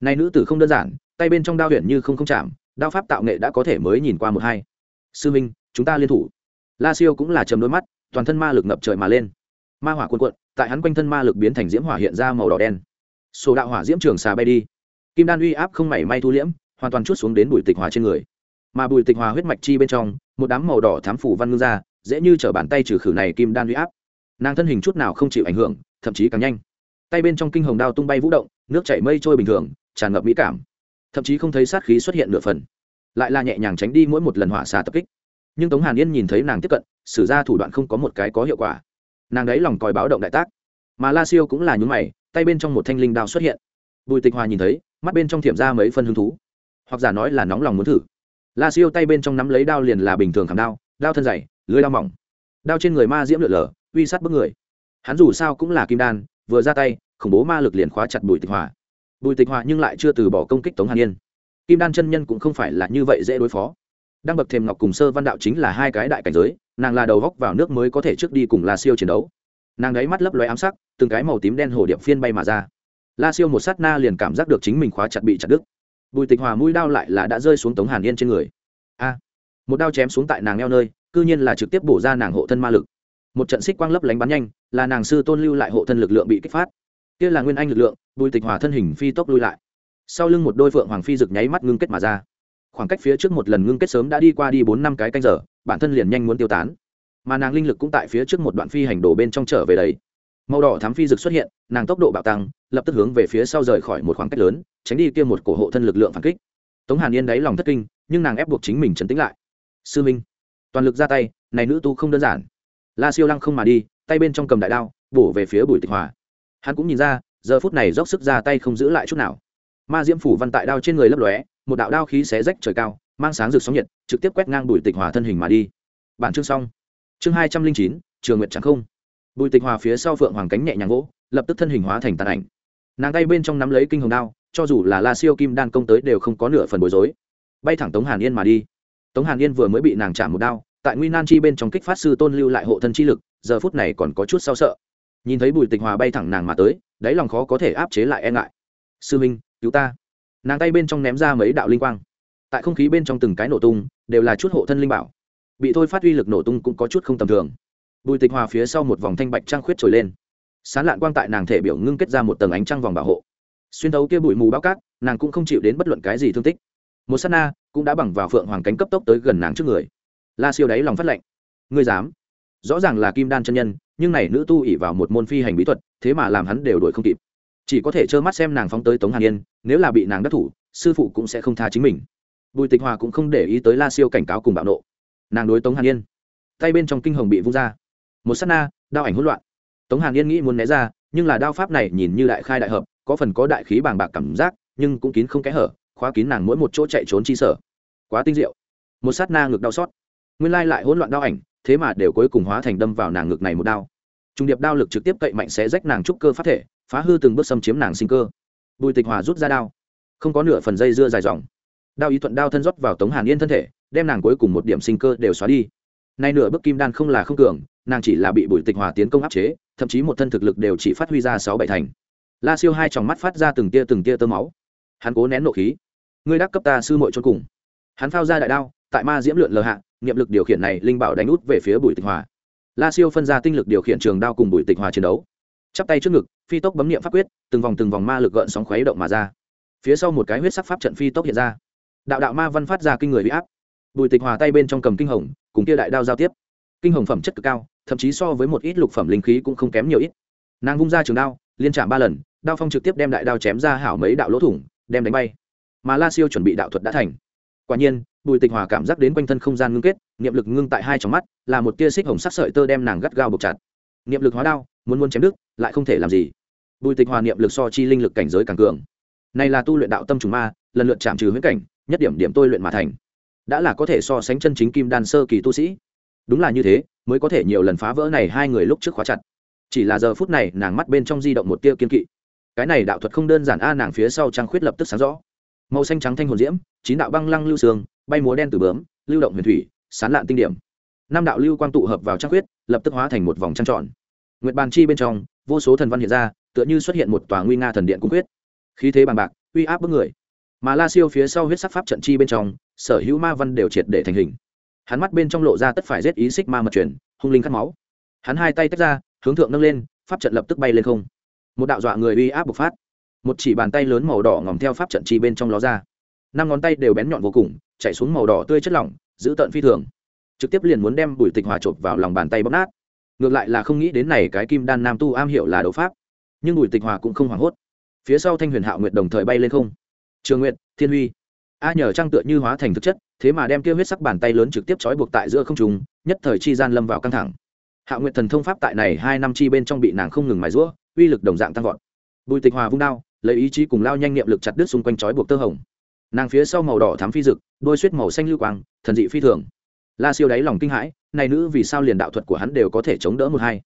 Speaker 1: Này nữ tử không đơn giản, tay bên trong đao huyền như không không chạm, đao pháp tạo nghệ đã có thể mới nhìn qua một hai. Sư minh, chúng ta liên thủ. La siêu cũng là chầm đôi mắt, toàn thân ma lực ngập trời mà lên. Ma hỏa cuộn cuộn tại hắn quanh thân ma lực biến thành diễm hỏa hiện ra màu đỏ đen. Sổ đạo hỏa diễm trường xà bay đi. Kim đan uy áp không mảy may thu liễm, hoàn toàn chút xuống đến bùi tịch hòa trên người. Mà bùi tịch hòa huyết mạch chi bên trong, một đám màu đỏ thám phủ văn ngưng ra, dễ như t bàn tay trừ khử này kim đan uy áp. Nàng thân hình chút nào không chịu ảnh hưởng, thậm chí càng nhanh. Tay bên trong kinh hồng đao tung bay vũ động, nước chảy mây trôi bình thường, tràn ngập mỹ cảm. Thậm chí không thấy sát khí xuất hiện nửa phần. Lại là nhẹ nhàng tránh đi mỗi một lần hỏa xà tập kích. Nhưng tống hàn yên nhìn thấy nàng tiếp cận sử ra thủ đoạn không có một cái có hiệu quả nàng đấy lòng còi báo động đại tác. Mà la siêu cũng là nhúng mày, tay bên trong một thanh linh đao xuất hiện. Bùi tịch hòa nhìn thấy, mắt bên trong thiểm ra mấy phân hứng thú. Hoặc giả nói là nóng lòng muốn thử. La siêu tay bên trong nắm lấy đao liền là bình thường khảm đao đao thân dày, lưới đao mỏng. Đao trên người ma diễm lượn lờ, uy sát bức người. Hắn dù sao cũng là kim đan, vừa ra tay, khủng bố ma lực liền khóa chặt bùi tịch hòa. Bùi tịch hòa nhưng lại chưa từ bỏ công kích tống hàn yên. Kim đan chân nhân cũng không phải là như vậy dễ đối phó đang bậc thềm ngọc cùng sơ văn đạo chính là hai cái đại cảnh giới, nàng là đầu góc vào nước mới có thể trước đi cùng la siêu chiến đấu. Nàng đấy mắt lấp loé ám sắc, từng cái màu tím đen hồ điệp phiên bay mà ra. La siêu một sát na liền cảm giác được chính mình khóa chặt bị chặt đứt. Bùi tịch hòa mũi đao lại là đã rơi xuống tống hàn yên trên người. A! Một đao chém xuống tại nàng neo nơi, cư nhiên là trực tiếp bổ ra nàng hộ thân ma lực. Một trận xích quang lấp lánh bắn nhanh, là nàng sư tôn lưu lại hộ thân lực lượng bị kích phát. Kia là nguyên anh lực lượng, bùi tịch hòa thân hình phi tốc lui lại. Sau lưng một đôi phượng hoàng phi rực nháy mắt ngưng kết mà ra khoảng cách phía trước một lần ngưng kết sớm đã đi qua đi bốn năm cái canh giờ, bản thân liền nhanh muốn tiêu tán. Mà nàng linh lực cũng tại phía trước một đoạn phi hành đổ bên trong trở về đấy. Màu đỏ thám phi rực xuất hiện, nàng tốc độ bạo tăng, lập tức hướng về phía sau rời khỏi một khoảng cách lớn, tránh đi kia một cổ hộ thân lực lượng phản kích. Tống hàn yên đáy lòng thất kinh, nhưng nàng ép buộc chính mình chấn tĩnh lại. Sư minh, toàn lực ra tay, này nữ tu không đơn giản. La siêu lăng không mà đi, tay bên trong cầm đại đao, bổ về phía bùi tịch hòa. Hắn cũng nhìn ra, giờ phút này dốc sức ra tay không giữ lại chút nào. Ma diễm phủ văn tại đao trên người lấp lóe một đạo đao khí xé rách trời cao, mang sáng rực sóng nhiệt, trực tiếp quét ngang bùi tịch hòa thân hình mà đi. Bản chương xong. Chương hai trăm linh chín, trường nguyện chẳng không. Bùi tịch hòa phía sau phượng hoàng cánh nhẹ nhàng gỗ, lập tức thân hình hóa thành tàn ảnh. Nàng tay bên trong nắm lấy kinh hồng đao, cho dù là la siêu kim đan công tới đều không có nửa phần bối rối. Bay thẳng tống hàn yên mà đi. Tống hàn yên vừa mới bị nàng chạm một đao, tại nguy nan chi bên trong kích phát sư tôn lưu lại hộ thân chi lực, giờ phút này còn có chút sao sợ. Nhìn thấy bùi tịch hòa bay thẳng nàng mà tới, đáy lòng khó có thể áp chế lại e ngại. Sư minh, cứu ta nàng tay bên trong ném ra mấy đạo linh quang. Tại không khí bên trong từng cái nổ tung, đều là chút hộ thân linh bảo. Bị thôi phát uy lực nổ tung cũng có chút không tầm thường. Bùi tịch hòa phía sau một vòng thanh bạch trăng khuyết trồi lên. Sán lạn quang tại nàng thể biểu ngưng kết ra một tầng ánh trăng vòng bảo hộ. Xuyên thấu kia bụi mù bao cát, nàng cũng không chịu đến bất luận cái gì thương tích. Một s á t na cũng đã bằng vào phượng hoàng cánh cấp tốc tới gần nàng trước người. La siêu đáy lòng phát lệnh. Ngươi dám? Rõ ràng là kim đan chân nhân, nhưng này nữ tu ỉ vào một môn phi hành bí thuật, thế mà làm hắn đều đuổi không kịp chỉ có thể trơ mắt xem nàng phóng tới tống hàn yên, nếu là bị nàng đắc thủ, sư phụ cũng sẽ không tha chính mình. Bùi tịch hòa cũng không để ý tới la siêu cảnh cáo cùng bạo nộ. Nàng đối tống hàn yên, tay bên trong kinh hồng bị vung ra. Một s á t na, đao ảnh hỗn loạn. Tống hàn yên nghĩ muốn né ra, nhưng là đao pháp này nhìn như đại khai đại hợp, có phần có đại khí bàng bạc cảm giác, nhưng cũng kín không kẽ hở, khóa kín nàng mỗi một chỗ chạy trốn chi sở. Quá tinh diệu. Một sát na ngực đau xót. Nguyên lai lại hỗn loạn đao ảnh, thế mà đều cuối cùng hóa thành đâm vào nàng ngực này một đao. Trung điệp đao lực trực tiếp cậy mạnh sẽ rách nàng trúc cơ phát thể phá hư từng bước xâm chiếm nàng sinh cơ. Bùi tịch hòa rút ra đao. Không có nửa phần dây dưa dài dòng. Đao ý thuận đao thân rót vào tống hàn yên thân thể, đem nàng cuối cùng một điểm sinh cơ đều xóa đi. Nay nửa bước kim đan không là không cường, nàng chỉ là bị bùi tịch hòa tiến công áp chế, thậm chí một thân thực lực đều chỉ phát huy ra sáu bảy thành. La siêu hai tròng mắt phát ra từng tia từng tia tơ máu. Hắn cố nén nộ khí. Ngươi đắc cấp ta sư muội cho cùng. Hắn phao ra đại đao, tại ma diễm lượn lờ hạ, niệm lực điều khiển này linh bảo đánh út về phía bùi tịch hòa. La siêu phân ra tinh lực điều khiển trường đao cùng bùi tịch hòa chiến đấu. Chắp tay trước ngực phi tốc bấm niệm pháp quyết, từng vòng từng vòng ma lực gợn sóng khuấy động mà ra. Phía sau một cái huyết sắc pháp trận phi tốc hiện ra. Đạo đạo ma văn phát ra kinh người bị áp. Bùi tịch hòa tay bên trong cầm kinh hồng, cùng kia đại đao giao tiếp. Kinh hồng phẩm chất cực cao, thậm chí so với một ít lục phẩm linh khí cũng không kém nhiều ít. Nàng vung ra trường đao, liên chạm ba lần, đao phong trực tiếp đem đại đao chém ra hảo mấy đạo lỗ thủng, đem đánh bay. Mà la siêu chuẩn bị đạo thuật đã thành. Quả nhiên, bùi tịch hòa cảm giác đến quanh thân không gian ngưng kết, niệm lực ngưng tại hai trong mắt, là một tia xích hồng sắc sợi tơ đem nàng gắt gao buộc chặt. Niệm lực hóa đao, muốn muốn chém đứt, lại không thể làm gì bùi tịch hòa niệm lực so chi linh lực cảnh giới càng cường. Này là tu luyện đạo tâm trùng ma, lần lượt chạm trừ huyễn cảnh, nhất điểm điểm tôi luyện mà thành. Đã là có thể so sánh chân chính kim đan sơ kỳ tu sĩ. Đúng là như thế, mới có thể nhiều lần phá vỡ này hai người lúc trước khóa chặt. Chỉ là giờ phút này, nàng mắt bên trong di động một tia kiên kỵ. Cái này đạo thuật không đơn giản a à, nàng phía sau trang khuyết lập tức sáng rõ. Màu xanh trắng thanh hồn diễm, chín đạo băng lăng lưu sương, bay múa đen từ bướm, lưu động huyền thủy, sán lạn tinh điểm. Năm đạo lưu quang tụ hợp vào trang khuyết, lập tức hóa thành một vòng trăng tròn. Nguyệt bàn chi bên trong, vô số thần văn hiện ra tựa như xuất hiện một tòa nguy nga thần điện cung quyết. Khí thế bằng bạc uy áp bức người. Mà la siêu phía sau huyết sắc pháp trận chi bên trong sở hữu ma văn đều triệt để thành hình. Hắn mắt bên trong lộ ra tất phải giết ý xích ma mật truyền, hung linh cắt máu. Hắn hai tay tách ra hướng thượng nâng lên pháp trận lập tức bay lên không. Một đạo dọa người uy áp bộc phát. Một chỉ bàn tay lớn màu đỏ ngòm theo pháp trận chi bên trong ló ra. Năm ngón tay đều bén nhọn vô cùng chạy xuống màu đỏ tươi chất lỏng giữ tận phi thường. Trực tiếp liền muốn đem bùi tịch hòa chộp vào lòng bàn tay bóp nát. Ngược lại là không nghĩ đến này cái kim đan nam tu am hiểu là đấu pháp nhưng bùi tịch hòa cũng không hoảng hốt. Phía sau thanh huyền hạo nguyệt đồng thời bay lên không. Trường nguyện thiên huy. A nhờ trang tựa như hóa thành thực chất, thế mà đem kia huyết sắc bàn tay lớn trực tiếp trói buộc tại giữa không trùng nhất thời chi gian lâm vào căng thẳng. Hạo nguyệt thần thông pháp tại này hai năm chi bên trong bị nàng không ngừng mài rũa uy lực đồng dạng tăng vọt. Bùi tịch hòa vung đao, lấy ý chí cùng lao nhanh niệm lực chặt đứt xung quanh trói buộc tơ hồng. Nàng phía sau màu đỏ thám phi rực đôi suýt màu xanh lưu quang, thần dị phi thường. La siêu đáy lòng kinh hãi, này nữ vì sao liền đạo thuật của hắn đều có thể chống đỡ một hai.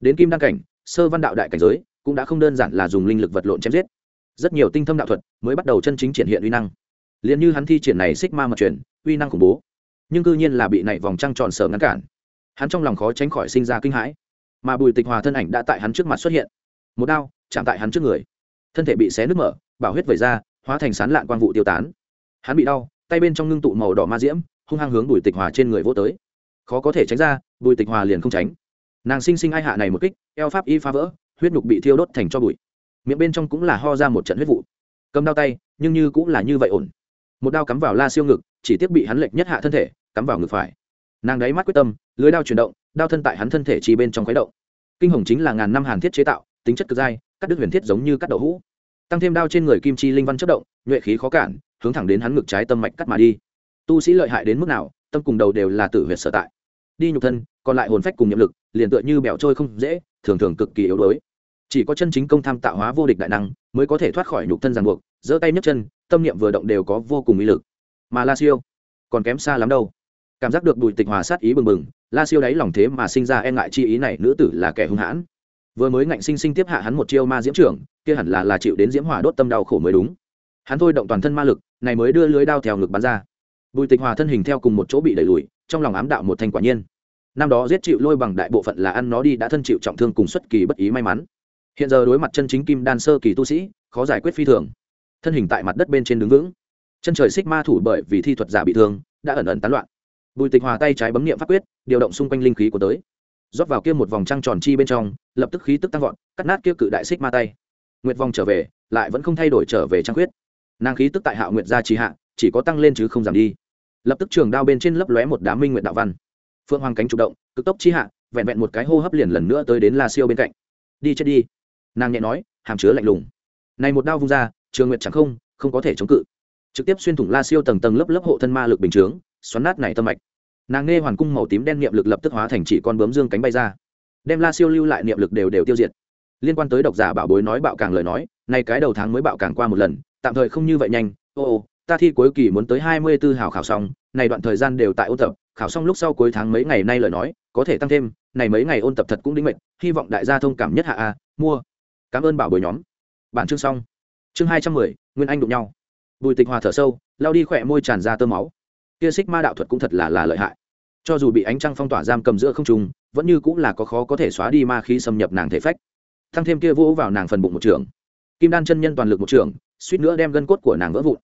Speaker 1: Đến kim đăng cảnh, sơ văn đạo đại cảnh giới cũng đã không đơn giản là dùng linh lực vật lộn chém giết. Rất nhiều tinh thâm đạo thuật mới bắt đầu chân chính triển hiện uy năng. Liền như hắn thi triển này xích ma mật truyền uy năng khủng bố. Nhưng cư nhiên là bị này vòng trăng tròn sở ngăn cản. Hắn trong lòng khó tránh khỏi sinh ra kinh hãi. Mà bùi tịch hòa thân ảnh đã tại hắn trước mặt xuất hiện. Một đao chạm tại hắn trước người. Thân thể bị xé nứt mở, bảo huyết vẩy ra, hóa thành sán lạn quang vụ tiêu tán. Hắn bị đau, tay bên trong ngưng tụ màu đỏ ma diễm, hung hăng hướng bùi tịch hòa trên người vô tới. Khó có thể tránh ra, bùi tịch hòa liền không tránh. Nàng sinh sinh ai hạ này một kích, eo pháp y phá vỡ huyết nhục bị thiêu đốt thành cho bụi. Miệng bên trong cũng là ho ra một trận huyết vụ. Cầm đao tay, nhưng như cũng là như vậy ổn. Một đao cắm vào la siêu ngực, chỉ tiếc bị hắn lệch nhất hạ thân thể, cắm vào ngực phải. Nàng đáy mắt quyết tâm, lưới đao chuyển động, đao thân tại hắn thân thể chỉ bên trong khuấy động. Kinh hồng chính là ngàn năm hàn thiết chế tạo, tính chất cực dai, cắt đứt huyền thiết giống như cắt đậu hũ. Tăng thêm đao trên người kim chi linh văn chất động, nhuệ khí khó cản, hướng thẳng đến hắn ngực trái tâm mạch cắt mà đi. Tu sĩ lợi hại đến mức nào, tâm cùng đầu đều là tử huyệt sở tại. Đi nhục thân, còn lại hồn phách cùng nhiệm lực, liền tựa như bẻo trôi không dễ, thường thường cực kỳ yếu đuối chỉ có chân chính công tham tạo hóa vô địch đại năng mới có thể thoát khỏi nhục thân ràng buộc, giơ tay nhấc chân, tâm niệm vừa động đều có vô cùng ý lực. Mà la siêu còn kém xa lắm đâu. Cảm giác được bùi tịch hòa sát ý bừng bừng, la siêu đáy lòng thế mà sinh ra e ngại chi ý này, nữ tử là kẻ hung hãn. Vừa mới ngạnh sinh sinh tiếp hạ hắn một chiêu ma diễm trưởng, kia hẳn là là chịu đến diễm hỏa đốt tâm đau khổ mới đúng. Hắn thôi động toàn thân ma lực, này mới đưa lưới đao theo ngực bắn ra. Bùi tịch hòa thân hình theo cùng một chỗ bị đẩy lùi, trong lòng ám đạo một thanh quả nhiên. Năm đó giết chịu lôi bằng đại bộ phận là ăn nó đi đã thân chịu trọng thương cùng xuất kỳ bất ý may mắn hiện giờ đối mặt chân chính kim đan sơ kỳ tu sĩ, khó giải quyết phi thường. Thân hình tại mặt đất bên trên đứng vững. Chân trời xích ma thủ bởi vì thi thuật giả bị thương, đã ẩn ẩn tán loạn. Bùi tịch hòa tay trái bấm nghiệm pháp quyết, điều động xung quanh linh khí của tới. Rót vào kia một vòng trăng tròn chi bên trong, lập tức khí tức tăng vọt, cắt nát kia cự đại xích ma tay. Nguyệt vòng trở về, lại vẫn không thay đổi trở về trăng quyết nàng khí tức tại hạ nguyệt gia trì hạ, chỉ có tăng lên chứ không giảm đi. Lập tức trường đao bên trên lấp lóe một đám minh nguyện đạo văn. Phượng hoàng cánh chủ động, cực tốc chi hạ, vẹn vẹn một cái hô hấp liền lần nữa tới đến la siêu bên cạnh. Đi chết đi nàng nhẹ nói, hàm chứa lạnh lùng. Này một đao vung ra, trường nguyệt chẳng không không có thể chống cự. Trực tiếp xuyên thủng la siêu tầng tầng lớp lớp hộ thân ma lực bình chướng, xoắn nát này tâm mạch. Nàng nghe hoàn cung màu tím đen niệm lực lập tức hóa thành chỉ con bướm dương cánh bay ra. Đem la siêu lưu lại niệm lực đều đều tiêu diệt. Liên quan tới độc giả bảo bối nói bạo càng lời nói, nay cái đầu tháng mới bạo càng qua một lần, tạm thời không như vậy nhanh. Ô ô, ta thi cuối kỳ muốn tới hai mươi b ố hào khảo xong, này đoạn thời gian đều tại ôn tập, khảo xong lúc sau cuối tháng mấy ngày nay lời nói, có thể tăng thêm, này mấy ngày ôn tập thật cũng đinh mệnh, hy vọng đại gia thông cảm nhất hạ a, mua cảm ơn bảo bồi nhóm. Bản chương xong. Chương hai trăm mười, nguyên anh đụng nhau. Bùi tịch hòa thở sâu lao đi khỏe môi tràn ra tơ máu. Kia xích ma đạo thuật cũng thật là là lợi hại. Cho dù bị ánh trăng phong tỏa giam cầm giữa không trùng vẫn như cũng là có khó có thể xóa đi ma khí xâm nhập nàng thể phách. Thăng thêm kia vỗ vào nàng phần bụng một trường. Kim đan chân nhân toàn lực một trường, suýt nữa đem gân cốt của nàng vỡ vụn.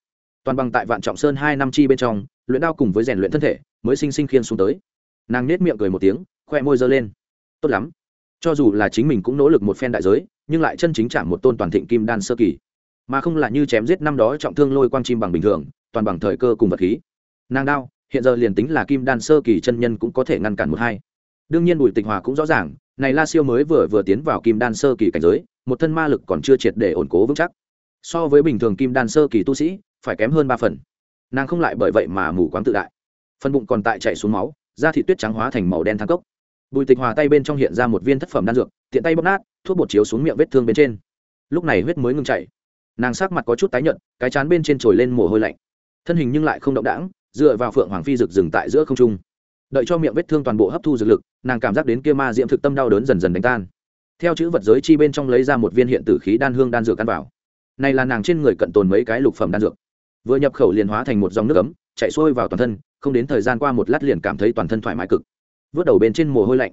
Speaker 1: Toàn bằng tại vạn trọng sơn hai năm chi bên trong, luyện đao cùng với rèn luyện thân thể, mới sinh sinh khiên xuống tới. Nàng nết miệng cười một tiếng khoe môi giơ lên. Tốt lắm. Cho dù là chính mình cũng nỗ lực một phen đại giới nhưng lại chân chính chạm một tôn toàn thịnh kim đan sơ kỳ. Mà không là như chém giết năm đó trọng thương lôi quang chim bằng bình thường, toàn bằng thời cơ cùng vật khí. Nàng đao, hiện giờ liền tính là kim đan sơ kỳ chân nhân cũng có thể ngăn cản một hai. Đương nhiên bùi tịch hòa cũng rõ ràng, này la siêu mới vừa vừa tiến vào kim đan sơ kỳ cảnh giới, một thân ma lực còn chưa triệt để ổn cố vững chắc. So với bình thường kim đan sơ kỳ tu sĩ, phải kém hơn ba phần. Nàng không lại bởi vậy mà mù quáng tự đại. Phân bụng còn tại chạy xuống máu, da thị tuyết trắng hóa thành màu đen thang cốc bùi tịch hòa tay bên trong hiện ra một viên thất phẩm đan dược tiện tay bóp nát thuốc bột chiếu xuống miệng vết thương bên trên. Lúc này huyết mới ngưng chảy, nàng sắc mặt có chút tái nhợt cái chán bên trên trồi lên mồ hôi lạnh. Thân hình nhưng lại không động đãng dựa vào phượng hoàng phi rực dừng tại giữa không trung. Đợi cho miệng vết thương toàn bộ hấp thu dược lực nàng cảm giác đến kia ma diễm thực tâm đau đớn dần dần đánh tan. Theo chữ vật giới chi bên trong lấy ra một viên hiện tử khí đan hương đan dược ăn vào. Này là nàng trên người cận tồn mấy cái lục phẩm đan dược. Vừa nhập khẩu liền hóa thành một dòng nước ấm chạy xuôi vào toàn thân không đến thời gian qua một lát liền cảm thấy toàn thân thoải mái cực vớt đầu bên trên mồ hôi lạnh.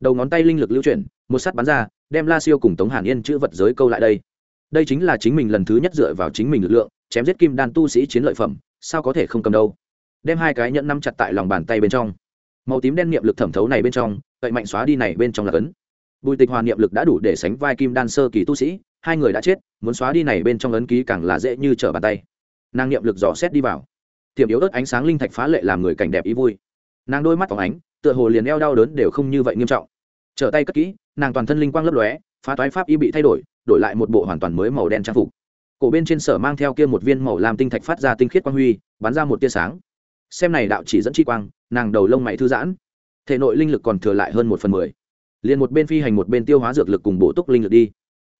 Speaker 1: Đầu ngón tay linh lực lưu chuyển, một sắt bắn ra, đem la siêu cùng tống hàn yên chữ vật giới câu lại đây. Đây chính là chính mình lần thứ nhất dựa vào chính mình lực lượng, chém giết kim đan tu sĩ chiến lợi phẩm, sao có thể không cầm đâu? Đem hai cái nhẫn nắm chặt tại lòng bàn tay bên trong. Màu tím đen niệm lực thẩm thấu này bên trong, cậy mạnh xóa đi này bên trong là cấn. Bùi tịch hòa niệm lực đã đủ để sánh vai kim đan sơ kỳ tu sĩ, hai người đã chết, muốn xóa đi này bên trong ấn ký càng là dễ như trở bàn tay. Nàng niệm lực dò xét đi vào. Tiệm yếu ớt ánh sáng linh thạch phá lệ làm người cảnh đẹp ý vui. Nàng đôi mắt phóng ánh tựa hồ liền eo đau đớn đều không như vậy nghiêm trọng. Trở tay cất kỹ, nàng toàn thân linh quang lấp lóe, phá toái pháp y bị thay đổi đổi lại một bộ hoàn toàn mới màu đen trang phục. Cổ bên trên sở mang theo kia một viên màu làm tinh thạch phát ra tinh khiết quang huy, bắn ra một tia sáng. Xem này đạo chỉ dẫn chi quang, nàng đầu lông mày thư giãn. Thể nội linh lực còn thừa lại hơn một phần mười. Liền một bên phi hành một bên tiêu hóa dược lực cùng bổ túc linh lực đi.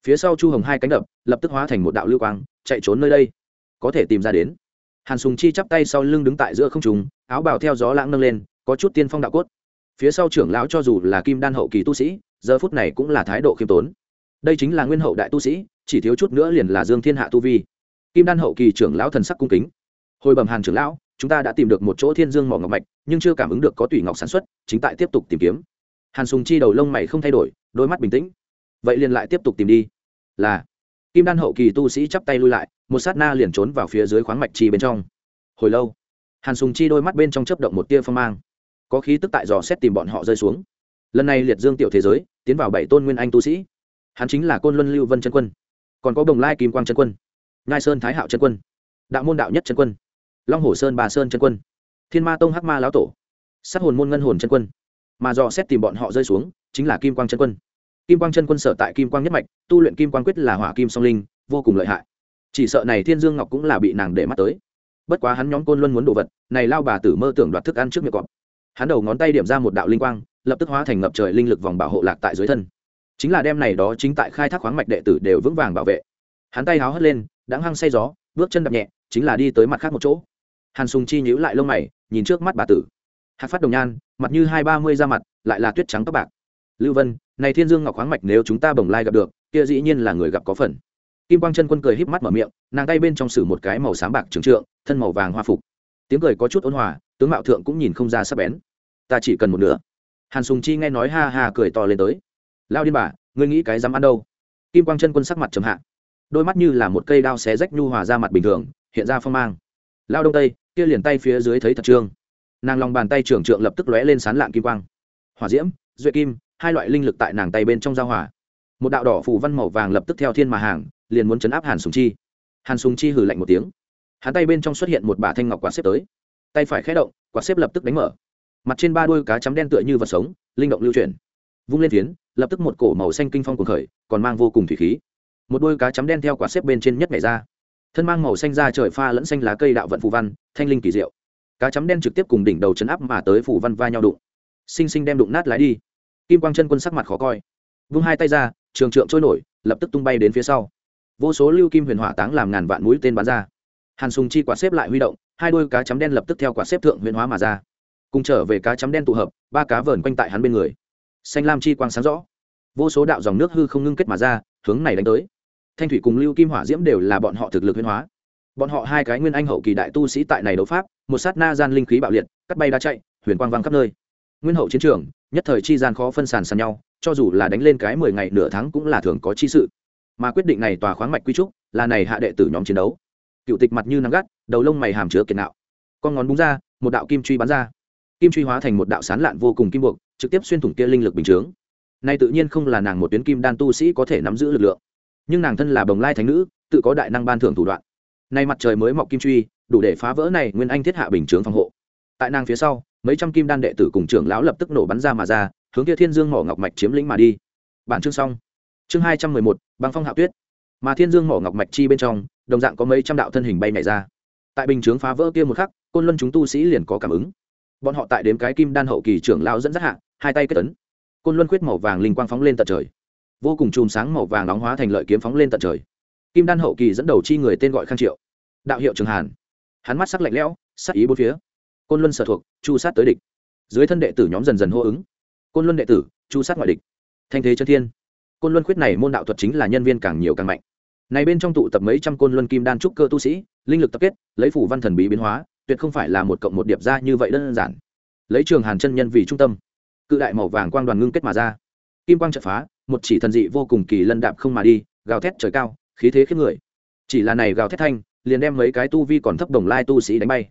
Speaker 1: Phía sau chu hồng hai cánh đập, lập tức hóa thành một đạo lưu quang, chạy trốn nơi đây. Có thể tìm ra đến. Hàn sùng chi chắp tay sau lưng đứng tại giữa không trùng áo bào theo gió lãng nâng lên, có chút tiên phong đạo cốt phía sau trưởng lão cho dù là kim đan hậu kỳ tu sĩ, giờ phút này cũng là thái độ khiêm tốn. Đây chính là nguyên hậu đại tu sĩ, chỉ thiếu chút nữa liền là dương thiên hạ tu vi. Kim đan hậu kỳ trưởng lão thần sắc cung kính. Hồi bẩm hàn trưởng lão, chúng ta đã tìm được một chỗ thiên dương mỏ ngọc mạch, nhưng chưa cảm ứng được có tủy ngọc sản xuất, chính tại tiếp tục tìm kiếm. Hàn sùng chi đầu lông mày không thay đổi, đôi mắt bình tĩnh. Vậy liền lại tiếp tục tìm đi. Là. Kim đan hậu kỳ tu sĩ chắp tay lui lại, một sát na liền trốn vào phía dưới khoáng mạch chi bên trong. Hồi lâu, hàn sùng chi đôi mắt bên trong chấp động một tia phong mang có khí tức tại dò xét tìm bọn họ rơi xuống. Lần này liệt dương tiểu thế giới, tiến vào bảy tôn nguyên anh tu sĩ. Hắn chính là côn luân lưu vân chân quân. Còn có đồng lai kim quang chân quân ngai sơn thái hạo chân quân, đạo môn đạo nhất chân quân, long hồ sơn bà sơn chân quân, thiên ma tông hắc ma lão tổ, sát hồn môn ngân hồn chân quân. Mà dò xét tìm bọn họ rơi xuống, chính là kim quang chân quân. Kim quang chân quân sở tại kim quang nhất mạch, tu luyện kim quang quyết là hỏa kim song linh, vô cùng lợi hại. Chỉ sợ này thiên dương ngọc cũng là bị nàng để mắt tới. Bất quá hắn nhóm côn luân muốn đồ vật, này lao bà tử mơ tưởng đoạt thức ăn trước miệng cọp hắn đầu ngón tay điểm ra một đạo linh quang, lập tức hóa thành ngập trời linh lực vòng bảo hộ lạc tại dưới thân. Chính là đem này đó chính tại khai thác khoáng mạch đệ tử đều vững vàng bảo vệ. Hắn tay háo hất lên đáng hăng say gió, bước chân đập nhẹ, chính là đi tới mặt khác một chỗ. Hàn sùng chi nhíu lại lông mày, nhìn trước mắt bà tử. Hạc phát đồng nhan, mặt như hai ba mươi da mặt, lại là tuyết trắng tóc bạc. Lưu vân, này thiên dương ngọc khoáng mạch nếu chúng ta bồng lai gặp được, kia dĩ nhiên là người gặp có phần. Kim quang chân quân cười híp mắt mở miệng, nàng tay bên trong sử một cái màu sáng bạc trừng trượng, thân màu vàng hoa phục. Tiếng cười có chút ôn hòa tướng mạo thượng cũng nhìn không ra sắc bén. Ta chỉ cần một nửa. Hàn sùng chi nghe nói ha ha cười to lên tới. Lao điên bà, ngươi nghĩ cái dám ăn đâu? Kim quang chân quân sắc mặt trầm hạ. Đôi mắt như là một cây đao xé rách nhu hòa ra mặt bình thường, hiện ra phong mang. Lao đông tây, kia liền tay phía dưới thấy thật trương. Nàng lòng bàn tay trưởng trượng lập tức lóe lên sán lạng kim quang. Hỏa diễm, duệ kim, hai loại linh lực tại nàng tay bên trong giao hỏa một đạo đỏ phù văn màu vàng lập tức theo thiên mà hàng, liền muốn chấn áp hàn sùng chi. Hàn sùng chi hử lạnh một tiếng. Hắn tay bên trong xuất hiện một bả thanh ngọc quạt xếp tới tay phải khé động, quạt xếp lập tức đánh mở. Mặt trên ba đôi cá chấm đen tựa như vật sống, linh động lưu chuyển. Vung lên phiến, lập tức một cổ màu xanh kinh phong cuồng khởi, còn mang vô cùng thủy khí. Một đôi cá chấm đen theo quả xếp bên trên nhất nhảy ra. Thân mang màu xanh ra trời pha lẫn xanh lá cây đạo vận phù văn, thanh linh kỳ diệu. Cá chấm đen trực tiếp cùng đỉnh đầu chấn áp mà tới phù văn va nhau đụng. Sinh sinh đem đụng nát lái đi. Kim quang chân quân sắc mặt khó coi. Vung hai tay ra, trường trượng trôi nổi, lập tức tung bay đến phía sau. Vô số lưu kim huyền hỏa táng làm ngàn vạn mũi tên bắn ra hàn sùng chi quả xếp lại huy động, hai đôi cá chấm đen lập tức theo quả xếp thượng huyền hóa mà ra. Cùng trở về cá chấm đen tụ hợp, ba cá vờn quanh tại hắn bên người. Xanh lam chi quang sáng rõ. Vô số đạo dòng nước hư không ngưng kết mà ra, hướng này đánh tới. Thanh thủy cùng lưu kim hỏa diễm đều là bọn họ thực lực huyền hóa. Bọn họ hai cái nguyên anh hậu kỳ đại tu sĩ tại này đấu pháp, một sát na gian linh khí bạo liệt, cắt bay đá chạy, huyền quang vang khắp nơi. Nguyên hậu chiến trường, nhất thời chi gian khó phân sàn sàn nhau, cho dù là đánh lên cái mười ngày nửa tháng cũng là thường có chi sự. Mà quyết định này tòa khoáng mạch quy trúc, là này hạ đệ tử nhóm chiến đấu cựu tịch mặt như nắng gắt, đầu lông mày hàm chứa kiệt nạo. Con ngón búng ra, một đạo kim truy bắn ra. Kim truy hóa thành một đạo sán lạn vô cùng kim buộc, trực tiếp xuyên thủng kia linh lực bình chướng. Nay tự nhiên không là nàng một tuyến kim đan tu sĩ có thể nắm giữ lực lượng. Nhưng nàng thân là bồng lai thánh nữ, tự có đại năng ban thưởng thủ đoạn. Nay mặt trời mới mọc kim truy, đủ để phá vỡ này nguyên anh thiết hạ bình chướng phòng hộ. Tại nàng phía sau, mấy trăm kim đan đệ tử cùng trưởng lão lập tức nổ bắn ra mà ra, hướng kia thiên dương mỏ ngọc mạch chiếm lĩnh mà đi. Bản chương xong. Chương hai trăm mười một, băng phong hạ tuyết mà thiên dương mỏ ngọc mạch chi bên trong, đồng dạng có mấy trăm đạo thân hình bay nhảy ra. Tại bình chướng phá vỡ kia một khắc, côn luân chúng tu sĩ liền có cảm ứng. Bọn họ tại đếm cái kim đan hậu kỳ trưởng lão dẫn dắt hạ, hai tay kết tấn côn luân quyết màu vàng linh quang phóng lên tận trời. Vô cùng chùm sáng màu vàng nóng hóa thành lợi kiếm phóng lên tận trời. Kim đan hậu kỳ dẫn đầu chi người tên gọi khang triệu. Đạo hiệu trường hàn. Hắn mắt sắc lạnh lẽo, sắc ý bốn phía. Côn luân sở thuộc, chu sát tới địch. Dưới thân đệ tử nhóm dần dần hô ứng. Côn luân đệ tử, chu sát ngoại địch. Thanh thế chân thiên côn luân khuyết này môn đạo thuật chính là nhân viên càng nhiều càng mạnh. Này bên trong tụ tập mấy trăm côn luân kim đan trúc cơ tu sĩ, linh lực tập kết, lấy phủ văn thần bí biến hóa, tuyệt không phải là một cộng một điệp ra như vậy đơn giản. Lấy trường hàn chân nhân vì trung tâm, cự đại màu vàng quang đoàn ngưng kết mà ra. Kim quang trợ phá, một chỉ thần dị vô cùng kỳ lân đạp không mà đi, gào thét trời cao, khí thế khiếp người. Chỉ là này gào thét thanh, liền đem mấy cái tu vi còn thấp đồng lai tu sĩ đánh bay.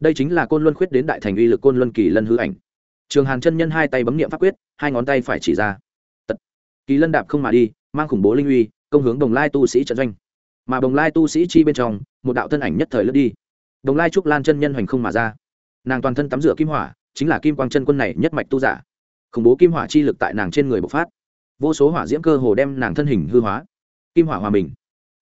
Speaker 1: Đây chính là côn luân khuyết đến đại thành uy lực côn luân kỳ lân hư ảnh. Trường hàn chân nhân hai tay bấm niệm pháp quyết, hai ngón tay phải chỉ ra kỳ lân đạp không mà đi, mang khủng bố linh uy, công hướng đồng lai tu sĩ trận doanh. Mà đồng lai tu sĩ chi bên trong, một đạo thân ảnh nhất thời lướt đi. Đồng lai trúc lan chân nhân hoành không mà ra. Nàng toàn thân tắm rửa kim hỏa, chính là kim quang chân quân này nhất mạch tu giả. Khủng bố kim hỏa chi lực tại nàng trên người bộc phát. Vô số hỏa diễm cơ hồ đem nàng thân hình hư hóa. Kim hỏa hòa mình.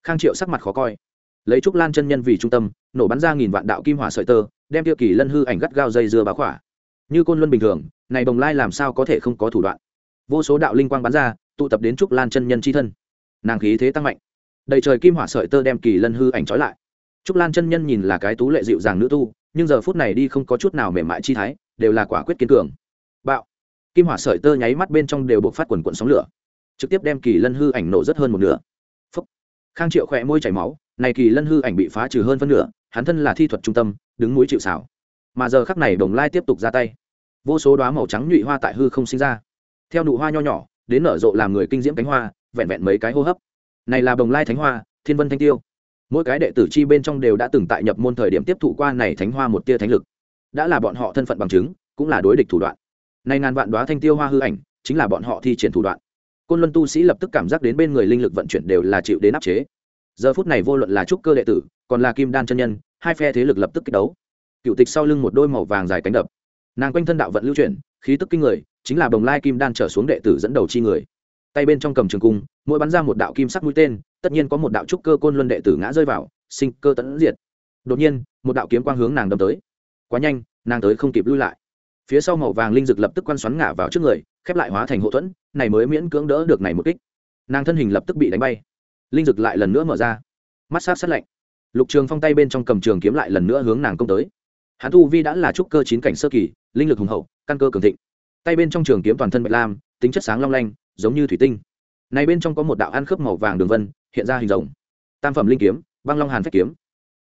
Speaker 1: Khang triệu sắc mặt khó coi. Lấy trúc lan chân nhân vì trung tâm, nổ bắn ra nghìn vạn đạo kim hỏa sợi tơ, đem tiêu kỳ lân hư ảnh gắt gao dây dưa bá khỏa. Như côn luân bình thường, này bồng lai làm sao có thể không có thủ đoạn? Vô số đạo linh quang bắn ra tụ tập đến trúc lan chân nhân c h i thân. Nàng khí thế tăng mạnh. Đầy trời kim hỏa sợi tơ đem kỳ lân hư ảnh trói lại. Trúc lan chân nhân nhìn là cái tú lệ dịu dàng nữ tu, nhưng giờ phút này đi không có chút nào mềm mại chi thái, đều là quả quyết kiên cường. Bạo. Kim hỏa sợi tơ nháy mắt bên trong đều buộc phát quần quận sóng lửa. Trực tiếp đem kỳ lân hư ảnh nổ rất hơn một nửa. Phúc. khang triệu khỏe môi chảy máu, này kỳ lân hư ảnh bị phá trừ hơn phân nửa, hắn thân là thi thuật trung tâm, đứng mũi chịu xảo mà giờ khắc này đồng lai tiếp tục ra tay. Vô số đoá màu trắng nhụy hoa tại hư không sinh ra. Theo nụ hoa nho nhỏ đến nở rộ làm người kinh diễm cánh hoa, vẹn vẹn mấy cái hô hấp. Này là bồng lai thánh hoa, thiên vân thanh tiêu. Mỗi cái đệ tử chi bên trong đều đã từng tại nhập môn thời điểm tiếp thụ qua này thánh hoa một tia thánh lực. Đã là bọn họ thân phận bằng chứng, cũng là đối địch thủ đoạn. Nay ngàn vạn đoá thanh tiêu hoa hư ảnh, chính là bọn họ thi triển thủ đoạn. Côn luân tu sĩ lập tức cảm giác đến bên người linh lực vận chuyển đều là chịu đến áp chế. Giờ phút này vô luận là trúc cơ đệ tử, còn là kim đan chân nhân, hai phe thế lực lập tức kích đấu. Cựu tịch sau lưng một đôi màu vàng dài cánh đập. Nàng quanh thân đạo vận lưu chuyển khí tức kinh người, chính là bồng lai kim đan trở xuống đệ tử dẫn đầu chi người. Tay bên trong cầm trường cung, mỗi bắn ra một đạo kim sắc mũi tên, tất nhiên có một đạo trúc cơ côn luân đệ tử ngã rơi vào, sinh cơ tẫn diệt. Đột nhiên, một đạo kiếm quang hướng nàng đâm tới. Quá nhanh, nàng tới không kịp lui lại. Phía sau màu vàng linh dực lập tức quăn xoắn ngả vào trước người, khép lại hóa thành hậu thuẫn, này mới miễn cưỡng đỡ được này một kích. Nàng thân hình lập tức bị đánh bay. Linh dực lại lần nữa mở ra. Mắt sát sát lạnh. Lục trường phong tay bên trong cầm trường kiếm lại lần nữa hướng nàng công tới hắn thu vi đã là trúc cơ chín cảnh sơ kỳ, linh lực hùng hậu, căn cơ cường thịnh. Tay bên trong trường kiếm toàn thân bạch lam, tính chất sáng long lanh, giống như thủy tinh. Này bên trong có một đạo ăn khớp màu vàng đường vân, hiện ra hình rồng. Tam phẩm linh kiếm, băng long hàn phách kiếm.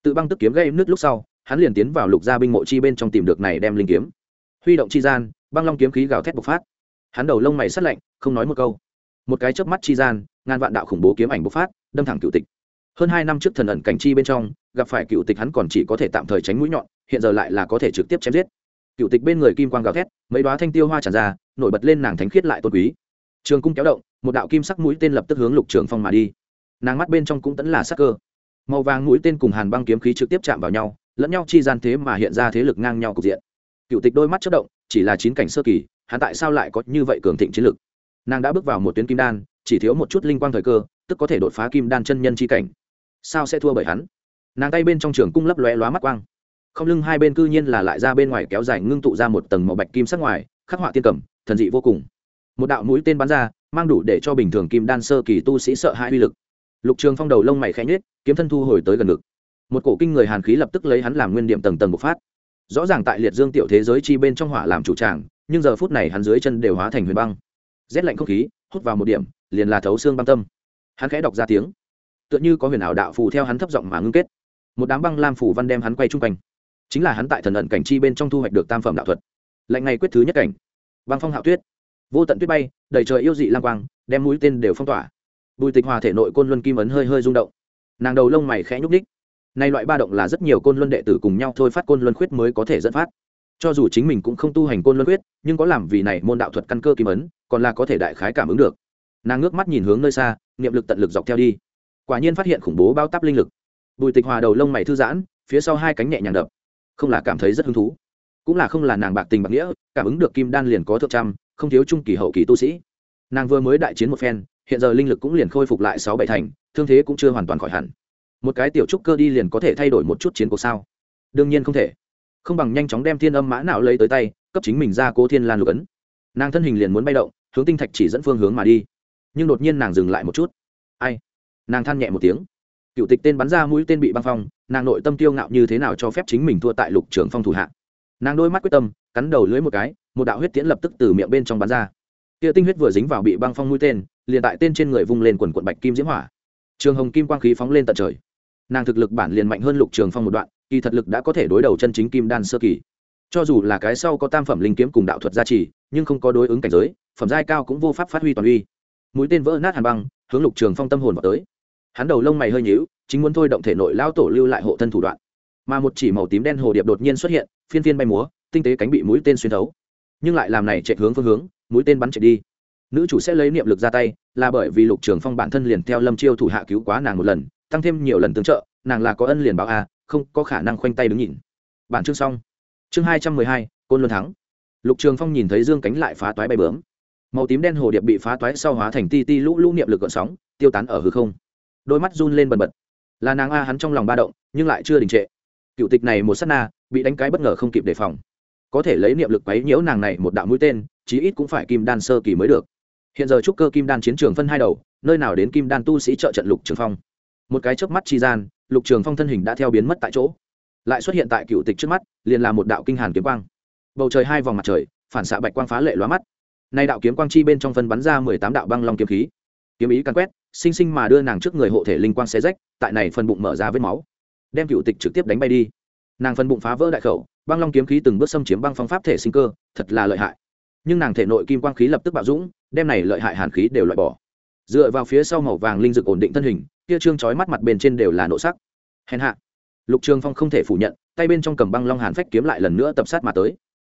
Speaker 1: Tự băng tức kiếm gây nước lúc sau, hắn liền tiến vào lục gia binh mộ chi bên trong tìm được này đem linh kiếm. Huy động chi gian, băng long kiếm khí gào thét bộc phát. Hắn đầu lông mày sắt lạnh, không nói một câu. Một cái chớp mắt chi gian, ngàn vạn đạo khủng bố kiếm ảnh bộc phát, đâm thẳng cựu tịch. Hơn hai năm trước thần ẩn cảnh chi bên trong, gặp phải cựu tịch hắn còn chỉ có thể tạm thời tránh mũi nhọn hiện giờ lại là có thể trực tiếp chém giết. Cựu tịch bên người kim quang gào thét, mấy đoá thanh tiêu hoa tràn ra, nổi bật lên nàng thánh khiết lại tôn quý. Trường cung kéo động, một đạo kim sắc mũi tên lập tức hướng lục trường phong mà đi. Nàng mắt bên trong cũng tẫn là sắc cơ. Màu vàng mũi tên cùng hàn băng kiếm khí trực tiếp chạm vào nhau, lẫn nhau chi gian thế mà hiện ra thế lực ngang nhau cục diện. Cựu tịch đôi mắt chất động, chỉ là chín cảnh sơ kỳ, hắn tại sao lại có như vậy cường thịnh chiến lực? Nàng đã bước vào một tuyến kim đan, chỉ thiếu một chút linh quang thời cơ, tức có thể đột phá kim đan chân nhân chi cảnh. Sao sẽ thua bởi hắn? Nàng tay bên trong trường cung lấp lóe lóa mắt quang không lưng hai bên cư nhiên là lại ra bên ngoài kéo dài ngưng tụ ra một tầng màu bạch kim sắc ngoài, khắc họa tiên cầm, thần dị vô cùng. Một đạo mũi tên bắn ra, mang đủ để cho bình thường kim đan sơ kỳ tu sĩ sợ hãi uy lực. Lục trường phong đầu lông mày khẽ nhết kiếm thân thu hồi tới gần ngực. Một cổ kinh người hàn khí lập tức lấy hắn làm nguyên điểm tầng tầng bộc phát. Rõ ràng tại liệt dương tiểu thế giới chi bên trong hỏa làm chủ tràng, nhưng giờ phút này hắn dưới chân đều hóa thành huyền băng. Rét lạnh không khí, hút vào một điểm, liền là thấu xương băng tâm. Hắn khẽ đọc ra tiếng. Tựa như có huyền ảo đạo phù theo hắn thấp giọng mà ngưng kết. Một đám băng lam phủ văn đem hắn quay chung quanh chính là hắn tại thần ẩn cảnh chi bên trong thu hoạch được tam phẩm đạo thuật. Lạnh ngày quyết thứ nhất cảnh. Băng phong hạo tuyết. Vô tận tuyết bay, đầy trời yêu dị lang quang, đem mũi tên đều phong tỏa. Bùi tịch hòa thể nội côn luân kim ấn hơi hơi rung động. Nàng đầu lông mày khẽ nhúc ních nay loại ba động là rất nhiều côn luân đệ tử cùng nhau thôi phát côn luân khuyết mới có thể dẫn phát. Cho dù chính mình cũng không tu hành côn luân khuyết, nhưng có làm vì này môn đạo thuật căn cơ kim ấn, còn là có thể đại khái cảm ứng được. Nàng ngước mắt nhìn hướng nơi xa, niệm lực tận lực dọc theo đi. Quả nhiên phát hiện khủng bố bao tắp linh lực. Bùi tịch hòa đầu lông mày thư giãn, phía sau hai cánh nhẹ nhàng đập không là cảm thấy rất hứng thú, cũng là không là nàng bạc tình bạc nghĩa, cảm ứng được kim đan liền có thượng trăm, không thiếu trung kỳ hậu kỳ tu sĩ. Nàng vừa mới đại chiến một phen, hiện giờ linh lực cũng liền khôi phục lại sáu bảy thành, thương thế cũng chưa hoàn toàn khỏi hẳn. Một cái tiểu trúc cơ đi liền có thể thay đổi một chút chiến cuộc sao? Đương nhiên không thể. Không bằng nhanh chóng đem thiên âm mã não lấy tới tay, cấp chính mình ra cố thiên lan lục ấn. Nàng thân hình liền muốn bay động, hướng tinh thạch chỉ dẫn phương hướng mà đi. Nhưng đột nhiên nàng dừng lại một chút. Ai? Nàng than nhẹ một tiếng cựu tịch tên bắn ra mũi tên bị băng phong, nàng nội tâm tiêu ngạo như thế nào cho phép chính mình thua tại lục trưởng phong thủ hạ. Nàng đôi mắt quyết tâm, cắn đầu lưới một cái, một đạo huyết tiễn lập tức từ miệng bên trong bắn ra. Kia tinh huyết vừa dính vào bị băng phong mũi tên, liền tại tên trên người vung lên quần quận bạch kim diễm hỏa. Trường hồng kim quang khí phóng lên tận trời. Nàng thực lực bản liền mạnh hơn lục trường phong một đoạn, kỳ thật lực đã có thể đối đầu chân chính kim đan sơ kỳ. Cho dù là cái sau có tam phẩm linh kiếm cùng đạo thuật gia trì, nhưng không có đối ứng cảnh giới, phẩm giai cao cũng vô pháp phát huy toàn uy. Mũi tên vỡ nát hàn băng, hướng lục trường phong tâm hồn vào tới hắn đầu lông mày hơi nhíu, chính muốn thôi động thể nội lao tổ lưu lại hộ thân thủ đoạn. Mà một chỉ màu tím đen hồ điệp đột nhiên xuất hiện, phiên phiên bay múa, tinh tế cánh bị mũi tên xuyên thấu. Nhưng lại làm này chạy hướng phương hướng, mũi tên bắn chạy đi. Nữ chủ sẽ lấy niệm lực ra tay, là bởi vì lục trường phong bản thân liền theo lâm chiêu thủ hạ cứu quá nàng một lần, tăng thêm nhiều lần tương trợ, nàng là có ân liền báo a, không có khả năng khoanh tay đứng nhìn. Bản chương xong. Chương hai trăm mười hai, côn luân thắng. Lục trường phong nhìn thấy dương cánh lại phá toái bay bướm. Màu tím đen hồ điệp bị phá toái sau hóa thành ti ti lũ lũ niệm lực gợn sóng, tiêu tán ở hư không đôi mắt run lên bần bật. Là nàng a hắn trong lòng ba động, nhưng lại chưa đình trệ. Cựu tịch này một s á t na, bị đánh cái bất ngờ không kịp đề phòng. Có thể lấy niệm lực quấy nhiễu nàng này một đạo mũi tên, chí ít cũng phải kim đan sơ kỳ mới được. Hiện giờ trúc cơ kim đan chiến trường phân hai đầu, nơi nào đến kim đan tu sĩ trợ trận lục trường phong. Một cái chớp mắt chi gian, lục trường phong thân hình đã theo biến mất tại chỗ. Lại xuất hiện tại cựu tịch trước mắt, liền là một đạo kinh hàn kiếm quang. Bầu trời hai vòng mặt trời, phản xạ bạch quang phá lệ lóa mắt. Nay đạo kiếm quang chi bên trong phân bắn ra mười tám đạo băng long kiếm khí kiếm ý căn quét, sinh sinh mà đưa nàng trước người hộ thể linh quang xé rách, tại này phần bụng mở ra vết máu. Đem cựu tịch trực tiếp đánh bay đi. Nàng phần bụng phá vỡ đại khẩu, băng long kiếm khí từng bước xâm chiếm băng phong pháp thể sinh cơ, thật là lợi hại. Nhưng nàng thể nội kim quang khí lập tức bạo dũng, đem này lợi hại hàn khí đều loại bỏ. Dựa vào phía sau màu vàng linh dực ổn định thân hình, kia trương chói mắt mặt bên trên đều là nộ sắc. Hèn hạ. Lục trường phong không thể phủ nhận, tay bên trong cầm băng long hàn phách kiếm lại lần nữa tập sát mà tới.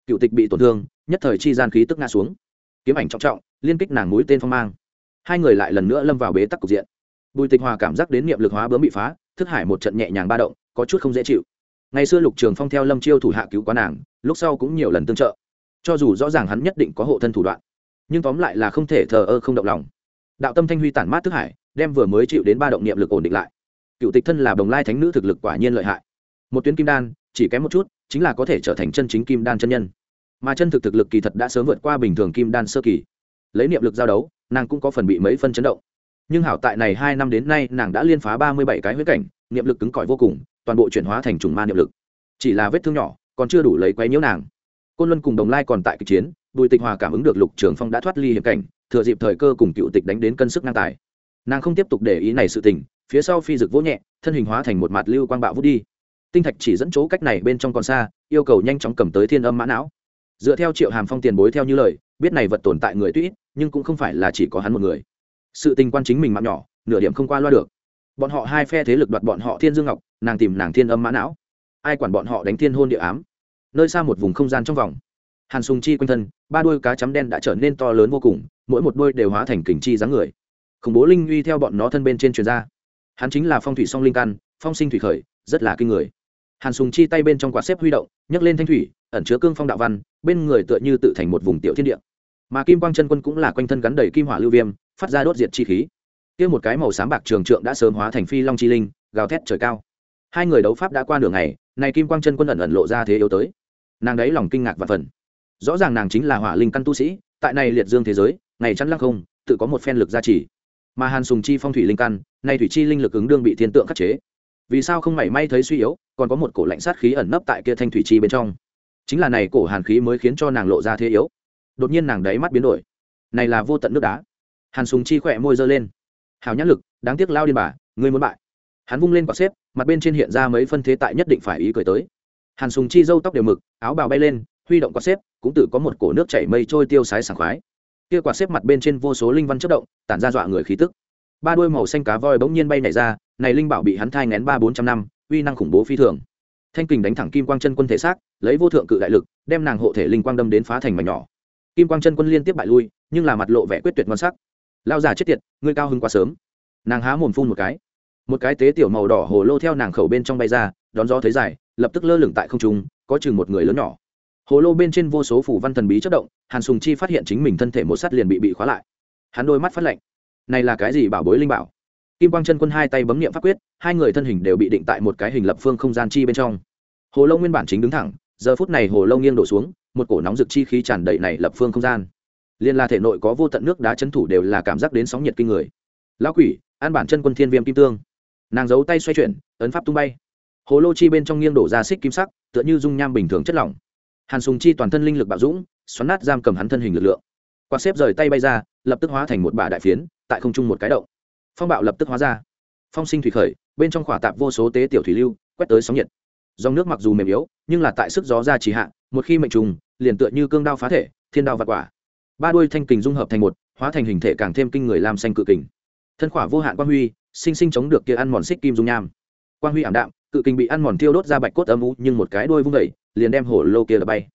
Speaker 1: Cựu tịch bị tổn thương, nhất thời chi gian khí tức ngã xuống. Kiếm ảnh trọng trọng, liên kích nàng mũi tên phong mang hai người lại lần nữa lâm vào bế tắc cục diện. Bùi tịch hòa cảm giác đến niệm lực hóa bướm bị phá, thức hải một trận nhẹ nhàng ba động, có chút không dễ chịu. Ngày xưa lục trường phong theo lâm chiêu thủ hạ cứu quá nàng, lúc sau cũng nhiều lần tương trợ. Cho dù rõ ràng hắn nhất định có hộ thân thủ đoạn, nhưng tóm lại là không thể thờ ơ không động lòng. Đạo tâm thanh huy tản mát thức hải, đem vừa mới chịu đến ba động niệm lực ổn định lại. Cựu tịch thân là đồng lai thánh nữ thực lực quả nhiên lợi hại. Một tuyến kim đan, chỉ kém một chút, chính là có thể trở thành chân chính kim đan chân nhân. Mà chân thực thực lực kỳ thật đã sớm vượt qua bình thường kim đan sơ kỳ. Lấy niệm lực giao đấu nàng cũng có phần bị mấy phân chấn động. Nhưng hảo tại này hai năm đến nay, nàng đã liên phá ba mươi bảy cái huyết cảnh, niệm lực cứng cỏi vô cùng, toàn bộ chuyển hóa thành trùng ma niệm lực. Chỉ là vết thương nhỏ, còn chưa đủ lấy quấy nhiễu nàng. Côn luân cùng đồng lai còn tại kịch chiến, bùi tịch hòa cảm ứng được lục trường phong đã thoát ly hiểm cảnh, thừa dịp thời cơ cùng cựu tịch đánh đến cân sức ngang tài. Nàng không tiếp tục để ý này sự tình, phía sau phi dực vỗ nhẹ, thân hình hóa thành một mặt lưu quang bạo vút đi. Tinh thạch chỉ dẫn chỗ cách này bên trong còn xa, yêu cầu nhanh chóng cầm tới thiên âm mã não. Dựa theo triệu hàm phong tiền bối theo như lời biết này vật tồn tại người tuy nhưng cũng không phải là chỉ có hắn một người. Sự tình quan chính mình mạng nhỏ, nửa điểm không qua loa được. Bọn họ hai phe thế lực đoạt bọn họ thiên dương ngọc, nàng tìm nàng thiên âm mã não. Ai quản bọn họ đánh thiên hôn địa ám? Nơi xa một vùng không gian trong vòng. Hàn sùng chi quanh thân, ba đuôi cá chấm đen đã trở nên to lớn vô cùng, mỗi một đuôi đều hóa thành kình chi dáng người. Khủng bố linh uy theo bọn nó thân bên trên truyền ra. Hắn chính là phong thủy song linh căn, phong sinh thủy khởi, rất là kinh người. Hàn sùng chi tay bên trong quạt xếp huy động, nhấc lên thanh thủy, ẩn chứa cương phong đạo văn bên người tựa như tự thành một vùng tiểu thiên địa. Mà kim quang chân quân cũng là quanh thân gắn đầy kim hỏa lưu viêm, phát ra đốt diệt chi khí. Kia một cái màu sáng bạc trường trượng đã sớm hóa thành phi long chi linh, gào thét trời cao. Hai người đấu pháp đã qua nửa ngày, này kim quang chân quân ẩn ẩn lộ ra thế yếu tới. Nàng đấy lòng kinh ngạc và phần rõ ràng nàng chính là hỏa linh căn tu sĩ, tại này liệt dương thế giới, ngày chắn lăng không, tự có một phen lực gia trì. Mà hàn sùng chi phong thủy linh căn nay thủy chi linh lực ứng đương bị thiên tượng khắc chế. Vì sao không mảy may thấy suy yếu, còn có một cổ lạnh sát khí ẩn nấp tại kia thanh thủy chi bên trong? Chính là này cổ hàn khí mới khiến cho nàng lộ ra thế yếu. Đột nhiên nàng đáy mắt biến đổi. Này là vô tận nước đá. Hàn sùng chi khỏe môi giơ lên. Hào nhãn lực, đáng tiếc lao điên bà, ngươi muốn bại. Hắn vung lên quả xếp, mặt bên trên hiện ra mấy phân thế tại nhất định phải ý cười tới. Hàn sùng chi dâu tóc đều mực, áo bào bay lên, huy động quả xếp, cũng tự có một cổ nước chảy mây trôi tiêu sái sảng khoái. Kia quả xếp mặt bên trên vô số linh văn chất động, tản ra dọa người khí tức. Ba đuôi màu xanh cá voi bỗng nhiên bay nảy ra, này linh bảo bị hắn thai ngén ba bốn trăm năm, uy năng khủng bố phi thường thanh kình đánh thẳng kim quang chân quân thể xác, lấy vô thượng cự đại lực, đem nàng hộ thể linh quang đâm đến phá thành mảnh nhỏ. Kim quang chân quân liên tiếp bại lui, nhưng là mặt lộ vẻ quyết tuyệt ngon sắc. Lao già chết tiệt, ngươi cao hứng quá sớm. Nàng há mồm phun một cái. Một cái tế tiểu màu đỏ hồ lô theo nàng khẩu bên trong bay ra, đón gió thấy dài, lập tức lơ lửng tại không trung, có chừng một người lớn nhỏ. Hồ lô bên trên vô số phủ văn thần bí chất động, hàn sùng chi phát hiện chính mình thân thể một sắt liền bị bị khóa lại. Hắn đôi mắt phát lạnh. Này là cái gì bảo bối linh bảo? Kim quang chân quân hai tay bấm nghiệm pháp quyết, hai người thân hình đều bị định tại một cái hình lập phương không gian chi bên trong. Hồ lô nguyên bản chính đứng thẳng, giờ phút này hồ lô nghiêng đổ xuống, một cổ nóng rực chi khí tràn đầy này lập phương không gian. Liên la thể nội có vô tận nước đá chấn thủ đều là cảm giác đến sóng nhiệt kinh người. Lão quỷ, an bản chân quân thiên viêm kim tương. Nàng giấu tay xoay chuyển, ấn pháp tung bay. Hồ lô chi bên trong nghiêng đổ ra xích kim sắc, tựa như dung nham bình thường chất lỏng. Hàn sùng chi toàn thân linh lực bạo dũng, xoắn nát giam cầm hắn thân hình lực lượng. Quạt xếp rời tay bay ra, lập tức hóa thành một bả đại phiến, tại không trung một cái động phong bạo lập tức hóa ra. Phong sinh thủy khởi, bên trong khỏa tạp vô số tế tiểu thủy lưu, quét tới sóng nhiệt. Dòng nước mặc dù mềm yếu, nhưng là tại sức gió ra trì hạ, một khi mệnh trùng, liền tựa như cương đao phá thể, thiên đao vặt quả. Ba đuôi thanh kình dung hợp thành một, hóa thành hình thể càng thêm kinh người làm xanh cự kình. Thân khỏa vô hạn quang huy, sinh sinh chống được kia ăn mòn xích kim dung nham. Quang huy ảm đạm, cự kình bị ăn mòn tiêu đốt ra bạch cốt âm u, nhưng một cái đuôi vung vẩy liền đem hổ lô kia là bay.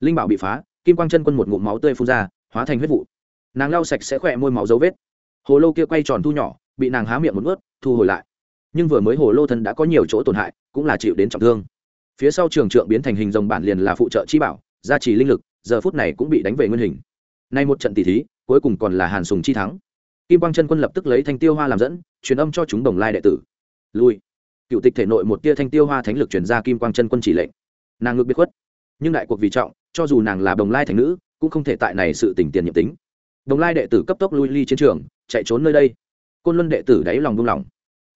Speaker 1: Linh bảo bị phá, kim quang chân quân một ngụm máu tươi phun ra, hóa thành huyết vụ. Nàng lau sạch sẽ khỏe môi máu dấu vết. Hồ lô kia quay tròn thu nhỏ bị nàng há miệng một ướt thu hồi lại. Nhưng vừa mới hồ lô thân đã có nhiều chỗ tổn hại, cũng là chịu đến trọng thương. Phía sau trường trượng biến thành hình rồng bản liền là phụ trợ chi bảo, gia trì linh lực, giờ phút này cũng bị đánh về nguyên hình. Nay một trận tỷ thí, cuối cùng còn là hàn sùng chi thắng. Kim quang chân quân lập tức lấy thanh tiêu hoa làm dẫn, truyền âm cho chúng đồng lai đệ tử. Lui. Cựu tịch thể nội một tia thanh tiêu hoa thánh lực truyền ra kim quang chân quân chỉ lệnh. Nàng ngược biết khuất. Nhưng đại cuộc vì trọng, cho dù nàng là đồng lai thành nữ, cũng không thể tại này sự tỉnh tiền nhiệm tính. Đồng lai đệ tử cấp tốc lui ly chiến trường, chạy trốn nơi đây côn luân đệ tử đáy lòng buông lỏng.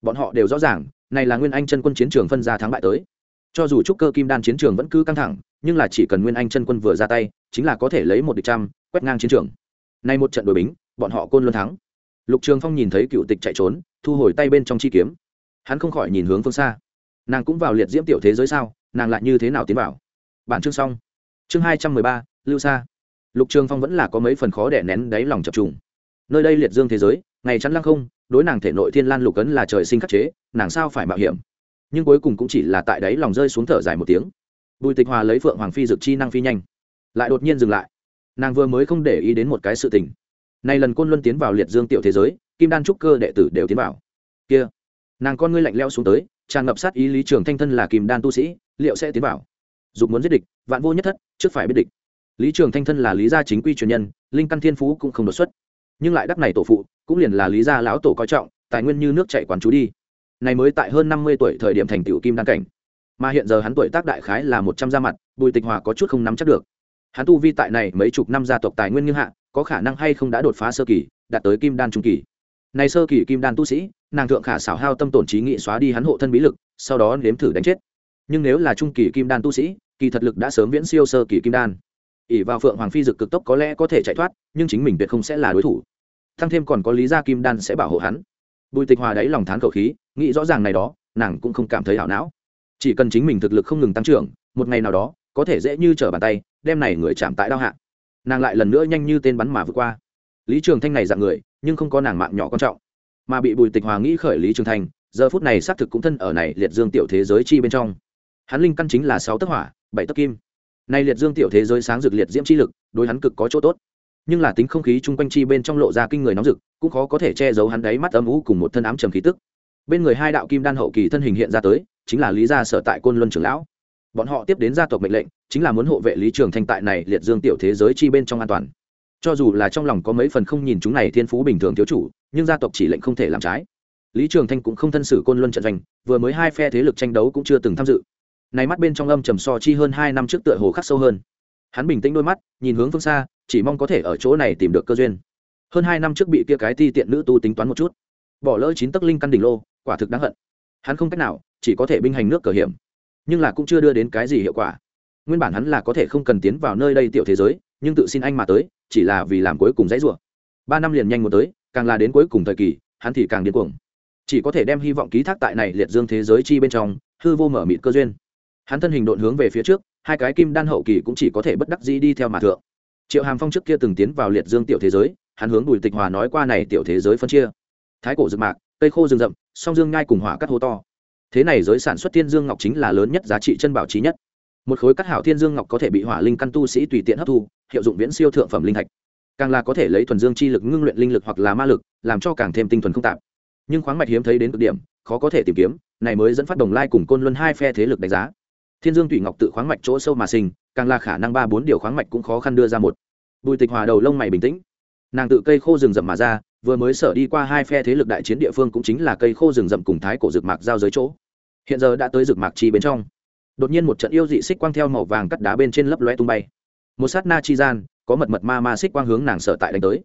Speaker 1: Bọn họ đều rõ ràng, này là nguyên anh chân quân chiến trường phân ra thắng bại tới. Cho dù trúc cơ kim đan chiến trường vẫn cứ căng thẳng, nhưng là chỉ cần nguyên anh chân quân vừa ra tay, chính là có thể lấy một địch trăm, quét ngang chiến trường. Nay một trận đội bính, bọn họ côn luân thắng. Lục trường phong nhìn thấy cựu tịch chạy trốn, thu hồi tay bên trong chi kiếm. Hắn không khỏi nhìn hướng phương xa. Nàng cũng vào liệt diễm tiểu thế giới sao, nàng lại như thế nào tiến vào? Bản chương xong. Chương hai trăm mười ba, lưu xa lục trường phong vẫn là có mấy phần khó để nén đáy lòng chập trùng. Nơi đây liệt dương thế giới ngày chắn lăng không, đối nàng thể nội thiên lan lục ấn là trời sinh khắc chế, nàng sao phải mạo hiểm? Nhưng cuối cùng cũng chỉ là tại đấy lòng rơi xuống thở dài một tiếng. Bùi tịch hòa lấy phượng hoàng phi dực chi năng phi nhanh, lại đột nhiên dừng lại. Nàng vừa mới không để ý đến một cái sự tình. Này lần côn luân tiến vào liệt dương tiểu thế giới, kim đan trúc cơ đệ tử đều tiến vào. Kia, nàng con ngươi lạnh leo xuống tới, tràn ngập sát ý lý trường thanh thân là kim đan tu sĩ, liệu sẽ tiến vào? Dục muốn giết địch, vạn vô nhất thất, trước phải biết địch. Lý trường thanh thân là lý gia chính quy truyền nhân, linh căn thiên phú cũng không đột xuất nhưng lại đắc này tổ phụ, cũng liền là lý gia lão tổ coi trọng, tài nguyên như nước chạy quán chú đi. Này mới tại hơn năm mươi tuổi thời điểm thành tựu kim đan cảnh. Mà hiện giờ hắn tuổi tác đại khái là một trăm gia mặt, bùi tịch hòa có chút không nắm chắc được. Hắn tu vi tại này mấy chục năm gia tộc tài nguyên như hạ, có khả năng hay không đã đột phá sơ kỳ, đạt tới kim đan trung kỳ. Này sơ kỳ kim đan tu sĩ, nàng thượng khả xảo hao tâm tổn trí nghị xóa đi hắn hộ thân bí lực, sau đó nếm thử đánh chết. Nhưng nếu là trung kỳ kim đan tu sĩ, kỳ thật lực đã sớm viễn siêu sơ kỳ kim đan. ỉ vào phượng hoàng phi dực cực tốc có lẽ có thể chạy thoát, nhưng chính mình tuyệt không sẽ là đối thủ thăng thêm còn có lý gia kim đan sẽ bảo hộ hắn. Bùi tịch hòa đáy lòng thán khẩu khí, nghĩ rõ ràng này đó, nàng cũng không cảm thấy hảo não. Chỉ cần chính mình thực lực không ngừng tăng trưởng, một ngày nào đó, có thể dễ như trở bàn tay, đem này người chạm tại đao hạ. Nàng lại lần nữa nhanh như tên bắn mà vượt qua. Lý trường thanh này dạng người, nhưng không có nàng mạng nhỏ quan trọng. Mà bị bùi tịch hòa nghĩ khởi lý trường thanh, giờ phút này xác thực cũng thân ở này liệt dương tiểu thế giới chi bên trong. Hắn linh căn chính là sáu tấc hỏa, bảy tấc kim. Nay liệt dương tiểu thế giới sáng rực liệt diễm chi lực, đối hắn cực có chỗ tốt nhưng là tính không khí chung quanh chi bên trong lộ ra kinh người nóng rực, cũng khó có thể che giấu hắn đáy mắt âm ú cùng một thân ám trầm khí tức. Bên người hai đạo kim đan hậu kỳ thân hình hiện ra tới, chính là lý gia sở tại côn luân trưởng lão. Bọn họ tiếp đến gia tộc mệnh lệnh, chính là muốn hộ vệ lý trường thanh tại này liệt dương tiểu thế giới chi bên trong an toàn. Cho dù là trong lòng có mấy phần không nhìn chúng này thiên phú bình thường thiếu chủ, nhưng gia tộc chỉ lệnh không thể làm trái. Lý trường thanh cũng không thân xử côn luân trận giành vừa mới hai phe thế lực tranh đấu cũng chưa từng tham dự. Này mắt bên trong âm trầm so chi hơn hai năm trước tựa hồ khắc sâu hơn hắn bình tĩnh đôi mắt, nhìn hướng phương xa, chỉ mong có thể ở chỗ này tìm được cơ duyên. Hơn hai năm trước bị kia cái ti tiện nữ tu tính toán một chút. Bỏ lỡ chín tấc linh căn đỉnh lô, quả thực đáng hận. Hắn không cách nào, chỉ có thể binh hành nước cờ hiểm. Nhưng là cũng chưa đưa đến cái gì hiệu quả. Nguyên bản hắn là có thể không cần tiến vào nơi đây tiểu thế giới, nhưng tự xin anh mà tới, chỉ là vì làm cuối cùng dãy rủa. Ba năm liền nhanh một tới, càng là đến cuối cùng thời kỳ, hắn thì càng điên cuồng. Chỉ có thể đem hy vọng ký thác tại này liệt dương thế giới chi bên trong, hư vô mở mịt cơ duyên. Hắn thân hình độn hướng về phía trước hai cái kim đan hậu kỳ cũng chỉ có thể bất đắc dĩ đi theo mà thượng. Triệu hàm phong trước kia từng tiến vào liệt dương tiểu thế giới, hắn hướng bùi tịch hòa nói qua này tiểu thế giới phân chia. Thái cổ rực mạc, cây khô rừng rậm, song dương ngai cùng hỏa cắt hố to. Thế này giới sản xuất thiên dương ngọc chính là lớn nhất giá trị chân bảo trí nhất. Một khối cắt hảo thiên dương ngọc có thể bị hỏa linh căn tu sĩ tùy tiện hấp thu, hiệu dụng viễn siêu thượng phẩm linh thạch. Càng là có thể lấy thuần dương chi lực ngưng luyện linh lực hoặc là ma lực, làm cho càng thêm tinh thuần không tạp. Nhưng khoáng mạch hiếm thấy đến cực điểm, khó có thể tìm kiếm, này mới dẫn phát đồng lai cùng côn luân hai phe thế lực đánh giá thiên dương thủy ngọc tự khoáng mạch chỗ sâu mà sinh, càng là khả năng ba bốn điều khoáng mạch cũng khó khăn đưa ra một. Bùi tịch hòa đầu lông mày bình tĩnh. Nàng tự cây khô rừng rậm mà ra, vừa mới sở đi qua hai phe thế lực đại chiến địa phương cũng chính là cây khô rừng rậm cùng thái cổ rực mạc giao giới chỗ. Hiện giờ đã tới rực mạc chi bên trong. Đột nhiên một trận yêu dị xích quang theo màu vàng cắt đá bên trên lấp loe tung bay. Một sát na chi gian, có mật mật ma ma xích quang hướng nàng sở tại đánh tới.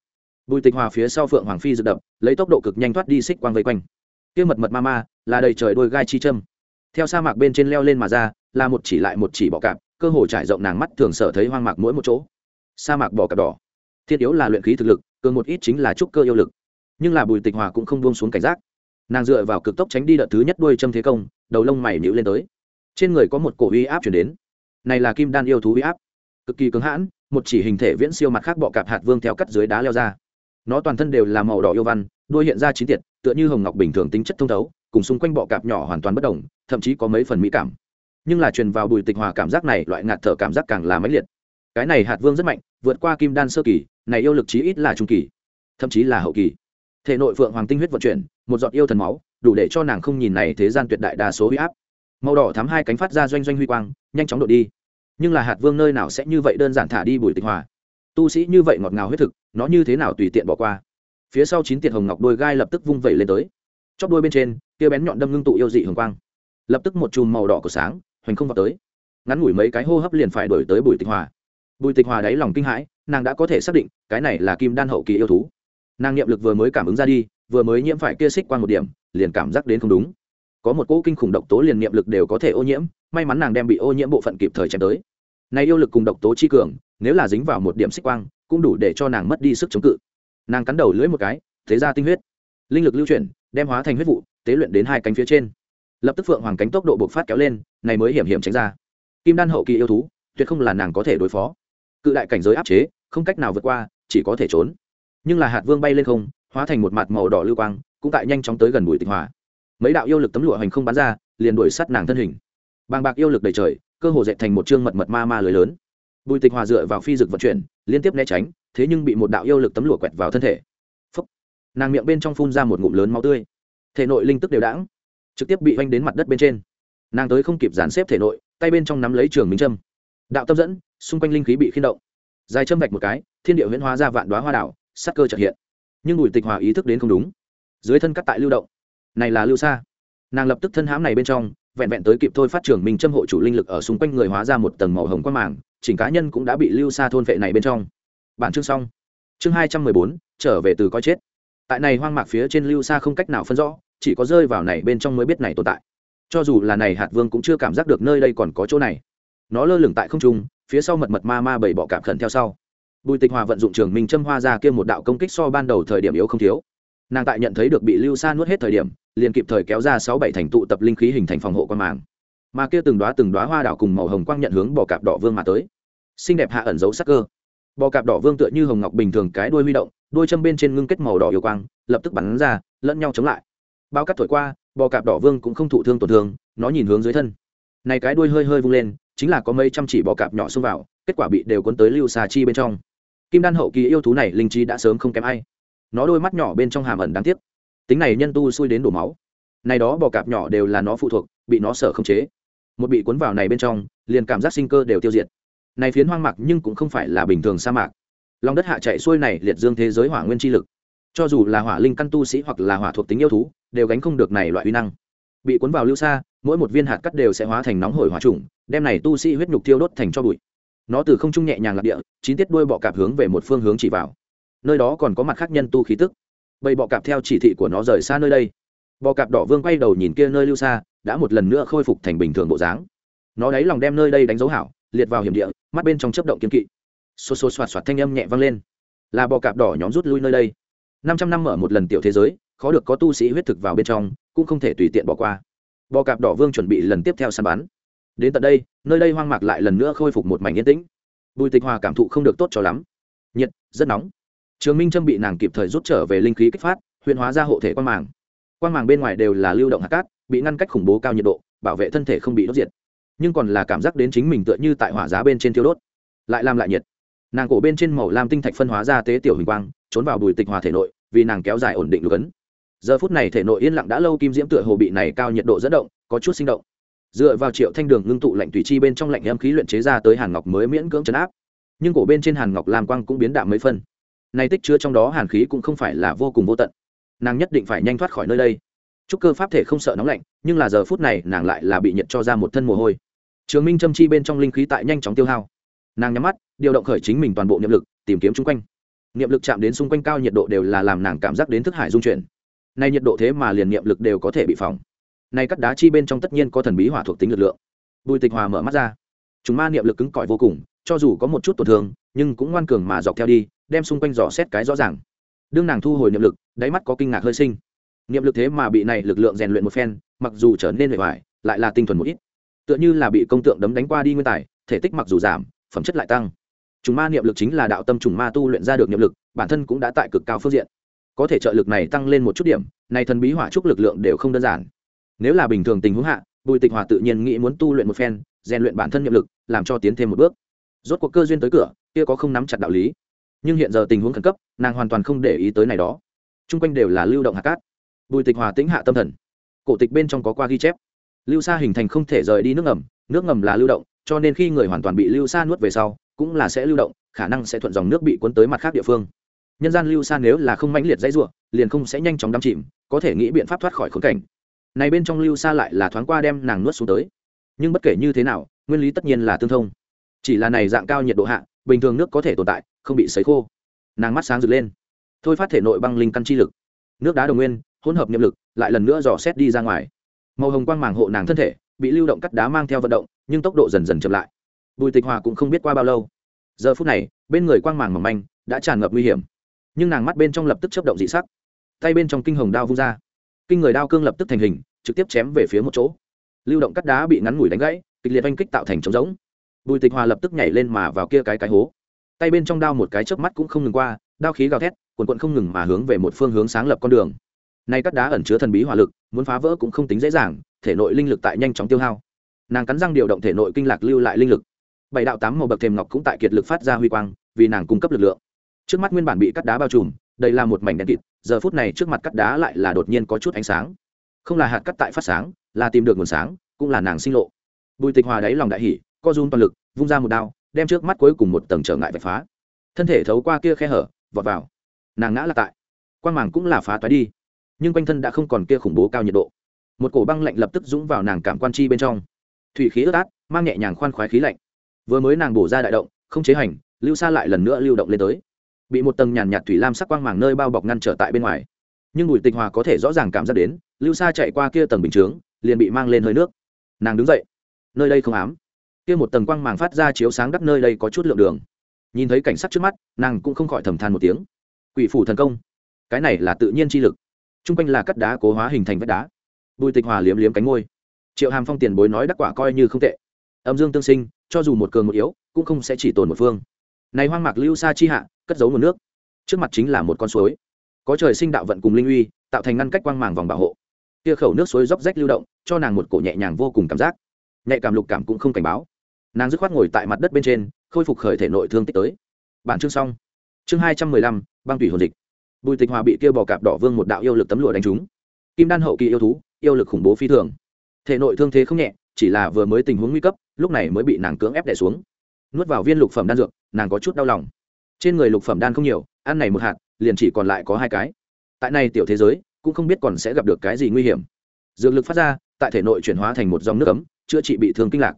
Speaker 1: Bùi tịch hòa phía sau phượng hoàng phi dự đập, lấy tốc độ cực nhanh thoát đi xích quang vây quanh. Kia mật mật ma ma, là đầy trời đôi gai chi châm. Theo sa mạc bên trên leo lên mà ra là một chỉ lại một chỉ bọ cạp, cơ hồ trải rộng nàng mắt thường sở thấy hoang mạc mỗi một chỗ. Sa mạc bọ cạp đỏ. Thiết yếu là luyện khí thực lực, cường một ít chính là trúc cơ yêu lực. Nhưng là bùi tịch hòa cũng không buông xuống cảnh giác. Nàng dựa vào cực tốc tránh đi đợt thứ nhất đuôi châm thế công, đầu lông mày nhữ lên tới. Trên người có một cổ uy áp chuyển đến. Này là kim đan yêu thú uy áp. Cực kỳ cứng hãn, một chỉ hình thể viễn siêu mặt khác bọ cạp hạt vương theo cắt dưới đá leo ra. Nó toàn thân đều là màu đỏ yêu văn, đuôi hiện ra chín tiệt, tựa như hồng ngọc bình thường tính chất thông thấu, cùng xung quanh bọ cạp nhỏ hoàn toàn bất đồng, thậm chí có mấy phần mỹ cảm nhưng là truyền vào bùi tịch hòa cảm giác này, loại ngạt thở cảm giác càng là mãnh liệt. Cái này hạt vương rất mạnh, vượt qua kim đan sơ kỳ, này yêu lực chí ít là trung kỳ, thậm chí là hậu kỳ. Thể nội phượng hoàng tinh huyết vận chuyển, một giọt yêu thần máu, đủ để cho nàng không nhìn này thế gian tuyệt đại đa số huy áp. Màu đỏ thắm hai cánh phát ra doanh doanh huy quang, nhanh chóng đột đi. Nhưng là hạt vương nơi nào sẽ như vậy đơn giản thả đi bùi tịch hòa? Tu sĩ như vậy ngọt ngào huyết thực, nó như thế nào tùy tiện bỏ qua? Phía sau chín tiệt hồng ngọc đôi gai lập tức vung vẩy lên tới. Chóp đôi bên trên kia bén nhọn đâm ngưng tụ yêu dị hồng quang. Lập tức một chùm màu đỏ của sáng hoành không vào tới. Ngắn ngủi mấy cái hô hấp liền phải đổi tới bùi tịch hòa. Bùi tịch hòa đáy lòng kinh hãi, nàng đã có thể xác định, cái này là kim đan hậu kỳ yêu thú. Nàng niệm lực vừa mới cảm ứng ra đi, vừa mới nhiễm phải kia xích qua một điểm, liền cảm giác đến không đúng. Có một cỗ kinh khủng độc tố liền niệm lực đều có thể ô nhiễm, may mắn nàng đem bị ô nhiễm bộ phận kịp thời chém tới. Này yêu lực cùng độc tố chi cường, nếu là dính vào một điểm xích quang, cũng đủ để cho nàng mất đi sức chống cự. Nàng cắn đầu lưỡi một cái, thế ra tinh huyết. Linh lực lưu chuyển, đem hóa thành huyết vụ, tế luyện đến hai cánh phía trên lập tức phượng hoàng cánh tốc độ bộc phát kéo lên, này mới hiểm hiểm tránh ra. Kim đan hậu kỳ yêu thú, tuyệt không là nàng có thể đối phó. Cự đại cảnh giới áp chế, không cách nào vượt qua, chỉ có thể trốn. Nhưng là hạt vương bay lên không, hóa thành một mặt màu đỏ lưu quang, cũng tại nhanh chóng tới gần bùi tịch hòa. Mấy đạo yêu lực tấm lụa hành không bắn ra, liền đuổi sát nàng thân hình. Bàng bạc yêu lực đầy trời, cơ hồ dệt thành một chương mật mật ma ma lưới lớn. Bùi tịch hòa dựa vào phi dực vận chuyển, liên tiếp né tránh, thế nhưng bị một đạo yêu lực tấm lụa quẹt vào thân thể. Phúc. nàng miệng bên trong phun ra một ngụm lớn máu tươi. Thể nội linh tức đều đãng trực tiếp bị oanh đến mặt đất bên trên. Nàng tới không kịp dàn xếp thể nội, tay bên trong nắm lấy trường minh trâm đạo tâm dẫn, xung quanh linh khí bị khiên động. Dài châm vạch một cái, thiên địa huyễn hóa ra vạn đoá hoa đảo, sắc cơ trật hiện. Nhưng bùi tịch hòa ý thức đến không đúng. Dưới thân cắt tại lưu động. Này là lưu xa. Nàng lập tức thân hãm này bên trong, vẹn vẹn tới kịp thôi phát trưởng mình châm hộ chủ linh lực ở xung quanh người hóa ra một tầng màu hồng qua màng, chỉnh cá nhân cũng đã bị lưu xa thôn vệ này bên trong. Bản chương xong. Chương hai trăm mười bốn, trở về từ coi chết. Tại này hoang mạc phía trên lưu xa không cách nào phân rõ chỉ có rơi vào này bên trong mới biết này tồn tại. Cho dù là này hạt vương cũng chưa cảm giác được nơi đây còn có chỗ này. Nó lơ lửng tại không trung, phía sau mật mật ma ma bảy bọ cảm khẩn theo sau. Bùi tịch hòa vận dụng trường minh châm hoa ra kia một đạo công kích so ban đầu thời điểm yếu không thiếu. Nàng tại nhận thấy được bị lưu sa nuốt hết thời điểm, liền kịp thời kéo ra sáu bảy thành tụ tập linh khí hình thành phòng hộ quan màng. Mà kia từng đoá từng đoá hoa đảo cùng màu hồng quang nhận hướng bò cạp đỏ vương mà tới. Xinh đẹp hạ ẩn giấu sắc cơ. Bò cạp đỏ vương tựa như hồng ngọc bình thường cái đuôi huy động đuôi châm bên trên ngưng kết màu đỏ yêu quang, lập tức bắn ra, lẫn nhau chống lại bao cắt thổi qua, bò cạp đỏ vương cũng không thụ thương tổn thương, nó nhìn hướng dưới thân. Này cái đuôi hơi hơi vung lên, chính là có mấy trăm chỉ bò cạp nhỏ xông vào, kết quả bị đều cuốn tới lưu xà chi bên trong. Kim đan hậu kỳ yêu thú này linh trí đã sớm không kém ai. Nó đôi mắt nhỏ bên trong hàm ẩn đáng tiếc. Tính này nhân tu xui đến đổ máu. Này đó bò cạp nhỏ đều là nó phụ thuộc, bị nó sở không chế. Một bị cuốn vào này bên trong, liền cảm giác sinh cơ đều tiêu diệt. Này phiến hoang mạc nhưng cũng không phải là bình thường sa mạc. Lòng đất hạ chạy xuôi này liệt dương thế giới hỏa nguyên chi lực cho dù là hỏa linh căn tu sĩ hoặc là hỏa thuộc tính yêu thú, đều gánh không được này loại uy năng. Bị cuốn vào lưu xa, mỗi một viên hạt cắt đều sẽ hóa thành nóng hổi hỏa trùng, đem này tu sĩ huyết nhục tiêu đốt thành cho bụi. Nó từ không trung nhẹ nhàng lạc địa, chín tiết đuôi bọ cạp hướng về một phương hướng chỉ vào. Nơi đó còn có mặt khác nhân tu khí tức. Bầy bọ cạp theo chỉ thị của nó rời xa nơi đây. Bò cạp đỏ vương quay đầu nhìn kia nơi lưu xa, đã một lần nữa khôi phục thành bình thường bộ dáng. Nó đáy lòng đem nơi đây đánh dấu hảo, liệt vào hiểm địa, mắt bên trong chấp động kiếm kỵ. Xô xô xoạt xoạt thanh âm nhẹ vang lên. Là bò cạp đỏ nhóm rút lui nơi đây năm trăm năm mở một lần tiểu thế giới, khó được có tu sĩ huyết thực vào bên trong, cũng không thể tùy tiện bỏ qua. Bò cạp đỏ vương chuẩn bị lần tiếp theo săn bắn. Đến tận đây, nơi đây hoang mạc lại lần nữa khôi phục một mảnh yên tĩnh. Bùi tịch hòa cảm thụ không được tốt cho lắm. Nhiệt, rất nóng. Trường minh trâm bị nàng kịp thời rút trở về linh khí kích phát, huyền hóa ra hộ thể quan màng. Quan màng bên ngoài đều là lưu động hạt cát, bị ngăn cách khủng bố cao nhiệt độ, bảo vệ thân thể không bị đốt diệt. Nhưng còn là cảm giác đến chính mình tựa như tại hỏa giá bên trên thiêu đốt. Lại làm lại nhiệt. Nàng cổ bên trên màu lam tinh thạch phân hóa ra tế tiểu hình quang, trốn vào bùi tịch hòa thể nội vì nàng kéo dài ổn định lục ấn. Giờ phút này thể nội yên lặng đã lâu kim diễm tựa hồ bị này cao nhiệt độ dẫn động, có chút sinh động. Dựa vào triệu thanh đường ngưng tụ lạnh tùy chi bên trong lạnh âm khí luyện chế ra tới hàn ngọc mới miễn cưỡng chấn áp. Nhưng cổ bên trên hàn ngọc lam quang cũng biến đạm mấy phân này tích chứa trong đó hàn khí cũng không phải là vô cùng vô tận. Nàng nhất định phải nhanh thoát khỏi nơi đây. Chúc cơ pháp thể không sợ nóng lạnh, nhưng là giờ phút này nàng lại là bị nhiệt cho ra một thân mồ hôi. Trường minh châm chi bên trong linh khí tại nhanh chóng tiêu hao. Nàng nhắm mắt, điều động khởi chính mình toàn bộ nhiệm lực, tìm kiếm chung quanh niệm lực chạm đến xung quanh cao nhiệt độ đều là làm nàng cảm giác đến thức hải dung chuyển. Nay nhiệt độ thế mà liền niệm lực đều có thể bị phòng nay cắt đá chi bên trong tất nhiên có thần bí hỏa thuộc tính lực lượng. Bùi tịch hòa mở mắt ra. Chúng ma niệm lực cứng cỏi vô cùng, cho dù có một chút tổn thương, nhưng cũng ngoan cường mà dọc theo đi, đem xung quanh dò xét cái rõ ràng. Đương nàng thu hồi niệm lực, đáy mắt có kinh ngạc hơi sinh. Niệm lực thế mà bị này lực lượng rèn luyện một phen, mặc dù trở nên hệ hoại lại là tinh thuần một ít. Tựa như là bị công tượng đấm đánh qua đi nguyên tài, thể tích mặc dù giảm, phẩm chất lại tăng trùng ma niệm lực chính là đạo tâm trùng ma tu luyện ra được niệm lực, bản thân cũng đã tại cực cao phương diện. Có thể trợ lực này tăng lên một chút điểm, này thần bí hỏa trúc lực lượng đều không đơn giản. Nếu là bình thường tình huống hạ, bùi tịch hòa tự nhiên nghĩ muốn tu luyện một phen, rèn luyện bản thân niệm lực, làm cho tiến thêm một bước. Rốt cuộc cơ duyên tới cửa, kia có không nắm chặt đạo lý. Nhưng hiện giờ tình huống khẩn cấp, nàng hoàn toàn không để ý tới này đó. Trung quanh đều là lưu động hạt cát. Bùi tịch hòa tĩnh hạ tâm thần. Cổ tịch bên trong có qua ghi chép. Lưu xa hình thành không thể rời đi nước ngầm nước ngầm là lưu động, cho nên khi người hoàn toàn bị lưu xa nuốt về sau cũng là sẽ lưu động, khả năng sẽ thuận dòng nước bị cuốn tới mặt khác địa phương. Nhân gian lưu xa nếu là không mãnh liệt dãy ruộng liền không sẽ nhanh chóng đắm chìm, có thể nghĩ biện pháp thoát khỏi khốn cảnh. Này bên trong lưu xa lại là thoáng qua đem nàng nuốt xuống tới. Nhưng bất kể như thế nào, nguyên lý tất nhiên là tương thông. Chỉ là này dạng cao nhiệt độ hạ, bình thường nước có thể tồn tại, không bị sấy khô. Nàng mắt sáng rực lên. Thôi phát thể nội băng linh căn chi lực. Nước đá đồng nguyên, hỗn hợp nhiệm lực, lại lần nữa dò xét đi ra ngoài. Màu hồng quang màng hộ nàng thân thể, bị lưu động cắt đá mang theo vận động, nhưng tốc độ dần dần chậm lại bùi tịch hòa cũng không biết qua bao lâu. Giờ phút này, bên người quang màng mỏng manh đã tràn ngập nguy hiểm. Nhưng nàng mắt bên trong lập tức chấp động dị sắc. Tay bên trong kinh hồng đao vung ra. Kinh người đao cương lập tức thành hình, trực tiếp chém về phía một chỗ. Lưu động cắt đá bị ngắn ngủi đánh gãy, kịch liệt oanh kích tạo thành trống giống bùi tịch hòa lập tức nhảy lên mà vào kia cái cái hố. Tay bên trong đao một cái chớp mắt cũng không ngừng qua, đao khí gào thét quần quận không ngừng mà hướng về một phương hướng sáng lập con đường. Nay cắt đá ẩn chứa thần bí hỏa lực, muốn phá vỡ cũng không tính dễ dàng, thể nội linh lực tại nhanh chóng tiêu hao. Nàng cắn răng điều động thể nội kinh lạc lưu lại linh lực bảy đạo tám màu bậc thềm ngọc cũng tại kiệt lực phát ra huy quang, vì nàng cung cấp lực lượng. Trước mắt nguyên bản bị cắt đá bao trùm, đây là một mảnh đen kịt, giờ phút này trước mặt cắt đá lại là đột nhiên có chút ánh sáng. Không là hạt cắt tại phát sáng, là tìm được nguồn sáng, cũng là nàng sinh lộ. Bùi tịch hòa đáy lòng đại hỉ, co run toàn lực, vung ra một đao, đem trước mắt cuối cùng một tầng trở ngại vạch phá. Thân thể thấu qua kia khe hở, vọt vào. Nàng ngã là tại. Quan màng cũng là phá toái đi, nhưng quanh thân đã không còn kia khủng bố cao nhiệt độ. Một cổ băng lạnh lập tức dũng vào nàng cảm quan chi bên trong. Thủy khí ướt át, mang nhẹ nhàng khoan khoái khí lạnh vừa mới nàng bổ ra đại động, không chế hành, lưu xa lại lần nữa lưu động lên tới. Bị một tầng nhàn nhạt thủy lam sắc quang màng nơi bao bọc ngăn trở tại bên ngoài. Nhưng bùi tịch hòa có thể rõ ràng cảm giác đến, lưu xa chạy qua kia tầng bình chướng, liền bị mang lên hơi nước. Nàng đứng dậy. Nơi đây không ám. Kia một tầng quang màng phát ra chiếu sáng đắp nơi đây có chút lượng đường. Nhìn thấy cảnh sắc trước mắt, nàng cũng không khỏi thầm than một tiếng. Quỷ phủ thần công. Cái này là tự nhiên chi lực. T r u n g quanh là cắt đá cố hóa hình thành vách đá. Bùi tịch hòa liếm liếm cánh ngôi triệu hàm phong tiền bối nói đắc quả coi như không tệ âm dương tương sinh, cho dù một cường một yếu, cũng không sẽ chỉ tồn một phương. Này hoang mạc lưu xa chi hạ, cất giấu nguồn nước. Trước mặt chính là một con suối. Có trời sinh đạo vận cùng linh uy, tạo thành ngăn cách quang màng vòng bảo hộ. Kia khẩu nước suối róc rách lưu động, cho nàng một cổ nhẹ nhàng vô cùng cảm giác. Nhạy cảm lục cảm cũng không cảnh báo. Nàng dứt khoát ngồi tại mặt đất bên trên, khôi phục khởi thể nội thương tích tới. Bản chương xong. Chương hai trăm mười lăm, băng thủy hồn dịch. Bùi tịch hòa bị kêu bò cạp đỏ vương một đạo yêu lực tấm lụa đánh trúng. Kim đan hậu kỳ yêu thú, yêu lực khủng bố phi thường. Thể nội thương thế không nhẹ, chỉ là vừa mới tình huống nguy cấp lúc này mới bị nàng cưỡng ép đẻ xuống. Nuốt vào viên lục phẩm đan dược, nàng có chút đau lòng. Trên người lục phẩm đan không nhiều, ăn này một hạt, liền chỉ còn lại có hai cái. Tại này tiểu thế giới, cũng không biết còn sẽ gặp được cái gì nguy hiểm. Dược lực phát ra, tại thể nội chuyển hóa thành một dòng nước ấm, chữa trị bị thương kinh lạc.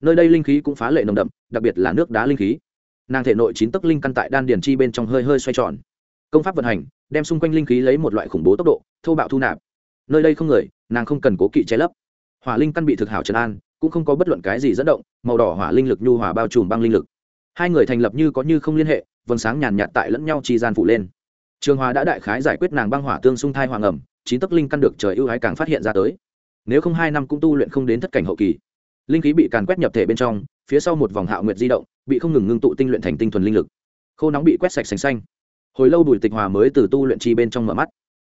Speaker 1: Nơi đây linh khí cũng phá lệ nồng đậm, đặc biệt là nước đá linh khí. Nàng thể nội chín tấc linh căn tại đan điền chi bên trong hơi hơi xoay tròn. Công pháp vận hành, đem xung quanh linh khí lấy một loại khủng bố tốc độ, thô bạo thu nạp. Nơi đây không người, nàng không cần cố kỵ che lấp. Hỏa linh căn bị thực hảo trần an cũng không có bất luận cái gì dẫn động, màu đỏ hỏa linh lực, nhu hòa bao trùm băng linh lực. Hai người thành lập như có như không liên hệ, vầng sáng nhàn nhạt tại lẫn nhau chi gian phụ lên. Trường hòa đã đại khái giải quyết nàng băng hỏa tương xung thai hoàng ẩm, chín tấc linh căn được trời ưu ái càng phát hiện ra tới. Nếu không hai năm cũng tu luyện không đến thất cảnh hậu kỳ. Linh khí bị càn quét nhập thể bên trong, phía sau một vòng hạo nguyệt di động, bị không ngừng ngưng tụ tinh luyện thành tinh thuần linh lực. Khô nóng bị quét sạch sành xanh. Hồi lâu bùi tịch hòa mới từ tu luyện chi bên trong mở mắt.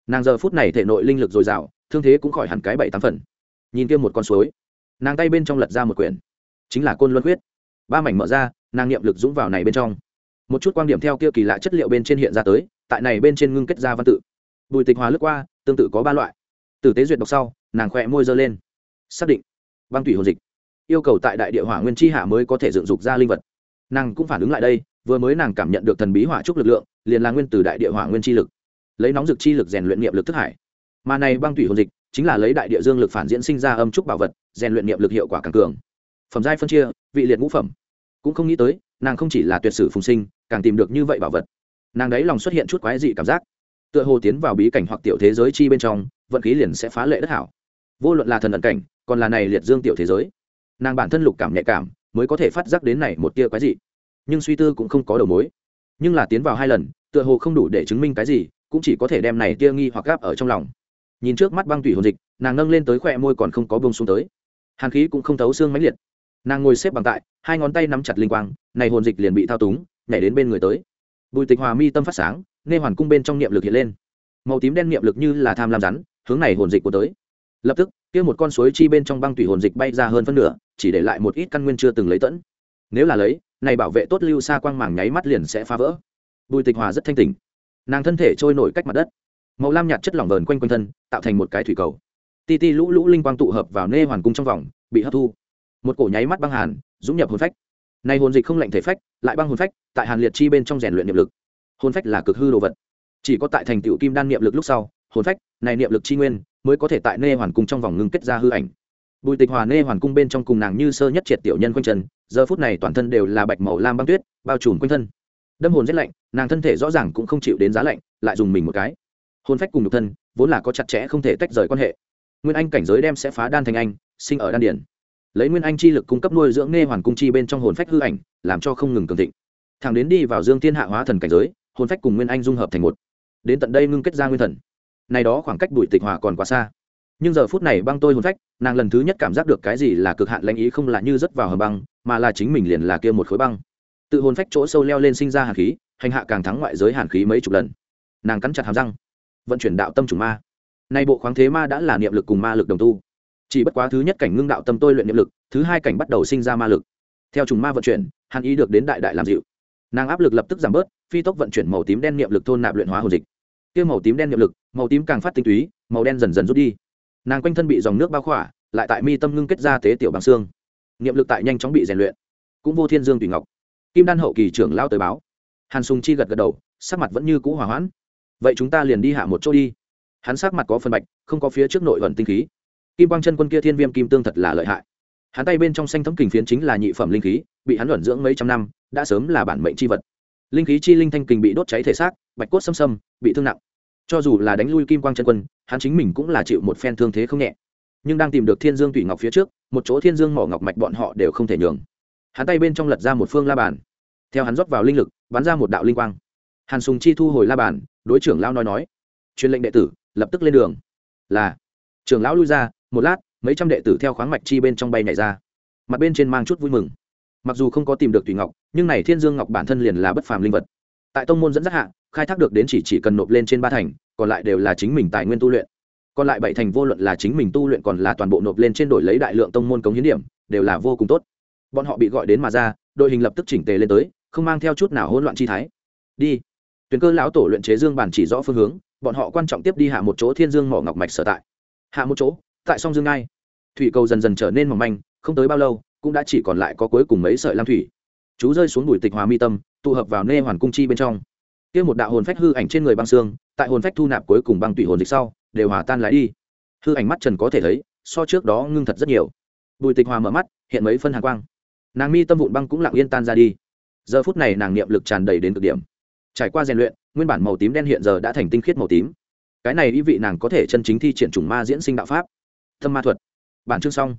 Speaker 1: Nàng giờ phút này thể nội linh lực dồi dào, thương thế cũng khỏi hẳn cái bảy tám phần. Nhìn kia một con suối nàng tay bên trong lật ra một quyển, chính là côn luân huyết ba mảnh mở ra, nàng niệm lực dũng vào này bên trong. Một chút quan điểm theo kia kỳ lạ chất liệu bên trên hiện ra tới, tại này bên trên ngưng kết ra văn tự. Bùi tịch hòa lướt qua, tương tự có ba loại. Tử tế duyệt đọc sau, nàng khỏe môi dơ lên. Xác định, băng thủy hồn dịch. Yêu cầu tại đại địa hỏa nguyên chi hạ mới có thể dựng dục ra linh vật. Nàng cũng phản ứng lại đây, vừa mới nàng cảm nhận được thần bí hỏa trúc lực lượng, liền là nguyên từ đại địa hỏa nguyên chi lực. Lấy nóng dực chi lực rèn luyện niệm lực thức hải. Mà này băng thủy hồn dịch chính là lấy đại địa dương lực phản diễn sinh ra âm trúc bảo vật, rèn luyện niệm lực hiệu quả càng cường. Phẩm giai phân chia, vị liệt ngũ phẩm. Cũng không nghĩ tới, nàng không chỉ là tuyệt sử phùng sinh, càng tìm được như vậy bảo vật. Nàng đấy lòng xuất hiện chút quái dị cảm giác. Tựa hồ tiến vào bí cảnh hoặc tiểu thế giới chi bên trong, vận khí liền sẽ phá lệ đất hảo. Vô luận là thần ẩn cảnh, còn là này liệt dương tiểu thế giới, nàng bản thân lục cảm nhạy cảm, mới có thể phát giác đến này một tia quái dị. Nhưng suy tư cũng không có đầu mối. Nhưng là tiến vào hai lần, tựa hồ không đủ để chứng minh cái gì, cũng chỉ có thể đem này tia nghi hoặc gáp ở trong lòng nhìn trước mắt băng tủy hồn dịch, nàng nâng lên tới khỏe môi còn không có bông xuống tới. Hàn khí cũng không thấu xương mãnh liệt. Nàng ngồi xếp bằng tại, hai ngón tay nắm chặt linh quang, này hồn dịch liền bị thao túng, nhảy đến bên người tới. Bùi tịch hòa mi tâm phát sáng nghe hoàn cung bên trong niệm lực hiện lên. Màu tím đen niệm lực như là tham lam rắn, hướng này hồn dịch của tới. Lập tức, kia một con suối chi bên trong băng tủy hồn dịch bay ra hơn phân nửa, chỉ để lại một ít căn nguyên chưa từng lấy tẫn. Nếu là lấy, này bảo vệ tốt lưu xa quang màng nháy mắt liền sẽ phá vỡ. Bùi tịch hòa rất thanh tỉnh. Nàng thân thể trôi nổi cách mặt đất màu lam nhạt chất lỏng vờn quanh quanh thân, tạo thành một cái thủy cầu. Ti ti lũ lũ linh quang tụ hợp vào nê hoàn cung trong vòng, bị hấp thu. Một cổ nháy mắt băng hàn, dũng nhập hồn phách. Này hồn dịch không lạnh thể phách, lại băng hồn phách, tại hàn liệt chi bên trong rèn luyện niệm lực. Hồn phách là cực hư đồ vật. Chỉ có tại thành tựu kim đan niệm lực lúc sau, hồn phách, này niệm lực chi nguyên, mới có thể tại nê hoàn cung trong vòng ngưng kết ra hư ảnh. Bùi tịch hòa nê hoàn cung bên trong cùng nàng như sơ nhất triệt tiểu nhân quanh chân, giờ phút này toàn thân đều là bạch màu lam băng tuyết, bao trùm quanh thân. Đâm hồn rét lạnh, nàng thân thể rõ ràng cũng không chịu đến giá lạnh, lại dùng mình một cái hồn phách cùng nhục thân, vốn là có chặt chẽ không thể tách rời quan hệ. Nguyên anh cảnh giới đem sẽ phá đan thành anh, sinh ở đan điển lấy nguyên anh chi lực cung cấp nuôi dưỡng nê hoàn cung chi bên trong hồn phách hư ảnh, làm cho không ngừng cường thịnh. Thẳng đến đi vào dương thiên hạ hóa thần cảnh giới, hồn phách cùng nguyên anh dung hợp thành một. Đến tận đây ngưng kết ra nguyên thần. Này đó khoảng cách đuổi tịch hòa còn quá xa. Nhưng giờ phút này băng tôi hồn phách, nàng lần thứ nhất cảm giác được cái gì là cực hạn lãnh ý không là như rớt vào hầm băng, mà là chính mình liền là kia một khối băng. Tự hồn phách chỗ sâu leo lên sinh ra hàn khí, hành hạ càng thắng ngoại giới hàn khí mấy chục lần. Nàng cắn chặt hàm răng vận chuyển đạo tâm chủng ma. Nay bộ khoáng thế ma đã là niệm lực cùng ma lực đồng tu. Chỉ bất quá thứ nhất cảnh ngưng đạo tâm tôi luyện niệm lực, thứ hai cảnh bắt đầu sinh ra ma lực. Theo trùng ma vận chuyển hàn ý được đến đại đại làm dịu. Nàng áp lực lập tức giảm bớt, phi tốc vận chuyển màu tím đen niệm lực thôn nạp luyện hóa hồn dịch. Kia màu tím đen niệm lực, màu tím càng phát tinh túy, màu đen dần dần rút đi. Nàng quanh thân bị dòng nước bao khỏa, lại tại mi tâm ngưng kết ra tế tiểu bằng xương. Niệm lực tại nhanh chóng bị rèn luyện. Cũng vô thiên dương tùy ngọc. Kim đan hậu kỳ trưởng lao tới báo. Hàn sùng chi gật gật đầu, sắc mặt vẫn như cũ hỏa hoãn vậy chúng ta liền đi hạ một chỗ đi. Hắn sắc mặt có phân bạch, không có phía trước nội vận tinh khí. Kim quang chân quân kia thiên viêm kim tương thật là lợi hại. Hắn tay bên trong xanh thấm kình phiến chính là nhị phẩm linh khí, bị hắn luẩn dưỡng mấy trăm năm, đã sớm là bản mệnh c h i vật. Linh khí chi linh thanh kình bị đốt cháy thể xác, bạch cốt xâm xâm, bị thương nặng. Cho dù là đánh lui kim quang chân quân, hắn chính mình cũng là chịu một phen thương thế không nhẹ. Nhưng đang tìm được thiên dương thủy ngọc phía trước, một chỗ thiên dương mỏ ngọc mạch bọn họ đều không thể nhường. Hắn tay bên trong lật ra một phương la bàn. Theo hắn rót vào linh lực, bắn ra một đạo linh quang. Hàn sùng chi thu hồi la bàn đối trưởng lão nói nói. Truyền lệnh đệ tử, lập tức lên đường. Là. Trưởng lão lui ra, một lát, mấy trăm đệ tử theo khoáng mạch chi bên trong bay nhảy ra. Mặt bên trên mang chút vui mừng. Mặc dù không có tìm được tùy ngọc, nhưng này thiên dương ngọc bản thân liền là bất phàm linh vật. Tại tông môn dẫn dắt hạ, khai thác được đến chỉ chỉ cần nộp lên trên ba thành, còn lại đều là chính mình tài nguyên tu luyện. Còn lại bảy thành vô luận là chính mình tu luyện còn là toàn bộ nộp lên trên đổi lấy đại lượng tông môn cống hiến điểm, đều là vô cùng tốt. Bọn họ bị gọi đến mà ra, đội hình lập tức chỉnh tề lên tới, không mang theo chút nào hỗn loạn chi thái. Đi tuyền cơ lão tổ luyện chế dương bản chỉ rõ phương hướng, bọn họ quan trọng tiếp đi hạ một chỗ thiên dương mỏ ngọc mạch sở tại. Hạ một chỗ, tại song dương ngai thủy cầu dần dần trở nên mỏng manh, không tới bao lâu, cũng đã chỉ còn lại có cuối cùng mấy sợi lam thủy. Chú rơi xuống bụi tịch hòa mi tâm, tụ hợp vào nê hoàn cung chi bên trong. Kia một đạo hồn phách hư ảnh trên người băng xương, tại hồn phách thu nạp cuối cùng băng tủy hồn dịch sau, đều hòa tan lại đi. Hư ảnh mắt trần có thể thấy, so trước đó ngưng thật rất nhiều. Bùi tịch hòa mở mắt, hiện mấy phân hàng quang. Nàng mi tâm vụn băng cũng lặng yên tan ra đi. Giờ phút này nàng niệm lực tràn đầy đến cực điểm trải qua rèn luyện, nguyên bản màu tím đen hiện giờ đã thành tinh khiết màu tím. Cái này ý vị nàng có thể chân chính thi triển chủng ma diễn sinh đạo pháp. Thâm ma thuật. Bản chương xong.